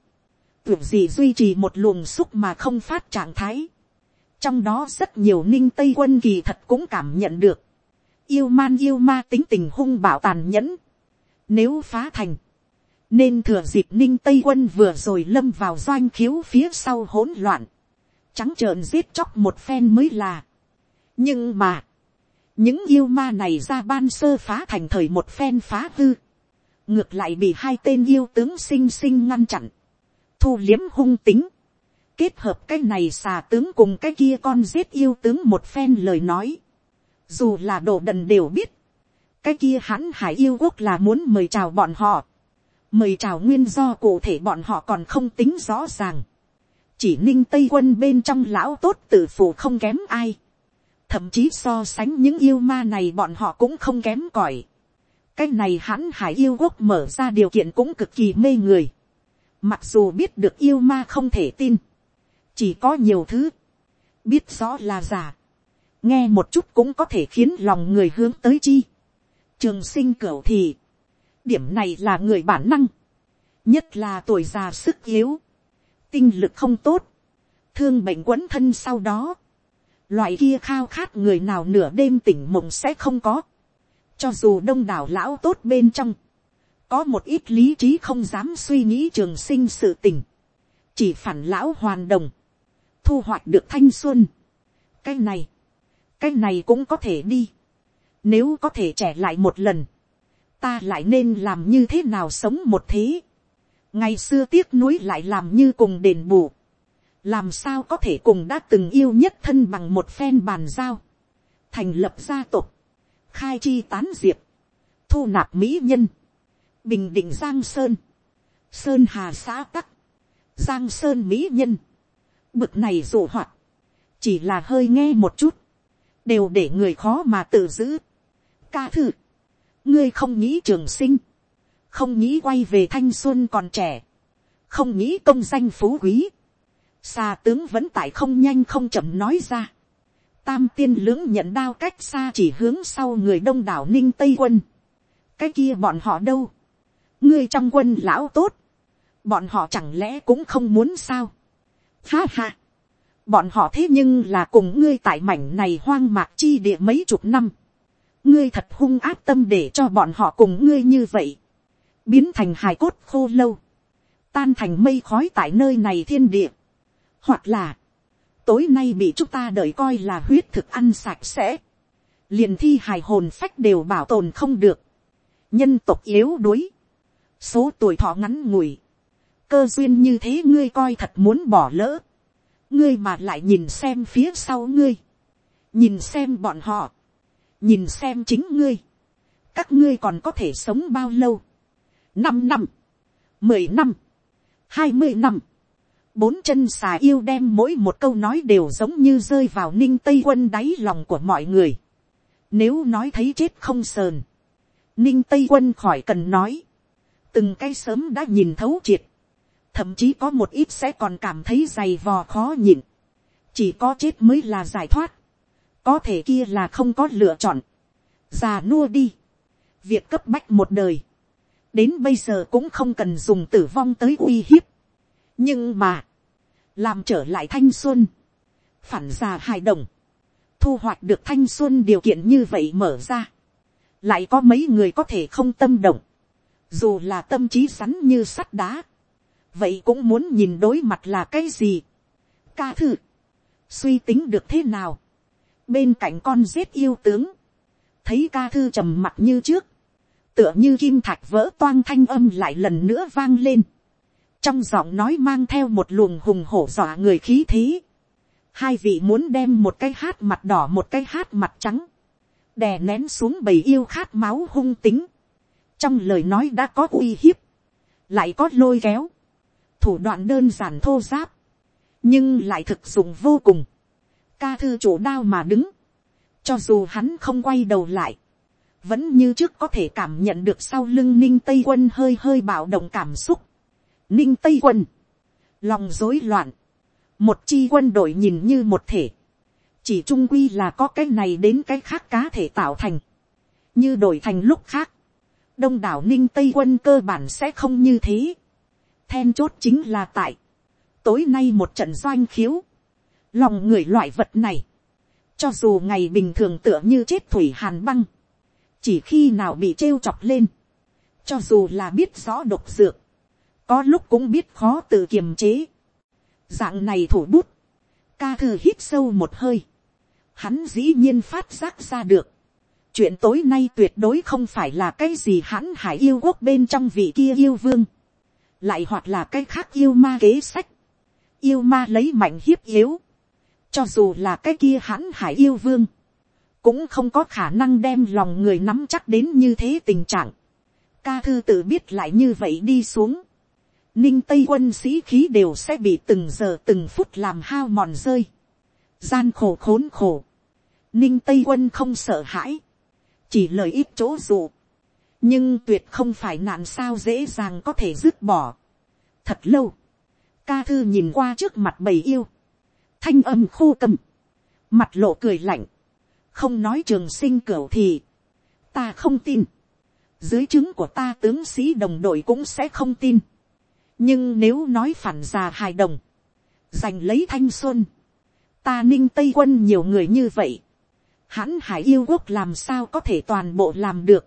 tưởng gì duy trì một luồng xúc mà không phát trạng thái, trong đó rất nhiều ninh tây quân kỳ thật cũng cảm nhận được, yêu man yêu ma tính tình hung bảo tàn nhẫn, nếu phá thành, nên thừa dịp ninh tây quân vừa rồi lâm vào doanh khiếu phía sau hỗn loạn, trắng trợn giết chóc một phen mới là. nhưng mà, những yêu ma này ra ban sơ phá thành thời một phen phá hư, ngược lại bị hai tên yêu tướng sinh sinh ngăn chặn, thu liếm hung tính, kết hợp cái này xà tướng cùng cái kia con giết yêu tướng một phen lời nói, dù là đồ đần đều biết, cái kia hắn hải yêu quốc là muốn mời chào bọn họ, mời chào nguyên do cụ thể bọn họ còn không tính rõ ràng, chỉ ninh tây quân bên trong lão tốt tự phụ không kém ai, thậm chí so sánh những yêu ma này bọn họ cũng không kém cỏi. cái này hắn hải yêu quốc mở ra điều kiện cũng cực kỳ mê người. mặc dù biết được yêu ma không thể tin, chỉ có nhiều thứ, biết rõ là giả, nghe một chút cũng có thể khiến lòng người hướng tới chi. trường sinh cửu thì, điểm này là người bản năng, nhất là tuổi già sức yếu, tinh lực không tốt, thương bệnh quấn thân sau đó, loại kia khao khát người nào nửa đêm tỉnh mộng sẽ không có, cho dù đông đảo lão tốt bên trong, có một ít lý trí không dám suy nghĩ trường sinh sự tình, chỉ phản lão hoàn đồng, thu hoạch được thanh xuân. cái này, cái này cũng có thể đi, nếu có thể trẻ lại một lần, ta lại nên làm như thế nào sống một thế, ngày xưa tiếc nuối lại làm như cùng đền bù, làm sao có thể cùng đã từng yêu nhất thân bằng một phen bàn giao, thành lập gia tộc, khai chi tán diệp, thu nạp mỹ nhân, bình định giang sơn, sơn hà xã tắc, giang sơn mỹ nhân, bực này dụ hoạt, chỉ là hơi nghe một chút, đều để người khó mà tự giữ. ca thư, ngươi không nghĩ trường sinh, không nghĩ quay về thanh xuân còn trẻ, không nghĩ công danh phú quý, xa tướng vẫn tại không nhanh không chậm nói ra. Tam tiên lưỡng nhận đao cách xa chỉ hướng sau người đông đảo ninh tây quân. Cái kia bọn họ đâu? Ngươi trong quân lão tốt. Bọn họ chẳng lẽ cũng không muốn sao? Ha ha bọn họ thế nhưng là cùng ngươi tại mảnh này hoang mạc chi địa mấy chục năm. ngươi thật hung áp tâm để cho bọn họ cùng ngươi như vậy. biến thành hài cốt khô lâu. tan thành mây khói tại nơi này thiên địa. hoặc là, tối nay bị chúng ta đợi coi là huyết thực ăn sạch sẽ. liền thi hài hồn phách đều bảo tồn không được. nhân tộc yếu đuối. số tuổi thọ ngắn ngủi. cơ duyên như thế ngươi coi thật muốn bỏ lỡ ngươi mà lại nhìn xem phía sau ngươi, nhìn xem bọn họ, nhìn xem chính ngươi, các ngươi còn có thể sống bao lâu, năm năm, mười năm, hai mươi năm, bốn chân xà yêu đem mỗi một câu nói đều giống như rơi vào ninh tây quân đáy lòng của mọi người. Nếu nói thấy chết không sờn, ninh tây quân khỏi cần nói, từng cái sớm đã nhìn thấu triệt, thậm chí có một ít sẽ còn cảm thấy dày vò khó nhịn, chỉ có chết mới là giải thoát, có thể kia là không có lựa chọn, già nua đi, việc cấp bách một đời, đến bây giờ cũng không cần dùng tử vong tới uy hiếp, nhưng mà, làm trở lại thanh xuân, phản già hài đồng, thu hoạch được thanh xuân điều kiện như vậy mở ra, lại có mấy người có thể không tâm động, dù là tâm trí sắn như sắt đá, vậy cũng muốn nhìn đối mặt là cái gì. ca thư, suy tính được thế nào, bên cạnh con giết yêu tướng, thấy ca thư trầm mặt như trước, tựa như kim thạch vỡ toang thanh âm lại lần nữa vang lên, trong giọng nói mang theo một luồng hùng hổ dọa người khí thế, hai vị muốn đem một cái hát mặt đỏ một cái hát mặt trắng, đè nén xuống bầy yêu khát máu hung tính, trong lời nói đã có uy hiếp, lại có lôi kéo, thủ đoạn đơn giản thô giáp, nhưng lại thực dụng vô cùng. Ca thư chủ đao mà đứng, cho dù hắn không quay đầu lại, vẫn như trước có thể cảm nhận được sau lưng ninh tây quân hơi hơi bạo động cảm xúc. ninh tây quân, lòng rối loạn, một chi quân đội nhìn như một thể, chỉ trung quy là có cái này đến cái khác cá thể tạo thành, như đổi thành lúc khác, đông đảo ninh tây quân cơ bản sẽ không như thế then chốt chính là tại, tối nay một trận doanh khiếu, lòng người loại vật này, cho dù ngày bình thường tựa như chết thủy hàn băng, chỉ khi nào bị trêu chọc lên, cho dù là biết rõ độc dược, có lúc cũng biết khó tự kiềm chế. Dạng này thủ bút, ca thư hít sâu một hơi, hắn dĩ nhiên phát giác ra được. chuyện tối nay tuyệt đối không phải là cái gì hắn hải yêu quốc bên trong vị kia yêu vương, lại hoặc là cái khác yêu ma kế sách, yêu ma lấy mạnh hiếp yếu, cho dù là cái kia hãn hải yêu vương, cũng không có khả năng đem lòng người nắm chắc đến như thế tình trạng. Ca thư tự biết lại như vậy đi xuống. Ninh Tây quân sĩ khí đều sẽ bị từng giờ từng phút làm hao mòn rơi. Gian khổ khốn khổ. Ninh Tây quân không sợ hãi. Chỉ lời ít chỗ dụ. Nhưng tuyệt không phải nạn sao dễ dàng có thể dứt bỏ. Thật lâu ca thư nhìn qua trước mặt bầy yêu, thanh âm khô cầm, mặt lộ cười lạnh, không nói trường sinh cửu thì, ta không tin, dưới chứng của ta tướng sĩ đồng đội cũng sẽ không tin, nhưng nếu nói phản già hài đồng, giành lấy thanh xuân, ta ninh tây quân nhiều người như vậy, hãn hải yêu quốc làm sao có thể toàn bộ làm được,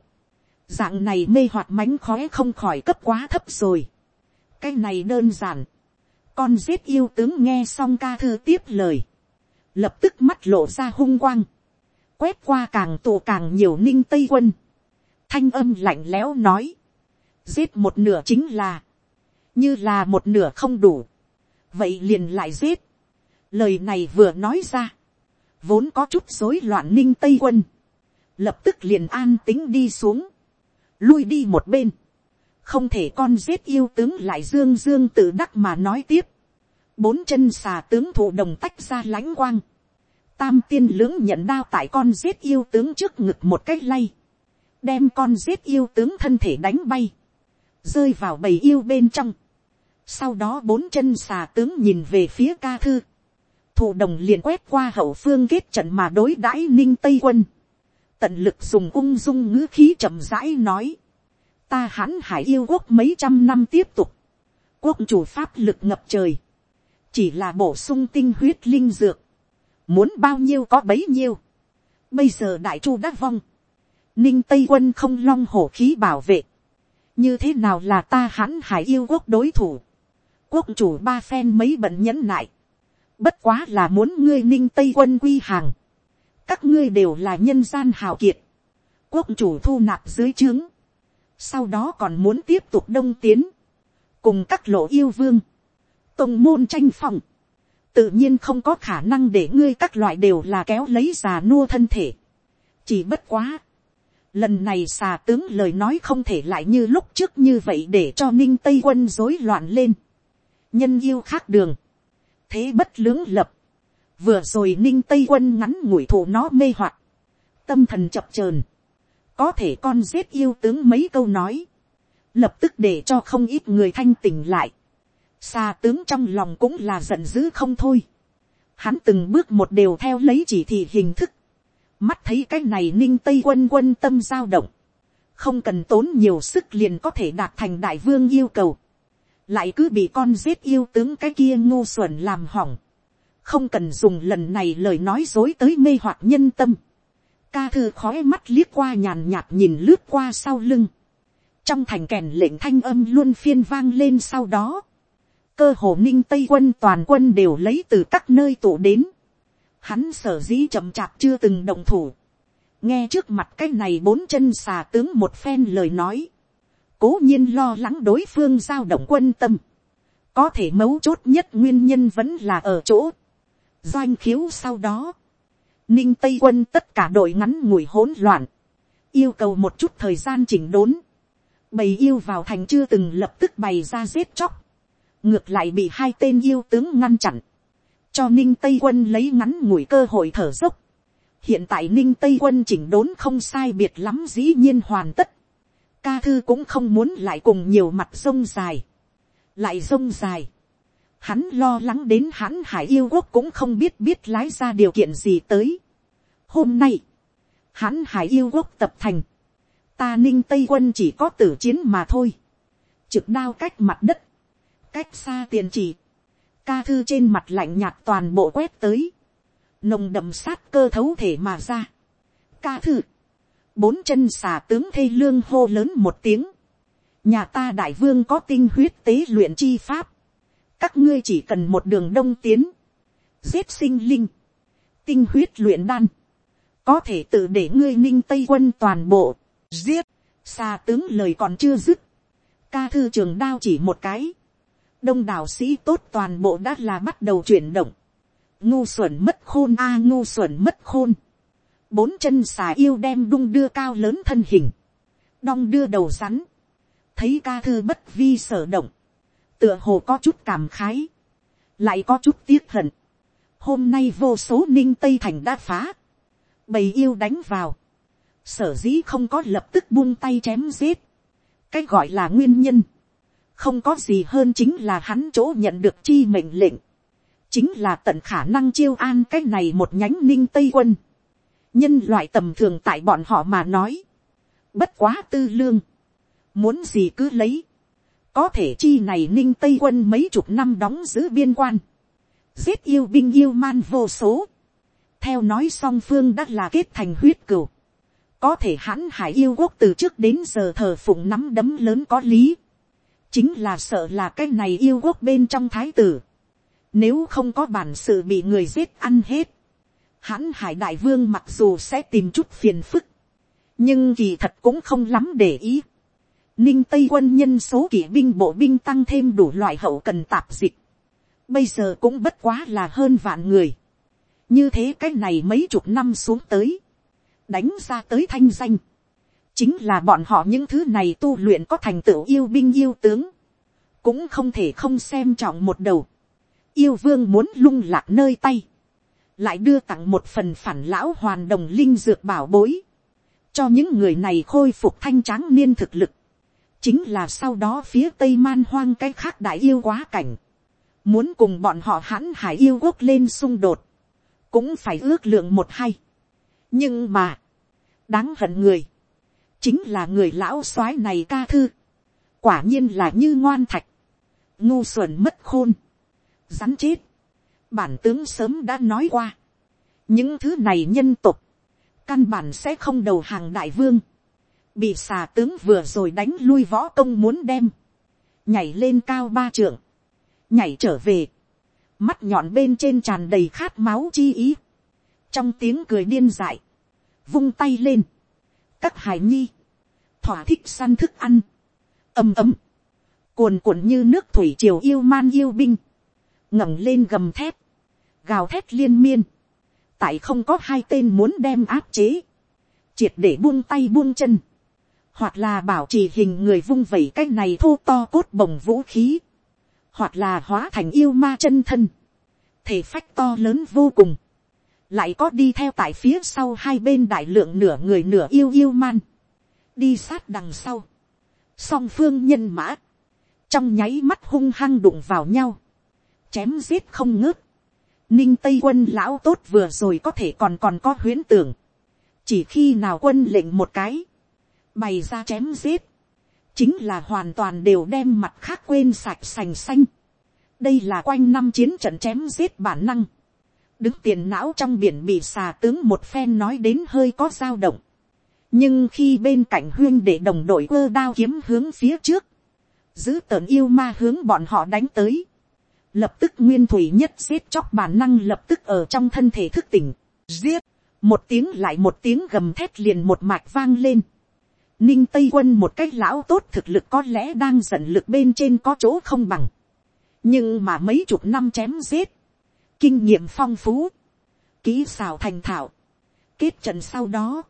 dạng này mê hoạt mánh khóe không khỏi cấp quá thấp rồi, cái này đơn giản, con giết yêu tướng nghe xong ca thư tiếp lời. Lập tức mắt lộ ra hung quang. Quét qua càng tù càng nhiều ninh tây quân. Thanh âm lạnh lẽo nói. Giết một nửa chính là. Như là một nửa không đủ. Vậy liền lại giết. Lời này vừa nói ra. Vốn có chút rối loạn ninh tây quân. Lập tức liền an tính đi xuống. Lui đi một bên không thể con giết yêu tướng lại dương dương tự đắc mà nói tiếp. bốn chân xà tướng thủ đồng tách ra lãnh quang. tam tiên lưỡng nhận đao tại con giết yêu tướng trước ngực một cách lay. đem con giết yêu tướng thân thể đánh bay. rơi vào bầy yêu bên trong. sau đó bốn chân xà tướng nhìn về phía ca thư. thủ đồng liền quét qua hậu phương kết trận mà đối đãi ninh tây quân tận lực dùng ung dung ngữ khí chậm rãi nói. Ta hãn hải yêu quốc mấy trăm năm tiếp tục, quốc chủ pháp lực ngập trời, chỉ là bổ sung tinh huyết linh dược, muốn bao nhiêu có bấy nhiêu, bây giờ đại chu đã vong, ninh tây quân không long hổ khí bảo vệ, như thế nào là ta hãn hải yêu quốc đối thủ, quốc chủ ba phen mấy bận nhẫn nại, bất quá là muốn ngươi ninh tây quân quy hàng, các ngươi đều là nhân gian hào kiệt, quốc chủ thu nạp dưới trướng, sau đó còn muốn tiếp tục đông tiến, cùng các lộ yêu vương, tông môn tranh phòng, tự nhiên không có khả năng để ngươi các loại đều là kéo lấy già nua thân thể. chỉ bất quá, lần này xà tướng lời nói không thể lại như lúc trước như vậy để cho ninh tây quân rối loạn lên. nhân yêu khác đường, thế bất lưỡng lập, vừa rồi ninh tây quân ngắn ngủi thủ nó mê hoặc, tâm thần chập chờn, có thể con giết yêu tướng mấy câu nói, lập tức để cho không ít người thanh tỉnh lại. xa tướng trong lòng cũng là giận dữ không thôi. Hắn từng bước một đều theo lấy chỉ thị hình thức. Mắt thấy cái này ninh tây quân quân tâm giao động. Không cần tốn nhiều sức liền có thể đạt thành đại vương yêu cầu. Lại cứ bị con giết yêu tướng cái kia ngu xuẩn làm hỏng. Không cần dùng lần này lời nói dối tới mê hoặc nhân tâm. Ca thư khói mắt liếc qua nhàn nhạt nhìn lướt qua sau lưng. Trong thành kèn lệnh thanh âm luôn phiên vang lên sau đó, cơ hồ ninh tây quân toàn quân đều lấy từ các nơi tụ đến, hắn sở dĩ chậm chạp chưa từng động thủ, nghe trước mặt cái này bốn chân xà tướng một phen lời nói, cố nhiên lo lắng đối phương giao động quân tâm, có thể mấu chốt nhất nguyên nhân vẫn là ở chỗ, doanh khiếu sau đó, ninh tây quân tất cả đội ngắn ngủi hỗn loạn, yêu cầu một chút thời gian chỉnh đốn, bầy yêu vào thành chưa từng lập tức bày ra giết chóc, ngược lại bị hai tên yêu tướng ngăn chặn, cho ninh tây quân lấy ngắn ngủi cơ hội thở dốc. hiện tại ninh tây quân chỉnh đốn không sai biệt lắm dĩ nhiên hoàn tất, ca thư cũng không muốn lại cùng nhiều mặt sông dài, lại sông dài, hắn lo lắng đến hắn hải yêu quốc cũng không biết biết lái ra điều kiện gì tới. hôm nay, hắn hải yêu quốc tập thành, ta ninh tây quân chỉ có tử chiến mà thôi, trực đao cách mặt đất, cách xa tiền chỉ, ca thư trên mặt lạnh nhạt toàn bộ quét tới, nồng đậm sát cơ thấu thể mà ra, ca thư, bốn chân xà tướng thê lương hô lớn một tiếng, nhà ta đại vương có tinh huyết tế luyện chi pháp, các ngươi chỉ cần một đường đông tiến, giết sinh linh, tinh huyết luyện đan, có thể tự để ngươi ninh tây quân toàn bộ, giết, xa tướng lời còn chưa dứt, ca thư trường đao chỉ một cái, đông đảo sĩ tốt toàn bộ đã là bắt đầu chuyển động, ngu xuẩn mất khôn a ngu xuẩn mất khôn, bốn chân xà yêu đem đung đưa cao lớn thân hình, đong đưa đầu rắn, thấy ca thư bất vi sở động, tựa hồ có chút cảm khái, lại có chút tiếc hận, hôm nay vô số ninh tây thành đã phá, bầy yêu đánh vào, sở dĩ không có lập tức buông tay chém giết, cái gọi là nguyên nhân, không có gì hơn chính là hắn chỗ nhận được chi mệnh lệnh, chính là tận khả năng chiêu an cái này một nhánh ninh tây quân, nhân loại tầm thường tại bọn họ mà nói, bất quá tư lương, muốn gì cứ lấy, có thể chi này ninh tây quân mấy chục năm đóng giữ biên quan, giết yêu binh yêu man vô số, theo nói song phương đã là kết thành huyết cừu, có thể hãn hải yêu quốc từ trước đến giờ thờ phụng nắm đấm lớn có lý, chính là sợ là cái này yêu quốc bên trong thái tử, nếu không có bản sự bị người giết ăn hết, hãn hải đại vương mặc dù sẽ tìm chút phiền phức, nhưng kỳ thật cũng không lắm để ý. Ninh Tây quân nhân số kỵ binh bộ binh tăng thêm đủ loại hậu cần tạp dịch. Bây giờ cũng bất quá là hơn vạn người. Như thế cái này mấy chục năm xuống tới. Đánh ra tới thanh danh, chính là bọn họ những thứ này tu luyện có thành tựu yêu binh yêu tướng, cũng không thể không xem trọng một đầu, yêu vương muốn lung lạc nơi tay, lại đưa tặng một phần phản lão hoàn đồng linh dược bảo bối, cho những người này khôi phục thanh tráng niên thực lực, chính là sau đó phía tây man hoang cái khác đại yêu quá cảnh, muốn cùng bọn họ hãn hải yêu quốc lên xung đột, cũng phải ước lượng một hay. nhưng mà, đáng hận người, chính là người lão soái này ca thư, quả nhiên là như ngoan thạch, ngu xuẩn mất khôn, rắn chết, bản tướng sớm đã nói qua, những thứ này nhân tục, căn bản sẽ không đầu hàng đại vương, bị xà tướng vừa rồi đánh lui võ công muốn đem, nhảy lên cao ba trượng, nhảy trở về, mắt nhọn bên trên tràn đầy khát máu chi ý, trong tiếng cười điên dại, vung tay lên, các hải nhi, thỏa thích săn thức ăn, ầm ầm, cuồn cuộn như nước thủy triều yêu man yêu binh, ngẩng lên gầm thép, gào thét liên miên, tại không có hai tên muốn đem áp chế, triệt để buông tay buông chân, hoặc là bảo trì hình người vung vẩy cái này thô to cốt bồng vũ khí, hoặc là hóa thành yêu ma chân thân, thể phách to lớn vô cùng, lại có đi theo tại phía sau hai bên đại lượng nửa người nửa yêu yêu man, đi sát đằng sau, song phương nhân mã, trong nháy mắt hung hăng đụng vào nhau, chém giết không ngớt, ninh tây quân lão tốt vừa rồi có thể còn còn có huyễn tưởng, chỉ khi nào quân lệnh một cái, bày ra chém giết, chính là hoàn toàn đều đem mặt khác quên sạch sành xanh. đây là quanh năm chiến trận chém giết bản năng, đứng tiền não trong biển bị xà tướng một phen nói đến hơi có dao động, nhưng khi bên cạnh huyên để đồng đội quơ đao kiếm hướng phía trước, giữ tợn yêu ma hướng bọn họ đánh tới, lập tức nguyên thủy nhất giết chóc bản năng lập tức ở trong thân thể thức tỉnh, giết, một tiếng lại một tiếng gầm thét liền một mạch vang lên, ninh tây quân một cách lão tốt thực lực có lẽ đang giận lực bên trên có chỗ không bằng, nhưng mà mấy chục năm chém giết, kinh nghiệm phong phú, kỹ xào thành thạo, kết trận sau đó,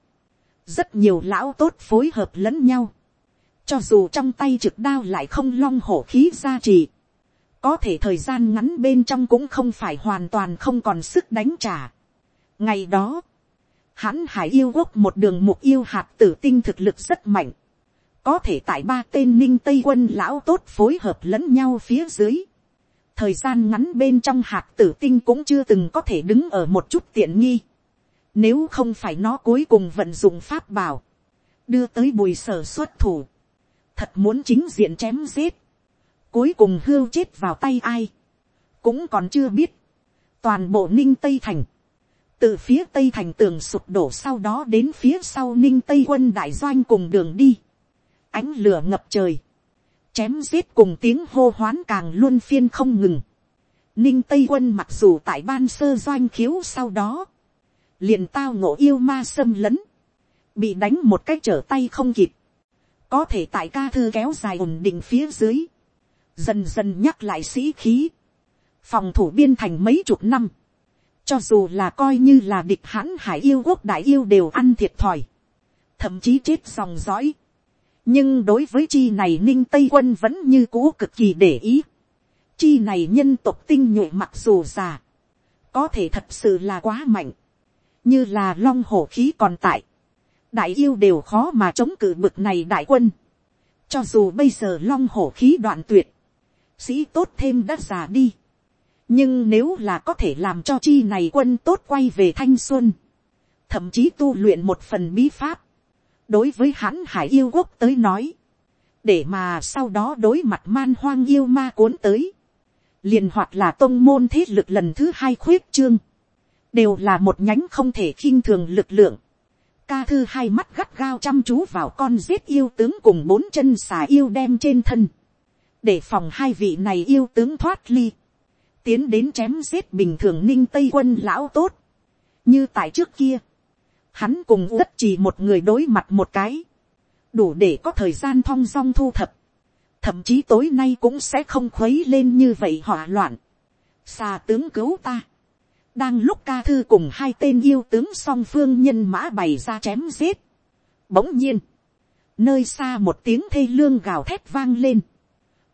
rất nhiều lão tốt phối hợp lẫn nhau, cho dù trong tay trực đao lại không long hổ khí gia trì, có thể thời gian ngắn bên trong cũng không phải hoàn toàn không còn sức đánh trả. ngày đó, hãn hải yêu quốc một đường mục yêu hạt tử tinh thực lực rất mạnh, có thể tại ba tên ninh tây quân lão tốt phối hợp lẫn nhau phía dưới. thời gian ngắn bên trong hạt tử tinh cũng chưa từng có thể đứng ở một chút tiện nghi. nếu không phải nó cuối cùng vận dụng pháp bảo, đưa tới bùi sở xuất thủ, thật muốn chính diện chém giết, cuối cùng hưu chết vào tay ai, cũng còn chưa biết, toàn bộ ninh tây thành, từ phía tây thành tường sụp đổ sau đó đến phía sau ninh tây quân đại doanh cùng đường đi, ánh lửa ngập trời, chém giết cùng tiếng hô hoán càng luôn phiên không ngừng, ninh tây quân mặc dù tại ban sơ doanh khiếu sau đó, liền tao ngộ yêu ma xâm lấn, bị đánh một cách trở tay không kịp, có thể tại ca thư kéo dài ổn định phía dưới, dần dần nhắc lại sĩ khí, phòng thủ biên thành mấy chục năm, cho dù là coi như là địch hãn hải yêu quốc đại yêu đều ăn thiệt thòi, thậm chí chết dòng dõi. nhưng đối với chi này ninh tây quân vẫn như cũ cực kỳ để ý. chi này nhân tộc tinh nhuệ mặc dù già, có thể thật sự là quá mạnh, như là long hổ khí còn tại, đại yêu đều khó mà chống cự bực này đại quân. cho dù bây giờ long hổ khí đoạn tuyệt, sĩ tốt thêm đã già đi nhưng nếu là có thể làm cho chi này quân tốt quay về thanh xuân, thậm chí tu luyện một phần bí pháp, đối với hãn hải yêu quốc tới nói, để mà sau đó đối mặt man hoang yêu ma cuốn tới, liền hoặc là tôn môn thế lực lần thứ hai khuyết trương, đều là một nhánh không thể khinh thường lực lượng. Ca thư hai mắt gắt gao chăm chú vào con giết yêu tướng cùng bốn chân xà yêu đem trên thân, để phòng hai vị này yêu tướng thoát ly tiến đến chém giết bình thường ninh tây quân lão tốt, như tại trước kia, hắn cùng tất chỉ một người đối mặt một cái, đủ để có thời gian thong dong thu thập, thậm chí tối nay cũng sẽ không khuấy lên như vậy hỏa loạn, xa tướng cứu ta, đang lúc ca thư cùng hai tên yêu tướng song phương nhân mã bày ra chém giết, bỗng nhiên, nơi xa một tiếng thê lương gào thét vang lên,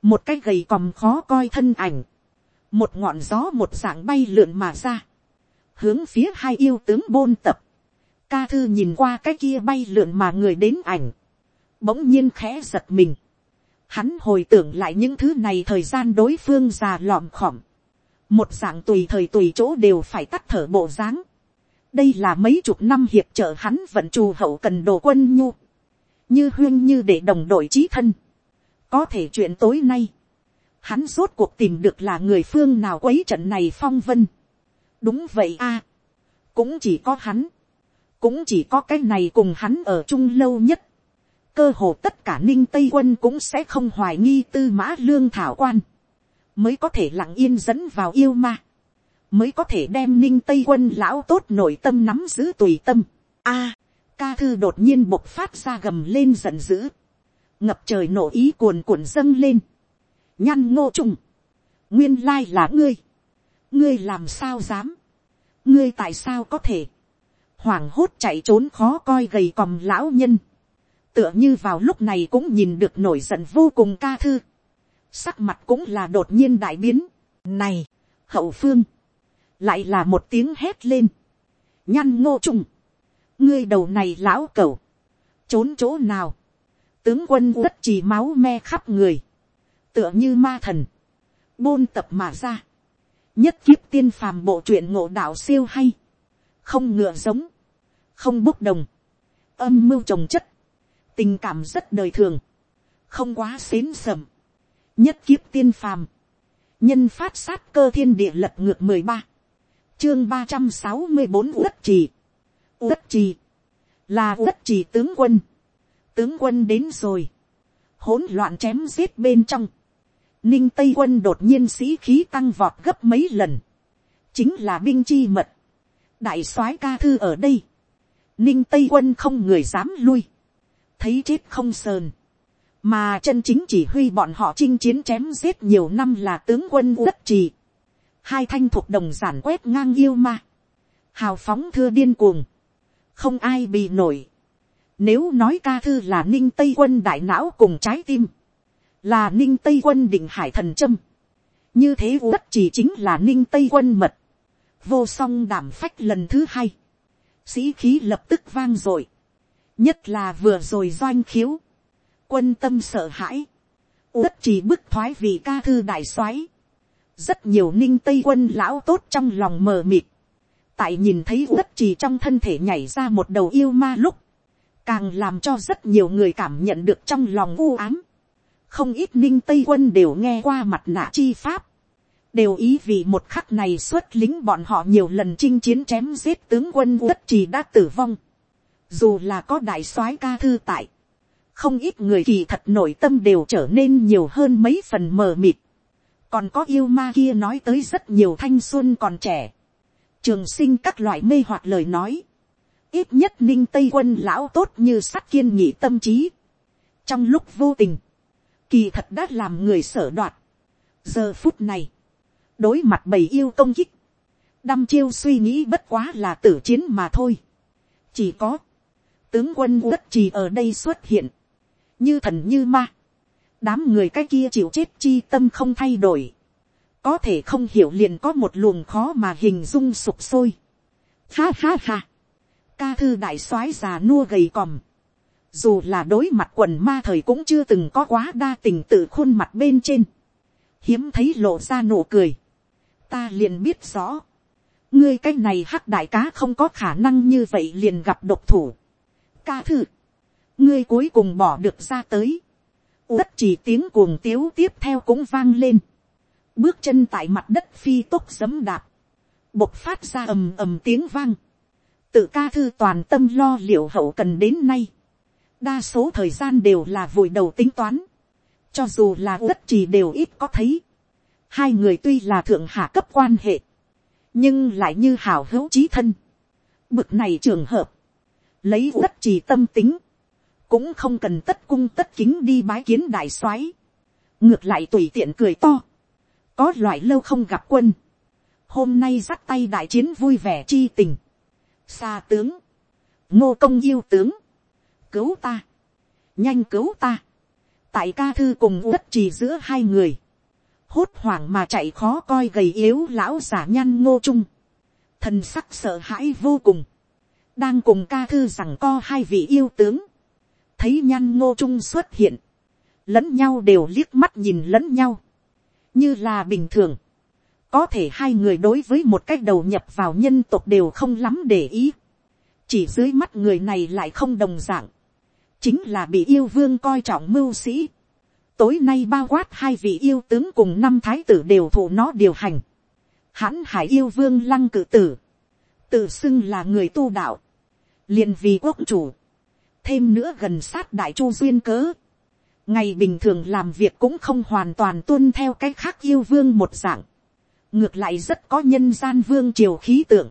một cái gầy còm khó coi thân ảnh, một ngọn gió một dạng bay lượn mà ra, hướng phía hai yêu tướng bôn tập, ca thư nhìn qua cái kia bay lượn mà người đến ảnh, bỗng nhiên khẽ giật mình, hắn hồi tưởng lại những thứ này thời gian đối phương già lòm khòm, một dạng tùy thời tùy chỗ đều phải tắt thở bộ dáng, đây là mấy chục năm hiệp trợ hắn vận trù hậu cần đồ quân nhu, như huyên như để đồng đội trí thân, có thể chuyện tối nay, hắn rốt cuộc tìm được là người phương nào quấy trận này phong vân. đúng vậy a, cũng chỉ có hắn, cũng chỉ có cái này cùng hắn ở chung lâu nhất. cơ hồ tất cả ninh tây quân cũng sẽ không hoài nghi tư mã lương thảo quan, mới có thể lặng yên dẫn vào yêu ma, mới có thể đem ninh tây quân lão tốt nội tâm nắm giữ tùy tâm. a, ca thư đột nhiên bộc phát ra gầm lên giận dữ, ngập trời nổ ý cuồn cuộn dâng lên, nhăn ngô trùng, nguyên lai là ngươi, ngươi làm sao dám, ngươi tại sao có thể, hoảng hốt chạy trốn khó coi gầy còm lão nhân, tựa như vào lúc này cũng nhìn được nổi giận vô cùng ca thư, sắc mặt cũng là đột nhiên đại biến, này, hậu phương, lại là một tiếng hét lên, nhăn ngô trùng, ngươi đầu này lão cẩu, trốn chỗ nào, tướng quân uất chỉ máu me khắp người, tựa như ma thần, bôn tập mà ra, nhất kiếp tiên phàm bộ truyện ngộ đạo siêu hay, không ngựa giống, không bốc đồng, âm mưu trồng chất, tình cảm rất đời thường, không quá xến sầm, nhất kiếp tiên phàm, nhân phát sát cơ thiên địa lật ngược mười ba, chương ba trăm sáu mươi bốn uất trì, uất trì, là uất trì tướng quân, tướng quân đến rồi, hỗn loạn chém giết bên trong, ninh tây quân đột nhiên sĩ khí tăng vọt gấp mấy lần, chính là binh chi mật, đại soái ca thư ở đây, ninh tây quân không người dám lui, thấy chết không sờn, mà chân chính chỉ huy bọn họ chinh chiến chém giết nhiều năm là tướng quân đất trì, hai thanh thuộc đồng giản quét ngang yêu ma, hào phóng thưa điên cuồng, không ai bị nổi, nếu nói ca thư là ninh tây quân đại não cùng trái tim, là ninh tây quân định hải thần trâm, như thế đất chỉ chính là ninh tây quân mật, vô song đảm phách lần thứ hai, sĩ khí lập tức vang rồi, nhất là vừa rồi doanh khiếu, quân tâm sợ hãi, uất chỉ bức thoái vì ca thư đại soái, rất nhiều ninh tây quân lão tốt trong lòng mờ mịt, tại nhìn thấy uất chỉ trong thân thể nhảy ra một đầu yêu ma lúc, càng làm cho rất nhiều người cảm nhận được trong lòng u ám không ít ninh tây quân đều nghe qua mặt nạ chi pháp, đều ý vì một khắc này xuất lính bọn họ nhiều lần chinh chiến chém giết tướng quân tất trì đã tử vong. dù là có đại soái ca thư tại, không ít người kỳ thật nội tâm đều trở nên nhiều hơn mấy phần mờ mịt. còn có yêu ma kia nói tới rất nhiều thanh xuân còn trẻ. trường sinh các loại mê hoặc lời nói ít nhất ninh tây quân lão tốt như sắt kiên nhị tâm trí. trong lúc vô tình, kỳ thật đã làm người sở đoạt. giờ phút này, đối mặt bầy yêu công kích, đăm chiêu suy nghĩ bất quá là tử chiến mà thôi. chỉ có, tướng quân đất trì ở đây xuất hiện, như thần như ma. đám người cái kia chịu chết chi tâm không thay đổi. có thể không hiểu liền có một luồng khó mà hình dung sụp sôi. ha ha ha ca thư đại soái già nua gầy còm. Dù là đối mặt quần ma thời cũng chưa từng có quá đa tình tự khuôn mặt bên trên. Hiếm thấy lộ ra nụ cười. Ta liền biết rõ. Ngươi cái này hắc đại cá không có khả năng như vậy liền gặp độc thủ. Ca thư. Ngươi cuối cùng bỏ được ra tới. Tất chỉ tiếng cuồng tiếu tiếp theo cũng vang lên. Bước chân tại mặt đất phi tốc giấm đạp. Bộc phát ra ầm ầm tiếng vang tự ca thư toàn tâm lo liệu hậu cần đến nay, đa số thời gian đều là vùi đầu tính toán, cho dù là đất trì đều ít có thấy, hai người tuy là thượng hạ cấp quan hệ, nhưng lại như hảo hữu trí thân, bực này trường hợp, lấy đất trì tâm tính, cũng không cần tất cung tất kính đi bái kiến đại soái, ngược lại tùy tiện cười to, có loại lâu không gặp quân, hôm nay dắt tay đại chiến vui vẻ chi tình, xa tướng, ngô công yêu tướng, cứu ta, nhanh cứu ta, tại ca thư cùng đất trì giữa hai người, hốt hoảng mà chạy khó coi gầy yếu lão giả nhăn ngô trung, thần sắc sợ hãi vô cùng, đang cùng ca thư rằng co hai vị yêu tướng, thấy nhăn ngô trung xuất hiện, lẫn nhau đều liếc mắt nhìn lẫn nhau, như là bình thường, có thể hai người đối với một cách đầu nhập vào nhân tộc đều không lắm để ý. chỉ dưới mắt người này lại không đồng d ạ n g chính là bị yêu vương coi trọng mưu sĩ, tối nay bao quát hai vị yêu tướng cùng năm thái tử đều thụ nó điều hành. hãn hải yêu vương lăng cử tử, tự xưng là người tu đạo, liền vì quốc chủ, thêm nữa gần sát đại chu duyên cớ, ngày bình thường làm việc cũng không hoàn toàn tuân theo cái khác yêu vương một dạng, ngược lại rất có nhân gian vương triều khí tượng,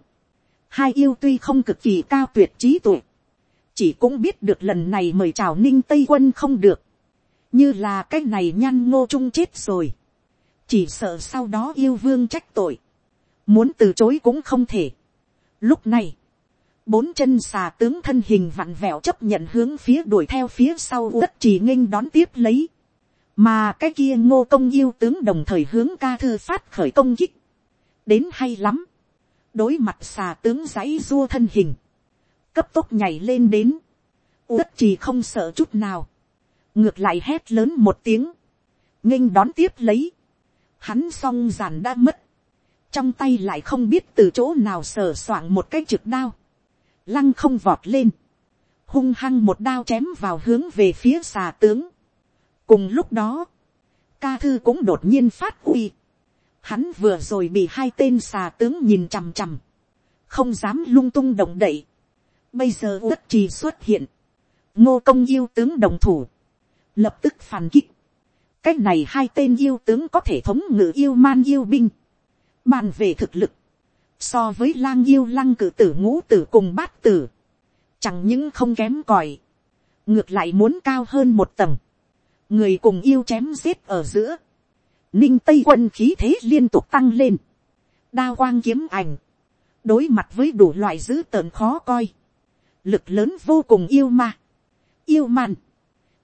hai yêu tuy không cực kỳ cao tuyệt trí tuệ, chỉ cũng biết được lần này mời chào ninh tây quân không được, như là cái này nhăn ngô trung chết rồi, chỉ sợ sau đó yêu vương trách tội, muốn từ chối cũng không thể. Lúc này, bốn chân xà tướng thân hình vặn vẹo chấp nhận hướng phía đuổi theo phía sau tất chỉ nghênh đón tiếp lấy, mà cái kia ngô công yêu tướng đồng thời hướng ca thư phát khởi công kích, đến hay lắm, đối mặt xà tướng giấy dua thân hình, cấp tốc nhảy lên đến, Uất trì không sợ chút nào, ngược lại hét lớn một tiếng, nghênh đón tiếp lấy, hắn song giàn đã mất, trong tay lại không biết từ chỗ nào sờ soạng một cái trực đao, lăng không vọt lên, hung hăng một đao chém vào hướng về phía xà tướng. cùng lúc đó, ca thư cũng đột nhiên phát uy, hắn vừa rồi bị hai tên xà tướng nhìn chằm chằm, không dám lung tung động đậy, bây giờ uất trì xuất hiện, ngô công yêu tướng đồng thủ, lập tức phản kích. cái này hai tên yêu tướng có thể thống ngự yêu man yêu binh. bàn về thực lực, so với lang yêu lăng cử tử ngũ tử cùng bát tử, chẳng những không kém còi, ngược lại muốn cao hơn một tầng, người cùng yêu chém giết ở giữa, ninh tây quân khí thế liên tục tăng lên, đao quang kiếm ảnh, đối mặt với đủ loại dữ tợn khó coi, lực lớn vô cùng yêu ma, yêu man,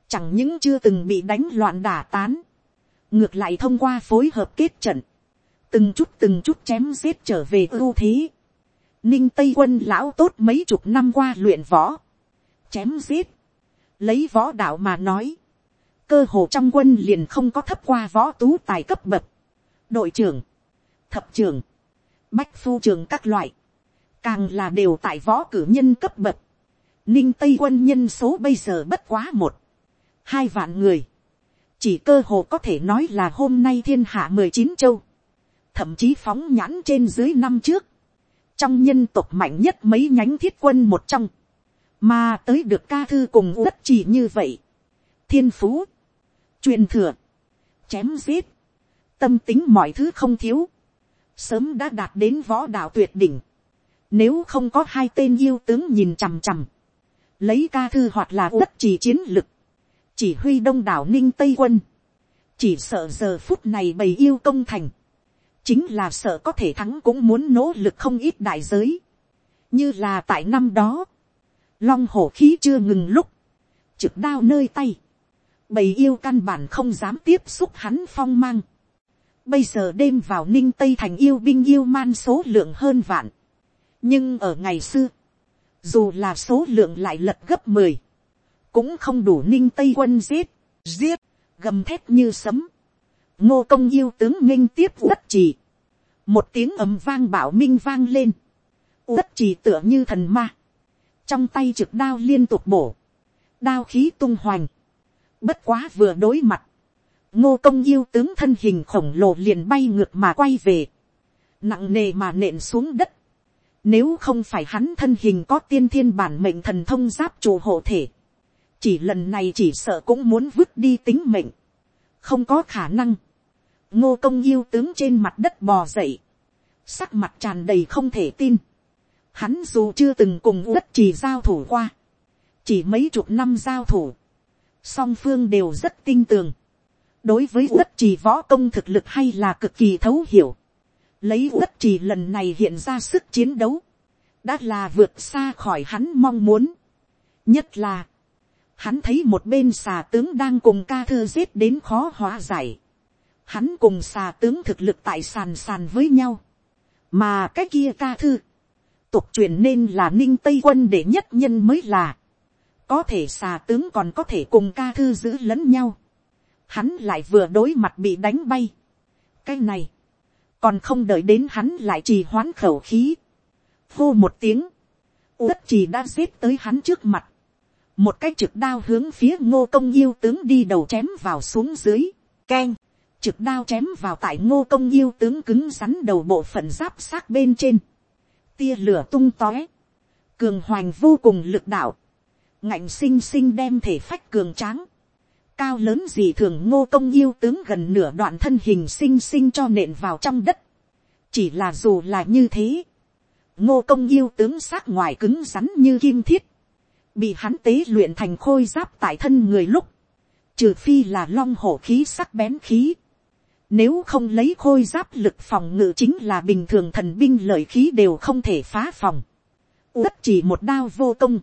chẳng những chưa từng bị đánh loạn đả tán, ngược lại thông qua phối hợp kết trận, từng chút từng chút chém giết trở về ưu thế. Ninh Tây quân lão tốt mấy chục năm qua luyện võ, chém giết, lấy võ đạo mà nói, cơ hồ trong quân liền không có thấp qua võ tú tài cấp bậc, đội trưởng, thập trưởng, bách phu trưởng các loại, càng là đều tại võ cử nhân cấp bậc, ninh tây quân nhân số bây giờ bất quá một, hai vạn người, chỉ cơ hồ có thể nói là hôm nay thiên hạ mười chín châu, thậm chí phóng nhãn trên dưới năm trước, trong nhân tộc mạnh nhất mấy nhánh thiết quân một trong, mà tới được ca thư cùng uất chỉ như vậy, thiên phú, truyền thừa, chém giết, tâm tính mọi thứ không thiếu, sớm đã đạt đến võ đạo tuyệt đỉnh, nếu không có hai tên yêu tướng nhìn chằm chằm, lấy ca thư hoặc là đất chỉ chiến lực, chỉ huy đông đảo ninh tây quân, chỉ sợ giờ phút này bày yêu công thành, chính là sợ có thể thắng cũng muốn nỗ lực không ít đại giới, như là tại năm đó, long hổ khí chưa ngừng lúc, trực đao nơi tay, bầy yêu căn bản không dám tiếp xúc hắn phong mang, bây giờ đêm vào ninh tây thành yêu binh yêu man số lượng hơn vạn, nhưng ở ngày xưa, dù là số lượng lại lật gấp mười, cũng không đủ ninh tây quân giết, giết, gầm thép như sấm. ngô công yêu tướng nghinh tiếp đất trì, một tiếng ầm vang bảo minh vang lên, đất trì tựa như thần ma, trong tay trực đao liên tục bổ, đao khí tung hoành, bất quá vừa đối mặt, ngô công yêu tướng thân hình khổng lồ liền bay ngược mà quay về, nặng nề mà nện xuống đất, nếu không phải hắn thân hình có tiên thiên bản mệnh thần thông giáp chủ hộ thể, chỉ lần này chỉ sợ cũng muốn vứt đi tính mệnh, không có khả năng, ngô công yêu tướng trên mặt đất bò dậy, sắc mặt tràn đầy không thể tin, hắn dù chưa từng cùng đất chỉ giao thủ qua, chỉ mấy chục năm giao thủ, song phương đều rất tin tường, đối với đất chỉ võ công thực lực hay là cực kỳ thấu hiểu, lấy uất chỉ lần này hiện ra sức chiến đấu, đã là vượt xa khỏi hắn mong muốn, nhất là, hắn thấy một bên xà tướng đang cùng ca thư giết đến khó hóa giải. Hắn cùng xà tướng thực lực tại sàn sàn với nhau. Mà cái kia ca thư. Tục truyền nên là ninh tây quân để nhất nhân mới là. Có thể xà tướng còn có thể cùng ca thư giữ lẫn nhau. Hắn lại vừa đối mặt bị đánh bay. Cái này. Còn không đợi đến hắn lại trì hoán khẩu khí. Hô một tiếng. uất trì đã xếp tới hắn trước mặt. Một cái trực đao hướng phía ngô công yêu tướng đi đầu chém vào xuống dưới, keng, trực đao chém vào tại ngô công yêu tướng cứng rắn đầu bộ phận giáp sát bên trên, tia lửa tung tóe, cường hoành vô cùng lực đạo, ngạnh xinh xinh đem thể phách cường tráng, cao lớn gì thường ngô công yêu tướng gần nửa đoạn thân hình xinh xinh cho nện vào trong đất, chỉ là dù là như thế, ngô công yêu tướng sát ngoài cứng rắn như kim thiết, bị hắn tế luyện thành khôi giáp tại thân người lúc, trừ phi là long hổ khí sắc bén khí, nếu không lấy khôi giáp lực phòng ngự chính là bình thường thần binh lợi khí đều không thể phá phòng. Tất chỉ một đao vô công.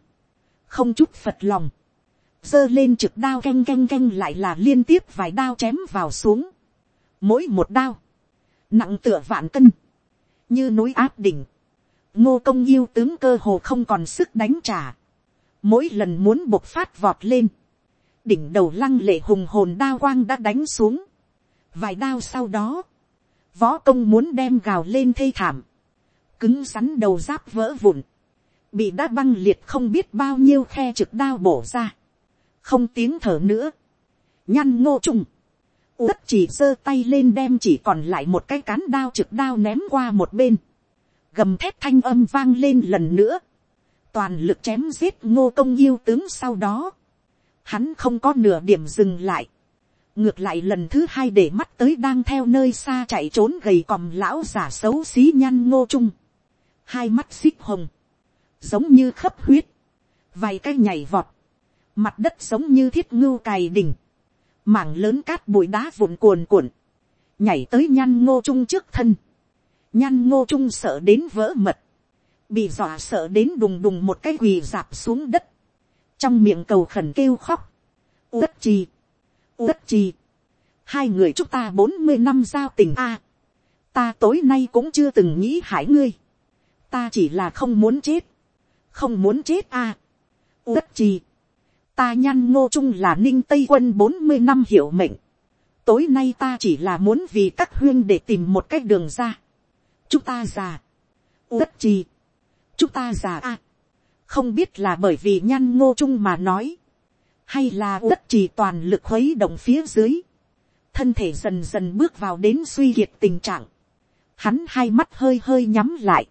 Không chút phật lòng giơ lên trực đao canh canh canh lại là liên tiếp vài đao chém vào xuống. Mỗi một đao. Nặng tựa vạn cân. Như núi áp đỉnh. Ngô công yêu tướng cơ hồ không còn sức đánh trả. Mỗi lần muốn bộc phát vọt lên. Đỉnh đầu lăng lệ hùng hồn đao quang đã đánh xuống vài đao sau đó, võ công muốn đem gào lên thê thảm, cứng rắn đầu giáp vỡ vụn, bị đã băng liệt không biết bao nhiêu khe trực đao bổ ra, không tiếng thở nữa, nhăn ngô trung, tất chỉ giơ tay lên đem chỉ còn lại một cái cán đao trực đao ném qua một bên, gầm thép thanh âm vang lên lần nữa, toàn lực chém giết ngô công yêu tướng sau đó, hắn không có nửa điểm dừng lại, ngược lại lần thứ hai để mắt tới đang theo nơi xa chạy trốn gầy còm lão giả xấu xí nhăn ngô trung, hai mắt xích hồng, giống như khấp huyết, vài cái nhảy vọt, mặt đất giống như thiết ngưu cài đỉnh, mảng lớn cát bụi đá vụn cuồn cuộn, nhảy tới nhăn ngô trung trước thân, nhăn ngô trung sợ đến vỡ mật, bị dọa sợ đến đùng đùng một cái quỳ dạp xuống đất, trong miệng cầu khẩn kêu khóc, uất chi, đất chi. Hai người chúng ta bốn mươi năm giao tình a. ta tối nay cũng chưa từng nghĩ hại ngươi. Ta chỉ là không muốn chết. Không muốn chết a. đất chi. Ta nhăn ngô trung là ninh tây quân bốn mươi năm hiểu mệnh. Tối nay ta chỉ là muốn vì các huyên để tìm một cách đường ra. Chúng ta già. Tất chi. Chúng ta già a. Không biết là bởi vì nhăn ngô trung mà nói hay là đất trì toàn lực khuấy động phía dưới, thân thể dần dần bước vào đến suy kiệt tình trạng, hắn hai mắt hơi hơi nhắm lại,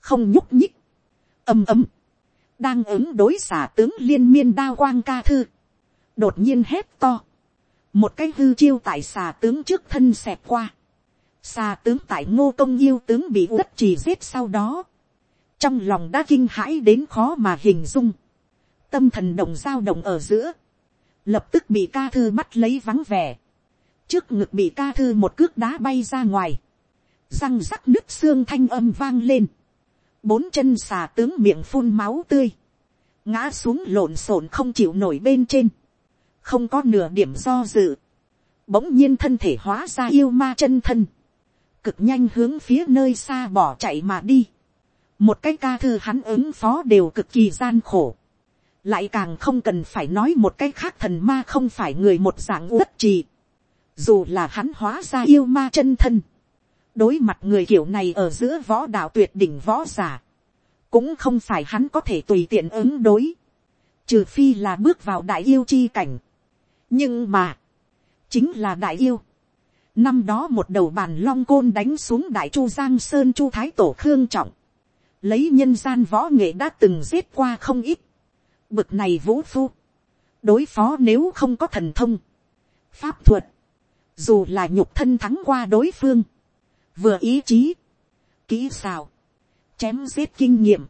không nhúc nhích, ầm ầm, đang ứng đối xả tướng liên miên đao quang ca thư, đột nhiên hét to, một cái hư chiêu tại xà tướng trước thân xẹp qua, xà tướng tại ngô công yêu tướng bị uất trì giết sau đó, trong lòng đã kinh hãi đến khó mà hình dung, tâm thần đồng giao động ở giữa, lập tức bị ca thư bắt lấy vắng vẻ, trước ngực bị ca thư một cước đá bay ra ngoài, răng rắc nước xương thanh âm vang lên, bốn chân xà tướng miệng phun máu tươi, ngã xuống lộn xộn không chịu nổi bên trên, không có nửa điểm do dự, bỗng nhiên thân thể hóa ra yêu ma chân thân, cực nhanh hướng phía nơi xa bỏ chạy mà đi, một cái ca thư hắn ứng phó đều cực kỳ gian khổ, lại càng không cần phải nói một cái khác thần ma không phải người một dạng uất trì. Dù là hắn hóa ra yêu ma chân thân. Đối mặt người kiểu này ở giữa võ đạo tuyệt đỉnh võ giả. Cũng không phải hắn có thể tùy tiện ứng đối. Trừ phi là bước vào đại yêu chi cảnh. Nhưng mà. Chính là đại yêu. Năm đó một đầu bàn long côn đánh xuống đại chu giang sơn chu thái tổ khương trọng. Lấy nhân gian võ nghệ đã từng giết qua không ít Bực này vũ phu. Đối phó nếu không có thần thông. Pháp thuật. Dù là nhục thân thắng qua đối phương. Vừa ý chí. Kỹ xào. Chém giết kinh nghiệm.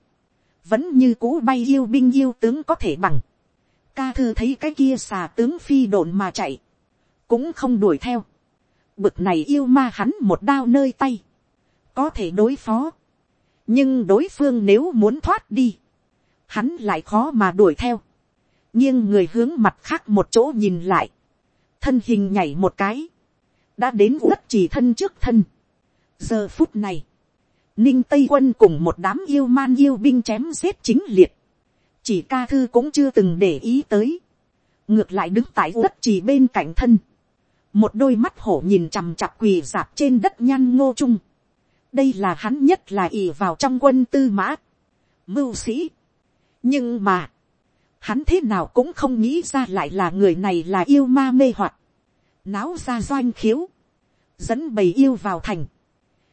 Vẫn như cũ bay yêu binh yêu tướng có thể bằng. Ca thư thấy cái kia xà tướng phi độn mà chạy. Cũng không đuổi theo. Bực này yêu ma hắn một đao nơi tay. Có thể đối phó. Nhưng đối phương nếu muốn thoát đi hắn lại khó mà đuổi theo, nghiêng người hướng mặt khác một chỗ nhìn lại, thân hình nhảy một cái, đã đến uất chỉ thân trước thân giờ phút này, ninh tây quân cùng một đám yêu man yêu binh chém giết chính liệt, chỉ ca thư cũng chưa từng để ý tới, ngược lại đứng tại đất chỉ bên cạnh thân, một đôi mắt hổ nhìn chằm chặp quỳ dạp trên đất nhan ngô trung, đây là hắn nhất là ì vào trong quân tư mã, mưu sĩ, nhưng mà, hắn thế nào cũng không nghĩ ra lại là người này là yêu ma mê hoặc, náo ra doanh khiếu, dẫn bầy yêu vào thành,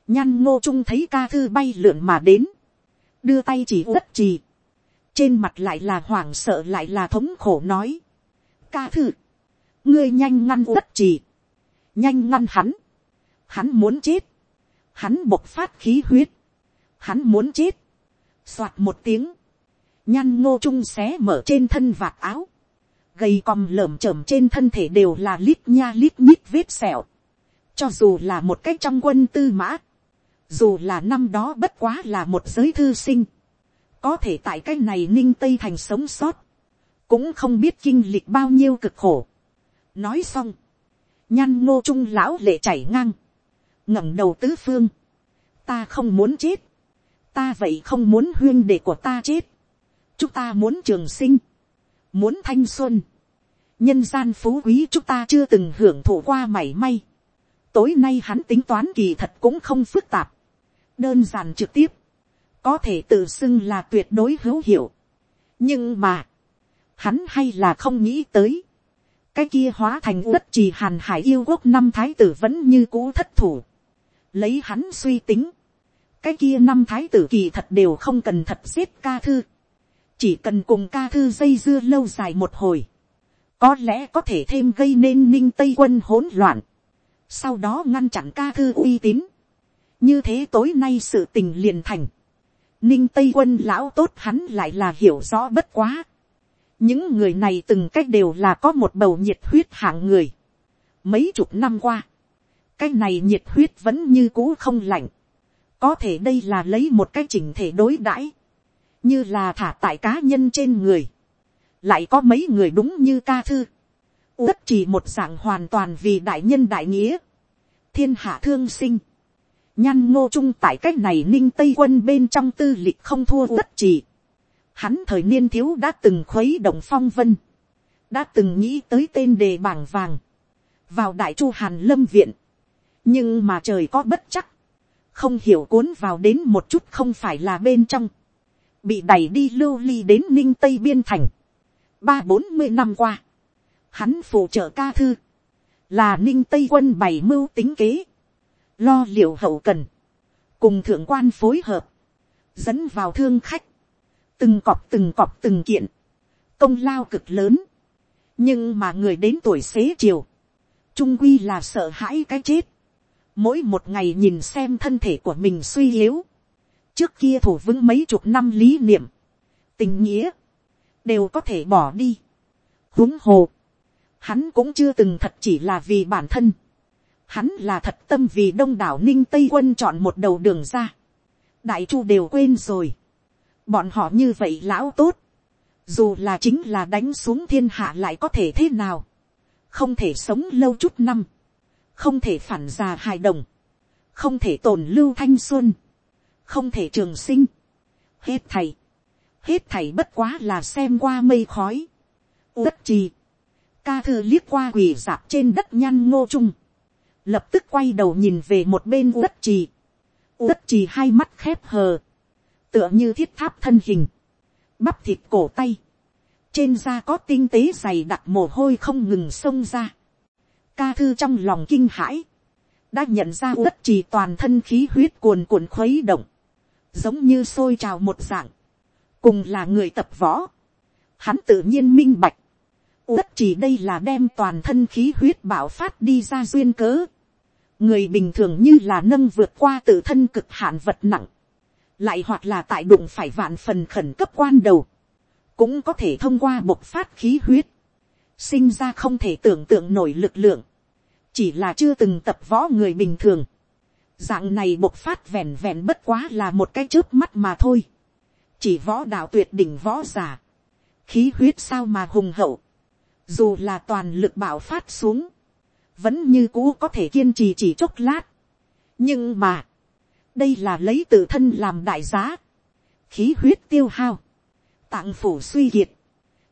nhan ngô trung thấy ca thư bay lượn mà đến, đưa tay chỉ đất trì, trên mặt lại là hoảng sợ lại là thống khổ nói, ca thư, ngươi nhanh ngăn đất trì, nhanh ngăn hắn, hắn muốn chết, hắn bộc phát khí huyết, hắn muốn chết, soạt một tiếng, nhan ngô trung xé mở trên thân vạt áo, gầy còm lởm chởm trên thân thể đều là lít nha lít nhít vết sẹo, cho dù là một cách trong quân tư mã, dù là năm đó bất quá là một giới thư sinh, có thể tại cái này ninh tây thành sống sót, cũng không biết kinh lịch bao nhiêu cực khổ. nói xong, nhăn ngô trung lão lệ chảy ngang, ngẩng đầu tứ phương, ta không muốn chết, ta vậy không muốn huyên để của ta chết, chúng ta muốn trường sinh, muốn thanh xuân, nhân gian phú quý chúng ta chưa từng hưởng thụ qua mảy may, tối nay hắn tính toán kỳ thật cũng không phức tạp, đơn giản trực tiếp, có thể tự xưng là tuyệt đối hữu hiệu. nhưng mà, hắn hay là không nghĩ tới, cái kia hóa thành đất trì hàn hải yêu quốc năm thái tử vẫn như cũ thất thủ. lấy hắn suy tính, cái kia năm thái tử kỳ thật đều không cần thật xếp ca thư, chỉ cần cùng ca thư dây dưa lâu dài một hồi, có lẽ có thể thêm gây nên ninh tây quân hỗn loạn, sau đó ngăn chặn ca thư uy tín, như thế tối nay sự tình liền thành, ninh tây quân lão tốt hắn lại là hiểu rõ bất quá, những người này từng cách đều là có một bầu nhiệt huyết hạng người, mấy chục năm qua, cái này nhiệt huyết vẫn như cũ không lạnh, có thể đây là lấy một cái chỉnh thể đối đãi, như là thả tại cá nhân trên người, lại có mấy người đúng như ca thư, tất chỉ một dạng hoàn toàn vì đại nhân đại nghĩa, thiên hạ thương sinh, nhan ngô trung tại cách này ninh tây quân bên trong tư lịch không thua tất chỉ, hắn thời niên thiếu đã từng khuấy động phong vân, đã từng nghĩ tới tên đề bảng vàng, vào đại chu hàn lâm viện, nhưng mà trời có bất chắc, không hiểu cuốn vào đến một chút không phải là bên trong, bị đẩy đi lưu ly đến ninh tây biên thành, ba bốn mươi năm qua, hắn phụ trợ ca thư, là ninh tây quân bày mưu tính kế, lo liệu hậu cần, cùng thượng quan phối hợp, dẫn vào thương khách, từng cọp từng cọp từng kiện, công lao cực lớn, nhưng mà người đến tuổi xế chiều, trung quy là sợ hãi cái chết, mỗi một ngày nhìn xem thân thể của mình suy yếu, trước kia thủ vững mấy chục năm lý niệm, tình nghĩa, đều có thể bỏ đi. huống hồ, hắn cũng chưa từng thật chỉ là vì bản thân, hắn là thật tâm vì đông đảo ninh tây quân chọn một đầu đường ra, đại chu đều quên rồi, bọn họ như vậy lão tốt, dù là chính là đánh xuống thiên hạ lại có thể thế nào, không thể sống lâu chút năm, không thể phản già hài đồng, không thể tồn lưu thanh xuân, không thể trường sinh, hết thầy, hết thầy bất quá là xem qua mây khói, đất trì, ca thư liếc qua quỳ dạp trên đất nhăn ngô trung, lập tức quay đầu nhìn về một bên đất trì, đất trì hai mắt khép hờ, tựa như thiết tháp thân hình, bắp thịt cổ tay, trên da có tinh tế dày đặc mồ hôi không ngừng xông ra, ca thư trong lòng kinh hãi, đã nhận ra đất trì toàn thân khí huyết cuồn cuộn khuấy động, giống như sôi trào một dạng, cùng là người tập võ, hắn tự nhiên minh bạch, đất trì đây là đem toàn thân khí huyết bảo phát đi ra duyên cớ, người bình thường như là nâng vượt qua tự thân cực hạn vật nặng, lại hoặc là tại đụng phải vạn phần khẩn cấp quan đầu, cũng có thể thông qua bộc phát khí huyết, sinh ra không thể tưởng tượng nổi lực lượng, chỉ là chưa từng tập võ người bình thường, dạng này bộc phát vẹn vẹn bất quá là một cái trước mắt mà thôi, chỉ võ đạo tuyệt đỉnh võ giả, khí huyết sao mà hùng hậu, dù là toàn lực bảo phát xuống, vẫn như cũ có thể kiên trì chỉ chốc lát. nhưng mà, đây là lấy tự thân làm đại giá, khí huyết tiêu hao, tạng phủ suy kiệt,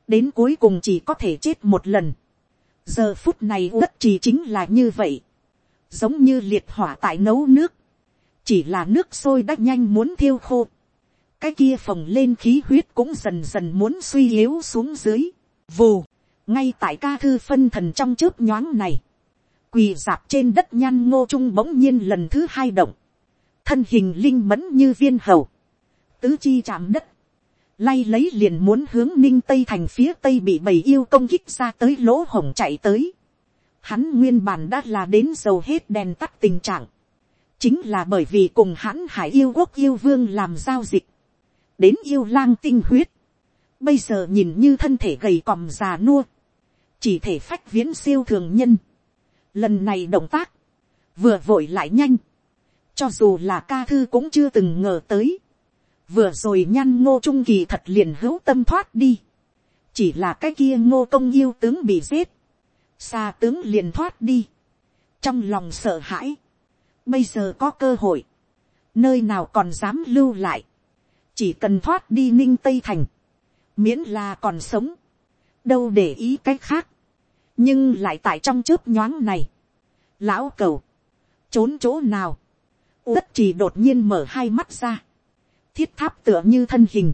đến cuối cùng chỉ có thể chết một lần. giờ phút này đất trì chính là như vậy, giống như liệt hỏa tại nấu nước, chỉ là nước sôi đã nhanh muốn thiêu khô, cái kia phồng lên khí huyết cũng dần dần muốn suy yếu xuống dưới, vù, ngay tại ca thư phân thần trong chớp nhoáng này, quỳ dạp trên đất nhan ngô trung bỗng nhiên lần thứ hai động, thân hình linh mẫn như viên hầu, tứ chi chạm đất, lay lấy liền muốn hướng ninh tây thành phía tây bị bầy yêu công kích ra tới lỗ hổng chạy tới. Hắn nguyên bản đã là đến dầu hết đèn tắt tình trạng. Chính là bởi vì cùng hắn hải yêu quốc yêu vương làm giao dịch. Đến yêu lang tinh huyết. Bây giờ nhìn như thân thể gầy còm già nua. Chỉ thể phách viễn siêu thường nhân. Lần này động tác. Vừa vội lại nhanh. Cho dù là ca thư cũng chưa từng ngờ tới vừa rồi nhăn ngô trung kỳ thật liền hữu tâm thoát đi, chỉ là cái kia ngô công yêu tướng bị giết, xa tướng liền thoát đi, trong lòng sợ hãi, bây giờ có cơ hội, nơi nào còn dám lưu lại, chỉ cần thoát đi ninh tây thành, miễn là còn sống, đâu để ý cái khác, nhưng lại tại trong chớp nhoáng này, lão cầu, trốn chỗ nào, tất chỉ đột nhiên mở hai mắt ra, thiết tháp tựa như thân hình,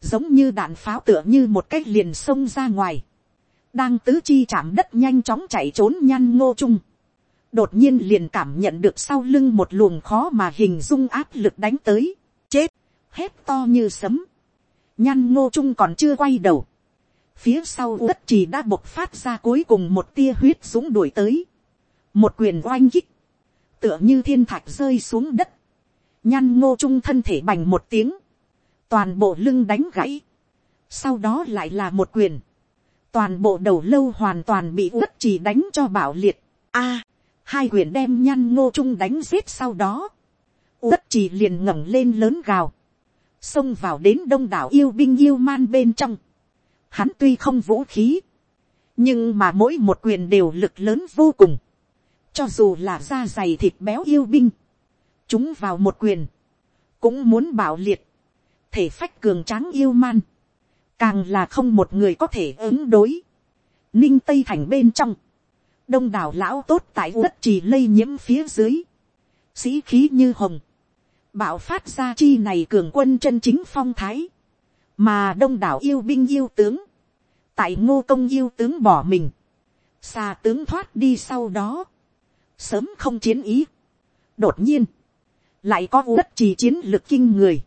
giống như đạn pháo tựa như một cách liền xông ra ngoài, đang tứ chi chạm đất nhanh chóng chạy trốn nhăn ngô trung, đột nhiên liền cảm nhận được sau lưng một luồng khó mà hình dung áp lực đánh tới, chết, hét to như sấm, nhăn ngô trung còn chưa quay đầu, phía sau đất trì đã bộc phát ra cuối cùng một tia huyết súng đuổi tới, một quyền oanh kích, tựa như thiên thạch rơi xuống đất, nhăn ngô trung thân thể bành một tiếng, toàn bộ lưng đánh gãy, sau đó lại là một quyền, toàn bộ đầu lâu hoàn toàn bị đất chỉ đánh cho bảo liệt, a, hai quyền đem nhăn ngô trung đánh giết sau đó, uất chỉ liền ngẩng lên lớn gào, xông vào đến đông đảo yêu binh yêu man bên trong, hắn tuy không vũ khí, nhưng mà mỗi một quyền đều lực lớn vô cùng, cho dù là da dày thịt béo yêu binh, chúng vào một quyền, cũng muốn bảo liệt, thể phách cường tráng yêu man, càng là không một người có thể ứng đối. Ninh tây thành bên trong, đông đảo lão tốt tại đất trì lây nhiễm phía dưới, sĩ khí như hồng, bạo phát ra chi này cường quân chân chính phong thái, mà đông đảo yêu binh yêu tướng, tại ngô công yêu tướng bỏ mình, xa tướng thoát đi sau đó, sớm không chiến ý. đột nhiên, lại có đất trì chiến lực kinh người,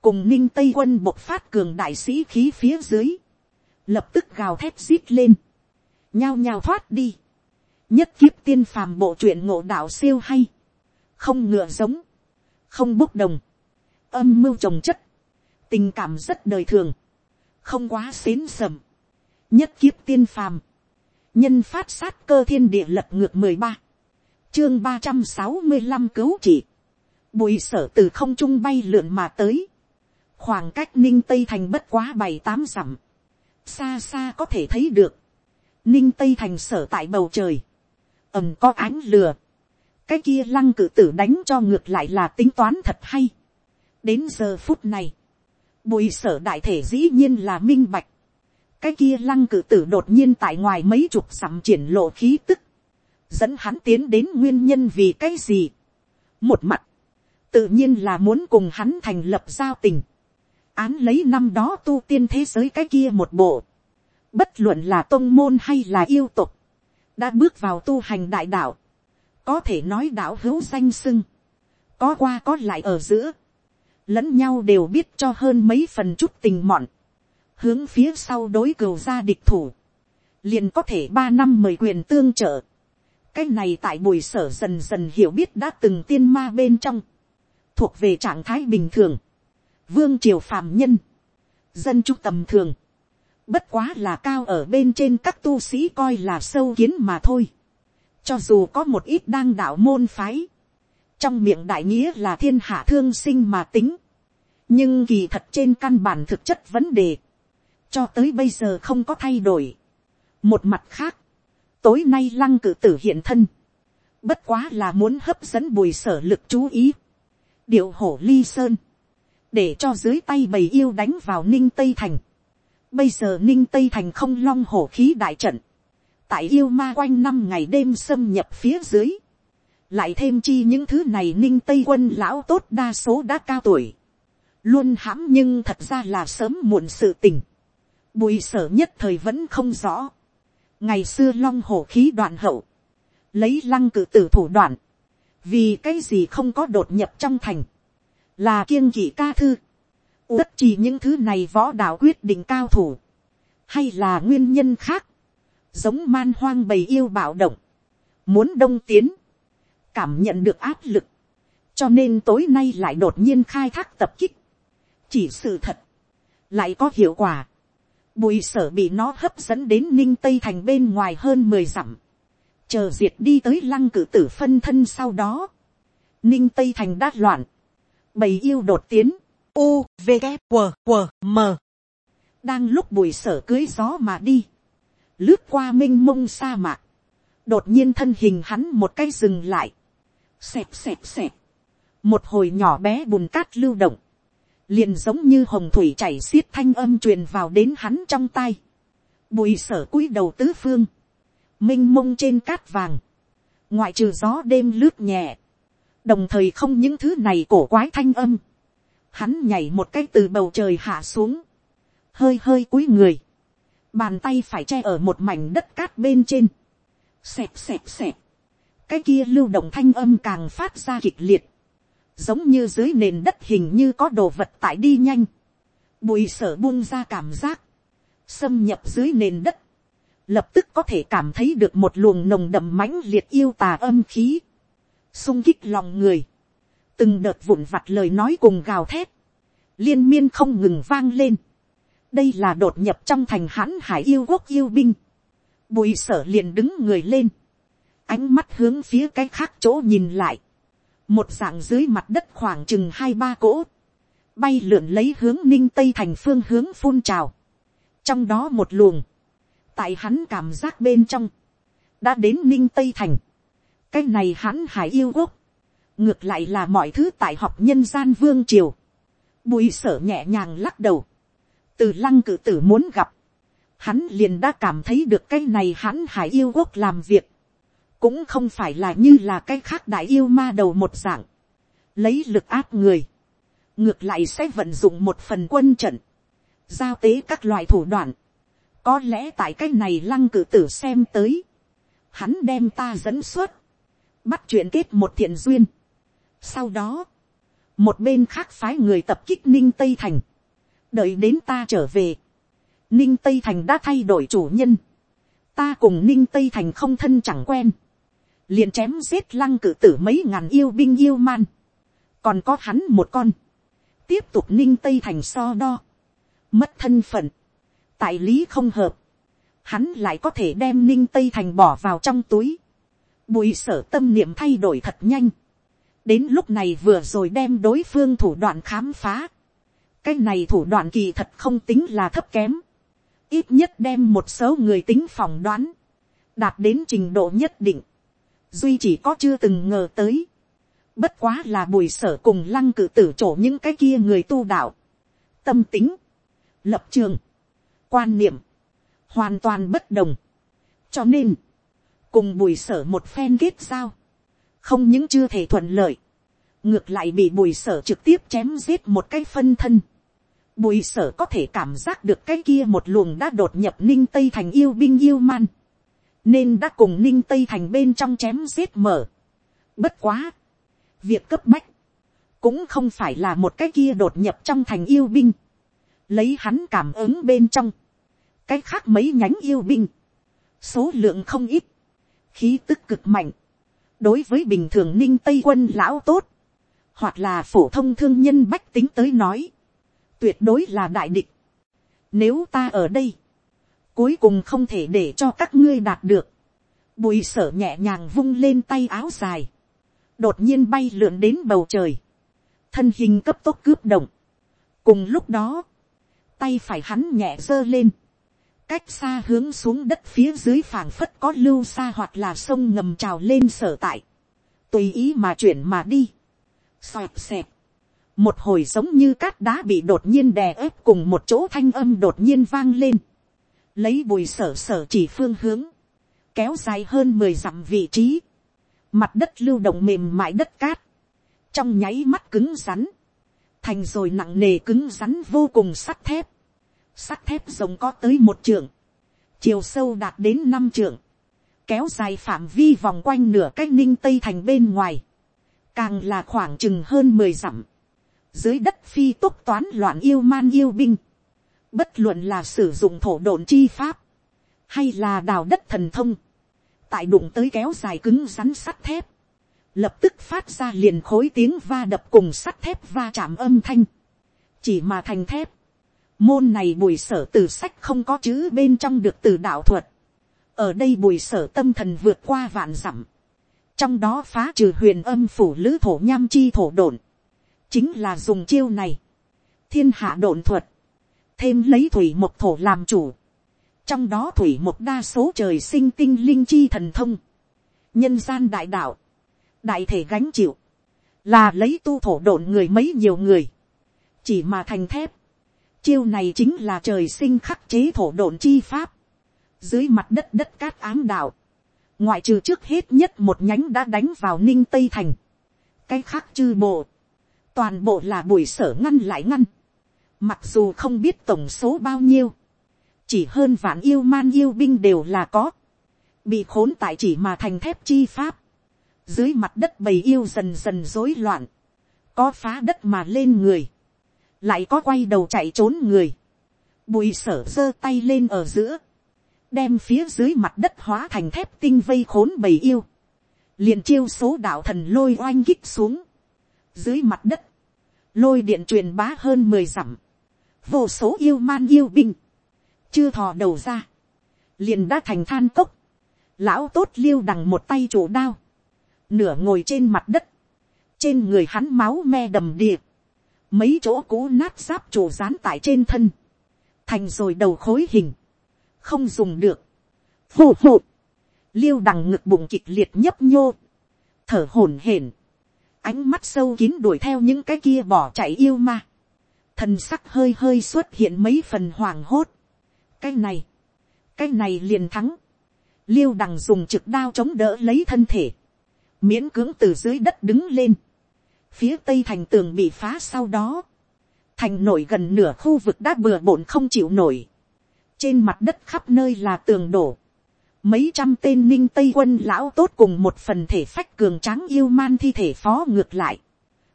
cùng ninh tây quân bộc phát cường đại sĩ khí phía dưới, lập tức gào thép rít lên, nhao nhao thoát đi, nhất kiếp tiên phàm bộ truyện ngộ đạo siêu hay, không ngựa giống, không bốc đồng, âm mưu trồng chất, tình cảm rất đời thường, không quá xến sầm, nhất kiếp tiên phàm, nhân phát sát cơ thiên địa lập ngược mười ba, chương ba trăm sáu mươi năm cứu trị, bùi sở từ không trung bay lượn mà tới, khoảng cách ninh tây thành bất quá bảy tám dặm, xa xa có thể thấy được, ninh tây thành sở tại bầu trời, ầm có ánh lừa, cái kia lăng cử tử đánh cho ngược lại là tính toán thật hay. đến giờ phút này, bùi sở đại thể dĩ nhiên là minh bạch, cái kia lăng cử tử đột nhiên tại ngoài mấy chục sắm triển lộ khí tức, dẫn hắn tiến đến nguyên nhân vì cái gì. một mặt, tự nhiên là muốn cùng hắn thành lập giao tình, án lấy năm đó tu tiên thế giới cái kia một bộ, bất luận là tôn môn hay là yêu tục, đã bước vào tu hành đại đạo, có thể nói đạo hữu danh sưng, có qua có lại ở giữa, lẫn nhau đều biết cho hơn mấy phần chút tình mọn, hướng phía sau đối cừu ra địch thủ, liền có thể ba năm mời quyền tương trợ, cái này tại buổi sở dần dần hiểu biết đã từng tiên ma bên trong, thuộc về trạng thái bình thường, vương triều phàm nhân, dân chúng tầm thường, bất quá là cao ở bên trên các tu sĩ coi là sâu kiến mà thôi, cho dù có một ít đang đạo môn phái, trong miệng đại nghĩa là thiên hạ thương sinh mà tính, nhưng kỳ thật trên căn bản thực chất vấn đề, cho tới bây giờ không có thay đổi. một mặt khác, tối nay lăng cử tử hiện thân, bất quá là muốn hấp dẫn bùi sở lực chú ý, điệu hổ ly sơn, để cho dưới tay bầy yêu đánh vào ninh tây thành. Bây giờ ninh tây thành không long hổ khí đại trận, tại yêu ma quanh năm ngày đêm xâm nhập phía dưới, lại thêm chi những thứ này ninh tây quân lão tốt đa số đã cao tuổi, luôn hãm nhưng thật ra là sớm muộn sự tình, bùi sở nhất thời vẫn không rõ, ngày xưa long hổ khí đoạn hậu, lấy lăng cử tử thủ đoạn, vì cái gì không có đột nhập trong thành, là kiêng kỵ ca thư, tất chỉ những thứ này võ đạo quyết định cao thủ, hay là nguyên nhân khác, giống man hoang bầy yêu bạo động, muốn đông tiến, cảm nhận được áp lực, cho nên tối nay lại đột nhiên khai thác tập kích, chỉ sự thật, lại có hiệu quả, bùi sở bị nó hấp dẫn đến ninh tây thành bên ngoài hơn mười dặm, chờ diệt đi tới lăng cử tử phân thân sau đó, ninh tây thành đát loạn, bầy yêu đột tiến, u v g q q m. Đang lúc bùi sở cưới gió mà đi, lướt qua m i n h mông sa mạc, đột nhiên thân hình hắn một cái dừng lại, xẹp xẹp xẹp, một hồi nhỏ bé bùn cát lưu động, liền giống như hồng thủy chảy xiết thanh âm truyền vào đến hắn trong tay, bùi sở cúi đầu tứ phương, minh mông trên cát vàng, ngoại trừ gió đêm lướt nhẹ, đồng thời không những thứ này cổ quái thanh âm, hắn nhảy một cái từ bầu trời hạ xuống, hơi hơi cúi người, bàn tay phải che ở một mảnh đất cát bên trên, xẹp xẹp xẹp, cái kia lưu động thanh âm càng phát ra kịch liệt, giống như dưới nền đất hình như có đồ vật tại đi nhanh, bùi sở buông ra cảm giác, xâm nhập dưới nền đất, lập tức có thể cảm thấy được một luồng nồng đậm mãnh liệt yêu tà âm khí, sung kích lòng người, từng đợt vụn vặt lời nói cùng gào thét, liên miên không ngừng vang lên, đây là đột nhập trong thành hãn hải yêu quốc yêu binh. Bùi sở liền đứng người lên. Ánh mắt hướng phía cái khác chỗ nhìn lại. Một dạng dưới mặt đất khoảng chừng hai ba cỗ. Bay lượn lấy hướng ninh tây thành phương hướng phun trào. Trong đó một luồng. Tại hắn cảm giác bên trong. Đã đến ninh tây thành. Cái này hắn hải yêu quốc. Ngược lại là mọi thứ tại học nhân gian vương triều. Bùi sở nhẹ nhàng lắc đầu từ lăng cự tử muốn gặp, hắn liền đã cảm thấy được cái này hắn hải yêu quốc làm việc, cũng không phải là như là cái khác đại yêu ma đầu một dạng, lấy lực áp người, ngược lại sẽ vận dụng một phần quân trận, giao tế các loại thủ đoạn, có lẽ tại cái này lăng cử tử xem tới, hắn đem ta dẫn xuất, bắt chuyện kết một thiện duyên. Sau đó, một bên khác phái người tập kích ninh tây thành, đợi đến ta trở về, ninh tây thành đã thay đổi chủ nhân, ta cùng ninh tây thành không thân chẳng quen, liền chém giết lăng cử tử mấy ngàn yêu binh yêu man, còn có hắn một con, tiếp tục ninh tây thành so đo, mất thân phận, tại lý không hợp, hắn lại có thể đem ninh tây thành bỏ vào trong túi, bùi sở tâm niệm thay đổi thật nhanh, đến lúc này vừa rồi đem đối phương thủ đoạn khám phá, cái này thủ đoạn kỳ thật không tính là thấp kém, ít nhất đem một số người tính phỏng đoán, đạt đến trình độ nhất định, duy chỉ có chưa từng ngờ tới, bất quá là bùi sở cùng lăng cử tử chỗ những cái kia người tu đạo, tâm tính, lập trường, quan niệm, hoàn toàn bất đồng, cho nên, cùng bùi sở một phen kết giao, không những chưa thể thuận lợi, ngược lại bị bùi sở trực tiếp chém giết một cái phân thân, Bùi sở có thể cảm giác được cái kia một luồng đã đột nhập ninh tây thành yêu binh yêu man. Nên đã cùng ninh tây thành bên trong chém giết mở. Bất quá. Việc cấp bách. Cũng không phải là một cái kia đột nhập trong thành yêu binh. Lấy hắn cảm ứng bên trong. Cái khác mấy nhánh yêu binh. Số lượng không ít. Khí tức cực mạnh. Đối với bình thường ninh tây quân lão tốt. Hoặc là phổ thông thương nhân bách tính tới nói tuyệt đối là đại địch. Nếu ta ở đây, cuối cùng không thể để cho các ngươi đạt được. Bùi sở nhẹ nhàng vung lên tay áo dài, đột nhiên bay lượn đến bầu trời, thân hình cấp tốc cướp động. cùng lúc đó, tay phải hắn nhẹ giơ lên, cách xa hướng xuống đất phía dưới phảng phất có lưu xa hoặc là sông ngầm trào lên sở tại, tùy ý mà chuyển mà đi, xoẹt xẹt, một hồi giống như cát đá bị đột nhiên đè ép cùng một chỗ thanh âm đột nhiên vang lên, lấy bùi sở sở chỉ phương hướng, kéo dài hơn mười dặm vị trí, mặt đất lưu động mềm mại đất cát, trong nháy mắt cứng rắn, thành rồi nặng nề cứng rắn vô cùng sắt thép, sắt thép rồng có tới một trượng, chiều sâu đạt đến năm trượng, kéo dài phạm vi vòng quanh nửa cách ninh tây thành bên ngoài, càng là khoảng chừng hơn mười dặm, dưới đất phi tốc toán loạn yêu man yêu binh, bất luận là sử dụng thổ độn chi pháp, hay là đào đất thần thông, tại đụng tới kéo dài cứng rắn sắt thép, lập tức phát ra liền khối tiếng va đập cùng sắt thép va chạm âm thanh, chỉ mà thành thép, môn này bùi sở từ sách không có chữ bên trong được từ đạo thuật, ở đây bùi sở tâm thần vượt qua vạn dặm, trong đó phá trừ huyền âm phủ lữ thổ nham chi thổ đồn, chính là dùng chiêu này, thiên hạ đồn thuật, thêm lấy thủy một thổ làm chủ, trong đó thủy một đa số trời sinh tinh linh chi thần thông, nhân gian đại đạo, đại thể gánh chịu, là lấy tu thổ độn người mấy nhiều người, chỉ mà thành thép, chiêu này chính là trời sinh khắc chế thổ độn chi pháp, dưới mặt đất đất cát ám đạo, ngoại trừ trước hết nhất một nhánh đã đánh vào ninh tây thành, cái khác chư bộ, toàn bộ là buổi sở ngăn lại ngăn, mặc dù không biết tổng số bao nhiêu, chỉ hơn vạn yêu man yêu binh đều là có, bị khốn tại chỉ mà thành thép chi pháp, dưới mặt đất bầy yêu dần dần rối loạn, có phá đất mà lên người, lại có quay đầu chạy trốn người, bùi sở giơ tay lên ở giữa, đem phía dưới mặt đất hóa thành thép tinh vây khốn bầy yêu, liền chiêu số đạo thần lôi oanh kích xuống, dưới mặt đất, lôi điện truyền bá hơn mười dặm, vô số yêu man yêu binh, chưa thò đầu ra, liền đã thành than cốc, lão tốt liêu đằng một tay chủ đao, nửa ngồi trên mặt đất, trên người hắn máu me đầm đìa, mấy chỗ cũ nát giáp trổ dán tại trên thân, thành rồi đầu khối hình, không dùng được, phù phù, liêu đằng ngực bụng kịch liệt nhấp nhô, thở hổn hển, ánh mắt sâu kín đuổi theo những cái kia bỏ chạy yêu ma, thần sắc hơi hơi xuất hiện mấy phần hoảng hốt, cái này, cái này liền thắng, liêu đằng dùng trực đao chống đỡ lấy thân thể, miễn cưỡng từ dưới đất đứng lên, phía tây thành tường bị phá sau đó, thành nổi gần nửa khu vực đã bừa bộn không chịu nổi, trên mặt đất khắp nơi là tường đổ, mấy trăm tên ninh tây quân lão tốt cùng một phần thể phách cường tráng yêu man thi thể phó ngược lại,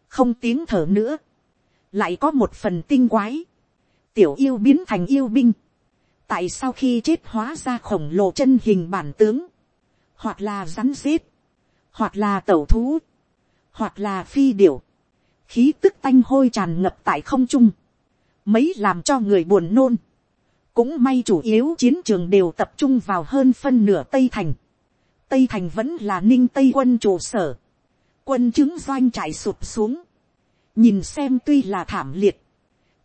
không tiếng thở nữa, lại có một phần tinh quái, tiểu yêu biến thành yêu binh, tại sao khi chết hóa ra khổng lồ chân hình bản tướng, hoặc là rắn rết, hoặc là tẩu thú, hoặc là phi điểu, khí tức tanh hôi tràn ngập tại không trung, mấy làm cho người buồn nôn, cũng may chủ yếu chiến trường đều tập trung vào hơn phân nửa tây thành, tây thành vẫn là ninh tây quân trụ sở, quân chứng doanh trải sụp xuống, nhìn xem tuy là thảm liệt,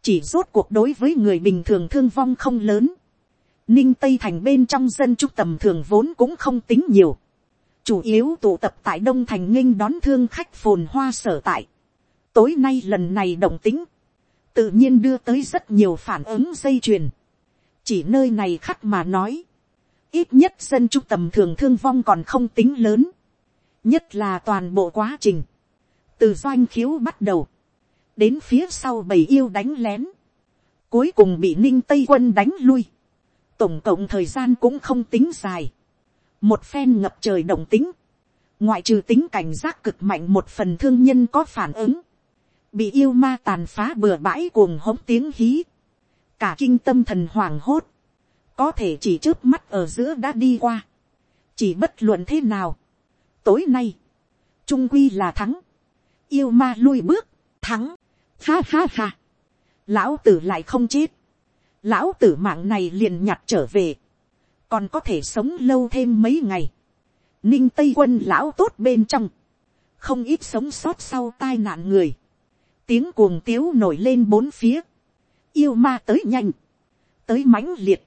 chỉ rốt cuộc đối với người bình thường thương vong không lớn, ninh tây thành bên trong dân trung tầm thường vốn cũng không tính nhiều, chủ yếu tụ tập tại đông thành ninh đón thương khách phồn hoa sở tại. tối nay lần này động tính, tự nhiên đưa tới rất nhiều phản ứng dây chuyền. chỉ nơi này khắc mà nói, ít nhất dân trung tầm thường thương vong còn không tính lớn, nhất là toàn bộ quá trình, từ doanh khiếu bắt đầu, đến phía sau bầy yêu đánh lén, cuối cùng bị ninh tây quân đánh lui, tổng cộng thời gian cũng không tính dài, một phen ngập trời động tính, ngoại trừ tính cảnh giác cực mạnh một phần thương nhân có phản ứng, bị yêu ma tàn phá bừa bãi cuồng hống tiếng hí, cả kinh tâm thần hoảng hốt, có thể chỉ trước mắt ở giữa đã đi qua, chỉ bất luận thế nào, tối nay, trung quy là thắng, yêu ma lui bước, thắng, ha ha ha, lão tử lại không chết, lão tử mạng này liền nhặt trở về, còn có thể sống lâu thêm mấy ngày. Ninh Tây quân lão tốt bên trong, không ít sống sót sau tai nạn người. Tiếng cuồng tiếu nổi lên bốn phía. Yêu ma tới nhanh, tới mãnh liệt.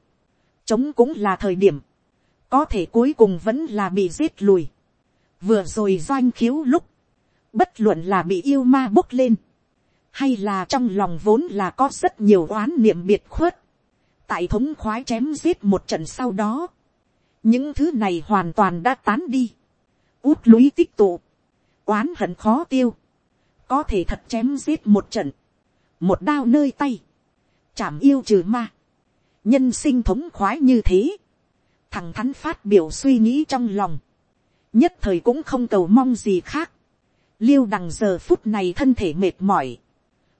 Chống cũng là thời điểm, có thể cuối cùng vẫn là bị giết lùi. Vừa rồi doanh khiếu lúc, bất luận là bị yêu ma bốc lên, hay là trong lòng vốn là có rất nhiều oán niệm biệt khuất. Tại thống khoái chém giết một trận sau đó, những thứ này hoàn toàn đã tán đi, út lũy tích tụ, oán hận khó tiêu, có thể thật chém giết một trận, một đao nơi tay, chạm yêu trừ ma, nhân sinh thống khoái như thế, thằng thắn phát biểu suy nghĩ trong lòng, nhất thời cũng không cầu mong gì khác, liêu đằng giờ phút này thân thể mệt mỏi,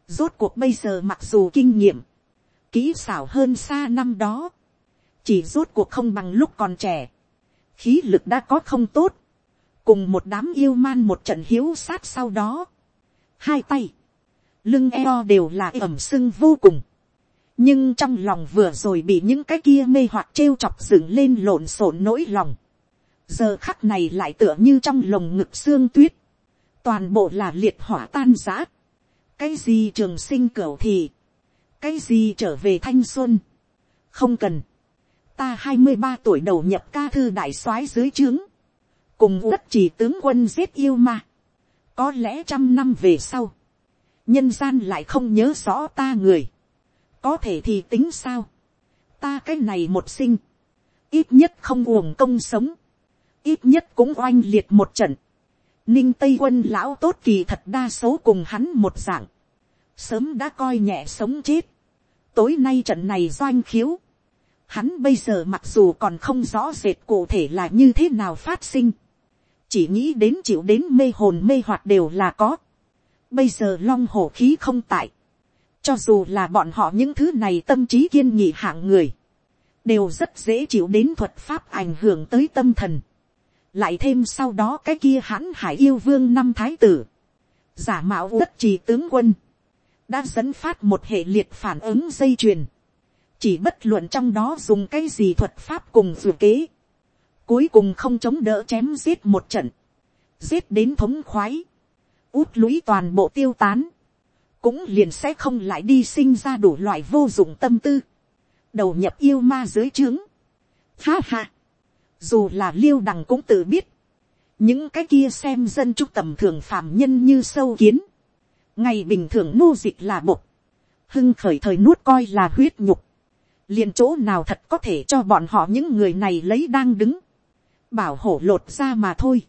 rốt cuộc bây giờ mặc dù kinh nghiệm, kỹ xảo hơn xa năm đó, chỉ rốt cuộc không bằng lúc còn trẻ, khí lực đã có không tốt, cùng một đám yêu man một trận hiếu sát sau đó, hai tay, lưng eo đều là ẩm sưng vô cùng, nhưng trong lòng vừa rồi bị những cái kia mê hoặc trêu chọc dựng lên lộn xộn nỗi lòng, giờ khắc này lại tựa như trong lồng ngực xương tuyết, toàn bộ là liệt hỏa tan giã, cái gì trường sinh cửu thì, cái gì trở về thanh xuân, không cần, ta hai mươi ba tuổi đầu nhập ca thư đại soái dưới trướng, cùng đất chỉ tướng quân giết yêu ma, có lẽ trăm năm về sau, nhân gian lại không nhớ rõ ta người, có thể thì tính sao, ta cái này một sinh, ít nhất không uổng công sống, ít nhất cũng oanh liệt một trận, ninh tây quân lão tốt kỳ thật đa số cùng hắn một dạng, sớm đã coi nhẹ sống chết, tối nay trận này doanh khiếu, hắn bây giờ mặc dù còn không rõ rệt cụ thể là như thế nào phát sinh, chỉ nghĩ đến chịu đến mê hồn mê hoạt đều là có. Bây giờ long hổ khí không tại, cho dù là bọn họ những thứ này tâm trí kiên nhị hạng người, đều rất dễ chịu đến thuật pháp ảnh hưởng tới tâm thần lại thêm sau đó cái kia hãn hải yêu vương năm thái tử, giả mạo đất trì tướng quân, đã dẫn phát một hệ liệt phản ứng dây chuyền, chỉ bất luận trong đó dùng cái gì thuật pháp cùng dù kế, cuối cùng không chống đỡ chém giết một trận, giết đến thống khoái, út lũy toàn bộ tiêu tán, cũng liền sẽ không lại đi sinh ra đủ loại vô dụng tâm tư, đầu nhập yêu ma dưới trướng. Ha ha, dù là liêu đằng cũng tự biết, những cái kia xem dân chúc tầm thường phàm nhân như sâu kiến, ngày bình thường nô dịch là bột, hưng khởi thời nuốt coi là huyết nhục, liền chỗ nào thật có thể cho bọn họ những người này lấy đang đứng, bảo hổ lột ra mà thôi,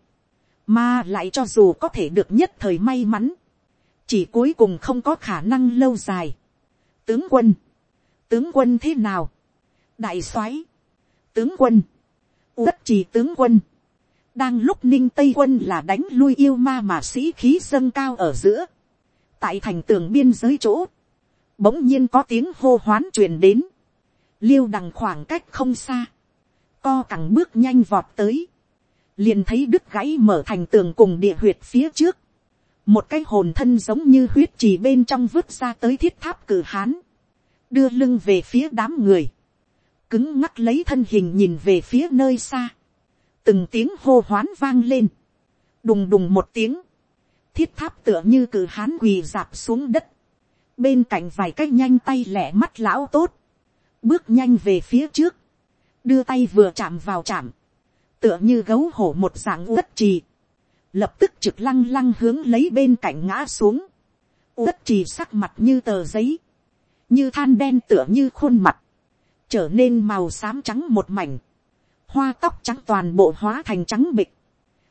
mà lại cho dù có thể được nhất thời may mắn, chỉ cuối cùng không có khả năng lâu dài. tướng quân, tướng quân thế nào, đại soái, tướng quân, đất trì tướng quân, đang lúc ninh tây quân là đánh lui yêu ma mà sĩ khí dâng cao ở giữa, tại thành tường biên giới chỗ, bỗng nhiên có tiếng hô hoán truyền đến, liêu đằng khoảng cách không xa, co cẳng bước nhanh vọt tới, liền thấy đứt gãy mở thành tường cùng địa huyệt phía trước, một cái hồn thân giống như huyết trì bên trong vứt ra tới thiết tháp cử hán, đưa lưng về phía đám người, cứng ngắc lấy thân hình nhìn về phía nơi xa, từng tiếng hô hoán vang lên, đùng đùng một tiếng, thiết tháp tựa như cử hán quỳ dạp xuống đất, bên cạnh vài cái nhanh tay lẻ mắt lão tốt, bước nhanh về phía trước, đưa tay vừa chạm vào chạm, tựa như gấu hổ một dạng uất trì, lập tức trực lăng lăng hướng lấy bên cạnh ngã xuống, uất trì sắc mặt như tờ giấy, như than đen tựa như khuôn mặt, trở nên màu xám trắng một mảnh, hoa tóc trắng toàn bộ hóa thành trắng bịch,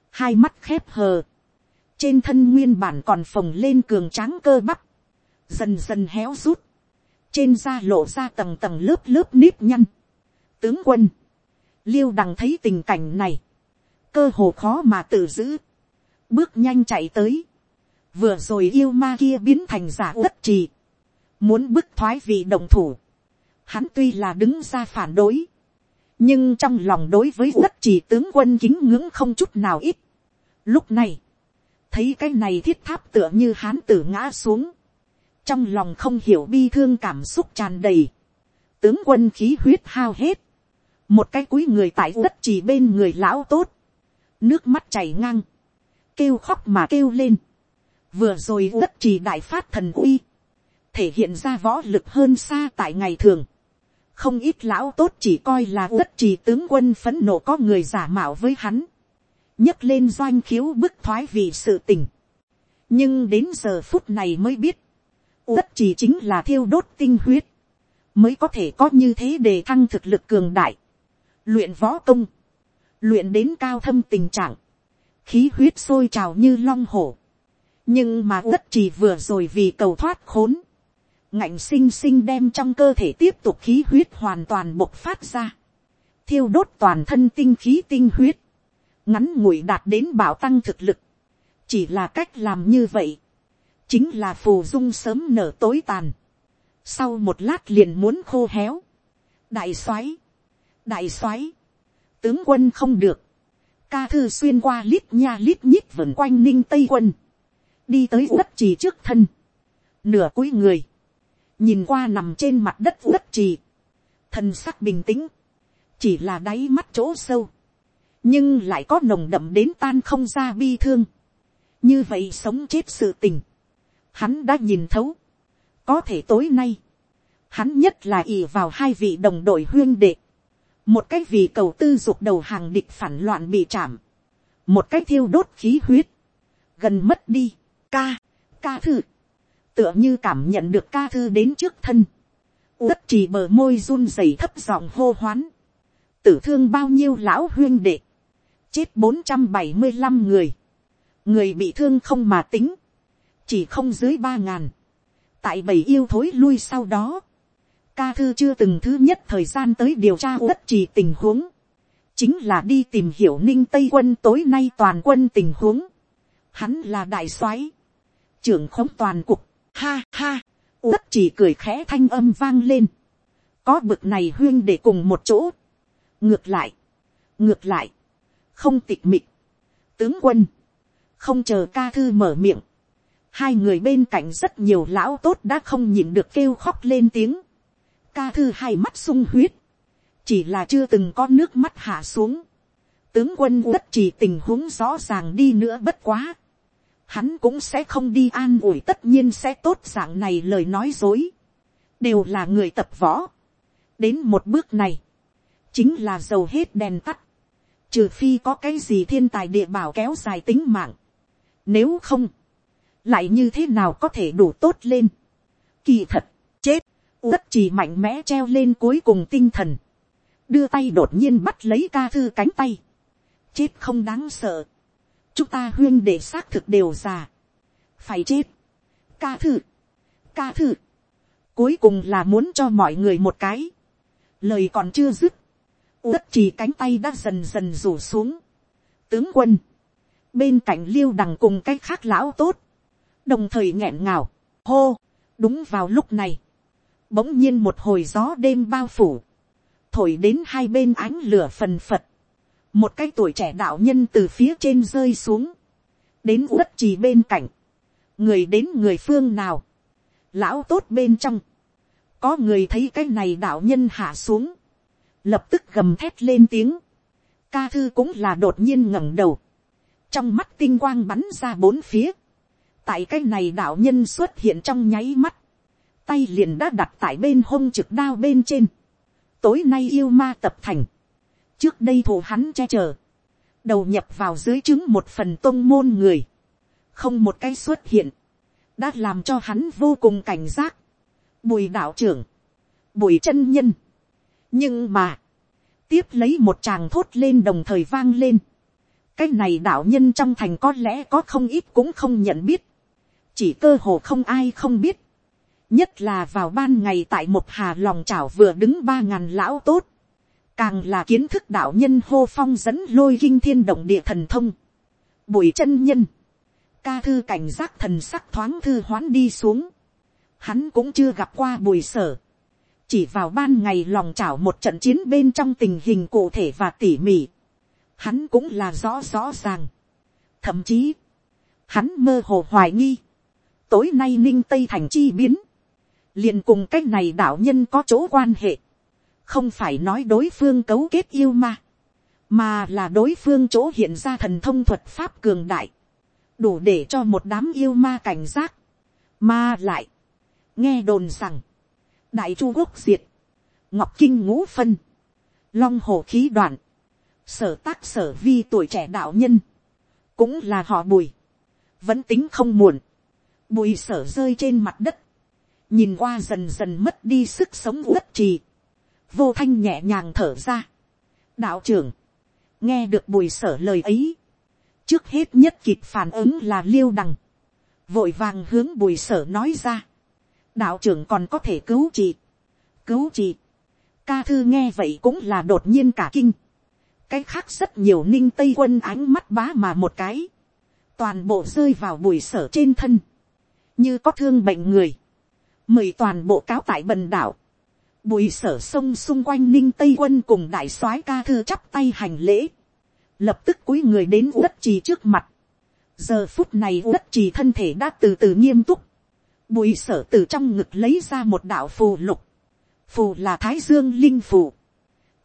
hai mắt khép hờ, trên thân nguyên bản còn phồng lên cường tráng cơ bắp, dần dần héo rút, trên da lộ ra tầng tầng lớp lớp nếp nhăn. tướng quân, liêu đằng thấy tình cảnh này, cơ hồ khó mà tự giữ, bước nhanh chạy tới, vừa rồi yêu ma kia biến thành giả đất trì, muốn bức thoái vì đồng thủ, hắn tuy là đứng ra phản đối, nhưng trong lòng đối với đất chỉ tướng quân kính ngưỡng không chút nào ít. Lúc này, thấy cái này thiết tháp tựa như hán tử ngã xuống, trong lòng không hiểu bi thương cảm xúc tràn đầy, tướng quân khí huyết hao hết, một cái cúi người tại đất chỉ bên người lão tốt, nước mắt chảy ngang, kêu khóc mà kêu lên, vừa rồi đất chỉ đại phát thần uy, thể hiện ra võ lực hơn xa tại ngày thường, không ít lão tốt chỉ coi là tất chỉ tướng quân phấn nộ có người giả mạo với hắn, nhấc lên doanh khiếu bức thoái vì sự tình, nhưng đến giờ phút này mới biết, Tất chỉ chính là thiêu đốt tinh huyết. Mới có thể có như thế để thăng thực lực cường đại. Luyện võ công. Luyện đến cao thâm tình trạng. Khí huyết sôi trào như long hổ. Nhưng mà tất chỉ vừa rồi vì cầu thoát khốn ngạnh xinh xinh đem trong cơ thể tiếp tục khí huyết hoàn toàn bộc phát ra, thiêu đốt toàn thân tinh khí tinh huyết, ngắn ngủi đạt đến bảo tăng thực lực, chỉ là cách làm như vậy, chính là phù dung sớm nở tối tàn, sau một lát liền muốn khô héo, đại soái, đại soái, tướng quân không được, ca thư xuyên qua lít nha lít nhít vần quanh ninh tây quân, đi tới rất trì trước thân, nửa cuối người, nhìn qua nằm trên mặt đất đất trì, thân sắc bình tĩnh, chỉ là đáy mắt chỗ sâu, nhưng lại có nồng đậm đến tan không ra bi thương, như vậy sống chết sự tình, hắn đã nhìn thấu, có thể tối nay, hắn nhất là ì vào hai vị đồng đội huyên đệ, một cách vì cầu tư dục đầu hàng địch phản loạn bị chạm, một cách thiêu đốt khí huyết, gần mất đi, ca, ca thử tựa như cảm nhận được ca thư đến trước thân, uất chỉ bờ môi run rẩy thấp giọng hô hoán, tử thương bao nhiêu lão huyên đệ, chết bốn trăm bảy mươi năm người, người bị thương không mà tính, chỉ không dưới ba ngàn, tại bảy yêu thối lui sau đó, ca thư chưa từng thứ nhất thời gian tới điều tra uất trì tình huống, chính là đi tìm hiểu ninh tây quân tối nay toàn quân tình huống, hắn là đại soái, trưởng khống toàn cục, ha ha, uất chỉ cười khẽ thanh âm vang lên, có bực này huyên để cùng một chỗ, ngược lại, ngược lại, không tịch mịch, tướng quân, không chờ ca thư mở miệng, hai người bên cạnh rất nhiều lão tốt đã không nhịn được kêu khóc lên tiếng, ca thư hai mắt sung huyết, chỉ là chưa từng có nước mắt hạ xuống, tướng quân uất chỉ tình huống rõ ràng đi nữa bất quá, hắn cũng sẽ không đi an ủi tất nhiên sẽ tốt dạng này lời nói dối, đều là người tập võ, đến một bước này, chính là dầu hết đèn tắt, trừ phi có cái gì thiên tài địa bảo kéo dài tính mạng, nếu không, lại như thế nào có thể đủ tốt lên, kỳ thật, chết, tất chỉ mạnh mẽ treo lên cuối cùng tinh thần, đưa tay đột nhiên bắt lấy ca thư cánh tay, chết không đáng sợ, chúng ta huyên để xác thực đều già, phải chết, ca thử, ca thử, cuối cùng là muốn cho mọi người một cái, lời còn chưa dứt, tất chỉ cánh tay đã dần dần rủ xuống, tướng quân, bên cạnh liêu đằng cùng cái khác lão tốt, đồng thời nghẹn ngào, hô, đúng vào lúc này, bỗng nhiên một hồi gió đêm bao phủ, thổi đến hai bên ánh lửa phần phật, một cái tuổi trẻ đạo nhân từ phía trên rơi xuống, đến uất trì bên cạnh, người đến người phương nào, lão tốt bên trong, có người thấy cái này đạo nhân hạ xuống, lập tức gầm thét lên tiếng, ca thư cũng là đột nhiên ngẩng đầu, trong mắt tinh quang bắn ra bốn phía, tại cái này đạo nhân xuất hiện trong nháy mắt, tay liền đã đặt tại bên hông trực đao bên trên, tối nay yêu ma tập thành, trước đây thủ hắn che chở, đầu nhập vào dưới chứng một phần tôn môn người, không một cái xuất hiện, đã làm cho hắn vô cùng cảnh giác, bùi đạo trưởng, bùi chân nhân, nhưng mà, tiếp lấy một chàng thốt lên đồng thời vang lên, cái này đạo nhân trong thành có lẽ có không ít cũng không nhận biết, chỉ cơ hồ không ai không biết, nhất là vào ban ngày tại một hà lòng chảo vừa đứng ba ngàn lão tốt, càng là kiến thức đạo nhân hô phong dẫn lôi kinh thiên động địa thần thông, bùi chân nhân, ca thư cảnh giác thần sắc thoáng thư hoán đi xuống, hắn cũng chưa gặp qua bùi sở, chỉ vào ban ngày lòng chảo một trận chiến bên trong tình hình cụ thể và tỉ mỉ, hắn cũng là rõ rõ ràng, thậm chí, hắn mơ hồ hoài nghi, tối nay ninh tây thành chi biến, liền cùng cái này đạo nhân có chỗ quan hệ, không phải nói đối phương cấu kết yêu ma, mà là đối phương chỗ hiện ra thần thông thuật pháp cường đại, đủ để cho một đám yêu ma cảnh giác, mà lại, nghe đồn rằng, đại chu quốc diệt, ngọc kinh ngũ phân, long hồ khí đoạn, sở tác sở vi tuổi trẻ đạo nhân, cũng là họ bùi, vẫn tính không muộn, bùi sở rơi trên mặt đất, nhìn qua dần dần mất đi sức sống uất trì, vô thanh nhẹ nhàng thở ra. đạo trưởng, nghe được bùi sở lời ấy, trước hết nhất kịp phản ứng là liêu đằng, vội vàng hướng bùi sở nói ra. đạo trưởng còn có thể cứu chị, cứu chị, ca thư nghe vậy cũng là đột nhiên cả kinh, cái khác rất nhiều ninh tây quân ánh mắt bá mà một cái, toàn bộ rơi vào bùi sở trên thân, như có thương bệnh người, mời toàn bộ cáo tại bần đảo, bùi sở sông xung quanh ninh tây quân cùng đại soái ca thư chắp tay hành lễ, lập tức cúi người đến đất trì trước mặt, giờ phút này đất trì thân thể đã từ từ nghiêm túc, bùi sở từ trong ngực lấy ra một đạo phù lục, phù là thái dương linh phù,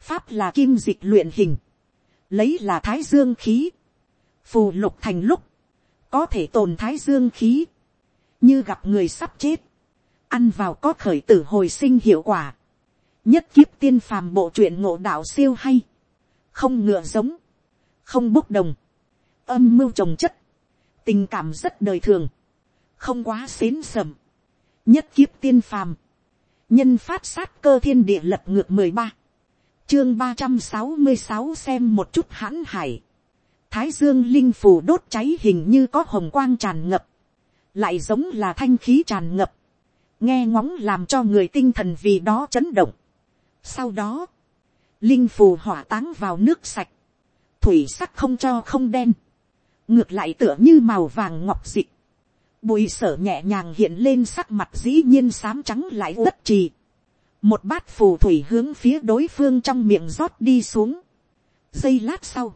pháp là kim dịch luyện hình, lấy là thái dương khí, phù lục thành lúc, có thể tồn thái dương khí, như gặp người sắp chết, ăn vào có khởi tử hồi sinh hiệu quả, nhất kiếp tiên phàm bộ truyện ngộ đạo siêu hay, không ngựa giống, không bốc đồng, âm mưu trồng chất, tình cảm rất đời thường, không quá xến sầm, nhất kiếp tiên phàm, nhân phát sát cơ thiên địa lật ngược mười ba, chương ba trăm sáu mươi sáu xem một chút hãn hải, thái dương linh phù đốt cháy hình như có hồng quang tràn ngập, lại giống là thanh khí tràn ngập, nghe ngóng làm cho người tinh thần vì đó chấn động. Sau đó, linh phù hỏa táng vào nước sạch, thủy sắc không cho không đen, ngược lại tựa như màu vàng ngọc dịch, bùi sở nhẹ nhàng hiện lên sắc mặt dĩ nhiên xám trắng lại tất trì, một bát phù thủy hướng phía đối phương trong miệng rót đi xuống, giây lát sau,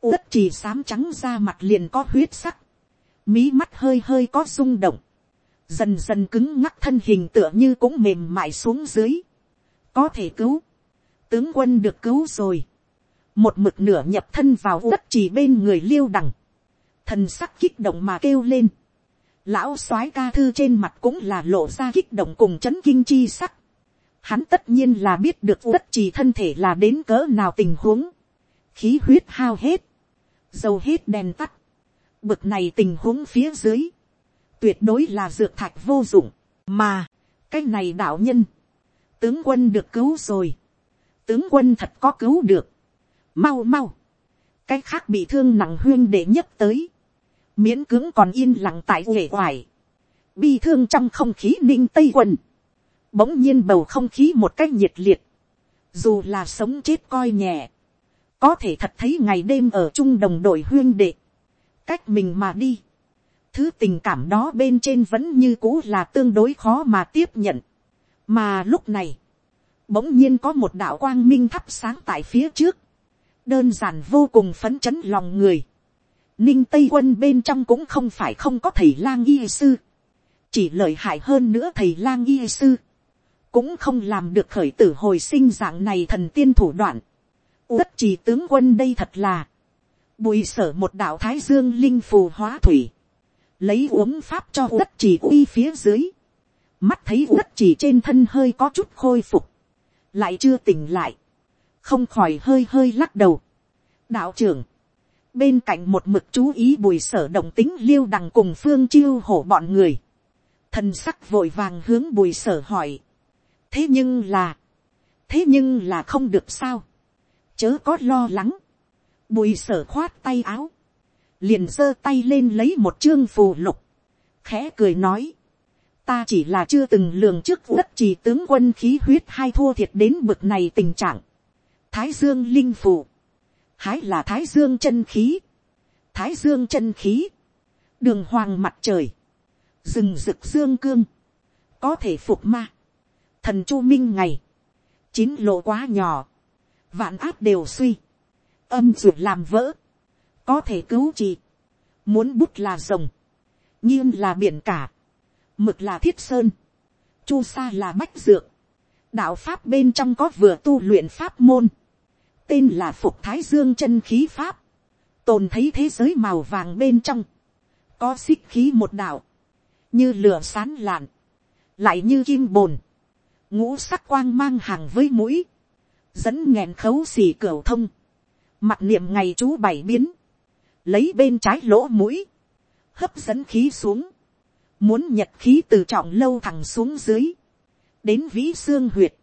tất trì xám trắng ra mặt liền có huyết sắc, mí mắt hơi hơi có rung động, dần dần cứng ngắc thân hình tựa như cũng mềm mại xuống dưới, có thể cứu, tướng quân được cứu rồi, một mực nửa nhập thân vào đất chỉ bên người liêu đằng, thần sắc kích động mà kêu lên, lão soái ca thư trên mặt cũng là lộ ra kích động cùng chấn kinh chi sắc, hắn tất nhiên là biết được đất trì thân thể là đến cỡ nào tình huống, khí huyết hao hết, dầu hết đèn tắt, bực này tình huống phía dưới, tuyệt đối là dược thạch vô dụng, mà, cái này đạo nhân, tướng quân được cứu rồi, tướng quân thật có cứu được, mau mau, cái khác bị thương nặng huyên để nhất tới, miễn cưỡng còn yên lặng tại uể oải, bi thương trong không khí ninh tây quân, bỗng nhiên bầu không khí một cách nhiệt liệt, dù là sống chết coi nhẹ, có thể thật thấy ngày đêm ở chung đồng đội huyên đệ, cách mình mà đi, thứ tình cảm đó bên trên vẫn như cũ là tương đối khó mà tiếp nhận, mà lúc này, bỗng nhiên có một đạo quang minh thắp sáng tại phía trước, đơn giản vô cùng phấn chấn lòng người. Ninh Tây quân bên trong cũng không phải không có thầy lang y sư. Chỉ lợi hại hơn nữa thầy lang y sư. Cũng không làm được khởi tử hồi sinh dạng này thần tiên thủ đoạn. Uất chỉ tướng quân đây thật là. Bùi sở một đạo thái dương linh phù hóa thủy. Lấy uống pháp cho uất chỉ uy phía dưới. Mắt thấy rất chỉ trên thân hơi có chút khôi phục. Lại chưa tỉnh lại không khỏi hơi hơi lắc đầu. đạo trưởng, bên cạnh một mực chú ý bùi sở động tính liêu đằng cùng phương chiêu hổ bọn người. thần sắc vội vàng hướng bùi sở hỏi. thế nhưng là, thế nhưng là không được sao. chớ có lo lắng. bùi sở khoát tay áo. liền giơ tay lên lấy một chương phù lục. khẽ cười nói ta chỉ là chưa từng lường trước đất trì tướng quân khí huyết hai thua thiệt đến bực này tình trạng. Thái dương linh phù, hái là thái dương chân khí, thái dương chân khí, đường hoàng mặt trời, rừng rực dương cương, có thể phục ma, thần chu minh ngày, chín lộ quá nhỏ, vạn áp đều suy, âm ruột làm vỡ, có thể cứu trị. muốn bút là rồng, nhiên là biển cả, mực là thiết sơn, chu sa là bách dược, đạo pháp bên trong có vừa tu luyện pháp môn, tên là phục thái dương chân khí pháp, tồn thấy thế giới màu vàng bên trong, có xích khí một đạo, như lửa sán lạn, lại như kim bồn, ngũ sắc quang mang hàng với mũi, dẫn nghẹn khấu xì cửa thông, mặt niệm ngày chú bảy biến, lấy bên trái lỗ mũi, hấp dẫn khí xuống, muốn nhật khí từ trọng lâu thẳng xuống dưới, đến vĩ xương huyệt,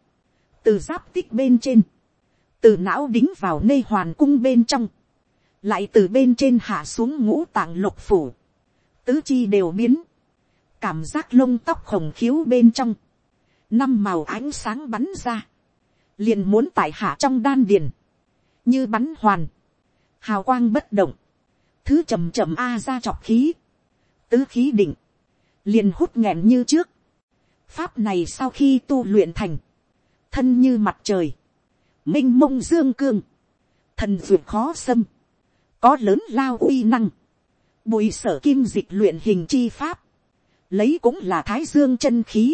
từ giáp tích bên trên, từ não đính vào nê hoàn cung bên trong, lại từ bên trên hạ xuống ngũ tạng lục phủ, tứ chi đều biến, cảm giác lông tóc khổng khiếu bên trong, năm màu ánh sáng bắn ra, liền muốn tại hạ trong đan điền, như bắn hoàn, hào quang bất động, thứ chầm chậm a ra chọc khí, tứ khí định, liền hút nghẹn như trước, pháp này sau khi tu luyện thành, thân như mặt trời, m i n h mông dương cương, thần duyệt khó xâm, có lớn lao uy năng, bùi sở kim dịch luyện hình chi pháp, lấy cũng là thái dương chân khí,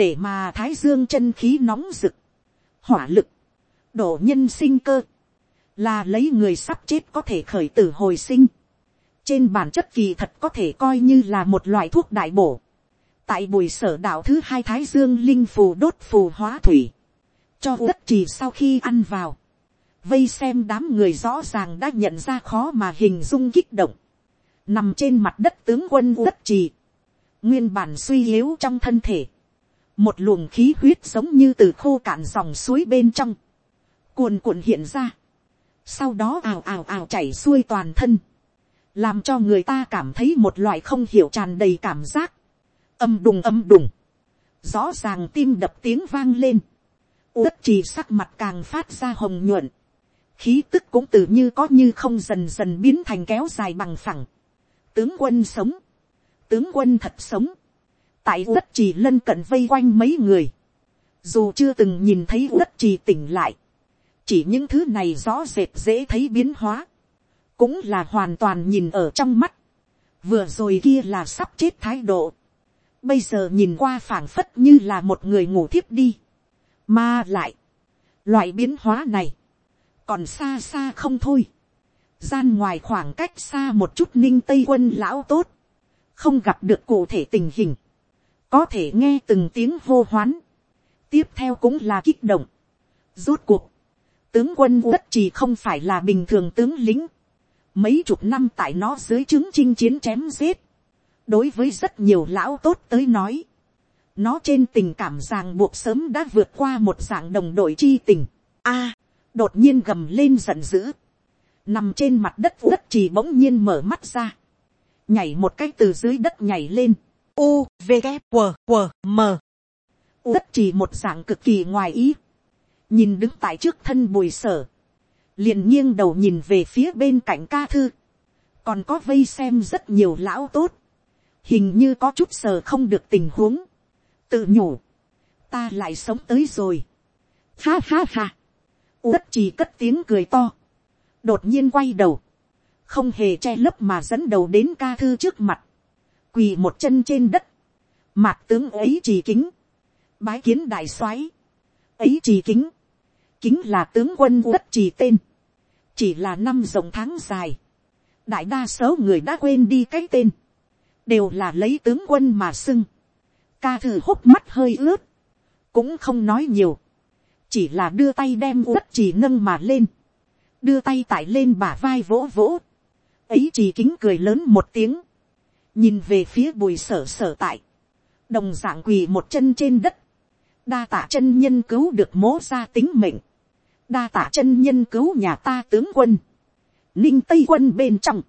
để mà thái dương chân khí nóng rực, hỏa lực, đổ nhân sinh cơ, là lấy người sắp chết có thể khởi tử hồi sinh, trên bản chất kỳ thật có thể coi như là một loại thuốc đại bổ, tại buổi sở đạo thứ hai thái dương linh phù đốt phù hóa thủy, cho đất trì sau khi ăn vào, vây xem đám người rõ ràng đã nhận ra khó mà hình dung kích động, nằm trên mặt đất tướng quân đất trì, nguyên bản suy yếu trong thân thể, một luồng khí huyết giống như từ khô cạn dòng suối bên trong, cuồn cuộn hiện ra, sau đó ào ào ào chảy xuôi toàn thân, làm cho người ta cảm thấy một loại không hiểu tràn đầy cảm giác, âm đùng âm đùng, rõ ràng tim đập tiếng vang lên, uất trì sắc mặt càng phát ra hồng nhuận, khí tức cũng từ như có như không dần dần biến thành kéo dài bằng phẳng, tướng quân sống, tướng quân thật sống, tại uất trì lân cận vây quanh mấy người, dù chưa từng nhìn thấy uất trì tỉnh lại, chỉ những thứ này rõ rệt dễ thấy biến hóa, cũng là hoàn toàn nhìn ở trong mắt, vừa rồi kia là sắp chết thái độ, bây giờ nhìn qua phảng phất như là một người ngủ thiếp đi, mà lại, loại biến hóa này, còn xa xa không thôi, gian ngoài khoảng cách xa một chút ninh tây quân lão tốt, không gặp được cụ thể tình hình, có thể nghe từng tiếng hô hoán, tiếp theo cũng là kích động, rút cuộc, tướng quân đất chỉ không phải là bình thường tướng lính, mấy chục năm tại nó dưới chứng chinh chiến chém giết, đối với rất nhiều lão tốt tới nói, nó trên tình cảm ràng buộc sớm đã vượt qua một dạng đồng đội chi tình. A, đột nhiên gầm lên giận dữ, nằm trên mặt đất đất chỉ bỗng nhiên mở mắt ra, nhảy một cái từ dưới đất nhảy lên, u v g q q m. Đất chỉ một dạng cực kỳ ngoài ý, nhìn đứng tại trước thân bùi sở, liền nghiêng đầu nhìn về phía bên cạnh ca thư, còn có vây xem rất nhiều lão tốt, hình như có chút sờ không được tình huống, tự nhủ, ta lại sống tới rồi, ha ha ha, uất chỉ cất tiếng cười to, đột nhiên quay đầu, không hề che lấp mà dẫn đầu đến ca thư trước mặt, quỳ một chân trên đất, mạc tướng ấy chỉ kính, bái kiến đại soái, ấy chỉ kính, kính là tướng quân uất chỉ tên, chỉ là năm rộng tháng dài, đại đa số người đã quên đi cái tên, đều là lấy tướng quân mà xưng. Ca thử hốc mắt hơi ướt, cũng không nói nhiều, chỉ là đưa tay đem uất chỉ nâng mà lên, đưa tay tải lên bả vai vỗ vỗ, ấy chỉ kính cười lớn một tiếng, nhìn về phía bùi sở sở tại, đồng d ạ n g quỳ một chân trên đất, đa tả chân nhân cứu được mố ra tính mệnh, đa tả chân nhân cứu nhà ta tướng quân, ninh tây quân bên trong,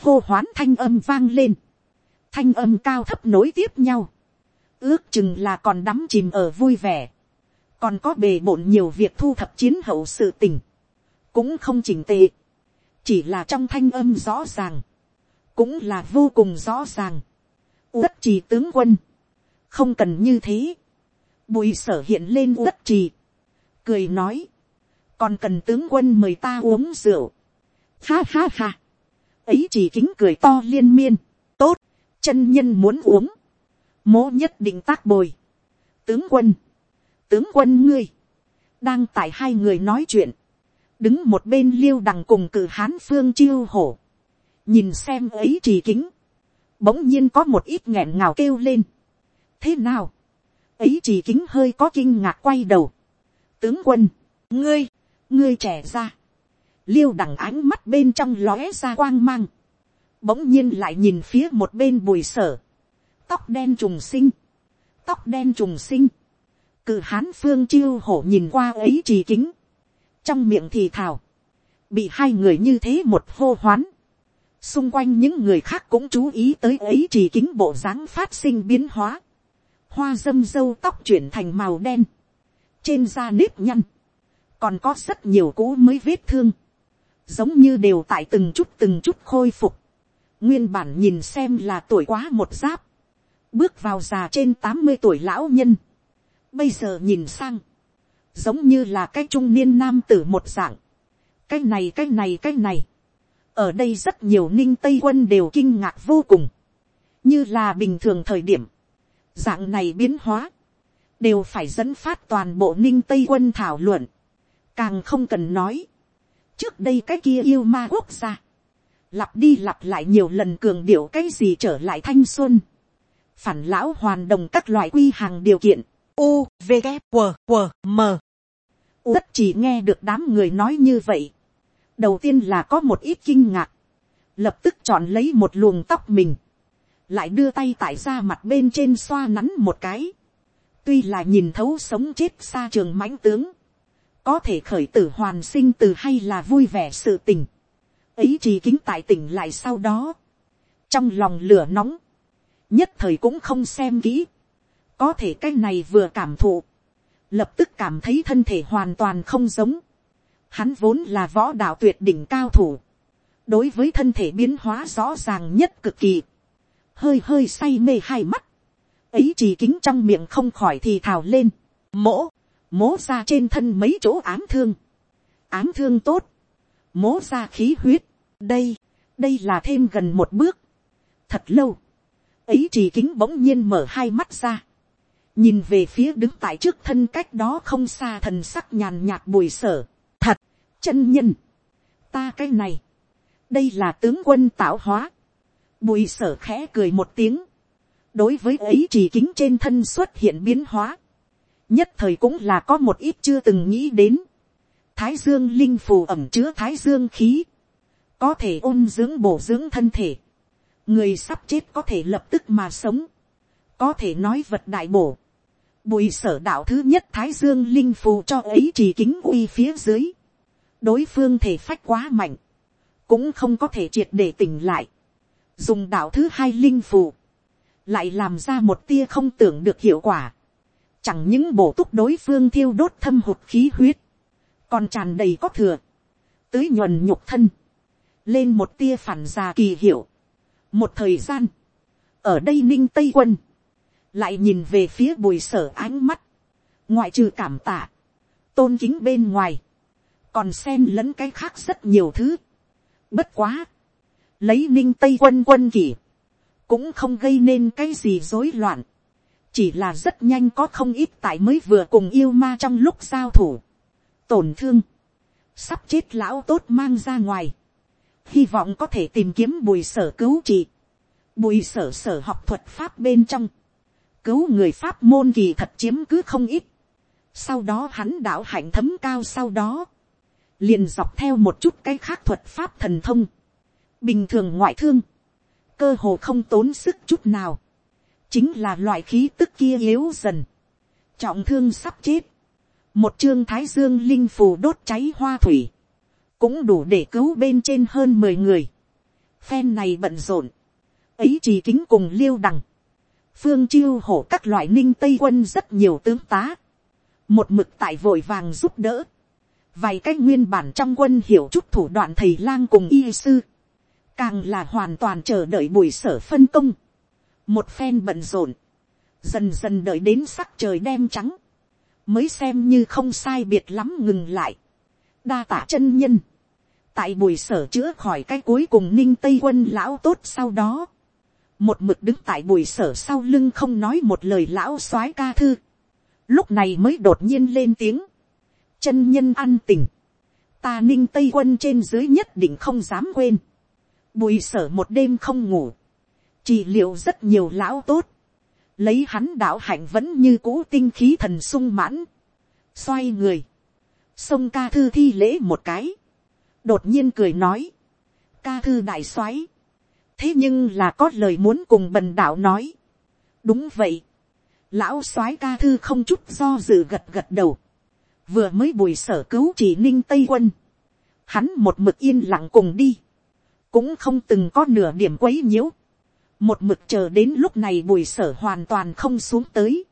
hô hoán thanh âm vang lên, thanh âm cao thấp nối tiếp nhau, ước chừng là còn đắm chìm ở vui vẻ, còn có bề bộn nhiều việc thu thập chiến hậu sự tình, cũng không chỉnh tệ, chỉ là trong thanh âm rõ ràng, cũng là vô cùng rõ ràng, uất trì tướng quân, không cần như thế, bùi sở hiện lên uất trì, cười nói, còn cần tướng quân mời ta uống rượu, ha ha ha, ấy chỉ kính cười to liên miên, tốt, chân nhân muốn uống, mố nhất định tác bồi. tướng quân, tướng quân ngươi, đang tại hai người nói chuyện, đứng một bên liêu đằng cùng cử hán phương chiêu hổ, nhìn xem ấy trì kính, bỗng nhiên có một ít nghẹn ngào kêu lên. thế nào, ấy trì kính hơi có kinh ngạc quay đầu. tướng quân, ngươi, ngươi trẻ ra, liêu đằng ánh mắt bên trong lóe ra quang mang, bỗng nhiên lại nhìn phía một bên bùi sở, tóc đen trùng sinh, tóc đen trùng sinh, cự hán phương chiêu hổ nhìn qua ấy trì kính, trong miệng thì thào, bị hai người như thế một hô hoán, xung quanh những người khác cũng chú ý tới ấy trì kính bộ dáng phát sinh biến hóa, hoa dâm dâu tóc chuyển thành màu đen, trên da nếp nhăn, còn có rất nhiều cũ mới vết thương, giống như đều tại từng chút từng chút khôi phục, nguyên bản nhìn xem là tuổi quá một giáp, bước vào già trên tám mươi tuổi lão nhân, bây giờ nhìn sang, giống như là cái trung niên nam tử một dạng, cái này cái này cái này, ở đây rất nhiều ninh tây quân đều kinh ngạc vô cùng, như là bình thường thời điểm, dạng này biến hóa, đều phải dẫn phát toàn bộ ninh tây quân thảo luận, càng không cần nói, trước đây cái kia yêu ma quốc gia, lặp đi lặp lại nhiều lần cường điệu cái gì trở lại thanh xuân, phản lão hoàn đồng các loại quy hàng điều kiện, u v g q q m. Tất chỉ nghe được đám người nói như vậy, đầu tiên là có một ít kinh ngạc, lập tức chọn lấy một luồng tóc mình, lại đưa tay tại ra mặt bên trên xoa nắn một cái, tuy là nhìn thấu sống chết xa trường mãnh tướng, có thể khởi tử hoàn sinh từ hay là vui vẻ sự tình, ấy chỉ kính tại tỉnh lại sau đó, trong lòng lửa nóng, nhất thời cũng không xem kỹ, có thể cái này vừa cảm thụ, lập tức cảm thấy thân thể hoàn toàn không giống, hắn vốn là võ đạo tuyệt đỉnh cao thủ, đối với thân thể biến hóa rõ ràng nhất cực kỳ, hơi hơi say mê hai mắt, ấy chỉ kính trong miệng không khỏi thì thào lên, mỗ, mố ra trên thân mấy chỗ ám thương, ám thương tốt, mố ra khí huyết, đây, đây là thêm gần một bước, thật lâu, ấy chỉ kính bỗng nhiên mở hai mắt ra, nhìn về phía đứng tại trước thân cách đó không xa thần sắc nhàn nhạt bùi sở, thật, chân nhân, ta cái này, đây là tướng quân tạo hóa, bùi sở khẽ cười một tiếng, đối với ấy chỉ kính trên thân xuất hiện biến hóa, nhất thời cũng là có một ít chưa từng nghĩ đến, thái dương linh phù ẩm chứa thái dương khí, có thể ôn dưỡng bổ dưỡng thân thể, người sắp chết có thể lập tức mà sống, có thể nói vật đại bổ, bùi sở đạo thứ nhất thái dương linh phù cho ấy chỉ kính uy phía dưới, đối phương thể phách quá mạnh, cũng không có thể triệt để tỉnh lại, dùng đạo thứ hai linh phù, lại làm ra một tia không tưởng được hiệu quả, chẳng những bổ túc đối phương thiêu đốt thâm hụt khí huyết, còn tràn đầy có thừa, tưới nhuần nhục thân, lên một tia phản già kỳ hiệu. một thời gian, ở đây ninh tây quân, lại nhìn về phía bùi sở ánh mắt, ngoại trừ cảm tạ, tôn kính bên ngoài, còn xen lẫn cái khác rất nhiều thứ. bất quá, lấy ninh tây quân quân kỷ, cũng không gây nên cái gì rối loạn, chỉ là rất nhanh có không ít tại mới vừa cùng yêu ma trong lúc giao thủ, tổn thương, sắp chết lão tốt mang ra ngoài, hy vọng có thể tìm kiếm bùi sở cứu trị, bùi sở sở học thuật pháp bên trong, cứu người pháp môn kỳ thật chiếm cứ không ít, sau đó hắn đạo hạnh thấm cao sau đó, liền dọc theo một chút cái khác thuật pháp thần thông, bình thường ngoại thương, cơ hồ không tốn sức chút nào, chính là loại khí tức kia yếu dần, trọng thương sắp chết, một chương thái dương linh phù đốt cháy hoa thủy, cũng đủ để cứu bên trên hơn mười người. Phen này bận rộn, ấy chỉ kính cùng liêu đằng, phương chiêu hổ các loại ninh tây quân rất nhiều tướng tá, một mực tại vội vàng giúp đỡ, vài cái nguyên bản trong quân hiểu chút thủ đoạn thầy lang cùng y sư, càng là hoàn toàn chờ đợi buổi sở phân công, một phen bận rộn, dần dần đợi đến sắc trời đem trắng, mới xem như không sai biệt lắm ngừng lại, đa tả chân nhân, tại buổi sở chữa khỏi cái cuối cùng ninh tây quân lão tốt sau đó, một mực đứng tại buổi sở sau lưng không nói một lời lão soái ca thư, lúc này mới đột nhiên lên tiếng, chân nhân ăn tình, ta ninh tây quân trên dưới nhất định không dám quên, bùi sở một đêm không ngủ, trị liệu rất nhiều lão tốt, lấy hắn đạo hạnh vẫn như cũ tinh khí thần sung mãn, xoay người, sông ca thư thi lễ một cái, đột nhiên cười nói, ca thư đại soái, thế nhưng là có lời muốn cùng bần đạo nói, đúng vậy, lão soái ca thư không chút do dự gật gật đầu, vừa mới bùi sở cứu chỉ ninh tây quân, hắn một mực yên lặng cùng đi, cũng không từng có nửa điểm quấy nhiễu, một mực chờ đến lúc này bùi sở hoàn toàn không xuống tới,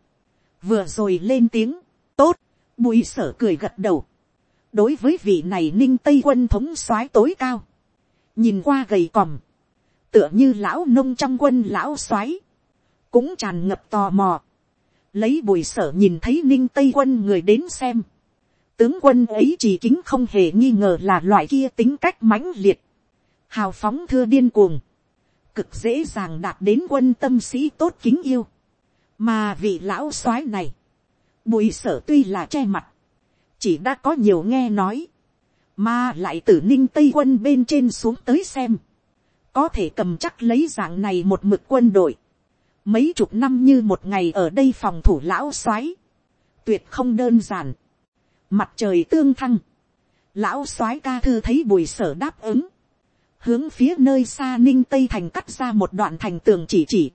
vừa rồi lên tiếng, tốt, bùi sở cười gật đầu, đối với vị này ninh tây quân thống soái tối cao, nhìn qua gầy còm, tựa như lão nông trong quân lão soái, cũng tràn ngập tò mò, lấy bùi sở nhìn thấy ninh tây quân người đến xem, tướng quân ấy chỉ kính không hề nghi ngờ là loại kia tính cách mãnh liệt, hào phóng thưa điên cuồng, cực dễ dàng đạt đến quân tâm sĩ tốt kính yêu, mà vị lão soái này, bùi sở tuy là che mặt, chỉ đã có nhiều nghe nói, mà lại từ ninh tây quân bên trên xuống tới xem, có thể cầm chắc lấy dạng này một mực quân đội, mấy chục năm như một ngày ở đây phòng thủ lão soái, tuyệt không đơn giản, mặt trời tương thăng, lão soái ca thư thấy bùi sở đáp ứng, hướng phía nơi xa ninh tây thành cắt ra một đoạn thành tường chỉ chỉ,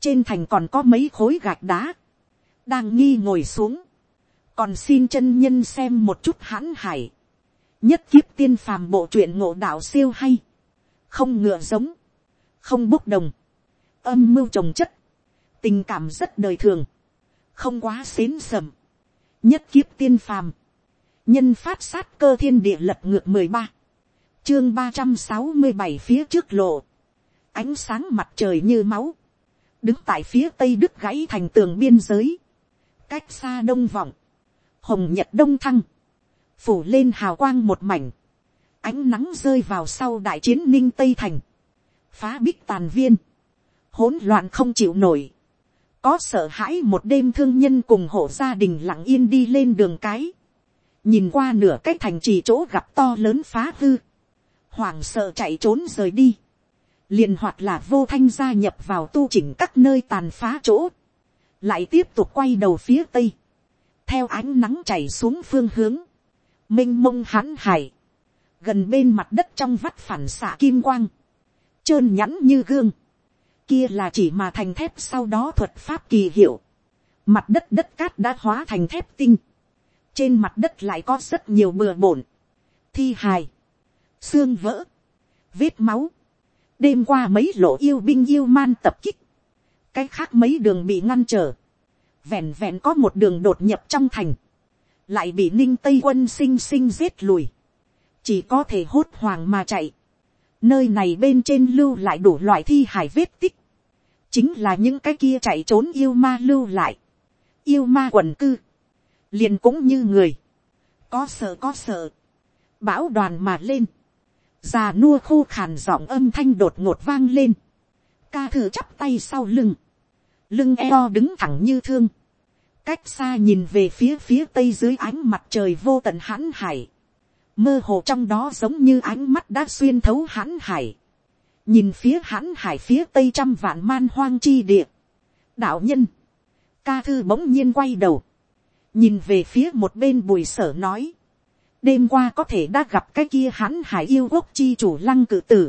trên thành còn có mấy khối gạch đá, đang nghi ngồi xuống, còn xin chân nhân xem một chút hãn hải, nhất kiếp tiên phàm bộ truyện ngộ đạo siêu hay, không ngựa giống, không bốc đồng, âm mưu trồng chất, tình cảm rất đời thường, không quá xến sầm, nhất kiếp tiên phàm, nhân phát sát cơ thiên địa lập ngược mười ba, chương ba trăm sáu mươi bảy phía trước lộ, ánh sáng mặt trời như máu, đứng tại phía tây đức gãy thành tường biên giới, cách xa đông vọng, hồng nhật đông thăng, phủ lên hào quang một mảnh, ánh nắng rơi vào sau đại chiến ninh tây thành, phá bích tàn viên, hỗn loạn không chịu nổi, có sợ hãi một đêm thương nhân cùng hộ gia đình lặng yên đi lên đường cái, nhìn qua nửa cái thành trì chỗ gặp to lớn phá hư, hoảng sợ chạy trốn rời đi, liền hoặc là vô thanh gia nhập vào tu chỉnh các nơi tàn phá chỗ, lại tiếp tục quay đầu phía tây, theo ánh nắng chảy xuống phương hướng, m i n h mông hãn hải, gần bên mặt đất trong vắt phản xạ kim quang, trơn nhẵn như gương, kia là chỉ mà thành thép sau đó thuật pháp kỳ hiệu, mặt đất đất cát đã hóa thành thép tinh, trên mặt đất lại có rất nhiều bừa bổn, thi hài, xương vỡ, vết máu, đêm qua mấy lộ yêu binh yêu man tập kích, cái khác mấy đường bị ngăn trở, vẹn vẹn có một đường đột nhập trong thành, lại bị ninh tây quân sinh sinh giết lùi, chỉ có thể hốt hoàng mà chạy, nơi này bên trên lưu lại đủ loại thi hài vết tích, chính là những cái kia chạy trốn yêu ma lưu lại, yêu ma quần cư, liền cũng như người, có sợ có sợ, bão đoàn mà lên, già nua khô khàn giọng âm thanh đột ngột vang lên, ca thử chắp tay sau lưng, lưng eo đứng thẳng như thương, cách xa nhìn về phía phía tây dưới ánh mặt trời vô tận hãn hải, mơ hồ trong đó giống như ánh mắt đã xuyên thấu hãn hải, nhìn phía hãn hải phía tây trăm vạn man hoang chi địa, đạo nhân, ca thư bỗng nhiên quay đầu, nhìn về phía một bên bùi sở nói, đêm qua có thể đã gặp cái kia hãn hải yêu quốc chi chủ lăng cử tử,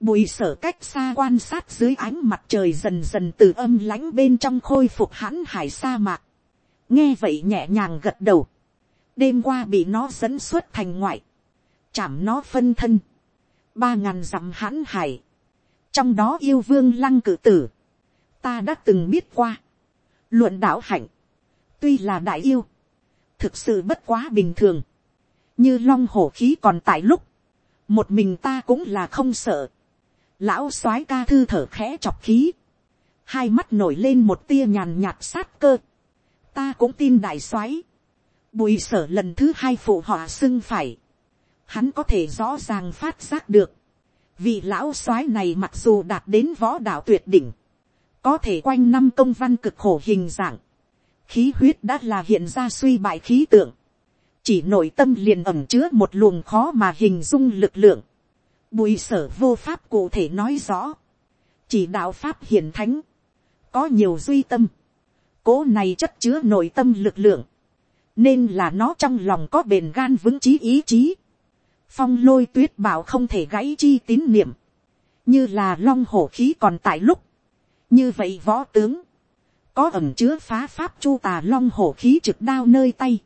Bùi sở cách xa quan sát dưới ánh mặt trời dần dần từ âm lãnh bên trong khôi phục hãn hải sa mạc. Nghe vậy nhẹ nhàng gật đầu. Đêm qua bị nó dẫn xuất thành ngoại. Chảm nó phân thân. Ba ngàn dặm hãn hải. Trong đó yêu vương lăng cử tử. Ta đã từng biết qua. Luận đạo hạnh. Tuy là đại yêu. Thực sự bất quá bình thường. Như long hổ khí còn tại lúc. Một mình ta cũng là không sợ. Lão soái ca thư thở khẽ chọc khí, hai mắt nổi lên một tia nhàn nhạt sát cơ, ta cũng tin đại soái, bùi sở lần thứ hai phụ họ xưng phải, hắn có thể rõ ràng phát giác được, vị lão soái này mặc dù đạt đến võ đạo tuyệt đỉnh, có thể quanh năm công văn cực khổ hình dạng, khí huyết đã là hiện ra suy bại khí tượng, chỉ nội tâm liền ẩm chứa một luồng khó mà hình dung lực lượng, Bùi sở vô pháp cụ thể nói rõ. Chỉ đạo pháp hiển thánh. Có nhiều duy tâm. Cố này chất chứa nội tâm lực lượng. Nên là nó trong lòng có bền gan vững chí ý chí. Phong lôi tuyết bảo không thể gãy chi tín niệm. Như là long hổ khí còn tại lúc. Như vậy võ tướng. Có ẩm chứa phá pháp chu tà long hổ khí trực đao nơi tay.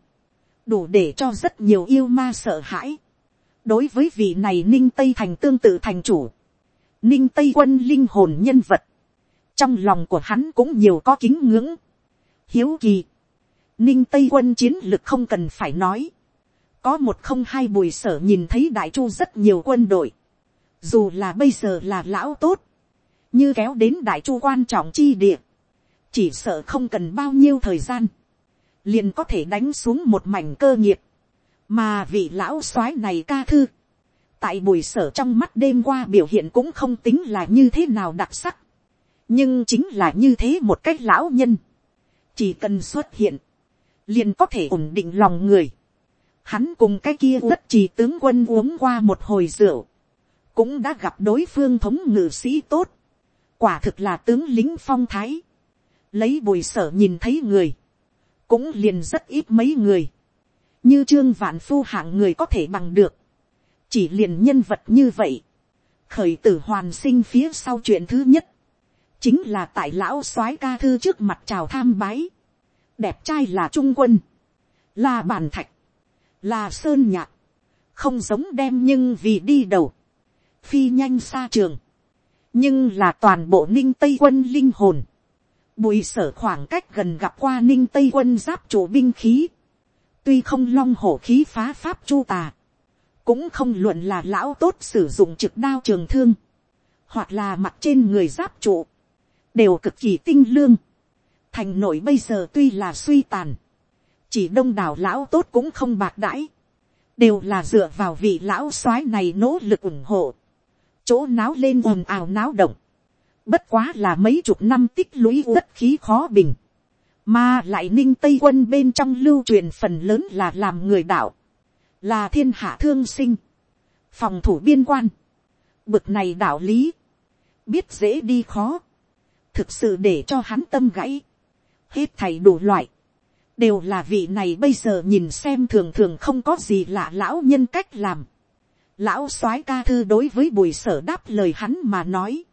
Đủ để cho rất nhiều yêu ma sợ hãi. Đối với vị này ninh tây thành tương tự thành chủ, ninh tây quân linh hồn nhân vật, trong lòng của hắn cũng nhiều có kính ngưỡng, hiếu kỳ, ninh tây quân chiến lực không cần phải nói, có một không hai bùi sở nhìn thấy đại chu rất nhiều quân đội, dù là bây giờ là lão tốt, như kéo đến đại chu quan trọng chi địa, chỉ sợ không cần bao nhiêu thời gian, liền có thể đánh xuống một mảnh cơ nghiệp, mà vị lão soái này ca thư, tại buổi sở trong mắt đêm qua biểu hiện cũng không tính là như thế nào đặc sắc, nhưng chính là như thế một cách lão nhân, chỉ cần xuất hiện, liền có thể ổn định lòng người, hắn cùng cái kia đất trì tướng quân uống qua một hồi rượu, cũng đã gặp đối phương thống ngự sĩ tốt, quả thực là tướng lính phong thái, lấy bùi sở nhìn thấy người, cũng liền rất ít mấy người, như trương vạn phu hạng người có thể bằng được, chỉ liền nhân vật như vậy, khởi tử hoàn sinh phía sau chuyện thứ nhất, chính là tại lão soái ca thư trước mặt chào tham bái, đẹp trai là trung quân, là bàn thạch, là sơn nhạc, không giống đem nhưng vì đi đầu, phi nhanh xa trường, nhưng là toàn bộ ninh tây quân linh hồn, bùi sở khoảng cách gần gặp qua ninh tây quân giáp chủ binh khí, tuy không long hổ khí phá pháp chu tà, cũng không luận là lão tốt sử dụng trực đao trường thương, hoặc là mặt trên người giáp trụ, đều cực kỳ tinh lương. Thành nội bây giờ tuy là suy tàn, chỉ đông đảo lão tốt cũng không bạc đãi, đều là dựa vào vị lão soái này nỗ lực ủng hộ, chỗ náo lên ồn ào náo động, bất quá là mấy chục năm tích lũy đất khí khó bình, mà lại ninh tây quân bên trong lưu truyền phần lớn là làm người đạo, là thiên hạ thương sinh, phòng thủ biên quan, bực này đạo lý, biết dễ đi khó, thực sự để cho hắn tâm gãy, hết thầy đủ loại, đều là vị này bây giờ nhìn xem thường thường không có gì lạ lão nhân cách làm. Lão soái ca thư đối với bùi sở đáp lời hắn mà nói,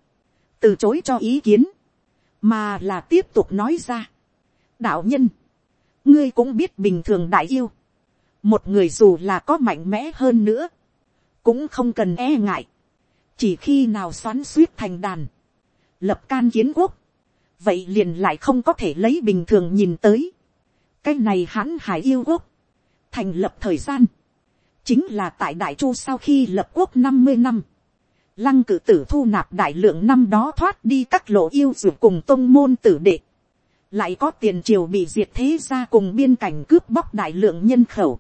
từ chối cho ý kiến, mà là tiếp tục nói ra. đạo nhân, ngươi cũng biết bình thường đại yêu, một người dù là có mạnh mẽ hơn nữa, cũng không cần e ngại, chỉ khi nào xoắn suýt thành đàn, lập can kiến quốc, vậy liền lại không có thể lấy bình thường nhìn tới. cái này hắn hải yêu quốc, thành lập thời gian, chính là tại đại chu sau khi lập quốc năm mươi năm, lăng cử tử thu nạp đại lượng năm đó thoát đi các lộ yêu dù cùng tôn môn tử đệ, lại có tiền triều bị diệt thế ra cùng biên cảnh cướp bóc đại lượng nhân khẩu,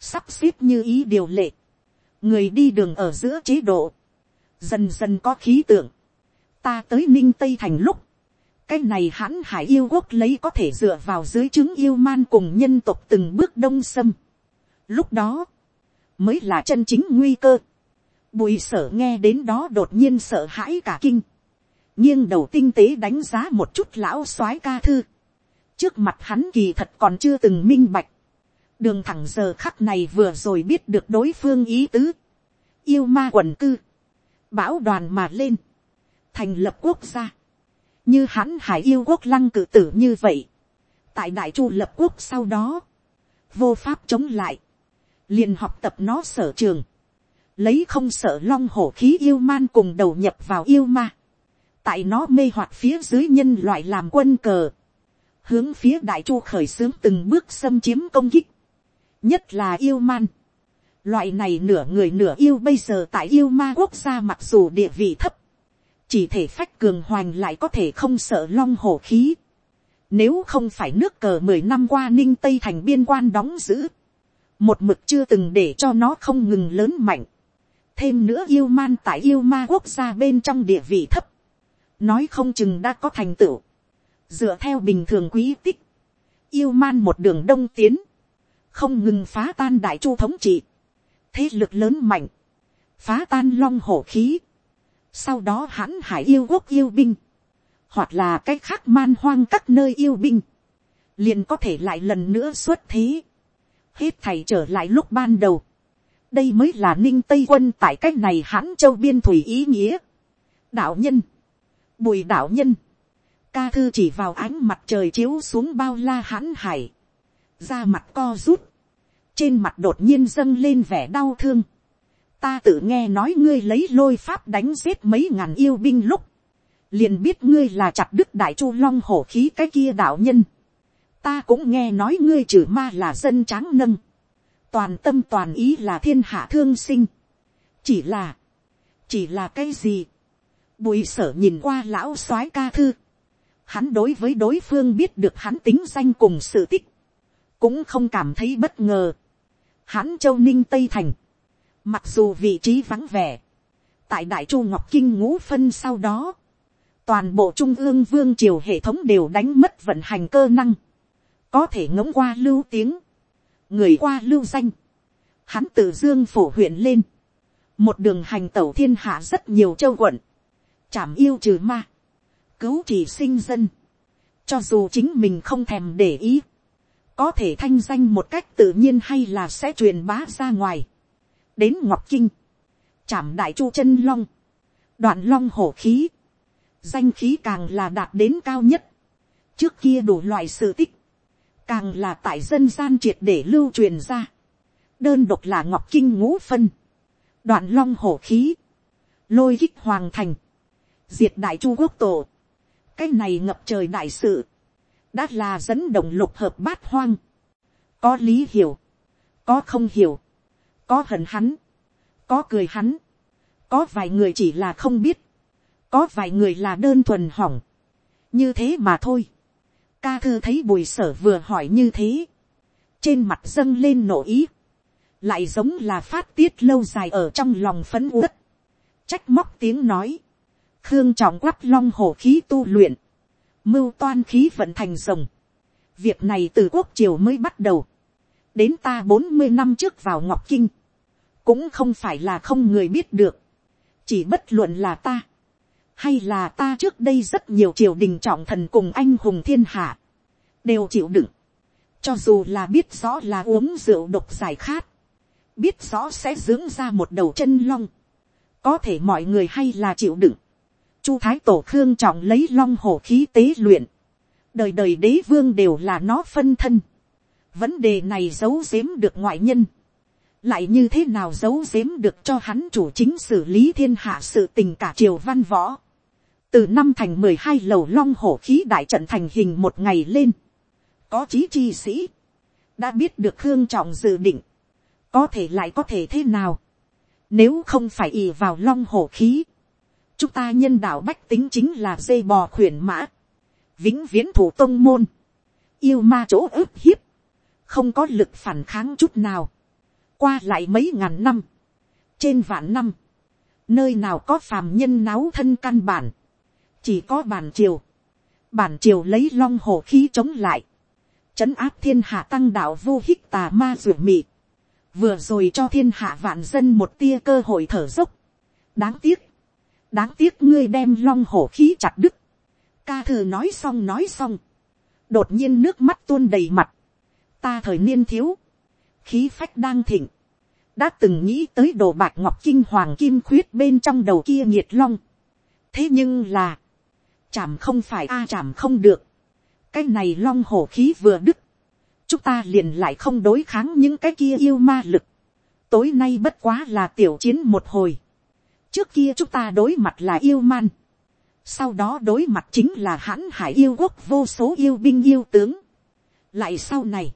sắp xếp như ý điều lệ, người đi đường ở giữa chế độ, dần dần có khí tượng, ta tới ninh tây thành lúc, cái này hãn hải yêu quốc lấy có thể dựa vào dưới chứng yêu man cùng nhân tộc từng bước đông xâm. Lúc đó, mới là chân chính nguy cơ. Bùi sở nghe đến đó đột nhiên sợ hãi cả kinh. nghiêng đầu tinh tế đánh giá một chút lão soái ca thư. trước mặt hắn kỳ thật còn chưa từng minh bạch. đường thẳng giờ khắc này vừa rồi biết được đối phương ý tứ. yêu ma quần cư. bão đoàn mà lên. thành lập quốc gia như hắn hải yêu quốc lăng cử tử như vậy, tại đại chu lập quốc sau đó, vô pháp chống lại, liền học tập nó sở trường, lấy không sợ long hổ khí yêu man cùng đầu nhập vào yêu ma, tại nó mê hoặc phía dưới nhân loại làm quân cờ, hướng phía đại chu khởi xướng từng bước xâm chiếm công kích, nhất là yêu man. Loại này nửa người nửa yêu bây giờ tại yêu ma quốc gia mặc dù địa vị thấp, chỉ thể phách cường hoành lại có thể không sợ long hổ khí. Nếu không phải nước cờ mười năm qua ninh tây thành biên quan đóng giữ, một mực chưa từng để cho nó không ngừng lớn mạnh thêm nữa yêu man tại yêu ma quốc gia bên trong địa vị thấp, nói không chừng đã có thành tựu. dựa theo bình thường quý tích, yêu man một đường đông tiến, không ngừng phá tan đại chu thống trị, thế lực lớn mạnh, phá tan long hổ khí, sau đó hãn hải yêu quốc yêu binh, hoặc là cách khác man hoang các nơi yêu binh, liền có thể lại lần nữa xuất thế, hết thầy trở lại lúc ban đầu, đây mới là ninh tây quân tại cái này hãn châu biên thủy ý nghĩa. đạo nhân, bùi đạo nhân, ca thư chỉ vào ánh mặt trời chiếu xuống bao la hãn hải, da mặt co rút, trên mặt đột nhiên dâng lên vẻ đau thương, ta tự nghe nói ngươi lấy lôi pháp đánh giết mấy ngàn yêu binh lúc, liền biết ngươi là chặt đức đại chu long hổ khí cái kia đạo nhân. ta cũng nghe nói ngươi trừ ma là dân tráng nâng, toàn tâm toàn ý là thiên hạ thương sinh. chỉ là, chỉ là cái gì. bùi sở nhìn qua lão soái ca thư. hắn đối với đối phương biết được hắn tính danh cùng sự tích, cũng không cảm thấy bất ngờ. hắn châu ninh tây thành, mặc dù vị trí vắng vẻ, tại đại chu ngọc kinh ngũ phân sau đó, toàn bộ trung ương vương triều hệ thống đều đánh mất vận hành cơ năng, có thể ngẫm qua lưu tiếng, người qua lưu danh, hắn từ dương phổ huyện lên, một đường hành tẩu thiên hạ rất nhiều châu quận, chảm yêu trừ ma, cứu chỉ sinh dân, cho dù chính mình không thèm để ý, có thể thanh danh một cách tự nhiên hay là sẽ truyền bá ra ngoài, đến ngọc kinh, chảm đại chu chân long, đoạn long hổ khí, danh khí càng là đạt đến cao nhất, trước kia đủ loại sự tích, càng là tại dân gian triệt để lưu truyền ra, đơn độc là ngọc kinh ngũ phân, đoạn long hổ khí, lôi kích hoàng thành, diệt đại chu quốc tổ, cái này ngập trời đại sự, đã là dẫn động lục hợp bát hoang, có lý hiểu, có không hiểu, có hận hắn, có cười hắn, có vài người chỉ là không biết, có vài người là đơn thuần hỏng, như thế mà thôi ca thư thấy bùi sở vừa hỏi như thế, trên mặt dâng lên nổ ý, lại giống là phát tiết lâu dài ở trong lòng phấn uất, trách móc tiếng nói, khương trọng quắp long hổ khí tu luyện, mưu toan khí vận thành rồng, việc này từ quốc triều mới bắt đầu, đến ta bốn mươi năm trước vào ngọc kinh, cũng không phải là không người biết được, chỉ bất luận là ta, hay là ta trước đây rất nhiều triều đình trọng thần cùng anh hùng thiên hạ, đều chịu đựng, cho dù là biết rõ là uống rượu độc giải khát, biết rõ sẽ dưỡng ra một đầu chân long, có thể mọi người hay là chịu đựng, chu thái tổ khương trọng lấy long hổ khí tế luyện, đời đời đế vương đều là nó phân thân, vấn đề này giấu giếm được ngoại nhân, lại như thế nào giấu giếm được cho hắn chủ chính xử lý thiên hạ sự tình cả triều văn võ từ năm thành mười hai lầu long hổ khí đại trận thành hình một ngày lên, có chí chi sĩ, đã biết được khương trọng dự định, có thể lại có thể thế nào, nếu không phải ì vào long hổ khí, chúng ta nhân đạo bách tính chính là dây bò khuyển mã, vĩnh viễn thủ tông môn, yêu ma chỗ ức hiếp, không có lực phản kháng chút nào, qua lại mấy ngàn năm, trên vạn năm, nơi nào có phàm nhân náo thân căn bản, chỉ có bản triều, bản triều lấy long hồ khí chống lại, trấn áp thiên hạ tăng đạo vô hích tà ma ruột mị, vừa rồi cho thiên hạ vạn dân một tia cơ hội thở dốc, đáng tiếc, đáng tiếc ngươi đem long hổ khí chặt đứt, ca thừa nói xong nói xong, đột nhiên nước mắt tuôn đầy mặt, ta thời niên thiếu, khí phách đang thịnh, đã từng nghĩ tới đồ bạc ngọc kinh hoàng kim khuyết bên trong đầu kia nhiệt long. thế nhưng là, chảm không phải a à, chảm không được, cái này long hổ khí vừa đứt, chúng ta liền lại không đối kháng những cái kia yêu ma lực. tối nay bất quá là tiểu chiến một hồi. trước kia chúng ta đối mặt là yêu man. sau đó đối mặt chính là hãn hải yêu quốc vô số yêu binh yêu tướng. lại sau này,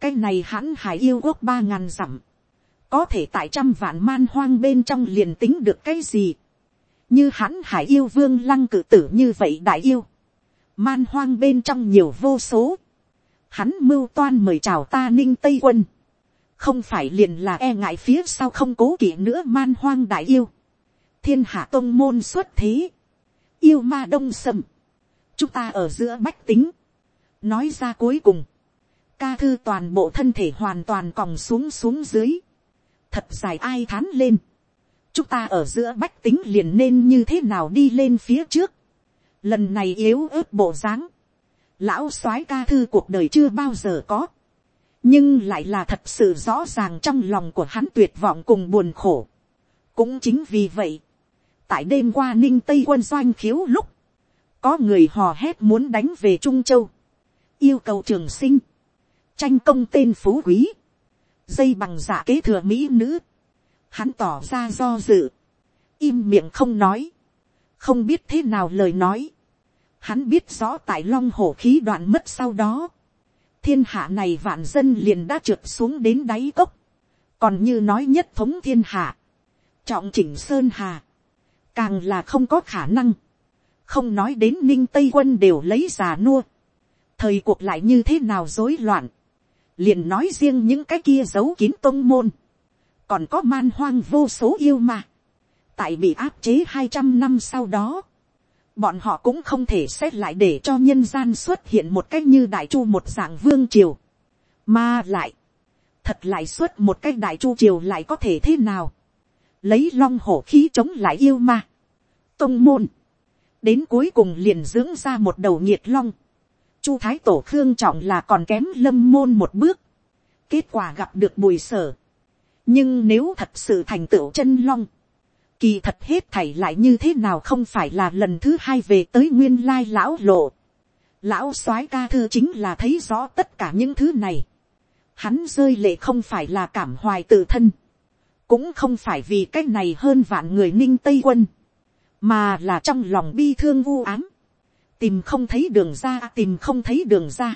cái này hãn hải yêu quốc ba ngàn dặm, có thể tại trăm vạn man hoang bên trong liền tính được cái gì, như hãn hải yêu vương lăng cử tử như vậy đại yêu, man hoang bên trong nhiều vô số, hắn mưu toan mời chào ta ninh tây quân, không phải liền là e ngại phía sau không cố kỵ nữa man hoang đại yêu, thiên hạ tôn môn xuất thế, yêu ma đông sầm, chúng ta ở giữa bách tính, nói ra cuối cùng, ca thư toàn bộ thân thể hoàn toàn còng xuống xuống dưới, thật dài ai thán lên, chúng ta ở giữa bách tính liền nên như thế nào đi lên phía trước, lần này yếu ớt bộ dáng, lão soái ca thư cuộc đời chưa bao giờ có, nhưng lại là thật sự rõ ràng trong lòng của hắn tuyệt vọng cùng buồn khổ. cũng chính vì vậy, tại đêm qua ninh tây quân doanh khiếu lúc, có người hò hét muốn đánh về trung châu, yêu cầu trường sinh, tranh công tên phú quý, dây bằng giả kế thừa mỹ nữ, hắn tỏ ra do dự, im miệng không nói, không biết thế nào lời nói, hắn biết rõ tại long hổ khí đoạn mất sau đó, thiên hạ này vạn dân liền đã trượt xuống đến đáy cốc, còn như nói nhất thống thiên hạ, trọng chỉnh sơn hà, càng là không có khả năng, không nói đến ninh tây quân đều lấy già nua, thời cuộc lại như thế nào rối loạn, liền nói riêng những cái kia giấu kín tôn môn, còn có man hoang vô số yêu mà, tại bị áp chế hai trăm năm sau đó, bọn họ cũng không thể xét lại để cho nhân gian xuất hiện một cách như đại chu một dạng vương triều, mà lại, thật lại xuất một cách đại chu triều lại có thể thế nào, lấy long hổ khí chống lại yêu ma, tông môn, đến cuối cùng liền dưỡng ra một đầu nhiệt long, chu thái tổ khương trọng là còn kém lâm môn một bước, kết quả gặp được bùi sở, nhưng nếu thật sự thành tựu chân long, kỳ thật hết thảy lại như thế nào không phải là lần thứ hai về tới nguyên lai lão lộ. Lão soái ca thư chính là thấy rõ tất cả những thứ này. Hắn rơi lệ không phải là cảm hoài tự thân. Cũng không phải vì cách này hơn vạn người ninh Tây quân. Mà là trong lòng bi thương vu ám. Tìm không thấy đường ra tìm không thấy đường ra.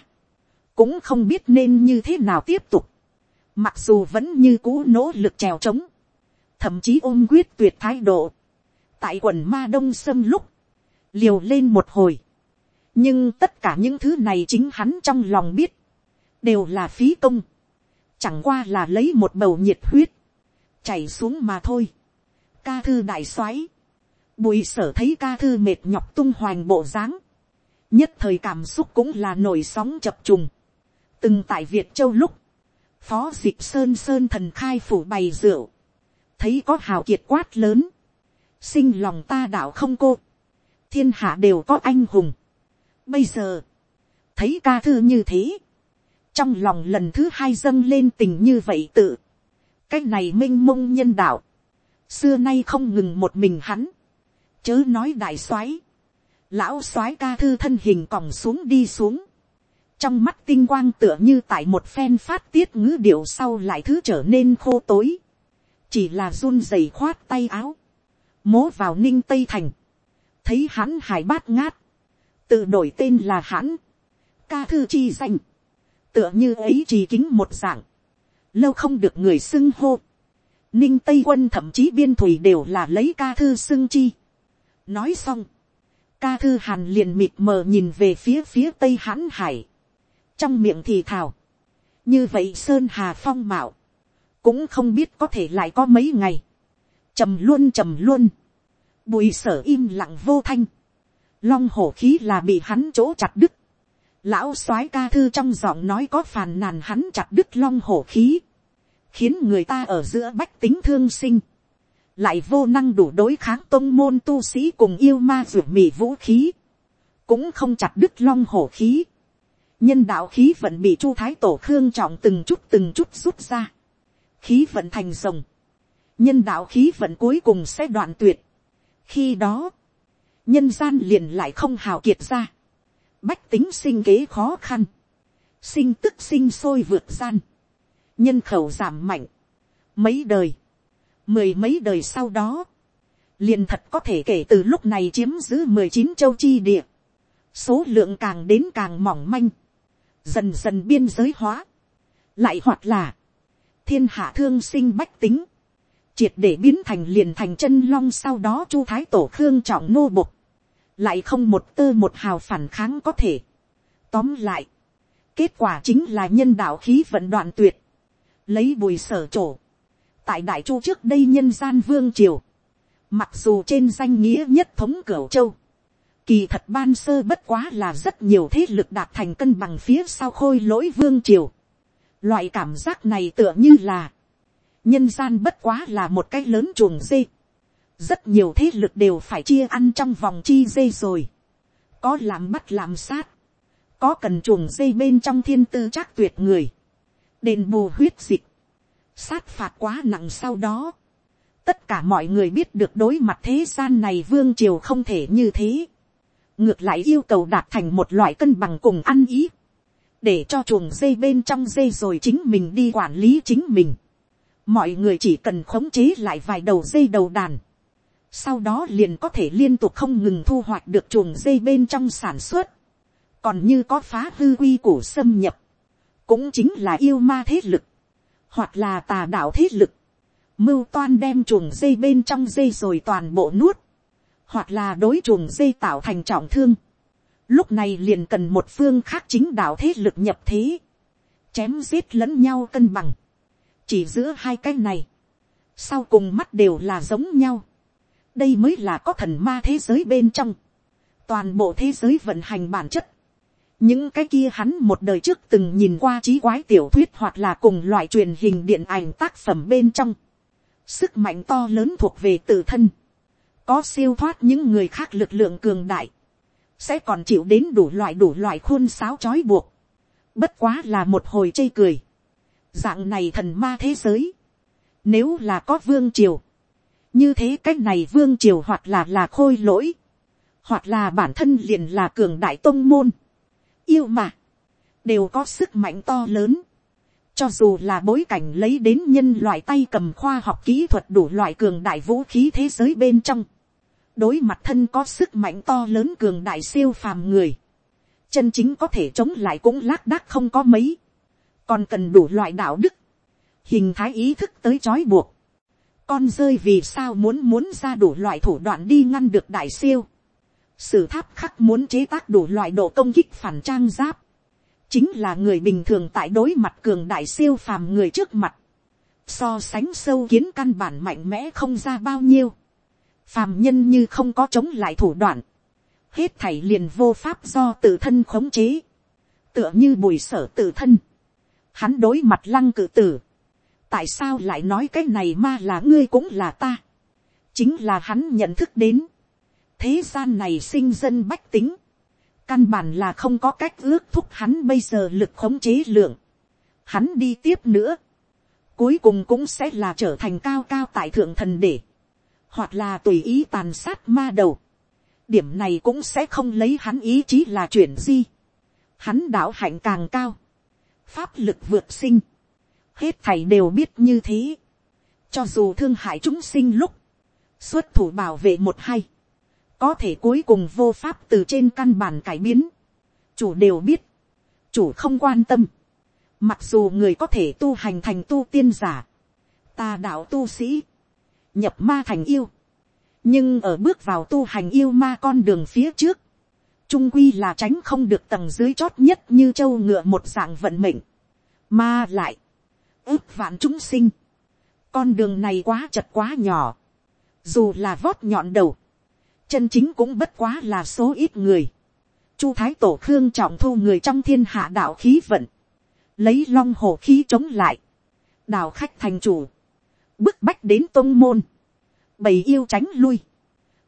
Cũng không biết nên như thế nào tiếp tục. Mặc dù vẫn như cũ nỗ lực trèo trống thậm chí ôm quyết tuyệt thái độ, tại quần ma đông sâm lúc, liều lên một hồi, nhưng tất cả những thứ này chính hắn trong lòng biết, đều là phí công, chẳng qua là lấy một bầu nhiệt huyết, chảy xuống mà thôi. ca thư đại soái, bùi sở thấy ca thư mệt nhọc tung hoành bộ dáng, nhất thời cảm xúc cũng là nổi sóng chập trùng, từng tại việt châu lúc, phó dịp sơn sơn thần khai phủ bày rượu, thấy có hào kiệt quát lớn, sinh lòng ta đạo không cô, thiên hạ đều có anh hùng. Bây giờ, thấy ca thư như thế, trong lòng lần thứ hai dâng lên tình như vậy tự, cái này m i n h mông nhân đạo, xưa nay không ngừng một mình hắn, chớ nói đại soái, lão soái ca thư thân hình còng xuống đi xuống, trong mắt tinh quang tựa như tại một phen phát tiết ngữ điệu sau lại thứ trở nên khô tối, chỉ là run rẩy khoát tay áo, mố vào ninh tây thành, thấy hắn hải bát ngát, tự đổi tên là hắn, ca thư chi danh, tựa như ấy chỉ kính một dạng, lâu không được người xưng hô, ninh tây quân thậm chí biên thủy đều là lấy ca thư xưng chi. nói xong, ca thư hàn liền mịt mờ nhìn về phía phía tây hãn hải, trong miệng thì thào, như vậy sơn hà phong mạo, cũng không biết có thể lại có mấy ngày, trầm luôn trầm luôn, bùi sở im lặng vô thanh, long hổ khí là bị hắn chỗ chặt đứt, lão soái ca thư trong giọng nói có phàn nàn hắn chặt đứt long hổ khí, khiến người ta ở giữa bách tính thương sinh, lại vô năng đủ đối kháng tôn môn tu sĩ cùng yêu ma ruột mì vũ khí, cũng không chặt đứt long hổ khí, nhân đạo khí vận bị chu thái tổ khương trọng từng chút từng chút rút ra, khí vận thành rồng, nhân đạo khí vận cuối cùng sẽ đoạn tuyệt. khi đó, nhân gian liền lại không hào kiệt ra, bách tính sinh kế khó khăn, sinh tức sinh sôi vượt gian, nhân khẩu giảm mạnh, mấy đời, mười mấy đời sau đó, liền thật có thể kể từ lúc này chiếm giữ mười chín châu chi địa, số lượng càng đến càng mỏng manh, dần dần biên giới hóa, lại hoặc là, thiên hạ thương sinh bách tính, triệt để biến thành liền thành chân long sau đó chu thái tổ khương trọng nô bục, lại không một tơ một hào phản kháng có thể. Tóm lại, kết quả chính là nhân đạo khí vận đoạn tuyệt, lấy bùi sở trổ, tại đại chu trước đây nhân gian vương triều, mặc dù trên danh nghĩa nhất thống cửu châu, kỳ thật ban sơ bất quá là rất nhiều thế lực đạt thành cân bằng phía sau khôi lỗi vương triều, Loại cảm giác này tựa như là, nhân gian bất quá là một cái lớn chuồng dê. Rất nhiều thế lực đều phải chia ăn trong vòng chi dê rồi. Có làm bắt làm sát. Có cần chuồng dê bên trong thiên tư chắc tuyệt người. Đền bù huyết dịch. Sát phạt quá nặng sau đó. Tất cả mọi người biết được đối mặt thế gian này vương triều không thể như thế. Ngược lại yêu cầu đạt thành một loại cân bằng cùng ăn ý để cho chuồng dây bên trong dây rồi chính mình đi quản lý chính mình. mọi người chỉ cần khống chế lại vài đầu dây đầu đàn, sau đó liền có thể liên tục không ngừng thu hoạch được chuồng dây bên trong sản xuất, còn như có phá hư quy củ xâm nhập, cũng chính là yêu ma thế lực, hoặc là tà đạo thế lực, mưu toan đem chuồng dây bên trong dây rồi toàn bộ nuốt, hoặc là đối chuồng dây tạo thành trọng thương, lúc này liền cần một phương khác chính đạo thế lực nhập thế, chém giết lẫn nhau cân bằng, chỉ giữa hai cái này, sau cùng mắt đều là giống nhau, đây mới là có thần ma thế giới bên trong, toàn bộ thế giới vận hành bản chất, những cái kia hắn một đời trước từng nhìn qua trí quái tiểu thuyết hoặc là cùng loại truyền hình điện ảnh tác phẩm bên trong, sức mạnh to lớn thuộc về tự thân, có siêu thoát những người khác lực lượng cường đại, sẽ còn chịu đến đủ loại đủ loại khuôn sáo trói buộc, bất quá là một hồi chê cười, dạng này thần ma thế giới, nếu là có vương triều, như thế cách này vương triều hoặc là là khôi lỗi, hoặc là bản thân liền là cường đại tôn môn, yêu mà, đều có sức mạnh to lớn, cho dù là bối cảnh lấy đến nhân loại tay cầm khoa học kỹ thuật đủ loại cường đại vũ khí thế giới bên trong, đối mặt thân có sức mạnh to lớn cường đại siêu phàm người, chân chính có thể chống lại cũng lác đác không có mấy, còn cần đủ loại đạo đức, hình thái ý thức tới trói buộc, con rơi vì sao muốn muốn ra đủ loại thủ đoạn đi ngăn được đại siêu, sử tháp khắc muốn chế tác đủ loại độ công kích phản trang giáp, chính là người bình thường tại đối mặt cường đại siêu phàm người trước mặt, so sánh sâu kiến căn bản mạnh mẽ không ra bao nhiêu, phàm nhân như không có chống lại thủ đoạn, hết thảy liền vô pháp do tự thân khống chế, tựa như bùi sở tự thân, hắn đối mặt lăng cự tử, tại sao lại nói cái này ma là ngươi cũng là ta, chính là hắn nhận thức đến, thế gian này sinh dân bách tính, căn bản là không có cách ước thúc hắn bây giờ lực khống chế lượng, hắn đi tiếp nữa, cuối cùng cũng sẽ là trở thành cao cao tại thượng thần để, hoặc là tùy ý tàn sát ma đầu, điểm này cũng sẽ không lấy hắn ý chí là chuyển di, hắn đạo hạnh càng cao, pháp lực vượt sinh, hết thầy đều biết như thế, cho dù thương hại chúng sinh lúc, xuất thủ bảo vệ một hay, có thể cuối cùng vô pháp từ trên căn bản cải biến, chủ đều biết, chủ không quan tâm, mặc dù người có thể tu hành thành tu tiên giả, ta đạo tu sĩ, nhập ma thành yêu, nhưng ở bước vào tu hành yêu ma con đường phía trước, trung quy là tránh không được tầng dưới chót nhất như châu ngựa một dạng vận mệnh, ma lại, ước vạn chúng sinh, con đường này quá chật quá nhỏ, dù là vót nhọn đầu, chân chính cũng bất quá là số ít người, chu thái tổ khương trọng thu người trong thiên hạ đạo khí vận, lấy long hồ khí chống lại, đào khách thành chủ, bức bách đến tôn môn, bầy yêu tránh lui,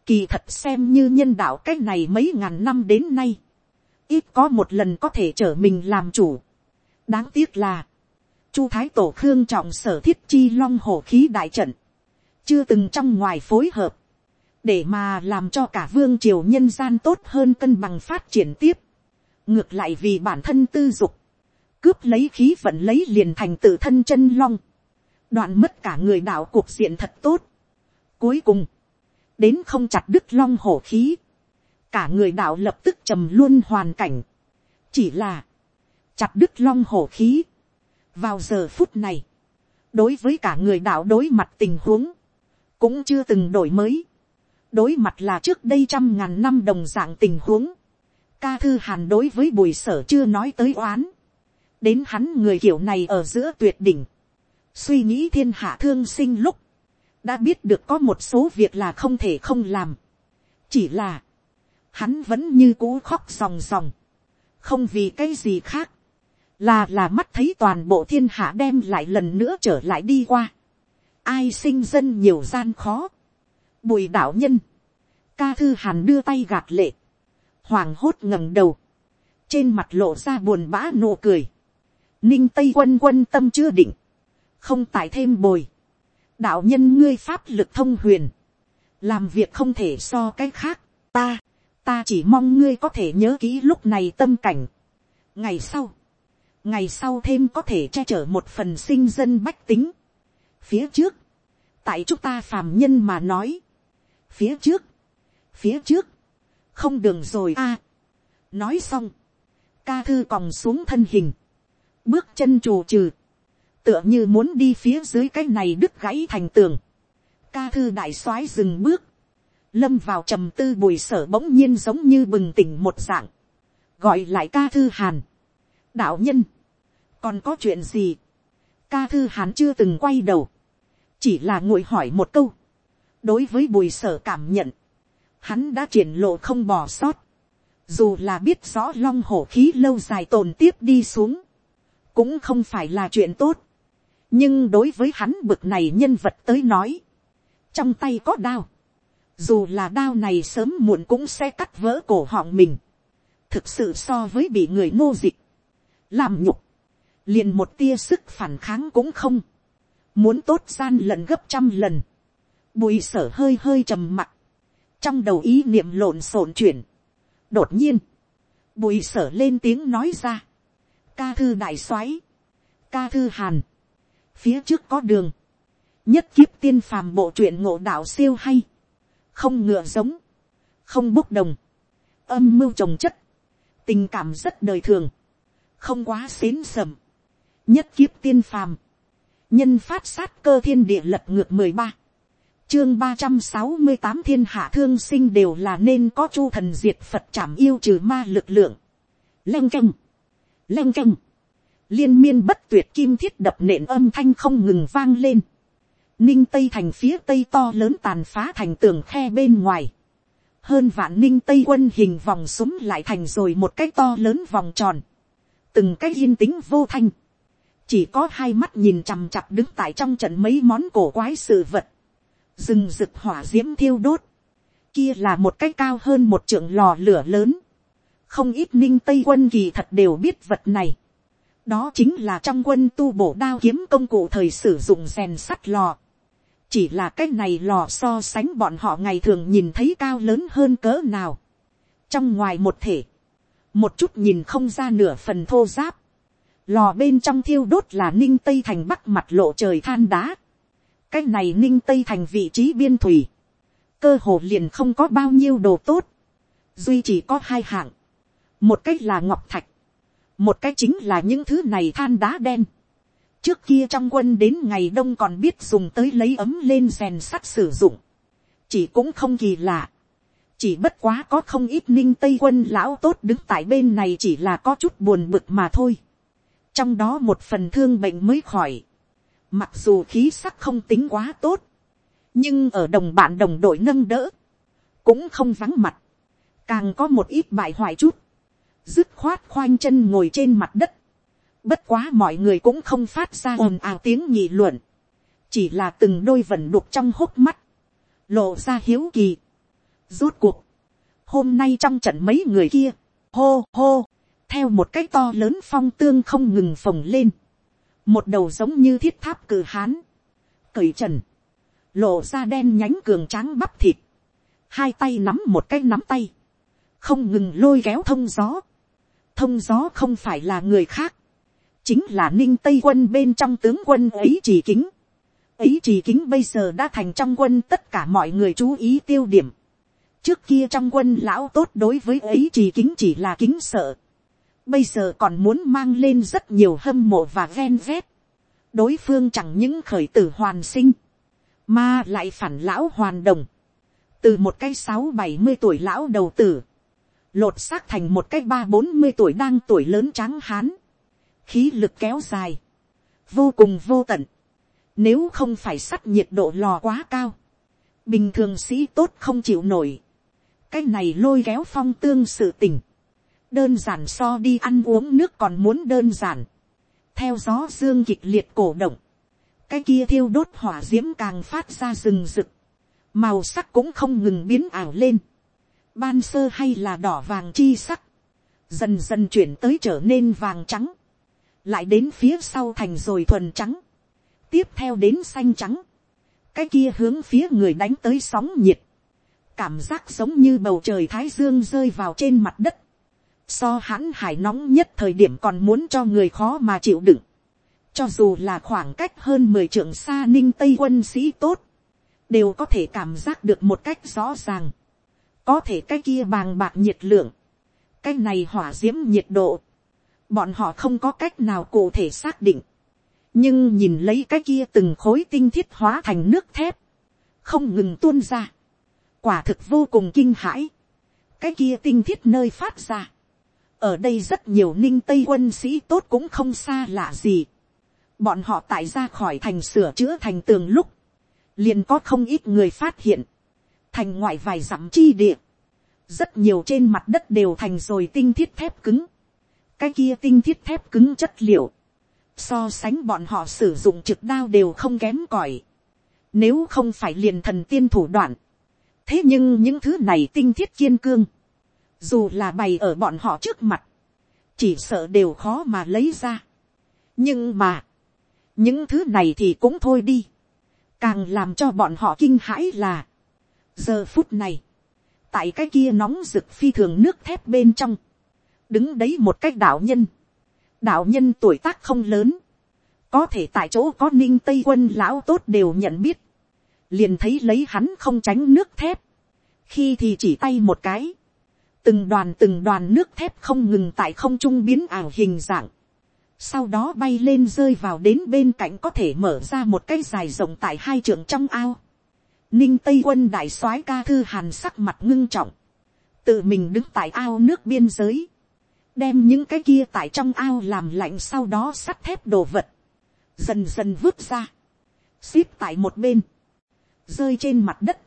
kỳ thật xem như nhân đạo cái này mấy ngàn năm đến nay, ít có một lần có thể trở mình làm chủ. đáng tiếc là, chu thái tổ khương trọng sở thiết chi long hổ khí đại trận, chưa từng trong ngoài phối hợp, để mà làm cho cả vương triều nhân gian tốt hơn cân bằng phát triển tiếp, ngược lại vì bản thân tư dục, cướp lấy khí vận lấy liền thành tự thân chân long, đoạn mất cả người đạo cuộc diện thật tốt. Cuối cùng, đến không chặt đứt long hổ khí, cả người đạo lập tức trầm luôn hoàn cảnh, chỉ là, chặt đứt long hổ khí, vào giờ phút này, đối với cả người đạo đối mặt tình huống, cũng chưa từng đổi mới, đối mặt là trước đây trăm ngàn năm đồng dạng tình huống, ca thư hàn đối với bùi sở chưa nói tới oán, đến hắn người kiểu này ở giữa tuyệt đỉnh, suy nghĩ thiên hạ thương sinh lúc, đã biết được có một số việc là không thể không làm, chỉ là, hắn vẫn như cũ khóc ròng ròng, không vì cái gì khác, là là mắt thấy toàn bộ thiên hạ đem lại lần nữa trở lại đi qua, ai sinh dân nhiều gian khó, bùi đạo nhân, ca thư hàn đưa tay gạt lệ, hoàng hốt ngẩng đầu, trên mặt lộ ra buồn bã nụ cười, ninh tây quân quân tâm chưa định, không tải thêm bồi, đạo nhân ngươi pháp lực thông huyền, làm việc không thể so cái khác, ta, ta chỉ mong ngươi có thể nhớ kỹ lúc này tâm cảnh. ngày sau, ngày sau thêm có thể che chở một phần sinh dân bách tính, phía trước, tại chúng ta phàm nhân mà nói, phía trước, phía trước, không đường rồi a. nói xong, ca thư còng xuống thân hình, bước chân trù trừ, tựa như muốn đi phía dưới cái này đứt gãy thành tường, ca thư đại soái dừng bước, lâm vào trầm tư bùi sở bỗng nhiên giống như bừng tỉnh một dạng, gọi lại ca thư hàn, đạo nhân, còn có chuyện gì, ca thư hàn chưa từng quay đầu, chỉ là ngồi hỏi một câu, đối với bùi sở cảm nhận, hắn đã triển lộ không bỏ sót, dù là biết rõ long hổ khí lâu dài tồn tiếp đi xuống, cũng không phải là chuyện tốt, nhưng đối với hắn bực này nhân vật tới nói, trong tay có đao, dù là đao này sớm muộn cũng sẽ cắt vỡ cổ họng mình, thực sự so với bị người nô dịch, làm nhục, liền một tia sức phản kháng cũng không, muốn tốt gian lần gấp trăm lần, bùi sở hơi hơi trầm mặc, trong đầu ý niệm lộn xộn chuyển, đột nhiên, bùi sở lên tiếng nói ra, ca thư đại soái, ca thư hàn, phía trước có đường, nhất kiếp tiên phàm bộ truyện ngộ đạo siêu hay, không ngựa giống, không bốc đồng, âm mưu trồng chất, tình cảm rất đời thường, không quá xến sầm, nhất kiếp tiên phàm, nhân phát sát cơ thiên địa lật ngược mười ba, chương ba trăm sáu mươi tám thiên hạ thương sinh đều là nên có chu thần diệt phật chảm yêu trừ ma lực lượng, leng canh, leng canh, liên miên bất tuyệt kim thiết đập nện âm thanh không ngừng vang lên, ninh tây thành phía tây to lớn tàn phá thành tường khe bên ngoài, hơn vạn ninh tây quân hình vòng súng lại thành rồi một cái to lớn vòng tròn, từng cái yên tĩnh vô thanh, chỉ có hai mắt nhìn chằm chặp đứng tại trong trận mấy món cổ quái sự vật, rừng rực hỏa diễm thiêu đốt, kia là một cái cao hơn một trượng lò lửa lớn, không ít ninh tây quân kỳ thật đều biết vật này, đó chính là trong quân tu bổ đao kiếm công cụ thời sử dụng rèn sắt lò, chỉ là cái này lò so sánh bọn họ ngày thường nhìn thấy cao lớn hơn cỡ nào, trong ngoài một thể, một chút nhìn không ra nửa phần thô giáp, lò bên trong thiêu đốt là ninh tây thành bắc mặt lộ trời than đá. cái này ninh tây thành vị trí biên thủy. cơ hồ liền không có bao nhiêu đồ tốt. duy chỉ có hai hạng. một cách là ngọc thạch một cái chính là những thứ này than đá đen. trước kia trong quân đến ngày đông còn biết dùng tới lấy ấm lên rèn sắt sử dụng. chỉ cũng không kỳ lạ. chỉ bất quá có không ít ninh tây quân lão tốt đứng tại bên này chỉ là có chút buồn bực mà thôi trong đó một phần thương bệnh mới khỏi, mặc dù khí sắc không tính quá tốt, nhưng ở đồng bạn đồng đội nâng đỡ, cũng không vắng mặt, càng có một ít bại hoại chút, dứt khoát khoanh chân ngồi trên mặt đất, bất quá mọi người cũng không phát ra ồn ào tiếng nhị luận, chỉ là từng đôi vẩn đục trong hốc mắt, lộ ra hiếu kỳ. Rốt cuộc, hôm nay trong trận mấy người kia, hô hô, theo một cái to lớn phong tương không ngừng phồng lên, một đầu giống như thiết tháp cử hán, cởi trần, lộ ra đen nhánh cường tráng bắp thịt, hai tay nắm một cái nắm tay, không ngừng lôi kéo thông gió, thông gió không phải là người khác, chính là ninh tây quân bên trong tướng quân ấy chỉ kính, ấy chỉ kính bây giờ đã thành trong quân tất cả mọi người chú ý tiêu điểm, trước kia trong quân lão tốt đối với ấy chỉ kính chỉ là kính sợ, bây giờ còn muốn mang lên rất nhiều hâm mộ và ghen vét. đối phương chẳng những khởi tử hoàn sinh, mà lại phản lão hoàn đồng. từ một cái sáu bảy mươi tuổi lão đầu tử, lột xác thành một cái ba bốn mươi tuổi đang tuổi lớn trắng hán, khí lực kéo dài, vô cùng vô tận, nếu không phải sắt nhiệt độ lò quá cao, bình thường sĩ tốt không chịu nổi, cái này lôi kéo phong tương sự tình, đơn giản so đi ăn uống nước còn muốn đơn giản, theo gió dương kịch liệt cổ động, cái kia thiêu đốt hỏa d i ễ m càng phát ra rừng rực, màu sắc cũng không ngừng biến ảo lên, ban sơ hay là đỏ vàng chi sắc, dần dần chuyển tới trở nên vàng trắng, lại đến phía sau thành rồi thuần trắng, tiếp theo đến xanh trắng, cái kia hướng phía người đánh tới sóng nhiệt, cảm giác giống như bầu trời thái dương rơi vào trên mặt đất, so hãn hải nóng nhất thời điểm còn muốn cho người khó mà chịu đựng, cho dù là khoảng cách hơn mười trượng xa ninh tây quân sĩ tốt, đều có thể cảm giác được một cách rõ ràng có thể cái kia bàng bạc nhiệt lượng, cái này hỏa d i ễ m nhiệt độ, bọn họ không có cách nào cụ thể xác định. nhưng nhìn lấy cái kia từng khối tinh thiết hóa thành nước thép, không ngừng tuôn ra, quả thực vô cùng kinh hãi, cái kia tinh thiết nơi phát ra, ở đây rất nhiều ninh tây quân sĩ tốt cũng không xa lạ gì, bọn họ tại ra khỏi thành sửa chữa thành tường lúc, liền có không ít người phát hiện, thành ngoại vài dặm chi địa, rất nhiều trên mặt đất đều thành rồi tinh thiết thép cứng, cái kia tinh thiết thép cứng chất liệu, so sánh bọn họ sử dụng trực đao đều không kém cỏi, nếu không phải liền thần tiên thủ đoạn, thế nhưng những thứ này tinh thiết kiên cương, dù là bày ở bọn họ trước mặt, chỉ sợ đều khó mà lấy ra. nhưng mà, những thứ này thì cũng thôi đi. Càng làm cho bọn họ kinh hãi là, giờ phút này, tại cái kia nóng rực phi thường nước thép bên trong, đứng đấy một cách đạo nhân, đạo nhân tuổi tác không lớn, có thể tại chỗ có ninh tây quân lão tốt đều nhận biết, liền thấy lấy hắn không tránh nước thép, khi thì chỉ tay một cái, từng đoàn từng đoàn nước thép không ngừng tại không trung biến ảo hình dạng, sau đó bay lên rơi vào đến bên cạnh có thể mở ra một cái dài rộng tại hai trường trong ao. Ninh Tây quân đại soái ca thư hàn sắc mặt ngưng trọng, tự mình đứng tại ao nước biên giới, đem những cái kia tại trong ao làm lạnh sau đó sắt thép đồ vật, dần dần vứt ra, xếp tại một bên, rơi trên mặt đất,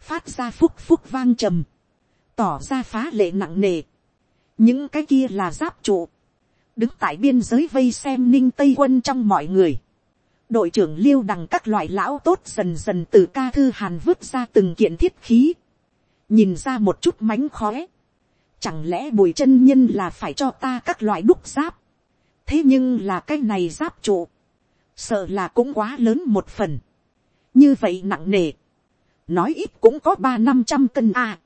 phát ra phúc phúc vang trầm, tỏ ra phá lệ nặng nề. những cái kia là giáp trụ, đứng tại biên giới vây xem ninh tây quân trong mọi người đội trưởng liêu đằng các loại lão tốt dần dần từ ca thư hàn vứt ra từng kiện thiết khí. nhìn ra một chút mánh khóe. chẳng lẽ bùi chân nhân là phải cho ta các loại đúc giáp. thế nhưng là cái này giáp trụ. sợ là cũng quá lớn một phần. như vậy nặng nề. nói ít cũng có ba năm trăm cân a. À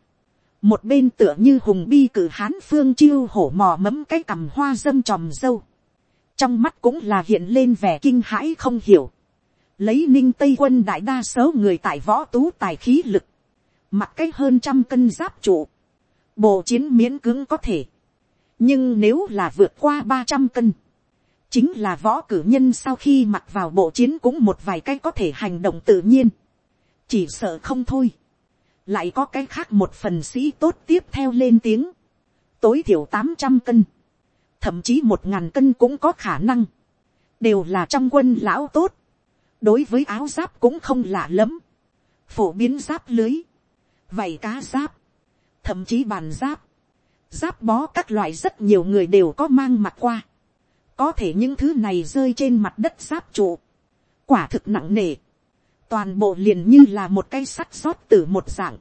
một bên tựa như hùng bi cử hán phương chiêu hổ mò mấm cái cằm hoa dâm tròm dâu, trong mắt cũng là hiện lên vẻ kinh hãi không hiểu, lấy ninh tây quân đại đa số người tại võ tú tài khí lực, mặc cái hơn trăm cân giáp trụ, bộ chiến miễn cứng có thể, nhưng nếu là vượt qua ba trăm cân, chính là võ cử nhân sau khi mặc vào bộ chiến cũng một vài cái có thể hành động tự nhiên, chỉ sợ không thôi, lại có cái khác một phần sĩ tốt tiếp theo lên tiếng, tối thiểu tám trăm cân, thậm chí một ngàn cân cũng có khả năng, đều là trong quân lão tốt, đối với áo giáp cũng không lạ lắm, phổ biến giáp lưới, vảy cá giáp, thậm chí bàn giáp, giáp bó các loại rất nhiều người đều có mang mặt qua, có thể những thứ này rơi trên mặt đất giáp trụ, quả thực nặng nề, toàn bộ liền như là một cây sắt rót từ một dạng,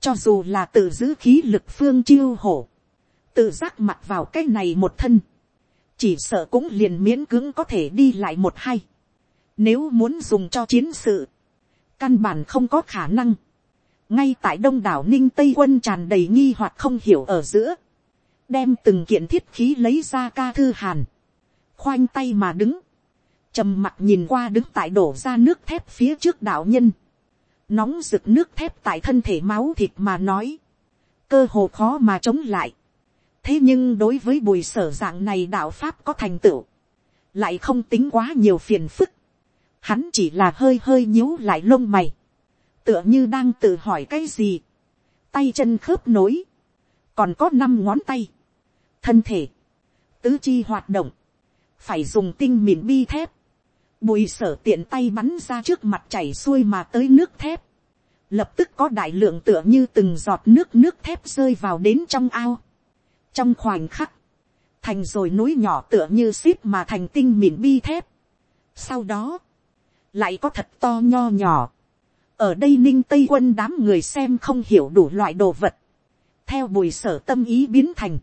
cho dù là từ giữ khí lực phương chiêu hổ, tự giác mặt vào cái này một thân, chỉ sợ cũng liền miễn cưỡng có thể đi lại một hay, nếu muốn dùng cho chiến sự, căn bản không có khả năng, ngay tại đông đảo ninh tây quân tràn đầy nghi hoặc không hiểu ở giữa, đem từng kiện thiết khí lấy ra ca thư hàn, khoanh tay mà đứng, trầm mặt nhìn qua đứng tại đổ ra nước thép phía trước đạo nhân, nóng rực nước thép tại thân thể máu thịt mà nói, cơ hồ khó mà chống lại thế nhưng đối với bùi sở dạng này đạo pháp có thành tựu, lại không tính quá nhiều phiền phức, hắn chỉ là hơi hơi nhíu lại lông mày, tựa như đang tự hỏi cái gì, tay chân khớp nối, còn có năm ngón tay, thân thể, tứ chi hoạt động, phải dùng tinh mìn bi thép, Bùi sở tiện tay bắn ra trước mặt chảy xuôi mà tới nước thép. Lập tức có đại lượng tựa như từng giọt nước nước thép rơi vào đến trong ao. Trong khoảnh khắc. Thành rồi núi nhỏ tựa như ship mà thành tinh mịn bi thép. Sau đó. Lại có thật to nho nhỏ. Ở đây ninh tây quân đám người xem không hiểu đủ loại đồ vật. Theo bùi sở tâm ý biến thành.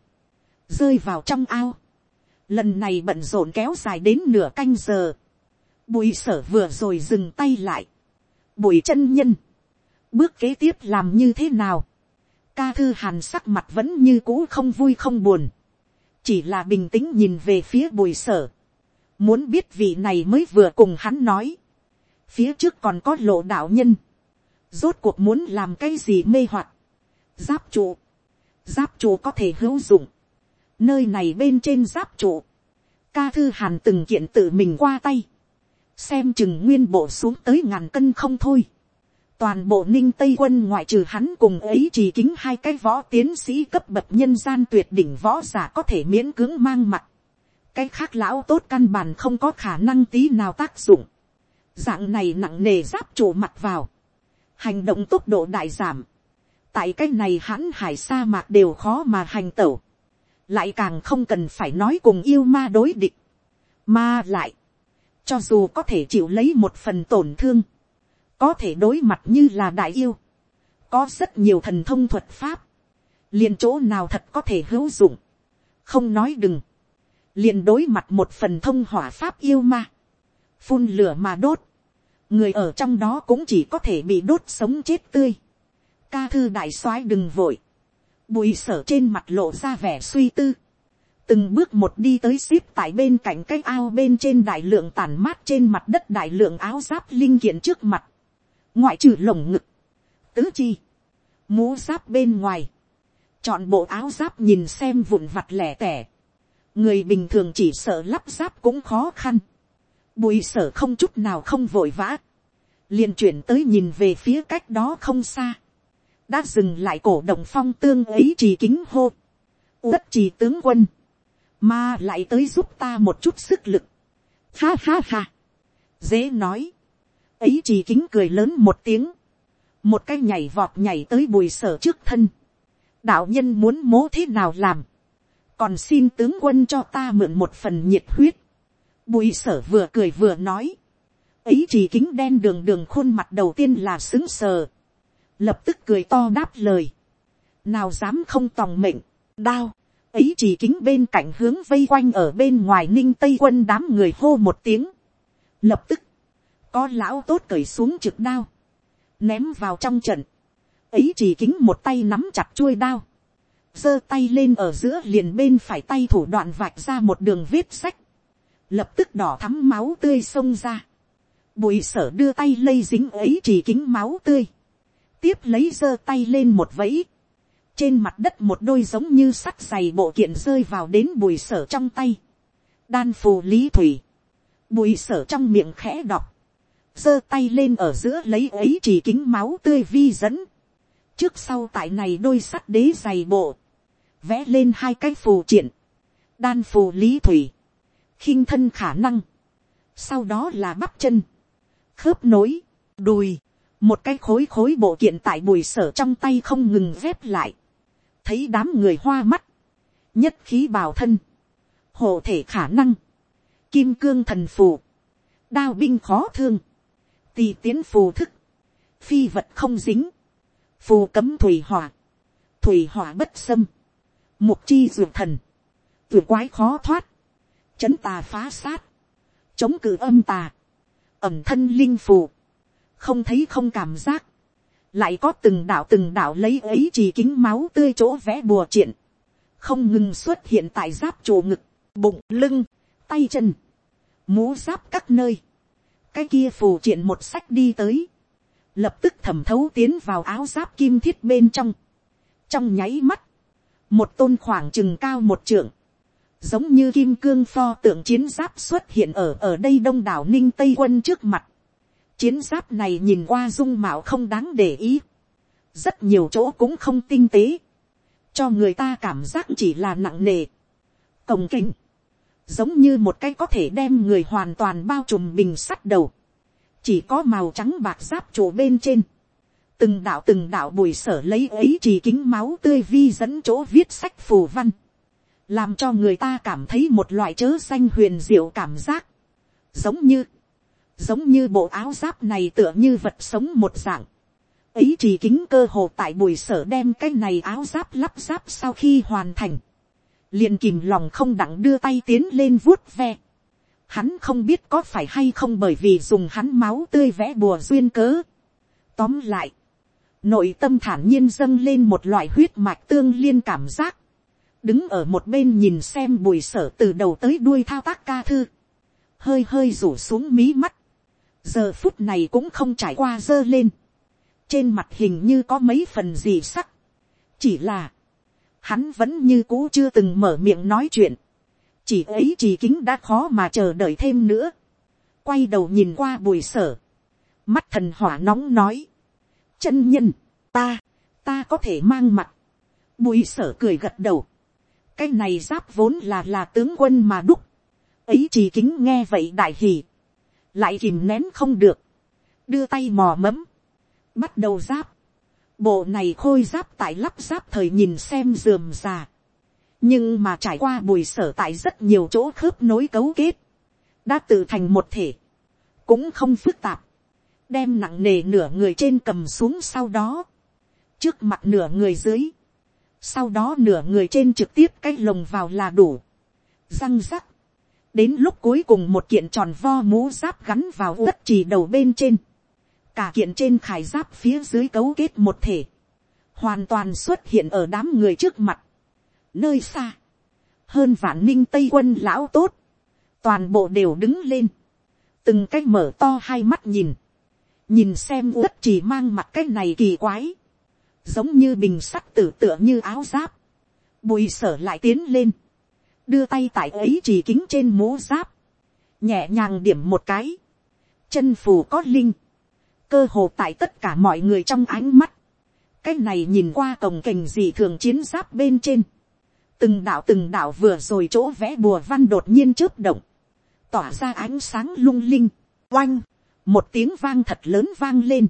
Rơi vào trong ao. Lần này bận rộn kéo dài đến nửa canh giờ Bùi sở vừa rồi dừng tay lại. Bùi chân nhân. Bước kế tiếp làm như thế nào? Ca thư hàn sắc mặt vẫn như cũ không vui không buồn. Chỉ là bình tĩnh nhìn về phía bùi sở. Muốn biết vị này mới vừa cùng hắn nói. Phía trước còn có lộ đạo nhân. Rốt cuộc muốn làm cái gì mê hoặc Giáp trụ. Giáp trụ có thể hữu dụng. Nơi này bên trên giáp trụ. Ca thư hàn từng kiện tự mình qua tay. Xem chừng nguyên bộ xuống tới ngàn cân không thôi toàn bộ ninh tây quân ngoại trừ hắn cùng ấy chỉ kính hai cái võ tiến sĩ cấp bậc nhân gian tuyệt đỉnh võ giả có thể miễn cưỡng mang mặt. cái khác lão tốt căn bản không có khả năng tí nào tác dụng. dạng này nặng nề giáp trụ mặt vào. hành động tốc độ đại giảm. tại cái này hắn hải sa mạc đều khó mà hành tẩu. lại càng không cần phải nói cùng yêu ma đối địch. mà lại, cho dù có thể chịu lấy một phần tổn thương có thể đối mặt như là đại yêu, có rất nhiều thần thông thuật pháp, liền chỗ nào thật có thể hữu dụng, không nói đừng, liền đối mặt một phần thông hỏa pháp yêu ma, phun lửa mà đốt, người ở trong đó cũng chỉ có thể bị đốt sống chết tươi, ca thư đại soái đừng vội, bùi sở trên mặt lộ ra vẻ suy tư, từng bước một đi tới ship tại bên cạnh cái ao bên trên đại lượng tàn mát trên mặt đất đại lượng áo giáp linh kiện trước mặt, ngoại trừ lồng ngực, tứ chi, mũ giáp bên ngoài, chọn bộ áo giáp nhìn xem vụn vặt lẻ tẻ, người bình thường chỉ sợ lắp giáp cũng khó khăn, bùi sở không chút nào không vội vã, liền chuyển tới nhìn về phía cách đó không xa, đã dừng lại cổ động phong tương ấy trì kính hô, tất trì tướng quân, mà lại tới giúp ta một chút sức lực, ha ha ha, dễ nói, ấy chỉ kính cười lớn một tiếng, một cái nhảy vọt nhảy tới bùi sở trước thân, đạo nhân muốn mố thế nào làm, còn xin tướng quân cho ta mượn một phần nhiệt huyết, bùi sở vừa cười vừa nói, ấy chỉ kính đen đường đường khuôn mặt đầu tiên là xứng sờ, lập tức cười to đáp lời, nào dám không tòng mệnh, đao, ấy chỉ kính bên cạnh hướng vây quanh ở bên ngoài ninh tây quân đám người hô một tiếng, lập tức có lão tốt cởi xuống trực đao, ném vào trong trận, ấy chỉ kính một tay nắm chặt chuôi đao, giơ tay lên ở giữa liền bên phải tay thủ đoạn vạch ra một đường vết sách, lập tức đỏ thắm máu tươi xông ra, bùi sở đưa tay lây dính ấy chỉ kính máu tươi, tiếp lấy giơ tay lên một vẫy, trên mặt đất một đôi giống như sắt dày bộ kiện rơi vào đến bùi sở trong tay, đan phù lý thủy, bùi sở trong miệng khẽ đọc, giơ tay lên ở giữa lấy ấy chỉ kính máu tươi vi dẫn. trước sau tại này đôi sắt đế dày bộ, vẽ lên hai cái phù triển, đan phù lý thủy, khinh thân khả năng, sau đó là bắp chân, khớp nối, đùi, một cái khối khối bộ kiện tại bùi sở trong tay không ngừng vép lại, thấy đám người hoa mắt, nhất khí bào thân, hộ thể khả năng, kim cương thần phù, đao binh khó thương, tì tiến phù thức, phi vật không dính, phù cấm thủy hỏa, thủy hỏa bất xâm, mục chi dược thần, tuyệt quái khó thoát, chấn tà phá sát, chống cử âm tà, ẩm thân linh phù, không thấy không cảm giác, lại có từng đạo từng đạo lấy ấy chỉ kính máu tươi chỗ vẽ bùa triện, không ngừng xuất hiện tại giáp chỗ ngực, bụng, lưng, tay chân, mũ giáp các nơi, cái kia phù triện một sách đi tới, lập tức thẩm thấu tiến vào áo giáp kim thiết bên trong, trong nháy mắt, một tôn khoảng chừng cao một trượng, giống như kim cương pho tượng chiến giáp xuất hiện ở ở đây đông đảo ninh tây quân trước mặt. chiến giáp này nhìn qua dung mạo không đáng để ý, rất nhiều chỗ cũng không tinh tế, cho người ta cảm giác chỉ là nặng nề, cồng kính giống như một cái có thể đem người hoàn toàn bao trùm bình sắt đầu, chỉ có màu trắng bạc giáp chỗ bên trên, từng đạo từng đạo bùi sở lấy ấy chỉ kính máu tươi vi dẫn chỗ viết sách phù văn, làm cho người ta cảm thấy một loại chớ xanh huyền diệu cảm giác, giống như, giống như bộ áo giáp này tựa như vật sống một dạng, ấy chỉ kính cơ hồ tại bùi sở đem cái này áo giáp lắp giáp sau khi hoàn thành, liền kìm lòng không đặng đưa tay tiến lên vuốt ve. Hắn không biết có phải hay không bởi vì dùng hắn máu tươi vẽ bùa duyên cớ. Tóm lại, nội tâm thản nhiên dâng lên một loại huyết mạch tương liên cảm giác. Đứng ở một bên nhìn xem bùi sở từ đầu tới đuôi thao tác ca thư. hơi hơi rủ xuống mí mắt, giờ phút này cũng không trải qua dơ lên, trên mặt hình như có mấy phần gì sắc, chỉ là, hắn vẫn như cũ chưa từng mở miệng nói chuyện, chỉ ấy chỉ kính đã khó mà chờ đợi thêm nữa, quay đầu nhìn qua bùi sở, mắt thần hỏa nóng nói, chân nhân, ta, ta có thể mang mặt, bùi sở cười gật đầu, cái này giáp vốn là là tướng quân mà đúc, ấy chỉ kính nghe vậy đại hỉ, lại kìm nén không được, đưa tay mò mẫm, bắt đầu giáp, bộ này khôi giáp tại lắp giáp thời nhìn xem dườm già, nhưng mà trải qua bùi sở tại rất nhiều chỗ khớp nối cấu kết, đã tự thành một thể, cũng không phức tạp, đem nặng nề nửa người trên cầm xuống sau đó, trước mặt nửa người dưới, sau đó nửa người trên trực tiếp cái lồng vào là đủ, răng rắc, đến lúc cuối cùng một kiện tròn vo mũ giáp gắn vào đất chỉ đầu bên trên, cả kiện trên khải giáp phía dưới cấu kết một thể, hoàn toàn xuất hiện ở đám người trước mặt, nơi xa, hơn vạn ninh tây quân lão tốt, toàn bộ đều đứng lên, từng cái mở to hai mắt nhìn, nhìn xem uất chỉ mang mặt cái này kỳ quái, giống như bình sắt tử tựa như áo giáp, bùi sở lại tiến lên, đưa tay tại ấy chỉ kính trên mố giáp, nhẹ nhàng điểm một cái, chân phù có linh, cơ hồ tại tất cả mọi người trong ánh mắt, cái này nhìn qua cổng kềnh gì thường chiến giáp bên trên, từng đạo từng đạo vừa rồi chỗ vẽ bùa văn đột nhiên chớp động, tỏa ra ánh sáng lung linh, oanh, một tiếng vang thật lớn vang lên,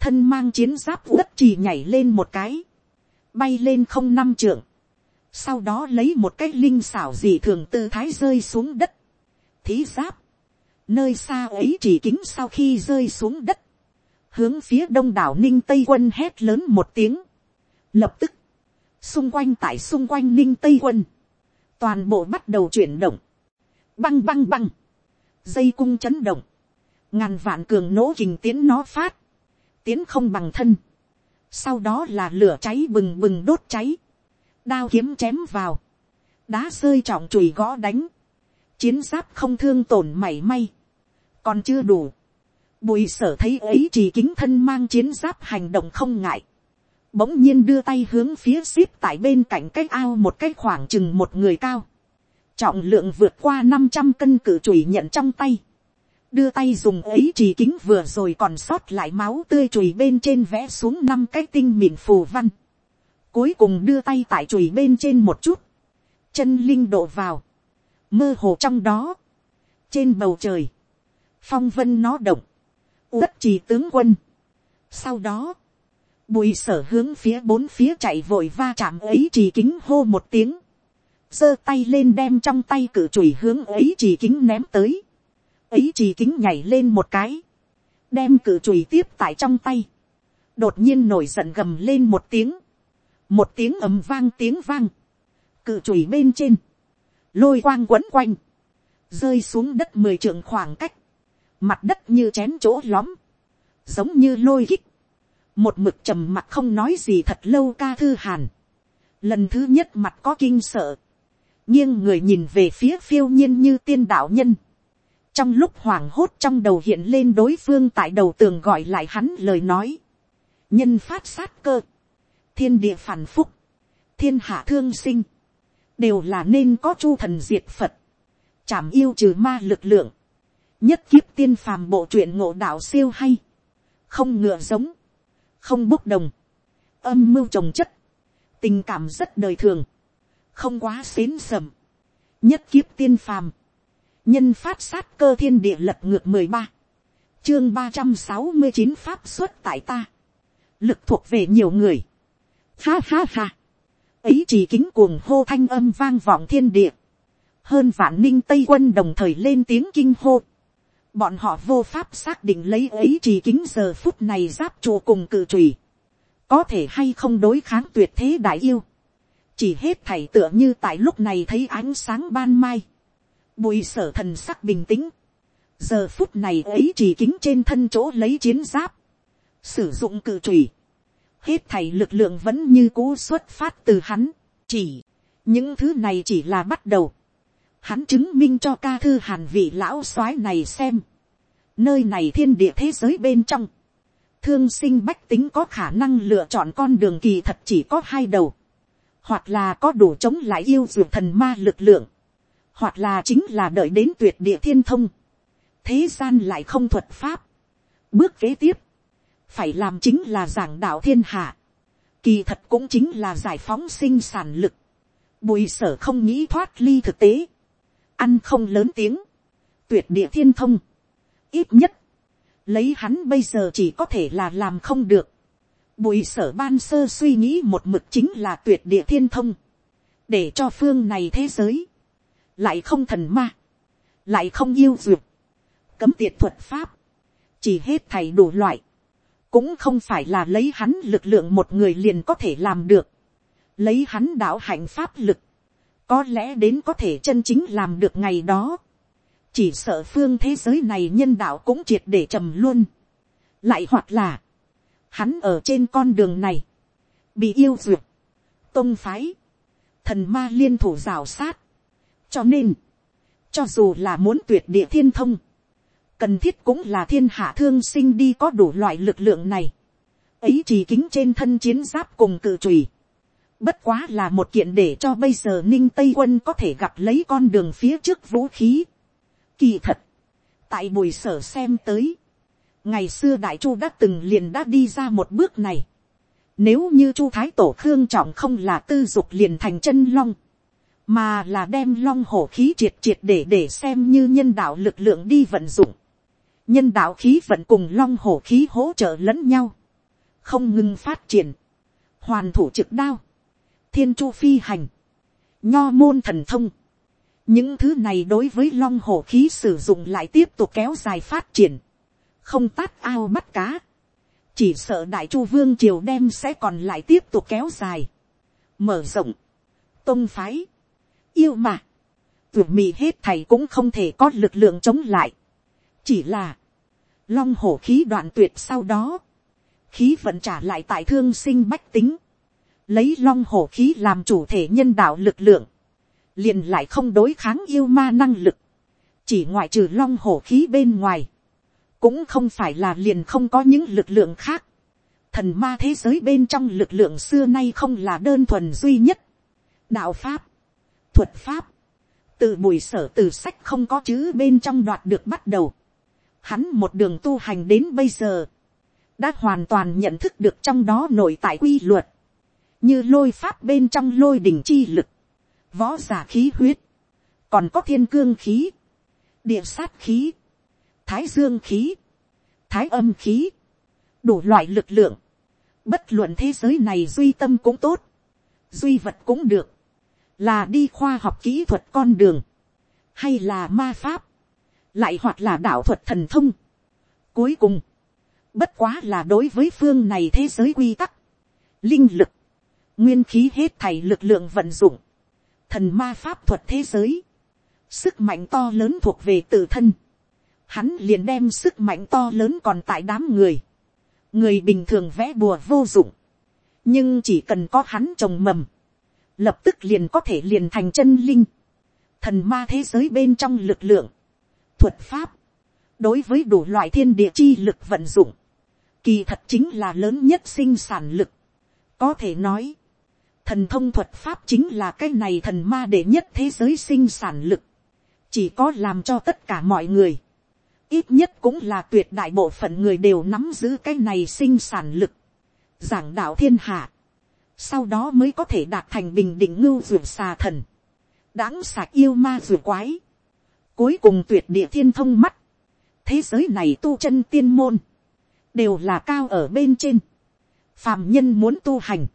thân mang chiến giáp đất chỉ nhảy lên một cái, bay lên không năm trượng, sau đó lấy một cái linh xảo gì thường tư thái rơi xuống đất, thí giáp, nơi xa ấy chỉ kính sau khi rơi xuống đất, hướng phía đông đảo ninh tây quân hét lớn một tiếng, lập tức, xung quanh tại xung quanh ninh tây quân, toàn bộ bắt đầu chuyển động, băng băng băng, dây cung chấn động, ngàn vạn cường nỗ hình tiến nó phát, tiến không bằng thân, sau đó là lửa cháy bừng bừng đốt cháy, đao kiếm chém vào, đá rơi trọng chùi gõ đánh, chiến giáp không thương tổn mảy may, còn chưa đủ, bùi sở thấy ấy chỉ kính thân mang chiến giáp hành động không ngại, bỗng nhiên đưa tay hướng phía ship tại bên cạnh cái ao một cái khoảng chừng một người cao, trọng lượng vượt qua năm trăm cân cử chùi nhận trong tay, đưa tay dùng ấy chỉ kính vừa rồi còn sót lại máu tươi chùy bên trên vẽ xuống năm cái tinh mịn phù văn, cuối cùng đưa tay tại chùy bên trên một chút, chân linh độ vào, mơ hồ trong đó, trên bầu trời, phong vân nó động, uất trì tướng quân. Sau đó, bùi sở hướng phía bốn phía chạy vội va chạm ấy trì kính hô một tiếng, giơ tay lên đem trong tay cử chùi hướng ấy trì kính ném tới, ấy trì kính nhảy lên một cái, đem cử chùi tiếp tại trong tay, đột nhiên nổi giận gầm lên một tiếng, một tiếng ầm vang tiếng vang, cự chùi bên trên, lôi quang quấn quanh, rơi xuống đất mười trượng khoảng cách, mặt đất như chén chỗ lõm, giống như lôi kích, một mực trầm mặt không nói gì thật lâu ca thư hàn, lần thứ nhất mặt có kinh sợ, nghiêng người nhìn về phía phiêu nhiên như tiên đạo nhân, trong lúc hoảng hốt trong đầu hiện lên đối phương tại đầu tường gọi lại hắn lời nói, nhân phát sát cơ, thiên địa phản phúc, thiên hạ thương sinh, đều là nên có chu thần diệt phật, chảm yêu trừ ma lực lượng, nhất kiếp tiên phàm bộ truyện ngộ đạo siêu hay, không ngựa giống, không bốc đồng, âm mưu trồng chất, tình cảm rất đời thường, không quá xến sầm, nhất kiếp tiên phàm, nhân phát sát cơ thiên địa lật ngược mười ba, chương ba trăm sáu mươi chín pháp xuất tại ta, lực thuộc về nhiều người, ha ha ha, ấy chỉ kính cuồng hô thanh âm vang vọng thiên địa, hơn vạn ninh tây quân đồng thời lên tiếng kinh hô, bọn họ vô pháp xác định lấy ấy chỉ kính giờ phút này giáp chùa cùng cự trùy, có thể hay không đối kháng tuyệt thế đại yêu, chỉ hết thảy tựa như tại lúc này thấy ánh sáng ban mai, bùi sở thần sắc bình tĩnh, giờ phút này ấy chỉ kính trên thân chỗ lấy chiến giáp, sử dụng cự trùy, hết thảy lực lượng vẫn như cũ xuất phát từ hắn, chỉ, những thứ này chỉ là bắt đầu, hắn chứng minh cho ca thư hàn vị lão soái này xem, nơi này thiên địa thế giới bên trong, thương sinh bách tính có khả năng lựa chọn con đường kỳ thật chỉ có hai đầu, hoặc là có đủ chống lại yêu dược thần ma lực lượng, hoặc là chính là đợi đến tuyệt địa thiên thông, thế gian lại không thuật pháp. Bước kế tiếp, phải làm chính là giảng đạo thiên hạ, kỳ thật cũng chính là giải phóng sinh sản lực, bùi sở không nghĩ thoát ly thực tế, ăn không lớn tiếng, tuyệt địa thiên thông, ít nhất, lấy hắn bây giờ chỉ có thể là làm không được, bùi sở ban sơ suy nghĩ một mực chính là tuyệt địa thiên thông, để cho phương này thế giới, lại không thần ma, lại không yêu duyệt, cấm tiệt thuật pháp, chỉ hết thầy đủ loại, cũng không phải là lấy hắn lực lượng một người liền có thể làm được, lấy hắn đạo hạnh pháp lực, có lẽ đến có thể chân chính làm được ngày đó, chỉ sợ phương thế giới này nhân đạo cũng triệt để trầm luôn, lại hoặc là, hắn ở trên con đường này, bị yêu duyệt, tôn phái, thần ma liên thủ rào sát, cho nên, cho dù là muốn tuyệt địa thiên thông, cần thiết cũng là thiên hạ thương sinh đi có đủ loại lực lượng này, ấy chỉ kính trên thân chiến giáp cùng cự trùy, bất quá là một kiện để cho bây giờ ninh tây quân có thể gặp lấy con đường phía trước vũ khí. Kỳ thật, tại buổi sở xem tới, ngày xưa đại chu đã từng liền đã đi ra một bước này. Nếu như chu thái tổ khương trọng không là tư dục liền thành chân long, mà là đem long hổ khí triệt triệt để để xem như nhân đạo lực lượng đi vận dụng. Nhân đạo khí vận cùng long hổ khí hỗ trợ lẫn nhau, không ngừng phát triển, hoàn thủ trực đao, thiên chu phi hành, nho môn thần thông. những thứ này đối với long hổ khí sử dụng lại tiếp tục kéo dài phát triển, không tát ao bắt cá, chỉ sợ đại chu vương triều đem sẽ còn lại tiếp tục kéo dài, mở rộng, tôn phái, yêu mà, tuyệt mì hết thầy cũng không thể có lực lượng chống lại, chỉ là, long hổ khí đoạn tuyệt sau đó, khí vận trả lại tại thương sinh bách tính, lấy long hổ khí làm chủ thể nhân đạo lực lượng, liền lại không đối kháng yêu ma năng lực, chỉ ngoại trừ long hổ khí bên ngoài, cũng không phải là liền không có những lực lượng khác. Thần ma thế giới bên trong lực lượng xưa nay không là đơn thuần duy nhất. Đạo pháp, thuật pháp, từ bùi sở từ sách không có chữ bên trong đoạt được bắt đầu. Hắn một đường tu hành đến bây giờ, đã hoàn toàn nhận thức được trong đó nội tại quy luật như lôi pháp bên trong lôi đỉnh chi lực, võ giả khí huyết, còn có thiên cương khí, địa sát khí, thái dương khí, thái âm khí, đủ loại lực lượng, bất luận thế giới này duy tâm cũng tốt, duy vật cũng được, là đi khoa học kỹ thuật con đường, hay là ma pháp, lại hoặc là đạo thuật thần thông. Cuối cùng, bất quá là đối với phương này thế giới quy tắc, linh lực, nguyên khí hết thảy lực lượng vận dụng, thần ma pháp thuật thế giới, sức mạnh to lớn thuộc về tự thân, hắn liền đem sức mạnh to lớn còn tại đám người, người bình thường vẽ bùa vô dụng, nhưng chỉ cần có hắn trồng mầm, lập tức liền có thể liền thành chân linh, thần ma thế giới bên trong lực lượng, thuật pháp, đối với đủ loại thiên địa chi lực vận dụng, kỳ thật chính là lớn nhất sinh sản lực, có thể nói, Thần thông thuật pháp chính là cái này thần ma đệ nhất thế giới sinh sản lực. Chỉ có làm cho tất cả mọi người. Ít nhất cũng là tuyệt đại bộ phận người đều nắm giữ cái này sinh sản lực. Giảng đạo thiên hạ. Sau đó mới có thể đạt thành bình định ngưu ruột xà thần. Đáng sạc yêu ma ruột quái. Cuối cùng tuyệt địa thiên thông mắt. Thế giới này tu chân tiên môn. Đều là cao ở bên trên. Phàm nhân muốn tu hành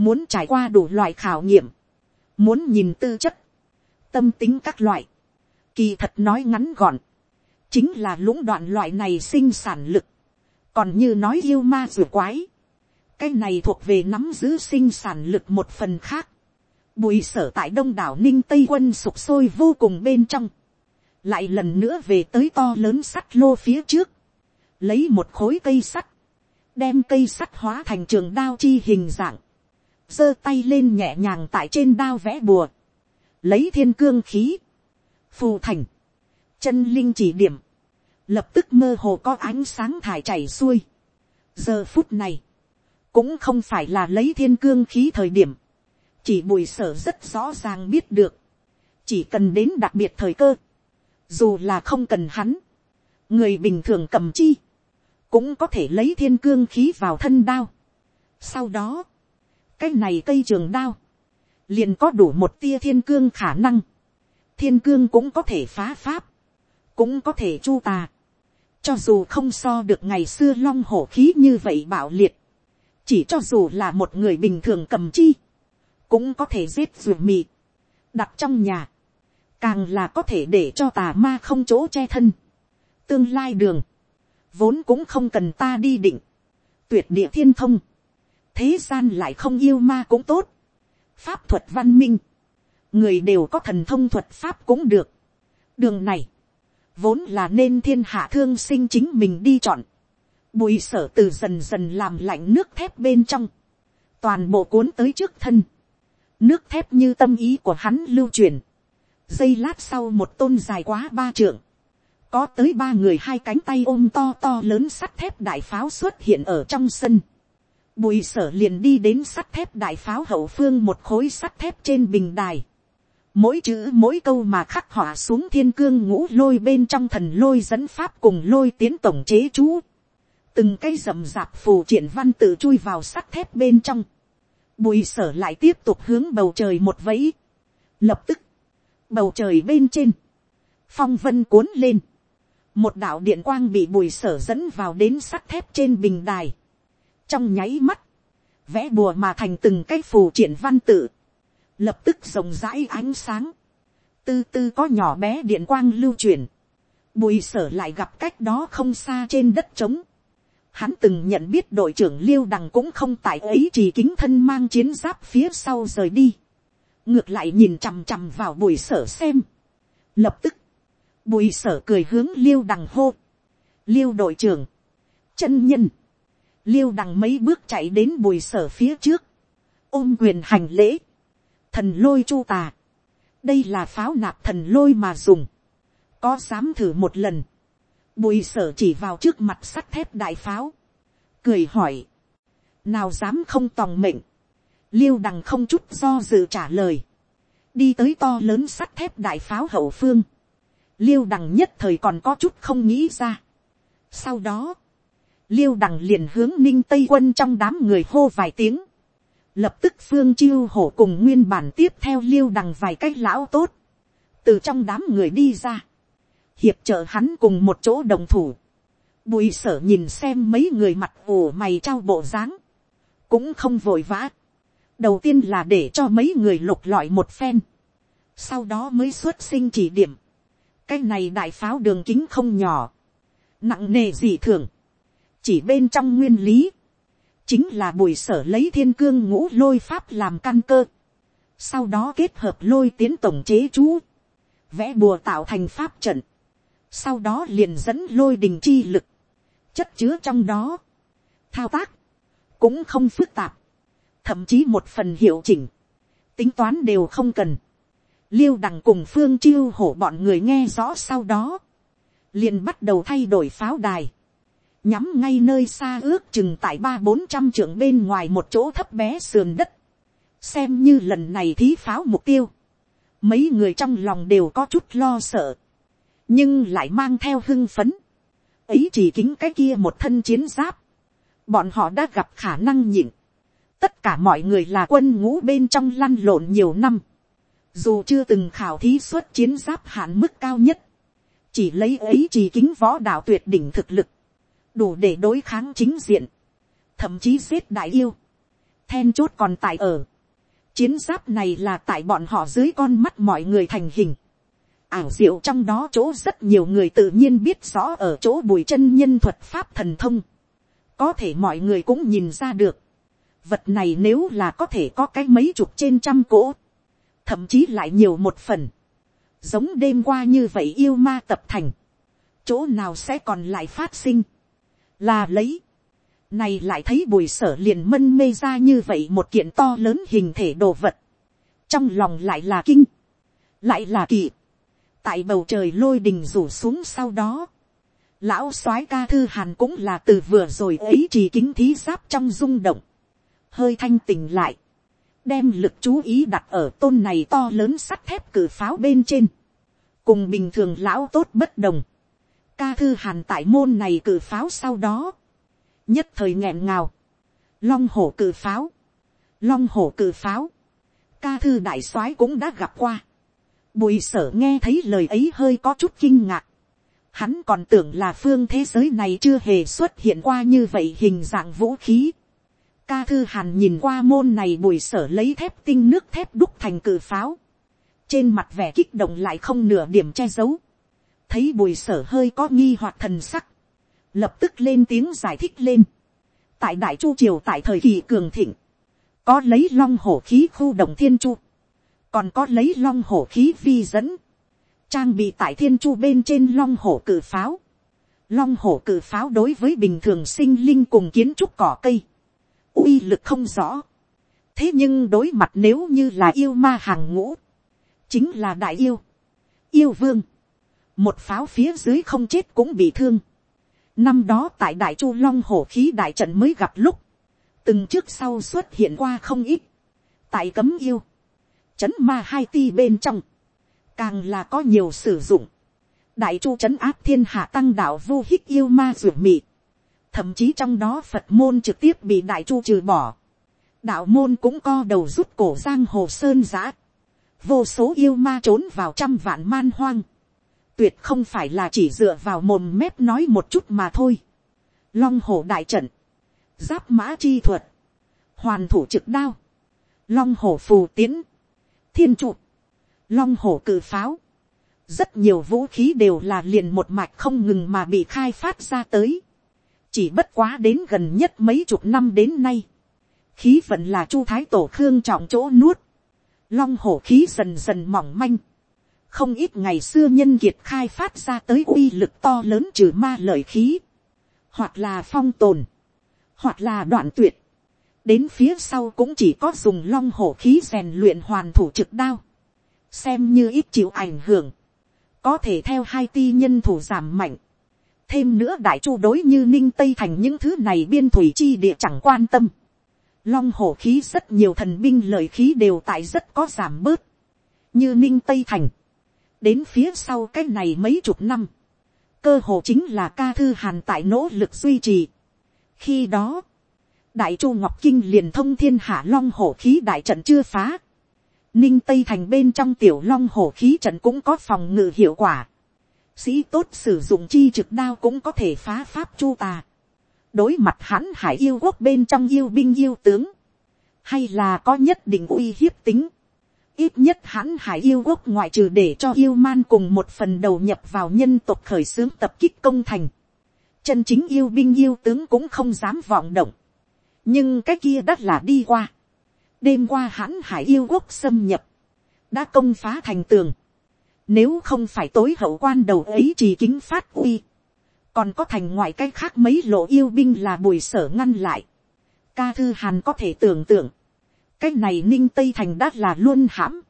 muốn trải qua đủ loại khảo nghiệm, muốn nhìn tư chất, tâm tính các loại, kỳ thật nói ngắn gọn, chính là lũng đoạn loại này sinh sản lực, còn như nói yêu ma rùa quái, cái này thuộc về nắm giữ sinh sản lực một phần khác, bùi sở tại đông đảo ninh tây quân sụp sôi vô cùng bên trong, lại lần nữa về tới to lớn sắt lô phía trước, lấy một khối cây sắt, đem cây sắt hóa thành trường đao chi hình dạng, giơ tay lên nhẹ nhàng tại trên đao vẽ bùa, lấy thiên cương khí, phù thành, chân linh chỉ điểm, lập tức mơ hồ có ánh sáng thải chảy xuôi. giờ phút này, cũng không phải là lấy thiên cương khí thời điểm, chỉ bùi sở rất rõ ràng biết được, chỉ cần đến đặc biệt thời cơ, dù là không cần hắn, người bình thường cầm chi, cũng có thể lấy thiên cương khí vào thân đao. sau đó, cái này cây trường đao, liền có đủ một tia thiên cương khả năng, thiên cương cũng có thể phá pháp, cũng có thể chu tà, cho dù không so được ngày xưa long hổ khí như vậy bạo liệt, chỉ cho dù là một người bình thường cầm chi, cũng có thể giết ruột mị, đặt trong nhà, càng là có thể để cho tà ma không chỗ che thân. tương lai đường, vốn cũng không cần ta đi định, tuyệt địa thiên thông, thế gian lại không yêu ma cũng tốt, pháp thuật văn minh, người đều có thần thông thuật pháp cũng được. đường này, vốn là nên thiên hạ thương sinh chính mình đi chọn, bùi sở từ dần dần làm lạnh nước thép bên trong, toàn bộ cuốn tới trước thân, nước thép như tâm ý của hắn lưu truyền, giây lát sau một tôn dài quá ba trượng, có tới ba người hai cánh tay ôm to to lớn sắt thép đại pháo xuất hiện ở trong sân. Bùi sở liền đi đến sắt thép đại pháo hậu phương một khối sắt thép trên bình đài. Mỗi chữ mỗi câu mà khắc họa xuống thiên cương ngũ lôi bên trong thần lôi dẫn pháp cùng lôi tiến tổng chế chú. Từng cây rậm rạp phù triển văn tự chui vào sắt thép bên trong. Bùi sở lại tiếp tục hướng bầu trời một vẫy. Lập tức, bầu trời bên trên, phong vân cuốn lên một đạo điện quang bị bùi sở dẫn vào đến sắt thép trên bình đài trong nháy mắt, vẽ bùa mà thành từng cái phù triển văn tự, lập tức rộng rãi ánh sáng, tư tư có nhỏ bé điện quang lưu truyền, bùi sở lại gặp cách đó không xa trên đất trống. Hắn từng nhận biết đội trưởng liêu đằng cũng không tại ấy chỉ kính thân mang chiến giáp phía sau rời đi. ngược lại nhìn chằm chằm vào bùi sở xem. lập tức, Bùi sở cười hướng liêu đằng hô. Liêu đội trưởng. Chân nhân. Liêu đằng mấy bước chạy đến bùi sở phía trước. Ôm quyền hành lễ. Thần lôi chu tà. Đây là pháo nạp thần lôi mà dùng. Có dám thử một lần. Bùi sở chỉ vào trước mặt sắt thép đại pháo. Cười hỏi. Nào dám không tòng mệnh. Liêu đằng không chút do dự trả lời. Đi tới to lớn sắt thép đại pháo hậu phương liêu đằng nhất thời còn có chút không nghĩ ra. sau đó, liêu đằng liền hướng ninh tây quân trong đám người hô vài tiếng. lập tức phương chiêu hổ cùng nguyên bản tiếp theo liêu đằng vài cách lão tốt. từ trong đám người đi ra. hiệp trợ hắn cùng một chỗ đồng thủ. bùi sở nhìn xem mấy người mặt ủ mày trao bộ dáng. cũng không vội vã. đầu tiên là để cho mấy người lục lọi một phen. sau đó mới xuất sinh chỉ điểm cái này đại pháo đường kính không nhỏ, nặng nề gì thường, chỉ bên trong nguyên lý, chính là bùi sở lấy thiên cương ngũ lôi pháp làm căn cơ, sau đó kết hợp lôi tiến tổng chế chú, vẽ bùa tạo thành pháp trận, sau đó liền dẫn lôi đình chi lực, chất chứa trong đó, thao tác, cũng không phức tạp, thậm chí một phần hiệu chỉnh, tính toán đều không cần, liêu đằng cùng phương chiêu hổ bọn người nghe rõ sau đó, liền bắt đầu thay đổi pháo đài, nhắm ngay nơi xa ước chừng tại ba bốn trăm trưởng bên ngoài một chỗ thấp bé sườn đất, xem như lần này thí pháo mục tiêu, mấy người trong lòng đều có chút lo sợ, nhưng lại mang theo hưng phấn, ấy chỉ kính cái kia một thân chiến giáp, bọn họ đã gặp khả năng nhịn, tất cả mọi người là quân ngũ bên trong lăn lộn nhiều năm, dù chưa từng khảo thí xuất chiến giáp hạn mức cao nhất, chỉ lấy ấy chỉ kính võ đạo tuyệt đỉnh thực lực, đủ để đối kháng chính diện, thậm chí giết đại yêu, then chốt còn tại ở, chiến giáp này là tại bọn họ dưới con mắt mọi người thành hình, ảo diệu trong đó chỗ rất nhiều người tự nhiên biết rõ ở chỗ bùi chân nhân thuật pháp thần thông, có thể mọi người cũng nhìn ra được, vật này nếu là có thể có cái mấy chục trên trăm cỗ, thậm chí lại nhiều một phần, giống đêm qua như vậy yêu ma tập thành, chỗ nào sẽ còn lại phát sinh, là lấy, này lại thấy bùi sở liền mân mê ra như vậy một kiện to lớn hình thể đồ vật, trong lòng lại là kinh, lại là kỳ, tại bầu trời lôi đình rủ xuống sau đó, lão soái ca thư hàn cũng là từ vừa rồi ấy chỉ kính thí giáp trong rung động, hơi thanh tỉnh lại, đem lực chú ý đặt ở tôn này to lớn sắt thép cử pháo bên trên, cùng bình thường lão tốt bất đồng, ca thư hàn tại môn này cử pháo sau đó, nhất thời nghẹn ngào, long hổ cử pháo, long hổ cử pháo, ca thư đại soái cũng đã gặp qua, bùi sở nghe thấy lời ấy hơi có chút kinh ngạc, hắn còn tưởng là phương thế giới này chưa hề xuất hiện qua như vậy hình dạng vũ khí, ca thư hàn nhìn qua môn này bùi sở lấy thép tinh nước thép đúc thành cử pháo, trên mặt vẻ kích động lại không nửa điểm che giấu, thấy bùi sở hơi có nghi hoặc thần sắc, lập tức lên tiếng giải thích lên. tại đại chu triều tại thời kỳ cường thịnh, có lấy long hổ khí khu động thiên chu, còn có lấy long hổ khí vi dẫn, trang bị tại thiên chu bên trên long hổ cử pháo. Long hổ cử pháo đối với bình thường sinh linh cùng kiến trúc cỏ cây, uy lực không rõ. thế nhưng đối mặt nếu như là yêu ma hàng ngũ, chính là đại yêu, yêu vương, một pháo phía dưới không chết cũng bị thương. năm đó tại đại chu long hổ khí đại trận mới gặp lúc, từng trước sau xuất hiện qua không ít, tại cấm yêu, trấn ma hai ti bên trong, càng là có nhiều sử dụng, đại chu trấn áp thiên hạ tăng đạo vô hích yêu ma ruột mị, thậm chí trong đó phật môn trực tiếp bị đại chu trừ bỏ, đạo môn cũng co đầu rút cổ giang hồ sơn giã, vô số yêu ma trốn vào trăm vạn man hoang, tuyệt không phải là chỉ dựa vào mồm mép nói một chút mà thôi. Long hổ đại trận, giáp mã chi thuật, hoàn thủ trực đao, long hổ phù tiến, thiên trụ, long hổ cử pháo, rất nhiều vũ khí đều là liền một mạch không ngừng mà bị khai phát ra tới. chỉ bất quá đến gần nhất mấy chục năm đến nay, khí vận là chu thái tổ khương trọng chỗ nuốt, long hổ khí dần dần mỏng manh, không ít ngày xưa nhân kiệt khai phát ra tới uy lực to lớn trừ ma lợi khí, hoặc là phong tồn, hoặc là đoạn tuyệt, đến phía sau cũng chỉ có dùng long hổ khí rèn luyện hoàn thủ trực đao, xem như ít chịu ảnh hưởng, có thể theo hai ti nhân thủ giảm mạnh, thêm nữa đại chu đối như ninh tây thành những thứ này biên thủy chi địa chẳng quan tâm, long hổ khí rất nhiều thần binh lợi khí đều tại rất có giảm bớt, như ninh tây thành, đến phía sau cái này mấy chục năm, cơ hồ chính là ca thư hàn tại nỗ lực duy trì. khi đó, đại chu ngọc kinh liền thông thiên hạ long hổ khí đại trận chưa phá, ninh tây thành bên trong tiểu long hổ khí trận cũng có phòng ngự hiệu quả, sĩ tốt sử dụng chi trực đao cũng có thể phá pháp chu tà, đối mặt hắn hải yêu quốc bên trong yêu binh yêu tướng, hay là có nhất định uy hiếp tính, ít nhất hãn hải yêu quốc ngoại trừ để cho yêu man cùng một phần đầu nhập vào nhân tộc khởi xướng tập kích công thành. Chân chính yêu binh yêu tướng cũng không dám vọng động. Nhưng cái kia đắt là đi qua. Đêm qua hãn hải yêu quốc xâm nhập. Đã công phá thành tường. Nếu không phải tối hậu quan đầu ấy chỉ kính phát uy. Còn có thành ngoại cái khác mấy lộ yêu binh là bùi sở ngăn lại. Ca thư hàn có thể tưởng tượng cái này ninh tây thành đã là luôn hãm.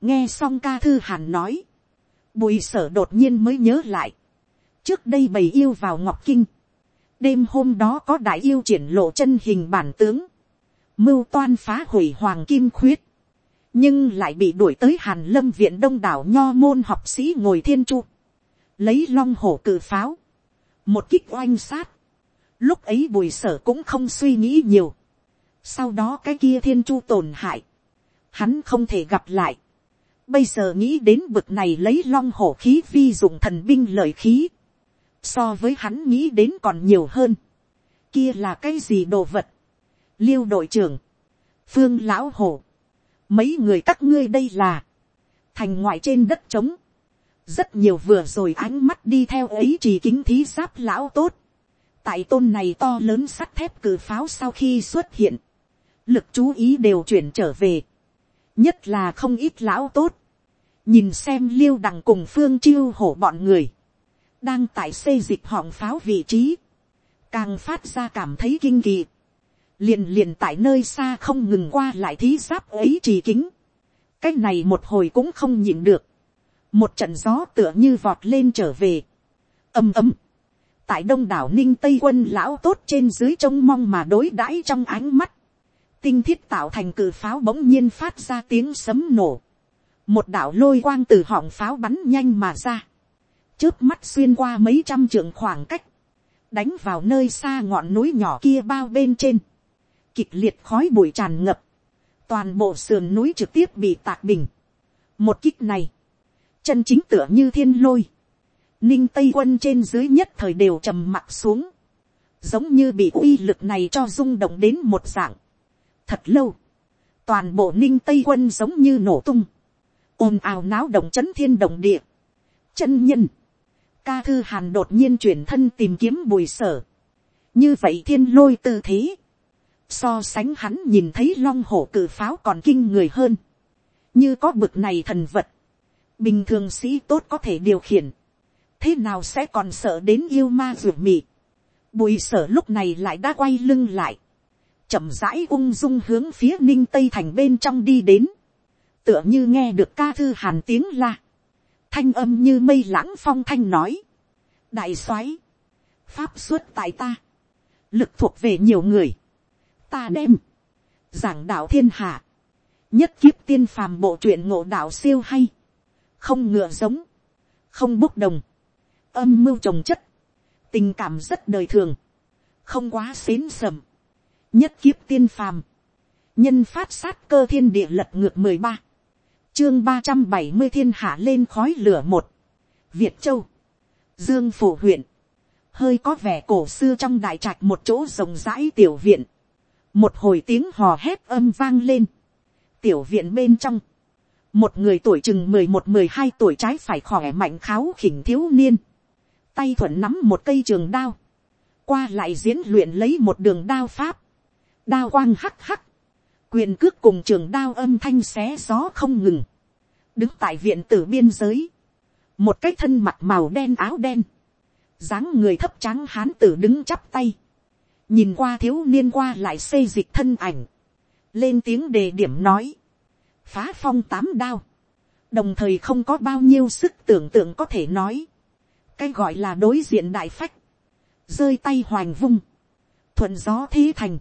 nghe xong ca thư hàn nói, bùi sở đột nhiên mới nhớ lại. trước đây bầy yêu vào ngọc kinh, đêm hôm đó có đại yêu triển lộ chân hình bản tướng, mưu toan phá hủy hoàng kim khuyết, nhưng lại bị đuổi tới hàn lâm viện đông đảo nho môn học sĩ ngồi thiên chu, lấy long hổ cự pháo, một kích oanh sát, lúc ấy bùi sở cũng không suy nghĩ nhiều, sau đó cái kia thiên chu tổn hại. Hắn không thể gặp lại. Bây giờ nghĩ đến bực này lấy long hổ khí vi dụng thần binh lợi khí. So với hắn nghĩ đến còn nhiều hơn. Kia là cái gì đồ vật? Liêu đội trưởng. Phương lão hổ. Mấy người các ngươi đây là. Thành ngoại trên đất trống. Rất nhiều vừa rồi ánh mắt đi theo ấy chỉ kính thí giáp lão tốt. Tại tôn này to lớn sắt thép cử pháo sau khi xuất hiện lực chú ý đều chuyển trở về, nhất là không ít lão tốt, nhìn xem liêu đằng cùng phương chiêu hổ bọn người, đang tại xây dịch họng pháo vị trí, càng phát ra cảm thấy kinh kỳ, liền liền tại nơi xa không ngừng qua lại thí giáp ấy trì kính, cái này một hồi cũng không nhịn được, một trận gió tựa như vọt lên trở về, ầm ầm, tại đông đảo ninh tây quân lão tốt trên dưới trông mong mà đối đãi trong ánh mắt, tinh thiết tạo thành cự pháo bỗng nhiên phát ra tiếng sấm nổ, một đạo lôi quang từ họng pháo bắn nhanh mà ra, trước mắt xuyên qua mấy trăm trượng khoảng cách, đánh vào nơi xa ngọn núi nhỏ kia bao bên trên, kịch liệt khói bụi tràn ngập, toàn bộ sườn núi trực tiếp bị tạc bình. một kích này, chân chính tựa như thiên lôi, ninh tây quân trên dưới nhất thời đều trầm mặt xuống, giống như bị uy lực này cho rung động đến một dạng thật lâu, toàn bộ ninh tây quân giống như nổ tung, ồn ào náo động c h ấ n thiên động địa, chân nhân, ca thư hàn đột nhiên chuyển thân tìm kiếm bùi sở, như vậy thiên lôi tư thế, so sánh hắn nhìn thấy long hổ cử pháo còn kinh người hơn, như có bực này thần vật, bình thường sĩ tốt có thể điều khiển, thế nào sẽ còn sợ đến yêu ma ruột mị. Bùi sở lúc này lại đã quay lưng lại chậm rãi ung dung hướng phía ninh tây thành bên trong đi đến. tựa như nghe được ca thư hàn tiếng la. thanh âm như mây lãng phong thanh nói. đại soái, pháp xuất tại ta. lực thuộc về nhiều người. ta đem, giảng đạo thiên hạ. nhất kiếp tiên phàm bộ truyện ngộ đạo siêu hay. không ngựa giống, không bốc đồng âm mưu trồng chất, tình cảm rất đời thường, không quá xến sầm, nhất kiếp tiên phàm, nhân phát sát cơ thiên địa lật ngược mười ba, chương ba trăm bảy mươi thiên hạ lên khói lửa một, việt châu, dương phủ huyện, hơi có vẻ cổ xưa trong đại trạch một chỗ rộng rãi tiểu viện, một hồi tiếng hò hét âm vang lên, tiểu viện bên trong, một người tuổi chừng mười một mười hai tuổi trái phải khỏe mạnh kháo khỉnh thiếu niên, tay thuận nắm một cây trường đao, qua lại diễn luyện lấy một đường đao pháp, đao quang hắc hắc, quyền cước cùng trường đao âm thanh xé gió không ngừng, đứng tại viện tử biên giới, một cái thân mặt màu đen áo đen, dáng người thấp trắng hán tử đứng chắp tay, nhìn qua thiếu niên qua lại xây dịch thân ảnh, lên tiếng đề điểm nói, phá phong tám đao, đồng thời không có bao nhiêu sức tưởng tượng có thể nói, cái gọi là đối diện đại phách, rơi tay hoành vung, thuận gió thế thành,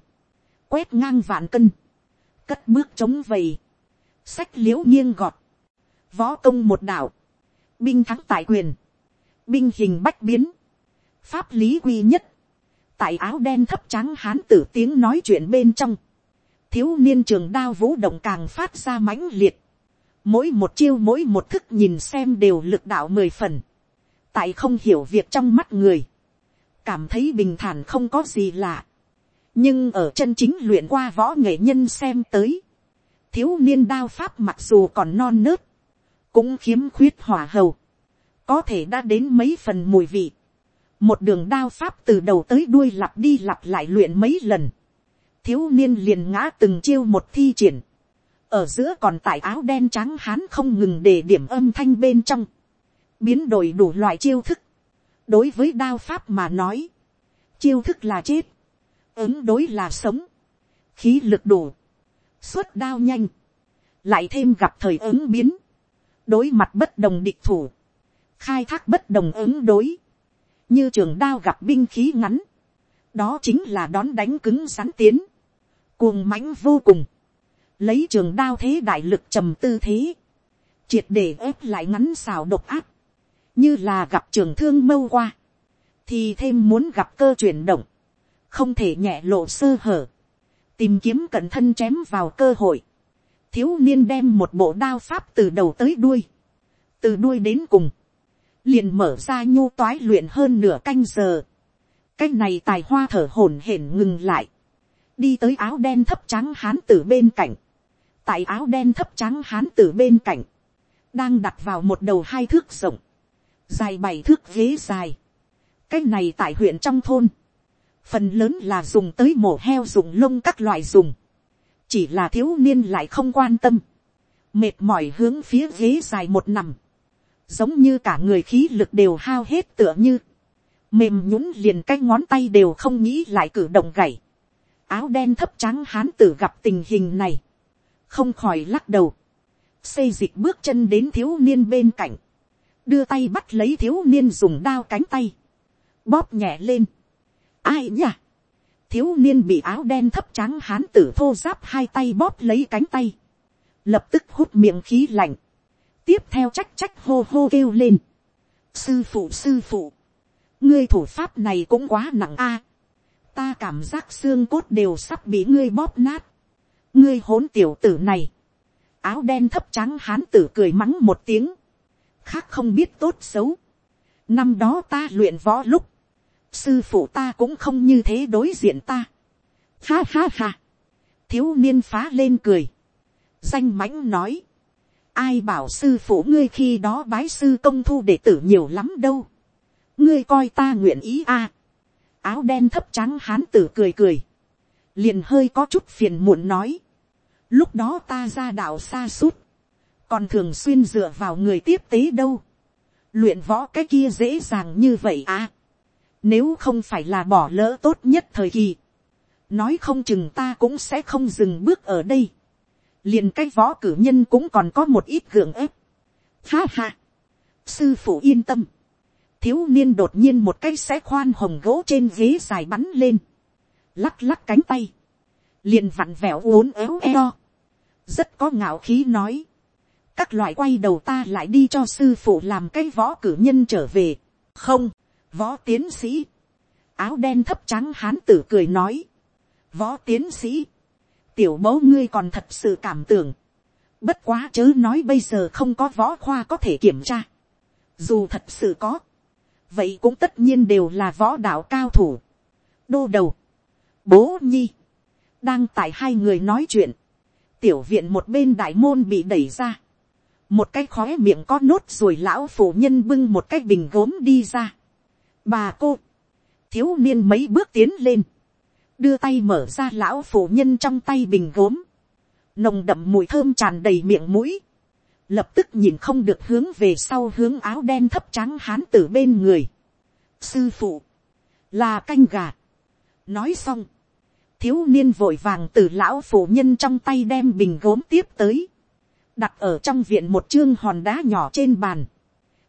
quét ngang vạn cân, cất bước chống vầy, sách l i ễ u nghiêng gọt, võ công một đạo, binh thắng tại quyền, binh hình bách biến, pháp lý quy nhất, tại áo đen thấp trắng hán tử tiếng nói chuyện bên trong, thiếu niên trường đao vũ động càng phát ra mãnh liệt, mỗi một chiêu mỗi một thức nhìn xem đều lực đạo mười phần, tại không hiểu việc trong mắt người, cảm thấy bình thản không có gì lạ, nhưng ở chân chính luyện qua võ nghệ nhân xem tới, thiếu niên đao pháp mặc dù còn non nớt, cũng khiếm khuyết hỏa hầu, có thể đã đến mấy phần mùi vị, một đường đao pháp từ đầu tới đuôi lặp đi lặp lại luyện mấy lần, thiếu niên liền ngã từng chiêu một thi triển, ở giữa còn tại áo đen trắng hán không ngừng để điểm âm thanh bên trong, biến đổi đủ loại chiêu thức. đối với đao pháp mà nói, chiêu thức là chết, ứng đối là sống, khí lực đủ, suốt đao nhanh, lại thêm gặp thời ứng biến, đối mặt bất đồng địch thủ, khai thác bất đồng ứng đối, như trường đao gặp binh khí ngắn, đó chính là đón đánh cứng sắn tiến, cuồng mãnh vô cùng, lấy trường đao thế đại lực trầm tư thế, triệt để ép lại ngắn xào độc áp, như là gặp trường thương mâu qua, thì thêm muốn gặp cơ chuyển động, không thể nhẹ lộ sơ hở, tìm kiếm cẩn thân chém vào cơ hội, thiếu niên đem một bộ đao pháp từ đầu tới đuôi, từ đuôi đến cùng, liền mở ra nhu toái luyện hơn nửa canh giờ, cái này tài hoa thở hổn hển ngừng lại, đi tới áo đen thấp trắng hán tử bên cạnh, tại áo đen thấp trắng hán tử bên cạnh, đang đặt vào một đầu hai thước rộng, dài bảy thước ghế dài. cái này tại huyện trong thôn, phần lớn là dùng tới mổ heo dùng lông các loại dùng, chỉ là thiếu niên lại không quan tâm, mệt mỏi hướng phía ghế dài một nằm, giống như cả người khí lực đều hao hết tựa như, mềm nhũng liền cái ngón tay đều không nghĩ lại cử động gảy, áo đen thấp trắng hán tử gặp tình hình này, không khỏi lắc đầu, xây dịch bước chân đến thiếu niên bên cạnh, đưa tay bắt lấy thiếu niên dùng đao cánh tay, bóp nhẹ lên ai nhỉ? thiếu niên bị áo đen thấp trắng hán tử thô giáp hai tay bóp lấy cánh tay, lập tức hút miệng khí lạnh, tiếp theo trách trách hô hô kêu lên. sư phụ sư phụ, ngươi thủ pháp này cũng quá nặng a. ta cảm giác xương cốt đều sắp bị ngươi bóp nát. ngươi hỗn tiểu tử này. áo đen thấp trắng hán tử cười mắng một tiếng. khác không biết tốt xấu. năm đó ta luyện võ lúc, sư phụ ta cũng không như thế đối diện ta. ha ha ha. thiếu niên phá lên cười. danh mãnh nói. ai bảo sư phụ ngươi khi đó bái sư công thu đệ tử nhiều lắm đâu. ngươi coi ta nguyện ý a. áo đen thấp trắng hán tử cười cười. liền hơi có chút phiền muộn nói. lúc đó ta ra đạo xa suốt. còn thường xuyên dựa vào người tiếp tế đâu. luyện võ cái kia dễ dàng như vậy à nếu không phải là bỏ lỡ tốt nhất thời kỳ. Nói không chừng ta cũng sẽ không dừng bước ở đây. liền cái võ cử nhân cũng còn có một ít gượng ép. Ha ha. Sư phụ yên tâm. Thiếu niên đột nhiên một cái sẽ khoan hồng gỗ trên ghế dài bắn lên. Lắc lắc cánh tay. liền vặn vẹo uốn éo eo. Rất có ngạo khí nói. Các loại quay đầu ta lại đi cho sư phụ làm cái võ cử nhân trở về. Không Võ tiến sĩ. Áo đen thấp trắng hán tử cười nói. Võ tiến sĩ. Tiểu mẫu ngươi còn thật sự cảm tưởng. Bất quá chớ nói bây giờ không có võ khoa có thể kiểm tra. Dù thật sự có. Vậy cũng tất nhiên đều là võ đạo cao thủ. Đô đầu. Bố nhi. Đang tại hai người nói chuyện. Tiểu viện một bên đại môn bị đẩy ra một cái khói miệng có nốt rồi lão phụ nhân bưng một cái bình gốm đi ra bà cô, thiếu niên mấy bước tiến lên, đưa tay mở ra lão phụ nhân trong tay bình gốm, nồng đậm mùi thơm tràn đầy miệng mũi, lập tức nhìn không được hướng về sau hướng áo đen thấp trắng hán tử bên người. sư phụ, là canh gà. nói xong, thiếu niên vội vàng từ lão phụ nhân trong tay đem bình gốm tiếp tới, đặt ở trong viện một chương hòn đá nhỏ trên bàn.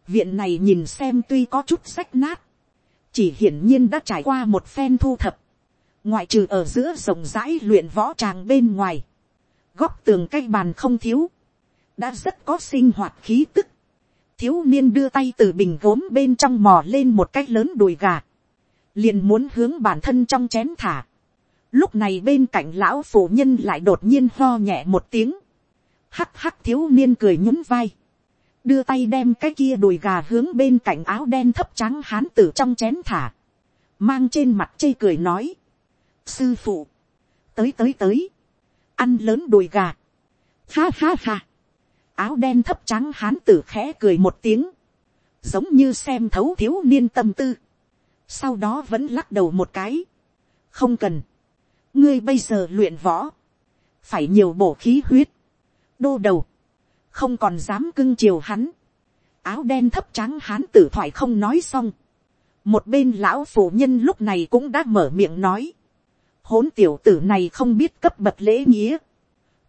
viện này nhìn xem tuy có chút sách nát, chỉ hiển nhiên đã trải qua một phen thu thập, ngoại trừ ở giữa rộng rãi luyện võ tràng bên ngoài, góc tường cây bàn không thiếu, đã rất có sinh hoạt khí tức, thiếu niên đưa tay từ bình gốm bên trong mò lên một cái lớn đùi gà, liền muốn hướng bản thân trong chén thả. Lúc này bên cạnh lão phụ nhân lại đột nhiên ho nhẹ một tiếng, hắc hắc thiếu niên cười nhún vai, đưa tay đem cái kia đùi gà hướng bên cạnh áo đen thấp trắng hán tử trong chén thả, mang trên mặt chê cười nói, sư phụ, tới tới tới, ăn lớn đùi gà, ha ha ha, áo đen thấp trắng hán tử khẽ cười một tiếng, giống như xem thấu thiếu niên tâm tư, sau đó vẫn lắc đầu một cái, không cần, ngươi bây giờ luyện võ, phải nhiều bổ khí huyết, đô đầu, không còn dám cưng chiều hắn, áo đen thấp trắng hán tử thoại không nói xong, một bên lão phụ nhân lúc này cũng đã mở miệng nói, hỗn tiểu tử này không biết cấp bậc lễ nghĩa,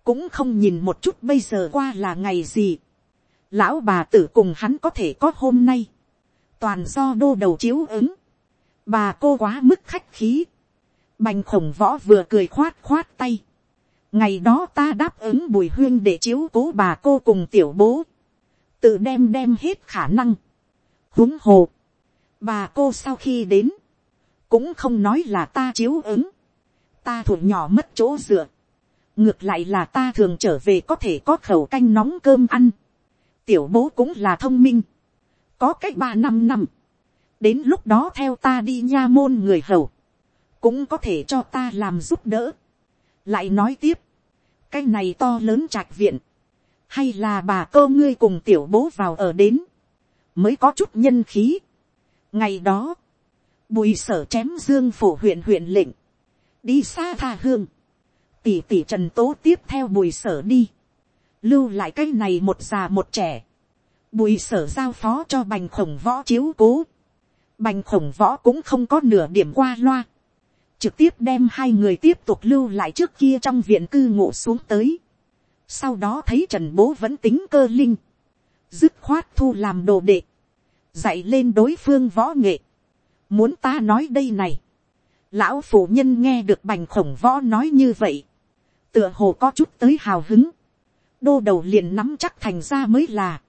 cũng không nhìn một chút bây giờ qua là ngày gì, lão bà tử cùng hắn có thể có hôm nay, toàn do đô đầu chiếu ứng, bà cô quá mức khách khí, bành khổng võ vừa cười khoát khoát tay, ngày đó ta đáp ứng bùi huyên để chiếu cố bà cô cùng tiểu bố, tự đem đem hết khả năng, huống hồ, bà cô sau khi đến, cũng không nói là ta chiếu ứng, ta thuộc nhỏ mất chỗ dựa, ngược lại là ta thường trở về có thể có khẩu canh nóng cơm ăn, tiểu bố cũng là thông minh, có cách ba năm năm, đến lúc đó theo ta đi nha môn người hầu, cũng có thể cho ta làm giúp đỡ, lại nói tiếp, cái này to lớn trạch viện, hay là bà cô ngươi cùng tiểu bố vào ở đến, mới có chút nhân khí. ngày đó, bùi sở chém dương phủ huyện huyện lệnh, đi xa tha hương, tỷ tỷ trần tố tiếp theo bùi sở đi, lưu lại cái này một già một trẻ, bùi sở giao phó cho bành khổng võ chiếu cố, bành khổng võ cũng không có nửa điểm qua loa, trực tiếp đem hai người tiếp tục lưu lại trước kia trong viện cư ngụ xuống tới. Sau đó thấy trần bố vẫn tính cơ linh, dứt khoát thu làm đồ đệ, dạy lên đối phương võ nghệ, muốn ta nói đây này, lão phụ nhân nghe được bành khổng võ nói như vậy, tựa hồ có chút tới hào hứng, đô đầu liền nắm chắc thành ra mới là,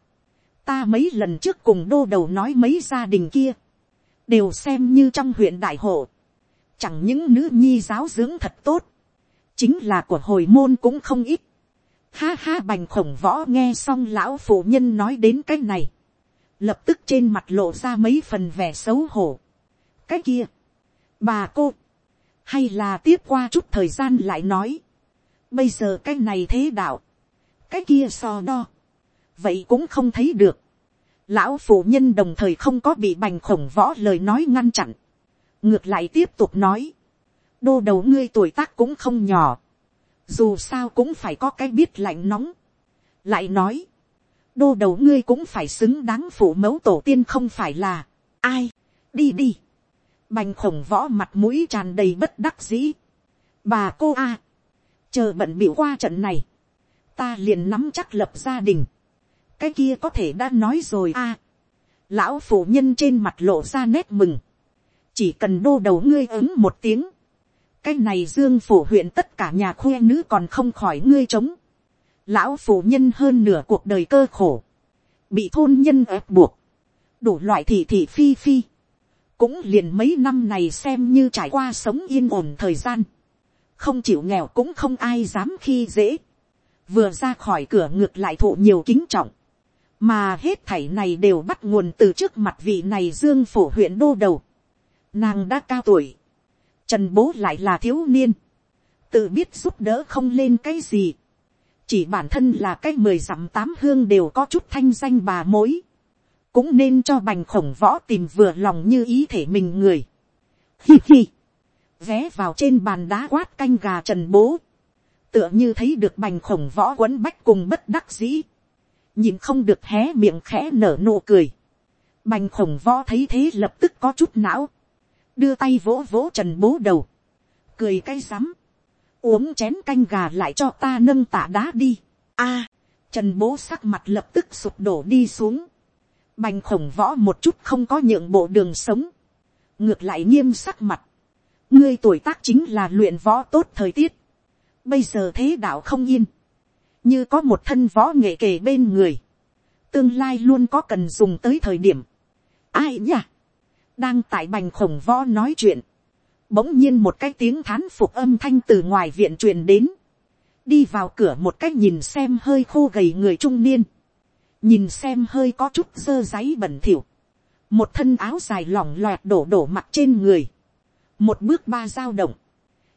ta mấy lần trước cùng đô đầu nói mấy gia đình kia, đều xem như trong huyện đại hộ, chẳng những nữ nhi giáo dưỡng thật tốt, chính là của hồi môn cũng không ít. Ha ha bành khổng võ nghe xong lão phụ nhân nói đến cái này, lập tức trên mặt lộ ra mấy phần vẻ xấu hổ. cái kia, bà cô, hay là tiếp qua chút thời gian lại nói, bây giờ cái này thế đạo, cái kia so đo, vậy cũng không thấy được. Lão phụ nhân đồng thời không có bị bành khổng võ lời nói ngăn chặn, ngược lại tiếp tục nói, đô đầu ngươi tuổi tác cũng không nhỏ, dù sao cũng phải có cái biết lạnh nóng, lại nói, đô đầu ngươi cũng phải xứng đáng phụ mẫu tổ tiên không phải là, ai, đi đi, bành khổng võ mặt mũi tràn đầy bất đắc dĩ, bà cô a, chờ bận biểu qua trận này, ta liền nắm chắc lập gia đình, cái kia có thể đã nói rồi a, lão phụ nhân trên mặt lộ ra nét mừng, chỉ cần đô đầu ngươi ứng một tiếng, cái này dương phủ huyện tất cả nhà khoe nữ còn không khỏi ngươi trống. lão phủ nhân hơn nửa cuộc đời cơ khổ, bị thôn nhân ép buộc, đủ loại thị thị phi phi, cũng liền mấy năm này xem như trải qua sống yên ổn thời gian, không chịu nghèo cũng không ai dám khi dễ, vừa ra khỏi cửa ngược lại thụ nhiều kính trọng, mà hết thảy này đều bắt nguồn từ trước mặt vị này dương phủ huyện đô đầu, nàng đã cao tuổi, Trần bố lại là thiếu niên. Tự biết giúp đỡ không lên cái gì. Chỉ bản thân là cái mười dặm tám hương đều có chút thanh danh bà mối. Cũng nên cho bành khổng võ tìm vừa lòng như ý thể mình người. Hi hi. Vé vào trên bàn đá quát canh gà trần bố. Tựa như thấy được bành khổng võ quấn bách cùng bất đắc dĩ. Nhìn không được hé miệng khẽ nở nụ cười. Bành khổng võ thấy thế lập tức có chút não đưa tay vỗ vỗ trần bố đầu, cười cay rắm, uống chén canh gà lại cho ta nâng tả đá đi. a, trần bố sắc mặt lập tức sụp đổ đi xuống, bành khổng võ một chút không có nhượng bộ đường sống, ngược lại nghiêm sắc mặt, ngươi tuổi tác chính là luyện võ tốt thời tiết, bây giờ thế đạo không yên, như có một thân võ nghệ kề bên người, tương lai luôn có cần dùng tới thời điểm, ai nhỉ? Đang tại bành khổng võ nói chuyện, bỗng nhiên một cái tiếng thán phục âm thanh từ ngoài viện truyền đến, đi vào cửa một cái nhìn xem hơi khô gầy người trung niên, nhìn xem hơi có chút dơ giấy bẩn thỉu, một thân áo dài lỏng loẹt đổ đổ mặt trên người, một bước ba dao động,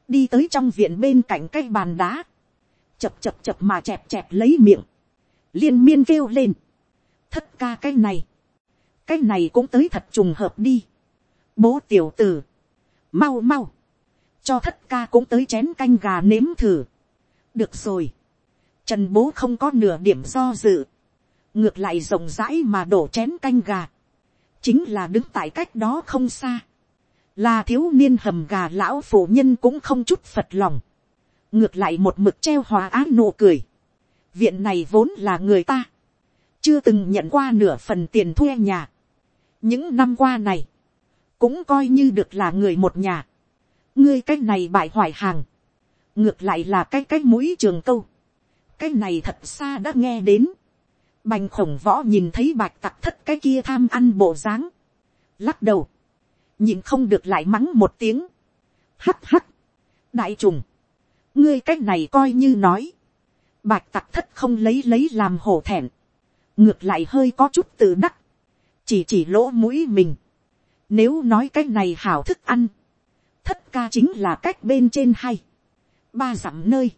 đi tới trong viện bên cạnh cái bàn đá, chập chập chập mà chẹp chẹp lấy miệng, liên miên kêu lên, thất ca cái này, cái này cũng tới thật trùng hợp đi, bố tiểu tử, mau mau, cho thất ca cũng tới chén canh gà nếm thử. được rồi, trần bố không có nửa điểm do dự, ngược lại rộng rãi mà đổ chén canh gà, chính là đứng tại cách đó không xa, là thiếu niên hầm gà lão phụ nhân cũng không chút phật lòng, ngược lại một mực treo hòa á nụ cười, viện này vốn là người ta, chưa từng nhận qua nửa phần tiền thuê nhà, những năm qua này, cũng coi như được là người một nhà. ngươi cái này bại hoại hàng, ngược lại là cái cái mũi trường câu. cái này thật xa đã nghe đến. bành khổng võ nhìn thấy bạch tặc thất cái kia tham ăn bộ dáng, lắc đầu, nhìn không được lại mắng một tiếng, hắt hắt, đại trùng, ngươi cái này coi như nói, bạch tặc thất không lấy lấy làm hổ thẹn, ngược lại hơi có chút tự đắc, chỉ chỉ lỗ mũi mình, nếu nói cái này hảo thức ăn, thất ca chính là cách bên trên hay, ba dặm nơi,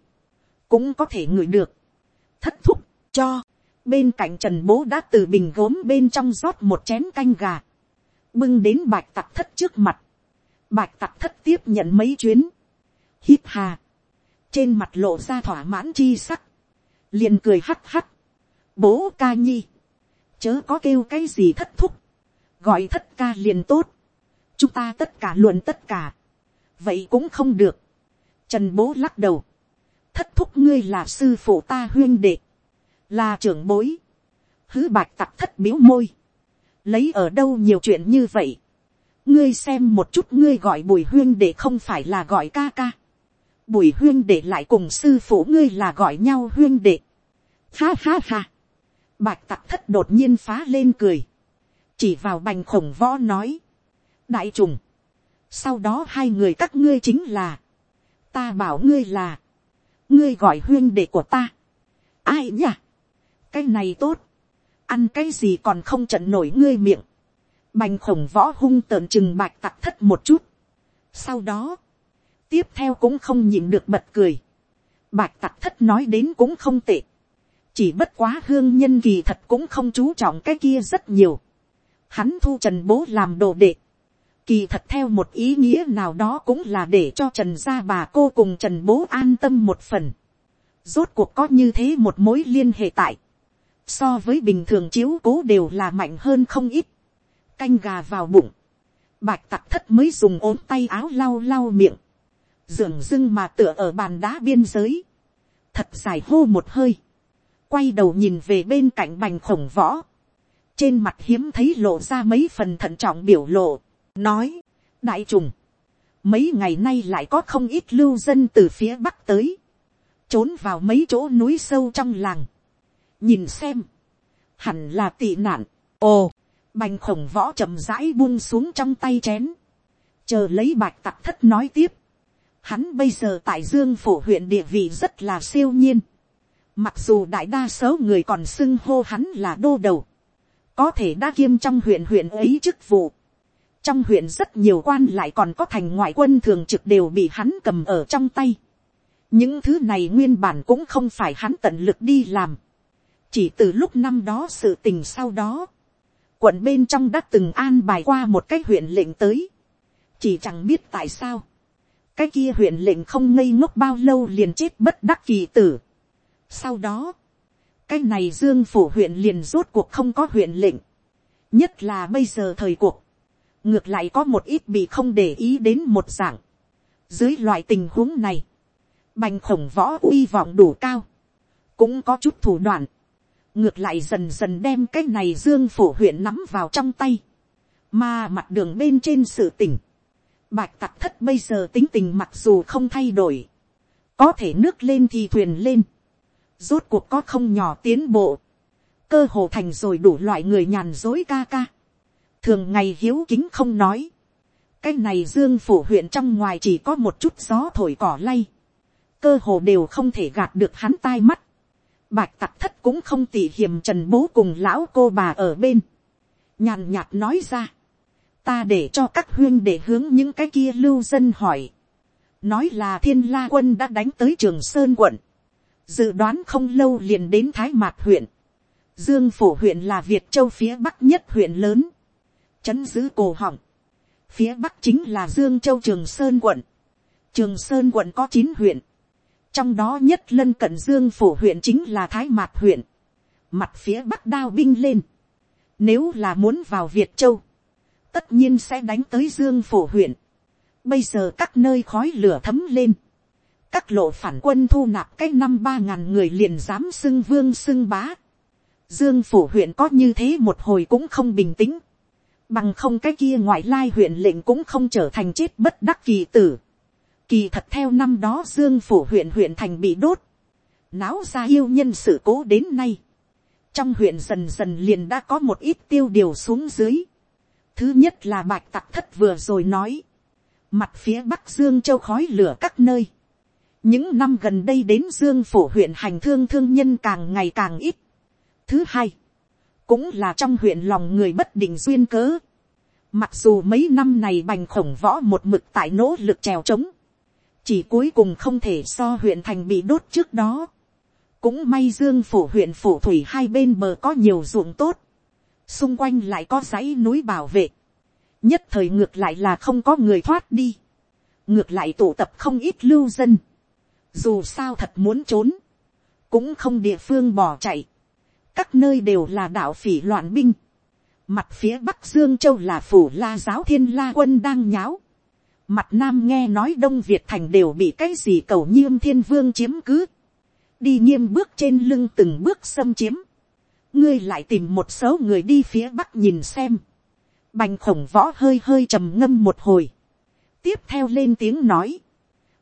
cũng có thể ngửi được, thất thúc, cho, bên cạnh trần bố đã từ bình gốm bên trong rót một chén canh gà, bưng đến bạch tặc thất trước mặt, bạch tặc thất tiếp nhận mấy chuyến, hít hà, trên mặt lộ ra thỏa mãn chi sắc, liền cười hắt hắt, bố ca nhi, chớ có kêu cái gì thất thúc, gọi thất ca liền tốt, chúng ta tất cả luận tất cả, vậy cũng không được, trần bố lắc đầu, thất thúc ngươi là sư phụ ta huyên đệ, là trưởng bối, hứ bạch tặc thất biếu môi, lấy ở đâu nhiều chuyện như vậy, ngươi xem một chút ngươi gọi bùi huyên để không phải là gọi ca ca, bùi huyên để lại cùng sư phụ ngươi là gọi nhau huyên đệ. ha ha ha, bạch tặc thất đột nhiên phá lên cười, chỉ vào bành khổng võ nói, đại trùng, sau đó hai người các ngươi chính là, ta bảo ngươi là, ngươi gọi huyên đệ của ta, ai nhỉ, cái này tốt, ăn cái gì còn không trận nổi ngươi miệng, bành khổng võ hung tợn chừng bạch tặc thất một chút, sau đó, tiếp theo cũng không nhịn được bật cười, bạch tặc thất nói đến cũng không tệ, chỉ bất quá hương nhân kỳ thật cũng không chú trọng cái kia rất nhiều, hắn thu trần bố làm đồ đệ, kỳ thật theo một ý nghĩa nào đó cũng là để cho trần gia bà cô cùng trần bố an tâm một phần. rốt cuộc có như thế một mối liên hệ tại. so với bình thường chiếu cố đều là mạnh hơn không ít. canh gà vào bụng. bạch tặc thất mới dùng ốm tay áo lau lau miệng. dường dưng mà tựa ở bàn đá biên giới. thật dài hô một hơi quay đầu nhìn về bên cạnh bành khổng võ. trên mặt hiếm thấy lộ ra mấy phần thận trọng biểu lộ nói, đại trùng, mấy ngày nay lại có không ít lưu dân từ phía bắc tới, trốn vào mấy chỗ núi sâu trong làng, nhìn xem, hẳn là tị nạn, ồ, bành khổng võ chậm rãi buông xuống trong tay chén, chờ lấy bạch tặc thất nói tiếp, hắn bây giờ tại dương phổ huyện địa vị rất là siêu nhiên, mặc dù đại đa số người còn xưng hô hắn là đô đầu, có thể đã kiêm trong huyện huyện ấy chức vụ, trong huyện rất nhiều quan lại còn có thành ngoại quân thường trực đều bị hắn cầm ở trong tay. những thứ này nguyên bản cũng không phải hắn tận lực đi làm. chỉ từ lúc năm đó sự tình sau đó, quận bên trong đã từng an bài qua một cái huyện lệnh tới. chỉ chẳng biết tại sao, cái kia huyện lệnh không ngây ngốc bao lâu liền chết bất đắc kỳ tử sau đó, cái này dương phủ huyện liền rốt cuộc không có huyện lệnh. nhất là bây giờ thời cuộc, ngược lại có một ít bị không để ý đến một dạng. dưới loại tình huống này, bành khổng võ uy vọng đủ cao, cũng có chút thủ đoạn, ngược lại dần dần đem cái này dương phủ huyện nắm vào trong tay, mà mặt đường bên trên sự tỉnh, bạch tặc thất bây giờ tính tình mặc dù không thay đổi, có thể nước lên thì thuyền lên, rốt cuộc có không nhỏ tiến bộ, cơ hồ thành rồi đủ loại người nhàn dối ca ca. Thường ngày hiếu kính không nói, cái này dương phủ huyện trong ngoài chỉ có một chút gió thổi cỏ lay, cơ hồ đều không thể gạt được hắn tai mắt, bạch tặc thất cũng không tỉ hiềm trần bố cùng lão cô bà ở bên, nhàn nhạt nói ra, ta để cho các huyên để hướng những cái kia lưu dân hỏi, nói là thiên la quân đã đánh tới trường sơn quận, dự đoán không lâu liền đến thái mạc huyện, dương Phổ huyện là việt châu phía bắc nhất huyện lớn, chấn giữ cổ họng. Phía bắc chính là Dương Châu Trường Sơn quận. Trường Sơn quận có chín huyện. Trong đó nhất lân cận Dương Phổ huyện chính là Thái Mạc huyện. Mặt phía bắc đao binh lên. Nếu là muốn vào Việt Châu. Tất nhiên sẽ đánh tới Dương Phổ huyện. Bây giờ các nơi khói lửa thấm lên. Các lộ phản quân thu nạp cách năm ba ngàn người liền dám xưng vương xưng bá. Dương Phủ huyện có như thế một hồi cũng không bình tĩnh Bằng không cái kia ngoại lai huyện lệnh cũng không trở thành chết bất đắc kỳ tử. Kỳ thật theo năm đó Dương Phủ huyện huyện thành bị đốt. Náo ra yêu nhân sự cố đến nay. Trong huyện dần dần liền đã có một ít tiêu điều xuống dưới. Thứ nhất là bạch tặc thất vừa rồi nói. Mặt phía bắc Dương châu khói lửa các nơi. Những năm gần đây đến Dương Phủ huyện hành thương thương nhân càng ngày càng ít. Thứ hai cũng là trong huyện lòng người bất định duyên cớ. Mặc dù mấy năm này bành khổng võ một mực tại nỗ lực trèo trống, chỉ cuối cùng không thể so huyện thành bị đốt trước đó. cũng may dương phủ huyện phủ thủy hai bên bờ có nhiều ruộng tốt, xung quanh lại có dãy núi bảo vệ, nhất thời ngược lại là không có người thoát đi, ngược lại tụ tập không ít lưu dân, dù sao thật muốn trốn, cũng không địa phương bỏ chạy, các nơi đều là đạo phỉ loạn binh. Mặt phía bắc Dương Châu là phủ la giáo thiên la quân đang nháo. Mặt nam nghe nói Đông Việt thành đều bị cái gì cầu nhiêm thiên vương chiếm cứ. Đi nghiêm bước trên lưng từng bước xâm chiếm. ngươi lại tìm một số người đi phía bắc nhìn xem. bành khổng võ hơi hơi trầm ngâm một hồi. tiếp theo lên tiếng nói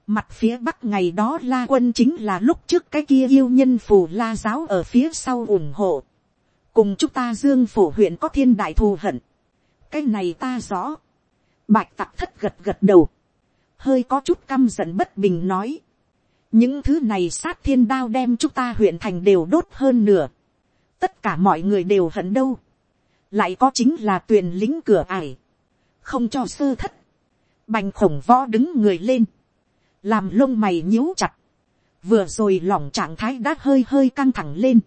mặt phía bắc ngày đó la quân chính là lúc trước cái kia yêu nhân phù la giáo ở phía sau ủng hộ. cùng chúng ta dương phủ huyện có thiên đại thù hận. cái này ta rõ. bạch tặc thất gật gật đầu. hơi có chút căm giận bất bình nói. những thứ này sát thiên đao đem chúng ta huyện thành đều đốt hơn nửa tất cả mọi người đều hận đâu, lại có chính là tuyền lính cửa ải, không cho sơ thất, bành khổng võ đứng người lên, làm lông mày nhíu chặt, vừa rồi lỏng trạng thái đã hơi hơi căng thẳng lên,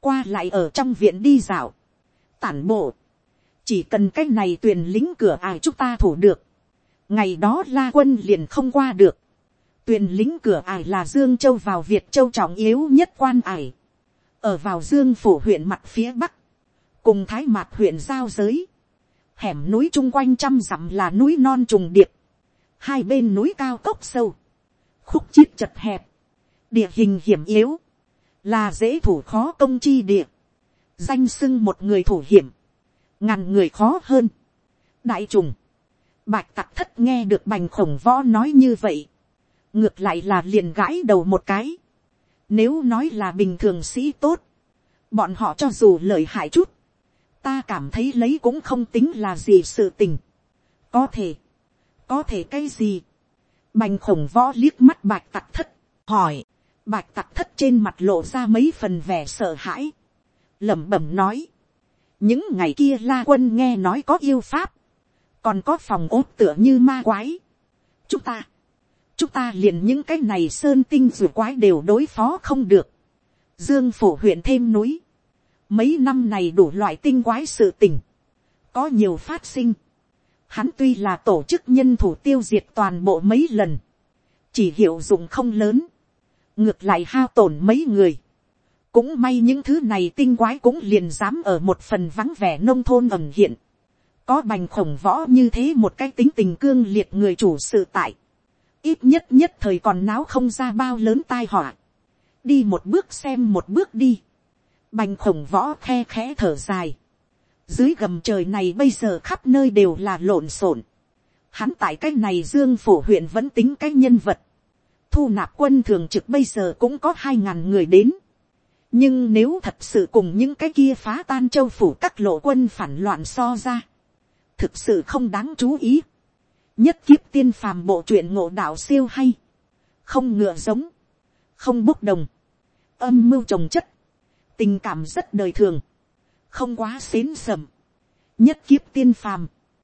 qua lại ở trong viện đi dạo, tản bộ, chỉ cần cái này tuyền lính cửa ải chúng ta thủ được, ngày đó la quân liền không qua được, tuyền lính cửa ải là dương châu vào việt châu trọng yếu nhất quan ải, ở vào dương phủ huyện mặt phía bắc, cùng thái mạc huyện giao giới, hẻm núi chung quanh trăm dặm là núi non trùng điệp, hai bên núi cao cốc sâu, khúc chiết chật hẹp, địa hình hiểm yếu, là dễ thủ khó công chi địa, danh sưng một người thủ hiểm, ngàn người khó hơn, đại trùng, bạch tặc thất nghe được bành khổng võ nói như vậy, ngược lại là liền gãi đầu một cái, nếu nói là bình thường sĩ tốt. Bọn họ cho dù lợi hại chút. Ta cảm thấy lấy cũng không tính là gì sự tình. Có thể. Có thể cái gì. Bành khổng võ liếc mắt bạch tặc thất. Hỏi. Bạch tặc thất trên mặt lộ ra mấy phần vẻ sợ hãi. lẩm bẩm nói. Những ngày kia la quân nghe nói có yêu pháp. Còn có phòng ốt tựa như ma quái. Chúng ta chúng ta liền những cái này sơn tinh rùa quái đều đối phó không được. Dương phổ huyện thêm núi. Mấy năm này đủ loại tinh quái sự tình. Có nhiều phát sinh. Hắn tuy là tổ chức nhân thủ tiêu diệt toàn bộ mấy lần. Chỉ hiệu dụng không lớn. Ngược lại hao tổn mấy người. Cũng may những thứ này tinh quái cũng liền dám ở một phần vắng vẻ nông thôn ẩm hiện. Có bành khổng võ như thế một cái tính tình cương liệt người chủ sự tại ít nhất nhất thời còn náo không ra bao lớn tai họa, đi một bước xem một bước đi, bành khổng võ khe khẽ thở dài, dưới gầm trời này bây giờ khắp nơi đều là lộn xộn, hắn tại cái này dương phủ huyện vẫn tính cái nhân vật, thu nạp quân thường trực bây giờ cũng có hai ngàn người đến, nhưng nếu thật sự cùng những cái kia phá tan châu phủ các lộ quân phản loạn so ra, thực sự không đáng chú ý. Nhất kiếp tiên phàm bộ truyện ngộ đạo siêu hay, không ngựa giống, không bốc đồng, âm mưu trồng chất, tình cảm rất đời thường, không quá xến sầm, nhất kiếp tiên phàm,